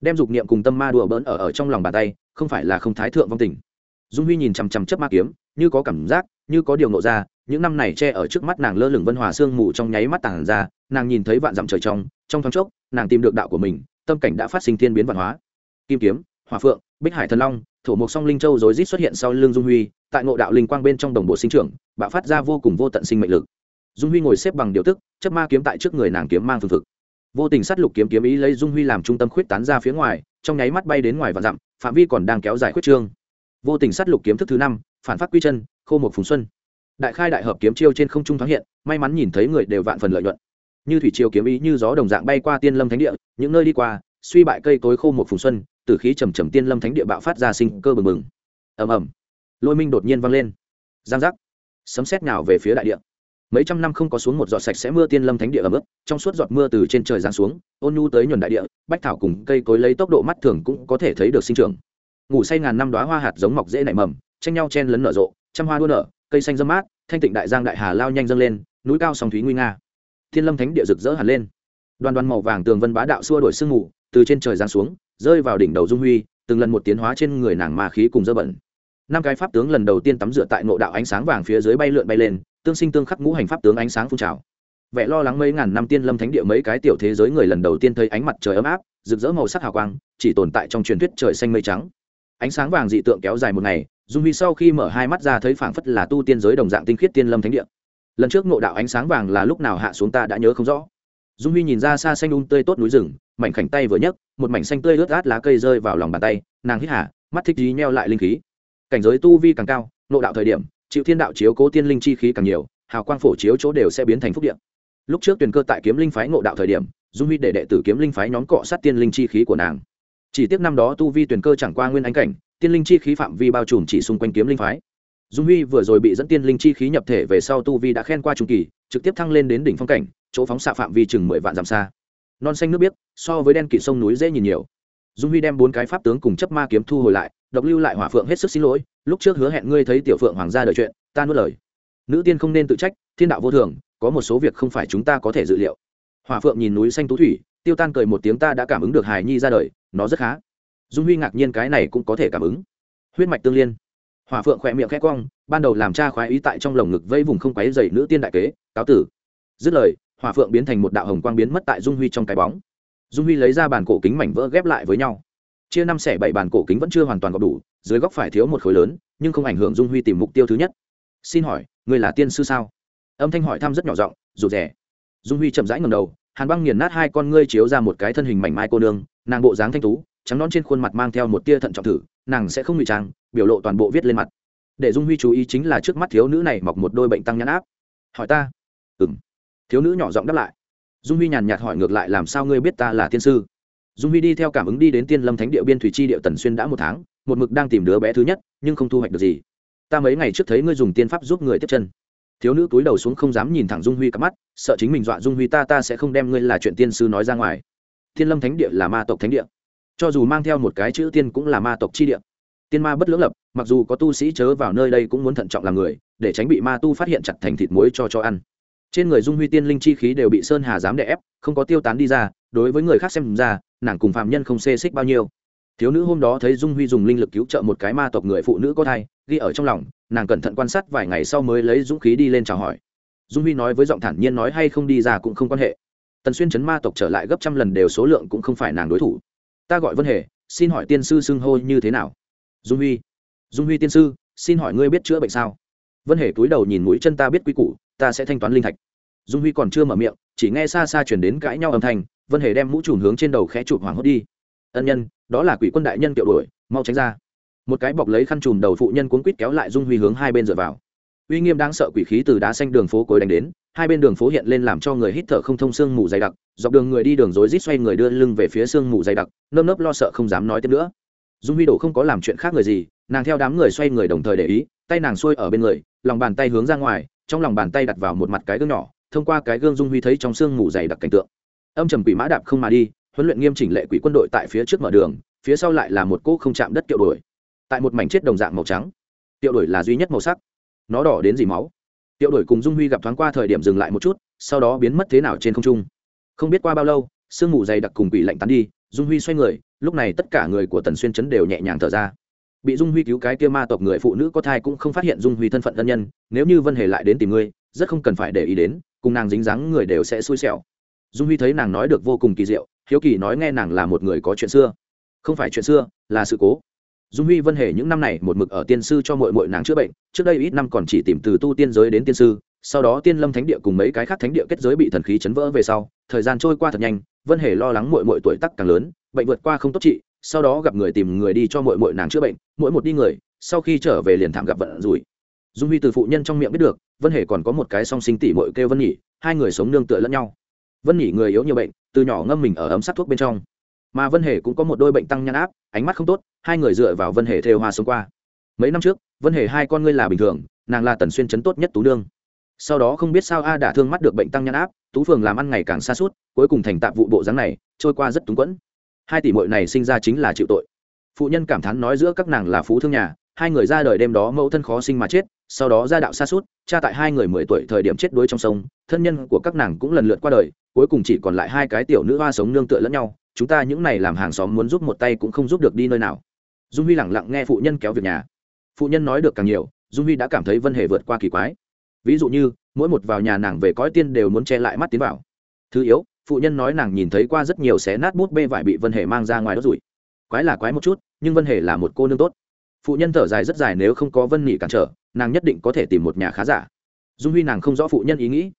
Đem dục niệm cùng tâm ma đùa bỡn ở ở trong lòng bàn tay, không phải là không thái thượng vong tình. Dung huy nhìn chằm chằm chấp ma kiếm, như có cảm giác, như có điều nộ ra, những năm này che ở trước mắt nàng lơ lửng vân hòa sương mù trong nháy mắt tàng ra, nàng nhìn thấy vạn dặm trời trong trong thoáng chốc, nàng tìm được đạo của mình tâm cảnh đã phát sinh thiên biến văn hóa. Kim kiếm hòa phượng, bích hải thần long, thổ mục song linh châu rối rít xuất hiện sau lưng dung huy, tại ngộ đạo linh quang bên trong đồng bộ sinh trưởng, bạo phát ra vô cùng vô tận sinh mệnh lực. Dung huy ngồi xếp bằng điều tức chấp ma kiếm tại trước người nàng kiếm mang phương thực vô tình sát lục kiếm kiếm ý lấy dung huy làm trung tâm khuyết tán ra phía ngoài, trong nháy mắt bay đến ngoài và dặm, phạm vi còn đang kéo dài khuyết trương. Vô tình sát lục kiếm thức thứ năm, phản phát quy chân, khô một phùng xuân. Đại khai đại hợp kiếm chiêu trên không trung thoáng hiện, may mắn nhìn thấy người đều vạn phần lợi nhuận như thủy triều kiếm ý như gió đồng dạng bay qua tiên lâm thánh địa, những nơi đi qua, suy bại cây cối khô một phùng xuân từ khí trầm trầm tiên lâm thánh địa bạo phát ra sinh cơ bừng bừng. Ầm ầm. Lôi minh đột nhiên vang lên. Giang giác. Sấm sét nào về phía đại địa. Mấy trăm năm không có xuống một giọt sạch sẽ mưa tiên lâm thánh địa ẩm ướt, trong suốt giọt mưa từ trên trời giáng xuống, ôn nhu tới nhuần đại địa, bách thảo cùng cây cối lấy tốc độ mắt thường cũng có thể thấy được sinh trưởng. Ngủ say ngàn năm đóa hoa hạt giống mọc dễ nảy mầm, tranh nhau chen lấn nở rộ, trăm hoa đua nở, cây xanh dâm mát, thanh tịnh đại giang đại hà lao nhanh dâng lên, núi cao sóng thúy nguy nga thiên lâm thánh địa rực rỡ hẳn lên. Đoàn đoàn màu vàng tường vân bá đạo xua đổi sương mù, từ trên trời giáng xuống, rơi vào đỉnh đầu dung huy, từng lần một tiến hóa trên người nàng ma khí cùng dơ bẩn. Năm cái pháp tướng lần đầu tiên tắm rửa tại ngộ đạo ánh sáng vàng phía dưới bay lượn bay lên, tương sinh tương khắc ngũ hành pháp tướng ánh sáng phun trào. Vẻ lo lắng mấy ngàn năm tiên lâm thánh địa mấy cái tiểu thế giới người lần đầu tiên thấy ánh mặt trời ấm áp, rực rỡ màu sắc hào quang, chỉ tồn tại trong truyền thuyết trời xanh mây trắng. Ánh sáng vàng dị tượng kéo dài một ngày, dung huy sau khi mở hai mắt ra thấy phảng phất là tu tiên giới đồng dạng tinh khiết tiên lâm thánh địa lần trước ngộ đạo ánh sáng vàng là lúc nào hạ xuống ta đã nhớ không rõ. Dung huy nhìn ra xa xanh un tươi tốt núi rừng, mảnh khảnh tay vừa nhấc, một mảnh xanh tươi ướt át lá cây rơi vào lòng bàn tay, nàng hít hả mắt thích dí neo lại linh khí. Cảnh giới tu vi càng cao, ngộ đạo thời điểm, chịu thiên đạo chiếu cố tiên linh chi khí càng nhiều, hào quang phổ chiếu chỗ đều sẽ biến thành phúc điện lúc trước tuyển cơ tại kiếm linh phái ngộ đạo thời điểm, dung huy để đệ tử kiếm linh phái nhóm cọ sát tiên linh chi khí của nàng. Chỉ tiếc năm đó tu vi tuyển cơ chẳng qua nguyên ánh cảnh, tiên linh chi khí phạm vi bao trùm chỉ xung quanh kiếm linh phái dung huy vừa rồi bị dẫn tiên linh chi khí nhập thể về sau tu vi đã khen qua trung kỳ, trực tiếp thăng lên đến đỉnh phong cảnh, chỗ phóng xạ phạm vi chừng mười vạn dặm xa. Non xanh nước biếc, so với đen kịt sông núi dễ nhìn nhiều. Dung huy đem bốn cái pháp tướng cùng chấp ma kiếm thu hồi lại, độc lưu lại hỏa phượng hết sức xin lỗi, lúc trước hứa hẹn ngươi thấy tiểu phượng hoàng gia đợi chuyện, ta nuốt lời. Nữ tiên không nên tự trách, thiên đạo vô thường, có một số việc không phải chúng ta có thể dự liệu. Hỏa phượng nhìn núi xanh tú thủy, tiêu tan cười một tiếng ta đã cảm ứng được hài nhi ra đời, nó rất khá. Dung huy ngạc nhiên cái này cũng có thể cảm ứng. Huyết mạch tương liên hỏa phượng khỏe miệng khẽ cong, ban đầu làm cha khoái ý tại trong lồng ngực vây vùng không quáy dày nữ tiên đại kế, cáo tử. Dứt lời, hỏa phượng biến thành một đạo hồng quang biến mất tại dung huy trong cái bóng. Dung huy lấy ra bàn cổ kính mảnh vỡ ghép lại với nhau. Chia năm xẻ bảy bàn cổ kính vẫn chưa hoàn toàn gọp đủ, dưới góc phải thiếu một khối lớn, nhưng không ảnh hưởng dung huy tìm mục tiêu thứ nhất. Xin hỏi người là tiên sư sao? Âm thanh hỏi thăm rất nhỏ giọng, rụt rè. Dung huy chậm rãi ngầm đầu, hàn băng nghiền nát hai con ngươi chiếu ra một cái thân hình mảnh mai cô nương, nàng bộ dáng thanh tú trắng nón trên khuôn mặt mang theo một tia thận trọng thử, nàng sẽ không ngụy trang, biểu lộ toàn bộ viết lên mặt. Để dung huy chú ý chính là trước mắt thiếu nữ này mọc một đôi bệnh tăng nhãn áp. Hỏi ta? Ừ m thiếu nữ nhỏ giọng đáp lại. Dung huy nhàn nhạt hỏi ngược lại làm sao ngươi biết ta là tiên sư? Dung huy đi theo cảm ứng đi đến tiên lâm thánh địa biên thủy chi điệu tần xuyên đã một tháng, một mực đang tìm đứa bé thứ nhất, nhưng không thu hoạch được gì. Ta mấy ngày trước thấy ngươi dùng tiên pháp giúp người tiếp chân. Thiếu nữ túi đầu xuống không dám nhìn thẳng dung huy cắp mắt, sợ chính mình dọa dung huy ta ta sẽ không đem ngươi là chuyện tiên sư nói ra ngoài. Thiên lâm thánh địa là ma tộc thánh địa cho dù mang theo một cái chữ tiên cũng là ma tộc chi địa. Tiên ma bất lưỡng lập, mặc dù có tu sĩ chớ vào nơi đây cũng muốn thận trọng làm người, để tránh bị ma tu phát hiện chặt thành thịt muối cho cho ăn. Trên người dung huy tiên linh chi khí đều bị sơn hà dám đè ép, không có tiêu tán đi ra, đối với người khác xem ra, nàng cùng phạm nhân không xê xích bao nhiêu. Thiếu nữ hôm đó thấy dung huy dùng linh lực cứu trợ một cái ma tộc người phụ nữ có thai, ghi ở trong lòng, nàng cẩn thận quan sát vài ngày sau mới lấy dũng khí đi lên chào hỏi. Dung huy nói với giọng thản nhiên nói hay không đi ra cũng không quan hệ. Tần xuyên chấn ma tộc trở lại gấp trăm lần đều số lượng cũng không phải nàng đối thủ ta gọi vân hề, xin hỏi tiên sư xưng hô như thế nào? Dung huy. Dung huy tiên sư, xin hỏi ngươi biết chữa bệnh sao? Vân hề cúi đầu nhìn mũi chân ta biết quy củ, ta sẽ thanh toán linh thạch. Dung huy còn chưa mở miệng, chỉ nghe xa xa chuyển đến cãi nhau âm thanh, vân hề đem mũ trùm hướng trên đầu khẽ chụp hoàng hốt đi. Ân nhân, đó là quỷ quân đại nhân kiệu đuổi, mau tránh ra. Một cái bọc lấy khăn trùm đầu phụ nhân cuốn quýt kéo lại dung huy hướng hai bên dựa vào. Uy nghiêm đang sợ quỷ khí từ đá xanh đường phố cối đánh đến hai bên đường phố hiện lên làm cho người hít thở không thông sương mù dày đặc, dọc đường người đi đường rối rít xoay người đưa lưng về phía sương mù dày đặc, nơm nớp lo sợ không dám nói tiếp nữa. Dung huy đổ không có làm chuyện khác người gì, nàng theo đám người xoay người đồng thời để ý, tay nàng xuôi ở bên người, lòng bàn tay hướng ra ngoài, trong lòng bàn tay đặt vào một mặt cái gương nhỏ, thông qua cái gương dung huy thấy trong sương mù dày đặc cảnh tượng. Âm trầm quỷ mã đạp không mà đi, huấn luyện nghiêm chỉnh lệ quỷ quân đội tại phía trước mở đường, phía sau lại là một cỗ không chạm đất kiệu đuổi. Tại một mảnh chết đồng dạng màu trắng, kiệu đuổi là duy nhất màu sắc. Nó đỏ đến dì máu. Tiểu đổi cùng dung huy gặp thoáng qua thời điểm dừng lại một chút, sau đó biến mất thế nào trên không trung. Không biết qua bao lâu, sương mù dày đặc cùng quỷ lạnh tán đi, dung huy xoay người, lúc này tất cả người của tần xuyên chấn đều nhẹ nhàng thở ra. Bị dung huy cứu cái kia ma tộc người phụ nữ có thai cũng không phát hiện dung huy thân phận thân nhân, nếu như vân hề lại đến tìm ngươi, rất không cần phải để ý đến, cùng nàng dính dáng người đều sẽ xui xẻo. Dung huy thấy nàng nói được vô cùng kỳ diệu, hiếu kỳ nói nghe nàng là một người có chuyện xưa. Không phải chuyện xưa, là sự cố dung huy vân hề những năm này một mực ở tiên sư cho mọi mọi nàng chữa bệnh, trước đây ít năm còn chỉ tìm từ tu tiên giới đến tiên sư, sau đó tiên lâm thánh địa cùng mấy cái khác thánh địa kết giới bị thần khí chấn vỡ về sau, thời gian trôi qua thật nhanh, vân hề lo lắng mọi mọi tuổi tắc càng lớn, bệnh vượt qua không tốt trị, sau đó gặp người tìm người đi cho mọi mọi nàng chữa bệnh mỗi một đi người, sau khi trở về liền thảm gặp vận rủi. Dung huy từ phụ nhân trong miệng biết được, vân hề còn có một cái song sinh tỷ mội kêu vân nhỉ hai người sống nương tựa lẫn nhau. Vân nhỉ người yếu nhiều bệnh, từ nhỏ ngâm mình ở ấm sát thuốc bên trong mà vân hề cũng có một đôi bệnh tăng nhãn áp, ánh mắt không tốt, hai người dựa vào vân hề thêu hoa sống qua. Mấy năm trước, vân hề hai con ngươi là bình thường, nàng là tần xuyên chấn tốt nhất tú nương. Sau đó không biết sao a đã thương mắt được bệnh tăng nhãn áp, tú phường làm ăn ngày càng xa suốt, cuối cùng thành tạp vụ bộ dáng này, trôi qua rất túng quẫn. Hai tỷ mội này sinh ra chính là chịu tội. Phụ nhân cảm thán nói giữa các nàng là phú thương nhà, hai người ra đời đêm đó mẫu thân khó sinh mà chết, sau đó ra đạo xa suốt, cha tại hai người mười tuổi thời điểm chết đuối trong sông, thân nhân của các nàng cũng lần lượt qua đời, cuối cùng chỉ còn lại hai cái tiểu nữ hoa sống nương tựa lẫn nhau chúng ta những này làm hàng xóm muốn giúp một tay cũng không giúp được đi nơi nào. Dung huy lẳng lặng nghe phụ nhân kéo việc nhà. Phụ nhân nói được càng nhiều, dung huy đã cảm thấy vân hề vượt qua kỳ quái. Ví dụ như, mỗi một vào nhà nàng về cõi tiên đều muốn che lại mắt tiến vào. Thứ yếu, phụ nhân nói nàng nhìn thấy qua rất nhiều xé nát bút bê vải bị vân hề mang ra ngoài đốt rủi. Quái là quái một chút, nhưng vân hề là một cô nương tốt. Phụ nhân thở dài rất dài nếu không có vân nhị cản trở, nàng nhất định có thể tìm một nhà khá giả. Dung huy nàng không rõ phụ nhân ý nghĩ.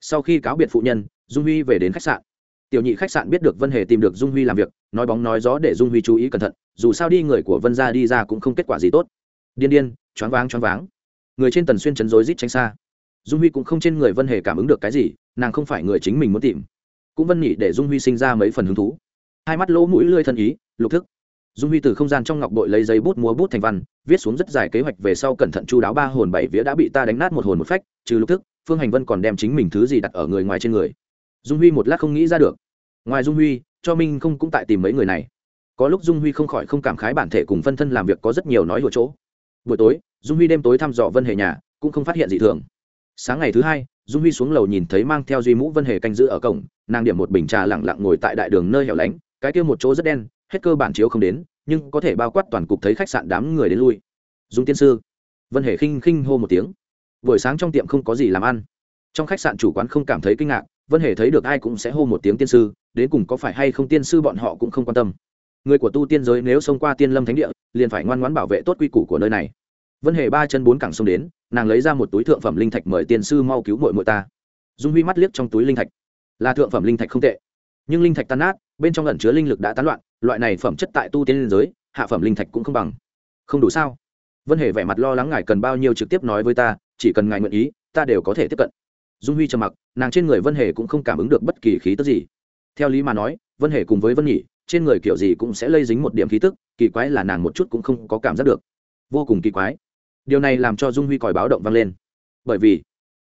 Sau khi cáo biệt phụ nhân, dung huy về đến khách sạn tiểu nhị khách sạn biết được vân hề tìm được dung huy làm việc, nói bóng nói gió để dung huy chú ý cẩn thận, dù sao đi người của vân ra đi ra cũng không kết quả gì tốt. Điên điên, choáng váng choáng váng. Người trên tần xuyên chấn rối rít tránh xa. Dung huy cũng không trên người vân hề cảm ứng được cái gì, nàng không phải người chính mình muốn tìm. Cũng vân nhị để dung huy sinh ra mấy phần hứng thú. Hai mắt lỗ mũi lươi thân ý, lục thức. Dung huy từ không gian trong ngọc bội lấy giấy bút múa bút thành văn, viết xuống rất dài kế hoạch về sau cẩn thận chu đáo ba hồn bảy vía đã bị ta đánh nát một hồn một phách, trừ lục thức, phương hành vân còn đem chính mình thứ gì đặt ở người ngoài trên người dung huy một lát không nghĩ ra được. Ngoài dung huy, cho minh không cũng tại tìm mấy người này. Có lúc dung huy không khỏi không cảm khái bản thể cùng phân thân làm việc có rất nhiều nói hùa chỗ. Buổi tối, dung huy đêm tối thăm dò vân hề nhà, cũng không phát hiện gì thường. Sáng ngày thứ hai, dung huy xuống lầu nhìn thấy mang theo duy mũ vân hề canh giữ ở cổng, nàng điểm một bình trà lẳng lặng ngồi tại đại đường nơi hẻo lánh, cái kia một chỗ rất đen, hết cơ bản chiếu không đến, nhưng có thể bao quát toàn cục thấy khách sạn đám người đến lui. Dung tiên sư. Vân hề khinh khinh hô một tiếng. Buổi sáng trong tiệm không có gì làm ăn trong khách sạn chủ quán không cảm thấy kinh ngạc, vân hề thấy được ai cũng sẽ hô một tiếng tiên sư, đến cùng có phải hay không tiên sư bọn họ cũng không quan tâm. Người của tu tiên giới nếu xông qua tiên lâm thánh địa, liền phải ngoan ngoãn bảo vệ tốt quy củ của nơi này. Vân hề ba chân bốn cẳng xông đến, nàng lấy ra một túi thượng phẩm linh thạch mời tiên sư mau cứu mội mội ta. Dung huy mắt liếc trong túi linh thạch. Là thượng phẩm linh thạch không tệ. Nhưng linh thạch tan nát, bên trong lẩn chứa linh lực đã tán loạn, loại này phẩm chất tại tu tiên liên giới, hạ phẩm linh thạch cũng không bằng. Không đủ sao? Vân hề vẻ mặt lo lắng ngài cần bao nhiêu trực tiếp nói với ta, chỉ cần ngài nguyện ý, ta đều có thể tiếp cận dung huy trầm mặc, nàng trên người vân hề cũng không cảm ứng được bất kỳ khí tức gì. Theo lý mà nói, vân hề cùng với vân nhỉ trên người kiểu gì cũng sẽ lây dính một điểm khí tức, kỳ quái là nàng một chút cũng không có cảm giác được. Vô cùng kỳ quái. Điều này làm cho dung huy còi báo động vang lên. Bởi vì,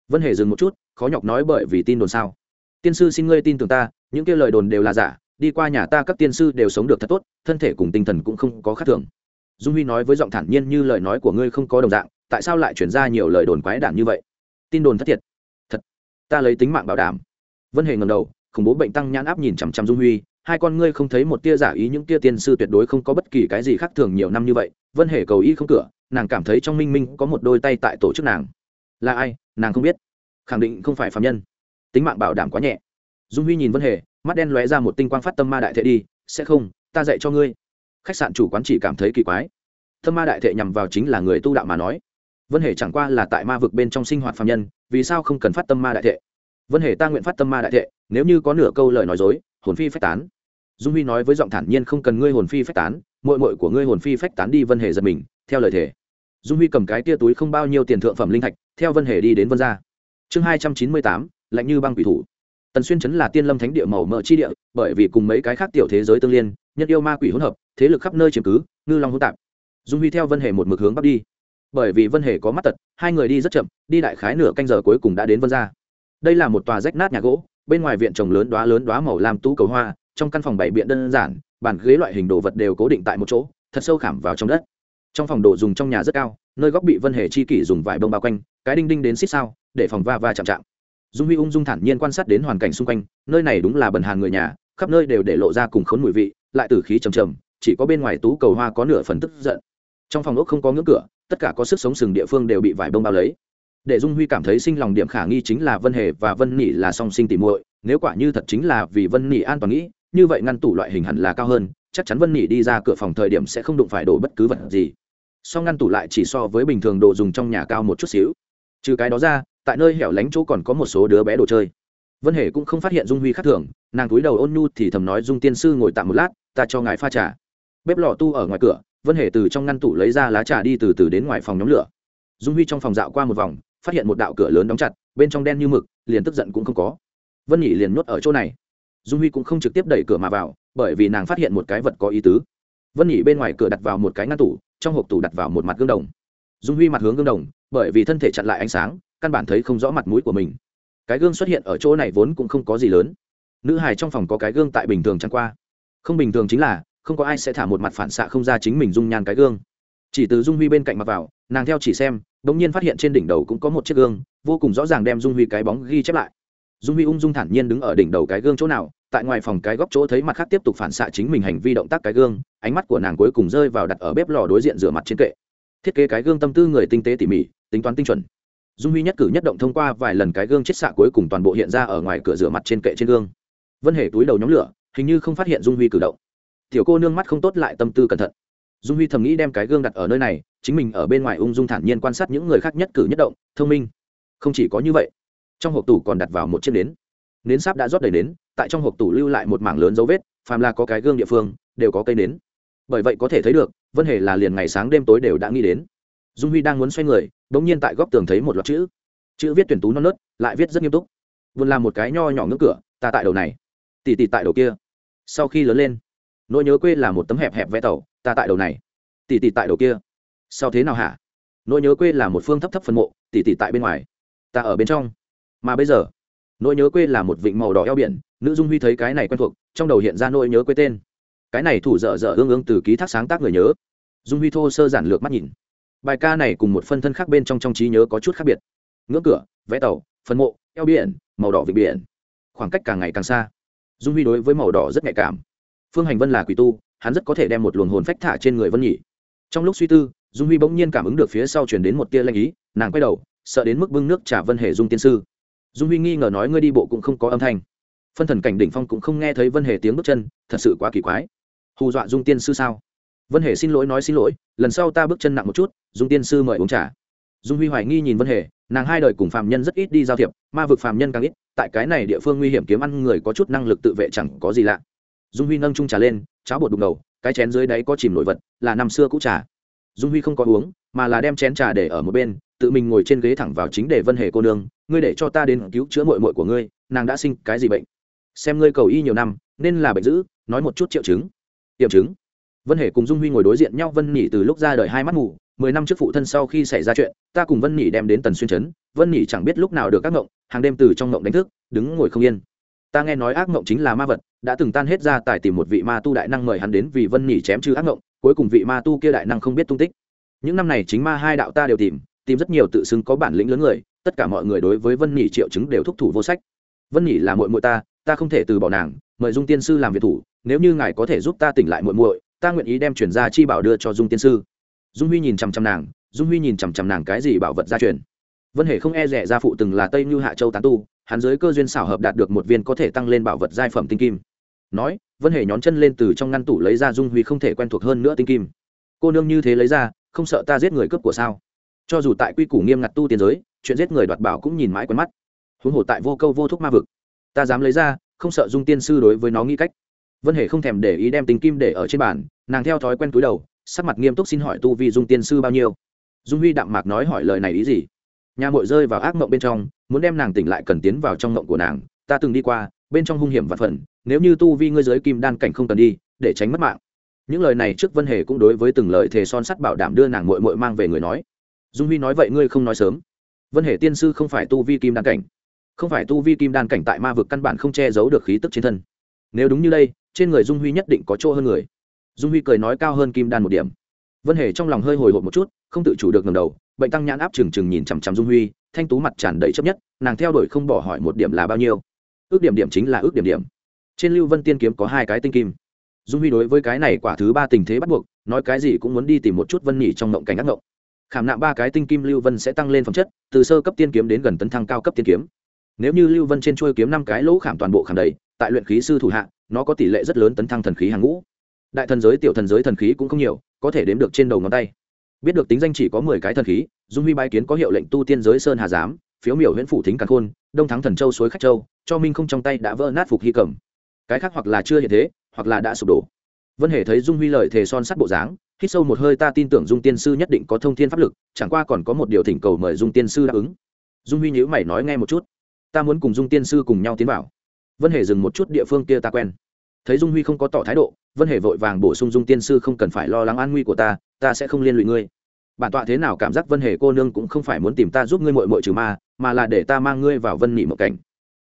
vân hề dừng một chút, khó nhọc nói bởi vì tin đồn sao. Tiên sư xin ngươi tin tưởng ta, những kia lời đồn đều là giả, đi qua nhà ta các tiên sư đều sống được thật tốt, thân thể cùng tinh thần cũng không có khác thường. Dung huy nói với giọng thản nhiên như lời nói của ngươi không có đồng dạng, tại sao lại chuyển ra nhiều lời đồn quái đản như vậy? Tin đồn thất thiệt ta lấy tính mạng bảo đảm. Vân hề ngầm đầu, khủng bố bệnh tăng nhãn áp nhìn chằm chằm dung huy. Hai con ngươi không thấy một tia giả ý, những tia tiên sư tuyệt đối không có bất kỳ cái gì khác thường nhiều năm như vậy. Vân hề cầu ý không cửa, nàng cảm thấy trong minh minh có một đôi tay tại tổ chức nàng. Là ai? Nàng không biết. Khẳng định không phải phạm nhân. Tính mạng bảo đảm quá nhẹ. Dung huy nhìn vân hề, mắt đen lóe ra một tinh quang phát tâm ma đại thệ đi. Sẽ không, ta dạy cho ngươi. Khách sạn chủ quán chỉ cảm thấy kỳ quái. Tâm ma đại thệ nhằm vào chính là người tu đạo mà nói vân hề chẳng qua là tại ma vực bên trong sinh hoạt phạm nhân, vì sao không cần phát tâm ma đại thệ? Vân hề ta nguyện phát tâm ma đại thệ, nếu như có nửa câu lời nói dối, hồn phi phách tán. Dung huy nói với giọng thản nhiên không cần ngươi hồn phi phách tán mội mội của ngươi hồn phi phách tán đi, vân hề giật mình, theo lời thề. Dung huy cầm cái tia túi không bao nhiêu tiền thượng phẩm linh thạch, theo vân hề đi đến vân gia. Chương hai trăm chín mươi tám, lạnh như băng quỷ thủ. Tần xuyên chấn là tiên lâm thánh địa màu mỡ chi địa, bởi vì cùng mấy cái khác tiểu thế giới tương liên, nhân yêu ma quỷ hỗn hợp, thế lực khắp nơi chiếm cứ, ngư long hỗn tạp. Dung huy theo vân hề một mực hướng bắc đi bởi vì vân hề có mắt tật, hai người đi rất chậm, đi đại khái nửa canh giờ cuối cùng đã đến vân gia. Đây là một tòa rách nát nhà gỗ, bên ngoài viện trồng lớn đoá lớn đoá màu làm tú cầu hoa, trong căn phòng bảy biện đơn giản, bàn ghế loại hình đồ vật đều cố định tại một chỗ, thật sâu khảm vào trong đất. Trong phòng đồ dùng trong nhà rất cao, nơi góc bị vân hề chi kỷ dùng vải bông bao quanh, cái đinh đinh đến xích sao, để phòng va va chạm chạm. Dung huy ung dung thản nhiên quan sát đến hoàn cảnh xung quanh, nơi này đúng là bần hàng người nhà, khắp nơi đều để lộ ra cùng khốn mùi vị, lại từ khí trầm trầm, chỉ có bên ngoài tú cầu hoa có nửa phần tức giận. Trong phòng ốc không có ngưỡng cửa tất cả có sức sống sừng địa phương đều bị vải bông bao lấy. Để dung huy cảm thấy sinh lòng điểm khả nghi chính là vân hề và vân nỉ là song sinh tỉ muội, nếu quả như thật chính là vì vân nỉ an toàn nghĩ, như vậy ngăn tủ loại hình hẳn là cao hơn, chắc chắn vân nỉ đi ra cửa phòng thời điểm sẽ không đụng phải đổ bất cứ vật gì. Song ngăn tủ lại chỉ so với bình thường đồ dùng trong nhà cao một chút xíu. Trừ cái đó ra, tại nơi hẻo lánh chỗ còn có một số đứa bé đồ chơi. Vân hề cũng không phát hiện dung huy khác thường, nàng túi đầu ôn nhu thì thầm nói dung tiên sư ngồi tạm một lát, ta cho ngài pha trà bếp lò tu ở ngoài cửa, vân hề từ trong ngăn tủ lấy ra lá trà đi từ từ đến ngoài phòng nhóm lửa. Dung huy trong phòng dạo qua một vòng, phát hiện một đạo cửa lớn đóng chặt, bên trong đen như mực, liền tức giận cũng không có. Vân nhị liền nuốt ở chỗ này. Dung huy cũng không trực tiếp đẩy cửa mà vào, bởi vì nàng phát hiện một cái vật có ý tứ. Vân nhị bên ngoài cửa đặt vào một cái ngăn tủ, trong hộp tủ đặt vào một mặt gương đồng. Dung huy mặt hướng gương đồng, bởi vì thân thể chặn lại ánh sáng, căn bản thấy không rõ mặt mũi của mình. Cái gương xuất hiện ở chỗ này vốn cũng không có gì lớn. Nữ hài trong phòng có cái gương tại bình thường chẳng qua. Không bình thường chính là không có ai sẽ thả một mặt phản xạ không ra chính mình dung nhan cái gương. Chỉ từ dung huy bên cạnh mặt vào, nàng theo chỉ xem đ ỗ n g nhiên phát hiện trên đỉnh đầu cũng có một chiếc gương, vô cùng rõ ràng đem dung huy cái bóng ghi chép lại. Dung huy ung dung thản nhiên đứng ở đỉnh đầu cái gương chỗ nào, tại ngoài phòng cái góc chỗ thấy mặt khác tiếp tục phản xạ chính mình hành vi động tác cái gương, ánh mắt của nàng cuối cùng rơi vào đặt ở bếp lò đối diện rửa mặt trên kệ. Thiết kế cái gương tâm tư người tinh tế tỉ mỉ, tính toán tinh chuẩn. Dung huy nhất cử nhất động thông qua vài lần cái gương chết xạ cuối cùng toàn bộ hiện ra ở ngoài cửa rửa mặt trên kệ trên gương. Vân hề túi đầu nhóm lửa, hình như không phát hiện dung huy cử động tiểu cô nương mắt không tốt lại tâm tư cẩn thận. Dung huy thầm nghĩ đem cái gương đặt ở nơi này, chính mình ở bên ngoài ung dung thản nhiên quan sát những người khác nhất cử nhất động, thông minh. Không chỉ có như vậy, trong hộp tủ còn đặt vào một chiếc nến. Nến sáp đã rót đầy nến, tại trong hộp tủ lưu lại một mảng lớn dấu vết, phàm là có cái gương địa phương, đều có cây nến. Bởi vậy có thể thấy được, vân hề là liền ngày sáng đêm tối đều đã nghĩ đến. Dung huy đang muốn xoay người đ ỗ n g nhiên tại góc tường thấy một loạt chữ. Chữ viết tuyển tú non nớt, lại viết rất nghiêm túc. Vươn làm một cái nho nhỏ ngưỡng cửa, ta tại đầu này. Tỉ tỉ tại đầu kia. Sau khi lớn lên nỗi nhớ quê là một tấm hẹp hẹp vẽ tàu, ta tại đầu này. Tỷ tỷ tại đầu kia. Sao thế nào hả? Nỗi nhớ quê là một phương thấp thấp phân mộ, tỷ tỷ tại bên ngoài. Ta ở bên trong. Mà bây giờ, nỗi nhớ quê là một vịnh màu đỏ eo biển, nữ dung huy thấy cái này quen thuộc, trong đầu hiện ra nỗi nhớ quê tên. Cái này thủ dở dở ương ương từ ký thác sáng tác người nhớ. Dung huy thô sơ giản lược mắt nhìn. Bài ca này cùng một phân thân khác bên trong trong trí nhớ có chút khác biệt. Ngưỡng cửa, vẽ tàu phân mộ, eo biển, màu đỏ vịnh biển. Khoảng cách càng ngày càng xa. Dung huy đối với màu đỏ rất nhạy cảm phương hành vân là quỷ tu, hắn rất có thể đem một luồng hồn phách thả trên người vân nhỉ trong lúc suy tư, dung huy bỗng nhiên cảm ứng được phía sau chuyển đến một tia lanh ý, nàng quay đầu, sợ đến mức bưng nước trả vân hề dung tiên sư. Dung huy nghi ngờ nói ngươi đi bộ cũng không có âm thanh. Phân thần cảnh đỉnh phong cũng không nghe thấy vân hề tiếng bước chân, thật sự quá kỳ quái. Hù dọa dung tiên sư sao? Vân hề xin lỗi nói xin lỗi, lần sau ta bước chân nặng một chút, dung tiên sư mời uống trà. Dung huy hoài nghi nhìn vân hề, nàng hai đời cùng phạm nhân rất ít đi giao thiệp, ma vực phạm nhân càng ít, tại cái này địa phương nguy hiểm kiếm ăn người có chút năng lực tự vệ chẳng có gì lạ dung huy nâng trung trà lên, cháo bột đục đầu cái chén dưới đáy có chìm nổi vật, là năm xưa cũ trà. Dung huy không có uống, mà là đem chén trà để ở một bên, tự mình ngồi trên ghế thẳng vào chính để vân hề cô nương, ngươi để cho ta đến cứu chữa mội mội của ngươi, nàng đã sinh cái gì bệnh? Xem ngươi cầu y nhiều năm, nên là bệnh dữ, nói một chút triệu chứng. Tiệm chứng? Vân hề cùng dung huy ngồi đối diện nhau, vân nhỉ từ lúc ra đời hai mắt ngủ mười năm trước phụ thân sau khi xảy ra chuyện, ta cùng vân nhỉ đem đến tần xuyên trấn, vân nhỉ chẳng biết lúc nào được các ngộng, hàng đêm từ trong ngộng đánh thức, đứng ngồi không yên ta nghe nói ác mộng chính là ma vật, đã từng tan hết ra tài tìm một vị ma tu đại năng mời hắn đến vì vân nhỉ chém trừ ác mộng, cuối cùng vị ma tu kia đại năng không biết tung tích. Những năm này chính ma hai đạo ta đều tìm tìm rất nhiều tự xưng có bản lĩnh lớn người, tất cả mọi người đối với vân nhỉ triệu chứng đều thúc thủ vô sách. Vân nhỉ là muội muội ta ta không thể từ bỏ nàng, mời dung tiên sư làm việc thủ, nếu như ngài có thể giúp ta tỉnh lại muội muội, ta nguyện ý đem chuyển ra chi bảo đưa cho dung tiên sư. Dung huy nhìn chằm chằm nàng, dung huy nhìn chằm chằm nàng cái gì bảo vật gia truyền. Vân hề không e rẻ gia phụ từng là tây như hạ châu tán tu hắn dưới cơ duyên xảo hợp đạt được một viên có thể tăng lên bảo vật giai phẩm tinh kim. Nói, vân hề nhón chân lên từ trong ngăn tủ lấy ra dung huy không thể quen thuộc hơn nữa tinh kim. Cô nương như thế lấy ra, không sợ ta giết người cướp của sao? Cho dù tại quy củ nghiêm ngặt tu tiên giới, chuyện giết người đoạt bảo cũng nhìn mãi quen mắt. Huống hồ tại vô câu vô thúc ma vực, ta dám lấy ra, không sợ dung tiên sư đối với nó nghĩ cách. Vân hề không thèm để ý đem tinh kim để ở trên bàn, nàng theo thói quen túi đầu, sắc mặt nghiêm túc xin hỏi tu vi dung tiên sư bao nhiêu. Dung huy đạm mạc nói hỏi lời này ý gì? Nhà mội rơi vào ác mộng bên trong muốn đem nàng tỉnh lại cần tiến vào trong mộng của nàng, ta từng đi qua, bên trong hung hiểm và phần, nếu như tu vi ngươi giới kim đan cảnh không cần đi, để tránh mất mạng. Những lời này trước vân hề cũng đối với từng lời thề son sắt bảo đảm đưa nàng mội mội mang về người nói. Dung huy nói vậy ngươi không nói sớm. Vân hề tiên sư không phải tu vi kim đan cảnh. Không phải tu vi kim đan cảnh tại ma vực căn bản không che giấu được khí tức trên thân. Nếu đúng như đây, trên người dung huy nhất định có chỗ hơn người. Dung huy cười nói cao hơn kim đan một điểm. Vân hề trong lòng hơi hồi hộp một chút, không tự chủ được ngầm đầu, bệnh tăng nhãn áp trừng trừng nhìn chằm chằm dung huy thanh tú mặt tràn đầy chấp nhất, nàng theo đuổi không bỏ hỏi một điểm là bao nhiêu. Ước điểm điểm chính là ước điểm điểm. Trên lưu vân tiên kiếm có hai cái tinh kim. Dung huy đối với cái này quả thứ ba tình thế bắt buộc, nói cái gì cũng muốn đi tìm một chút vân nhỉ trong ngộng cảnh ác ngộng. Khảm nạm ba cái tinh kim lưu vân sẽ tăng lên phẩm chất, từ sơ cấp tiên kiếm đến gần tấn thăng cao cấp tiên kiếm. Nếu như lưu vân trên chuôi kiếm năm cái lỗ khảm toàn bộ khảm đầy, tại luyện khí sư thủ hạ, nó có tỷ lệ rất lớn tấn thăng thần khí hàng ngũ. Đại thần giới, tiểu thần giới thần khí cũng không nhiều, có thể đếm được trên đầu ngón tay biết được tính danh chỉ có mười cái thần khí, dung huy bái kiến có hiệu lệnh tu tiên giới sơn hà giám, phiếu miểu huyện phủ thính càn khôn, đông thắng thần châu suối khách châu, cho minh không trong tay đã vỡ nát phục hy cầm. Cái khác hoặc là chưa hiện thế, hoặc là đã sụp đổ. Vân hề thấy dung huy lời thề son sắt bộ dáng, hít sâu một hơi ta tin tưởng dung tiên sư nhất định có thông thiên pháp lực, chẳng qua còn có một điều thỉnh cầu mời dung tiên sư đáp ứng. Dung huy nhữ mày nói nghe một chút. Ta muốn cùng dung tiên sư cùng nhau tiến vào. Vân hề dừng một chút địa phương kia ta quen. Thấy dung huy không có tỏ thái độ vân hề vội vàng bổ sung dung tiên sư không cần phải lo lắng an nguy của ta ta sẽ không liên lụy ngươi. Bản tọa thế nào cảm giác vân hề cô nương cũng không phải muốn tìm ta giúp ngươi mội mội trừ ma, mà là để ta mang ngươi vào vân nhị một cảnh.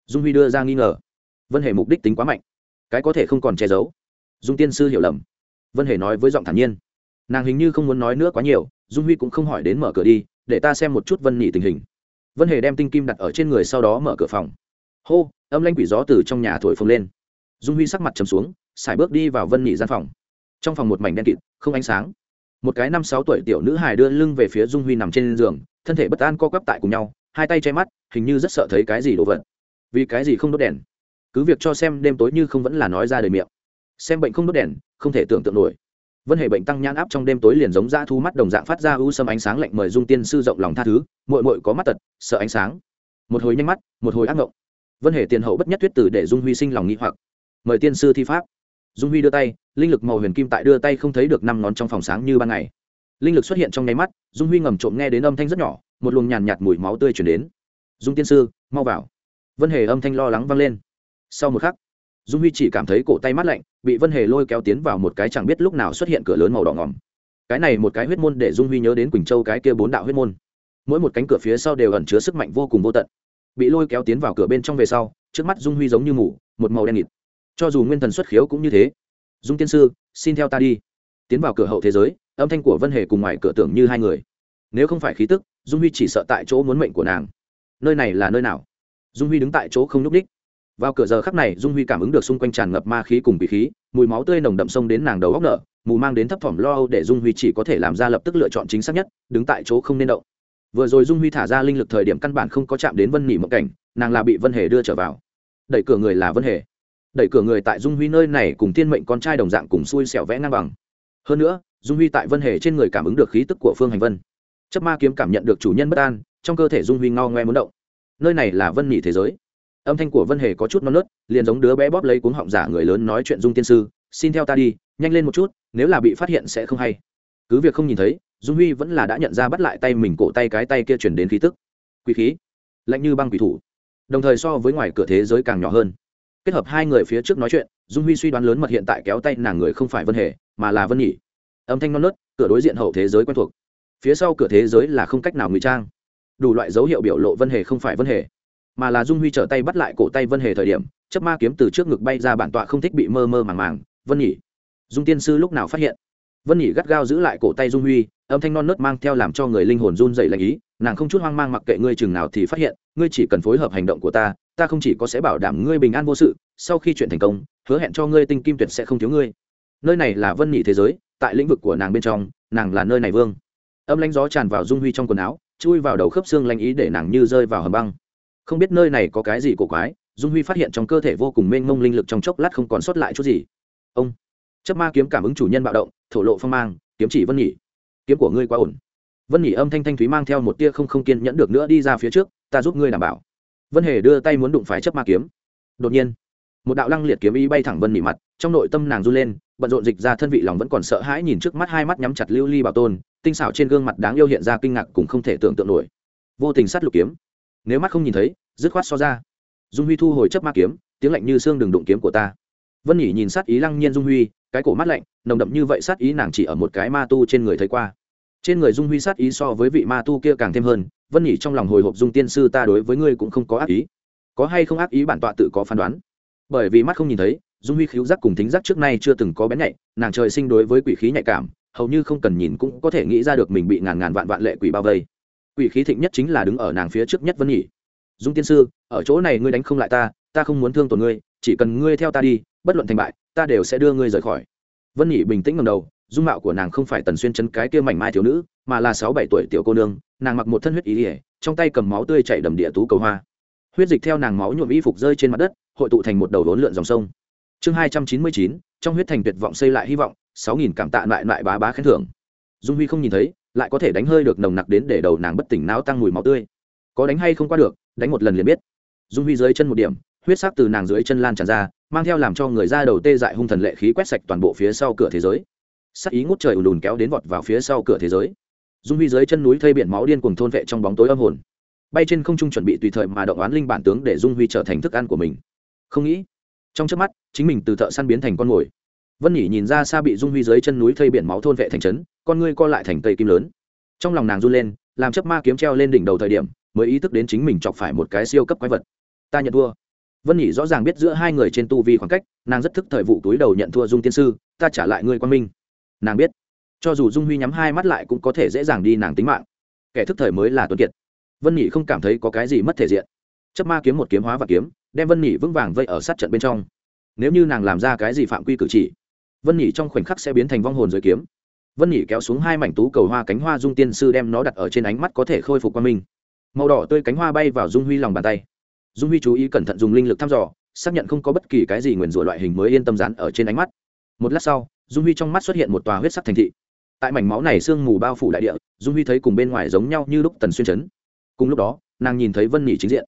Dung huy đưa ra nghi ngờ. Vân hề mục đích tính quá mạnh. Cái có thể không còn che giấu. Dung tiên sư hiểu lầm. Vân hề nói với giọng thản nhiên. Nàng hình như không muốn nói nữa quá nhiều, dung huy cũng không hỏi đến mở cửa đi, để ta xem một chút vân nhị tình hình. Vân hề đem tinh kim đặt ở trên người sau đó mở cửa phòng. Hô, âm lanh quỷ gió từ trong nhà thổi phồng lên. Dung huy sắc mặt trầm xuống sải bước đi vào vân nhị gian phòng. Trong phòng một mảnh đen kịt, không ánh sáng. Một cái năm sáu tuổi tiểu nữ hài đưa lưng về phía dung huy nằm trên giường, thân thể bất an co quắp tại cùng nhau, hai tay che mắt, hình như rất sợ thấy cái gì đồ vật. Vì cái gì không đốt đèn? Cứ việc cho xem đêm tối như không vẫn là nói ra đời miệng. Xem bệnh không đốt đèn, không thể tưởng tượng nổi. Vân hệ bệnh tăng nhãn áp trong đêm tối liền giống ra thu mắt đồng dạng phát ra u sâm ánh sáng lạnh mời dung tiên sư rộng lòng tha thứ mội mội có mắt tật, sợ ánh sáng. Một hồi nhanh mắt, một hồi ác ngộng. Vân hệ tiền hậu bất nhất thuyết tử để dung huy sinh lòng nghĩ hoặc. Mời tiên sư thi pháp dung huy đưa tay, linh lực màu huyền kim tại đưa tay không thấy được năm ngón trong phòng sáng như ban ngày. Linh lực xuất hiện trong nháy mắt, dung huy ngầm trộm nghe đến âm thanh rất nhỏ, một luồng nhàn nhạt mùi máu tươi chuyển đến. Dung tiên sư, mau vào. Vân hề âm thanh lo lắng vang lên. Sau một khắc, dung huy chỉ cảm thấy cổ tay mát lạnh, bị vân hề lôi kéo tiến vào một cái chẳng biết lúc nào xuất hiện cửa lớn màu đỏ ngỏm cái này một cái huyết môn để dung huy nhớ đến quỳnh châu cái kia bốn đạo huyết môn. Mỗi một cánh cửa phía sau đều ẩn chứa sức mạnh vô cùng vô tận. Bị lôi kéo tiến vào cửa bên trong về sau, trước mắt dung huy giống như mù, một màu đen nghịt cho dù nguyên thần xuất khiếu cũng như thế. Dung tiên sư, xin theo ta đi. Tiến vào cửa hậu thế giới, âm thanh của vân hề cùng ngoài cửa tưởng như hai người. Nếu không phải khí tức, dung huy chỉ sợ tại chỗ muốn mệnh của nàng. Nơi này là nơi nào? Dung huy đứng tại chỗ không nhúc đích vào cửa giờ khắc này, dung huy cảm ứng được xung quanh tràn ngập ma khí cùng bị khí, mùi máu tươi nồng đậm sông đến nàng đầu góc nợ mù mang đến thấp thỏm lo âu để dung huy chỉ có thể làm ra lập tức lựa chọn chính xác nhất, đứng tại chỗ không nên động. Vừa rồi dung huy thả ra linh lực thời điểm căn bản không có chạm đến vân nỉ mộng cảnh, nàng là bị vân hề đưa trở vào. Đẩy cửa người là vân hề đẩy cửa người tại dung huy nơi này cùng thiên mệnh con trai đồng dạng cùng xui xẻo vẽ ngang bằng. Hơn nữa, dung huy tại vân hề trên người cảm ứng được khí tức của phương hành vân. Chấp ma kiếm cảm nhận được chủ nhân bất an, trong cơ thể dung huy ngao ngoe muốn động. Nơi này là vân nhị thế giới. Âm thanh của vân hề có chút non nớt, liền giống đứa bé bóp lấy cuống họng giả người lớn nói chuyện dung tiên sư, xin theo ta đi, nhanh lên một chút, nếu là bị phát hiện sẽ không hay. Cứ việc không nhìn thấy, dung huy vẫn là đã nhận ra bắt lại tay mình cổ tay cái tay kia chuyển đến khí tức. Quý khí, lạnh như băng quỷ thủ. Đồng thời so với ngoài cửa thế giới càng nhỏ hơn kết hợp hai người phía trước nói chuyện, dung huy suy đoán lớn mật hiện tại kéo tay nàng người không phải vân hề, mà là vân nhỉ âm thanh non nớt, cửa đối diện hậu thế giới quen thuộc. Phía sau cửa thế giới là không cách nào ngụy trang. Đủ loại dấu hiệu biểu lộ vân hề không phải vân hề, mà là dung huy trở tay bắt lại cổ tay vân hề thời điểm chấp ma kiếm từ trước ngực bay ra bản tọa không thích bị mơ mơ màng màng, vân nhỉ dung tiên sư lúc nào phát hiện? Vân nhỉ gắt gao giữ lại cổ tay dung huy, âm thanh non nớt mang theo làm cho người linh hồn run dậy lạnh ý nàng không chút hoang mang mặc kệ ngươi chừng nào thì phát hiện, ngươi chỉ cần phối hợp hành động của ta ta không chỉ có sẽ bảo đảm ngươi bình an vô sự, sau khi chuyện thành công, hứa hẹn cho ngươi tinh kim tuyệt sẽ không thiếu ngươi. Nơi này là vân nhị thế giới, tại lĩnh vực của nàng bên trong, nàng là nơi này vương. Âm lãnh gió tràn vào dung huy trong quần áo, chui vào đầu khớp xương lanh ý để nàng như rơi vào hầm băng. Không biết nơi này có cái gì cổ quái, dung huy phát hiện trong cơ thể vô cùng mênh mông linh lực trong chốc lát không còn sót lại chút gì. Ông chấp ma kiếm cảm ứng chủ nhân bạo động, thổ lộ phong mang, kiếm chỉ vân nhị. Kiếm của ngươi quá ổn vân nhỉ âm thanh thanh thúy mang theo một tia không không kiên nhẫn được nữa đi ra phía trước, ta giúp ngươi đảm bảo. Vân hề đưa tay muốn đụng phải chấp ma kiếm. Đột nhiên, một đạo lăng liệt kiếm ý bay thẳng vân nhỉ mặt, trong nội tâm nàng run lên, bận rộn dịch ra thân vị lòng vẫn còn sợ hãi nhìn trước mắt hai mắt nhắm chặt lưu ly bảo tôn, tinh xảo trên gương mặt đáng yêu hiện ra kinh ngạc cũng không thể tưởng tượng nổi. Vô tình sát lục kiếm. Nếu mắt không nhìn thấy, dứt khoát so ra. Dung huy thu hồi chấp ma kiếm, tiếng lạnh như xương đừng đụng kiếm của ta. Vân nhỉ nhìn sát ý lăng nhiên dung huy, cái cổ mắt lạnh, nồng đậm như vậy sát ý nàng chỉ ở một cái ma tu trên người thấy qua trên người dung huy sát ý so với vị ma tu kia càng thêm hơn, vân nhỉ trong lòng hồi hộp dung tiên sư ta đối với ngươi cũng không có ác ý. Có hay không ác ý bản tọa tự có phán đoán. Bởi vì mắt không nhìn thấy, dung huy khíu giác cùng thính giác trước nay chưa từng có bén nhạy, nàng trời sinh đối với quỷ khí nhạy cảm, hầu như không cần nhìn cũng có thể nghĩ ra được mình bị ngàn ngàn vạn vạn lệ quỷ bao vây. Quỷ khí thịnh nhất chính là đứng ở nàng phía trước nhất vân nhỉ dung tiên sư, ở chỗ này ngươi đánh không lại ta ta không muốn thương tổn ngươi, chỉ cần ngươi theo ta đi, bất luận thành bại, ta đều sẽ đưa ngươi rời khỏi. Vân nhỉ bình tĩnh ngầm đầu dung mạo của nàng không phải tần xuyên chấn cái kia mảnh mai thiếu nữ, mà là sáu bảy tuổi tiểu cô nương, nàng mặc một thân huyết ý ỉa trong tay cầm máu tươi chảy đầm địa tú cầu hoa. Huyết dịch theo nàng máu nhuộm y phục rơi trên mặt đất, hội tụ thành một đầu đốn lượn dòng sông. Chương hai trăm chín mươi chín, trong huyết thành tuyệt vọng xây lại hy vọng, sáu nghìn cảm tạ lại lại bá bá khen thưởng. Dung huy không nhìn thấy, lại có thể đánh hơi được nồng nặc đến để đầu nàng bất tỉnh não tăng mùi máu tươi. Có đánh hay không qua được, đánh một lần liền biết. Dung huy dưới chân một điểm, huyết sắc từ nàng dưới chân lan tràn ra, mang theo làm cho người ra đầu tê dại hung thần lệ khí quét sạch toàn bộ phía sau cửa thế giới sắc ý ngút trời ùn ùn kéo đến vọt vào phía sau cửa thế giới. Dung huy dưới chân núi thây biển máu điên cùng thôn vệ trong bóng tối âm hồn. Bay trên không trung chuẩn bị tùy thời mà động oán linh bản tướng để dung huy trở thành thức ăn của mình. Không nghĩ, trong trước mắt, chính mình từ thợ săn biến thành con mồi. Vân nhỉ nhìn ra xa bị dung huy dưới chân núi thây biển máu thôn vệ thành trấn, con ngươi co lại thành cây kim lớn. Trong lòng nàng run lên, làm chấp ma kiếm treo lên đỉnh đầu thời điểm, mới ý thức đến chính mình chọc phải một cái siêu cấp quái vật. Ta nhận thua. Vân nhỉ rõ ràng biết giữa hai người trên tu vi khoảng cách, nàng rất thức thời vụ túi đầu nhận thua dung tiên sư, ta trả lại ngươi quan minh nàng biết. Cho dù dung huy nhắm hai mắt lại cũng có thể dễ dàng đi nàng tính mạng. Kẻ thức thời mới là tuấn kiệt. Vân nhị không cảm thấy có cái gì mất thể diện. Chấp ma kiếm một kiếm hóa và kiếm, đem vân nhị vững vàng vây ở sát trận bên trong. Nếu như nàng làm ra cái gì phạm quy cử chỉ, vân nhị trong khoảnh khắc sẽ biến thành vong hồn dưới kiếm. Vân nhị kéo xuống hai mảnh tú cầu hoa cánh hoa dung tiên sư đem nó đặt ở trên ánh mắt có thể khôi phục qua mình màu đỏ tươi cánh hoa bay vào dung huy lòng bàn tay. Dung huy chú ý cẩn thận dùng linh lực thăm dò, xác nhận không có bất kỳ cái gì nguyền rủa loại hình mới yên tâm rán ở trên ánh mắt. Một lát sau dung huy trong mắt xuất hiện một tòa huyết sắc thành thị. Tại mảnh máu này sương mù bao phủ đại địa, dung huy thấy cùng bên ngoài giống nhau như lúc tần xuyên chấn. Cùng lúc đó, nàng nhìn thấy vân nhị chính diện.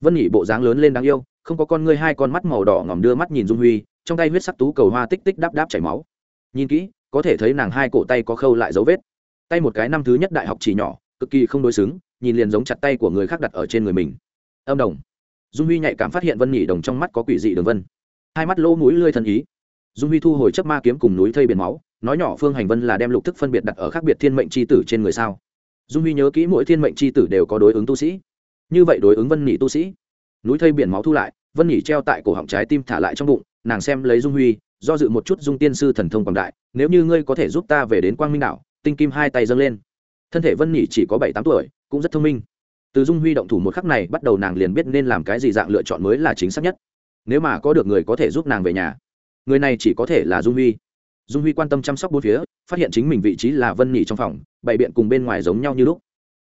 Vân nhị bộ dáng lớn lên đáng yêu, không có con ngươi hai con mắt màu đỏ ngòm đưa mắt nhìn dung huy, trong tay huyết sắc tú cầu hoa tích tích đáp đáp chảy máu. Nhìn kỹ, có thể thấy nàng hai cổ tay có khâu lại dấu vết. Tay một cái năm thứ nhất đại học chỉ nhỏ, cực kỳ không đối xứng, nhìn liền giống chặt tay của người khác đặt ở trên người mình. Âm đồng. Dung huy nhạy cảm phát hiện vân nhị đồng trong mắt có quỷ dị đường vân. Hai mắt lỗ mũi lươi thần ý dung huy thu hồi chấp ma kiếm cùng núi thây biển máu, nói nhỏ phương hành vân là đem lục thức phân biệt đặt ở khác biệt thiên mệnh c h i tử trên người sao? Dung huy nhớ kỹ mỗi thiên mệnh c h i tử đều có đối ứng tu sĩ. Như vậy đối ứng vân nhị tu sĩ. Núi thây biển máu thu lại, vân nhị treo tại cổ họng trái tim thả lại trong bụng, nàng xem lấy dung huy, do dự một chút dung tiên sư thần thông quảng đại, nếu như ngươi có thể giúp ta về đến quang minh đảo, tinh kim hai tay dâng lên. Thân thể vân nhị chỉ có bảy tám tuổi, cũng rất thông minh. Từ dung huy động thủ một khắc này, bắt đầu nàng liền biết nên làm cái gì dạng lựa chọn mới là chính xác nhất. Nếu mà có được người có thể giúp nàng về nhà người này chỉ có thể là dung huy. Dung huy quan tâm chăm sóc bốn phía, phát hiện chính mình vị trí là vân nhị trong phòng, bày biện cùng bên ngoài giống nhau như lúc.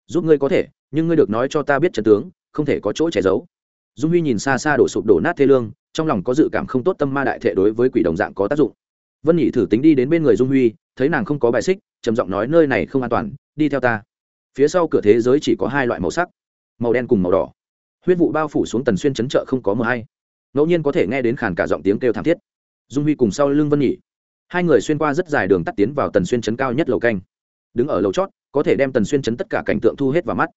Giúp ngươi có thể, nhưng ngươi được nói cho ta biết trần tướng, không thể có chỗ che giấu. Dung huy nhìn xa xa đổ sụp đổ nát thê lương, trong lòng có dự cảm không tốt tâm ma đại thể đối với quỷ đồng dạng có tác dụng. Vân nhị thử tính đi đến bên người dung huy, thấy nàng không có bài xích, trầm giọng nói, nơi này không an toàn, đi theo ta. Phía sau cửa thế giới chỉ có hai loại màu sắc, màu đen cùng màu đỏ. Huyết vụ bao phủ xuống tần xuyên chấn trợ không có mờ hay. Ngẫu nhiên có thể nghe đến khàn cả giọng tiếng kêu thảm thiết dung huy cùng sau lưng vân Nhị, hai người xuyên qua rất dài đường tắt tiến vào tần xuyên chấn cao nhất lầu canh. Đứng ở lầu chót có thể đem tần xuyên chấn tất cả cảnh tượng thu hết vào mắt.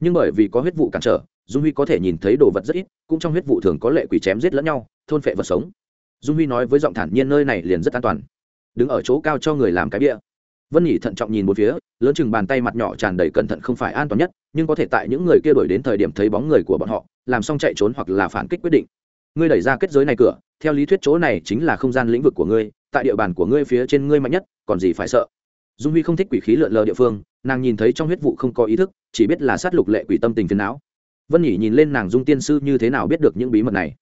Nhưng bởi vì có huyết vụ cản trở dung huy có thể nhìn thấy đồ vật rất ít cũng trong huyết vụ thường có lệ quỷ chém giết lẫn nhau thôn phệ vật sống. Dung huy nói với giọng thản nhiên nơi này liền rất an toàn. Đứng ở chỗ cao cho người làm cái bia. Vân Nhị thận trọng nhìn một phía lớn chừng bàn tay mặt nhỏ tràn đầy cẩn thận không phải an toàn nhất nhưng có thể tại những người kia đổi đến thời điểm thấy bóng người của bọn họ làm xong chạy trốn hoặc là phản kích quyết định ngươi đẩy ra kết giới này cửa, theo lý thuyết chỗ này chính là không gian lĩnh vực của ngươi, tại địa bàn của ngươi phía trên ngươi mạnh nhất, còn gì phải sợ? Dung huy không thích quỷ khí lượn lờ địa phương, nàng nhìn thấy trong huyết vụ không có ý thức, chỉ biết là sát lục lệ quỷ tâm tình phiền não. Vân nhỉ nhìn lên nàng dung tiên sư như thế nào biết được những bí mật này.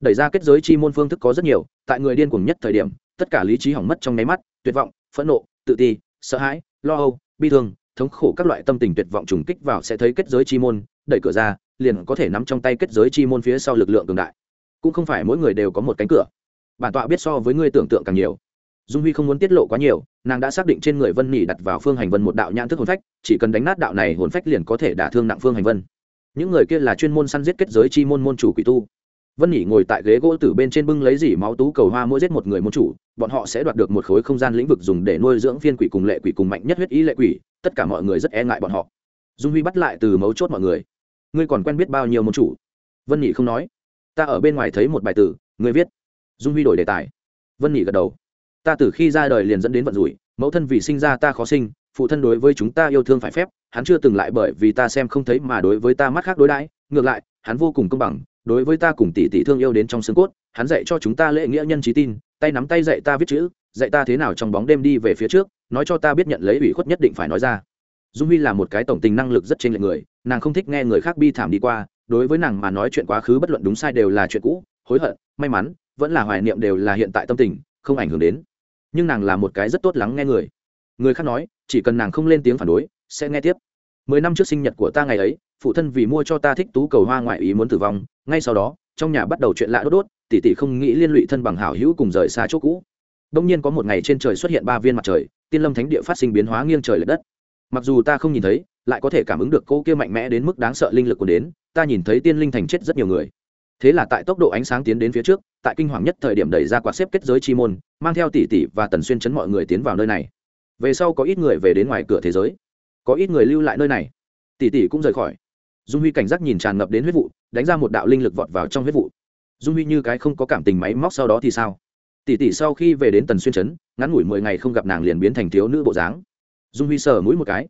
Đẩy ra kết giới chi môn phương thức có rất nhiều, tại người điên cuồng nhất thời điểm, tất cả lý trí hỏng mất trong nháy mắt, tuyệt vọng, phẫn nộ, tự ti, sợ hãi, lo âu, bi thương, thống khổ các loại tâm tình tuyệt vọng trùng kích vào sẽ thấy kết giới chi môn, đẩy cửa ra, liền có thể nắm trong tay kết giới chi môn phía sau lực lượng cường đại cũng không phải mỗi người đều có một cánh cửa. Bản tọa biết so với ngươi tưởng tượng càng nhiều. Dung huy không muốn tiết lộ quá nhiều, nàng đã xác định trên người vân nhỉ đặt vào phương hành vân một đạo nhãn thức hồn phách, chỉ cần đánh nát đạo này hồn phách liền có thể đả thương nặng phương hành vân. Những người kia là chuyên môn săn giết kết giới chi môn môn chủ quỷ tu. Vân nhỉ ngồi tại ghế gỗ tử bên trên bưng lấy dỉ máu tú cầu hoa mỗi giết một người môn chủ, bọn họ sẽ đoạt được một khối không gian lĩnh vực dùng để nuôi dưỡng phiên quỷ cùng lệ quỷ cùng mạnh nhất huyết ý lệ quỷ, tất cả mọi người rất e ngại bọn họ. Dung huy bắt lại từ mấu chốt mọi người. Ngươi còn quen biết bao nhiêu môn chủ? Vân nhị không nói ta ở bên ngoài thấy một bài tử người viết. Dung huy đổi đề tài. Vân Nhị gật đầu. Ta từ khi ra đời liền dẫn đến vận rủi, mẫu thân vì sinh ra ta khó sinh, phụ thân đối với chúng ta yêu thương phải phép, hắn chưa từng lại bởi vì ta xem không thấy mà đối với ta mắt khác đối đãi, ngược lại, hắn vô cùng công bằng, đối với ta cùng tỷ tỷ thương yêu đến trong xương cốt, hắn dạy cho chúng ta lễ nghĩa nhân trí tin, tay nắm tay dạy ta viết chữ, dạy ta thế nào trong bóng đêm đi về phía trước, nói cho ta biết nhận lấy ủy khuất nhất định phải nói ra. Dung huy là một cái tổng tình năng lực rất trên lệch người, nàng không thích nghe người khác bi thảm đi qua đối với nàng mà nói chuyện quá khứ bất luận đúng sai đều là chuyện cũ, hối hận, may mắn, vẫn là hoài niệm đều là hiện tại tâm tình, không ảnh hưởng đến. Nhưng nàng là một cái rất tốt lắng nghe người. Người khác nói, chỉ cần nàng không lên tiếng phản đối, sẽ nghe tiếp. Mười năm trước sinh nhật của ta ngày ấy, phụ thân vì mua cho ta thích tú cầu hoa ngoại ý muốn tử vong, ngay sau đó, trong nhà bắt đầu chuyện lạ đốt đốt, tỷ tỷ không nghĩ liên lụy thân bằng hảo hữu cùng rời xa chỗ cũ. Đông nhiên có một ngày trên trời xuất hiện ba viên mặt trời, tiên lâm thánh địa phát sinh biến hóa nghiêng trời l ệ đất. Mặc dù ta không nhìn thấy, lại có thể cảm ứng được cô kia mạnh mẽ đến mức đáng sợ linh lực của đến ta nhìn thấy tiên linh thành chết rất nhiều người. Thế là tại tốc độ ánh sáng tiến đến phía trước, tại kinh hoàng nhất thời điểm đẩy ra quạt xếp kết giới chi môn, mang theo tỷ tỷ và tần xuyên chấn mọi người tiến vào nơi này. Về sau có ít người về đến ngoài cửa thế giới. Có ít người lưu lại nơi này. Tỷ tỷ cũng rời khỏi. Dung huy cảnh giác nhìn tràn ngập đến huyết vụ, đánh ra một đạo linh lực vọt vào trong huyết vụ. Dung huy như cái không có cảm tình máy móc sau đó thì sao? Tỷ tỷ sau khi về đến tần xuyên chấn, ngắn ngủi mười ngày không gặp nàng liền biến thành thiếu nữ bộ dáng. Dung huy sờ mũi một cái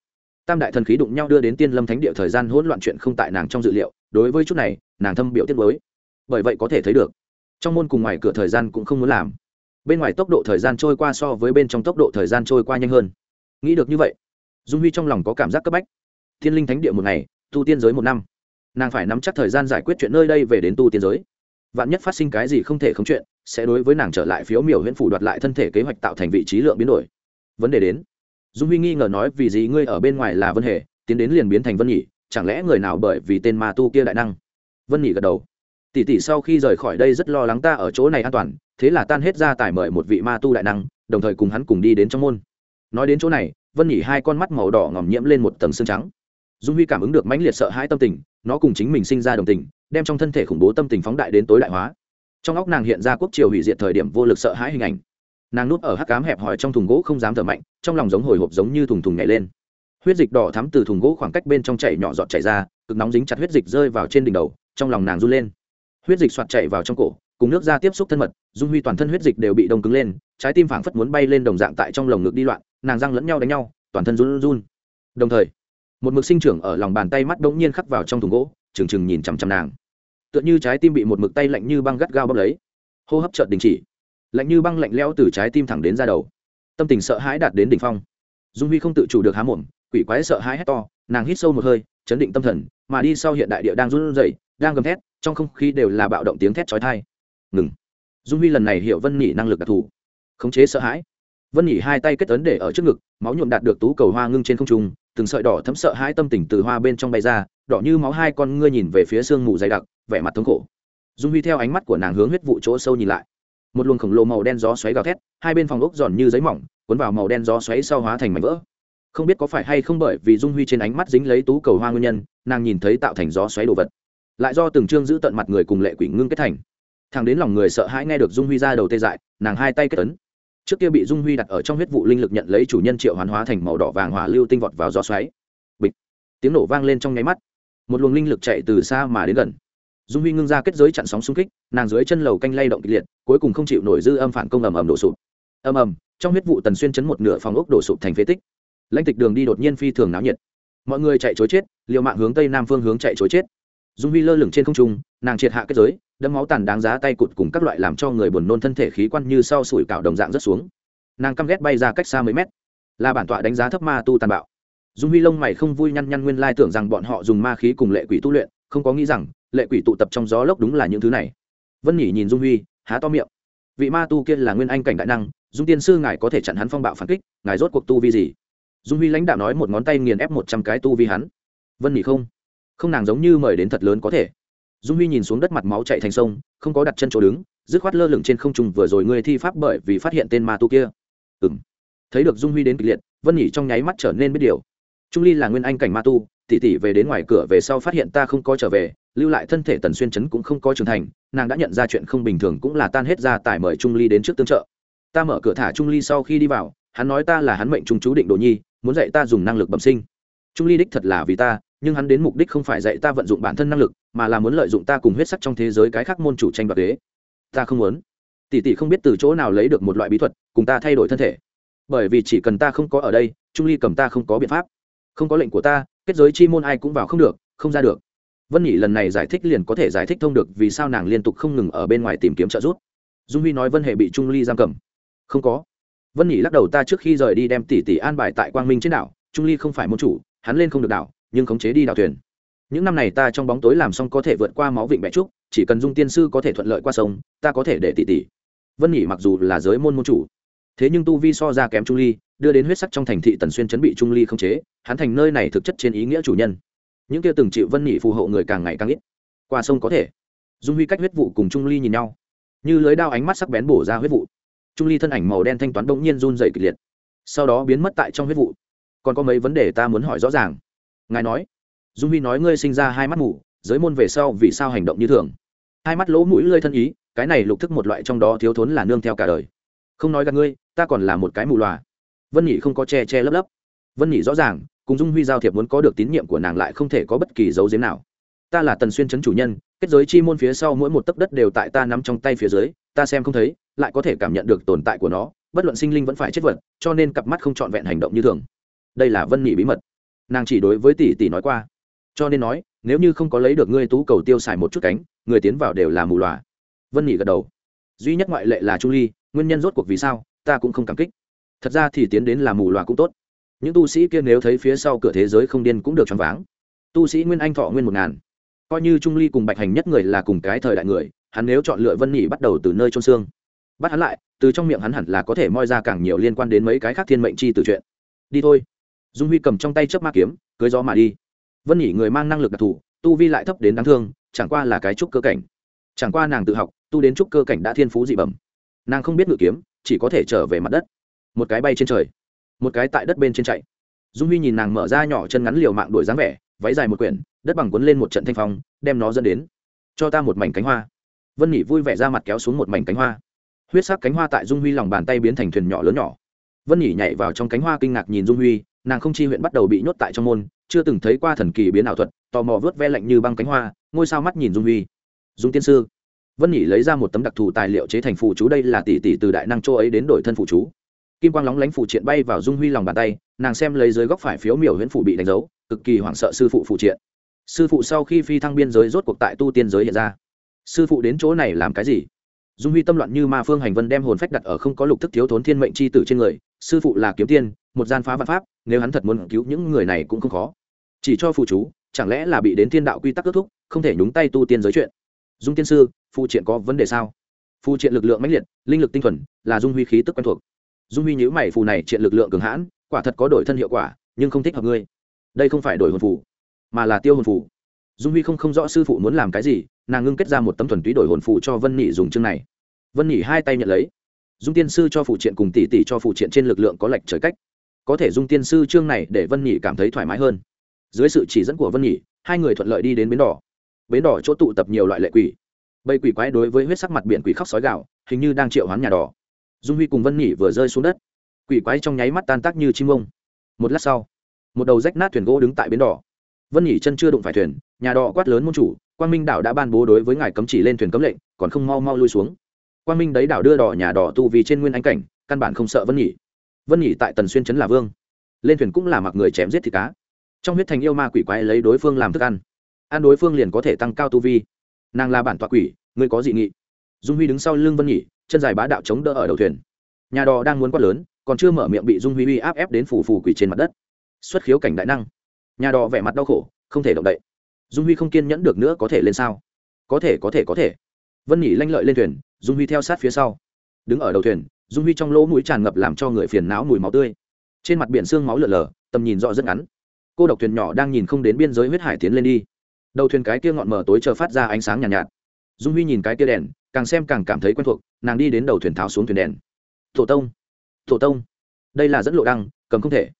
tam đại thần khí đụng nhau đưa đến tiên lâm thánh địa thời gian hỗn loạn chuyện không tại nàng trong dự liệu, đối với chút này, nàng thâm biểu tiết mới bởi vậy có thể thấy được, trong môn cùng ngoài cửa thời gian cũng không muốn làm. Bên ngoài tốc độ thời gian trôi qua so với bên trong tốc độ thời gian trôi qua nhanh hơn. Nghĩ được như vậy, dung huy trong lòng có cảm giác cấp bách. Thiên linh thánh địa một ngày, tu tiên giới một năm. Nàng phải nắm chắc thời gian giải quyết chuyện nơi đây về đến tu tiên giới. Vạn nhất phát sinh cái gì không thể không chuyện, sẽ đối với nàng trở lại phiếu miểu huyễn phủ đoạt lại thân thể kế hoạch tạo thành vị trí lượng biến đổi. Vấn đề đến dung huy nghi ngờ nói, vì gì ngươi ở bên ngoài là vân hề, tiến đến liền biến thành vân nhị, chẳng lẽ người nào bởi vì tên ma tu kia đại năng? Vân nhị gật đầu. Tỷ tỷ sau khi rời khỏi đây rất lo lắng ta ở chỗ này an toàn, thế là tan hết ra tải mời một vị ma tu đại năng, đồng thời cùng hắn cùng đi đến trong môn. Nói đến chỗ này, vân nhị hai con mắt màu đỏ ngỏm nhiễm lên một tầng xương trắng. Dung huy cảm ứng được mãnh liệt sợ hãi tâm tình, nó cùng chính mình sinh ra đồng tình, đem trong thân thể khủng bố tâm tình phóng đại đến tối đại hóa. Trong óc nàng hiện ra quốc triều hủy diệt thời điểm vô lực sợ hãi hình ảnh nàng núp ở hắc cám hẹp hòi trong thùng gỗ không dám thở mạnh, trong lòng giống hồi hộp giống như thùng thùng nhảy lên. Huyết dịch đỏ thắm từ thùng gỗ khoảng cách bên trong chảy nhỏ giọt chảy ra, cực nóng dính chặt huyết dịch rơi vào trên đỉnh đầu, trong lòng nàng run lên. Huyết dịch soạt chảy vào trong cổ, cùng nước ra tiếp xúc thân mật, dung huy toàn thân huyết dịch đều bị đông cứng lên, trái tim phảng phất muốn bay lên đồng dạng tại trong lồng ngực đi loạn, nàng răng lẫn nhau đánh nhau, toàn thân run run. Đồng thời, một mực sinh trưởng ở lòng bàn tay mắt đ ỗ n g nhiên khắc vào trong thùng gỗ, trừng trừng nhìn chằm chằm nàng. Tựa như trái tim bị một mực tay lạnh như băng gắt gao bốc lấy. Hô hấp chợt đình chỉ lạnh như băng lạnh leo từ trái tim thẳng đến ra đầu. Tâm tình sợ hãi đạt đến đ ỉ n h phong. Dung huy không tự chủ được há mồm, quỷ quái sợ hãi hét to, nàng hít sâu một hơi, chấn định tâm thần, mà đi sau hiện đại địa đang run rẩy, đang gầm thét, trong không khí đều là bạo động tiếng thét chói tai. Ngừng. Dung huy lần này hiểu vân nhị năng lực đặc thù. Khống chế sợ hãi. Vân nhị hai tay kết ấn để ở trước ngực, máu nhuộm đạt được tú cầu hoa ngưng trên không trung, từng sợi đỏ thấm sợ hãi tâm tình từ hoa bên trong bay ra, đỏ như máu hai con ngươi nhìn về phía sương mù dày đặc, vẻ mặt thống khổ. Dung huy theo ánh mắt của nàng hướng huyết vụ chỗ sâu nhìn lại một luồng khổng lồ màu đen gió xoáy gào thét, hai bên phòng ốc giòn như giấy mỏng, cuốn vào màu đen gió xoáy sau hóa thành mảnh vỡ. Không biết có phải hay không bởi vì dung huy trên ánh mắt dính lấy tú cầu hoa nguyên nhân, nàng nhìn thấy tạo thành gió xoáy đồ vật. Lại do từng chương giữ tận mặt người cùng lệ quỷ ngưng kết thành. Thằng đến lòng người sợ hãi nghe được dung huy ra đầu tê dại, nàng hai tay kết tấn trước kia bị dung huy đặt ở trong huyết vụ linh lực nhận lấy chủ nhân triệu hoán hóa thành màu đỏ vàng hỏa lưu tinh vọt vào gió xoáy. Bịch. Tiếng nổ vang lên trong nháy mắt. Một luồng linh lực chạy từ xa mà đến gần dung huy ngưng ra kết giới chặn sóng xung kích, nàng dưới chân lầu canh lay động kịch liệt, cuối cùng không chịu nổi dư âm phản công ầm ầm đổ sụp. Ầm ầm, trong huyết vụ tần xuyên chấn một nửa phòng ốc đổ sụp thành phế tích. Lãnh tịch đường đi đột nhiên phi thường náo nhiệt. Mọi người chạy chối chết, liều mạng hướng tây nam phương hướng chạy chối chết. Dung huy lơ lửng trên không trung, nàng triệt hạ kết giới đấm máu tàn đáng giá tay cụt cùng các loại làm cho người buồn nôn thân thể khí quan như sau sủi cảo đồng dạng rất xuống. Nàng căm ghét bay ra cách xa mấy mét. Là bản tọa đánh giá thấp ma tu tàn bạo. Dung huy lông mày không vui nhăn nhăn nguyên lai tưởng rằng bọn họ dùng ma khí cùng lệ quỷ tu luyện, không có nghĩ rằng lệ quỷ tụ tập trong gió lốc đúng là những thứ này. Vân nhỉ nhìn dung huy, há to miệng. Vị ma tu kia là nguyên anh cảnh đại năng, dung tiên sư ngài có thể chặn hắn phong bạo phản kích, ngài rốt cuộc tu vi gì? Dung huy lãnh đạo nói một ngón tay nghiền ép một trăm cái tu vi hắn. Vân nhỉ không. Không nàng giống như mời đến thật lớn có thể. Dung huy nhìn xuống đất mặt máu chạy thành sông, không có đặt chân chỗ đứng, dứt khoát lơ lửng trên không trung vừa rồi ngươi thi pháp bởi vì phát hiện tên ma tu kia. Ừ m thấy được dung huy đến kịch liệt, vân nhỉ trong nháy mắt trở nên biết điều. Trung ly là nguyên anh cảnh ma tu Tỷ tỷ về đến ngoài cửa về sau phát hiện ta không có trở về, lưu lại thân thể tần xuyên chấn cũng không có trưởng thành, nàng đã nhận ra chuyện không bình thường cũng là tan hết ra tài mời trung ly đến trước tương trợ. Ta mở cửa thả trung ly sau khi đi vào, hắn nói ta là hắn mệnh trung chú định đồ nhi, muốn dạy ta dùng năng lực bẩm sinh. Trung ly đích thật là vì ta, nhưng hắn đến mục đích không phải dạy ta vận dụng bản thân năng lực, mà là muốn lợi dụng ta cùng huyết sắc trong thế giới cái khác môn chủ tranh đoạt đế. Ta không muốn. Tỷ tỷ không biết từ chỗ nào lấy được một loại bí thuật, cùng ta thay đổi thân thể. Bởi vì chỉ cần ta không có ở đây, trung ly cầm ta không có biện pháp không có lệnh của ta, kết giới chi môn ai cũng vào không được, không ra được. Vân nhị lần này giải thích liền có thể giải thích thông được vì sao nàng liên tục không ngừng ở bên ngoài tìm kiếm trợ giúp. Dung huy nói vân hệ bị trung ly giam cầm. Không có. Vân nhị lắc đầu ta trước khi rời đi đem tỷ tỷ an bài tại quang minh trên đảo, trung ly không phải môn chủ, hắn lên không được đảo, nhưng khống chế đi đảo thuyền. Những năm này ta trong bóng tối làm xong có thể vượt qua máu vịnh bẹ trúc, chỉ cần dung tiên sư có thể thuận lợi qua sông, ta có thể để tỷ tỷ. Vân nhị mặc dù là giới môn môn chủ thế nhưng tu vi so ra kém trung ly, đưa đến huyết sắc trong thành thị tần xuyên chấn bị trung ly không chế, hắn thành nơi này thực chất trên ý nghĩa chủ nhân. Những kia từng chịu vân nhị phù hộ người càng ngày càng ít. Qua sông có thể. Dung huy cách huyết vụ cùng trung ly nhìn nhau. Như lưới đao ánh mắt sắc bén bổ ra huyết vụ. Trung ly thân ảnh màu đen thanh toán bỗng nhiên run dày kịch liệt. Sau đó biến mất tại trong huyết vụ. Còn có mấy vấn đề ta muốn hỏi rõ ràng. Ngài nói. Dung huy nói ngươi sinh ra hai mắt mù, giới môn về sau vì sao hành động như thường? Hai mắt lỗ mũi lơi thân ý, cái này lục thức một loại trong đó thiếu thốn là nương theo cả đời. Không nói gặp ngươi ta còn là một cái mù loà. Vân nhị không có che che lấp lấp. Vân nhị rõ ràng, cùng dung huy giao thiệp muốn có được tín nhiệm của nàng lại không thể có bất kỳ dấu giếm nào. Ta là tần xuyên trấn chủ nhân, kết giới chi môn phía sau mỗi một tấc đất đều tại ta nắm trong tay phía dưới, ta xem không thấy, lại có thể cảm nhận được tồn tại của nó, bất luận sinh linh vẫn phải chết vật, cho nên cặp mắt không trọn vẹn hành động như thường. Đây là vân nhị bí mật. Nàng chỉ đối với tỷ tỷ nói qua. Cho nên nói, nếu như không có lấy được ngươi tú cầu tiêu xài một chút cánh, người tiến vào đều là mù loà. Vân nhị gật đầu. Duy nhất ngoại lệ là trung ly, nguyên nhân rốt cuộc vì sao? Ta cũng không cảm kích. Thật ra thì tiến đến là mù loà cũng tốt. Những tu sĩ kia nếu thấy phía sau cửa thế giới không điên cũng được choáng váng. Tu sĩ nguyên anh thọ nguyên một ngàn. Coi như trung ly cùng bạch hành nhất người là cùng cái thời đại người, hắn nếu chọn lựa vân nhị bắt đầu từ nơi trôn xương, bắt hắn lại, từ trong miệng hắn hẳn là có thể moi ra càng nhiều liên quan đến mấy cái khác thiên mệnh chi từ chuyện. Đi thôi. Dung huy cầm trong tay chớp ma kiếm cưới gió mà đi. Vân nhị người mang năng lực đặc thù, tu vi lại thấp đến đáng thương, chẳng qua là cái trúc cơ cảnh. Chẳng qua nàng tự học, tu đến trúc cơ cảnh đã thiên phú dị bẩm. Nàng không biết ngự kiếm chỉ có thể trở về mặt đất. Một cái bay trên trời, một cái tại đất bên trên chạy. Dung huy nhìn nàng mở ra nhỏ chân ngắn liều mạng đuổi dáng vẻ, váy dài một quyển, đất bằng quấn lên một trận thanh phong, đem nó dẫn đến. Cho ta một mảnh cánh hoa. Vân nhị vui vẻ ra mặt kéo xuống một mảnh cánh hoa. Huyết sắc cánh hoa tại dung huy lòng bàn tay biến thành thuyền nhỏ lớn nhỏ. Vân nhị nhảy vào trong cánh hoa kinh ngạc nhìn dung huy, nàng không chi huyện bắt đầu bị nhốt tại trong môn, chưa từng thấy qua thần kỳ biến ảo thuật, tò mò vớt ve lạnh như băng cánh hoa, ngôi sao mắt nhìn dung huy. Dung tiên sư vân nhị lấy ra một tấm đặc thù tài liệu chế thành phụ chú, đây là tỷ tỷ từ đại năng châu ấy đến đổi thân phụ chú. Kim quang lóng lánh phụ triện bay vào dung huy lòng bàn tay, nàng xem lấy dưới góc phải phiếu miểu huyễn phụ bị đánh dấu, cực kỳ hoảng sợ sư phụ phụ triện. Sư phụ sau khi phi thăng biên giới rốt cuộc tại tu tiên giới hiện ra. Sư phụ đến chỗ này làm cái gì? Dung huy tâm loạn như ma phương hành vân đem hồn phách đặt ở không có lục thức thiếu thốn thiên mệnh c h i tử trên người, sư phụ là kiếm tiên, một gian phá văn pháp, nếu hắn thật muốn cứu những người này cũng không khó. Chỉ cho phụ chú, chẳng lẽ là bị đến thiên đạo quy tắc kết thúc, không thể nhúng tay tu tiên giới chuyện? Dung tiên sư phụ triện có vấn đề sao? Phụ triện lực lượng mãnh liệt, linh lực tinh thuần, là dung huy khí tức quen thuộc. Dung huy nhữ mày, phù này triện lực lượng cường hãn, quả thật có đổi thân hiệu quả, nhưng không thích hợp ngươi. Đây không phải đổi hồn phù, mà là tiêu hồn phù. Dung huy không không rõ sư phụ muốn làm cái gì, nàng ngưng kết ra một tấm thuần túy đổi hồn phù cho vân nhị dùng chương này. Vân nhị hai tay nhận lấy. Dung tiên sư cho phụ triện cùng tỷ tỷ cho phụ triện trên lực lượng có lệch trời cách. Có thể dung tiên sư chương này để vân nhị cảm thấy thoải mái hơn. Dưới sự chỉ dẫn của vân nhị hai người thuận lợi đi đến bến đỏ. Bến đỏ chỗ tụ tập nhiều loại lệ quỷ bầy quỷ quái đối với huyết sắc mặt biển quỷ khóc sói gạo hình như đang triệu hoán nhà đỏ. Dung huy cùng vân nhị vừa rơi xuống đất. Quỷ quái trong nháy mắt tan tác như chim ông. Một lát sau, một đầu rách nát thuyền gỗ đứng tại bến đỏ. Vân nhị chân chưa đụng phải thuyền, nhà đỏ quát lớn môn chủ, quang minh đảo đã ban bố đối với ngài cấm chỉ lên thuyền cấm lệnh, còn không mau mau lui xuống. Quang minh đấy đảo đưa đỏ nhà đỏ tu vì trên nguyên anh cảnh, căn bản không sợ vân nhị vân nhị tại tần xuyên trấn là vương, lên thuyền cũng là mặc người chém giết thịt cá. Trong huyết thành yêu ma quỷ quái lấy đối phương làm thức ăn ăn đối phương liền có thể tăng cao tu vi nàng là bản tọa quỷ, ngươi có dị nghị. Dung huy đứng sau lưng vân nhỉ chân dài bá đạo chống đỡ ở đầu thuyền. Nhà đò đang muốn quát lớn, còn chưa mở miệng bị dung huy uy áp ép đến phủ phù quỷ trên mặt đất. Xuất khiếu cảnh đại năng. Nhà đò vẻ mặt đau khổ, không thể động đậy. Dung huy không kiên nhẫn được nữa có thể lên sao? Có thể có thể có thể. Vân nhỉ lanh lợi lên thuyền, dung huy theo sát phía sau. Đứng ở đầu thuyền, dung huy trong lỗ mũi tràn ngập làm cho người phiền não mùi máu tươi. Trên mặt biển xương máu lở lở, tầm nhìn rõ rất ngắn. Cô độc thuyền nhỏ đang nhìn không đến biên giới huyết hải tiến lên đi đầu thuyền cái kia ngọn mờ tối chờ phát ra ánh sáng nhàn nhạt, nhạt. Dung huy nhìn cái kia đèn càng xem càng cảm thấy quen thuộc nàng đi đến đầu thuyền tháo xuống thuyền đèn. Thổ tông thổ tông đây là dẫn lộ đăng cầm không thể.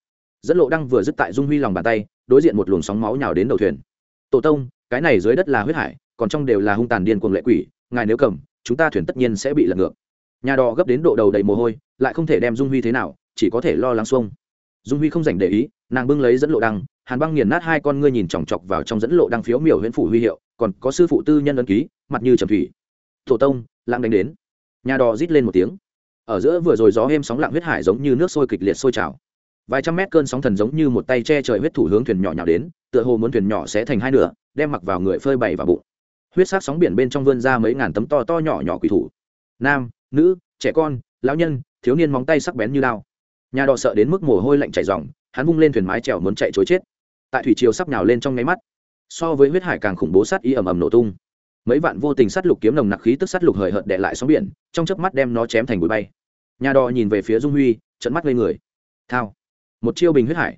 Dẫn lộ đăng vừa dứt tại dung huy lòng bàn tay đối diện một luồng sóng máu nhào đến đầu thuyền. Tổ tông cái này dưới đất là huyết hải còn trong đều là hung tàn điên cuồng lệ quỷ ngài nếu cầm chúng ta thuyền tất nhiên sẽ bị lật ngược. Nhà đò gấp đến độ đầu đầy mồ hôi lại không thể đem dung huy thế nào chỉ có thể lo lắng xuông. Dung huy không dành để ý nàng bưng lấy dẫn lộ đăng hàn băng nghiền nát hai con ngươi nhìn chòng chọc vào trong dẫn lộ đăng phiếu miểu huyện phủ huy hiệu, còn có sư phụ tư nhân ấn ký, mặt như trầm thủy. Tổ tông lãng đánh đến. Nhà đò rít lên một tiếng. Ở giữa vừa rồi gió êm sóng lặng huyết hải giống như nước sôi kịch liệt sôi trào. Vài trăm mét cơn sóng thần giống như một tay che trời huyết thủ hướng thuyền nhỏ nhào đến, tựa hồ muốn thuyền nhỏ sẽ thành hai nửa, đem mặc vào người phơi bày vào bụng. Huyết sát sóng biển bên trong vươn ra mấy ngàn tấm to to nhỏ nhỏ quỷ thủ. Nam, nữ, trẻ con, lão nhân, thiếu niên móng tay sắc bén như lao nhà đò sợ đến mức mồ hôi lạnh chảy ròng, hắn vung lên thuyền mái trèo muốn chạy chối chết tại thủy triều sắp nhào lên trong nháy mắt. So với huyết hải càng khủng bố sát y ầm ầm nổ tung. Mấy vạn vô tình sát lục kiếm nồng nặc khí tức sát lục hời hợt đệ lại sóng biển, trong chớp mắt đem nó chém thành bụi bay. Nhà đò nhìn về phía dung huy trận mắt lên người. Thao. Một chiêu bình huyết hải.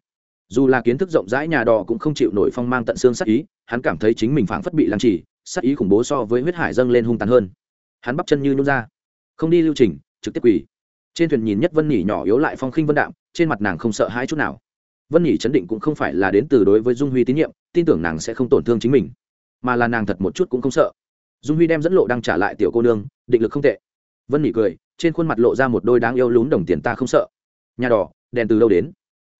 Dù là kiến thức rộng rãi, nhà đò cũng không chịu nổi phong mang tận xương sát ý, hắn cảm thấy chính mình phảng phất bị làm chỉ sát ý khủng bố so với huyết hải dâng lên hung tàn hơn. Hắn bắp chân như nhún ra. Không đi lưu trình, trực tiếp quỳ. Trên thuyền nhìn nhất vân nhỉ nhỏ yếu lại phong khinh vân đạm, trên mặt nàng không sợ hãi chút nào vân nhỉ chấn định cũng không phải là đến từ đối với dung huy tín nhiệm, tin tưởng nàng sẽ không tổn thương chính mình. Mà là nàng thật một chút cũng không sợ. Dung huy đem dẫn lộ đang trả lại tiểu cô nương, định lực không tệ. Vân nhỉ cười, trên khuôn mặt lộ ra một đôi đáng yêu lún đồng tiền ta không sợ. Nhà đỏ, đèn từ đâu đến?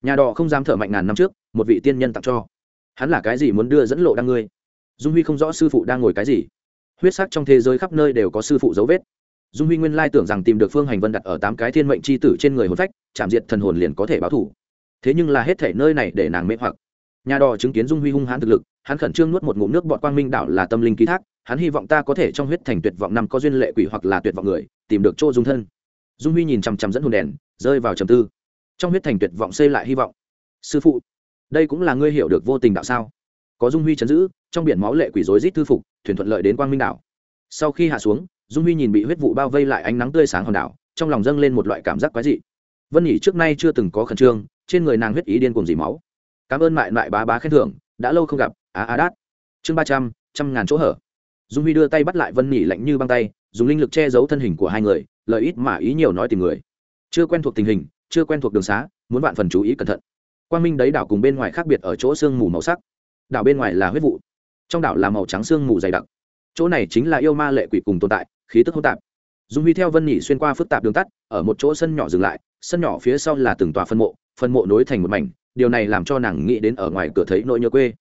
Nhà đỏ không dám thở mạnh ngàn năm trước, một vị tiên nhân tặng cho. Hắn là cái gì muốn đưa dẫn lộ đang ngươi? Dung huy không rõ sư phụ đang ngồi cái gì. Huyết sắc trong thế giới khắp nơi đều có sư phụ dấu vết. Dung huy nguyên lai tưởng rằng tìm được phương hành vân đặt ở tám cái thiên mệnh c h i tử trên người hồn phách, chạm diệt thần hồn liền có thể báo thủ thế nhưng là hết thể nơi này để nàng mê hoặc. Nhà đò chứng kiến dung huy hung hãn thực lực, hắn khẩn trương nuốt một ngụm nước bọn quang minh đảo là tâm linh ký thác, hắn hy vọng ta có thể trong huyết thành tuyệt vọng năm có duyên lệ quỷ hoặc là tuyệt vọng người, tìm được chỗ dung thân. Dung huy nhìn chằm chằm dẫn hồn đèn, rơi vào trầm tư. Trong huyết thành tuyệt vọng xây lại hy vọng. Sư phụ, đây cũng là ngươi hiểu được vô tình đạo sao? Có dung huy chấn giữ, trong biển máu lệ quỷ rối rít thư phục, thuyền thuận lợi đến quang minh đảo. Sau khi hạ xuống, dung huy nhìn bị huyết vụ bao vây lại ánh nắng tươi sáng hòn đảo, trong lòng dâng lên một loại cảm giác quái dị. Vân nhỉ trước nay chưa từng có khẩn trương trên người nàng huyết ý điên cùng dì máu. Cảm ơn mại mại bá bá khen thưởng, đã lâu không gặp, á á đát. Chương ba trăm trăm ngàn chỗ hở. Dung huy đưa tay bắt lại vân nhỉ lạnh như băng tay, dùng linh lực che giấu thân hình của hai người lợi ít mà ý nhiều nói tìm người. Chưa quen thuộc tình hình, chưa quen thuộc đường xá, muốn bạn phần chú ý cẩn thận. Quang minh đấy đảo cùng bên ngoài khác biệt ở chỗ sương mù màu sắc. Đảo bên ngoài là huyết vụ, trong đảo là màu trắng sương mù dày đặc. Chỗ này chính là yêu ma lệ quỷ cùng tồn tại, khí tức hỗn tạp. Dung huy theo vân nhị xuyên qua phức tạp đường tắt, ở một chỗ sân nhỏ dừng lại, sân nhỏ phía sau là từng tòa phân mộ phân mộ nối thành một mảnh, điều này làm cho nàng nghĩ đến ở ngoài cửa thấy nỗi nhớ quê.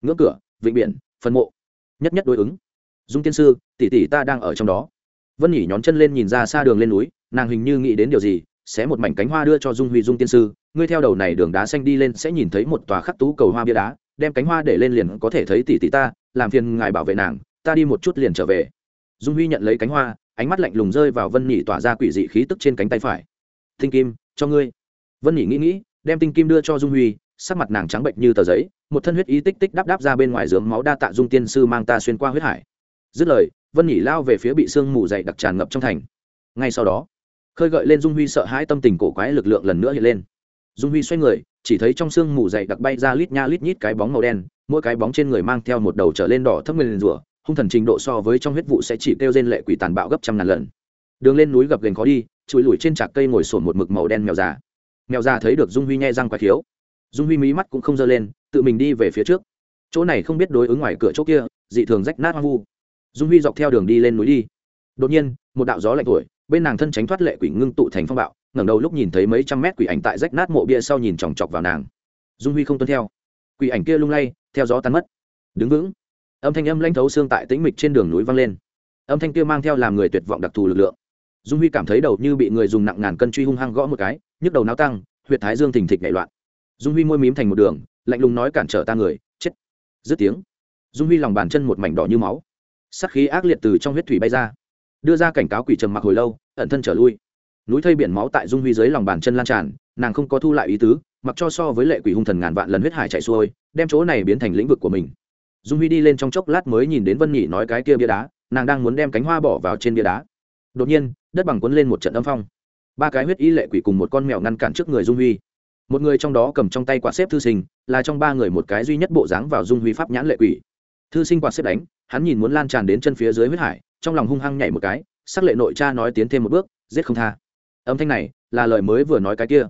Ngưỡng cửa, vịnh biển phân mộ. Nhất nhất đối ứng. Dung tiên sư, tỷ tỷ ta đang ở trong đó. Vân nhỉ nhón chân lên nhìn ra xa đường lên núi, nàng hình như nghĩ đến điều gì, sẽ một mảnh cánh hoa đưa cho dung huy dung tiên sư. Ngươi theo đầu này đường đá xanh đi lên sẽ nhìn thấy một tòa khắc tú cầu hoa bia đá, đem cánh hoa để lên liền có thể thấy tỷ tỷ ta, làm phiền ngài bảo vệ nàng, ta đi một chút liền trở về. Dung huy nhận lấy cánh hoa, ánh mắt lạnh lùng rơi vào vân nhị tỏa ra quỷ dị khí tức trên cánh tay phải. Thinh kim, cho ngươi vân nhị nghĩ nghĩ, đem tinh kim đưa cho dung huy, sắc mặt nàng trắng bệnh như tờ giấy, một thân huyết ý tích tích đắp đáp ra bên ngoài dướng máu đa tạ dung tiên sư mang ta xuyên qua huyết hải. Dứt lời, vân nhị lao về phía bị sương mù dày đặc tràn ngập trong thành. Ngay sau đó, khơi gợi lên dung huy sợ hãi tâm tình cổ quái lực lượng lần nữa hiện lên. Dung huy xoay người, chỉ thấy trong sương mù dày đặc bay ra lít nha lít nhít cái bóng màu đen, mỗi cái bóng trên người mang theo một đầu trở lên đỏ thấp nguyên rủa, hung thần trình độ so với trong huyết vụ sẽ chỉ kêu trên lệ quỷ tàn bạo gấp trăm ngàn lần. Đường lên núi gập gành khó đi, chùi lùi trên trạc cây ngồi sổn một mực màu đen mèo già mèo già thấy được dung huy nhai răng quái thiếu dung huy mí mắt cũng không dơ lên, tự mình đi về phía trước. Chỗ này không biết đối ứng ngoài cửa chỗ kia, dị thường rách nát hoang vu. Dung huy dọc theo đường đi lên núi đi. Đột nhiên, một đạo gió lạnh thổi, bên nàng thân tránh thoát lệ quỷ ngưng tụ thành phong bạo, ngẩng đầu lúc nhìn thấy mấy trăm mét quỷ ảnh tại rách nát mộ bia sau nhìn chòng chọc vào nàng. Dung huy không tuân theo. Quỷ ảnh kia lung lay, theo gió tan mất. Đứng vững. Âm thanh âm lanh thấu xương tại tĩnh mịch trên đường núi vang lên. Âm thanh kia mang theo làm người tuyệt vọng đặc thù lực lượng. Dung huy cảm thấy đầu như bị người dùng nặng ngàn cân truy hung hăng gõ một cái nhức đầu náo tăng, huyệt thái dương thình thịch nhảy loạn. Dung huy môi mím thành một đường, lạnh lùng nói cản trở ta người, chết. Dứt tiếng, dung huy lòng bàn chân một mảnh đỏ như máu. Sắc khí ác liệt từ trong huyết thủy bay ra. Đưa ra cảnh cáo quỷ trầm mặc hồi lâu, ẩn thân trở lui. Núi thây biển máu tại dung huy dưới lòng bàn chân lan tràn, nàng không có thu lại ý tứ, mặc cho so với lệ quỷ hung thần ngàn vạn lần huyết hải chạy xuôi, đem chỗ này biến thành lĩnh vực của mình. Dung huy đi lên trong chốc lát mới nhìn đến vân nhị nói cái kia bia đá, nàng đang muốn đem cánh hoa bỏ vào trên bia đá. Đột nhiên, đất bằng quấn lên một trận âm phong ba cái huyết y lệ quỷ cùng một con mèo ngăn cản trước người dung huy. Một người trong đó cầm trong tay quạt xếp thư sinh, là trong ba người một cái duy nhất bộ dáng vào dung huy pháp nhãn lệ quỷ. Thư sinh quạt xếp đánh, hắn nhìn muốn lan tràn đến chân phía dưới huyết hải, trong lòng hung hăng nhảy một cái, sắc lệ nội cha nói tiến thêm một bước, giết không tha. Âm thanh này, là lời mới vừa nói cái kia.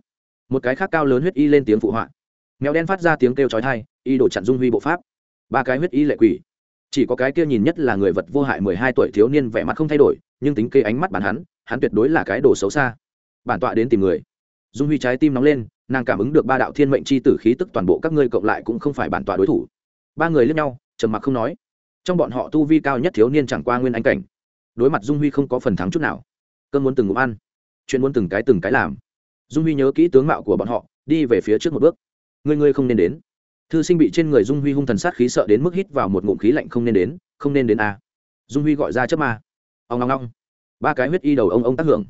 Một cái khác cao lớn huyết y lên tiếng phụ họa. Mèo đen phát ra tiếng kêu chói tai, y đổ chặn dung huy bộ pháp. Ba cái huyết y lệ quỷ. Chỉ có cái kia nhìn nhất là người vật vô hại mười hai tuổi thiếu niên vẻ mặt không thay đổi, nhưng tính kê ánh mắt bản hắn hắn tuyệt đối là cái đồ xấu xa bản tọa đến tìm người. Dung huy trái tim nóng lên, nàng cảm ứng được ba đạo thiên mệnh c h i tử khí tức toàn bộ các ngươi cộng lại cũng không phải bản tọa đối thủ. Ba người lướt nhau, trầm mặc không nói. Trong bọn họ tu vi cao nhất thiếu niên chẳng qua nguyên anh cảnh. Đối mặt dung huy không có phần thắng chút nào. Cơn muốn từng ngụm ăn. Chuyện muốn từng cái từng cái làm. Dung huy nhớ kỹ tướng mạo của bọn họ, đi về phía trước một bước. Ngươi ngươi không nên đến. Thư sinh bị trên người dung huy hung thần sát khí sợ đến mức hít vào một ngụm khí lạnh không nên đến, không nên đến a. Dung huy gọi ra chấp ma. Ông long long ba cái huyết y đầu ông ông tác hưởng.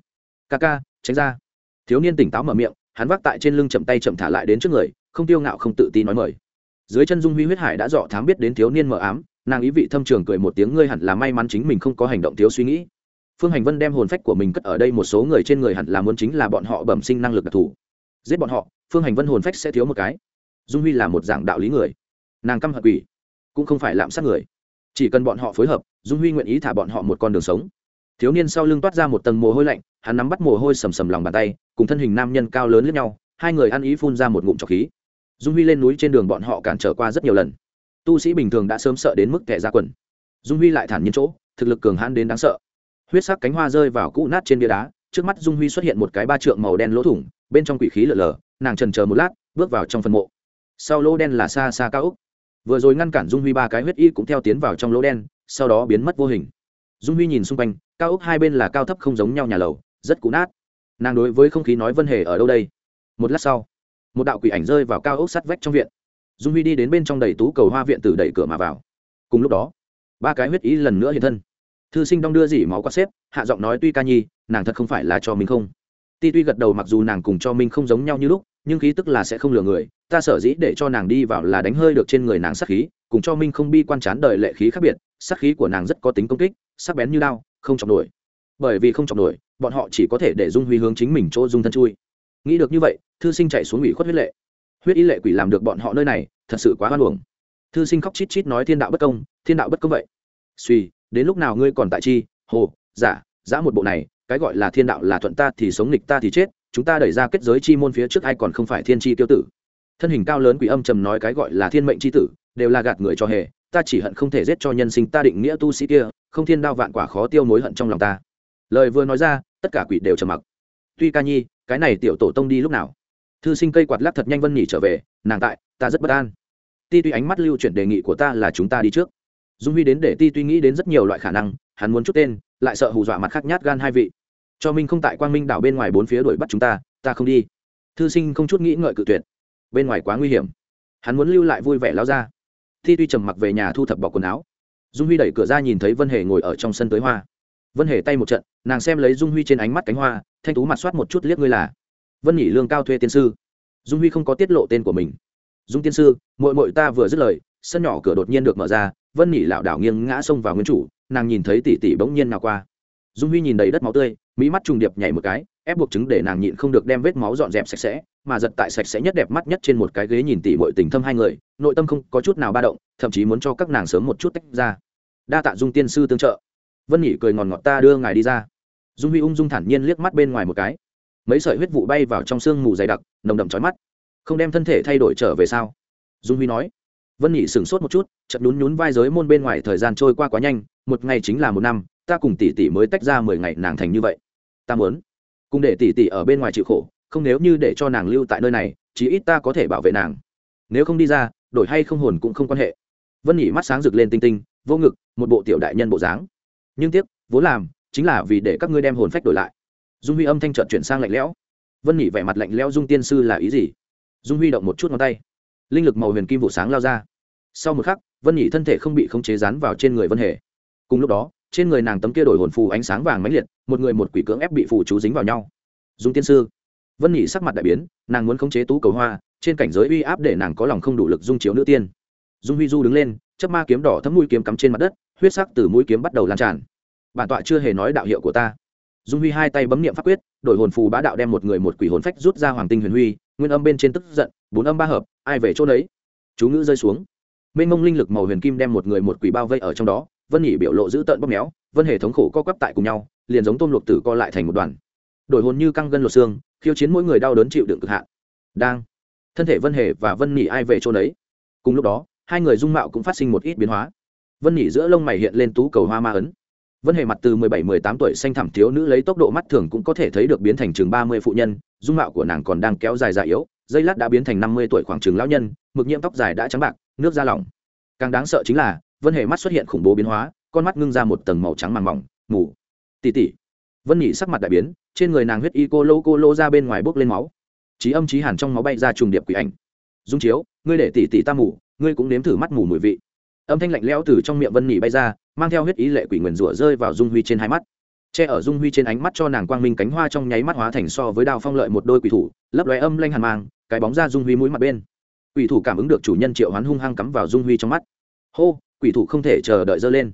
Ca ca tránh ra. Thiếu niên tỉnh táo mở miệng, hắn vác tại trên lưng chậm tay chậm thả lại đến trước người, không tiêu ngạo không tự tin nói mời. Dưới chân dung huy huyết hải đã dọ thám biết đến thiếu niên mờ ám, nàng ý vị thâm trường cười một tiếng, ngươi hẳn là may mắn chính mình không có hành động thiếu suy nghĩ. Phương hành vân đem hồn phách của mình cất ở đây, một số người trên người hẳn là muốn chính là bọn họ bẩm sinh năng lực đặc thù. Giết bọn họ, phương hành vân hồn phách sẽ thiếu một cái. Dung huy là một dạng đạo lý người. Nàng căm hận quỷ, cũng không phải lạm sát người. Chỉ cần bọn họ phối hợp, dung huy nguyện ý thả bọn họ một con đường sống thiếu niên sau lưng toát ra một tầng mồ hôi lạnh, hắn nắm bắt mồ hôi sầm sầm lòng bàn tay, cùng thân hình nam nhân cao lớn lẫn nhau, hai người ăn ý phun ra một ngụm trọc khí. Dung huy lên núi trên đường bọn họ cản trở qua rất nhiều lần. Tu sĩ bình thường đã sớm sợ đến mức kẻ ra quần. Dung huy lại thản nhiên chỗ, thực lực cường hãn đến đáng sợ. Huyết sắc cánh hoa rơi vào cũ nát trên bia đá, trước mắt dung huy xuất hiện một cái ba trượng màu đen lỗ thủng, bên trong quỷ khí lở lở nàng trần chờ một lát, bước vào trong phần mộ. Sau lỗ đen là xa xa cao úc vừa rồi ngăn cản dung huy ba cái huyết y cũng theo tiến vào trong lỗ đen, sau đó biến mất vô hình. Dung huy nhìn xung quanh cao úc hai bên là cao thấp không giống nhau nhà lầu, rất cũ nát. Nàng đối với không khí nói vân hề ở đâu đây? Một lát sau, một đạo quỷ ảnh rơi vào cao ốc sắt vách trong viện. Dung huy đi đến bên trong đầy tú cầu hoa viện từ đẩy cửa mà vào. Cùng lúc đó, ba cái huyết ý lần nữa hiện thân. Thư sinh đong đưa dỉ máu qua xếp, hạ giọng nói tuy ca nhi, nàng thật không phải là cho mình không. Ti tuy gật đầu mặc dù nàng cùng cho mình không giống nhau như lúc, nhưng khí tức là sẽ không lừa người, ta sở dĩ để cho nàng đi vào là đánh hơi được trên người nàng sắc khí, cùng cho minh không bi quan chán đời lệ khí khác biệt sắc khí của nàng rất có tính công kích, sắc bén như đao không chọc nổi. Bởi vì không chọc nổi, bọn họ chỉ có thể để dung huy hướng chính mình chỗ dung thân chui. Nghĩ được như vậy, thư sinh chạy xuống ủy khuất huyết lệ. Huyết y lệ quỷ làm được bọn họ nơi này, thật sự quá hoan hồng thư sinh khóc chít chít nói thiên đạo bất công, thiên đạo bất công vậy. Suy, đến lúc nào ngươi còn tại chi? Hồ, giả giã một bộ này, cái gọi là thiên đạo là thuận ta thì sống nghịch ta thì chết, chúng ta đẩy ra kết giới chi môn phía trước ai còn không phải thiên chi tiêu tử. Thân hình cao lớn quỷ âm trầm nói cái gọi là thiên mệnh chi tử, đều là gạt người cho hề, ta chỉ hận không thể giết cho nhân sinh ta định nghĩa tu sĩ kia không thiên đao vạn quả khó tiêu mối hận trong lòng ta. Lời vừa nói ra, tất cả quỷ đều trầm mặc. Tuy ca nhi, cái này tiểu tổ tông đi lúc nào? Thư sinh cây quạt lắc thật nhanh vân nhỉ trở về, nàng tại, ta rất bất an. Ti tuy ánh mắt lưu chuyển đề nghị của ta là chúng ta đi trước. Dung huy đến để ti tuy nghĩ đến rất nhiều loại khả năng, hắn muốn chút tên, lại sợ hù dọa mặt khác nhát gan hai vị. Cho minh không tại quang minh đảo bên ngoài bốn phía đuổi bắt chúng ta ta không đi. Thư sinh không chút nghĩ ngợi cự tuyệt. Bên ngoài quá nguy hiểm. Hắn muốn lưu lại vui vẻ lao ra. Thi tuy trầm mặc về nhà thu thập bọc quần áo dung huy đẩy cửa ra nhìn thấy vân hề ngồi ở trong sân tới hoa. Vân hề tay một trận, nàng xem lấy dung huy trên ánh mắt cánh hoa, thanh tú mặt soát một chút liếc ngươi là. Vân nhỉ lương cao thuê tiên sư. Dung huy không có tiết lộ tên của mình. Dung tiên sư mội mội ta vừa dứt lời, sân nhỏ cửa đột nhiên được mở ra, vân nhỉ lảo đảo nghiêng ngã xông vào nguyên chủ, nàng nhìn thấy tỷ tỷ bỗng nhiên nào qua. Dung huy nhìn đầy đất máu tươi, mỹ mắt trùng điệp nhảy một cái ép buộc chứng để nàng nhịn không được đem vết máu dọn dẹp sạch sẽ, mà giật tại sạch sẽ nhất đẹp mắt nhất trên một cái ghế nhìn tỉ mọi tình thâm hai người, nội tâm không có chút nào ba động, thậm chí muốn cho các nàng sớm một chút tách ra. Đa tạ dung tiên sư tương trợ. Vân nhị cười ngòn ngọt ta đưa ngài đi ra. Dung huy ung dung thản nhiên liếc mắt bên ngoài một cái. Mấy sợi huyết vụ bay vào trong sương mù dày đặc, nồng đậm trói mắt. Không đem thân thể thay đổi trở về sao? Dung huy nói. Vân nhị sửng sốt một chút chậm nhún nhún vai giới môn bên ngoài thời gian trôi qua quá nhanh, một ngày chính là một năm, ta cùng tỷ tỷ mới tách ra mười ngày nàng thành như vậy. Ta muốn cùng để tỷ tỷ ở bên ngoài chịu khổ, không nếu như để cho nàng lưu tại nơi này, chí ít ta có thể bảo vệ nàng. Nếu không đi ra, đổi hay không hồn cũng không quan hệ. Vân nhị mắt sáng rực lên tinh tinh, vô ngực, một bộ tiểu đại nhân bộ dáng. Nhưng tiếc vốn làm, chính là vì để các ngươi đem hồn phách đổi lại. Dung huy âm thanh trợn chuyển sang lạnh lẽo. Vân nhị vẻ mặt lạnh lẽo, dung tiên sư là ý gì? Dung huy động một chút ngón tay. Linh lực màu huyền kim vụ sáng lao ra. Sau một khắc, vân nhị thân thể không bị khống chế rán vào trên người vân hề. Cùng lúc đó trên người nàng tấm kia đổi hồn phù ánh sáng vàng mãnh liệt, một người một quỷ cưỡng ép bị phù chú dính vào nhau. Dung tiên sư. Vân nhị sắc mặt đại biến, nàng muốn khống chế tú cầu hoa, trên cảnh giới uy áp để nàng có lòng không đủ lực dung chiếu nữ tiên. Dung huy du đứng lên chấp ma kiếm đỏ thấm mũi kiếm cắm trên mặt đất, huyết sắc từ mũi kiếm bắt đầu lan tràn. Bản tọa chưa hề nói đạo hiệu của ta. Dung huy hai tay bấm niệm pháp quyết, đổi hồn phù bá đạo đem một người một quỷ hồn phách rút ra hoàng tinh huyền huy, nguyên âm bên trên tức giận, bốn âm ba hợp, ai về chỗ đấy chú ngữ rơi xuống. Mênh mông linh lực màu huyền kim đem một người một quỷ bao vây ở trong đó vân nhỉ biểu lộ giữ tợn bóp méo, vân hệ thống khổ co quắp tại cùng nhau, liền giống tôm luộc tử co lại thành một đoàn. Đổi hồn như căng gân lột xương, khiêu chiến mỗi người đau đớn chịu đựng cực hạn. Đang, thân thể vân hề và vân nhỉ ai về chỗ đấy cùng lúc đó, hai người dung mạo cũng phát sinh một ít biến hóa. Vân nhỉ giữa lông mày hiện lên tú cầu hoa ma ấn. Vân hề mặt từ mười bảy, mười tám tuổi xanh thẳm thiếu nữ lấy tốc độ mắt thường cũng có thể thấy được biến thành chừng ba mươi phụ nhân, dung mạo của nàng còn đang kéo dài dài yếu, dây lát đã biến thành năm mươi tuổi khoảng chừng lão nhân, mực nhiễm tóc dài đã trắng bạc, nước da lỏng. Càng đáng sợ chính là vân hề mắt xuất hiện khủng bố biến hóa, con mắt ngưng ra một tầng màu trắng màng mỏng, mù. Tỉ tỉ vân nhị sắc mặt đại biến, trên người nàng huyết y cô lô cô lô ra bên ngoài bốc lên máu. Trí âm trí hàn trong máu bay ra trùng điệp quỷ ảnh. Dung chiếu, ngươi để tỷ tỷ ta mù, ngươi cũng nếm thử mắt mù mùi vị. Âm thanh lạnh lẽo từ trong miệng vân nhị bay ra, mang theo huyết ý lệ quỷ nguyền rủa rơi vào dung huy trên hai mắt. Che ở dung huy trên ánh mắt cho nàng quang minh cánh hoa trong nháy mắt hóa thành so với đao phong lợi một đôi quỷ thủ, lấp lóe âm lanh hàn mang, cái bóng ra dung huy mũi mặt bên. Quỷ thủ cảm ứng được chủ nhân triệu hoán hung hăng cắm vào dung huy trong mắt. Hô quỷ thủ không thể chờ đợi dơ lên.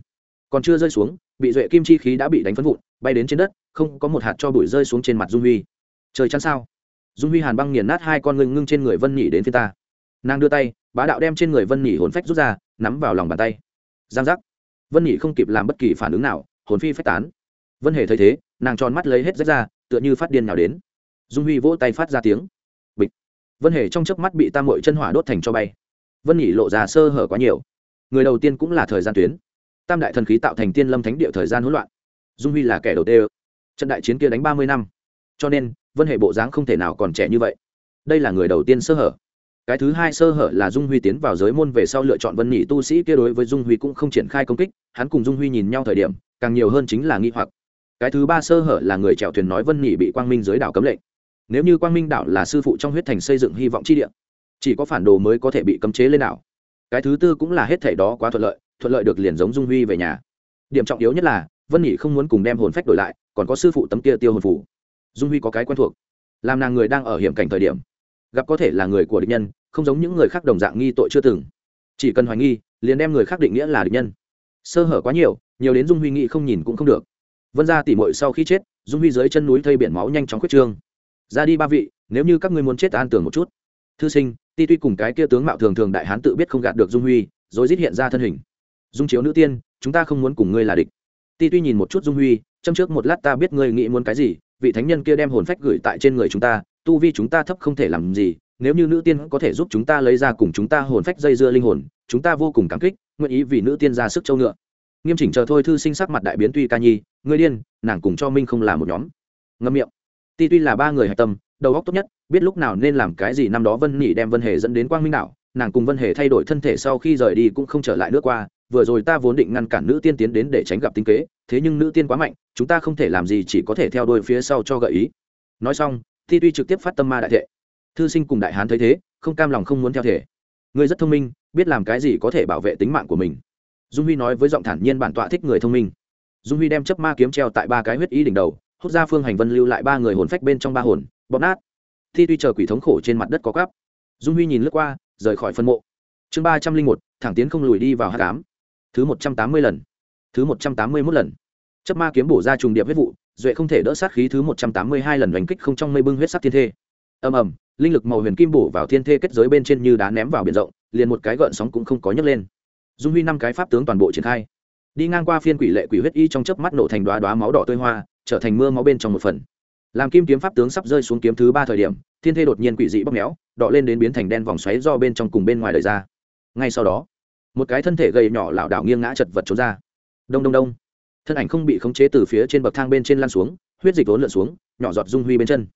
Còn chưa rơi xuống, bị duệ kim chi khí đã bị đánh phấn vụn, bay đến trên đất, không có một hạt cho bụi rơi xuống trên mặt dung huy. Trời chắn sao? Dung huy hàn băng nghiền nát hai con ngưng ngưng trên người vân nhị đến phía ta. Nàng đưa tay, bá đạo đem trên người vân nhị hồn phách rút ra, nắm vào lòng bàn tay. Giang giác. Vân nhị không kịp làm bất kỳ phản ứng nào, hồn phi phách tán. Vân hề thấy thế, nàng tròn mắt lấy hết rách ra, tựa như phát điên nào đến. Dung huy vỗ tay phát ra tiếng. Bịch. Vân hề trong chớp mắt bị tam mội chân hỏa đốt thành cho bay. Vân nhị lộ ra sơ hở quá nhiều người đầu tiên cũng là thời gian tuyến. Tam đại thần khí tạo thành tiên lâm thánh địa thời gian hỗn loạn. Dung huy là kẻ đầu tiên. Trận đại chiến kia đánh ba mươi năm. Cho nên, vân hệ bộ dáng không thể nào còn trẻ như vậy. Đây là người đầu tiên sơ hở. Cái thứ hai sơ hở là dung huy tiến vào giới môn về sau lựa chọn vân nhị tu sĩ kia đối với dung huy cũng không triển khai công kích, hắn cùng dung huy nhìn nhau thời điểm, càng nhiều hơn chính là nghi hoặc. Cái thứ ba sơ hở là người chèo thuyền nói vân nhị bị quang minh giới đảo cấm lệnh. Nếu như quang minh đảo là sư phụ trong huyết thành xây dựng hy vọng chi địa, chỉ có phản đồ mới có thể bị cấm chế lên đảo cái thứ tư cũng là hết thảy đó quá thuận lợi thuận lợi được liền giống dung huy về nhà. Điểm trọng yếu nhất là, vân nhị không muốn cùng đem hồn phách đổi lại, còn có sư phụ tấm kia tiêu hồn phủ dung huy có cái quen thuộc. Làm nàng người đang ở hiểm cảnh thời điểm, gặp có thể là người của địch nhân, không giống những người khác đồng dạng nghi tội chưa từng. Chỉ cần hoài nghi, liền đem người khác định nghĩa là địch nhân. Sơ hở quá nhiều nhiều đến dung huy nghĩ không nhìn cũng không được. Vân ra tỉ mội sau khi chết, dung huy dưới chân núi thây biển máu nhanh chóng quyết trương. Ra đi ba vị, nếu như các ngươi muốn chết an tưởng một chút thư sinh, ti tuy cùng cái kia tướng mạo thường thường đại hán tự biết không gạt được dung huy, rồi giết hiện ra thân hình. Dung chiếu nữ tiên, chúng ta không muốn cùng ngươi là địch. Ti tuy nhìn một chút dung huy, châm trước một lát ta biết ngươi nghĩ muốn cái gì, vị thánh nhân kia đem hồn phách gửi tại trên người chúng ta, tu vi chúng ta thấp không thể làm gì, nếu như nữ tiên có thể giúp chúng ta lấy ra cùng chúng ta hồn phách dây dưa linh hồn, chúng ta vô cùng cảm kích, nguyện ý vì nữ tiên ra sức châu ngựa. Nghiêm chỉnh chờ thôi thư sinh sắc mặt đại biến tuy ca nhi, ngươi điên, nàng cùng cho minh không là một nhóm. Ngâm miệng. Ti tuy là ba người hạch tâm đầu óc tốt nhất, biết lúc nào nên làm cái gì, năm đó vân nhị đem vân hề dẫn đến quang minh đảo, nàng cùng vân hề thay đổi thân thể sau khi rời đi cũng không trở lại nước qua, vừa rồi ta vốn định ngăn cản nữ tiên tiến đến để tránh gặp tính kế, thế nhưng nữ tiên quá mạnh, chúng ta không thể làm gì chỉ có thể theo đôi phía sau cho gợi ý. Nói xong, thi tuy trực tiếp phát tâm ma đại thệ. Thư sinh cùng đại hán thấy thế, không cam lòng không muốn theo thể. Ngươi rất thông minh, biết làm cái gì có thể bảo vệ tính mạng của mình. Dung huy nói với giọng thản nhiên bản tọa thích người thông minh. Dung huy đem chấp ma kiếm treo tại ba cái huyết ý đỉnh đầu, hút ra phương hành vân lưu lại ba người hồn phách bên trong ba hồn bóp nát. Thi tuy chờ quỷ thống khổ trên mặt đất có cắp dung huy nhìn lướt qua, rời khỏi phân mộ. Chương ba trăm linh một, thẳng tiến không lùi đi vào hát cám thứ một trăm tám mươi lần. Thứ một trăm tám mươi mốt lần. Chấp ma kiếm bổ ra trùng điệp huyết vụ, duệ không thể đỡ sát khí thứ một trăm tám mươi hai lần đánh kích không trong mây bưng huyết sắc thiên thê. Ầm ầm, linh lực màu huyền kim bổ vào thiên thê kết giới bên trên như đá ném vào biển rộng, liền một cái gợn sóng cũng không có nhấc lên. Dung huy năm cái pháp tướng toàn bộ triển khai. Đi ngang qua phiên quỷ lệ quỷ huyết y trong chớp mắt nổ thành đoá đoá máu đỏ tươi hoa, trở thành mưa máu bên trong một phần làm kim kiếm pháp tướng sắp rơi xuống kiếm thứ ba thời điểm, thiên thê đột nhiên quỷ dị bóp méo đọ lên đến biến thành đen vòng xoáy do bên trong cùng bên ngoài đời ra. Ngay sau đó, một cái thân thể gầy nhỏ lảo đảo nghiêng ngã chật vật trốn ra. Đông đông đông. Thân ảnh không bị khống chế từ phía trên bậc thang bên trên lan xuống, huyết dịch vốn lượn xuống, nhỏ giọt dung huy bên chân.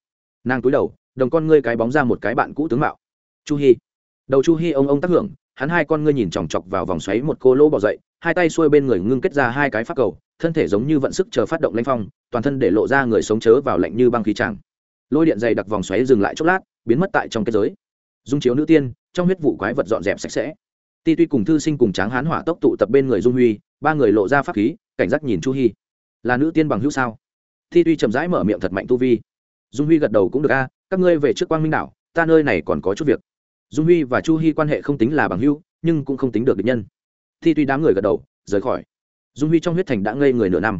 Nàng cúi đầu, đồng con ngươi cái bóng ra một cái bạn cũ tướng mạo. Chu hi. Đầu chu hi ông ông tác hưởng, hắn hai con ngươi nhìn chòng chọc vào vòng xoáy một cô lỗ bỏ dậy, hai tay xuôi bên người ngưng kết ra hai cái phát cầu thân thể giống như vận sức chờ phát động lanh phong, toàn thân để lộ ra người sống chớ vào lạnh như băng khí tràng. Lôi điện dày đặc vòng xoáy dừng lại chốc lát, biến mất tại trong kết giới. Dung chiếu nữ tiên, trong huyết vụ quái vật dọn dẹp sạch sẽ. Ti tuy cùng thư sinh cùng tráng hán hỏa tốc tụ tập bên người dung huy, ba người lộ ra pháp khí, cảnh giác nhìn chu hi. Là nữ tiên bằng hữu sao? Ti tuy chậm rãi mở miệng thật mạnh tu vi. Dung huy gật đầu cũng được a, các ngươi về trước quang minh đảo, ta nơi này còn có chút việc. Dung huy và chu hi quan hệ không tính là bằng hữu, nhưng cũng không tính được địch nhân. Ti tuy đám người gật đầu, rời khỏi dung huy trong huyết thành đã ngây người nửa năm.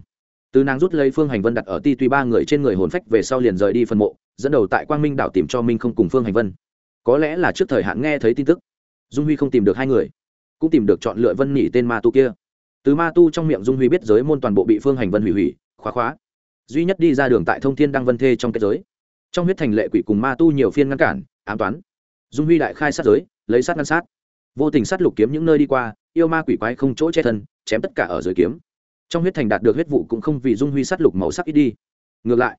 Từ nàng rút lấy phương hành vân đặt ở ti tuy ba người trên người hồn phách về sau liền rời đi phân mộ, dẫn đầu tại quang minh đảo tìm cho minh không cùng phương hành vân. Có lẽ là trước thời hạn nghe thấy tin tức, dung huy không tìm được hai người, cũng tìm được chọn lựa vân nhị tên ma tu kia. Từ ma tu trong miệng dung huy biết giới môn toàn bộ bị phương hành vân hủy hủy, khóa khóa. Duy nhất đi ra đường tại thông thiên đăng vân thê trong kết giới. Trong huyết thành lệ quỷ cùng ma tu nhiều phiên ngăn cản, ám toán. Dung huy đại khai sát giới, lấy sát ngăn sát. Vô tình sát lục kiếm những nơi đi qua, yêu ma quỷ quái không chỗ che thân chém tất cả ở dưới kiếm. Trong huyết thành đạt được huyết vụ cũng không vì dung huy sát lục màu sắc ít đi. Ngược lại,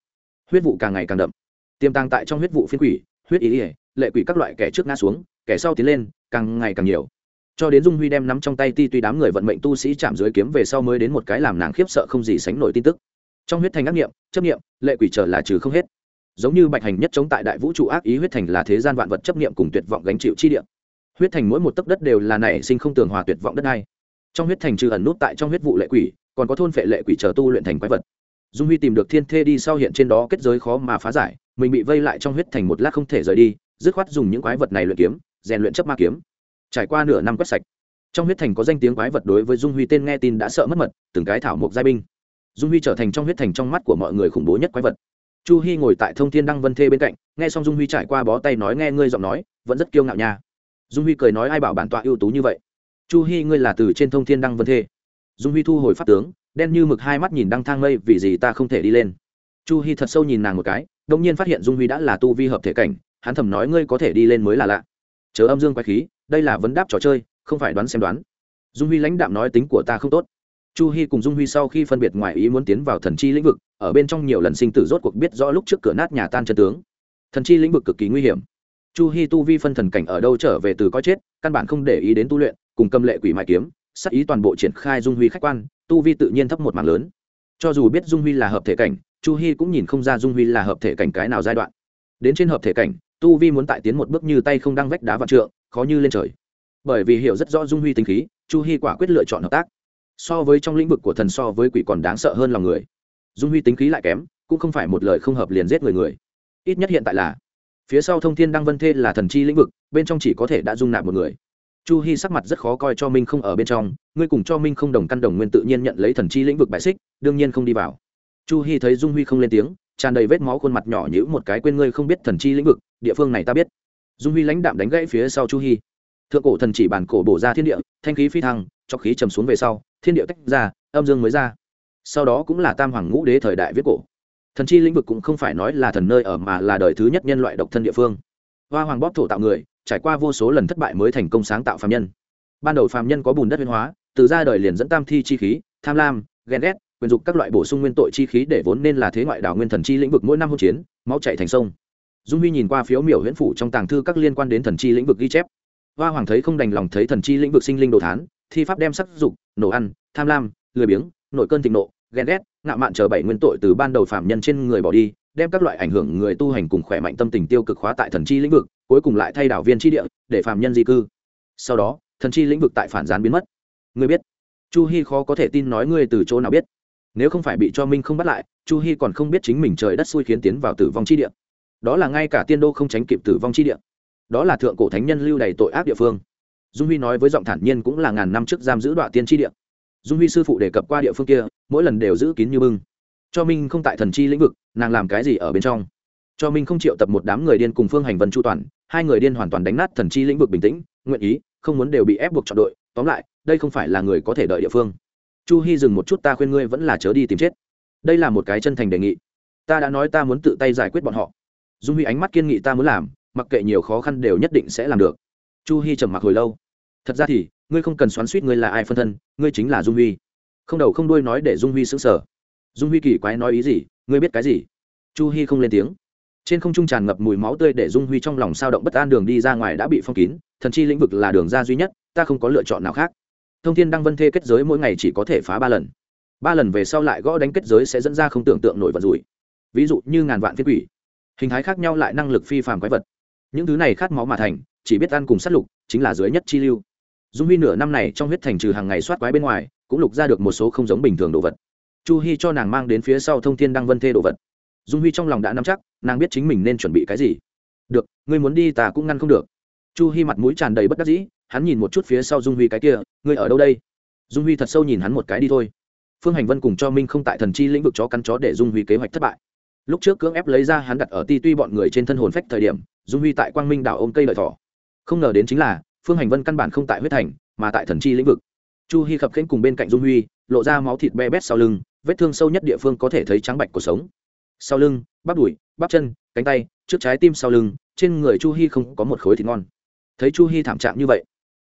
huyết vụ càng ngày càng đậm. Tiềm tàng tại trong huyết vụ phiên quỷ, huyết ý ỉa lệ quỷ các loại kẻ trước ngã xuống, kẻ sau tiến lên, càng ngày càng nhiều. Cho đến dung huy đem nắm trong tay ti tuy đám người vận mệnh tu sĩ chạm dưới kiếm về sau mới đến một cái làm nàng khiếp sợ không gì sánh nổi tin tức. Trong huyết thành ác nghiệm, chấp nghiệm, lệ quỷ trở là trừ không hết. Giống như bạch hành nhất chống tại đại vũ trụ ác ý huyết thành là thế gian vạn vật chấp nghiệm cùng tuyệt vọng gánh chịu chi địa. Huyết thành mỗi một tấc đất đều là nảy sinh không tường hòa tuyệt vọng đất này trong huyết thành trừ ẩn nút tại trong huyết vụ lệ quỷ, còn có thôn phệ lệ quỷ chờ tu luyện thành quái vật. Dung huy tìm được thiên thê đi sau hiện trên đó kết giới khó mà phá giải, mình bị vây lại trong huyết thành một lát không thể rời đi, dứt khoát dùng những quái vật này luyện kiếm, rèn luyện chấp ma kiếm. Trải qua nửa năm quét sạch, trong huyết thành có danh tiếng quái vật đối với dung huy tên nghe tin đã sợ mất mật, từng cái thảo mộc giai binh. Dung huy trở thành trong huyết thành trong mắt của mọi người khủng bố nhất quái vật. Chu hy ngồi tại thông thiên đăng vân thê bên cạnh, nghe xong dung huy trải qua bó tay nói nghe ngươi giọng nói, vẫn rất kiêu ngạo nha. Dung huy cười nói ai bảo bản tọa ưu tú như vậy? Chu Hi, ngươi là từ trên thông thiên đăng vân thê. Dung huy thu hồi pháp tướng, đen như mực hai mắt nhìn đăng thang mây, vì gì ta không thể đi lên? Chu Hi thật sâu nhìn nàng một cái đông nhiên phát hiện dung huy đã là tu vi hợp thể cảnh, hắn thầm nói ngươi có thể đi lên mới là lạ. Chớ âm dương quái khí, đây là vấn đáp trò chơi, không phải đoán xem đoán. Dung huy lãnh đạm nói tính của ta không tốt. Chu Hi cùng dung huy sau khi phân biệt ngoài ý muốn tiến vào thần chi lĩnh vực, ở bên trong nhiều lần sinh tử rốt cuộc biết rõ lúc trước cửa nát nhà tan chân tướng. Thần chi lĩnh vực cực kỳ nguy hiểm. Chu Hi tu vi phân thần cảnh ở đâu trở về từ coi chết, căn bản không để ý đến tu luyện cùng cầm lệ quỷ mại kiếm sắc ý toàn bộ triển khai dung huy khách quan, tu vi tự nhiên thấp một mảng lớn. Cho dù biết dung huy là hợp thể cảnh, chu hy cũng nhìn không ra dung huy là hợp thể cảnh cái nào giai đoạn. Đến trên hợp thể cảnh, tu vi muốn tại tiến một bước như tay không đăng vách đá vạn trượng, khó như lên trời. Bởi vì hiểu rất rõ dung huy tính khí, chu hy quả quyết lựa chọn hợp tác. So với trong lĩnh vực của thần so với quỷ còn đáng sợ hơn lòng người. Dung huy tính khí lại kém, cũng không phải một lời không hợp liền giết người người. Ít nhất hiện tại là, phía sau thông thiên đăng vân thê là thần chi lĩnh vực, bên trong chỉ có thể đã dung nạp một người chu hy sắc mặt rất khó coi cho minh không ở bên trong, ngươi cùng cho minh không đồng căn đồng nguyên tự nhiên nhận lấy thần chi lĩnh vực bại xích, đương nhiên không đi vào. Chu hy thấy dung huy không lên tiếng, tràn đầy vết máu khuôn mặt nhỏ nhữ một cái quên ngươi không biết thần chi lĩnh vực, địa phương này ta biết. Dung huy lãnh đạm đánh gãy phía sau chu hy thượng cổ thần chỉ bản cổ bổ ra thiên địa, thanh khí phi thăng, cho khí trầm xuống về sau, thiên địa tách ra, âm dương mới ra. Sau đó cũng là tam hoàng ngũ đế thời đại viết cổ. Thần chi lĩnh vực cũng không phải nói là thần nơi ở mà là đời thứ nhất nhân loại độc thân địa phương. Hoa hoàng bóp thổ tạo người trải qua vô số lần thất bại mới thành công sáng tạo phạm nhân. Ban đầu phạm nhân có bùn đất huyên hóa, từ ra đời liền dẫn tam thi chi khí, tham lam, ghen ghét, quyền dục các loại bổ sung nguyên tội chi khí để vốn nên là thế ngoại đảo nguyên thần chi lĩnh vực mỗi năm hỗn chiến, máu chạy thành sông. Dung huy nhìn qua phiếu miểu huyễn phủ trong tàng thư các liên quan đến thần chi lĩnh vực ghi chép. Hoa hoàng thấy không đành lòng thấy thần chi lĩnh vực sinh linh đồ thán, thi pháp đem sắc dục, nổ ăn, tham lam, lười biếng, nội cơn thịnh nộ, ghen ghét, ngạo mạn chờ bảy nguyên tội từ ban đầu phạm nhân trên người bỏ đi đem các loại ảnh hưởng người tu hành cùng khỏe mạnh tâm tình tiêu cực hóa tại thần chi lĩnh vực, cuối cùng lại thay đảo viên chi địa để phạm nhân di cư. Sau đó, thần chi lĩnh vực tại phản gián biến mất. Ngươi biết, chu hy khó có thể tin nói ngươi từ chỗ nào biết. Nếu không phải bị cho minh không bắt lại, chu hy còn không biết chính mình trời đất xui khiến tiến vào tử vong chi địa. Đó là ngay cả tiên đô không tránh kịp tử vong chi địa. Đó là thượng cổ thánh nhân lưu đầy tội ác địa phương. Dung huy nói với giọng thản nhiên cũng là ngàn năm trước giam giữ đoạn tiên tri địa. Dung huy sư phụ đề cập qua địa phương kia, mỗi lần đều giữ kín như bưng cho minh không tại thần chi lĩnh vực, nàng làm cái gì ở bên trong? Cho minh không chịu tập một đám người điên cùng phương hành vân chu toàn, hai người điên hoàn toàn đánh nát thần chi lĩnh vực bình tĩnh, nguyện ý, không muốn đều bị ép buộc chọn đội. Tóm lại, đây không phải là người có thể đợi địa phương. Chu hy dừng một chút, ta khuyên ngươi vẫn là chớ đi tìm chết. Đây là một cái chân thành đề nghị. Ta đã nói ta muốn tự tay giải quyết bọn họ. Dung huy ánh mắt kiên nghị ta muốn làm, mặc kệ nhiều khó khăn đều nhất định sẽ làm được. Chu hy trầm mặc hồi lâu. Thật ra thì, ngươi không cần xoắn suýt ngươi là ai phân thân, ngươi chính là dung huy. Không đầu không đuôi nói để dung huy xứng sở dung huy kỳ quái nói ý gì? Ngươi biết cái gì? Chu hy không lên tiếng. Trên không trung tràn ngập mùi máu tươi để dung huy trong lòng sao động bất an đường đi ra ngoài đã bị phong kín, thần chi lĩnh vực là đường ra duy nhất, ta không có lựa chọn nào khác. Thông thiên đăng vân thê kết giới mỗi ngày chỉ có thể phá ba lần. Ba lần về sau lại gõ đánh kết giới sẽ dẫn ra không tưởng tượng nổi vật rủi. Ví dụ như ngàn vạn phiên quỷ. Hình thái khác nhau lại năng lực phi phàm quái vật. Những thứ này khát máu mà thành, chỉ biết ăn cùng sát lục, chính là dưới nhất chi lưu. Dung huy nửa năm này trong huyết thành trừ hàng ngày soát quái bên ngoài, cũng lục ra được một số không giống bình thường đồ vật chu hy cho nàng mang đến phía sau thông thiên đăng vân thê đồ vật. Dung huy trong lòng đã nắm chắc, nàng biết chính mình nên chuẩn bị cái gì. Được, ngươi muốn đi ta cũng ngăn không được. Chu hy mặt mũi tràn đầy bất đắc dĩ, hắn nhìn một chút phía sau dung huy cái kia, ngươi ở đâu đây? Dung huy thật sâu nhìn hắn một cái đi thôi. Phương hành vân cùng cho minh không tại thần chi lĩnh vực chó cắn chó để dung huy kế hoạch thất bại. Lúc trước cưỡng ép lấy ra hắn đặt ở ti tuy bọn người trên thân hồn phách thời điểm, dung huy tại quang minh đảo ôm cây lợi thỏ. Không ngờ đến chính là, phương hành vân căn bản không tại huyết thành, mà tại thần chi lĩnh vực. Chu hy khập khênh cùng bên cạnh dung huy lộ ra máu thịt be bét sau lưng, vết thương sâu nhất địa phương có thể thấy trắng bạch cuộc sống. Sau lưng, bắp đùi, bắp chân, cánh tay, trước trái tim sau lưng, trên người chu hy không có một khối thịt ngon. Thấy chu hy thảm trạng như vậy,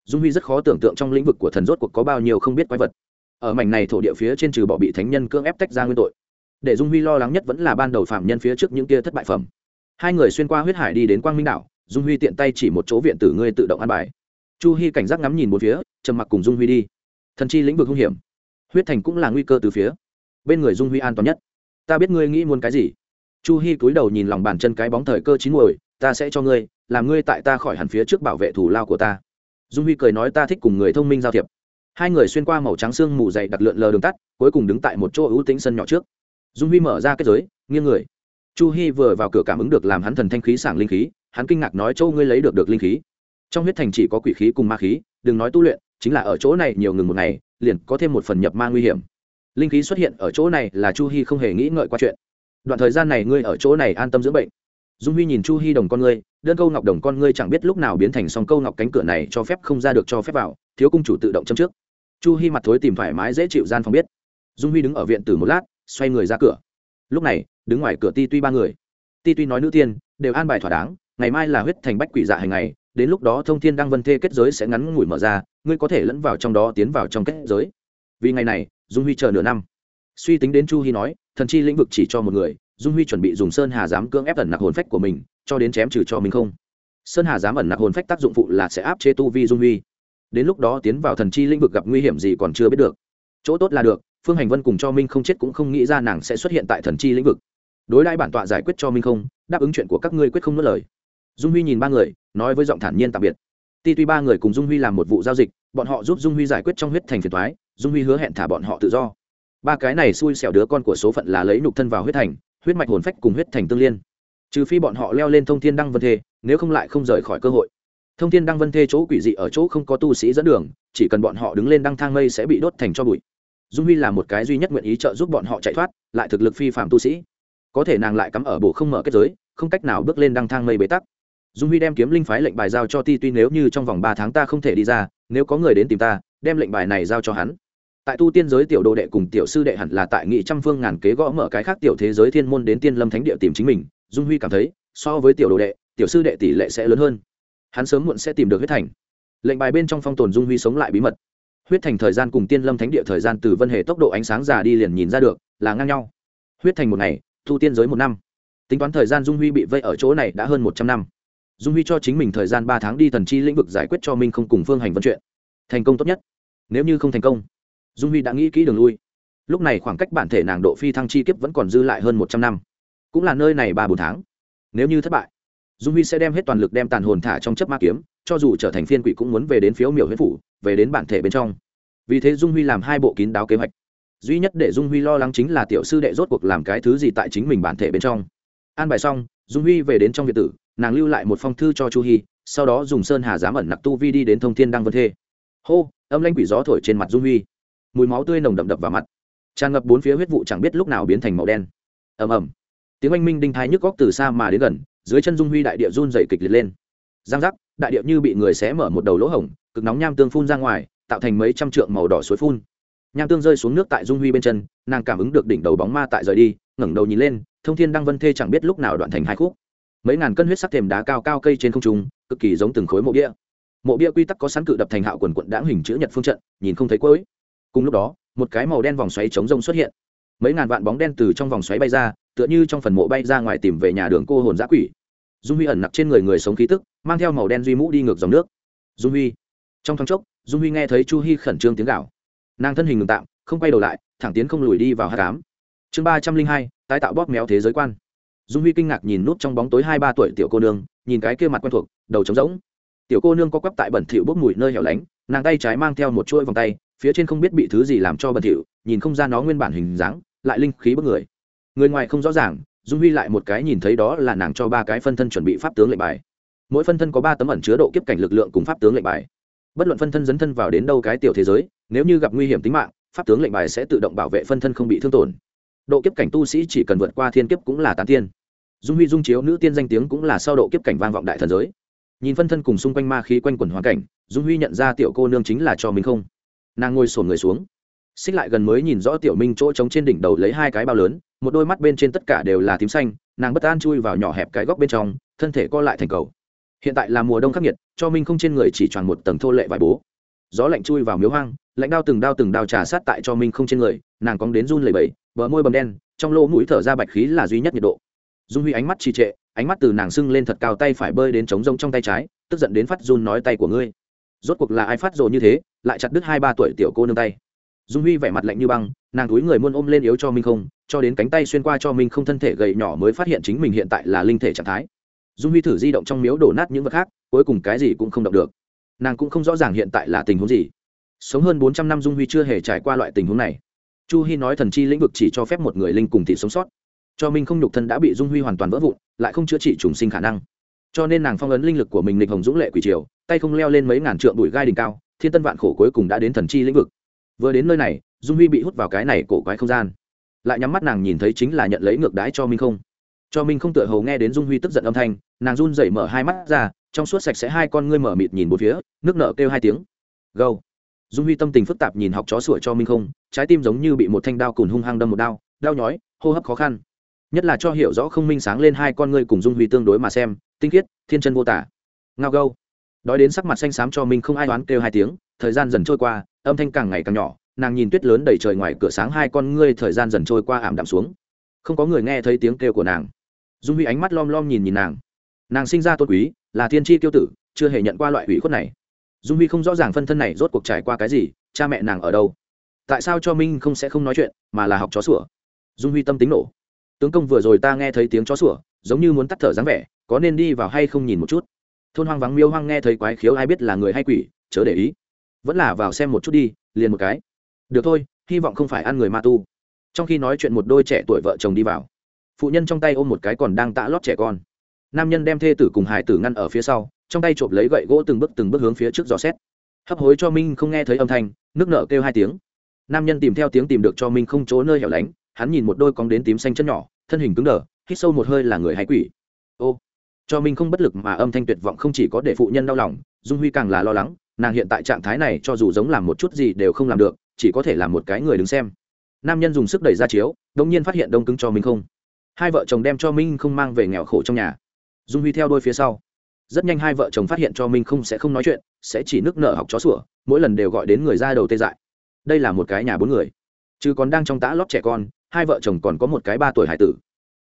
dung huy rất khó tưởng tượng trong lĩnh vực của thần rốt cuộc có bao nhiêu không biết quái vật. Ở mảnh này thổ địa phía trên trừ bỏ bị thánh nhân cưỡng ép tách ra nguyên tội, để dung huy lo lắng nhất vẫn là ban đầu phạm nhân phía trước những kia thất bại phẩm. Hai người xuyên qua huyết hải đi đến quang minh đảo, dung huy tiện tay chỉ một chỗ viện tử ngươi tự động ăn bài. Chu hy cảnh giác ngắm nhìn một phía, trầm mặc cùng dung huy đi. Thần chi lĩnh vực hung hiểm huyết thành cũng là nguy cơ từ phía bên người dung huy an toàn nhất. Ta biết ngươi nghĩ muốn cái gì. Chu hi cúi đầu nhìn lòng bàn chân cái bóng thời cơ chín muồi, ta sẽ cho ngươi, làm ngươi tại ta khỏi hẳn phía trước bảo vệ thủ lao của ta. Dung huy cười nói ta thích cùng người thông minh giao thiệp. Hai người xuyên qua màu trắng xương mù dày đặt lượn lờ đường tắt, cuối cùng đứng tại một chỗ ưu tĩnh sân nhỏ trước. Dung huy mở ra kết giới, nghiêng người. Chu hi vừa vào cửa cảm ứng được làm hắn thần thanh khí sảng linh khí, hắn kinh ngạc nói, châu ngươi lấy được được linh khí? Trong huyết thành chỉ có quỷ khí cùng ma khí, đừng nói tu luyện, chính là ở chỗ này nhiều ngừng một ngày liền có thêm một phần nhập ma nguy hiểm. Linh khí xuất hiện ở chỗ này là chu hi không hề nghĩ ngợi qua chuyện. Đoạn thời gian này ngươi ở chỗ này an tâm dưỡng bệnh. Dung huy nhìn chu hi đồng con ngươi, đơn câu ngọc đồng con ngươi chẳng biết lúc nào biến thành song câu ngọc cánh cửa này cho phép không ra được cho phép vào, thiếu cung chủ tự động châm trước. Chu hi mặt thối tìm thoải mái dễ chịu gian phòng biết. Dung huy đứng ở viện từ một lát, xoay người ra cửa. Lúc này, đứng ngoài cửa ti tuy ba người. Ti tuy nói nữ tiên, đều an bài thỏa đáng, ngày mai là huyết thành bách quỷ dạ hành ngày đến lúc đó thông thiên đăng vân thê kết giới sẽ ngắn ngủi mở ra, ngươi có thể lẫn vào trong đó tiến vào trong kết giới. Vì ngày này, dung huy chờ nửa năm. Suy tính đến chu hy nói, thần chi lĩnh vực chỉ cho một người, dung huy chuẩn bị dùng sơn hà dám cưỡng ép ẩn nặc hồn phách của mình, cho đến chém trừ cho mình không. Sơn hà dám ẩn nặc hồn phách tác dụng phụ là sẽ áp chế tu vi dung huy. Đến lúc đó tiến vào thần chi lĩnh vực gặp nguy hiểm gì còn chưa biết được. Chỗ tốt là được, phương hành vân cùng cho minh không chết cũng không nghĩ ra nàng sẽ xuất hiện tại thần chi lĩnh vực. Đối đãi bản tọa giải quyết cho minh không, đáp ứng chuyện của các ngươi quyết không nuốt lời dung huy nhìn ba người, nói với giọng thản nhiên tạm biệt. Ti tuy ba người cùng dung huy làm một vụ giao dịch, bọn họ giúp dung huy giải quyết trong huyết thành phiền thoái dung huy hứa hẹn thả bọn họ tự do. Ba cái này xui xẻo đứa con của số phận là lấy nhục thân vào huyết thành, huyết mạch hồn phách cùng huyết thành tương liên. Trừ phi bọn họ leo lên thông thiên đăng vân thê, nếu không lại không rời khỏi cơ hội. Thông thiên đăng vân thê chỗ quỷ dị ở chỗ không có tu sĩ dẫn đường, chỉ cần bọn họ đứng lên đăng thang mây sẽ bị đốt thành cho bụi. Dung huy là một cái duy nhất nguyện ý trợ giúp bọn họ chạy thoát, lại thực lực phi phạm tu sĩ. Có thể nàng lại cắm ở bộ không mở kết giới, không cách nào bước lên đăng thang mây bế tắc dung huy đem kiếm linh phái lệnh bài giao cho ti tuy nếu như trong vòng ba tháng ta không thể đi ra, nếu có người đến tìm ta, đem lệnh bài này giao cho hắn. Tại tu tiên giới tiểu đồ đệ cùng tiểu sư đệ hẳn là tại nghị trăm phương ngàn kế gõ mở cái khác tiểu thế giới thiên môn đến tiên lâm thánh địa tìm chính mình. Dung huy cảm thấy, so với tiểu đồ đệ, tiểu sư đệ tỷ lệ sẽ lớn hơn. Hắn sớm muộn sẽ tìm được huyết thành. Lệnh bài bên trong phong tồn dung huy sống lại bí mật. Huyết thành thời gian cùng tiên lâm thánh địa thời gian từ vân hệ tốc độ ánh sáng già đi liền nhìn ra được, là ngang nhau. Huyết thành một ngày thu tiên giới một năm. Tính toán thời gian dung huy bị vây ở chỗ này đã hơn một trăm năm dung huy cho chính mình thời gian ba tháng đi thần chi lĩnh vực giải quyết cho minh không cùng phương hành vận chuyện. Thành công tốt nhất. Nếu như không thành công, dung huy đã nghĩ kỹ đường lui. Lúc này khoảng cách bản thể nàng độ phi thăng chi kiếp vẫn còn dư lại hơn một trăm năm. Cũng là nơi này ba bốn tháng. Nếu như thất bại, dung huy sẽ đem hết toàn lực đem tàn hồn thả trong chấp ma kiếm, cho dù trở thành phiên quỷ cũng muốn về đến phiếu miểu huyết phủ, về đến bản thể bên trong. Vì thế dung huy làm hai bộ kín đáo kế hoạch. Duy nhất để dung huy lo lắng chính là tiểu sư đệ rốt cuộc làm cái thứ gì tại chính mình bản thể bên trong. An bài xong, dung huy về đến trong việt tử nàng lưu lại một phong thư cho chu hy sau đó dùng sơn hà giám ẩn nặc tu vi đi đến thông thiên đăng vân thê. Hô, âm lanh quỷ gió thổi trên mặt dung huy. Mùi máu tươi nồng đậm đập vào mặt. Tràn ngập bốn phía huyết vụ chẳng biết lúc nào biến thành màu đen. Ầm ầm. Tiếng oanh minh đinh thái nhức góc từ xa mà đến gần, dưới chân dung huy đại địa run dày kịch liệt lên. Giang giác, đại địa như bị người xé mở một đầu lỗ hổng, cực nóng nham tương phun ra ngoài, tạo thành mấy trăm trượng màu đỏ suối phun. Nham tương rơi xuống nước tại dung huy bên chân, nàng cảm ứng được đỉnh đầu bóng ma tại rời đi, ngẩng đầu nhìn lên, thông thiên đăng vân thê chẳng biết lúc nào đoạn thành hai khúc mấy ngàn cân huyết sắc thềm đá cao cao cây trên không trung, cực kỳ giống từng khối mộ bia. Mộ bia quy tắc có sẵn cự đập thành hạo quần quận đáng hình chữ nhật phương trận, nhìn không thấy cuối. Cùng lúc đó, một cái màu đen vòng xoáy chống rông xuất hiện. Mấy ngàn vạn bóng đen từ trong vòng xoáy bay ra, tựa như trong phần mộ bay ra ngoài tìm về nhà đường cô hồn giã quỷ. Dung huy ẩn nặc trên người người sống khí tức, mang theo màu đen duy mũ đi ngược dòng nước. Dung huy. Trong thoáng chốc, dung huy nghe thấy chu hy khẩn trương tiếng gạo nàng thân hình ngừng tạm, không quay đầu lại, thẳng tiến không lùi đi vào hát cám chương ba trăm linh hai, tái tạo bóp méo thế giới quan dung huy kinh ngạc nhìn nút trong bóng tối hai ba tuổi tiểu cô nương, nhìn cái kia mặt quen thuộc, đầu trống rỗng. Tiểu cô nương có quắp tại bẩn thỉu bốc mùi nơi hẻo lánh, nàng tay trái mang theo một chuỗi vòng tay, phía trên không biết bị thứ gì làm cho bẩn thỉu, nhìn không ra nó nguyên bản hình dáng, lại linh khí bức người. Người ngoài không rõ ràng, dung huy lại một cái nhìn thấy đó là nàng cho ba cái phân thân chuẩn bị pháp tướng lệnh bài. Mỗi phân thân có ba tấm ẩn chứa độ kiếp cảnh lực lượng cùng pháp tướng lệnh bài. Bất luận phân thân dấn thân vào đến đâu cái tiểu thế giới, nếu như gặp nguy hiểm tính mạng, pháp tướng lệnh bài sẽ tự động bảo vệ phân thân không bị thương tổn độ kiếp cảnh tu sĩ chỉ cần vượt qua thiên kiếp cũng là tán tiên. Dung huy, dung chiếu nữ tiên danh tiếng cũng là sau độ kiếp cảnh vang vọng đại thần giới. Nhìn phân thân cùng xung quanh ma khí quanh quẩn hoàn cảnh, dung huy nhận ra tiểu cô nương chính là cho mình không. Nàng ngồi sổn người xuống. Xích lại gần mới nhìn rõ tiểu minh chỗ trống trên đỉnh đầu lấy hai cái bao lớn, một đôi mắt bên trên tất cả đều là tím xanh, nàng bất an chui vào nhỏ hẹp cái góc bên trong, thân thể co lại thành cầu. Hiện tại là mùa đông khắc nghiệt, cho minh không trên người chỉ tròn một tầng thô lệ vải bố gió lạnh chui vào miếu hoang, lạnh đao từng đao từng đao trà sát tại cho minh không trên người, nàng cóng đến run lẩy bẩy, bờ môi bầm đen, trong lỗ mũi thở ra bạch khí là duy nhất nhiệt độ. Dung huy ánh mắt trì trệ, ánh mắt từ nàng sưng lên thật cao tay phải bơi đến trống rông trong tay trái, tức giận đến phát run nói tay của ngươi. Rốt cuộc là ai phát rồ như thế, lại chặt đứt hai ba tuổi tiểu cô nương tay. Dung huy vẻ mặt lạnh như băng, nàng túi người muôn ôm lên yếu cho minh không, cho đến cánh tay xuyên qua cho minh không thân thể gầy nhỏ mới phát hiện chính mình hiện tại là linh thể trạng thái. Dung huy thử di động trong miếu đổ nát những vật khác, cuối cùng cái gì cũng không động được nàng cũng không rõ ràng hiện tại là tình huống gì. Sống hơn bốn trăm năm dung huy chưa hề trải qua loại tình huống này. Chu hy nói thần chi lĩnh vực chỉ cho phép một người linh cùng thị sống sót. Cho minh không nhục thân đã bị dung huy hoàn toàn vỡ vụn, lại không chữa trị trùng sinh khả năng. Cho nên nàng phong ấn linh lực của mình lịch hồng dũng lệ quỷ triều, tay không leo lên mấy ngàn trượng bụi gai đỉnh cao, thiên tân vạn khổ cuối cùng đã đến thần chi lĩnh vực. Vừa đến nơi này, dung huy bị hút vào cái này cổ quái không gian. Lại nhắm mắt nàng nhìn thấy chính là nhận lấy ngược đái cho minh không. Cho minh không tựa hầu nghe đến dung huy tức giận âm thanh, nàng run dậy mở hai mắt ra trong suốt sạch sẽ hai con ngươi mở mịt nhìn một phía, nước nợ kêu hai tiếng. Gâu dung huy tâm tình phức tạp nhìn học chó sủa cho minh không, trái tim giống như bị một thanh đao cùn hung hăng đâm một đao, đau nhói, hô hấp khó khăn. Nhất là cho hiểu rõ không minh sáng lên hai con ngươi cùng dung huy tương đối mà xem, tinh khiết, thiên chân vô tả. Ngao gâu đói đến sắc mặt xanh xám cho minh không ai đoán kêu hai tiếng, thời gian dần trôi qua, âm thanh càng ngày càng nhỏ, nàng nhìn tuyết lớn đầy trời ngoài cửa sáng hai con ngươi thời gian dần trôi qua ảm đạm xuống. Không có người nghe thấy tiếng kêu của nàng. Dung huy ánh mắt lom lom nhìn nhìn nàng nàng sinh ra tôn quý, là thiên tri tiêu tử, chưa hề nhận qua loại hủy khuất này. Dung huy không rõ ràng phân thân này rốt cuộc trải qua cái gì, cha mẹ nàng ở đâu. Tại sao cho minh không sẽ không nói chuyện, mà là học chó sủa? Dung huy tâm tính nổ. Tướng công vừa rồi ta nghe thấy tiếng chó sủa, giống như muốn tắt thở dáng vẻ, có nên đi vào hay không nhìn một chút? Thôn hoang vắng miêu hoang nghe thấy quái khiếu ai biết là người hay quỷ, chớ để ý. Vẫn là vào xem một chút đi, liền một cái. Được thôi, hy vọng không phải ăn người ma tu. Trong khi nói chuyện một đôi trẻ tuổi vợ chồng đi vào, phụ nhân trong tay ôm một cái còn đang tạ lót trẻ con nam nhân đem thê tử cùng hải tử ngăn ở phía sau, trong tay trộm lấy gậy gỗ từng bước từng bước hướng phía trước dò xét. Hấp hối cho minh không nghe thấy âm thanh, nước nợ kêu hai tiếng. Nam nhân tìm theo tiếng tìm được cho minh không chỗ nơi hẻo lánh, hắn nhìn một đôi cóng đến tím xanh chân nhỏ, thân hình cứng đờ, hít sâu một hơi là người hay quỷ. Ô, cho minh không bất lực mà âm thanh tuyệt vọng không chỉ có để phụ nhân đau lòng, dung huy càng là lo lắng, nàng hiện tại trạng thái này cho dù giống làm một chút gì đều không làm được, chỉ có thể làm một cái người đứng xem. Nam nhân dùng sức đẩy ra chiếu đông nhiên phát hiện đông cứng cho minh không. Hai vợ chồng đem cho minh không mang về nghèo khổ trong nhà dung huy theo đôi phía sau. Rất nhanh hai vợ chồng phát hiện cho minh không sẽ không nói chuyện, sẽ chỉ nước nợ học chó sủa, mỗi lần đều gọi đến người ra đầu tê dại. Đây là một cái nhà bốn người. Chứ còn đang trong tã lót trẻ con, hai vợ chồng còn có một cái ba tuổi hải tử.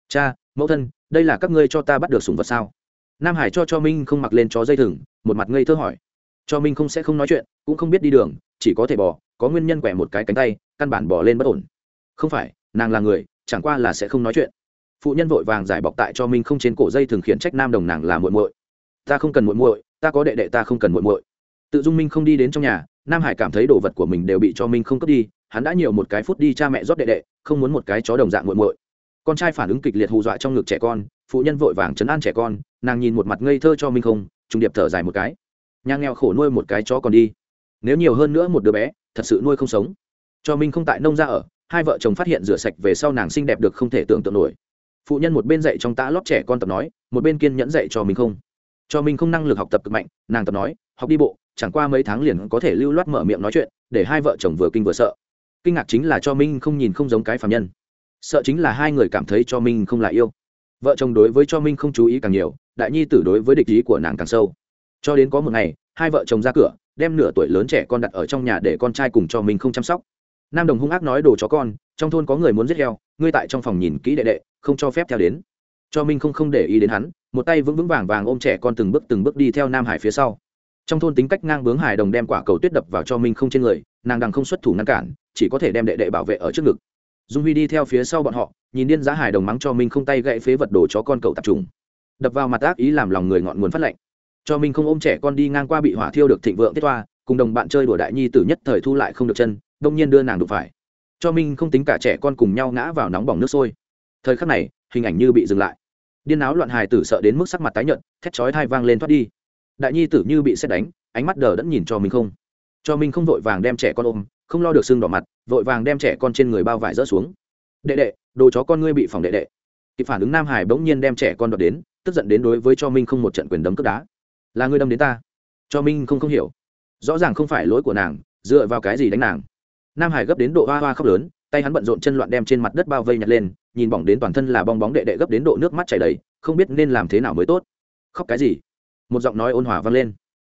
Cha, mẫu thân, đây là các ngươi cho ta bắt được sùng vật sao? Nam hải cho cho minh không mặc lên chó dây thừng, một mặt ngây thơ hỏi. Cho minh không sẽ không nói chuyện, cũng không biết đi đường, chỉ có thể bỏ có nguyên nhân quẻ một cái cánh tay, căn bản bỏ lên bất ổn. Không phải, nàng là người, chẳng qua là sẽ không nói chuyện phụ nhân vội vàng giải bọc tại cho minh không trên cổ dây thường khiển trách nam đồng nàng là muội muội. Ta không cần muội muội, ta có đệ đệ ta không cần muội muội. Tự dung minh không đi đến trong nhà, nam hải cảm thấy đồ vật của mình đều bị cho minh không cướp đi, hắn đã nhiều một cái phút đi cha mẹ rót đệ đệ, không muốn một cái chó đồng dạng muội muội. Con trai phản ứng kịch liệt hù dọa trong ngực trẻ con, phụ nhân vội vàng chấn an trẻ con, nàng nhìn một mặt ngây thơ cho minh không, trùng điệp thở dài một cái. Nhà nghèo khổ nuôi một cái chó còn đi. Nếu nhiều hơn nữa một đứa bé, thật sự nuôi không sống. Cho minh không tại nông ra ở, hai vợ chồng phát hiện rửa sạch về sau nàng xinh đẹp được không thể tưởng tượng nổi phụ nhân một bên dạy trong tã lót trẻ con tập nói, một bên kiên nhẫn dạy cho mình không. Cho mình không năng lực học tập cực mạnh, nàng tập nói, học đi bộ, chẳng qua mấy tháng liền có thể lưu loát mở miệng nói chuyện, để hai vợ chồng vừa kinh vừa sợ. Kinh ngạc chính là cho minh không nhìn không giống cái phạm nhân. Sợ chính là hai người cảm thấy cho minh không là yêu. Vợ chồng đối với cho minh không chú ý càng nhiều, đại nhi tử đối với địch ý của nàng càng sâu. Cho đến có một ngày, hai vợ chồng ra cửa, đem nửa tuổi lớn trẻ con đặt ở trong nhà để con trai cùng cho Minh không chăm sóc. Nam đồng hung ác nói đồ chó con, trong thôn có người muốn giết heo ngươi tại trong phòng nhìn kỹ đệ đệ, không cho phép theo đến. Cho minh không không để ý đến hắn, một tay vững vững vàng vàng ôm trẻ con từng bước từng bước đi theo nam hải phía sau. Trong thôn tính cách ngang bướng hải đồng đem quả cầu tuyết đập vào cho minh không trên người, nàng đằng không xuất thủ ngăn cản, chỉ có thể đem đệ đệ bảo vệ ở trước ngực. Dung huy đi theo phía sau bọn họ, nhìn điên giá hải đồng mắng cho minh không tay gậy phế vật đồ chó con cầu tập trùng. Đập vào mặt ác ý làm lòng người ngọn nguồn phát lệnh cho minh không ôm trẻ con đi ngang qua bị hỏa thiêu được thịnh vượng tiết toa cùng đồng bạn chơi đùa đại nhi tử nhất thời thu lại không được chân, đông nhiên đưa nàng đụng phải cho minh không tính cả trẻ con cùng nhau ngã vào nóng bỏng nước sôi. Thời khắc này, hình ảnh như bị dừng lại. Điên áo loạn hài tử sợ đến mức sắc mặt tái nhợt, thét chói thai vang lên thoát đi. Đại nhi tử như bị xét đánh, ánh mắt đờ đẫn nhìn cho minh không. Cho minh không vội vàng đem trẻ con ôm, không lo được sưng đỏ mặt, vội vàng đem trẻ con trên người bao vải rỡ xuống. Đệ đệ, đồ chó con ngươi bị phòng đệ đệ. Kịp phản ứng nam hải bỗng nhiên đem trẻ con đọt đến, tức giận đến đối với cho minh không một trận quyền đấm cướp đá. Là ngươi đâm đến ta. Cho minh không không hiểu. Rõ ràng không phải lỗi của nàng, dựa vào cái gì đánh nàng nam hải gấp đến độ hoa hoa khóc lớn, tay hắn bận rộn chân loạn đem trên mặt đất bao vây nhặt lên, nhìn bỏng đến toàn thân là bong bóng đệ đệ gấp đến độ nước mắt chảy đầy, không biết nên làm thế nào mới tốt. Khóc cái gì? Một giọng nói ôn hòa vang lên.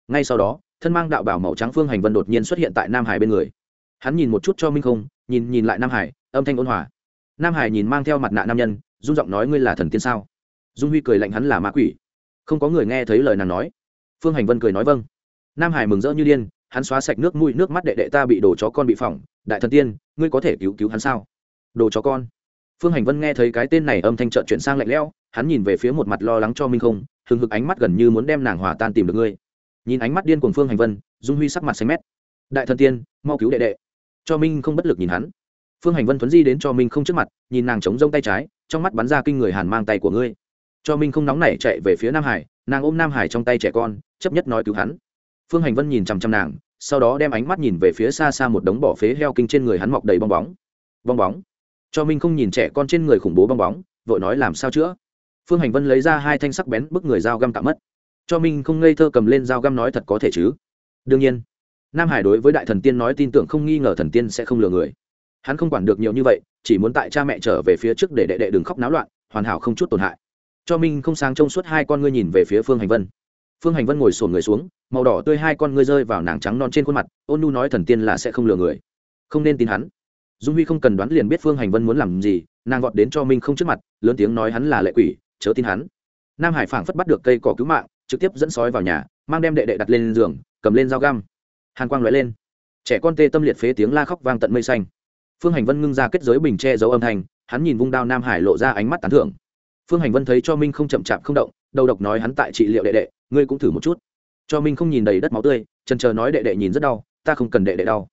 Ngay sau đó, thân mang đạo bảo màu trắng phương hành vân đột nhiên xuất hiện tại nam hải bên người. Hắn nhìn một chút cho minh không, nhìn nhìn lại nam hải, âm thanh ôn hòa. Nam hải nhìn mang theo mặt nạ nam nhân dung giọng nói ngươi là thần tiên sao? Dung huy cười lạnh hắn là ma quỷ. Không có người nghe thấy lời nàng nói. Phương hành vân cười nói vâng. Nam hải mừng rỡ như điên hắn xóa sạch nước mũi, nước mắt đệ đệ ta bị đồ chó con bị phỏng. Đại thần tiên, ngươi có thể cứu cứu hắn sao? Đồ chó con. Phương hành vân nghe thấy cái tên này âm thanh trợn chuyển sang lạnh lẽo, hắn nhìn về phía một mặt lo lắng cho minh không, hừng hực ánh mắt gần như muốn đem nàng hòa tan tìm được ngươi. Nhìn ánh mắt điên cuồng phương hành vân, dung huy sắc mặt xanh mét. Đại thần tiên, mau cứu đệ đệ. Cho minh không bất lực nhìn hắn. Phương hành vân thuấn di đến cho minh không trước mặt, nhìn nàng chống rông tay trái, trong mắt bắn ra kinh người hàn mang tay của ngươi. Cho minh không nóng nảy chạy về phía nam hải, nàng ôm nam hải trong tay trẻ con, chấp nhất nói cứu hắn phương hành vân nhìn chằm chằm nàng, sau đó đem ánh mắt nhìn về phía xa xa một đống bỏ phế heo kinh trên người hắn mọc đầy bong bóng. Bong bóng? Cho minh không nhìn trẻ con trên người khủng bố bong bóng, vội nói làm sao chữa? Phương hành vân lấy ra hai thanh sắc bén, bức người dao găm tạm mất. Cho minh không ngây thơ cầm lên dao găm nói thật có thể chứ? Đương nhiên. Nam hải đối với đại thần tiên nói tin tưởng không nghi ngờ thần tiên sẽ không lừa người. Hắn không quản được nhiều như vậy, chỉ muốn tại cha mẹ trở về phía trước để đệ đệ đừng khóc náo loạn, hoàn hảo không chút tổn hại. Cho minh không sáng trông suốt hai con ngươi nhìn về phía phương hành vân phương hành vân ngồi sổn người xuống, màu đỏ tươi hai con ngươi rơi vào nàng trắng non trên khuôn mặt, ôn nu nói thần tiên là sẽ không lừa người. Không nên tin hắn. Dung huy không cần đoán liền biết phương hành vân muốn làm gì, nàng gọt đến cho minh không trước mặt, lớn tiếng nói hắn là lệ quỷ, chớ tin hắn. Nam hải phảng phất bắt được cây cỏ cứu mạng, trực tiếp dẫn sói vào nhà, mang đem đệ đệ đặt lên giường, cầm lên dao găm. Hàn quang l lên. Trẻ con tê tâm liệt phế tiếng la khóc vang tận mây xanh. Phương hành vân ngưng ra kết giới bình che giấu âm thanh, hắn nhìn vung đao nam hải lộ ra ánh mắt tán thưởng. Phương hành vân thấy cho minh không chậm chạp không động, đầu độc nói hắn tại trị liệu đệ đệ ngươi cũng thử một chút. Cho minh không nhìn đầy đất máu tươi trần chờ nói đệ đệ nhìn rất đau, ta không cần đệ đệ đau.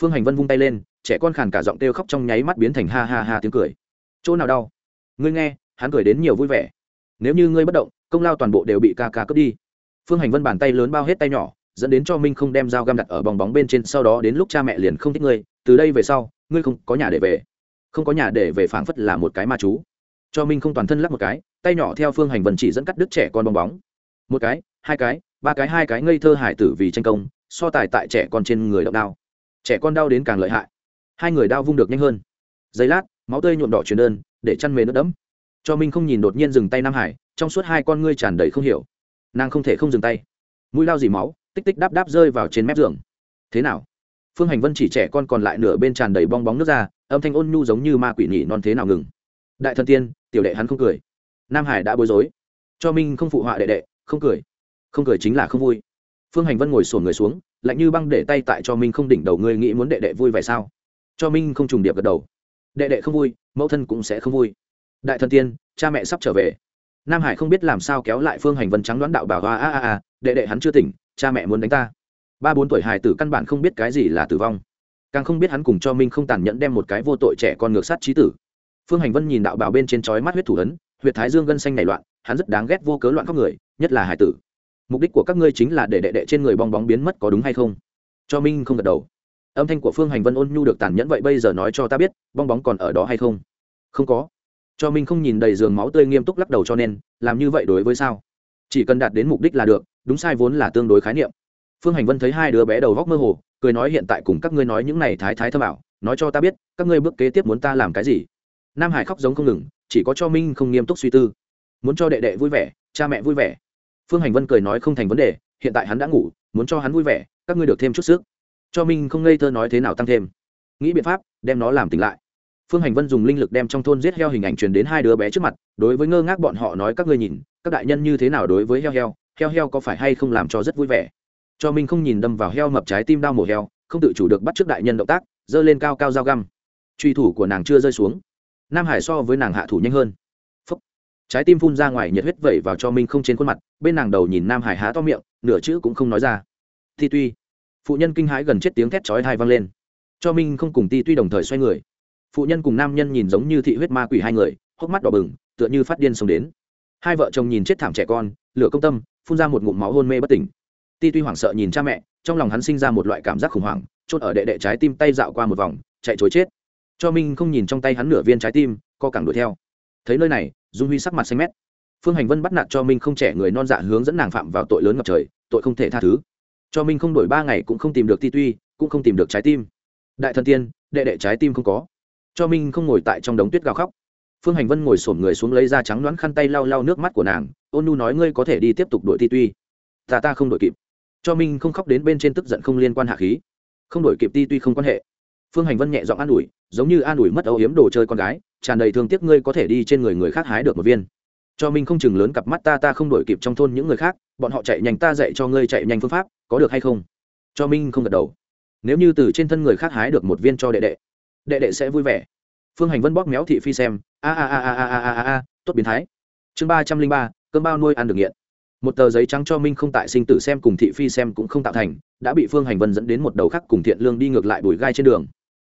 Phương hành vân vung tay lên, trẻ con khàn cả giọng kêu khóc trong nháy mắt biến thành ha ha ha tiếng cười. Chỗ nào đau? Ngươi nghe, hắn cười đến nhiều vui vẻ. Nếu như ngươi bất động, công lao toàn bộ đều bị ca ca cướp đi. Phương hành vân bàn tay lớn bao hết tay nhỏ, dẫn đến cho minh không đem dao găm đặt ở bong bóng bên trên, sau đó đến lúc cha mẹ liền không thích ngươi, từ đây về sau, ngươi không có nhà để về. Không có nhà để về phảng phất là một cái ma chú. Cho minh không toàn thân lắc một cái, tay nhỏ theo phương hành vân chỉ dẫn cắt đứt trẻ con bong bóng một cái, hai cái, ba cái, hai cái ngây thơ hải tử vì tranh công, so tài tại trẻ con trên người động đao. Trẻ con đau đến càng lợi hại. Hai người đau vung được nhanh hơn. Giây lát, máu tươi nhuộm đỏ truyền đơn, để chăn mề nước đẫm. Cho minh không nhìn đột nhiên dừng tay nam hải, trong suốt hai con ngươi tràn đầy không hiểu. Nàng không thể không dừng tay. Mũi lao dì máu, tích tích đáp đáp rơi vào trên mép giường. Thế nào? Phương hành vân chỉ trẻ con còn lại nửa bên tràn đầy bong bóng nước ra, âm thanh ôn nhu giống như ma quỷ nhỉ non thế nào ngừng. Đại thần tiên, tiểu đệ hắn không cười. Nam hải đã bối rối. Cho minh không phụ họa đệ đệ không cười. Không cười chính là không vui. Phương hành vân ngồi sổn người xuống, lạnh như băng để tay tại cho minh không đỉnh đầu, ngươi nghĩ muốn đệ đệ vui vậy sao? Cho minh không trùng điệp gật đầu. Đệ đệ không vui, mẫu thân cũng sẽ không vui. Đại thần tiên, cha mẹ sắp trở về. Nam hải không biết làm sao kéo lại phương hành vân trắng đoán đạo bảo hoa, a a a, đệ đệ hắn chưa tỉnh, cha mẹ muốn đánh ta. Ba bốn tuổi hài tử căn bản không biết cái gì là tử vong. Càng không biết hắn cùng cho minh không tàn nhẫn đem một cái vô tội trẻ con ngược sát trí tử. Phương hành vân nhìn đạo bảo bên trên chói mắt huyết thủ ấn, huyệt thái dương gân xanh nảy loạn, hắn rất đáng ghét vô cớ loạn khóc người nhất là hải tử. Mục đích của các ngươi chính là để đệ đệ trên người bong bóng biến mất có đúng hay không? Cho minh không gật đầu. Âm thanh của phương hành vân ôn nhu được tàn nhẫn vậy bây giờ nói cho ta biết, bong bóng còn ở đó hay không? Không có. Cho minh không nhìn đầy giường máu tươi nghiêm túc lắc đầu cho nên, làm như vậy đối với sao? Chỉ cần đạt đến mục đích là được, đúng sai vốn là tương đối khái niệm. Phương hành vân thấy hai đứa bé đầu góc mơ hồ, cười nói hiện tại cùng các ngươi nói những này thái thái thơ bảo nói cho ta biết, các ngươi bước kế tiếp muốn ta làm cái gì? Nam hải khóc giống không ngừng, chỉ có cho minh không nghiêm túc suy tư. Muốn cho đệ đệ vui vẻ, cha mẹ vui vẻ phương hành vân cười nói không thành vấn đề, hiện tại hắn đã ngủ, muốn cho hắn vui vẻ, các ngươi được thêm chút sức. Cho minh không ngây thơ nói thế nào tăng thêm. Nghĩ biện pháp, đem nó làm tỉnh lại. Phương hành vân dùng linh lực đem trong thôn giết heo hình ảnh truyền đến hai đứa bé trước mặt, đối với ngơ ngác bọn họ nói các ngươi nhìn, các đại nhân như thế nào đối với heo heo heo heo có phải hay không làm cho rất vui vẻ. Cho minh không nhìn đâm vào heo mập trái tim đau mổ heo, không tự chủ được bắt trước đại nhân động tác, giơ lên cao cao dao găm. Truy thủ của nàng chưa rơi xuống. Nam hải so với nàng hạ thủ nhanh hơn trái tim phun ra ngoài nhiệt huyết vẩy vào cho minh không trên khuôn mặt, bên nàng đầu nhìn nam hải há to miệng, nửa chữ cũng không nói ra. Thi tuy, phụ nhân kinh hãi gần chết tiếng thét chói thai vang lên. Cho minh không cùng ti tuy đồng thời xoay người. Phụ nhân cùng nam nhân nhìn giống như thị huyết ma quỷ hai người, hốc mắt đỏ bừng, tựa như phát điên xông đến. Hai vợ chồng nhìn chết thảm trẻ con, lửa công tâm, phun ra một ngụm máu hôn mê bất tỉnh. Ti tuy hoảng sợ nhìn cha mẹ, trong lòng hắn sinh ra một loại cảm giác khủng hoảng, chốt ở đệ đệ trái tim tay dạo qua một vòng, chạy chối chết. Cho minh không nhìn trong tay hắn nửa viên trái tim, co cẳng đuổi theo. Thấy nơi này dung huy sắc mặt xanh mét. Phương hành vân bắt nạt cho minh không trẻ người non dạ hướng dẫn nàng phạm vào tội lớn ngập trời, tội không thể tha thứ. Cho minh không đổi ba ngày cũng không tìm được ti tuy, cũng không tìm được trái tim. Đại thần tiên, đệ đệ trái tim không có. Cho minh không ngồi tại trong đống tuyết gào khóc. Phương hành vân ngồi sổm người xuống lấy ra trắng đoán khăn tay lau lau nước mắt của nàng, ôn nu nói ngươi có thể đi tiếp tục đổi ti tuy. Ta ta không đổi kịp. Cho minh không khóc đến bên trên tức giận không liên quan hạ khí. Không đổi kịp ti tuy không quan hệ phương hành vân nhẹ giọng an ủi, giống như an ủi mất âu hiếm đồ chơi con gái, tràn đầy thương tiếc ngươi có thể đi trên người người khác hái được một viên. Cho minh không chừng lớn cặp mắt ta ta không đổi kịp trong thôn những người khác, bọn họ chạy nhanh ta dạy cho ngươi chạy nhanh phương pháp, có được hay không? Cho minh không gật đầu. Nếu như từ trên thân người khác hái được một viên cho đệ đệ đệ đệ sẽ vui vẻ. Phương hành vân bóp méo thị phi xem, a a a a a a a a tốt biến thái. Chương ba trăm linh ba, cơm bao nuôi ăn được nghiện. Một tờ giấy trắng cho minh không tại sinh tử xem cùng thị phi xem cũng không tạo thành, đã bị phương hành vân dẫn đến một đầu khác cùng thiện lương đi ngược lại bùi gai trên đường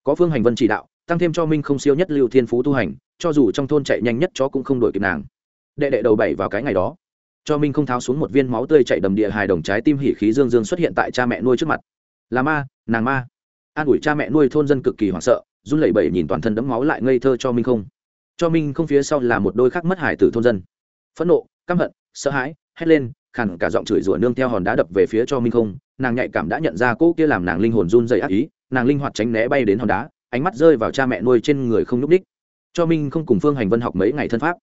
có phương hành vân chỉ đạo, tăng thêm cho minh không siêu nhất lưu thiên phú tu hành, cho dù trong thôn chạy nhanh nhất chó cũng không đổi kịp nàng. Đệ đệ đầu bảy vào cái ngày đó, cho minh không tháo xuống một viên máu tươi chạy đầm địa hài đồng trái tim hỉ khí dương dương xuất hiện tại cha mẹ nuôi trước mặt. Là ma, nàng ma. An ủi cha mẹ nuôi thôn dân cực kỳ hoảng sợ, run lẩy bẩy nhìn toàn thân đẫm máu lại ngây thơ cho minh không. Cho minh không phía sau là một đôi khác mất hải tử thôn dân. Phẫn nộ, căm hận, sợ hãi, hét lên khàn cả giọng chửi rủa nương theo hòn đá đập về phía cho minh không, nàng nhạy cảm đã nhận ra cô kia làm nàng linh hồn run dày ác ý, nàng linh hoạt tránh né bay đến hòn đá, ánh mắt rơi vào cha mẹ nuôi trên người không nhúc ních cho minh không cùng phương hành vân học mấy ngày thân pháp,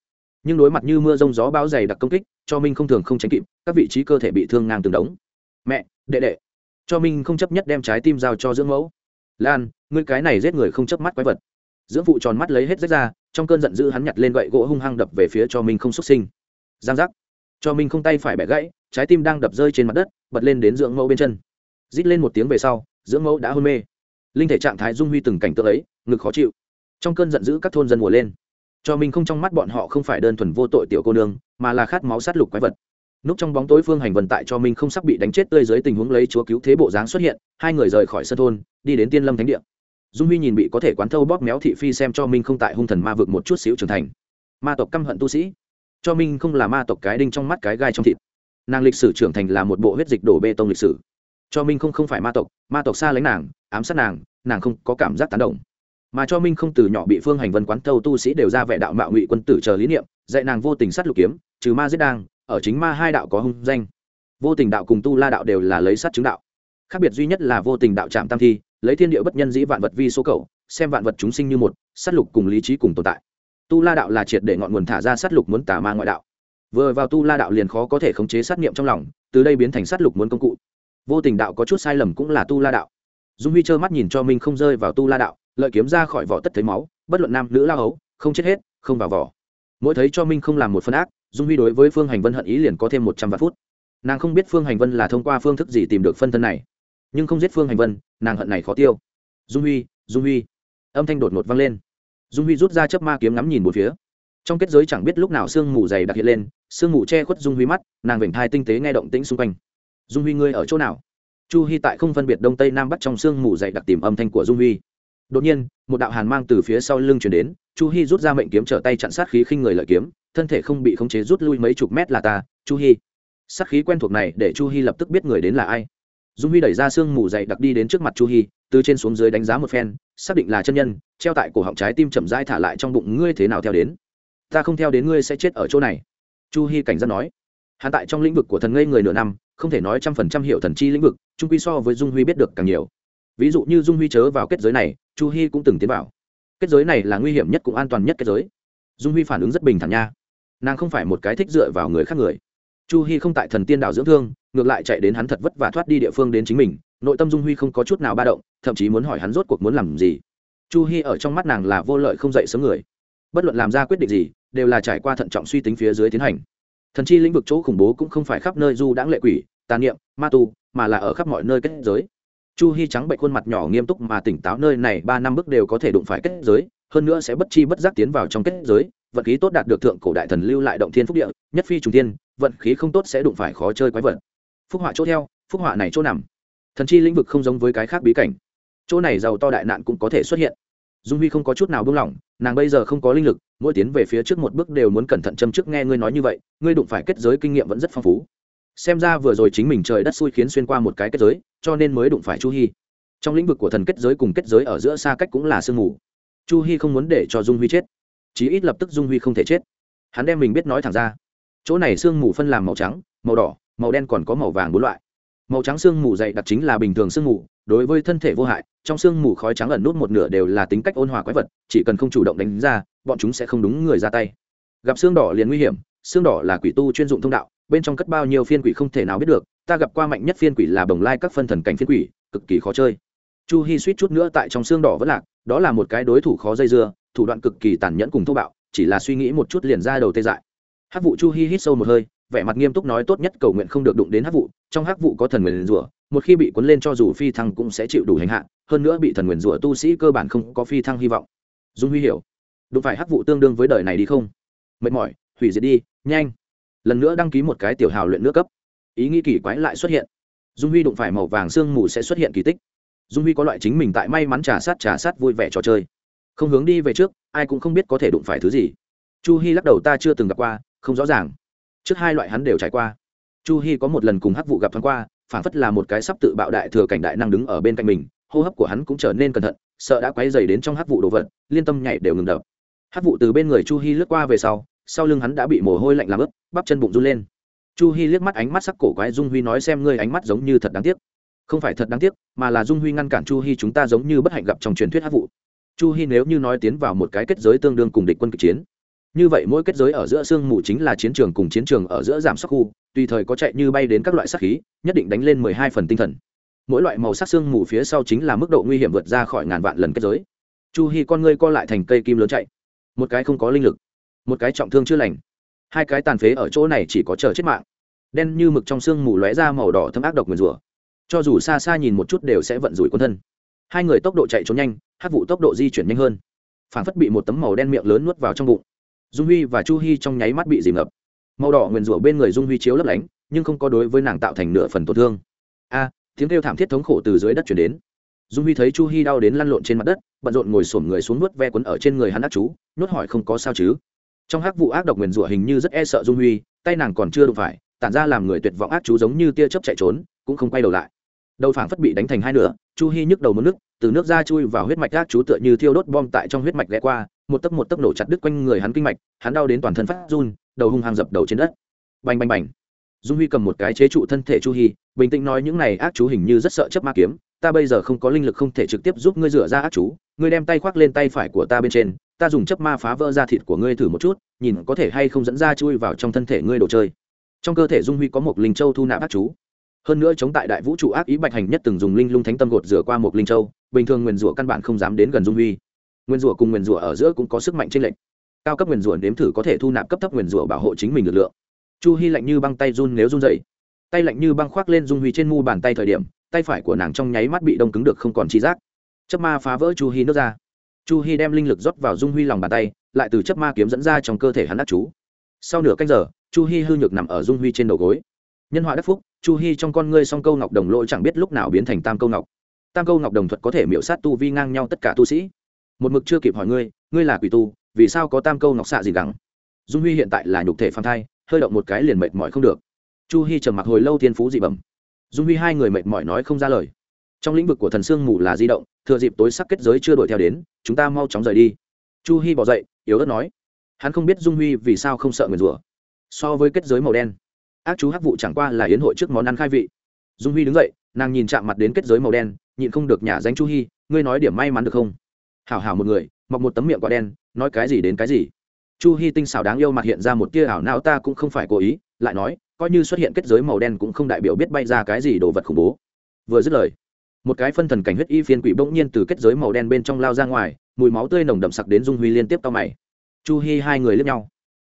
nhưng đối mặt như mưa rông gió bão dày đặc công kích, cho minh không thường không tránh kịp, các vị trí cơ thể bị thương ngang từng đống. Mẹ, đệ đệ. Cho minh không chấp nhất đem trái tim giao cho dưỡng mẫu. Lan, ngươi cái này giết người không chấp mắt quái vật. Dưỡng phụ tròn mắt lấy hết rách ra, trong cơn giận dữ hắn nhặt lên gậy gỗ hung hăng đập về phía cho minh không xuất sinh. Giang giác cho minh không tay phải bẻ gãy, trái tim đang đập rơi trên mặt đất, bật lên đến dưỡng mẫu bên chân. Rít lên một tiếng về sau, dưỡng mẫu đã hôn mê. Linh thể trạng thái dung huy từng cảnh tượng ấy, ngực khó chịu. Trong cơn giận dữ các thôn dân mùa lên. Cho Minh không trong mắt bọn họ không phải đơn thuần vô tội tiểu cô nương, mà là khát máu sát lục quái vật. Núp trong bóng tối phương hành vận tại cho minh không sắp bị đánh chết tươi dưới tình huống lấy chúa cứu thế bộ dáng xuất hiện, hai người rời khỏi sân thôn, đi đến tiên lâm thánh địa. Dung huy nhìn bị có thể quán thâu bóp méo thị phi xem cho minh không tại hung thần ma vực một chút xíu trưởng thành. Ma tộc căm hận tu sĩ cho minh không là ma tộc cái đinh trong mắt cái gai trong thịt. Nàng lịch sử trưởng thành là một bộ huyết dịch đổ bê tông lịch sử. Cho minh không không phải ma tộc ma tộc xa lánh nàng, ám sát nàng nàng không có cảm giác tán động mà cho minh không từ nhỏ bị phương hành vân quán thâu tu sĩ đều ra vẻ đạo mạo ngụy quân tử chờ lý niệm, dạy nàng vô tình sát lục kiếm, trừ ma giết đang, ở chính ma hai đạo có hung danh. Vô tình đạo cùng tu la đạo đều là lấy sát chứng đạo. Khác biệt duy nhất là vô tình đạo trạm tam thi, lấy thiên địa bất nhân dĩ vạn vật vi số cầu xem vạn vật chúng sinh như một, sát lục cùng lý trí cùng tồn tại tu la đạo là triệt để ngọn nguồn thả ra sát lục muốn tà ma ngoại đạo. Vừa vào tu la đạo liền khó có thể khống chế sát nghiệm trong lòng, từ đây biến thành sát lục muốn công cụ. Vô tình đạo có chút sai lầm cũng là tu la đạo. Dung huy trơ mắt nhìn cho minh không rơi vào tu la đạo, lợi kiếm ra khỏi vỏ tất thấy máu, bất luận nam nữ la hấu, không chết hết, không vào vỏ. Mỗi thấy cho minh không làm một phân ác, dung huy đối với phương hành vân hận ý liền có thêm một trăm vạn phút. Nàng không biết phương hành vân là thông qua phương thức gì tìm được phân thân này, nhưng không giết phương hành vân, nàng hận này khó tiêu. Dung huy dung huy. Âm thanh đột ngột vang lên dung huy rút ra chớp ma kiếm ngắm nhìn một phía. Trong kết giới chẳng biết lúc nào sương mù dày đặc hiện lên, sương mù che khuất dung huy mắt, nàng vểnh thai tinh tế nghe động tĩnh xung quanh. Dung huy ngươi ở chỗ nào? Chu hy tại không phân biệt đông tây nam bắc trong sương mù dày đặc tìm âm thanh của dung huy. Đột nhiên, một đạo hàn mang từ phía sau lưng chuyển đến, chu hy rút ra mệnh kiếm trở tay chặn sát khí khinh người lợi kiếm, thân thể không bị khống chế rút lui mấy chục mét là ta, chu hy sát khí quen thuộc này để chu hy lập tức biết người đến là ai. Dung huy đẩy ra sương mù dày đặc đi đến trước mặt chu hy từ trên xuống dưới đánh giá một phen xác định là chân nhân, treo tại cổ họng trái tim chậm rãi thả lại trong bụng ngươi thế nào theo đến? Ta không theo đến ngươi sẽ chết ở chỗ này. Chu hy cảnh giác nói. Hắn tại trong lĩnh vực của thần ngây người nửa năm, không thể nói trăm phần trăm hiệu thần chi lĩnh vực trung quy so với dung huy biết được càng nhiều. Ví dụ như dung huy chớ vào kết giới này, chu hy cũng từng tiến vào. Kết giới này là nguy hiểm nhất cũng an toàn nhất kết giới. Dung huy phản ứng rất bình thản nha. Nàng không phải một cái thích dựa vào người khác người. Chu hy không tại thần tiên đạo dưỡng thương, ngược lại chạy đến hắn thật vất và thoát đi địa phương đến chính mình nội tâm dung huy không có chút nào ba động thậm chí muốn hỏi hắn rốt cuộc muốn làm gì. Chu hy ở trong mắt nàng là vô lợi không dậy sớm người. Bất luận làm ra quyết định gì đều là trải qua thận trọng suy tính phía dưới tiến hành. Thần chi lĩnh vực chỗ khủng bố cũng không phải khắp nơi du đãng lệ quỷ tàn niệm ma tu mà là ở khắp mọi nơi kết giới. Chu hy trắng bệnh khuôn mặt nhỏ nghiêm túc mà tỉnh táo nơi này ba năm bước đều có thể đụng phải kết giới hơn nữa sẽ bất chi bất giác tiến vào trong kết giới vận khí tốt đạt được thượng cổ đại thần lưu lại động thiên phúc địa nhất phi trùng tiên, vận khí không tốt sẽ đụng phải khó chơi quái vật. Phúc họa chỗ theo phúc họa này chỗ nằm thần chi lĩnh vực không giống với cái khác bí cảnh. Chỗ này giàu to đại nạn cũng có thể xuất hiện. Dung huy không có chút nào buông lỏng, nàng bây giờ không có linh lực, mỗi tiến về phía trước một bước đều muốn cẩn thận châm trước nghe ngươi nói như vậy, ngươi đụng phải kết giới kinh nghiệm vẫn rất phong phú. Xem ra vừa rồi chính mình trời đất xui khiến xuyên qua một cái kết giới, cho nên mới đụng phải chu hy trong lĩnh vực của thần kết giới cùng kết giới ở giữa xa cách cũng là sương mù. Chu hy không muốn để cho dung huy chết, chí ít lập tức dung huy không thể chết. Hắn đem mình biết nói thẳng ra. Chỗ này sương mù phân làm màu trắng, màu đỏ, màu đen còn có màu vàng bốn loại màu trắng sương mù dày đặc chính là bình thường sương mù, đối với thân thể vô hại, trong sương mù khói trắng ẩn nút một nửa đều là tính cách ôn hòa quái vật, chỉ cần không chủ động đánh ra, bọn chúng sẽ không đúng người ra tay. Gặp xương đỏ liền nguy hiểm, xương đỏ là quỷ tu chuyên dụng thông đạo, bên trong cất bao nhiêu phiên quỷ không thể nào biết được, ta gặp qua mạnh nhất phiên quỷ là bồng lai các phân thần cảnh phiên quỷ, cực kỳ khó chơi. Chu hi suýt chút nữa tại trong xương đỏ vẫn lạc, đó là một cái đối thủ khó dây dưa, thủ đoạn cực kỳ tàn nhẫn cùng thô bạo, chỉ là suy nghĩ một chút liền ra đầu tê dại. Hắc vụ chu hi hít sâu một hơi vẻ mặt nghiêm túc nói tốt nhất cầu nguyện không được đụng đến hắc vụ, trong hắc vụ có thần nguyền rủa, một khi bị cuốn lên cho dù phi thăng cũng sẽ chịu đủ hành hạ, hơn nữa bị thần nguyền rủa tu sĩ cơ bản không có phi thăng hy vọng. Dung huy hiểu. Đụng phải hắc vụ tương đương với đời này đi không? Mệt mỏi, hủy diệt đi, nhanh. Lần nữa đăng ký một cái tiểu hào luyện nước cấp. Ý nghĩ kỳ quái lại xuất hiện. Dung huy đụng phải màu vàng sương mù sẽ xuất hiện kỳ tích. Dung huy có loại chính mình tại may mắn trà sát trà sát vui vẻ trò chơi. Không hướng đi về trước, ai cũng không biết có thể đụng phải thứ gì. Chu hy lắc đầu, ta chưa từng gặp qua, không rõ ràng trước hai loại hắn đều trải qua. Chu hy có một lần cùng hắc vụ gặp thoáng qua phản phất là một cái sắp tự bạo đại thừa cảnh đại năng đứng ở bên cạnh mình, hô hấp của hắn cũng trở nên cẩn thận, sợ đã quấy dày đến trong hắc vụ đồ vật, liên tâm nhảy đều ngừng đập. Hắc vụ từ bên người chu hy lướt qua về sau sau lưng hắn đã bị mồ hôi lạnh làm ướt, bắp chân bụng run lên. Chu hy liếc mắt ánh mắt sắc cổ quái dung huy nói xem ngươi ánh mắt giống như thật đáng tiếc. Không phải thật đáng tiếc, mà là dung huy ngăn cản chu hy chúng ta giống như bất hạnh gặp trong truyền thuyết hát vụ chu hy nếu như nói tiến vào một cái kết giới tương đương cùng địch quân kịch chiến như vậy mỗi kết giới ở giữa sương mù chính là chiến trường cùng chiến trường ở giữa giảm sắc khu, tùy thời có chạy như bay đến các loại sắc khí, nhất định đánh lên mười hai phần tinh thần. Mỗi loại màu sắc sương mù phía sau chính là mức độ nguy hiểm vượt ra khỏi ngàn vạn lần kết giới. Chu hy con ngươi co lại thành cây kim lớn chạy. Một cái không có linh lực, một cái trọng thương chưa lành. Hai cái tàn phế ở chỗ này chỉ có chờ chết mạng. Đen như mực trong sương mù lóe ra màu đỏ thâm ác độc nguyền rủa. Cho dù xa xa nhìn một chút đều sẽ vận rủi quân thân. Hai người tốc độ chạy trốn nhanh, hát vụ tốc độ di chuyển nhanh hơn. Phản phất bị một tấm màu đen miệng lớn nuốt vào trong bụng dung huy và chu hy trong nháy mắt bị dìm ngập. Màu đỏ nguyền rủa bên người dung huy chiếu lấp lánh, nhưng không có đối với nàng tạo thành nửa phần tổn thương. A, tiếng kêu thảm thiết thống khổ từ dưới đất chuyển đến. Dung huy thấy chu hy đau đến lăn lộn trên mặt đất, bận rộn ngồi xổm người xuống nuốt ve quấn ở trên người hắn ác chú nuốt hỏi không có sao chứ? Trong hắc vụ ác độc nguyền rủa hình như rất e sợ dung huy, tay nàng còn chưa đụng phải, tản ra làm người tuyệt vọng ác chú giống như tia chớp chạy trốn, cũng không quay đầu lại. Đầu phảng phất bị đánh thành hai nửa, chu hy nhức đầu mất nước từ nước ra chui vào huyết mạch ác chú tựa như thiêu đốt bom tại trong huyết mạch ghé qua một tấc một tấc nổ chặt đứt quanh người hắn kinh mạch, hắn đau đến toàn thân phát run, đầu hung hăng dập đầu trên đất. Bành bành bành. Dung huy cầm một cái chế trụ thân thể chu hy bình tĩnh nói những này ác chú hình như rất sợ chấp ma kiếm, ta bây giờ không có linh lực không thể trực tiếp giúp ngươi rửa ra ác chú, ngươi đem tay khoác lên tay phải của ta bên trên, ta dùng chấp ma phá vỡ ra thịt của ngươi thử một chút, nhìn có thể hay không dẫn ra chui vào trong thân thể ngươi đồ chơi. Trong cơ thể dung huy có một linh châu thu nạp ác chú. Hơn nữa chống tại đại vũ trụ ác ý bạch hành nhất từng dùng linh lung thánh tâm gột rửa qua một linh châu, bình thường nguyền rủa căn bản không dám đến gần dung huy nguyên rủa cùng Nguyên rủa ở giữa cũng có sức mạnh trên lệnh cao cấp Nguyên rủa nếm thử có thể thu nạp cấp thấp Nguyên rủa bảo hộ chính mình lực lượng. Chu hy lạnh như băng tay run nếu run dậy tay lạnh như băng khoác lên dung huy trên mu bàn tay thời điểm, tay phải của nàng trong nháy mắt bị đông cứng được không còn trí giác. Chấp ma phá vỡ chu hy nước ra chu hy đem linh lực rót vào dung huy lòng bàn tay, lại từ chấp ma kiếm dẫn ra trong cơ thể hắn đắc chú. Sau nửa canh giờ, chu hy hư nhược nằm ở dung huy trên đầu gối. Nhân họa đắc phúc, chu hy trong con ngươi song câu ngọc đồng lỗ chẳng biết lúc nào biến thành tam câu ngọc. Tam câu ngọc đồng thuật có thể miễu sát tu vi ngang nhau tất cả tu sĩ một mực chưa kịp hỏi ngươi ngươi là quỷ tu, vì sao có tam câu ngọc xạ gì gắng? Dung huy hiện tại là nhục thể phàm thai, hơi động một cái liền mệt mỏi không được. Chu hy trầm mặc hồi lâu thiên phú dị bẩm. Dung huy hai người mệt mỏi nói không ra lời. Trong lĩnh vực của thần sương mù là di động, thừa dịp tối sắc kết giới chưa đuổi theo đến, chúng ta mau chóng rời đi. Chu hy bỏ dậy, yếu ớt nói. Hắn không biết dung huy vì sao không sợ người rủa. So với kết giới màu đen, ác chú hắc vụ chẳng qua là yến hội trước món ăn khai vị. Dung huy đứng dậy, nàng nhìn chạm mặt đến kết giới màu đen, nhịn không được nhả danh chu hy ngươi nói điểm may mắn được không? Hảo hảo một người, mọc một tấm miệng quả đen, nói cái gì đến cái gì. Chu hy tinh xảo đáng yêu mặt hiện ra một tia ảo não, ta cũng không phải cố ý, lại nói, coi như xuất hiện kết giới màu đen cũng không đại biểu biết bay ra cái gì đồ vật khủng bố. Vừa dứt lời, một cái phân thần cảnh huyết y phiên quỷ bỗng nhiên từ kết giới màu đen bên trong lao ra ngoài, mùi máu tươi nồng đậm sặc đến dung huy liên tiếp tao mày. Chu hy hai người lướt nhau.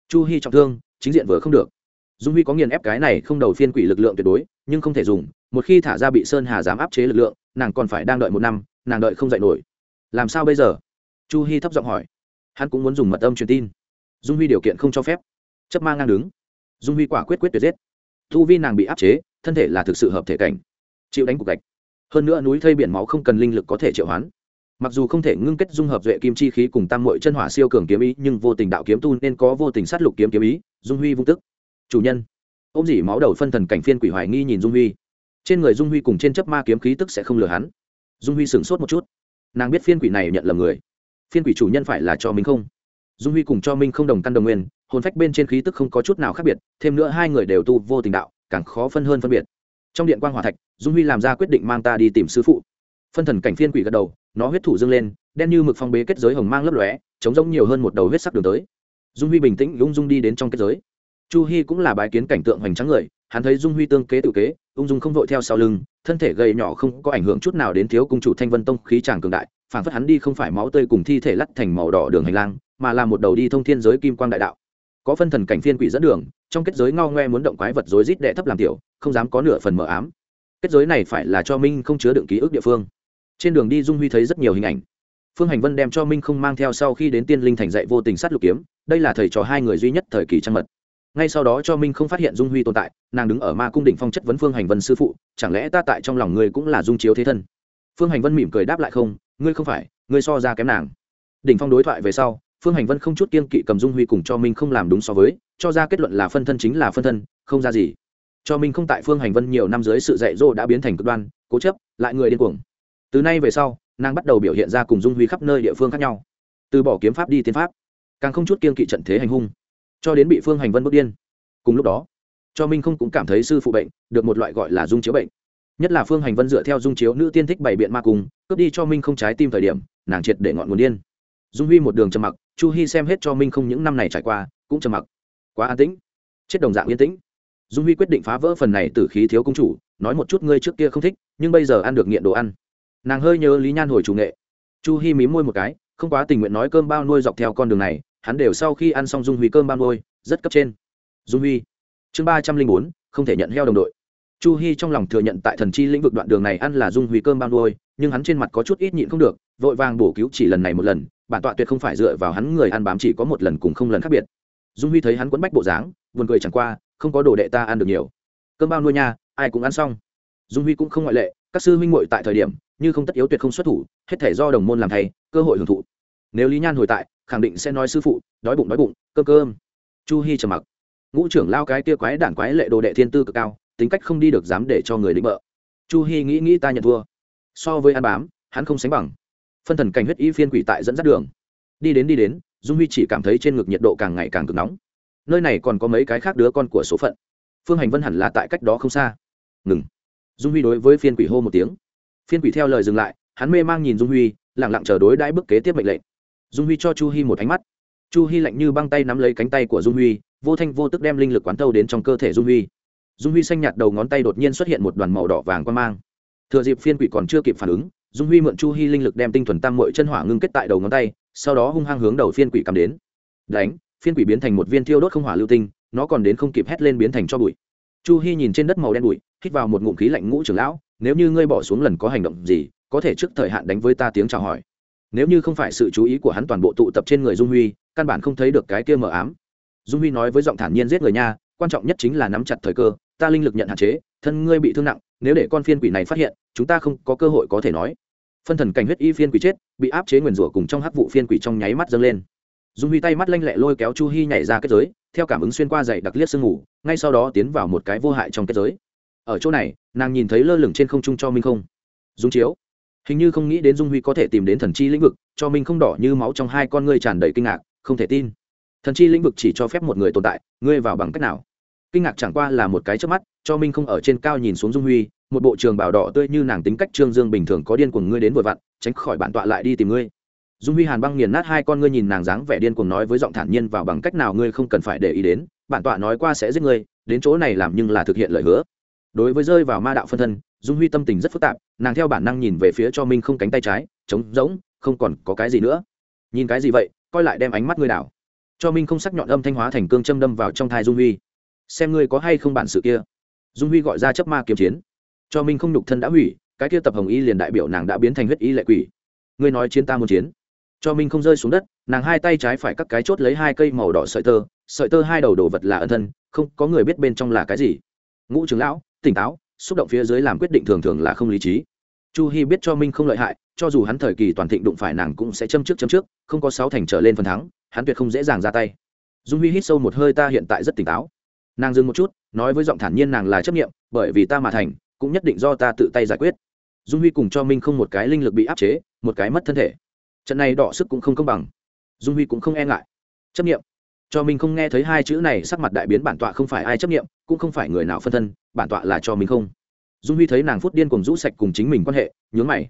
Chu hy trọng thương, chính diện vừa không được. Dung huy có nghiền ép cái này không đầu phiên quỷ lực lượng tuyệt đối, nhưng không thể dùng, một khi thả ra bị sơn hà dám áp chế lực lượng, nàng còn phải đang đợi một năm, nàng đợi không dạy nổi làm sao bây giờ? Chu hy thấp giọng hỏi. Hắn cũng muốn dùng mật âm truyền tin. Dung huy điều kiện không cho phép. Chấp ma ngang đứng. Dung huy quả quyết quyết tuyệt giết. Thu vi nàng bị áp chế, thân thể là thực sự hợp thể cảnh. Chịu đánh cục gạch. Hơn nữa núi thây biển máu không cần linh lực có thể triệu hoán. Mặc dù không thể ngưng kết dung hợp duệ kim chi khí cùng tam mội chân hỏa siêu cường kiếm ý, nhưng vô tình đạo kiếm tu nên có vô tình sát lục kiếm kiếm ý, dung huy vung tức. Chủ nhân. Ông dỉ máu đầu phân thần cảnh phiên quỷ hoài nghi nhìn dung huy. Trên người dung huy cùng trên chấp ma kiếm khí tức sẽ không lừa hắn. Dung huy sửng sốt một chút nàng biết phiên quỷ này nhận lầm người. Phiên quỷ chủ nhân phải là cho minh không. Dung huy cùng cho minh không đồng căn đồng nguyên, hồn phách bên trên khí tức không có chút nào khác biệt, thêm nữa hai người đều tu vô tình đạo, càng khó phân hơn phân biệt. Trong điện quan g hòa thạch, dung huy làm ra quyết định mang ta đi tìm sư phụ. Phân thần cảnh phiên quỷ gật đầu, nó huyết thủ dâng lên, đen như mực phong bế kết giới hồng mang lấp lóe chống giống nhiều hơn một đầu huyết sắc đường tới. Dung huy bình tĩnh ung dung đi đến trong kết giới. Chu hy cũng là bái kiến cảnh tượng hoành tráng người, hắn thấy dung huy tương kế tự kế, ung dung không vội theo sau lưng thân thể gầy nhỏ không có ảnh hưởng chút nào đến thiếu cung chủ thanh vân tông khí tràng cường đại phản phất hắn đi không phải máu tươi cùng thi thể lắt thành màu đỏ đường hành lang, mà là một đầu đi thông thiên giới kim quang đại đạo. Có phân thần cảnh phiên quỷ dẫn đường, trong kết giới ngao ngoe muốn động quái vật rối rít đệ thấp làm tiểu, không dám có nửa phần mờ ám. Kết giới này phải là cho minh không chứa đựng ký ức địa phương. Trên đường đi dung huy thấy rất nhiều hình ảnh. Phương hành vân đem cho minh không mang theo sau khi đến tiên linh thành dạy vô tình sát lục kiếm, đây là thầy trò hai người duy nhất thời kỳ trăng mật ngay sau đó cho minh không phát hiện dung huy tồn tại, nàng đứng ở ma cung đỉnh phong chất vấn phương hành vân sư phụ, chẳng lẽ ta tại trong lòng ngươi cũng là dung chiếu thế thân? Phương hành vân mỉm cười đáp lại không, ngươi không phải, ngươi so ra kém nàng. Đỉnh phong đối thoại về sau, phương hành vân không chút kiên kỵ cầm dung huy cùng cho minh không làm đúng so với, cho ra kết luận là phân thân chính là phân thân, không ra gì. Cho minh không tại phương hành vân nhiều năm dưới sự dạy dỗ đã biến thành cực đoan, cố chấp, lại người điên cuồng. Từ nay về sau, nàng bắt đầu biểu hiện ra cùng dung huy khắp nơi địa phương khác nhau. Từ bỏ kiếm pháp đi tiến pháp, càng không chút kiên kỵ trận thế hành hung cho đến bị phương hành vân bước điên. Cùng lúc đó cho minh không cũng cảm thấy sư phụ bệnh được một loại gọi là dung chiếu bệnh. Nhất là phương hành vân dựa theo dung chiếu nữ tiên thích bày biện ma cùng, cướp đi cho minh không trái tim thời điểm nàng triệt để ngọn nguồn điên. Dung huy một đường trầm mặc chu hy xem hết cho minh không những năm này trải qua cũng trầm mặc. Quá an tĩnh chết đồng dạng yên tĩnh. Dung huy quyết định phá vỡ phần này từ khí thiếu công chủ nói một chút ngươi trước kia không thích nhưng bây giờ ăn được nghiện đồ ăn. Nàng hơi nhớ lý nhan hồi chủ nghệ. Chu hy mí môi một cái không quá tình nguyện nói cơm bao nuôi dọc theo con đường này hắn đều sau khi ăn xong dung huy cơm ban môi rất cấp trên. Dung huy, chương ba trăm linh bốn, không thể nhận heo đồng đội. Chu hy trong lòng thừa nhận tại thần chi lĩnh vực đoạn đường này ăn là dung huy cơm ban môi nhưng hắn trên mặt có chút ít nhịn không được, vội vàng bổ cứu chỉ lần này một lần, bản tọa tuyệt không phải dựa vào hắn người ăn bám chỉ có một lần cùng không lần khác biệt. Dung huy thấy hắn quấn bách bộ dáng, buồn cười chẳng qua, không có đồ đệ ta ăn được nhiều. Cơm bao nuôi nha, ai cũng ăn xong. Dung huy cũng không ngoại lệ, các sư huynh muội tại thời điểm, như không tất yếu tuyệt không xuất thủ, hết thể do đồng môn làm thầy cơ hội hưởng thụ. Nếu lý nhan hồi tại khẳng định sẽ nói sư phụ, đói bụng đói bụng, cơm cơm. Chu hi trầm mặc. Ngũ trưởng lao cái kia quái đản quái lệ đồ đệ thiên tư cực cao, tính cách không đi được dám để cho người định bợ chu hi nghĩ nghĩ ta nhận thua. So với ăn bám, hắn không sánh bằng. Phân thần cảnh huyết y phiên quỷ tại dẫn dắt đường. Đi đến đi đến, dung huy chỉ cảm thấy trên ngực nhiệt độ càng ngày càng cực nóng. Nơi này còn có mấy cái khác đứa con của số phận. Phương hành vân hẳn là tại cách đó không xa. Ngừng. Dung huy đối với phiên quỷ hô một tiếng. Phiên quỷ theo lời dừng lại, hắn mê mang nhìn dung huy lẳng lặng chờ đối đãi bước kế tiếp mệnh lệnh dung huy cho chu hi một ánh mắt. Chu hi lạnh như băng tay nắm lấy cánh tay của dung huy, vô thanh vô tức đem linh lực quán thâu đến trong cơ thể dung huy. Dung huy xanh nhạt đầu ngón tay đột nhiên xuất hiện một đoàn màu đỏ vàng quan mang. Thừa dịp phiên quỷ còn chưa kịp phản ứng, dung huy mượn chu hi linh lực đem tinh thuần tam mội chân hỏa ngưng kết tại đầu ngón tay, sau đó hung hăng hướng đầu phiên quỷ cầm đến. Đánh, phiên quỷ biến thành một viên thiêu đốt không hỏa lưu tinh, nó còn đến không kịp hét lên biến thành cho bụi. Chu hi nhìn trên đất màu đen bụi, hít vào một ngụm khí lạnh ngũ trưởng lão, nếu như ngươi bỏ xuống lần có hành động gì, có thể trước thời hạn đánh với ta tiếng chào hỏi nếu như không phải sự chú ý của hắn toàn bộ tụ tập trên người dung huy, căn bản không thấy được cái kia mờ ám. Dung huy nói với giọng thản nhiên giết người nha, quan trọng nhất chính là nắm chặt thời cơ, ta linh lực nhận hạn chế, thân ngươi bị thương nặng, nếu để con phiên quỷ này phát hiện, chúng ta không có cơ hội có thể nói. Phân thần cảnh huyết y phiên quỷ chết, bị áp chế nguyền rủa cùng trong hắc vụ phiên quỷ trong nháy mắt dâng lên. Dung huy tay mắt lanh lẹ lôi kéo chu hy nhảy ra kết giới, theo cảm ứng xuyên qua dậy đặc liếc sương ngủ ngay sau đó tiến vào một cái vô hại trong kết giới. Ở chỗ này, nàng nhìn thấy lơ lửng trên không trung cho minh không. Dung chiếu hình như không nghĩ đến dung huy có thể tìm đến thần chi lĩnh vực, cho minh không đỏ như máu trong hai con ngươi tràn đầy kinh ngạc, không thể tin. Thần chi lĩnh vực chỉ cho phép một người tồn tại, ngươi vào bằng cách nào? Kinh ngạc chẳng qua là một cái trước mắt, cho minh không ở trên cao nhìn xuống dung huy, một bộ trường bảo đỏ tươi như nàng tính cách trương dương bình thường có điên cuồng ngươi đến vội vặn, tránh khỏi bản tọa lại đi tìm ngươi. Dung huy hàn băng nghiền nát hai con ngươi nhìn nàng dáng vẻ điên cuồng nói với giọng thản nhiên vào bằng cách nào ngươi không cần phải để ý đến, bản tọa nói qua sẽ giết ngươi, đến chỗ này làm nhưng là thực hiện lời hứa. Đối với rơi vào ma đạo phân thân dung huy tâm tình rất phức tạp, nàng theo bản năng nhìn về phía cho minh không cánh tay trái, trống rỗng, không còn có cái gì nữa. Nhìn cái gì vậy, coi lại đem ánh mắt ngươi đảo. Cho minh không sắc nhọn âm thanh hóa thành cương châm đâm vào trong thai dung huy. Xem ngươi có hay không bản sự kia. Dung huy gọi ra chấp ma kiếm chiến. Cho minh không nhục thân đã hủy, cái kia tập hồng y liền đại biểu nàng đã biến thành huyết y lệ quỷ. Ngươi nói chiến ta muốn chiến. Cho minh không rơi xuống đất, nàng hai tay trái phải cắt cái chốt lấy hai cây màu đỏ sợi tơ sợi tơ hai đầu đồ vật là ân thân, không có người biết bên trong là cái gì. Ngũ trưởng lão, tỉnh táo xúc động phía dưới làm quyết định thường thường là không lý trí. Chu hy biết cho minh không lợi hại, cho dù hắn thời kỳ toàn thịnh đụng phải nàng cũng sẽ châm trước châm trước, không có sáu thành trở lên phần thắng, hắn tuyệt không dễ dàng ra tay. Dung huy hít sâu một hơi ta hiện tại rất tỉnh táo. Nàng dừng một chút, nói với giọng thản nhiên nàng là chấp nghiệm bởi vì ta mà thành, cũng nhất định do ta tự tay giải quyết. Dung huy cùng cho minh không một cái linh lực bị áp chế, một cái mất thân thể. Trận này đọ sức cũng không công bằng. Dung huy cũng không e ngại. Chấp nghiệm cho minh không nghe thấy hai chữ này, sắc mặt đại biến bản tọa không phải ai chấp nghiệm cũng không phải người nào phân thân bản tọa là cho mình không? Dung huy thấy nàng phút điên cùng rũ sạch cùng chính mình quan hệ, nhướng mày.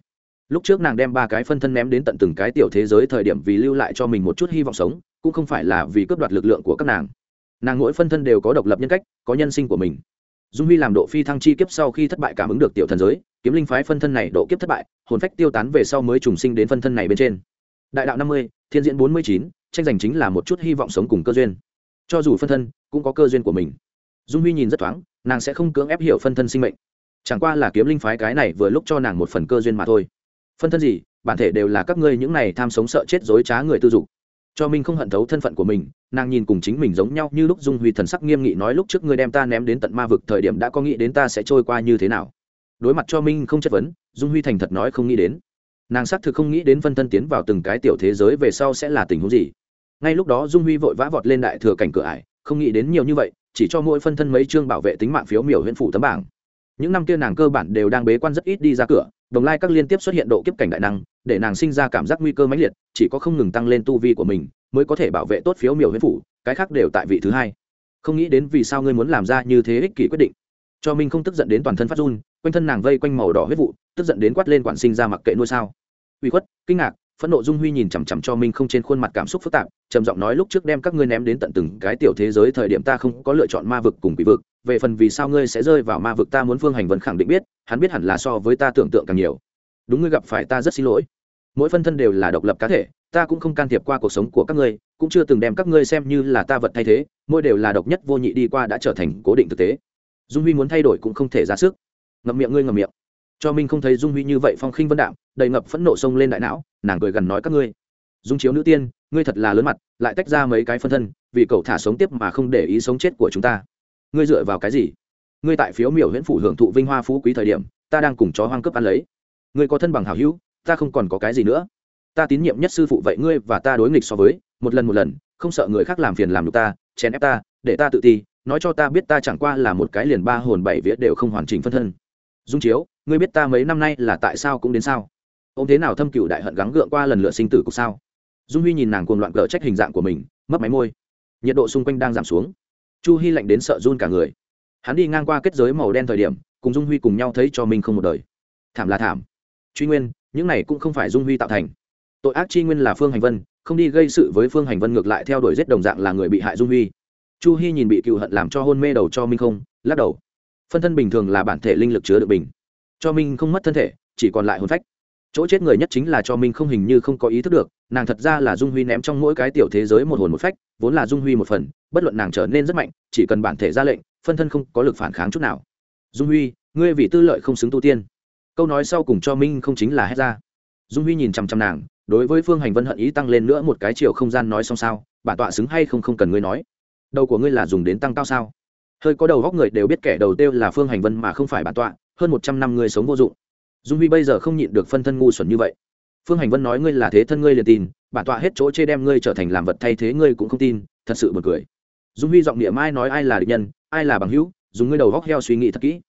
Lúc trước nàng đem ba cái phân thân ném đến tận từng cái tiểu thế giới thời điểm vì lưu lại cho mình một chút hy vọng sống, cũng không phải là vì cướp đoạt lực lượng của các nàng. Nàng mỗi phân thân đều có độc lập nhân cách, có nhân sinh của mình. Dung huy làm độ phi thăng chi kiếp sau khi thất bại cảm ứng được tiểu thần giới, kiếm linh phái phân thân này độ kiếp thất bại, hồn phách tiêu tán về sau mới trùng sinh đến phân thân này bên trên. Đại đạo năm mươi, thiên diễn bốn mươi chín, tranh giành chính là một chút hy vọng sống cùng cơ duyên. Cho dù phân thân, cũng có cơ duyên của mình. Dung huy nhìn rất thoáng nàng sẽ không cưỡng ép hiểu phân thân sinh mệnh. Chẳng qua là kiếm linh phái cái này vừa lúc cho nàng một phần cơ duyên mà thôi. Phân thân gì? Bản thể đều là các ngươi những này tham sống sợ chết dối trá người tư dục. Cho minh không hận thấu thân phận của mình, nàng nhìn cùng chính mình giống nhau như lúc dung huy thần sắc nghiêm nghị nói lúc trước ngươi đem ta ném đến tận ma vực thời điểm đã có nghĩ đến ta sẽ trôi qua như thế nào. Đối mặt cho minh không chất vấn, dung huy thành thật nói không nghĩ đến. Nàng xác thực không nghĩ đến phân thân tiến vào từng cái tiểu thế giới về sau sẽ là tình huống gì. Ngay lúc đó dung huy vội vã vọt lên đại thừa cảnh cửa ải, không nghĩ đến nhiều như vậy chỉ cho mỗi phân thân mấy chương bảo vệ tính mạng phiếu miểu huyện phủ tấm bảng. Những năm kia nàng cơ bản đều đang bế quan rất ít đi ra cửa, đồng lai các liên tiếp xuất hiện độ kiếp cảnh đại năng, để nàng sinh ra cảm giác nguy cơ mãnh liệt, chỉ có không ngừng tăng lên tu vi của mình, mới có thể bảo vệ tốt phiếu miểu huyễn phủ, cái khác đều tại vị thứ hai. Không nghĩ đến vì sao ngươi muốn làm ra như thế ích kỷ quyết định. Cho minh không tức giận đến toàn thân phát run, quanh thân nàng vây quanh màu đỏ huyết vụ, tức giận đến quát lên quản sinh ra mặc kệ nuôi sao. Uy khuất, kinh ngạc phẫn nộ dung huy nhìn chằm chằm cho minh không trên khuôn mặt cảm xúc phức tạp, trầm giọng nói lúc trước đem các ngươi ném đến tận từng cái tiểu thế giới thời điểm ta không có lựa chọn ma vực cùng quỷ vực, về phần vì sao ngươi sẽ rơi vào ma vực ta muốn phương hành vẫn khẳng định biết, hắn biết hẳn là so với ta tưởng tượng càng nhiều. Đúng ngươi gặp phải ta rất xin lỗi. Mỗi phân thân đều là độc lập cá thể, ta cũng không can thiệp qua cuộc sống của các ngươi, cũng chưa từng đem các ngươi xem như là ta vật thay thế, mỗi đều là độc nhất vô nhị đi qua đã trở thành cố định thực tế. Dung huy muốn thay đổi cũng không thể ra sức. Ngậm miệng ngươi, ngậm miệng cho minh không thấy dung huy như vậy phong khinh vân đạm, đầy ngập phẫn nộ sông lên đại não, nàng cười gần nói các ngươi. Dung chiếu nữ tiên, ngươi thật là lớn mặt, lại tách ra mấy cái phân thân, vì cậu thả sống tiếp mà không để ý sống chết của chúng ta. Ngươi dựa vào cái gì? Ngươi tại phiếu miểu huyễn phủ hưởng thụ vinh hoa phú quý thời điểm, ta đang cùng chó hoang cấp ăn lấy. Ngươi có thân bằng hảo hữu, ta không còn có cái gì nữa. Ta tín nhiệm nhất sư phụ vậy ngươi và ta đối nghịch so với, một lần một lần, không sợ người khác làm phiền làm được ta, chèn ép ta, để ta tự ti, nói cho ta biết ta chẳng qua là một cái liền ba hồn bảy vía đều không hoàn chỉnh phân thân. Dung chiếu ngươi biết ta mấy năm nay là tại sao cũng đến sao? Ông thế nào thâm cựu đại hận gắng gượng qua lần lựa sinh tử cục sao? Dung huy nhìn nàng cuồng loạn cờ trách hình dạng của mình mất máy môi. Nhiệt độ xung quanh đang giảm xuống. Chu hy lạnh đến sợ run cả người. Hắn đi ngang qua kết giới màu đen thời điểm, cùng dung huy cùng nhau thấy cho mình không một đời. Thảm là thảm. Truy nguyên, những này cũng không phải dung huy tạo thành. Tội ác chi nguyên là phương hành vân, không đi gây sự với phương hành vân ngược lại theo đuổi giết đồng dạng là người bị hại dung huy. Chu hy nhìn bị cựu hận làm cho hôn mê đầu cho minh không, lắc đầu. Phân thân bình thường là bản thể linh lực chứa được bình cho minh không mất thân thể, chỉ còn lại hồn phách. Chỗ chết người nhất chính là cho minh không hình như không có ý thức được, nàng thật ra là dung huy ném trong mỗi cái tiểu thế giới một hồn một phách, vốn là dung huy một phần, bất luận nàng trở nên rất mạnh, chỉ cần bản thể ra lệnh, phân thân không có lực phản kháng chút nào. Dung huy, ngươi vì tư lợi không xứng tu tiên. Câu nói sau cùng cho minh không chính là hết ra. Dung huy nhìn chằm chằm nàng, đối với phương hành vân hận ý tăng lên nữa một cái chiều không gian nói xong sao, bản tọa xứng hay không không cần ngươi nói. Đầu của ngươi là dùng đến tăng cao sao? Hơi có đầu góc người đều biết kẻ đầu tiêu là phương hành vân mà không phải bản tọa hơn một trăm năm người sống vô dụng. Dung huy bây giờ không nhịn được phân thân ngu xuẩn như vậy. Phương hành vân nói ngươi là thế thân ngươi liền tin, bản tọa hết chỗ chê đem ngươi trở thành làm vật thay thế ngươi cũng không tin, thật sự buồn cười. Dung huy giọng địa mai nói ai là địch nhân, ai là bằng hữu, dùng ngươi đầu góc heo suy nghĩ thật kỹ.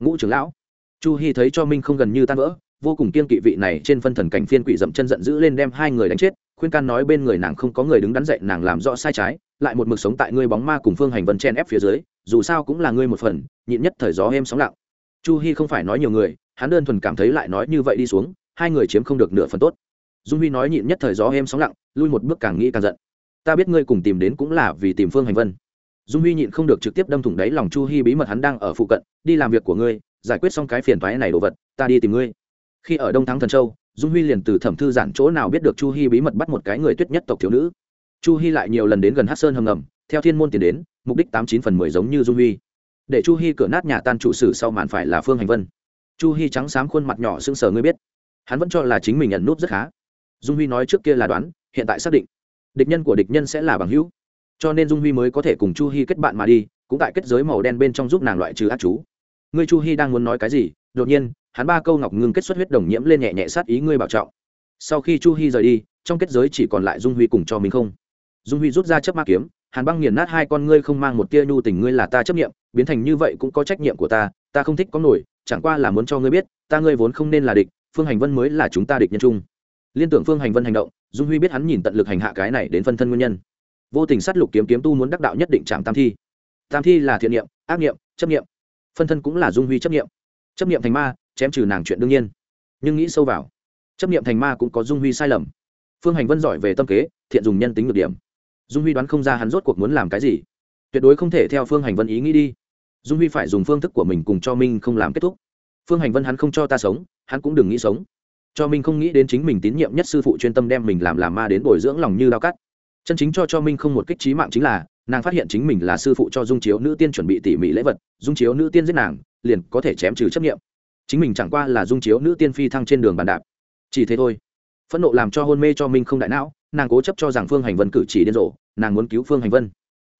Ngũ trưởng lão, chu hy thấy cho minh không gần như tan vỡ, vô cùng kiên kỵ vị này trên phân thần cảnh phiên quỷ dậm chân giận dữ lên đem hai người đánh chết, khuyên can nói bên người nàng không có người đứng đắn dậy, nàng làm rõ sai trái, lại một mực sống tại ngươi bóng ma cùng phương hành vân chen ép phía dưới, dù sao cũng là ngươi một phần, nhịn nhất thời gió êm sóng lặng chu hy không phải nói nhiều người, hắn đơn thuần cảm thấy lại nói như vậy đi xuống, hai người chiếm không được nửa phần tốt. Dung huy nói nhịn nhất thời gió em sóng lặng, lui một bước càng nghĩ càng giận. Ta biết ngươi cùng tìm đến cũng là vì tìm phương hành vân. Dung huy nhịn không được trực tiếp đâm thủng đáy lòng chu hy bí mật hắn đang ở phụ cận, đi làm việc của ngươi, giải quyết xong cái phiền toái này đồ vật, ta đi tìm ngươi. Khi ở đông thắng thần châu, dung huy liền từ thẩm thư giản chỗ nào biết được chu hy bí mật bắt một cái người tuyết nhất tộc thiếu nữ. Chu hy lại nhiều lần đến gần hát sơn hầm ngầm, theo thiên môn tiền đến, mục đích tám chín phần mười giống như dung huy để chu hy cửa nát nhà tan trụ sử sau màn phải là phương hành vân. Chu hy trắng xám khuôn mặt nhỏ sưng sờ, ngươi biết, hắn vẫn cho là chính mình nhận nút rất khá. Dung huy nói trước kia là đoán, hiện tại xác định, địch nhân của địch nhân sẽ là bằng hữu. Cho nên dung huy mới có thể cùng chu hy kết bạn mà đi, cũng tại kết giới màu đen bên trong giúp nàng loại trừ ác chú. Ngươi chu hy đang muốn nói cái gì? Đột nhiên, hắn ba câu ngọc ngưng kết xuất huyết đồng nhiễm lên nhẹ nhẹ sát ý ngươi bảo trọng. Sau khi chu hy rời đi, trong kết giới chỉ còn lại dung huy cùng cho mình không. Dung huy rút ra chấp ma kiếm, hàn băng nghiền nát hai con ngươi không mang một tia nhu tình, ngươi là ta chấp nghiệm biến thành như vậy cũng có trách nhiệm của ta ta không thích có nổi, chẳng qua là muốn cho ngươi biết, ta ngươi vốn không nên là địch, phương hành vân mới là chúng ta địch nhân chung. Liên tưởng phương hành vân hành động, dung huy biết hắn nhìn tận lực hành hạ cái này đến phân thân nguyên nhân. Vô tình sát lục kiếm kiếm tu muốn đắc đạo nhất định trạng tam thi. Tam thi là thiện niệm, ác niệm, chấp niệm. Phân thân cũng là dung huy chấp niệm. Chấp niệm thành ma, chém trừ nàng chuyện đương nhiên. Nhưng nghĩ sâu vào, chấp niệm thành ma cũng có dung huy sai lầm. Phương hành vân giỏi về tâm kế, thiện dùng nhân tính được điểm. Dung huy đoán không ra hắn rốt cuộc muốn làm cái gì. Tuyệt đối không thể theo phương hành vân ý nghĩ đi dung huy phải dùng phương thức của mình cùng cho minh không làm kết thúc. Phương hành vân hắn không cho ta sống, hắn cũng đừng nghĩ sống. Cho minh không nghĩ đến chính mình tín nhiệm nhất sư phụ chuyên tâm đem mình làm làm ma đến bồi dưỡng lòng như đao cắt. Chân chính cho cho minh không một kích trí mạng chính là, nàng phát hiện chính mình là sư phụ cho dung chiếu nữ tiên chuẩn bị tỉ mỉ lễ vật, dung chiếu nữ tiên giết nàng, liền có thể chém trừ chấp nghiệm chính mình chẳng qua là dung chiếu nữ tiên phi thăng trên đường bàn đạp. Chỉ thế thôi. Phẫn nộ làm cho hôn mê cho minh không đại não, nàng cố chấp cho rằng phương hành vân cử chỉ điên rồ, nàng muốn cứu phương hành vân.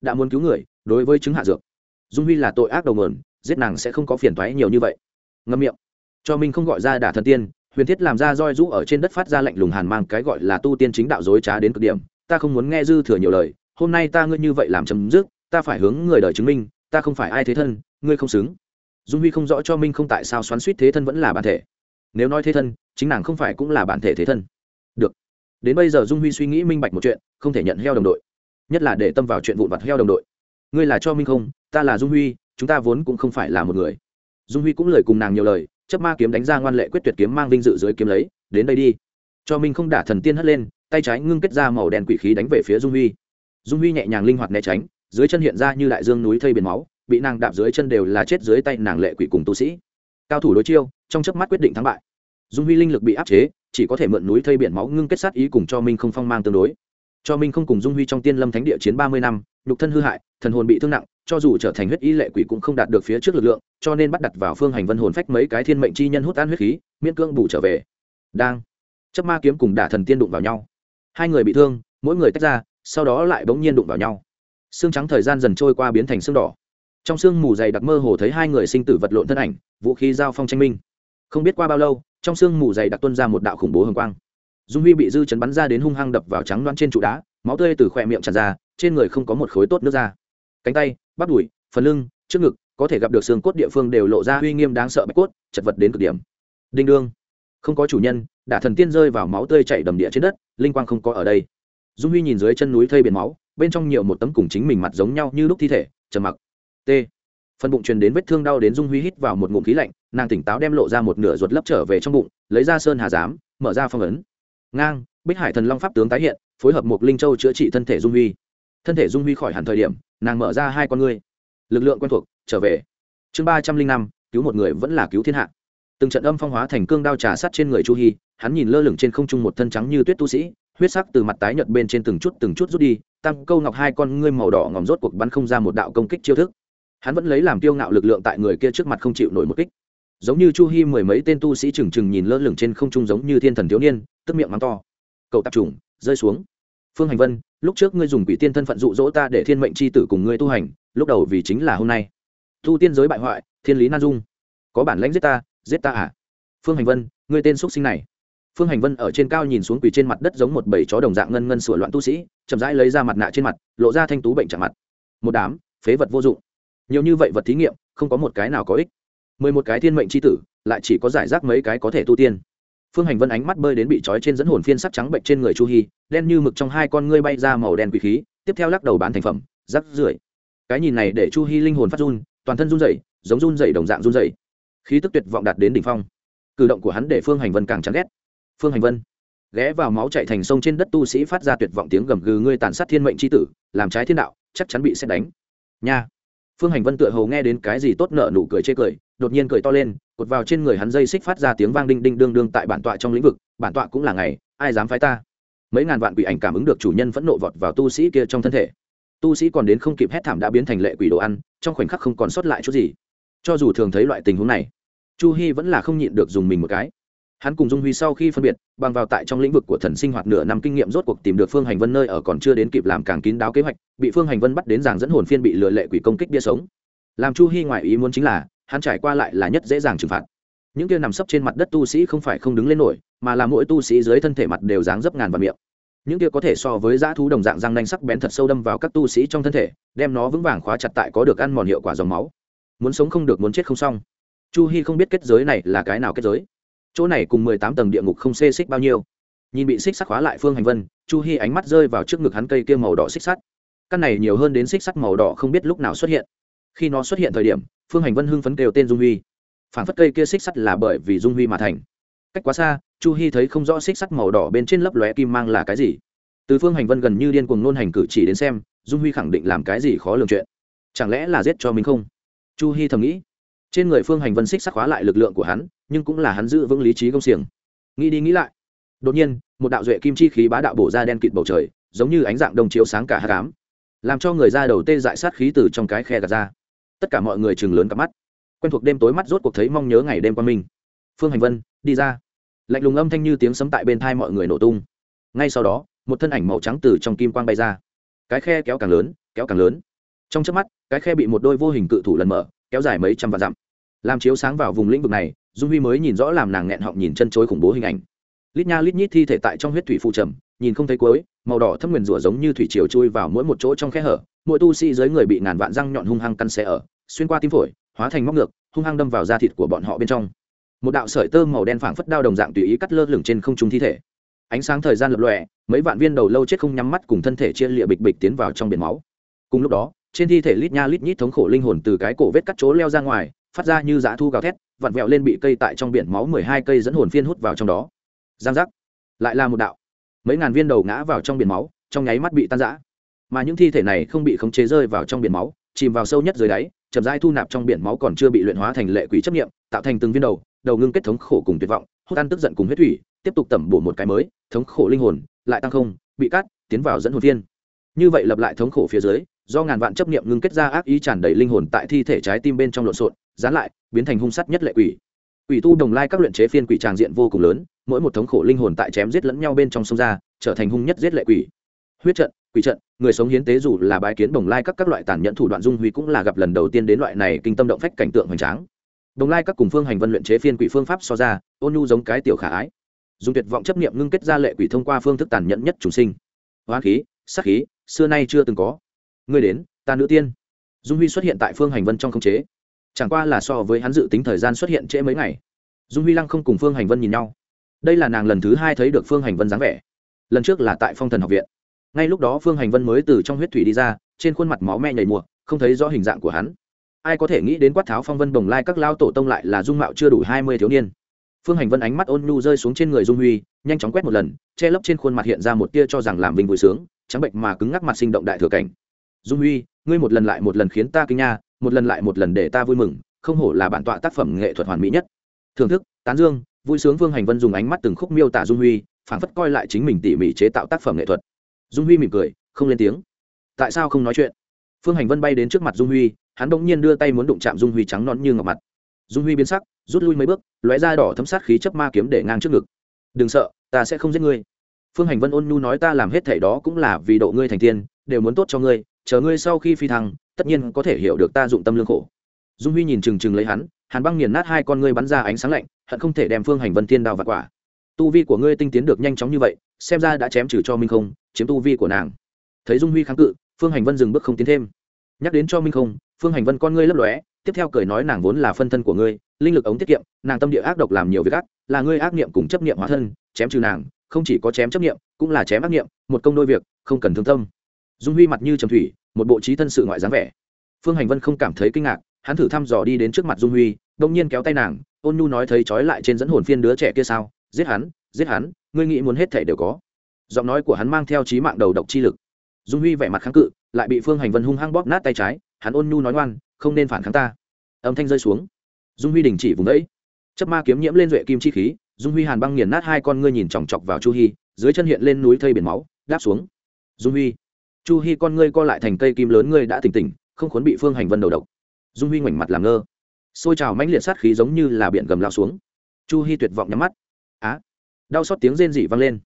Đã muốn cứu người, đối với chứng hạ dược dung huy là tội ác đầu mườn giết nàng sẽ không có phiền toái nhiều như vậy. Ngâm miệng. Cho minh không gọi ra đả thần tiên, huyền thiết làm ra roi rũ ở trên đất phát ra lạnh lùng hàn mang cái gọi là tu tiên chính đạo dối trá đến cực điểm. Ta không muốn nghe dư thừa nhiều lời, hôm nay ta ngươi như vậy làm chấm dứt, ta phải hướng người đời chứng minh, ta không phải ai thế thân, ngươi không xứng. Dung huy không rõ cho minh không tại sao xoắn suýt thế thân vẫn là bản thể. Nếu nói thế thân, chính nàng không phải cũng là bản thể thế thân. Được. Đến bây giờ dung huy suy nghĩ minh bạch một chuyện, không thể nhận heo đồng đội. Nhất là để tâm vào chuyện vụn vặt heo đồng đội ngươi là cho minh không, ta là dung huy, chúng ta vốn cũng không phải là một người. Dung huy cũng lời cùng nàng nhiều lời chấp ma kiếm đánh ra ngoan lệ quyết tuyệt kiếm mang vinh dự dưới kiếm lấy, đến đây đi. Cho minh không đả thần tiên hất lên, tay trái ngưng kết ra màu đen quỷ khí đánh về phía dung huy. Dung huy nhẹ nhàng linh hoạt né tránh, dưới chân hiện ra như đại dương núi thây biển máu, bị nàng đạp dưới chân đều là chết dưới tay nàng lệ quỷ cùng tu sĩ. Cao thủ đối chiêu, trong chớp mắt quyết định thắng bại. Dung huy linh lực bị áp chế, chỉ có thể mượn núi thây biển máu ngưng kết sát ý cùng cho minh không phong mang tương đối. Cho minh không cùng dung huy trong tiên lâm thánh địa chiến ba mươi năm nhục thân hư hại, thần hồn bị thương nặng, cho dù trở thành huyết y lệ quỷ cũng không đạt được phía trước lực lượng, cho nên bắt đặt vào phương hành vân hồn phách mấy cái thiên mệnh chi nhân hút tan huyết khí, miễn cưỡng bù trở về. Đang chấp ma kiếm cùng đả thần tiên đụng vào nhau. Hai người bị thương, mỗi người tách ra, sau đó lại bỗng nhiên đụng vào nhau. Xương trắng thời gian dần trôi qua biến thành xương đỏ. Trong sương mù dày đặc mơ hồ thấy hai người sinh tử vật lộn thân ảnh, vũ khí giao phong tranh minh. Không biết qua bao lâu, trong sương mù dày đặc tuân ra một đạo khủng bố hồng quang. Dung huy bị dư chấn bắn ra đến hung hăng đập vào trắng loan trên trụ đá máu tươi từ khỏe miệng tràn ra, trên người không có một khối tốt nước ra cánh tay, bắp đùi, phần lưng, trước ngực, có thể gặp được xương cốt địa phương đều lộ ra uy nghiêm đáng sợ bạch cốt, chật vật đến cực điểm. Đinh đương. Không có chủ nhân, đả thần tiên rơi vào máu tươi chảy đầm địa trên đất, linh quang không có ở đây. Dung huy nhìn dưới chân núi thây biển máu, bên trong nhiều một tấm cùng chính mình mặt giống nhau như lúc thi thể, trầm mặc. T. Phần bụng truyền đến vết thương đau đến dung huy hít vào một ngụm khí lạnh, nàng tỉnh táo đem lộ ra một nửa ruột lấp trở về trong bụng, lấy ra sơn hà giám, mở ra phong ấn. Ngang bích hải thần long pháp tướng tái hiện, phối hợp một linh châu chữa trị thân thể dung huy. Thân thể dung huy khỏi hẳn thời điểm, nàng mở ra hai con ngươi. Lực lượng quen thuộc, trở về. Chương ba trăm linh năm, cứu một người vẫn là cứu thiên hạ. Từng trận âm phong hóa thành cương đao trà sắt trên người chu hy hắn nhìn lơ lửng trên không trung một thân trắng như tuyết tu sĩ, huyết sắc từ mặt tái nhợt bên trên từng chút từng chút rút đi, tăng câu ngọc hai con ngươi màu đỏ ngòm rốt cuộc bắn không ra một đạo công kích chiêu thức. Hắn vẫn lấy làm tiêu ngạo lực lượng tại người kia trước mặt không chịu nổi một kích. Giống như chu hy mười mấy tên tu sĩ trừng trừng nhìn lơ lửng trên không trung giống như thiên thần thiếu niên, tức miệng mắng to cậu tạp trùng, rơi xuống. Phương hành vân, lúc trước ngươi dùng quỷ tiên thân phận dụ dỗ ta để thiên mệnh c h i tử cùng ngươi tu hành, lúc đầu vì chính là hôm nay. Tu tiên giới bại hoại, thiên lý nan dung. Có bản lãnh giết ta giết ta à? Phương hành vân, ngươi tên x sinh này. Phương hành vân ở trên cao nhìn xuống quỷ trên mặt đất giống một bầy chó đồng dạng ngân ngân sửa loạn tu sĩ, chậm rãi lấy ra mặt nạ trên mặt, lộ ra thanh tú bệnh chạm mặt. Một đám phế vật vô dụng. Nhiều như vậy vật thí nghiệm, không có một cái nào có ích. Mười một cái thiên mệnh c h i tử, lại chỉ có giải rác mấy cái có thể tu tiên phương hành vân ánh mắt bơi đến bị trói trên dẫn hồn phiên sắc trắng bệnh trên người chu hy đen như mực trong hai con ngươi bay ra màu đen quỷ khí tiếp theo lắc đầu bán thành phẩm rắc rưởi. Cái nhìn này để chu hy linh hồn phát run toàn thân run rẩy, giống run rẩy đồng dạng run rẩy, khí tức tuyệt vọng đạt đến đỉnh phong. Cử động của hắn để phương hành vân càng chán ghét. Phương hành vân ghé vào máu chạy thành sông trên đất tu sĩ phát ra tuyệt vọng tiếng gầm gừ ngươi tàn sát thiên mệnh c h i tử làm trái thiên đạo chắc chắn bị xét đánh. Nha. Phương hành vân tựa hầu nghe đến cái gì tốt nợ nụ cười chê cười đột nhiên cười to lên cột vào trên người hắn dây xích phát ra tiếng vang đinh đinh đương đương tại bản tọa trong lĩnh vực, bản tọa cũng là ngày, ai dám phái ta? Mấy ngàn vạn quỷ ảnh cảm ứng được chủ nhân phẫn nộ vọt vào tu sĩ kia trong thân thể. Tu sĩ còn đến không kịp hét thảm đã biến thành lệ quỷ đồ ăn, trong khoảnh khắc không còn sót lại chút gì. Cho dù thường thấy loại tình huống này, chu hy vẫn là không nhịn được dùng mình một cái. Hắn cùng dung huy sau khi phân biệt, bằng vào tại trong lĩnh vực của thần sinh hoạt nửa năm kinh nghiệm rốt cuộc tìm được phương hành vân nơi ở còn chưa đến kịp làm càng kín đáo kế hoạch, bị phương hành vân bắt đến giảng dẫn hồn phiên bị lừa lệ quỷ công kích bia sống. Làm chu hy ngoại ý muốn chính là hắn trải qua lại là nhất dễ dàng trừng phạt. Những kia nằm sấp trên mặt đất tu sĩ không phải không đứng lên nổi, mà là mỗi tu sĩ dưới thân thể mặt đều dáng dấp ngàn vào miệng. Những kia có thể so với dã thú đồng dạng răng nanh sắc bén thật sâu đâm vào các tu sĩ trong thân thể, đem nó vững vàng khóa chặt tại có được ăn mòn hiệu quả dòng máu. Muốn sống không được muốn chết không xong. Chu hy không biết kết giới này là cái nào kết giới. Chỗ này cùng mười tám tầng địa ngục không xê xích bao nhiêu. Nhìn bị xích sắt khóa lại phương hành vân, chu hy ánh mắt rơi vào trước ngực hắn cây kia màu đỏ xích sắt. Căn này nhiều hơn đến xích sắt màu đỏ không biết lúc nào xuất hiện. Khi nó xuất hiện thời điểm phương hành vân hưng phấn kêu tên dung huy phản phất cây kia xích sắt là bởi vì dung huy mà thành cách quá xa chu hy thấy không rõ xích sắt màu đỏ bên trên lấp lóe kim mang là cái gì từ phương hành vân gần như điên cuồng nôn hành cử chỉ đến xem dung huy khẳng định làm cái gì khó lường chuyện chẳng lẽ là giết cho mình không chu hy thầm nghĩ trên người phương hành vân xích sắc khóa lại lực lượng của hắn nhưng cũng là hắn giữ vững lý trí công xiềng nghĩ đi nghĩ lại đột nhiên một đạo duệ kim chi khí bá đạo bổ ra đen kịt bầu trời giống như ánh dạng đồng chiếu sáng cả hát cám làm cho người ra đầu tê dại sát khí từ trong cái khe gạt ra tất cả mọi người chừng lớn cặp mắt. Quen thuộc đêm tối mắt rốt cuộc thấy mong nhớ ngày đêm qua mình. Phương hành vân, đi ra. Lạnh lùng âm thanh như tiếng sấm tại bên thai mọi người nổ tung. Ngay sau đó, một thân ảnh màu trắng từ trong kim quang bay ra. Cái khe kéo càng lớn, kéo càng lớn. Trong trước mắt, cái khe bị một đôi vô hình cự thủ lần mở, kéo dài mấy trăm vạn dặm. Làm chiếu sáng vào vùng lĩnh vực này, dung huy mới nhìn rõ làm nàng nghẹn họng nhìn chân chối khủng bố hình ảnh. Lít nha lít nhít thi thể tại trong huyết thủy phụ trầm, nhìn không thấy cuối màu đỏ thâm nguyền rủa giống như thủy triều chui vào mỗi một chỗ trong khe hở, mỗi tu sĩ dưới người bị ngàn vạn răng nhọn hung hăng căn xé ở, xuyên qua tim phổi, hóa thành móc ngược, hung hăng đâm vào da thịt của bọn họ bên trong. Một đạo sợi tơ màu đen phảng phất đao đồng dạng tùy ý cắt lơ lửng trên không trung thi thể. Ánh sáng thời gian lập lòe, mấy vạn viên đầu lâu chết không nhắm mắt cùng thân thể chia lịa bịch bịch tiến vào trong biển máu. Cùng lúc đó, trên thi thể lít nha lít nhít thống khổ linh hồn từ cái cổ vết cắt chỗ leo ra ngoài, phát ra như dã thu gào thét, vặn vẹo lên bị cây tại trong biển máu mười hai cây dẫn hồn phiên hút vào trong đó. Giang giác. Lại là một đạo mấy ngàn viên đầu ngã vào trong biển máu, trong nháy mắt bị tan rã. Mà những thi thể này không bị khống chế rơi vào trong biển máu, chìm vào sâu nhất dưới đáy, chậm rãi thu nạp trong biển máu còn chưa bị luyện hóa thành lệ quỷ chấp nghiệm tạo thành từng viên đầu đầu ngưng kết thống khổ cùng tuyệt vọng, hút ăn tức giận cùng huyết thủy, tiếp tục tẩm bổ một cái mới, thống khổ linh hồn, lại tăng không, bị cắt, tiến vào dẫn hồn viên. Như vậy lập lại thống khổ phía dưới, do ngàn vạn chấp nghiệm ngưng kết ra ác ý tràn đầy linh hồn tại thi thể trái tim bên trong lộn xộn, dán lại, biến thành hung sắt nhất lệ quỷ. Quỷ tu đồng lai các luyện chế phiên quỷ tràng diện vô cùng lớn mỗi một thống khổ linh hồn tại chém giết lẫn nhau bên trong sông ra, trở thành hung nhất giết lệ quỷ. Huyết trận, quỷ trận, người sống hiến tế dù là bái kiến đồng lai các các loại tàn nhẫn thủ đoạn dung huy cũng là gặp lần đầu tiên đến loại này kinh tâm động phách cảnh tượng hoành tráng. Đồng lai các cùng phương hành vân luyện chế phiên quỷ phương pháp so ra, ôn nhu giống cái tiểu khả ái. Dùng tuyệt vọng chấp nghiệm ngưng kết ra lệ quỷ thông qua phương thức tàn nhẫn nhất chủ sinh. Hoa khí sắc khí, xưa nay chưa từng có. Người đến, ta nữ tiên. Dung huy xuất hiện tại phương hành vân trong khống chế. Chẳng qua là so với hắn dự tính thời gian xuất hiện trễ mấy ngày. Dung huy lăng không cùng phương hành vân nhìn nhau đây là nàng lần thứ hai thấy được phương hành vân dáng vẻ. Lần trước là tại phong thần học viện. Ngay lúc đó phương hành vân mới từ trong huyết thủy đi ra, trên khuôn mặt máu me nhảy mùa, không thấy rõ hình dạng của hắn. Ai có thể nghĩ đến quát tháo phong vân bồng lai các lao tổ tông lại là dung mạo chưa đủ hai mươi thiếu niên. Phương hành vân ánh mắt ôn nhu rơi xuống trên người dung huy, nhanh chóng quét một lần, che lấp trên khuôn mặt hiện ra một tia cho rằng làm vinh vui sướng, trắng bệnh mà cứng ngắc mặt sinh động đại thừa cảnh. Dung huy, ngươi một lần lại một lần khiến ta kinh nha, một lần lại một lần để ta vui mừng, không hổ là bản tọa tác phẩm nghệ thuật hoàn mỹ nhất. Thưởng thức, tán dương vui sướng vương hành vân dùng ánh mắt từng khúc miêu tả dung huy, phảng phất coi lại chính mình tỉ mỉ chế tạo tác phẩm nghệ thuật. Dung huy mỉm cười, không lên tiếng. Tại sao không nói chuyện? Phương hành vân bay đến trước mặt dung huy, hắn bỗng nhiên đưa tay muốn đụng chạm dung huy trắng nón như ngọc mặt. Dung huy biến sắc, rút lui mấy bước, lóe ra đỏ thấm sát khí chấp ma kiếm để ngang trước ngực. Đừng sợ, ta sẽ không giết ngươi. Phương hành vân ôn nhu nói, ta làm hết thảy đó cũng là vì độ ngươi thành tiên, đều muốn tốt cho ngươi, chờ ngươi sau khi phi thăng, tất nhiên có thể hiểu được ta dụng tâm lương khổ dung huy nhìn chừng chừng lấy hắn, hàn băng nghiền nát hai con ngươi bắn ra ánh sáng lạnh, hận không thể đem phương hành vân Thiên đào và quả. Tu vi của ngươi tinh tiến được nhanh chóng như vậy, xem ra đã chém trừ cho minh không, chiếm tu vi của nàng. Thấy dung huy kháng cự, phương hành vân dừng bước không tiến thêm. Nhắc đến cho minh không, phương hành vân con ngươi lấp lóe, tiếp theo cười nói nàng vốn là phân thân của ngươi, linh lực ống tiết kiệm, nàng tâm địa ác độc làm nhiều việc ác, là ngươi ác niệm cùng chấp niệm hóa thân, chém trừ nàng, không chỉ có chém chấp niệm, cũng là chém ác niệm, một công đôi việc, không cần thương tâm. Dung huy mặt như trầm thủy, một bộ trí thân sự ngoại dáng vẻ. Phương hành vân không cảm thấy kinh ngạc hắn thử thăm dò đi đến trước mặt dung huy đông nhiên kéo tay nàng, ôn nhu nói thấy trói lại trên dẫn hồn phiên đứa trẻ kia sao? Giết hắn giết hắn, ngươi nghĩ muốn hết thể đều có. Giọng nói của hắn mang theo trí mạng đầu độc chi lực. Dung huy vẻ mặt kháng cự, lại bị phương hành vân hung hăng bóp nát tay trái, hắn ôn nhu nói ngoan, không nên phản kháng ta. Âm thanh rơi xuống. Dung huy đình chỉ vùng đấy. Chấp ma kiếm nhiễm lên duệ kim chi khí, dung huy hàn băng nghiền nát hai con ngươi nhìn chòng chọc vào chu hy dưới chân hiện lên núi thây biển máu, đáp xuống. Dung huy. Chu hy con ngươi co lại thành cây kim lớn, ngươi đã tỉnh tỉnh, không khốn bị phương hành vân đầu độc dung huy ngoảnh mặt làm ngơ. Xôi trào mãnh liệt sát khí giống như là biển gầm lao xuống. Chu hy tuyệt vọng nhắm mắt. Á! Đau xót tiếng rên rỉ vang lên.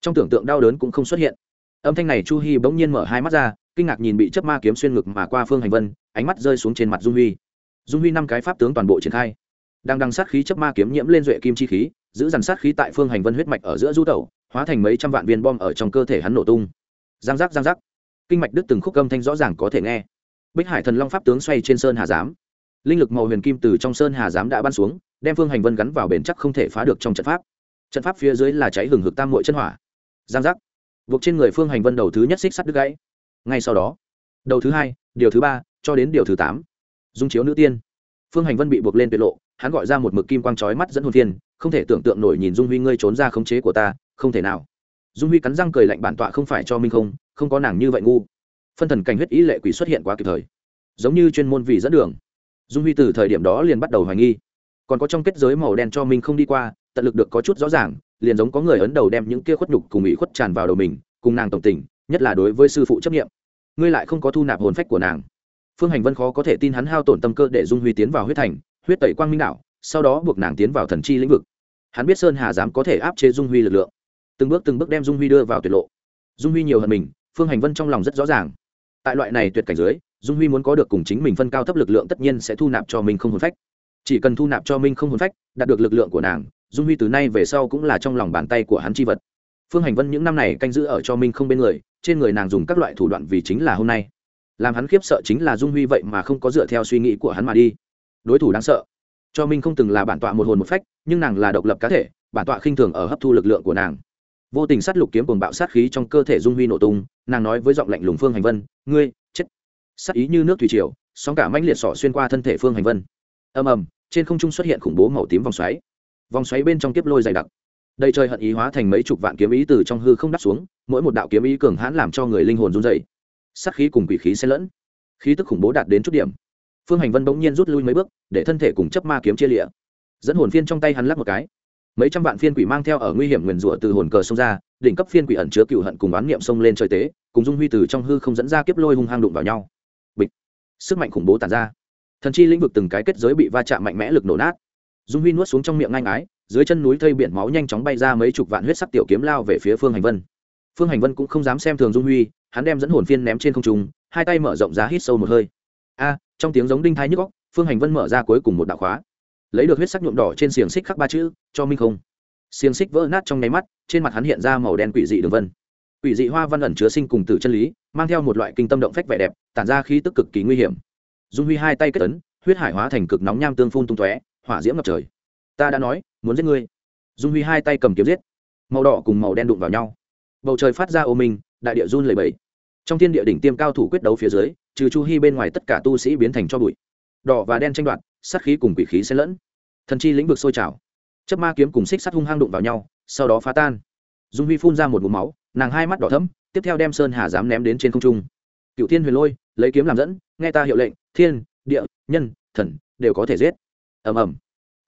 Trong tưởng tượng đau đớn cũng không xuất hiện. Âm thanh này chu hy bỗng nhiên mở hai mắt ra, kinh ngạc nhìn bị chấp ma kiếm xuyên ngực mà qua phương hành vân, ánh mắt rơi xuống trên mặt dung huy. Dung huy năm cái pháp tướng toàn bộ triển khai. Đang đằng sát khí chấp ma kiếm nhiễm lên duệ kim chi khí, giữ dàn sát khí tại phương hành vân huyết mạch ở giữa du tẩu, hóa thành mấy trăm vạn viên bom ở trong cơ thể hắn nổ tung. Giang giác giang giác. Kinh mạch đứt từng khúc âm thanh rõ ràng có thể nghe bích hải thần long pháp tướng xoay trên sơn hà giám. Linh lực màu huyền kim từ trong sơn hà giám đã ban xuống, đem phương hành vân gắn vào bền chắc không thể phá được trong trận pháp. Trận pháp phía dưới là cháy hừng hực tam mội chân hỏa. Giang giác. Buộc trên người phương hành vân đầu thứ nhất xích sắt đứt gãy. Ngay sau đó, đầu thứ hai, điều thứ ba, cho đến điều thứ tám, dung chiếu nữ tiên. Phương hành vân bị buộc lên tuyệt lộ, hắn gọi ra một mực kim quang trói mắt dẫn hồn thiên, không thể tưởng tượng nổi nhìn dung huy ngươi trốn ra khống chế của ta, không thể nào. Dung huy cắn răng cười lạnh bản tọa không phải cho minh không không có nàng như vậy ngu phân thần cảnh huyết ý lệ quỷ xuất hiện quá kịp thời, giống như chuyên môn vì dẫn đường. Dung huy từ thời điểm đó liền bắt đầu hoài nghi. Còn có trong kết giới màu đen cho minh không đi qua, tận lực được có chút rõ ràng, liền giống có người ấn đầu đem những kia khuất nhục cùng ý khuất tràn vào đầu mình, cùng nàng tổng tình, nhất là đối với sư phụ chấp nghiệm ngươi lại không có thu nạp hồn phách của nàng. Phương hành vân khó có thể tin hắn hao tổn tâm cơ để dung huy tiến vào huyết thành, huyết tẩy quang minh đạo, sau đó buộc nàng tiến vào thần chi lĩnh vực. Hắn biết sơn hà dám có thể áp chế dung huy lực lượng. Từng bước từng bước đem dung huy đưa vào tuyệt lộ. Dung huy nhiều hơn mình, phương hành vân trong lòng rất rõ ràng tại loại này tuyệt cảnh dưới, dung huy muốn có được cùng chính mình phân cao thấp lực lượng tất nhiên sẽ thu nạp cho mình không hồn phách. Chỉ cần thu nạp cho minh không hồn phách, đạt được lực lượng của nàng, dung huy từ nay về sau cũng là trong lòng bàn tay của hắn chi vật. Phương hành vân những năm này canh giữ ở cho minh không bên người, trên người nàng dùng các loại thủ đoạn vì chính là hôm nay. Làm hắn khiếp sợ chính là dung huy vậy mà không có dựa theo suy nghĩ của hắn mà đi. Đối thủ đáng sợ. Cho minh không từng là bản tọa một hồn một phách, nhưng nàng là độc lập cá thể, bản tọa khinh thường ở hấp thu lực lượng của nàng. Vô tình sát lục kiếm cùng bạo sát khí trong cơ thể dung huy nổ tung nàng nói với giọng lạnh lùng phương hành vân, ngươi, chết. Sắc ý như nước thủy triều, sóng cả mãnh liệt sỏ xuyên qua thân thể phương hành vân. Ầm ầm, trên không trung xuất hiện khủng bố màu tím vòng xoáy. Vòng xoáy bên trong kiếp lôi dày đặc. Đầy trời hận ý hóa thành mấy chục vạn kiếm ý từ trong hư không đắp xuống, mỗi một đạo kiếm ý cường hãn làm cho người linh hồn run dày sắc khí cùng quỷ khí xen lẫn. Khí tức khủng bố đạt đến chút điểm. Phương hành vân bỗng nhiên rút lui mấy bước, để thân thể cùng chấp ma kiếm chia lịa dẫn hồn phiên trong tay hắn lắc một cái mấy trăm vạn phiên quỷ mang theo ở nguy hiểm nguyền rủa từ hồn cờ xông ra, đỉnh cấp phiên quỷ ẩn chứa cựu hận cùng oán niệm xông lên trời tế, cùng dung huy từ trong hư không dẫn ra kiếp lôi hung hăng đụng vào nhau. Bịch. Sức mạnh khủng bố tàn ra. Thần chi lĩnh vực từng cái kết giới bị va chạm mạnh mẽ lực nổ nát. Dung huy nuốt xuống trong miệng ngang ái dưới chân núi thây biển máu nhanh chóng bay ra mấy chục vạn huyết sắc tiểu kiếm lao về phía phương hành vân. Phương hành vân cũng không dám xem thường dung huy, hắn đem dẫn hồn phiên ném trên không trung, hai tay mở rộng ra hít sâu một hơi. A, trong tiếng giống đinh thai nhức góc phương hành vân mở ra cuối cùng một đạo khóa lấy được huyết sắc nhuộm đỏ trên xiềng xích khắc ba chữ cho minh không. Xiềng xích vỡ nát trong nháy mắt trên mặt hắn hiện ra màu đen quỷ dị đường vân. Quỷ dị hoa văn ẩn chứa sinh cùng tử chân lý mang theo một loại kinh tâm động phách vẻ đẹp tản ra khí tức cực kỳ nguy hiểm. Dung huy hai tay kết tấn, huyết hải hóa thành cực nóng nham tương phun tung tóe hỏa diễm ngập trời. Ta đã nói muốn giết ngươi. Dung huy hai tay cầm kiếm giết. Màu đỏ cùng màu đen đụng vào nhau. Bầu trời phát ra ô minh đại địa run lầy bẫy trong thiên địa đỉnh tiêm cao thủ quyết đấu phía dưới trừ chu hy bên ngoài tất cả tu sĩ biến thành cho bụi. Đỏ và đen tranh đoạt sát khí cùng quỷ khí xen lẫn. Thần chi lĩnh vực sôi trào. Chấp ma kiếm cùng xích sắt hung hăng đụng vào nhau, sau đó phá tan. Dung huy phun ra một mũ máu, nàng hai mắt đỏ thấm tiếp theo đem sơn hà dám ném đến trên không trung. Cựu thiên huyền lôi, lấy kiếm làm dẫn, nghe ta hiệu lệnh, thiên, địa, nhân, thần, đều có thể giết. Ầm ầm.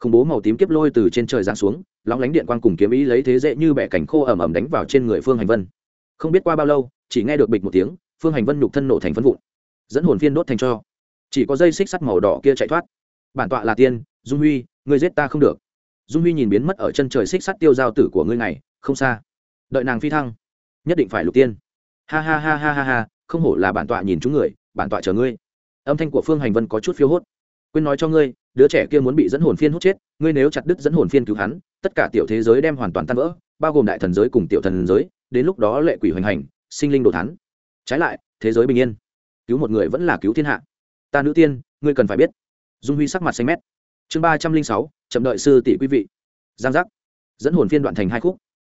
Khủng bố màu tím kiếp lôi từ trên trời giáng xuống, lóng lánh điện quang cùng kiếm ý lấy thế dễ như bẻ cảnh khô ầm ầm đánh vào trên người phương hành vân. Không biết qua bao lâu, chỉ nghe được bịch một tiếng, phương hành vân nhục thân nổ thành phân vụn, dẫn hồn phiên đốt thành cho. Chỉ có dây xích sắt màu đỏ kia chạy thoát bản tọa là tiên, dung huy, ngươi giết ta không được. Dung huy nhìn biến mất ở chân trời xích sắt tiêu giao tử của ngươi này, không xa. Đợi nàng phi thăng, nhất định phải lục tiên. Ha ha ha ha ha ha, không hổ là bản tọa nhìn chúng người, bản tọa chờ ngươi. Âm thanh của phương hành vân có chút phiêu hốt. Quên nói cho ngươi, đứa trẻ kia muốn bị dẫn hồn phiên hút chết, ngươi nếu chặt đứt dẫn hồn phiên cứu hắn, tất cả tiểu thế giới đem hoàn toàn tan vỡ, bao gồm đại thần giới cùng tiểu thần giới, đến lúc đó lệ quỷ hoành hành, sinh linh đồ thắn trái lại, thế giới bình yên. Cứu một người vẫn là cứu thiên hạ. Ta nữ tiên, ngươi cần phải biết dung huy sắc mặt xanh mét. Chương ba trăm linh sáu, chậm đợi sư tỷ quý vị. Giang giác. Dẫn hồn phiên đoạn thành hai khúc.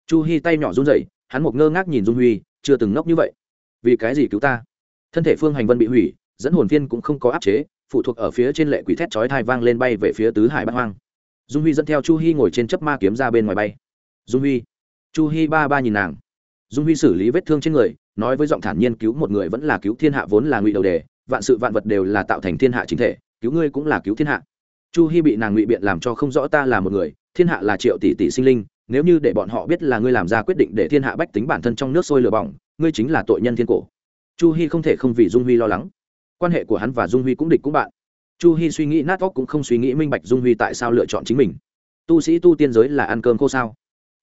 Chu hy tay nhỏ run rẩy, hắn một ngơ ngác nhìn dung huy, chưa từng ngốc như vậy. Vì cái gì cứu ta? Thân thể phương hành vân bị hủy, dẫn hồn phiên cũng không có áp chế, phụ thuộc ở phía trên lệ quỷ thét chói thai vang lên bay về phía tứ hải bát hoang. Dung huy dẫn theo chu hy ngồi trên chấp ma kiếm ra bên ngoài bay. Dung huy. Chu hy ba ba nhìn nàng. Dung huy xử lý vết thương trên người, nói với giọng thản nhiên cứu một người vẫn là cứu thiên hạ vốn là ngụy đầu đề, vạn sự vạn vật đều là tạo thành thiên hạ chính thể cứu ngươi cũng là cứu thiên hạ. Chu hy bị nàng ngụy biện làm cho không rõ ta là một người, thiên hạ là triệu tỷ tỷ sinh linh, nếu như để bọn họ biết là ngươi làm ra quyết định để thiên hạ bách tính bản thân trong nước sôi lửa bỏng, ngươi chính là tội nhân thiên cổ. Chu hy không thể không vì dung huy lo lắng. Quan hệ của hắn và dung huy cũng địch cũng bạn. Chu hy suy nghĩ nát óc cũng không suy nghĩ minh bạch dung huy tại sao lựa chọn chính mình. Tu sĩ tu tiên giới là ăn cơm khô sao?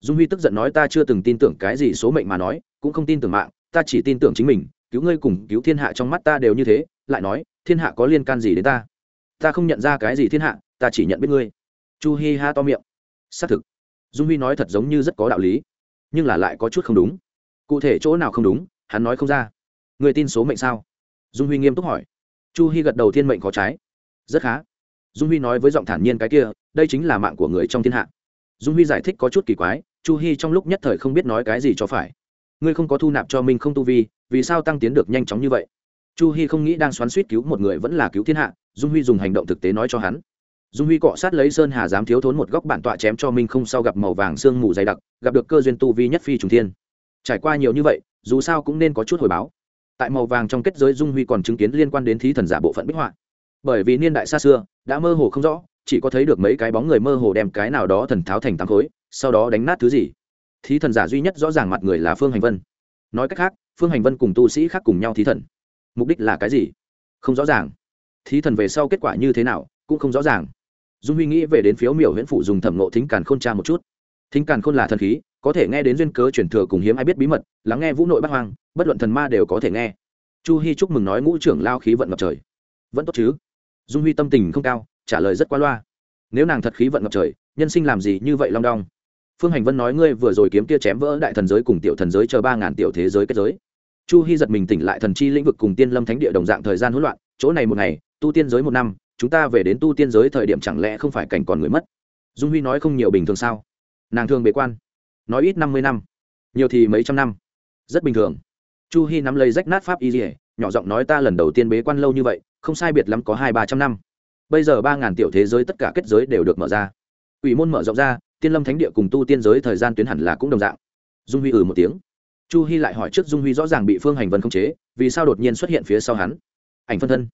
Dung huy tức giận nói ta chưa từng tin tưởng cái gì số mệnh mà nói, cũng không tin tưởng mạng, ta chỉ tin tưởng chính mình, cứu ngươi cùng cứu thiên hạ trong mắt ta đều như thế, lại nói, thiên hạ có liên can gì đến ta? Ta không nhận ra cái gì thiên hạ, ta chỉ nhận biết ngươi. Chu hi ha to miệng. Xác thực. Dung huy nói thật giống như rất có đạo lý, nhưng là lại có chút không đúng. Cụ thể chỗ nào không đúng, hắn nói không ra. Người tin số mệnh sao? Dung huy nghiêm túc hỏi. Chu Hi gật đầu thiên mệnh có trái. Rất khá. Dung huy nói với giọng thản nhiên cái kia, đây chính là mạng của người trong thiên hạ. Dung huy giải thích có chút kỳ quái, chu Hi trong lúc nhất thời không biết nói cái gì cho phải. Ngươi không có thu nạp cho mình không tu vi, vì sao tăng tiến được nhanh chóng như vậy? Chu hy không nghĩ đang xoắn suýt cứu một người vẫn là cứu thiên hạ, dung huy dùng hành động thực tế nói cho hắn. Dung huy cọ sát lấy sơn hà dám thiếu thốn một góc bản tọa chém cho minh không sau gặp màu vàng sương mù dày đặc, gặp được cơ duyên tu vi nhất phi trùng thiên. Trải qua nhiều như vậy, dù sao cũng nên có chút hồi báo. Tại màu vàng trong kết giới dung huy còn chứng kiến liên quan đến thí thần giả bộ phận bích họa. Bởi vì niên đại xa xưa, đã mơ hồ không rõ, chỉ có thấy được mấy cái bóng người mơ hồ đem cái nào đó thần tháo thành tám khối, sau đó đánh nát thứ gì. Thí thần giả duy nhất rõ ràng mặt người là phương hành vân. Nói cách khác, phương hành vân cùng tu sĩ khác cùng nhau thí thần mục đích là cái gì? Không rõ ràng. Thí thần về sau kết quả như thế nào, cũng không rõ ràng. Dung huy nghĩ về đến phiếu miểu huyễn phụ dùng thẩm nộ thính càn k h ô n tra một chút. Thính càn khôn là thần khí, có thể nghe đến duyên cớ truyền thừa cùng hiếm ai biết bí mật, lắng nghe vũ nội bắt hoang, bất luận thần ma đều có thể nghe. Chu hy chúc mừng nói ngũ trưởng lao khí vận ngập trời. Vẫn tốt chứ? Dung huy tâm tình không cao, trả lời rất qua loa. Nếu nàng thật khí vận ngập trời, nhân sinh làm gì như vậy long đong? Phương hành vân nói ngươi vừa rồi kiếm kia chém vỡ đại thần giới cùng tiểu thần giới chờ ba ngàn tiểu thế giới kết giới chu hy giật mình tỉnh lại thần chi lĩnh vực cùng tiên lâm thánh địa đồng dạng thời gian hỗn loạn, chỗ này một ngày, tu tiên giới một năm, chúng ta về đến tu tiên giới thời điểm chẳng lẽ không phải cảnh còn người mất? Dung huy nói không nhiều bình thường sao? Nàng thường bế quan, nói ít năm mươi năm, nhiều thì mấy trăm năm, rất bình thường. Chu hy nắm lấy rách nát pháp y dỉa nhỏ giọng nói ta lần đầu tiên bế quan lâu như vậy, không sai biệt lắm có hai ba trăm năm. Bây giờ ba ngàn tiểu thế giới tất cả kết giới đều được mở ra. Ủy môn mở rộng ra, tiên lâm thánh địa cùng tu tiên giới thời gian tuyến hẳn là cũng đồng dạng. Dung huy ừ một tiếng chu hy lại hỏi trước dung huy rõ ràng bị phương hành vân khống chế, vì sao đột nhiên xuất hiện phía sau hắn? Ảnh phân thân.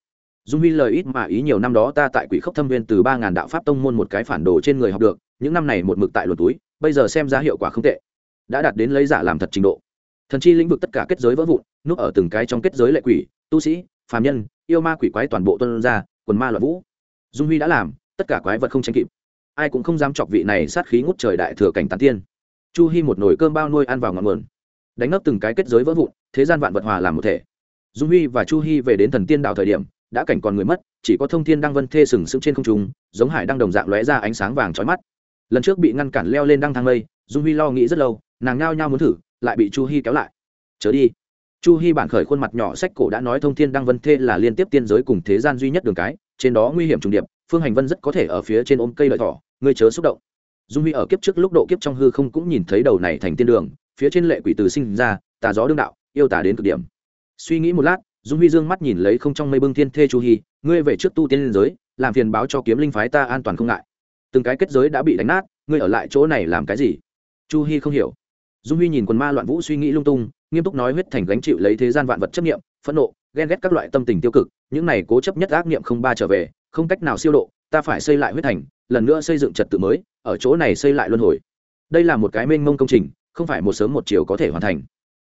Dung huy lời ít mà ý nhiều năm đó ta tại quỷ khốc thâm viên từ ba ngàn đạo pháp tông môn một cái phản đồ trên người học được, những năm này một mực tại luật túi, bây giờ xem ra hiệu quả không tệ. Đã đạt đến lấy giả làm thật trình độ. Thần chi lĩnh vực tất cả kết giới vỡ vụn, núp ở từng cái trong kết giới lệ quỷ, tu sĩ, phàm nhân, yêu ma quỷ quái toàn bộ tuân ra, quần ma loạn vũ. Dung huy đã làm, tất cả quái vật không tránh kịp. Ai cũng không dám chọc vị này sát khí ngút trời đại thừa cảnh tán tiên. Chu hy một nồi cơm bao nuôi ăn vào ngọn nguồn đánh ngấp từng cái kết giới vỡ vụn, thế gian vạn vật hòa làm một thể. Dung huy và chu hy về đến thần tiên đạo thời điểm, đã cảnh còn người mất, chỉ có thông thiên đăng vân thê sừng sững trên không trung, giống hải đang đồng dạng lóe ra ánh sáng vàng trói mắt. Lần trước bị ngăn cản leo lên đăng thang mây, dung huy lo nghĩ rất lâu, nàng nhao nhao muốn thử, lại bị chu hy kéo lại. Chớ đi. Chu hy bản khởi khuôn mặt nhỏ sách cổ đã nói thông thiên đăng vân thê là liên tiếp tiên giới cùng thế gian duy nhất đường cái, trên đó nguy hiểm trùng điệp, phương hành vân rất có thể ở phía trên ôm cây lợi thỏ, ngươi chớ xúc động. Dung huy ở kiếp trước lúc độ kiếp trong hư không cũng nhìn thấy đầu này thành tiên đường phía trên lệ quỷ từ sinh ra, tà gió đương đạo, yêu tả đến cực điểm. Suy nghĩ một lát, dung huy dương mắt nhìn lấy không trong mây bưng thiên thê chu hy ngươi về trước tu tiên liên giới, làm phiền báo cho kiếm linh phái ta an toàn không ngại. Từng cái kết giới đã bị đánh nát, ngươi ở lại chỗ này làm cái gì? Chu hy không hiểu. Dung huy nhìn quần ma loạn vũ suy nghĩ lung tung, nghiêm túc nói huyết thành gánh chịu lấy thế gian vạn vật chấp nghiệm phẫn nộ, ghen ghét các loại tâm tình tiêu cực, những này cố chấp nhất ác niệm không ba trở về, không cách nào siêu độ, ta phải xây lại huyết thành, lần nữa xây dựng trật tự mới, ở chỗ này xây lại luân hồi. Đây là một cái mênh mông công trình không phải một sớm một chiều có thể hoàn thành.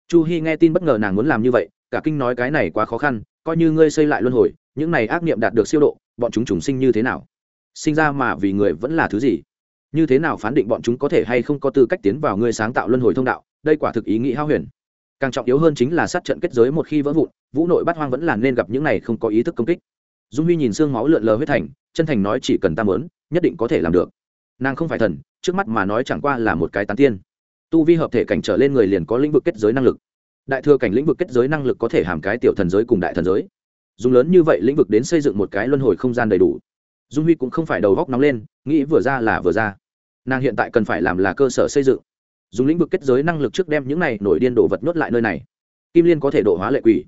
Chu hy nghe tin bất ngờ nàng muốn làm như vậy, cả kinh nói cái này quá khó khăn, coi như ngươi xây lại luân hồi, những này ác niệm đạt được siêu độ, bọn chúng trùng sinh như thế nào? Sinh ra mà vì người vẫn là thứ gì? Như thế nào phán định bọn chúng có thể hay không có tư cách tiến vào ngươi sáng tạo luân hồi thông đạo? Đây quả thực ý nghĩ hao huyền. Càng trọng yếu hơn chính là sát trận kết giới một khi vỡ vụn, vũ nội bắt hoang vẫn là nên gặp những này không có ý thức công kích. Dung huy nhìn xương máu lượn lờ huyết thành, chân thành nói chỉ cần ta mớn nhất định có thể làm được. Nàng không phải thần, trước mắt mà nói chẳng qua là một cái tán tiên tu vi hợp thể cảnh trở lên người liền có lĩnh vực kết giới năng lực. Đại thừa cảnh lĩnh vực kết giới năng lực có thể hàm cái tiểu thần giới cùng đại thần giới. Dùng lớn như vậy lĩnh vực đến xây dựng một cái luân hồi không gian đầy đủ. Dung huy cũng không phải đầu góc nóng lên, nghĩ vừa ra là vừa ra. Nàng hiện tại cần phải làm là cơ sở xây dựng. Dùng lĩnh vực kết giới năng lực trước đem những này nổi điên đồ vật nhốt lại nơi này. Kim liên có thể độ hóa lệ quỷ.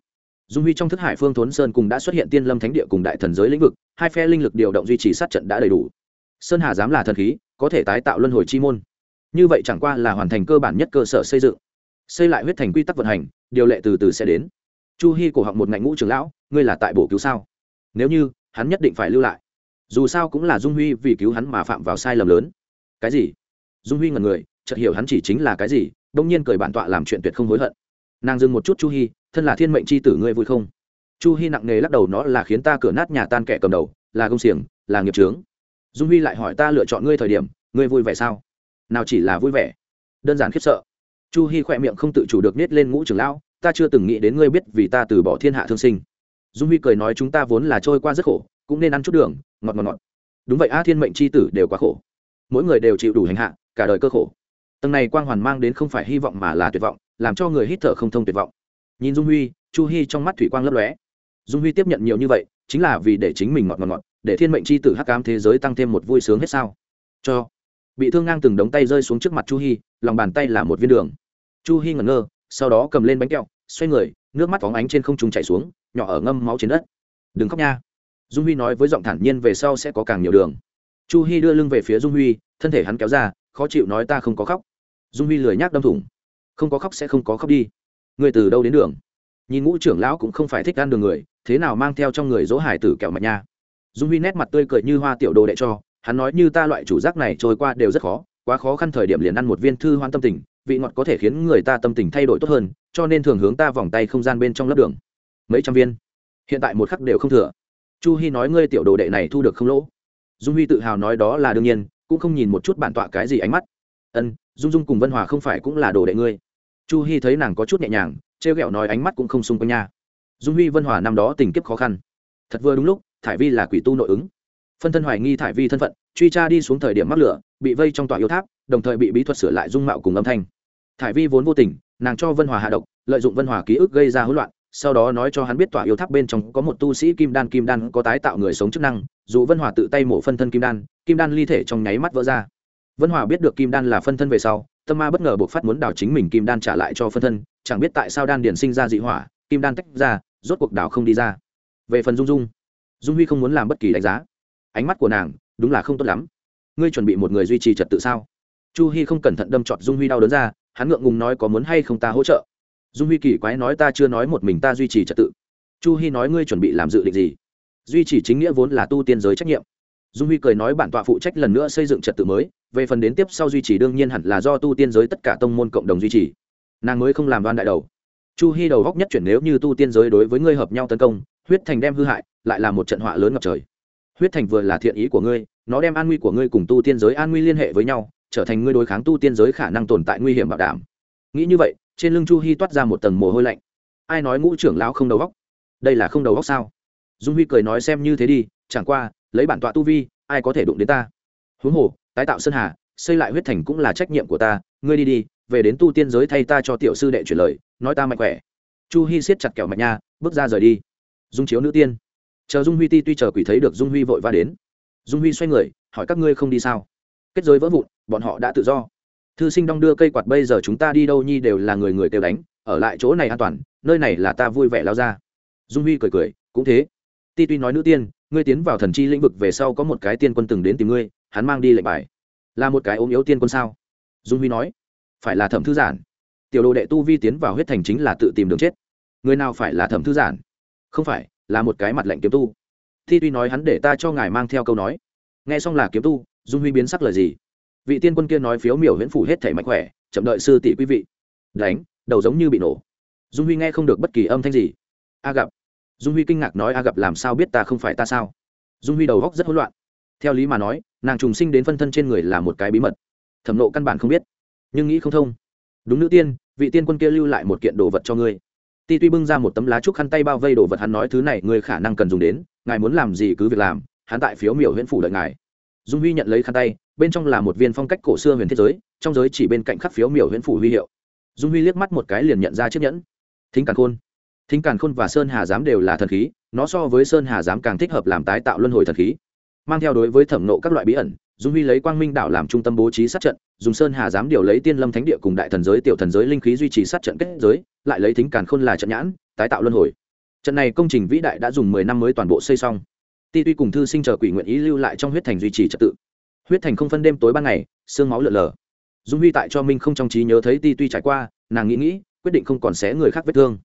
Dung huy trong thức hải phương thốn sơn cùng đã xuất hiện tiên lâm thánh địa cùng đại thần giới lĩnh vực, hai phe linh lực điều động duy trì sát trận đã đầy đủ. Sơn hà dám là thần khí, có thể tái tạo luân hồi chi môn như vậy chẳng qua là hoàn thành cơ bản nhất cơ sở xây dựng. Xây lại huyết thành quy tắc vận hành, điều lệ từ từ sẽ đến. Chu hy cổ họng một ngạnh ngũ trưởng lão, ngươi là tại bổ cứu sao? Nếu như, hắn nhất định phải lưu lại. Dù sao cũng là dung huy vì cứu hắn mà phạm vào sai lầm lớn. Cái gì? Dung huy ngần người, chợt hiểu hắn chỉ chính là cái gì, đông nhiên cười bản tọa làm chuyện tuyệt không hối hận. Nàng dừng một chút chu hy thân là thiên mệnh c h i tử ngươi vui không? Chu hy nặng nề lắc đầu, nó là khiến ta cửa nát nhà tan kẻ cầm đầu, là công xiềng, là nghiệp trướng dung huy lại hỏi, ta lựa chọn ngươi thời điểm, ngươi vui vẻ sao? Nào chỉ là vui vẻ. Đơn giản khiếp sợ. Chu hy khỏe miệng không tự chủ được nết lên ngũ trưởng lão, ta chưa từng nghĩ đến ngươi biết vì ta từ bỏ thiên hạ thương sinh. Dung huy cười nói chúng ta vốn là trôi qua rất khổ, cũng nên ăn chút đường, ngọt ngọt ngọt. Đúng vậy a, thiên mệnh c h i tử đều quá khổ. Mỗi người đều chịu đủ hành hạ, cả đời cơ khổ. Tầng này quang hoàn mang đến không phải hy vọng mà là tuyệt vọng, làm cho người hít thở không thông tuyệt vọng. Nhìn dung huy, chu hy trong mắt thủy quang lấp lóe. Dung huy tiếp nhận nhiều như vậy, chính là vì để chính mình ngọt ngọt ngọt, để thiên mệnh c h i tử hắc cám thế giới tăng thêm một vui sướng hết sao. Cho bị thương ngang từng đống tay rơi xuống trước mặt chu Hi, lòng bàn tay là một viên đường. Chu Hi ngẩn ngơ sau đó cầm lên bánh kẹo xoay người nước mắt phóng ánh trên không trung chảy xuống nhỏ ở ngâm máu trên đất. Đừng khóc nha. Dung huy nói với giọng thản nhiên về sau sẽ có càng nhiều đường. Chu Hi đưa lưng về phía dung huy thân thể hắn kéo ra khó chịu nói ta không có khóc. Dung huy lười nhác đâm thủng. Không có khóc sẽ không có khóc đi. Người từ đâu đến đường? Nhìn ngũ trưởng lão cũng không phải thích ăn đường người thế nào mang theo trong người dỗ hải tử kẹo mạch nha. Dung huy nét mặt tươi cười như hoa tiểu đồ đệ cho hắn nói như ta loại chủ giác này trôi qua đều rất khó, quá khó khăn thời điểm liền ăn một viên thư hoan tâm tình, vị ngọt có thể khiến người ta tâm tình thay đổi tốt hơn, cho nên thường hướng ta vòng tay không gian bên trong lớp đường. Mấy trăm viên. Hiện tại một khắc đều không thừa. Chu hy nói ngươi tiểu đồ đệ này thu được không lỗ. Dung huy tự hào nói đó là đương nhiên, cũng không nhìn một chút bản tọa cái gì ánh mắt. Ân, dung dung cùng vân hòa không phải cũng là đồ đệ ngươi. Chu hy thấy nàng có chút nhẹ nhàng, trêu ghẹo nói ánh mắt cũng không xung quanh nha. Dung huy vân hòa năm đó tình kiếp khó khăn. Thật vừa đúng lúc, thải vi là quỷ tu nội ứng phân thân hoài nghi thải vi thân phận, truy tra đi xuống thời điểm mắc lửa, bị vây trong tòa yêu tháp, đồng thời bị bí thuật sửa lại dung mạo cùng âm thanh. Thải vi vốn vô tình, nàng cho vân hòa hạ độc, lợi dụng vân hòa ký ức gây ra hỗn loạn, sau đó nói cho hắn biết tòa yêu tháp bên trong có một tu sĩ kim đan kim đan có tái tạo người sống chức năng, dù vân hòa tự tay mổ phân thân kim đan kim đan ly thể trong nháy mắt vỡ ra. Vân hòa biết được kim đan là phân thân về sau, tâm ma bất ngờ buộc phát muốn đào chính mình kim đan trả lại cho phân thân, chẳng biết tại sao đan điển sinh ra dị hỏa, kim đan tách ra, rốt cuộc đào không đi ra. Về phần dung dung dung huy không muốn làm bất kỳ đánh giá ánh mắt của nàng đúng là không tốt lắm. Ngươi chuẩn bị một người duy trì trật tự sao? Chu hy không cẩn thận đâm trọt dung huy đau đớn ra, hắn ngượng ngùng nói có muốn hay không ta hỗ trợ. Dung huy kỳ quái nói ta chưa nói một mình ta duy trì trật tự. Chu hy nói ngươi chuẩn bị làm dự định gì? Duy trì chính nghĩa vốn là tu tiên giới trách nhiệm. Dung huy cười nói bản tọa phụ trách lần nữa xây dựng trật tự mới, về phần đến tiếp sau duy trì đương nhiên hẳn là do tu tiên giới tất cả tông môn cộng đồng duy trì. Nàng mới không làm đoan đại đầu. Chu hy đầu góc nhất chuyển nếu như tu tiên giới đối với ngươi hợp nhau tấn công, huyết thành đem hư hại, lại là một trận họa lớn ngập trời huyết thành vừa là thiện ý của ngươi, nó đem an nguy của ngươi cùng tu tiên giới an nguy liên hệ với nhau, trở thành ngươi đối kháng tu tiên giới khả năng tồn tại nguy hiểm bảo đảm. Nghĩ như vậy, trên lưng chu hy toát ra một tầng mồ hôi lạnh. Ai nói ngũ trưởng lão không đầu góc đây là không đầu góc sao? Dung huy cười nói xem như thế đi, chẳng qua, lấy bản tọa tu vi, ai có thể đụng đến ta? Huống hồ, tái tạo sơn hà, xây lại huyết thành cũng là trách nhiệm của ta. Ngươi đi đi, về đến tu tiên giới thay ta cho tiểu sư đệ chuyển lời, nói ta mạnh khỏe. Chu hy siết chặt kẹo mạch nha, bước ra rời đi. Dung chiếu nữ tiên chờ dung huy ti tuy chờ quỷ thấy được dung huy vội va đến. Dung huy xoay người, hỏi các ngươi không đi sao? Kết giới vỡ vụn, bọn họ đã tự do. Thư sinh đong đưa cây quạt bây giờ chúng ta đi đâu nhi đều là người người kêu đánh, ở lại chỗ này an toàn, nơi này là ta vui vẻ lao ra. Dung huy cười cười, cũng thế. Ti tuy nói nữ tiên, ngươi tiến vào thần chi lĩnh vực về sau có một cái tiên quân từng đến tìm ngươi, hắn mang đi lệnh bài. Là một cái ốm yếu tiên quân sao? Dung huy nói. Phải là thẩm thư giản. Tiểu đồ đệ tu vi tiến vào huyết thành chính là tự tìm đường chết. Người nào phải là thẩm thư giản? Không phải là một cái mặt lệnh kiếm tu. Thi tuy nói hắn để ta cho ngài mang theo câu nói. Nghe xong là kiếm tu, dung huy biến sắc lời gì? Vị tiên quân kia nói phiếu miểu huyễn phủ hết thể mạnh khỏe, chậm đợi sư tỷ quý vị. Đánh, đầu giống như bị nổ. Dung huy nghe không được bất kỳ âm thanh gì. A gặp. Dung huy kinh ngạc nói a gặp làm sao biết ta không phải ta sao? Dung huy đầu góc rất hỗn loạn. Theo lý mà nói, nàng trùng sinh đến phân thân trên người là một cái bí mật. Thẩm nộ căn bản không biết. Nhưng nghĩ không thông. Đúng nữ tiên, vị tiên quân kia lưu lại một kiện đồ vật cho ngươi ti tuy bưng ra một tấm lá trúc khăn tay bao vây đồ vật hắn nói, thứ này người khả năng cần dùng đến, ngài muốn làm gì cứ việc làm, hắn tại phiếu miểu huyện phủ đợi ngài. Dung huy nhận lấy khăn tay, bên trong là một viên phong cách cổ xưa huyền thiết giới, trong giới chỉ bên cạnh khắc phiếu miểu huyện phủ huy hiệu. Dung huy liếc mắt một cái liền nhận ra chiếc nhẫn. Thính càn khôn. Thính càn khôn và sơn hà giám đều là thần khí, nó so với sơn hà giám càng thích hợp làm tái tạo luân hồi thần khí, mang theo đối với thẩm nộ các loại bí ẩn dung huy lấy quang minh đảo làm trung tâm bố trí sát trận, dùng sơn hà giám điều lấy tiên lâm thánh địa cùng đại thần giới, tiểu thần giới linh khí duy trì sát trận kết giới, lại lấy thính càn khôn là trận nhãn, tái tạo luân hồi. Trận này công trình vĩ đại đã dùng mười năm mới toàn bộ xây xong. Ti tuy cùng thư sinh chờ quỷ nguyện ý lưu lại trong huyết thành duy trì trật tự. Huyết thành không phân đêm tối ban ngày, sương máu lợn lờ dung huy tại cho minh không trong trí nhớ thấy ti tuy trải qua, nàng nghĩ nghĩ, quyết định không còn xé người khác vết thương.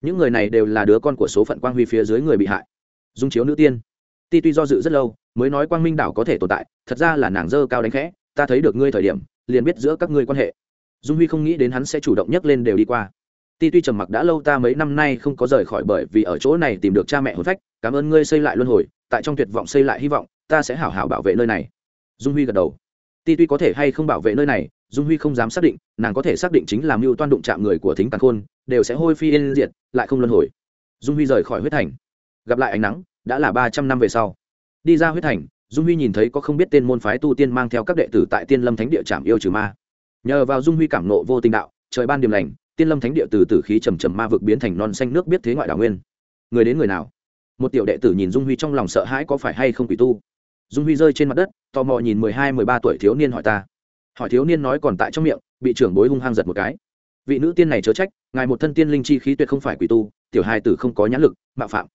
Những người này đều là đứa con của số phận quang huy phía dưới người bị hại. Dung chiếu nữ tiên. Ti tuy do dự rất lâu mới nói quang minh đảo có thể tồn tại, thật ra là nàng dơ cao đánh khẽ, ta thấy được ngươi thời điểm, liền biết giữa các ngươi quan hệ. Dung huy không nghĩ đến hắn sẽ chủ động nhấc lên đều đi qua. Ti tuy trầm mặc đã lâu ta mấy năm nay không có rời khỏi bởi vì ở chỗ này tìm được cha mẹ hôn phách, cảm ơn ngươi xây lại luân hồi, tại trong tuyệt vọng xây lại hy vọng, ta sẽ hảo hảo bảo vệ nơi này. Dung huy gật đầu. Ti tuy có thể hay không bảo vệ nơi này, dung huy không dám xác định, nàng có thể xác định chính là mưu toan đụng chạm người của thính tàn khôn, đều sẽ hôi phi yên diệt, lại không luân hồi. Dung huy rời khỏi huyết thành. Gặp lại ánh nắng, đã là ba trăm năm về sau đi ra huyết thành, dung huy nhìn thấy có không biết tên môn phái tu tiên mang theo các đệ tử tại tiên lâm thánh địa trảm yêu trừ ma. Nhờ vào dung huy cảm nộ vô tình đạo, trời ban điểm lành, tiên lâm thánh địa từ tử khí trầm trầm ma vực biến thành non xanh nước biết thế ngoại đảo nguyên. Người đến người nào? Một tiểu đệ tử nhìn dung huy trong lòng sợ hãi có phải hay không quỷ tu. Dung huy rơi trên mặt đất, tò mò nhìn mười hai, mười ba tuổi thiếu niên hỏi ta. Hỏi thiếu niên nói còn tại trong miệng, bị trưởng bối hung hăng giật một cái. Vị nữ tiên này chớ trách, ngài một thân tiên linh chi khí tuyệt không phải quỷ tu, tiểu hai tử không có nhãn lực, mạo phạm.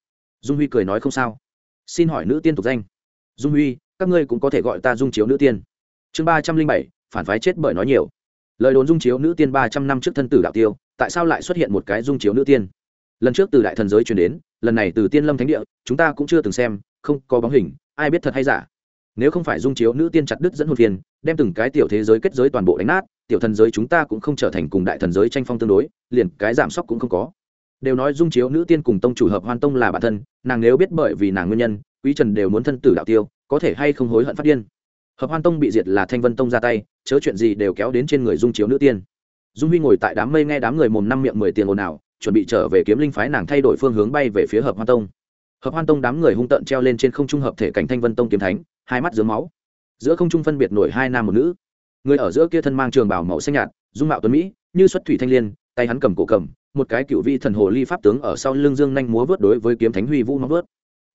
Dung huy cười nói không sao xin hỏi nữ tiên tục danh. Dung huy, các ngươi cũng có thể gọi ta dung chiếu nữ tiên. Chương ba trăm linh bảy, phản phái chết bởi nói nhiều. Lời đồn dung chiếu nữ tiên ba trăm năm trước thân tử đạo tiêu, tại sao lại xuất hiện một cái dung chiếu nữ tiên? Lần trước từ đại thần giới chuyển đến, lần này từ tiên lâm thánh địa, chúng ta cũng chưa từng xem, không có bóng hình, ai biết thật hay giả. Nếu không phải dung chiếu nữ tiên chặt đứt dẫn hồn phiền, đem từng cái tiểu thế giới kết giới toàn bộ đánh nát, tiểu thần giới chúng ta cũng không trở thành cùng đại thần giới tranh phong tương đối, liền cái giảm sốc cũng không có đều nói dung chiếu nữ tiên cùng tông chủ hợp hoan tông là bản thân, nàng nếu biết bởi vì nàng nguyên nhân, quý trần đều muốn thân tử đạo tiêu, có thể hay không hối hận phát điên. Hợp hoan tông bị diệt là thanh vân tông ra tay, chớ chuyện gì đều kéo đến trên người dung chiếu nữ tiên. Dung huy ngồi tại đám mây nghe đám người mồm năm miệng mười tiền ồn ào, chuẩn bị trở về kiếm linh phái nàng thay đổi phương hướng bay về phía hợp hoan tông. Hợp hoan tông đám người hung tợn treo lên trên không trung hợp thể cảnh thanh vân tông kiếm thánh, hai mắt dướng máu. Giữa không trung phân biệt nổi hai nam một nữ. Người ở giữa kia thân mang trường bảo màu xanh nhạt, dung mạo tuấn mỹ, như xuất thủy thanh liên, tay hắn cầm cổ cầm một cái cựu vi thần hồ ly pháp tướng ở sau lưng dương nhanh múa vớt đối với kiếm thánh huy vũ móng vớt.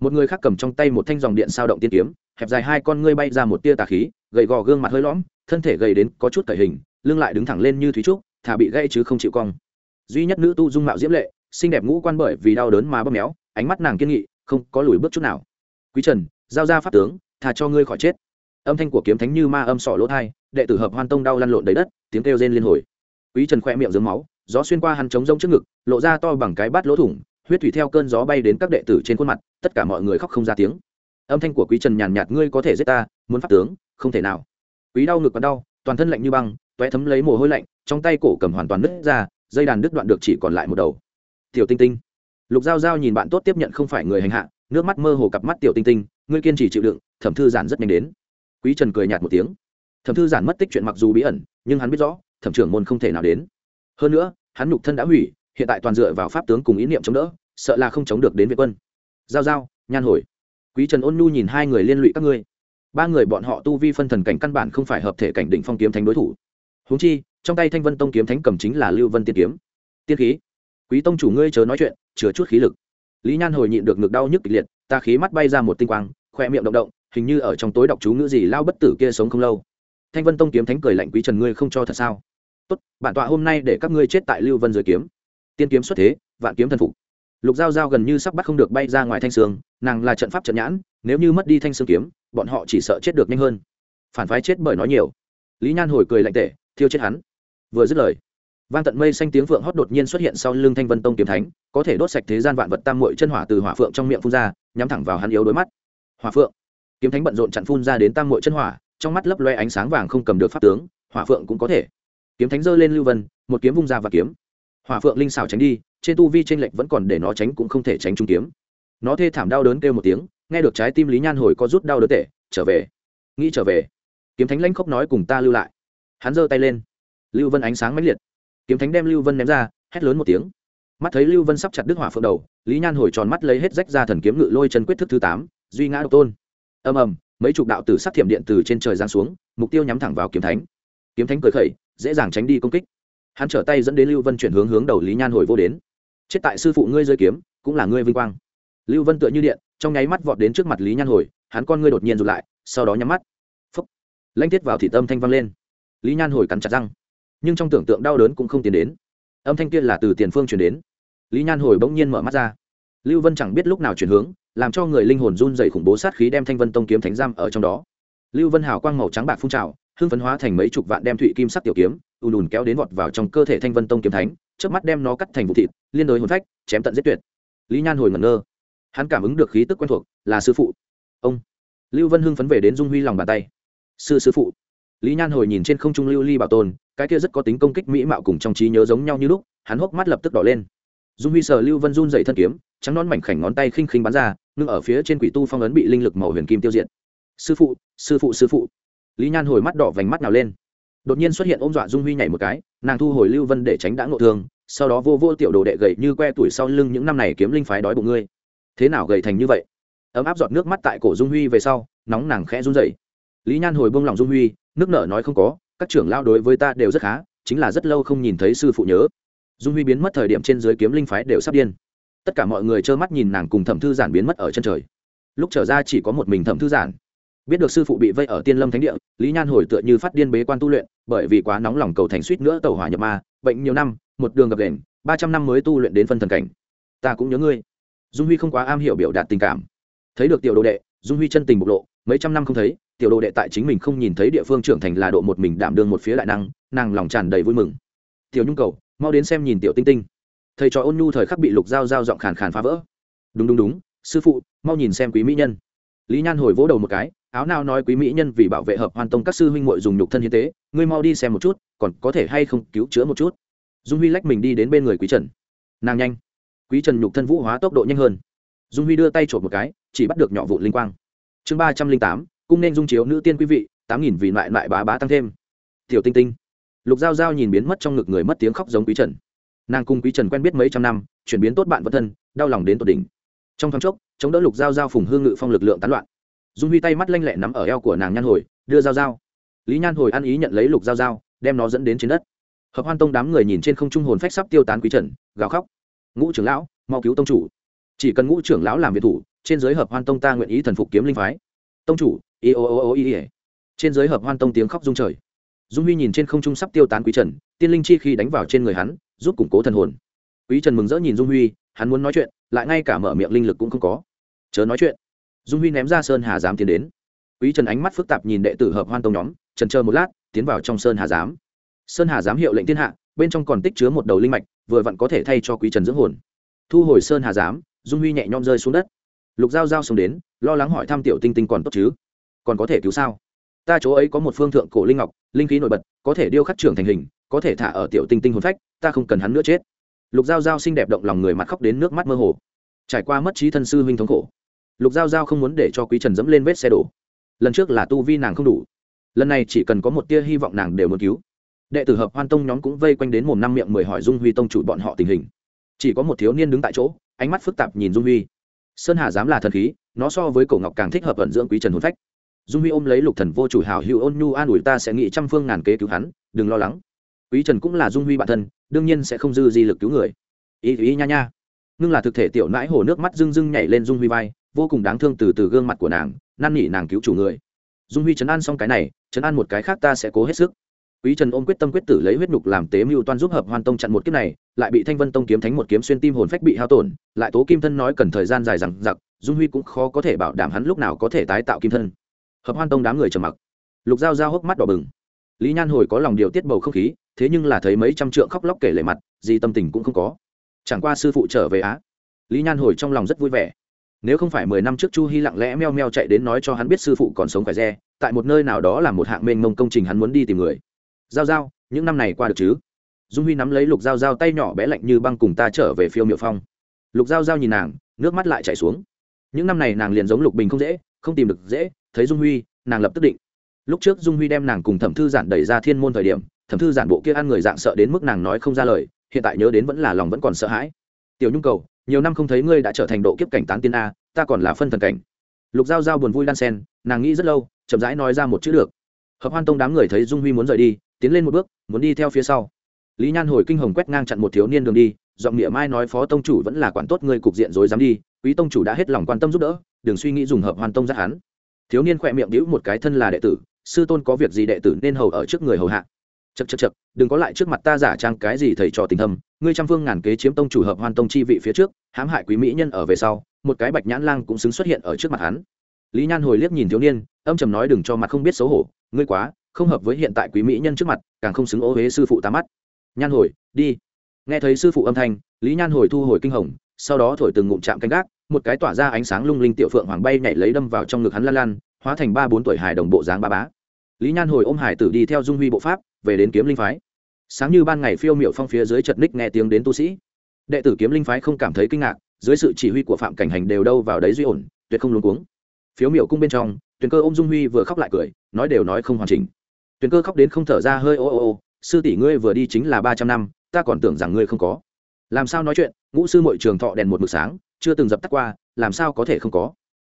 Một người khác cầm trong tay một thanh dòng điện sao động tiên kiếm, hẹp dài hai con ngươi bay ra một tia tà khí, gầy gò gương mặt hơi lõm, thân thể gầy đến có chút thể hình, lưng lại đứng thẳng lên như thúy trúc, thả bị gãy chứ không chịu cong. Duy nhất nữ tu dung mạo diễm lệ, xinh đẹp ngũ quan bởi vì đau đớn mà bóp méo, ánh mắt nàng kiên nghị, không có lùi bước chút nào. Quý trần, giao ra pháp tướng thà cho ngươi khỏi chết. Âm thanh của kiếm thánh như ma âm sọ lỗ thai, đệ tử hợp hoan tông đau lăn lộn đầy đất, tiếng kêu rên liên hồi. Quý trần khoe miệng dướng máu gió xuyên qua hắn trống rông trước ngực, lộ ra to bằng cái bát lỗ thủng, huyết thủy theo cơn gió bay đến các đệ tử trên khuôn mặt, tất cả mọi người khóc không ra tiếng. Âm thanh của quý trần nhàn nhạt, ngươi có thể giết ta, muốn phát tướng, không thể nào. Quý đau ngực còn đau, toàn thân lạnh như băng toé thấm lấy mồ hôi lạnh, trong tay cổ cầm hoàn toàn nứt ra, dây đàn đứt đoạn được chỉ còn lại một đầu. Tiểu tinh tinh. Lục giao giao nhìn bạn tốt tiếp nhận không phải người hành hạ, nước mắt mơ hồ cặp mắt tiểu tinh tinh, ngươi kiên trì chịu đựng, thẩm thư giản rất nhanh đến. Quý trần cười nhạt một tiếng. Thẩm thư giản mất tích chuyện mặc dù bí ẩn, nhưng hắn biết rõ, thẩm trưởng môn không thể nào đến hơn nữa, hắn nhục thân đã hủy, hiện tại toàn dựa vào pháp tướng cùng ý niệm chống đỡ, sợ là không chống được đến việt quân. Giao giao, nhan hồi. Quý trần ôn nhu nhìn hai người liên lụy các ngươi. Ba người bọn họ tu vi phân thần cảnh căn bản không phải hợp thể cảnh định phong kiếm thánh đối thủ. Huống chi, trong tay thanh vân tông kiếm thánh cầm chính là lưu vân tiên kiếm. Tiên khí. Quý tông chủ ngươi chớ nói chuyện chứa chút khí lực. Lý nhan hồi nhịn được ngực đau nhức kịch liệt, ta khí mắt bay ra một tinh quang, khoe miệng động động, hình như ở trong tối đọc chú ngữ gì lao bất tử kia sống không lâu. Thanh vân tông kiếm thánh cười lạnh quý trần ngươi không cho thật sao? Tốt, bản tọa hôm nay để các ngươi chết tại lưu vân dưới kiếm. Tiên kiếm xuất thế, vạn kiếm thần phục. Lục giao giao gần như sắp bắt không được bay ra ngoài thanh sương, nàng là trận pháp trận nhãn, nếu như mất đi thanh sương kiếm, bọn họ chỉ sợ chết được nhanh hơn. Phản phái chết bởi nói nhiều. Lý nhan hồi cười lạnh tệ, thiêu chết hắn. Vừa dứt lời, vang tận mây xanh tiếng phượng hót đột nhiên xuất hiện sau lưng thanh vân tông kiếm thánh, có thể đốt sạch thế gian vạn vật tam muội chân hỏa từ hỏa phượng trong miệng phun ra, nhắm thẳng vào hắn yếu đôi mắt. Hỏa phượng. Kiếm thánh bận rộn chặn phun ra đến tam muội chân hỏa, trong mắt lấp loe ánh sáng vàng không cầm được pháp tướng, hỏa phượng cũng có thể kiếm thánh giơ lên lưu vân, một kiếm vung ra và kiếm. Hỏa phượng linh xảo tránh đi, trên tu vi tranh lệch vẫn còn để nó tránh cũng không thể tránh trung kiếm. Nó thê thảm đau đớn kêu một tiếng, nghe được trái tim lý nhan hồi có rút đau đớn tệ, trở về. Nghĩ trở về, kiếm thánh lãnh khốc nói cùng ta lưu lại. Hắn giơ tay lên. Lưu vân ánh sáng mãnh liệt. Kiếm thánh đem lưu vân ném ra, hét lớn một tiếng. Mắt thấy lưu vân sắp chặt đứt hỏa phượng đầu, lý nhan hồi tròn mắt lấy hết rách ra thần kiếm ngự lôi chân quyết thức thứ tám, duy ngã độc tôn. Ầm ầm, mấy chục đạo tử sắc thiểm điện từ trên trời giáng xuống, mục tiêu nhắm thẳng vào kiếm thánh. Kiếm thánh cười khẩy dễ dàng tránh đi công kích. Hắn trở tay dẫn đến lưu vân chuyển hướng hướng đầu lý nhan hồi vô đến. Chết tại sư phụ ngươi rơi kiếm, cũng là ngươi vinh quang. Lưu vân tựa như điện, trong nháy mắt vọt đến trước mặt lý nhan hồi, hắn con ngươi đột nhiên rụt lại, sau đó nhắm mắt. Phúc. Lanh tiết vào thị tâm thanh vang lên. Lý nhan hồi cắn chặt răng. Nhưng trong tưởng tượng đau đớn cũng không tiến đến. Âm thanh kia là từ tiền phương chuyển đến. Lý nhan hồi bỗng nhiên mở mắt ra. Lưu vân chẳng biết lúc nào chuyển hướng, làm cho người linh hồn run dày khủng bố sát khí đem thanh vân tông kiếm thánh giam ở trong đó. Lưu vân hào quang màu trắng bạc phun trào hưng phấn hóa thành mấy chục vạn đem thụy kim sắc tiểu kiếm, ùn ùn kéo đến vọt vào trong cơ thể thanh vân tông kiếm thánh trước mắt đem nó cắt thành vụ thịt, liên đối hồn phách, chém tận giết tuyệt. Lý nhan hồi ngẩn ngơ. Hắn cảm ứng được khí tức quen thuộc, là sư phụ. Ông. Lưu vân hưng phấn về đến dung huy lòng bàn tay. Sư sư phụ. Lý nhan hồi nhìn trên không trung lưu ly bảo tồn, cái kia rất có tính công kích mỹ mạo cùng trong trí nhớ giống nhau như lúc, hắn hốc mắt lập tức đỏ lên. Dung huy sờ lưu vân run dậy thân kiếm, trắng non mảnh khảnh ngón tay khinh khinh bắn ra, ngưng ở phía trên quỷ tu phong ấn bị linh lực màu huyền kim tiêu diệt. Sư phụ sư phụ sư phụ lý nhan hồi mắt đỏ vành mắt nào lên. Đột nhiên xuất hiện ôm dọa dung huy nhảy một cái, nàng thu hồi lưu vân để tránh đã ngộ thương, sau đó vô vô tiểu đồ đệ gầy như que tuổi sau lưng những năm này kiếm linh phái đói bụng ngươi. Thế nào gầy thành như vậy? Ấm áp giọt nước mắt tại cổ dung huy về sau, nóng nàng khẽ run dậy lý nhan hồi bông lòng dung huy, nước nở nói không có, các trưởng lao đối với ta đều rất khá, chính là rất lâu không nhìn thấy sư phụ nhớ. Dung huy biến mất thời điểm trên dưới kiếm linh phái đều sắp điên. Tất cả mọi người trơ mắt nhìn nàng cùng thẩm thư giản biến mất ở chân trời. Lúc trở ra chỉ có một mình thẩm thư giản biết được sư phụ bị vây ở tiên lâm thánh địa, lý nhan hồi tựa như phát điên bế quan tu luyện, bởi vì quá nóng lòng cầu thành suýt nữa tàu hỏa nhập ma, bệnh nhiều năm, một đường gập đền, ba trăm năm mới tu luyện đến phân thần cảnh. Ta cũng nhớ ngươi. Dung huy không quá am hiểu biểu đạt tình cảm. Thấy được tiểu đồ đệ, dung huy chân tình bộc lộ, mấy trăm năm không thấy, tiểu đồ đệ tại chính mình không nhìn thấy địa phương trưởng thành là độ một mình đảm đương một phía đại năng, nàng lòng tràn đầy vui mừng. Tiểu nhung cầu, mau đến xem nhìn tiểu tinh tinh. Thầy trò ôn nhu thời khắc bị lục dao dao giọng khàn khàn phá vỡ. Đúng đúng đúng, sư phụ, mau nhìn xem quý mỹ nhân. Lý nhan hồi vỗ đầu một cái áo nào nói quý mỹ nhân vì bảo vệ hợp hoàn tông các sư huynh muội dùng nhục thân hiến tế, ngươi mau đi xem một chút, còn có thể hay không cứu chữa một chút. Dung huy lách mình đi đến bên người quý trần. Nàng nhanh. Quý trần nhục thân vũ hóa tốc độ nhanh hơn. Dung huy đưa tay trộm một cái, chỉ bắt được nhỏ vụ linh quang. Chương ba trăm linh tám, cung nên dung chiếu nữ tiên quý vị, tám nghìn vì lại lại bá bá tăng thêm. Tiểu tinh tinh. Lục giao giao nhìn biến mất trong ngực người mất tiếng khóc giống quý trần. Nàng cùng quý trần quen biết mấy trăm năm, chuyển biến tốt bạn vật thân, đau lòng đến tột đỉnh. Trong thoáng chốc, chống đỡ lục giao giao phùng hương ngự phong lực lượng tán loạn dung huy tay mắt lanh lẹ nắm ở eo của nàng nhan hồi đưa dao dao. Lý nhan hồi ăn ý nhận lấy lục dao dao, đem nó dẫn đến trên đất. Hợp hoan tông đám người nhìn trên không trung hồn phách sắp tiêu tán quý trần gào khóc. Ngũ trưởng lão mau cứu tông chủ. Chỉ cần ngũ trưởng lão làm việc thủ trên giới hợp hoan tông ta nguyện ý thần phục kiếm linh phái. Tông chủ y ô ô ô y trên giới hợp hoan tông tiếng khóc rung trời. Dung huy nhìn trên không trung sắp tiêu tán quý trần tiên linh chi khi đánh vào trên người hắn giúp củng cố thần hồn. Quý trần mừng rỡ nhìn dung huy hắn muốn nói chuyện lại ngay cả mở miệng linh lực cũng không có. Chớ nói chuyện dung huy ném ra sơn hà giám tiến đến. Quý trần ánh mắt phức tạp nhìn đệ tử hợp hoan tông nhóm, trần chờ một lát, tiến vào trong sơn hà giám. Sơn hà giám hiệu lệnh thiên hạ, bên trong còn tích chứa một đầu linh mạch, vừa vặn có thể thay cho quý trần dưỡng hồn. Thu hồi sơn hà giám, dung huy nhẹ nhõm rơi xuống đất. Lục giao giao xuống đến, lo lắng hỏi thăm tiểu tinh tinh còn tốt chứ? Còn có thể cứu sao? Ta chỗ ấy có một phương thượng cổ linh ngọc, linh khí nổi bật, có thể điêu khắc trưởng thành hình, có thể thả ở tiểu tinh tinh hồn phách, ta không cần hắn nữa chết. Lục giao giao xinh đẹp động lòng người mặt khóc đến nước mắt mơ hồ. Trải qua mất trí thân sư huynh thống khổ lục giao giao không muốn để cho quý trần dẫm lên vết xe đổ. Lần trước là tu vi nàng không đủ. Lần này chỉ cần có một tia hy vọng nàng đều muốn cứu. Đệ tử hợp hoan tông nhóm cũng vây quanh đến mồm năm miệng mười hỏi dung huy tông chủ bọn họ tình hình. Chỉ có một thiếu niên đứng tại chỗ, ánh mắt phức tạp nhìn dung huy. Sơn hà dám là thần khí, nó so với cổ ngọc càng thích hợp vận dưỡng quý trần hồn phách. Dung huy ôm lấy lục thần vô chủ hào hữu ôn nhu an ủi ta sẽ nghĩ trăm phương ngàn kế cứu hắn, đừng lo lắng. Quý trần cũng là dung huy bản thân, đương nhiên sẽ không dư di lực cứu người. Ý ý nha nha. Ngưng là thực thể tiểu nãi hồ nước mắt rưng rưng nhảy lên dung huy vai vô cùng đáng thương từ từ gương mặt của nàng, năn nỉ nàng cứu chủ người. Dung huy chấn an xong cái này chấn an một cái khác ta sẽ cố hết sức. Quý trần ôm quyết tâm quyết tử lấy huyết nhục làm tế mưu toan giúp hợp hoan tông chặn một kiếp này, lại bị thanh vân tông kiếm thánh một kiếm xuyên tim hồn phách bị hao tổn, lại tố kim thân nói cần thời gian dài rằng giặc dung huy cũng khó có thể bảo đảm hắn lúc nào có thể tái tạo kim thân. Hợp hoan tông đám người trầm mặc. Lục giao giao hốc mắt đỏ bừng. Lý nhan hồi có lòng điều tiết bầu không khí, thế nhưng là thấy mấy trăm trượng khóc lóc kể lệ mặt, gì tâm tình cũng không có. Chẳng qua sư phụ trở về á. Lý nhan hồi trong lòng rất vui vẻ nếu không phải mười năm trước chu hy lặng lẽ meo meo chạy đến nói cho hắn biết sư phụ còn sống khỏe re, tại một nơi nào đó là một hạng mênh mông công trình hắn muốn đi tìm người. Giao giao, những năm này qua được chứ? Dung huy nắm lấy lục giao giao tay nhỏ bé lạnh như băng cùng ta trở về phiêu miệu phong. Lục giao giao nhìn nàng, nước mắt lại chảy xuống. Những năm này nàng liền giống lục bình không dễ, không tìm được dễ, thấy dung huy, nàng lập tức định. Lúc trước dung huy đem nàng cùng thẩm thư giản đẩy ra thiên môn thời điểm, thẩm thư giản bộ kia ăn người dạng sợ đến mức nàng nói không ra lời, hiện tại nhớ đến vẫn là lòng vẫn còn sợ hãi. Tiểu nhung cầu nhiều năm không thấy ngươi đã trở thành độ kiếp cảnh tán tiên a, ta còn là phân thần cảnh. Lục giao giao buồn vui đan sen nàng nghĩ rất lâu, chậm rãi nói ra một chữ được. Hợp hoan tông đám người thấy dung huy muốn rời đi, tiến lên một bước, muốn đi theo phía sau. Lý nhan hồi kinh hồng quét ngang chặn một thiếu niên đường đi, giọng nghĩa mai nói phó tông chủ vẫn là quản tốt ngươi cục diện rồi dám đi, quý tông chủ đã hết lòng quan tâm giúp đỡ, đừng suy nghĩ dùng hợp hoan tông giác hắn. Thiếu niên khỏe miệng đĩu một cái thân là đệ tử, sư tôn có việc gì đệ tử nên hầu ở trước người hầu hạ. Chật chật chật đừng có lại trước mặt ta giả trang cái gì thầy trò tình thâm ngươi trăm phương ngàn kế chiếm tông chủ hợp hoàn tông chi vị phía trước, hãm hại quý mỹ nhân ở về sau, một cái bạch nhãn lang cũng xứng xuất hiện ở trước mặt hắn. Lý nhan hồi liếc nhìn thiếu niên, âm trầm nói đừng cho mặt không biết xấu hổ, ngươi quá, không hợp với hiện tại quý mỹ nhân trước mặt, càng không xứng ô huế sư phụ ta mắt. Nhan hồi, đi. Nghe thấy sư phụ âm thanh, lý nhan hồi thu hồi kinh hồng, sau đó thổi từng ngụm chạm canh gác, một cái tỏa ra ánh sáng lung linh tiểu phượng hoàng bay nhảy lấy đâm vào trong ngực hắn lan lan, hóa thành ba bốn tuổi hải đồng bộ dáng ba bá. Lý nhan hồi ôm hải tử đi theo dung huy bộ pháp, về đến kiếm linh phái sáng như ban ngày phiêu miệu phong phía dưới chật ních nghe tiếng đến tu sĩ. Đệ tử kiếm linh phái không cảm thấy kinh ngạc, dưới sự chỉ huy của phạm cảnh hành đều đâu vào đấy duy ổn, tuyệt không luống cuống. Phiếu miệu cung bên trong, tuyền cơ ôm dung huy vừa khóc lại cười, nói đều nói không hoàn chỉnh. Tuyền cơ khóc đến không thở ra hơi, ô ô ô, sư tỷ ngươi vừa đi chính là ba trăm năm, ta còn tưởng rằng ngươi không có. Làm sao nói chuyện, ngũ sư mội trường thọ đèn một mực sáng, chưa từng dập tắt qua, làm sao có thể không có?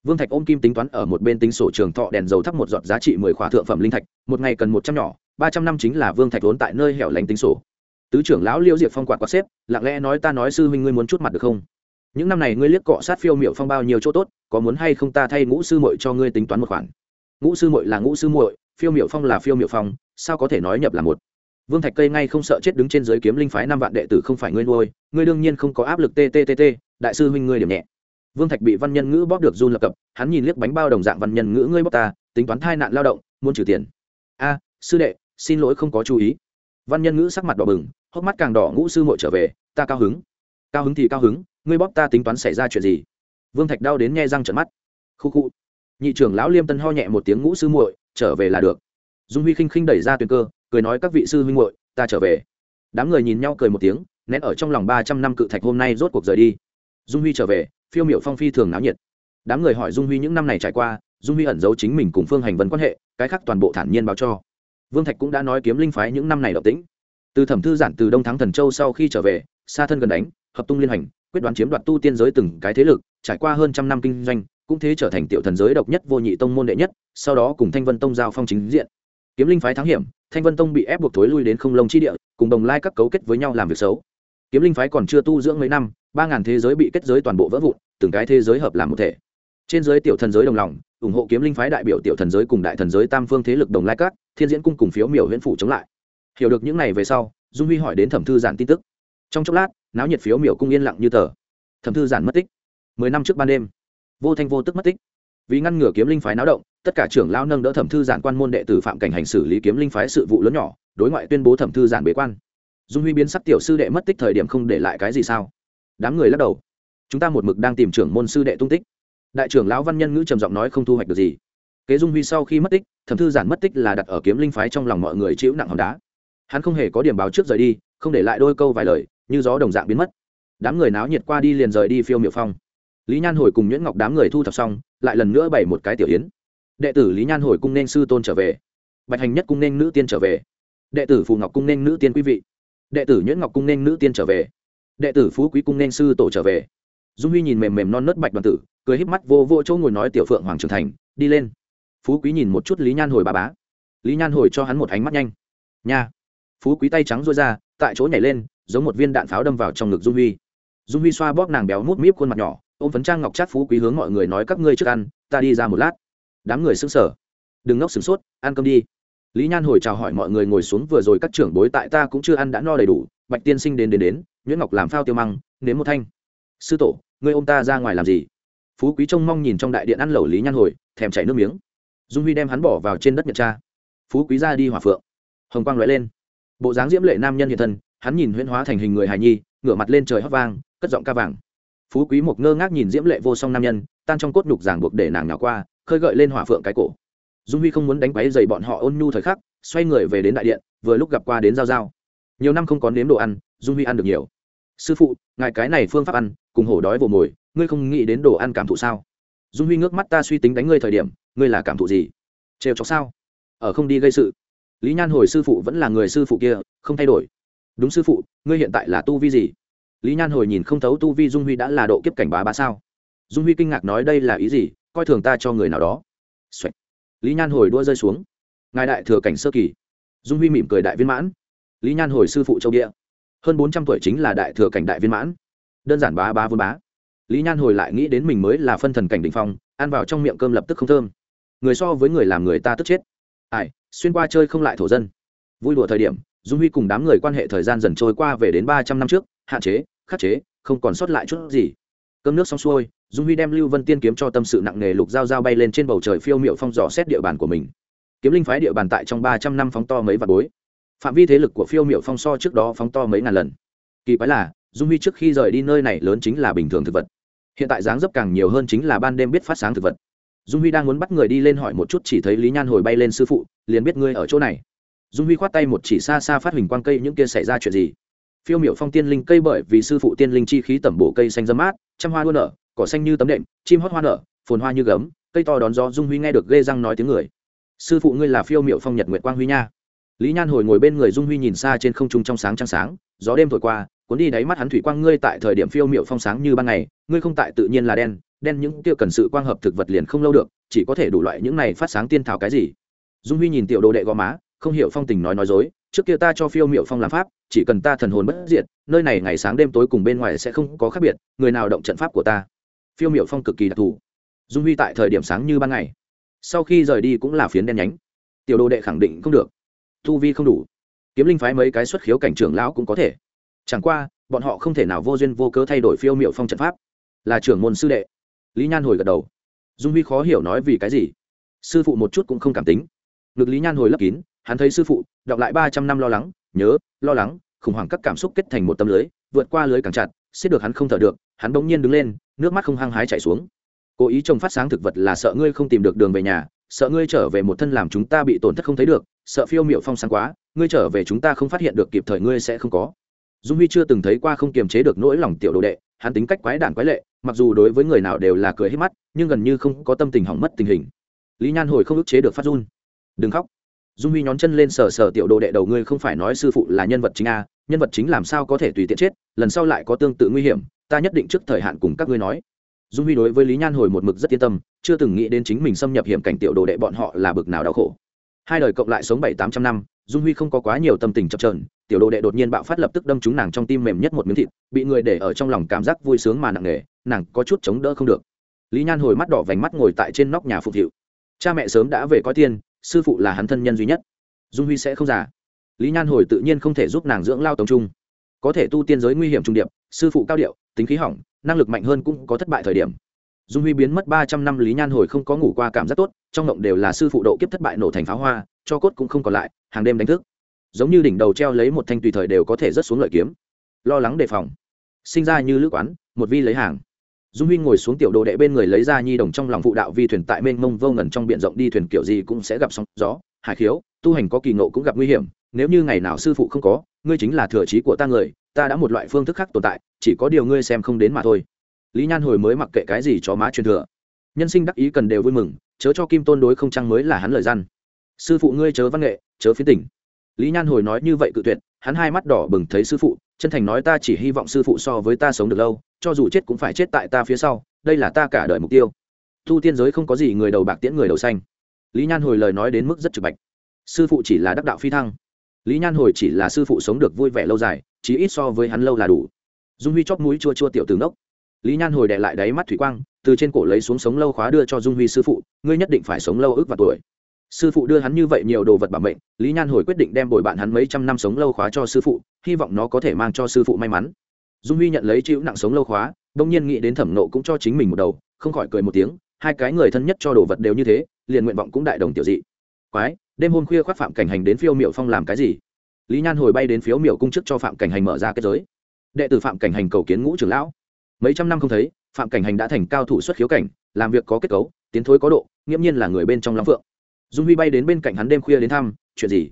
Vương thạch ôm kim tính toán ở một bên tính sổ trường thọ đèn dầu thắp một giọt giá trị mười khỏa thượng phẩm linh thạch, một ngày cần một trăm nhỏ ba trăm năm chính là vương thạch vốn tại nơi hẻo lánh tính sổ. Tứ trưởng lão liêu diệp phong quạt quạt xếp, lặng lẽ nói, ta nói sư huynh ngươi muốn chút mặt được không? Những năm này ngươi liếc cọ sát phiêu miệu phong bao nhiêu chỗ tốt, có muốn hay không ta thay ngũ sư muội cho ngươi tính toán một khoản? Ngũ sư muội là ngũ sư muội, phiêu miệu phong là phiêu miệu phong, sao có thể nói nhập là một? Vương thạch cây ngay không sợ chết đứng trên giới kiếm linh phái năm vạn đệ tử không phải ngươi nuôi, ngươi đương nhiên không có áp lực tttt đại sư huynh ngươi điểm nhẹ. Vương thạch bị văn nhân ngữ bóp được run lập cập, hắn nhìn liếc bánh bao đồng dạng văn nhân ngữ ngươi bóp ta, tính toán thai nạn lao động, muốn trừ tiền. A, sư đệ xin lỗi không có chú ý. Văn nhân ngữ sắc mặt đỏ bừng, hốc mắt càng đỏ ngũ sư muội trở về, ta cao hứng. Cao hứng thì cao hứng, ngươi bóp ta tính toán xảy ra chuyện gì? Vương thạch đau đến nghe răng trận mắt. Khu khu. Nhị trưởng lão liêm tân ho nhẹ một tiếng ngũ sư muội, trở về là được. Dung huy khinh khinh đẩy ra tuyền cơ, cười nói, các vị sư huynh muội, ta trở về. Đám người nhìn nhau cười một tiếng, nén ở trong lòng ba trăm năm cự thạch hôm nay rốt cuộc rời đi. Dung huy trở về, phiêu miệu phong phi thường náo nhiệt. Đám người hỏi dung huy những năm này trải qua, dung huy ẩn giấu chính mình cùng phương hành vân quan hệ, cái khác toàn bộ thản nhiên báo cho vương thạch cũng đã nói kiếm linh phái những năm này độc tĩnh từ thẩm thư giản từ đông thắng thần châu sau khi trở về xa thân gần đánh, hợp tung liên hành, quyết đoán chiếm đoạt tu tiên giới từng cái thế lực, trải qua hơn trăm năm kinh doanh, cũng thế trở thành tiểu thần giới độc nhất vô nhị tông môn đệ nhất, sau đó cùng thanh vân tông giao phong chính diện. Kiếm linh phái thắng hiểm, thanh vân tông bị ép buộc thối lui đến không lông chi địa, cùng đồng lai các cấu kết với nhau làm việc xấu. Kiếm linh phái còn chưa tu dưỡng mấy năm, ba ngàn thế giới bị kết giới toàn bộ vỡ vụn, từng cái thế giới hợp làm một thể. Trên giới tiểu thần giới đồng lòng ủng hộ kiếm linh phái đại biểu tiểu thần giới cùng đại thần giới tam phương thế lực đồng lai cát thiên diễn cung cùng phiếu miểu huyễn phủ chống lại. Hiểu được những này về sau, dung huy hỏi đến thẩm thư giản tin tức. Trong chốc lát, náo nhiệt phiếu miểu cung yên lặng như tờ. Thẩm thư giản mất tích. Mười năm trước ban đêm, vô thanh vô tức mất tích. Vì ngăn ngừa kiếm linh phái náo động, tất cả trưởng lao nâng đỡ thẩm thư giản quan môn đệ tử phạm cảnh hành xử lý kiếm linh phái sự vụ lớn nhỏ, đối ngoại tuyên bố thẩm thư giản bế quan. Dung huy biến sắc tiểu sư đệ mất tích thời điểm không để lại cái gì sao? Đám người lắc đầu. Chúng ta một mực đang tìm trưởng môn sư đệ tung tích đại trưởng lão văn nhân ngữ trầm giọng nói không thu hoạch được gì. Kế dung huy sau khi mất tích, thẩm thư giản mất tích là đặt ở kiếm linh phái trong lòng mọi người chịu nặng hòn đá. Hắn không hề có điểm báo trước rời đi, không để lại đôi câu vài lời, như gió đồng dạng biến mất. Đám người náo nhiệt qua đi liền rời đi phiêu miệu phong. Lý nhan hồi cùng nhuyễn ngọc đám người thu thập xong, lại lần nữa bày một cái tiểu yến. Đệ tử lý nhan hồi cung nên sư tôn trở về. Bạch hành nhất cung nên nữ tiên trở về. Đệ tử phù ngọc cung nên nữ tiên quý vị. Đệ tử nhuyễn ngọc cung nên nữ tiên trở về. Đệ tử phú quý cung nên sư tổ trở về. Dung huy nhìn mềm mềm non nớt bạch đoàn tử cười híp mắt vô vô chỗ ngồi nói tiểu phượng hoàng trưởng thành, đi lên. Phú quý nhìn một chút lý nhan hồi bà bá. Lý nhan hồi cho hắn một ánh mắt nhanh. Nha. Phú quý tay trắng rối ra, tại chỗ nhảy lên, giống một viên đạn pháo đâm vào trong ngực dung huy. Dung huy xoa bóp nàng béo mút míp khuôn mặt nhỏ, ôm phấn trang ngọc chát phú quý hướng mọi người nói các ngươi trước ăn, ta đi ra một lát. Đám người xứng sở đừng ngốc sửng sốt, ăn cơm đi. Lý nhan hồi chào hỏi mọi người ngồi xuống vừa rồi các trưởng bối tại ta cũng chưa ăn đã no đầy đủ, bạch tiên sinh đến đến đến, nguyễn ngọc làm phao tiêu măng, nếm một thanh. Sư tổ, ngươi ô m ta ra ngoài làm gì? Phú quý trông mong nhìn trong đại điện ăn lẩu lý nhan hồi, thèm chảy nước miếng. Dung huy đem hắn bỏ vào trên đất nhật cha. Phú quý ra đi hỏa phượng. Hồng quang l lên. Bộ dáng diễm lệ nam nhân hiện thân, hắn nhìn huyễn hóa thành hình người hài nhi, ngửa mặt lên trời hót vang, cất giọng ca vàng. Phú quý một ngơ ngác nhìn diễm lệ vô song nam nhân, tan trong cốt nhục giảng buộc để nàng nhỏ qua, khơi gợi lên hỏa phượng cái cổ. Dung huy không muốn đánh quáy dày bọn họ ôn nhu thời khắc, xoay người về đến đại điện, vừa lúc gặp qua đến giao giao. Nhiều năm không có nếm đồ ăn, dung huy ăn được nhiều. Sư phụ, ngài cái này phương pháp ăn, cùng hổ đói vồ mồi ngươi không nghĩ đến đồ ăn cảm thụ sao? Dung huy ngước mắt ta suy tính đánh ngươi thời điểm, ngươi là cảm thụ gì? Trêu chọc sao? Ở không đi gây sự. Lý nhan hồi sư phụ vẫn là người sư phụ kia, không thay đổi. Đúng sư phụ, ngươi hiện tại là tu vi gì? Lý nhan hồi nhìn không thấu tu vi dung huy đã là độ kiếp cảnh bá bá sao? Dung huy kinh ngạc nói đây là ý gì? Coi thường ta cho người nào đó、Xoạch. lý nhan hồi đua rơi xuống. Ngài đại thừa cảnh sơ kỳ. Dung huy mỉm cười đại viên mãn. Lý nhan hồi sư phụ châu địa. Hơn bốn trăm tuổi chính là đại thừa cảnh đại viên mãn. Đơn giản bá bá vốn bá lý nhan hồi lại nghĩ đến mình mới là phân thần cảnh đình phong, ăn vào trong miệng cơm lập tức không thơm. Người so với người làm người ta tức chết. Ai, xuyên qua chơi không lại thổ dân. Vui đùa thời điểm, dung huy cùng đám người quan hệ thời gian dần trôi qua về đến ba trăm năm trước, hạn chế, khắc chế, không còn sót lại chút gì. Cơm nước xong xuôi, dung huy đem lưu vân tiên kiếm cho tâm sự nặng nề lục dao dao bay lên trên bầu trời phiêu m i ệ u phong dò xét địa bàn của mình. Kiếm linh phái địa bàn tại trong ba trăm năm phóng to mấy vạt bối. Phạm vi thế lực của phiêu m i ệ u phong so trước đó phóng to mấy ngàn lần. Kỳ quái là, dung huy trước khi rời đi nơi này lớn chính là bình thường thực vật hiện tại dáng dấp càng nhiều hơn chính là ban đêm biết phát sáng thực vật. Dung huy đang muốn bắt người đi lên hỏi một chút chỉ thấy lý nhan hồi bay lên sư phụ, liền biết ngươi ở chỗ này. Dung huy khoát tay một chỉ xa xa phát hình quang cây những kia xảy ra chuyện gì. Phiêu miểu phong tiên linh cây bởi vì sư phụ tiên linh chi khí tẩm bổ cây xanh dâm mát, trăm hoa đua nở, cỏ xanh như tấm đệm, chim hót hoa nở, phồn hoa như gấm, cây to đón gió dung huy nghe được ghê răng nói tiếng người. Sư phụ ngươi là phiêu miểu phong nhật nguyệt quang huy nha. Lý nhan hồi ngồi bên người dung huy nhìn xa trên không trung trong sáng trăng sáng, gió đêm thổi qua, cuốn đi đáy mắt hắn thủy quang ngươi tại thời điểm phiêu miểu phong sáng như ban ngày ngươi không tại tự nhiên là đen đen những kia cần sự quang hợp thực vật liền không lâu được, chỉ có thể đủ loại những này phát sáng tiên thảo cái gì. Dung huy nhìn tiểu đồ đệ gò má, không hiểu phong tình nói nói dối, trước kia ta cho phiêu miệu phong làm pháp, chỉ cần ta thần hồn bất diệt, nơi này ngày sáng đêm tối cùng bên ngoài sẽ không có khác biệt, người nào động trận pháp của ta. Phiêu miệu phong cực kỳ đặc thù. Dung huy tại thời điểm sáng như ban ngày. Sau khi rời đi cũng là phiến đen nhánh. Tiểu đồ đệ khẳng định không được. Thu vi không đủ. Kiếm linh phái mấy cái xuất khiếu cảnh trưởng lão cũng có thể. Chẳng qua, bọn họ không thể nào vô duyên vô cớ thay đổi phiêu miệu phong trận pháp là trưởng môn sư đệ. Lý nhan hồi gật đầu. Dung huy khó hiểu nói vì cái gì? Sư phụ một chút cũng không cảm tính. Ngực lý nhan hồi lấp kín, hắn thấy sư phụ, đọc lại ba trăm năm lo lắng, nhớ, lo lắng, khủng hoảng các cảm xúc kết thành một tấm lưới, vượt qua lưới càng chặt xiết được hắn không thở được, hắn bỗng nhiên đứng lên, nước mắt không hăng hái chảy xuống. Cố ý trông phát sáng thực vật là sợ ngươi không tìm được đường về nhà, sợ ngươi trở về một thân làm chúng ta bị tổn thất không thấy được, sợ phiêu miệu phong sáng quá, ngươi trở về chúng ta không phát hiện được kịp thời ngươi sẽ không có. Dung huy chưa từng thấy qua không kiềm chế được nỗi lòng tiểu đồ đệ hắn tính cách quái đản quái lệ, mặc dù đối với người nào đều là cười hết mắt, nhưng gần như không có tâm tình hỏng mất tình hình. Lý nhan hồi không ức chế được phát run. Đừng khóc. Dung huy nhón chân lên sờ sờ tiểu đồ đệ đầu, ngươi không phải nói sư phụ là nhân vật chính a, nhân vật chính làm sao có thể tùy tiện chết, lần sau lại có tương tự nguy hiểm, ta nhất định trước thời hạn cùng các ngươi nói. Dung huy đối với lý nhan hồi một mực rất yên tâm, chưa từng nghĩ đến chính mình xâm nhập hiểm cảnh tiểu đồ đệ bọn họ là bực nào đau khổ. Hai đời cộng lại sống bảy tám trăm năm, dung huy không có quá nhiều tâm tình chập trờn tiểu đồ đệ đột nhiên bạo phát lập tức đâm trúng nàng trong tim mềm nhất một miếng thịt, bị người để ở trong lòng cảm giác vui sướng mà nặng nề, nàng có chút chống đỡ không được. Lý nhan hồi mắt đỏ vành mắt ngồi tại trên nóc nhà phục hiệu. Cha mẹ sớm đã về coi tiên, sư phụ là hắn thân nhân duy nhất. Dung huy sẽ không già. Lý nhan hồi tự nhiên không thể giúp nàng dưỡng lao tống trung. Có thể tu tiên giới nguy hiểm trung điệp, sư phụ cao điệu, tính khí hỏng, năng lực mạnh hơn cũng có thất bại thời điểm. Dung huy biến mất ba trăm năm, lý nhan hồi không có ngủ qua cảm giác tốt, trong ngộng đều là sư phụ độ kiếp thất bại nổ thành pháo hoa, cho cốt cũng không còn lại, hàng đêm đánh thức giống như đỉnh đầu treo lấy một thanh tùy thời đều có thể rớt xuống lợi kiếm. Lo lắng đề phòng. Sinh ra như lữ quán, một vi lấy hàng. Dung huy ngồi xuống tiểu đồ đệ bên người lấy ra nhi đồng trong lòng phụ đạo vi thuyền tại mênh mông vô ngần trong b i ể n rộng đi thuyền kiểu gì cũng sẽ gặp sóng gió, hải khiếu, tu hành có kỳ nộ cũng gặp nguy hiểm. Nếu như ngày nào sư phụ không có, ngươi chính là thừa trí của ta người, ta đã một loại phương thức khác tồn tại, chỉ có điều ngươi xem không đến mà thôi. Lý nhan hồi mới mặc kệ cái gì cho má truyền thừa. Nhân sinh đắc ý cần đều vui mừng, chớ cho kim tôn đối không trăng mới là hắn lời răn sư phụ ngươi chớ văn nghệ, chớ phiến tỉnh lý nhan hồi nói như vậy cự tuyệt, hắn hai mắt đỏ bừng thấy sư phụ, chân thành nói ta chỉ hy vọng sư phụ so với ta sống được lâu, cho dù chết cũng phải chết tại ta phía sau, đây là ta cả đời mục tiêu. Thu tiên giới không có gì người đầu bạc tiễn người đầu xanh. Lý nhan hồi lời nói đến mức rất trực bạch. Sư phụ chỉ là đắc đạo phi thăng. Lý nhan hồi chỉ là sư phụ sống được vui vẻ lâu dài chỉ ít so với hắn lâu là đủ. Dung huy chóp mũi chua chua tiểu từ ngốc. Lý nhan hồi đệ lại đáy mắt thủy quang, từ trên cổ lấy xuống sống lâu khóa đưa cho dung huy sư phụ, ngươi nhất định phải sống lâu ước và tuổi sư phụ đưa hắn như vậy nhiều đồ vật bảo mệnh, lý nhan hồi quyết định đem bồi bạn hắn mấy trăm năm sống lâu khóa cho sư phụ, hy vọng nó có thể mang cho sư phụ may mắn. Dung huy nhận lấy chịu nặng sống lâu khóa, đông nhiên nghĩ đến thẩm nộ cũng cho chính mình một đầu, không khỏi cười một tiếng, hai cái người thân nhất cho đồ vật đều như thế, liền nguyện vọng cũng đại đồng tiểu dị. Quái, đêm hôm khuya khoác phạm cảnh hành đến phiêu miệu phong làm cái gì? Lý nhan hồi bay đến phiếu miệu cung chức cho phạm cảnh hành mở ra kết giới. Đệ tử phạm cảnh hành cầu kiến ngũ trưởng lão. Mấy trăm năm không thấy, phạm cảnh hành đã thành cao thủ xuất khiếu cảnh, làm việc có kết cấu, tiến thối có độ, nghiễm nhiên là người bên trong long phượng dung huy bay đến bên cạnh hắn đêm khuya đến thăm, chuyện gì?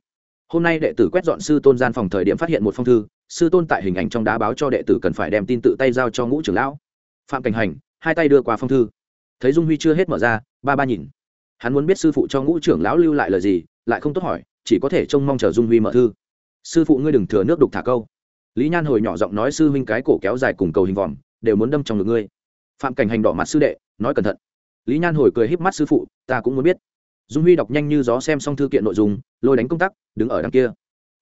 Hôm nay đệ tử quét dọn sư tôn gian phòng thời điểm phát hiện một phong thư, sư tôn tại hình ảnh trong đá báo cho đệ tử cần phải đem tin tự tay giao cho ngũ trưởng lão. Phạm cảnh hành, hai tay đưa qua phong thư. Thấy dung huy chưa hết mở ra, ba ba nhìn. Hắn muốn biết sư phụ cho ngũ trưởng lão lưu lại lời gì, lại không tốt hỏi, chỉ có thể trông mong chờ dung huy mở thư. Sư phụ ngươi đừng thừa nước đục thả câu. Lý nhan hồi nhỏ giọng nói, sư huynh cái cổ kéo dài cùng cầu hình vòm, đều muốn đâm trong ngực ngươi. Phạm cảnh hành đỏ mặt sư đệ, nói cẩn thận. Lý nhan hồi cười híp mắt, sư phụ, ta cũng muốn biết dung huy đọc nhanh như gió xem xong thư kiện nội dung, lôi đánh công tác, đứng ở đằng kia.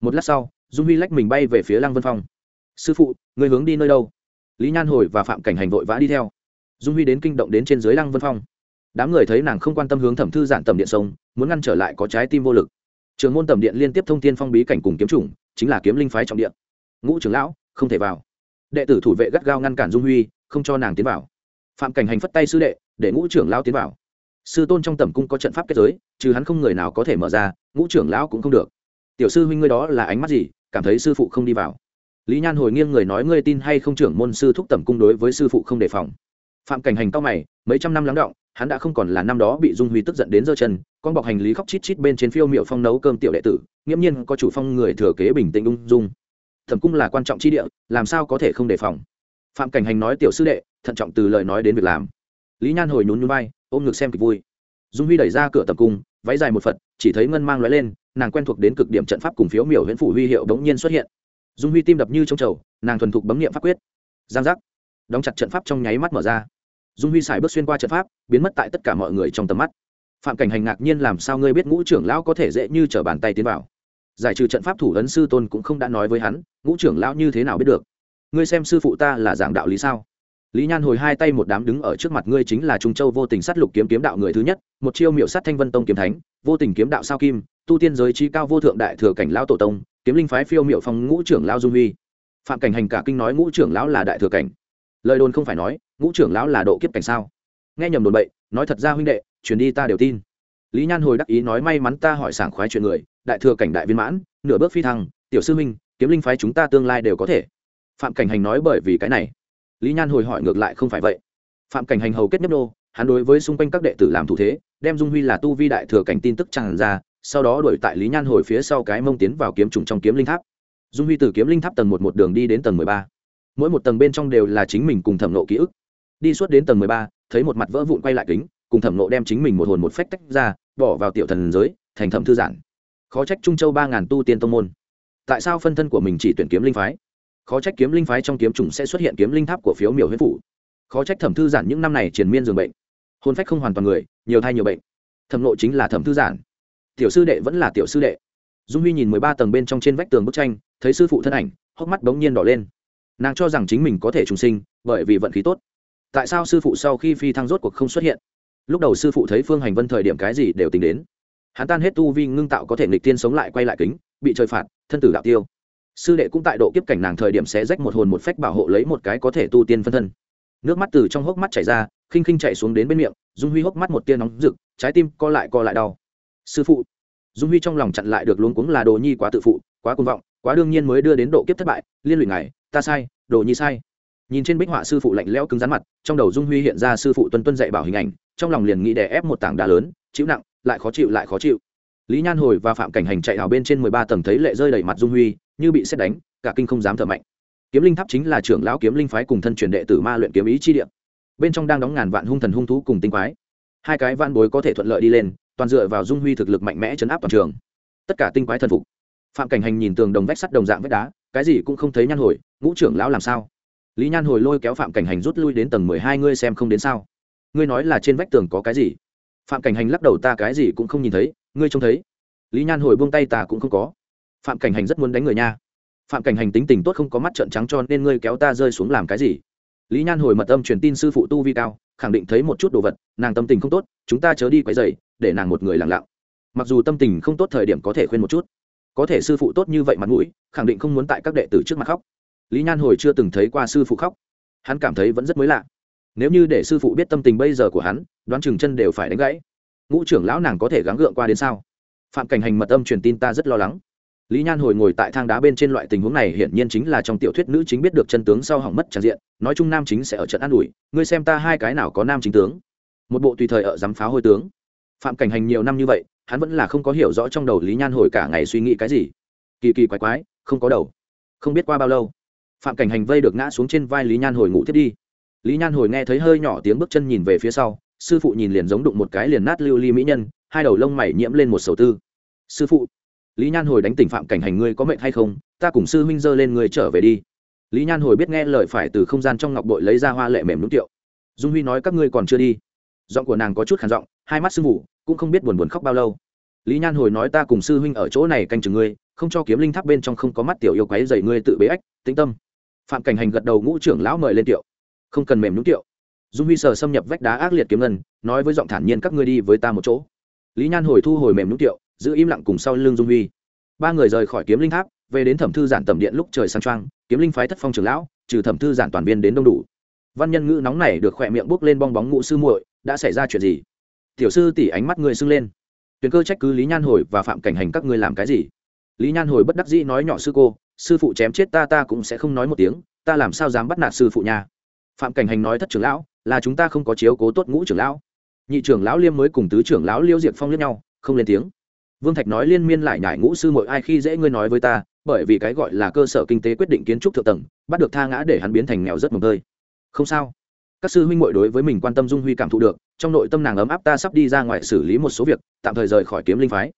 Một lát sau, dung huy lách mình bay về phía lăng vân phong. Sư phụ, người hướng đi nơi đâu? Lý nhan hồi và phạm cảnh hành vội vã đi theo. Dung huy đến kinh động đến trên dưới lăng vân phong. Đám người thấy nàng không quan tâm hướng thẩm thư giản tầm điện sông, muốn ngăn trở lại có trái tim vô lực. Trường môn tầm điện liên tiếp thông tin phong bí cảnh cùng kiếm chủng, chính là kiếm linh phái trọng điện ngũ trưởng lão, không thể vào. Đệ tử thủ vệ gắt gao ngăn cản dung huy, không cho nàng tiến vào. Phạm cảnh hành phất tay sư đệ, để ngũ trưởng lão tiến vào sư tôn trong tẩm cung có trận pháp kết giới, trừ hắn không người nào có thể mở ra, ngũ trưởng lão cũng không được. Tiểu sư huynh ngươi đó là ánh mắt gì? Cảm thấy sư phụ không đi vào. Lý nhan hồi nghiêng người nói ngươi tin hay không trưởng môn sư thúc tẩm cung đối với sư phụ không đề phòng. Phạm cảnh hành cao mày, mấy trăm năm lắng động, hắn đã không còn là năm đó bị dung huy tức giận đến giơ chân, con bọc hành lý khóc chít chít bên trên phiêu miệu phong nấu cơm tiểu đệ tử, nghiễm nhiên có chủ phong người thừa kế bình tĩnh ung dung. Thẩm cung là quan trọng chi địa, làm sao có thể không đề phòng? Phạm cảnh hành nói tiểu sư đệ, thận trọng từ lời nói đến việc làm. Lý nhan hồi nhún nhún vai ôm ngực xem kịch vui. Dung huy đẩy ra cửa tập cung, váy dài một phật, chỉ thấy ngân mang lóe lên, nàng quen thuộc đến cực điểm trận pháp cùng phiếu miểu huyễn phủ huy hiệu bỗng nhiên xuất hiện. Dung huy tim đập như trong chầu nàng thuần thục bấm nghiệm pháp quyết. Giang giác. Đóng chặt trận pháp trong nháy mắt mở ra. Dung huy xài bước xuyên qua trận pháp, biến mất tại tất cả mọi người trong tầm mắt. Phạm cảnh hành ngạc nhiên làm sao ngươi biết ngũ trưởng lão có thể dễ như t bàn tay tiến vào. Giải trừ trận pháp thủ ấn sư tôn cũng không đã nói với hắn, ngũ trưởng lão như thế nào biết được? Ngươi xem sư phụ ta là giảng đạo lý sao? Lý nhan hồi hai tay một đám đứng ở trước mặt ngươi chính là trung châu vô tình sát lục kiếm kiếm đạo người thứ nhất, một chiêu miệu sát thanh vân tông kiếm thánh, vô tình kiếm đạo sao kim, tu tiên giới chi cao vô thượng đại thừa cảnh lão tổ tông, kiếm linh phái phiêu miệu phong ngũ trưởng lão dung huy. Phạm cảnh hành cả kinh nói ngũ trưởng lão là đại thừa cảnh. Lời đồn không phải nói, ngũ trưởng lão là độ kiếp cảnh sao? Nghe nhầm đồn bậy, nói thật ra huynh đệ, truyền đi ta đều tin. Lý nhan hồi đắc ý nói may mắn ta hỏi sảng khoái chuyện người, đại thừa cảnh đại viên mãn, nửa bước phi thăng, tiểu sư huynh, kiếm linh phái chúng ta tương lai đều có thể. Phạm cảnh hành nói bởi vì cái này lý nhan hồi hỏi ngược lại không phải vậy. Phạm cảnh hành hầu kết nhấp đô, hắn đối với xung quanh các đệ tử làm thủ thế đem dung huy là tu vi đại thừa cảnh tin tức tràn ra sau đó đuổi tại lý nhan hồi phía sau cái mông tiến vào kiếm trùng trong kiếm linh tháp. Dung huy từ kiếm linh tháp tầng một một đường đi đến tầng mười ba. Mỗi một tầng bên trong đều là chính mình cùng thẩm nộ ký ức. Đi suốt đến tầng mười ba thấy một mặt vỡ vụn quay lại kính cùng thẩm nộ đem chính mình một hồn một phách tách ra bỏ vào tiểu thần giới thành thẩm thư giản khó trách trung châu ba ngàn tu tiên tông môn. Tại sao phân thân của mình chỉ tuyển kiếm linh phái? Khó trách kiếm linh phái trong kiếm trùng sẽ xuất hiện kiếm linh tháp của phiếu miểu huyết phủ. Khó trách thẩm thư giản những năm này triền miên dường bệnh. Hôn phách không hoàn toàn người, nhiều thai nhiều bệnh. Thẩm lộ chính là thẩm thư giản. Tiểu sư đệ vẫn là tiểu sư đệ. Dung huy nhìn mười ba tầng bên trong trên vách tường bức tranh, thấy sư phụ thân ảnh, hốc mắt bỗng nhiên đỏ lên. Nàng cho rằng chính mình có thể trùng sinh, bởi vì vận khí tốt. Tại sao sư phụ sau khi phi thăng rốt cuộc không xuất hiện? Lúc đầu sư phụ thấy phương hành vân thời điểm cái gì đều tính đến. Hắn tan hết tu vi ngưng tạo có thể nghịch tiên sống lại quay lại kính, bị trời phạt, thân tử đạo tiêu sư đệ cũng tại độ kiếp cảnh nàng thời điểm sẽ rách một hồn một phách bảo hộ lấy một cái có thể tu tiên phân thân. Nước mắt từ trong hốc mắt chảy ra, khinh khinh chạy xuống đến bên miệng, dung huy hốc mắt một tia nóng rực, trái tim co lại co lại đau. Sư phụ. Dung huy trong lòng chặn lại được luống cuống là đồ nhi quá tự phụ, quá côn vọng, quá đương nhiên mới đưa đến độ kiếp thất bại, liên lụy ngài, ta sai, đồ nhi sai. Nhìn trên bích họa sư phụ lạnh lẽo cứng rắn mặt, trong đầu dung huy hiện ra sư phụ tuân tuân dạy bảo hình ảnh, trong lòng liền nghĩ đè ép một tảng đá lớn, chịu nặng, lại khó chịu, lại khó chịu lý nhan hồi và phạm cảnh hành chạy hào bên trên mười ba tầng thấy lệ rơi đầy mặt dung huy, như bị xét đánh, cả kinh không dám thở mạnh. Kiếm linh tháp chính là trưởng lão kiếm linh phái cùng thân truyền đệ tử ma luyện kiếm ý chi địa. bên trong đang đóng ngàn vạn hung thần hung thú cùng tinh quái. Hai cái van bối có thể thuận lợi đi lên, toàn dựa vào dung huy thực lực mạnh mẽ chấn áp toàn trường. Tất cả tinh quái thần phục. Phạm cảnh hành nhìn tường đồng vách sắt đồng dạng vách đá, cái gì cũng không thấy nhan hồi, ngũ trưởng lão làm sao? Lý nhan hồi lôi kéo phạm cảnh hành rút lui đến tầng mười hai, ngươi xem không đến sao? Ngươi nói là trên vách tường có cái gì? Phạm cảnh hành lắc đầu, ta cái gì cũng không nhìn thấy ngươi trông thấy. Lý nhan hồi buông tay ta cũng không có. Phạm cảnh hành rất muốn đánh người nha. Phạm cảnh hành tính tình tốt không có mắt trợn trắng cho nên ngươi kéo ta rơi xuống làm cái gì? Lý nhan hồi mật âm truyền tin sư phụ tu vi cao, khẳng định thấy một chút đồ vật, nàng tâm tình không tốt, chúng ta chớ đi quấy dày để nàng một người lặng lặng. Mặc dù tâm tình không tốt thời điểm có thể khuyên một chút, có thể sư phụ tốt như vậy mặt mũi, khẳng định không muốn tại các đệ tử trước mặt khóc. Lý nhan hồi chưa từng thấy qua sư phụ khóc. Hắn cảm thấy vẫn rất mới lạ. Nếu như để sư phụ biết tâm tình bây giờ của hắn, đoán chừng chân đều phải đánh gãy ngũ trưởng lão nàng có thể gắng gượng qua đến sao? Phạm cảnh hành mật âm truyền tin ta rất lo lắng. Lý nhan hồi ngồi tại thang đá bên trên loại tình huống này hiển nhiên chính là trong tiểu thuyết nữ chính biết được chân tướng sau hỏng mất tràn diện, nói chung nam chính sẽ ở trận an ủi, ngươi xem ta hai cái nào có nam chính tướng. Một bộ tùy thời ở dám pháo hôi tướng. Phạm cảnh hành nhiều năm như vậy, hắn vẫn là không có hiểu rõ trong đầu lý nhan hồi cả ngày suy nghĩ cái gì. Kỳ kỳ quái quái, không có đầu. Không biết qua bao lâu, phạm cảnh hành vây được ngã xuống trên vai lý nhan hồi ngủ thiết đi. Lý nhan hồi nghe thấy hơi nhỏ tiếng bước chân nhìn về phía sau sư phụ nhìn liền giống đụng một cái liền nát lưu ly mỹ nhân, hai đầu lông mày nhiễm lên một sầu tư. Sư phụ, lý nhan hồi đánh tỉnh phạm cảnh hành ngươi có mệnh hay không? Ta cùng sư huynh dơ lên ngươi trở về đi. Lý nhan hồi biết nghe lời phải từ không gian trong ngọc bội lấy ra hoa lệ mềm nút tiệu. Dung huy nói các ngươi còn chưa đi. Giọng của nàng có chút khản giọng, hai mắt sư phụ cũng không biết buồn buồn khóc bao lâu. Lý nhan hồi nói ta cùng sư huynh ở chỗ này canh chừng ngươi, không cho kiếm linh tháp bên trong không có mắt tiểu yêu quái dày ngươi tự bế ách, tĩnh tâm. Phạm cảnh hành gật đầu ngũ trưởng lão mời lên tiệu. Không cần mềm nút tiệu dung huy sờ xâm nhập vách đá ác liệt kiếm ngân, nói với giọng thản nhiên, các ngươi đi với ta một chỗ. Lý nhan hồi thu hồi mềm nút tiệu, giữ im lặng cùng sau lưng dung huy. Ba người rời khỏi kiếm linh tháp, về đến thẩm thư giản tầm điện lúc trời sang trang kiếm linh phái thất phong trưởng lão, trừ thẩm thư giản toàn viên đến đông đủ. Văn nhân ngữ nóng này được khỏe miệng bốc lên bong bóng ngũ sư muội, đã xảy ra chuyện gì? Tiểu sư tỉ ánh mắt người sưng lên. Tuyền cơ trách cứ lý nhan hồi và phạm cảnh hành các ngươi làm cái gì? Lý nhan hồi bất đắc dĩ nói, nhỏ sư cô, sư phụ chém chết ta ta cũng sẽ không nói một tiếng, ta làm sao dám bắt nạt sư phụ nha? Phạm cảnh hành nói thất trưởng lão, là chúng ta không có chiếu cố tốt ngũ trưởng lão. Nhị trưởng lão liêm mới cùng tứ trưởng lão liêu diệt phong lẫn nhau, không lên tiếng. Vương thạch nói liên miên lại nhải ngũ sư mội ai khi dễ ngươi nói với ta, bởi vì cái gọi là cơ sở kinh tế quyết định kiến trúc thượng tầng, bắt được tha ngã để hắn biến thành nghèo rất mồm tơi. Không sao. Các sư huynh mội đối với mình quan tâm dung huy cảm thụ được, trong nội tâm nàng ấm áp ta sắp đi ra ngoài xử lý một số việc, tạm thời rời khỏi kiếm linh phái.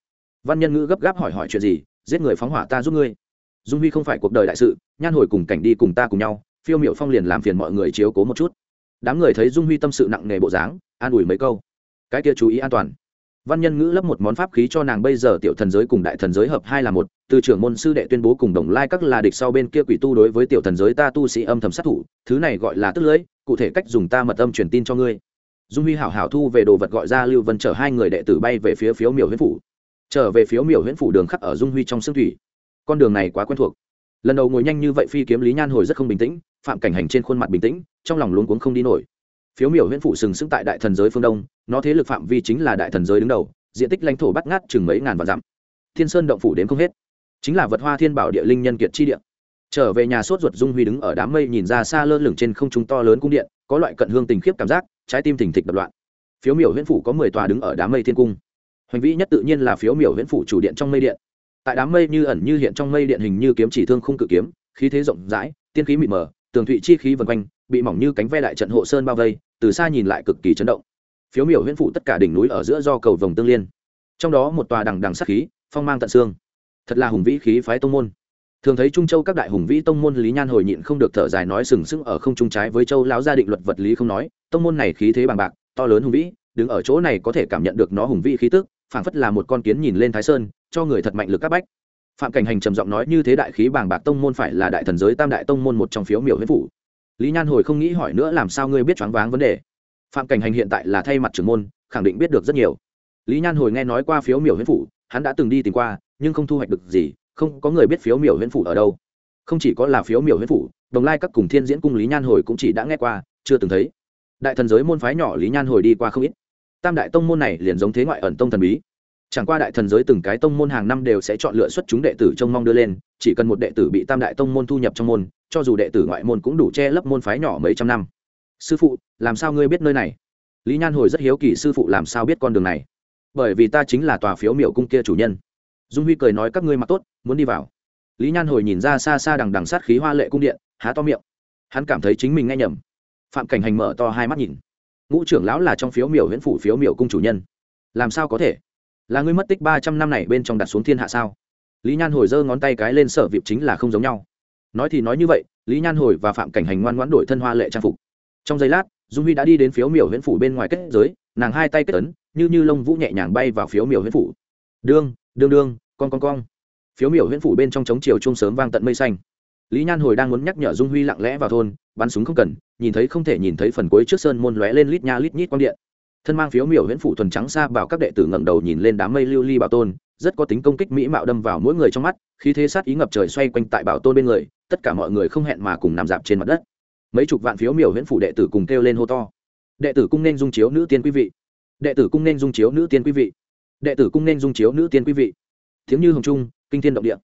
Văn nhân ngữ gấp gáp hỏi hỏi chuyện gì, giết người phóng hỏa ta giúp ngươi. Dung huy không phải cuộc đời đại sự, nhan hồi cùng cảnh đi cùng ta cùng nhau phiêu miệu phong liền làm phiền mọi người chiếu cố một chút. Đám người thấy dung huy tâm sự nặng nề bộ dáng, an ủi mấy câu. Cái kia chú ý an toàn. Văn nhân ngữ lấp một món pháp khí cho nàng bây giờ tiểu thần giới cùng đại thần giới hợp hai là một, từ trưởng môn sư đệ tuyên bố cùng đồng lai các là địch sau bên kia quỷ tu đối với tiểu thần giới ta tu sĩ âm thầm sát thủ, thứ này gọi là tức lưỡi cụ thể cách dùng ta mật âm truyền tin cho ngươi. Dung huy hảo hảo thu về đồ vật gọi ra lưu vân chở hai người đệ tử bay về phía phiếu miểu huyễn phủ. Trở về phiếu miểu huyễn phủ đường khắc ở dung huy trong xương thủy. Con đường này quá quen thuộc lần đầu ngồi nhanh như vậy phi kiếm lý nhan hồi rất không bình tĩnh, phạm cảnh hành trên khuôn mặt bình tĩnh, trong lòng luống cuống không đi nổi. Phiếu miểu huyễn phụ sừng sững tại đại thần giới phương đông, nó thế lực phạm vi chính là đại thần giới đứng đầu, diện tích lãnh thổ bắt ngát chừng mấy ngàn vạn dặm. Thiên sơn động phủ đến không hết. Chính là vật hoa thiên bảo địa linh nhân kiệt chi địa. Trở về nhà sốt ruột dung huy đứng ở đám mây nhìn ra xa lơ lửng trên không trung to lớn cung điện, có loại cận hương tình khiếp cảm giác, trái tim thình thịch đập loạn. Phiếu miểu huyễn phủ có mười tòa đứng ở đám mây thiên cung. Hoành vĩ nhất tự nhiên là phiếu miểu huyễn phủ chủ điện trong mây điện tại đám mây như ẩn như hiện trong mây điện hình như kiếm chỉ thương khung cự kiếm, khí thế rộng rãi, tiên khí mịt mờ, tường thụy chi khí vần quanh, bị mỏng như cánh ve đại trận hộ sơn bao vây, từ xa nhìn lại cực kỳ chấn động. Phiếu miểu huyễn phụ tất cả đỉnh núi ở giữa do cầu vồng tương liên. Trong đó một tòa đằng đằng sắc khí, phong mang tận xương. Thật là hùng vĩ khí phái tông môn. Thường thấy trung châu các đại hùng vĩ tông môn lý nhan hồi nhịn không được thở dài nói sừng sững ở không trung trái với châu lão gia định luật vật lý không nói, tông môn này khí thế bằng bạc, to lớn hùng vĩ, đứng ở chỗ này có thể cảm nhận được nó hùng vĩ khí tức, phảng phất là một con kiến nhìn lên thái sơn cho người thật mạnh lực các bách. Phạm cảnh hành trầm giọng nói như thế đại khí bàng bạc tông môn phải là đại thần giới tam đại tông môn một trong phiếu miểu huyết phủ. Lý nhan hồi không nghĩ hỏi nữa làm sao ngươi biết choáng váng vấn đề. Phạm cảnh hành hiện tại là thay mặt trưởng môn, khẳng định biết được rất nhiều. Lý nhan hồi nghe nói qua phiếu miểu huyết phủ, hắn đã từng đi tìm qua, nhưng không thu hoạch được gì, không có người biết phiếu miểu huyễn phủ ở đâu. Không chỉ có là phiếu miểu huyễn phủ, đồng lai các cùng thiên diễn cung lý nhan hồi cũng chỉ đã nghe qua, chưa từng thấy. Đại thần giới môn phái nhỏ lý nhan hồi đi qua không ít. Tam đại tông môn này liền giống thế ngoại ẩn tông thần bí chẳng qua đại thần giới từng cái tông môn hàng năm đều sẽ chọn lựa xuất chúng đệ tử trông mong đưa lên, chỉ cần một đệ tử bị tam đại tông môn thu nhập trong môn, cho dù đệ tử ngoại môn cũng đủ che lấp môn phái nhỏ mấy trăm năm. Sư phụ, làm sao ngươi biết nơi này? Lý nhan hồi rất hiếu kỳ sư phụ làm sao biết con đường này? Bởi vì ta chính là tòa phiếu miểu cung kia chủ nhân. Dung huy cười nói các ngươi mặc tốt, muốn đi vào. Lý nhan hồi nhìn ra xa xa đằng đằng sát khí hoa lệ cung điện, há to miệng. Hắn cảm thấy chính mình nghe nhầm. Phạm cảnh hành mở to hai mắt nhìn. Ngũ trưởng lão là trong phiếu miểu huyễn phủ phiếu miểu cung chủ nhân. Làm sao có thể? Là ngươi mất tích ba trăm năm này bên trong đặt xuống thiên hạ sao? Lý nhan hồi giơ ngón tay cái lên sở vịp chính là không giống nhau. Nói thì nói như vậy, lý nhan hồi và phạm cảnh hành ngoan ngoãn đổi thân hoa lệ trang phục. Trong giây lát, dung huy đã đi đến phiếu miểu huyễn phủ bên ngoài kết giới, nàng hai tay kết ấn, như như lông vũ nhẹ nhàng bay vào phiếu miểu huyễn phủ. Đương đương đương con con con phiếu miểu huyễn phủ bên trong trống chiều chung sớm vang tận mây xanh. Lý nhan hồi đang muốn nhắc nhở dung huy lặng lẽ vào thôn, bắn súng không cần, nhìn thấy không thể nhìn thấy phần cuối trước sơn môn lóe lên lít nha lít nhít quang điện thân mang phiếu miểu huyễn phủ thuần trắng xa vào các đệ tử ngẩng đầu nhìn lên đám mây lưu ly bảo tôn, rất có tính công kích mỹ mạo đâm vào mỗi người trong mắt khi thế sát ý ngập trời xoay quanh tại bảo tôn bên người, tất cả mọi người không hẹn mà cùng nằm dạp trên mặt đất. Mấy chục vạn phiếu miểu huyễn phủ đệ tử cùng kêu lên hô to. Đệ tử cung nên dung chiếu nữ tiên quý vị. Đệ tử cung nên dung chiếu nữ tiên quý vị. Đệ tử cung nên dung chiếu nữ tiên quý vị. Tiếng như hồng trung, kinh thiên động địa.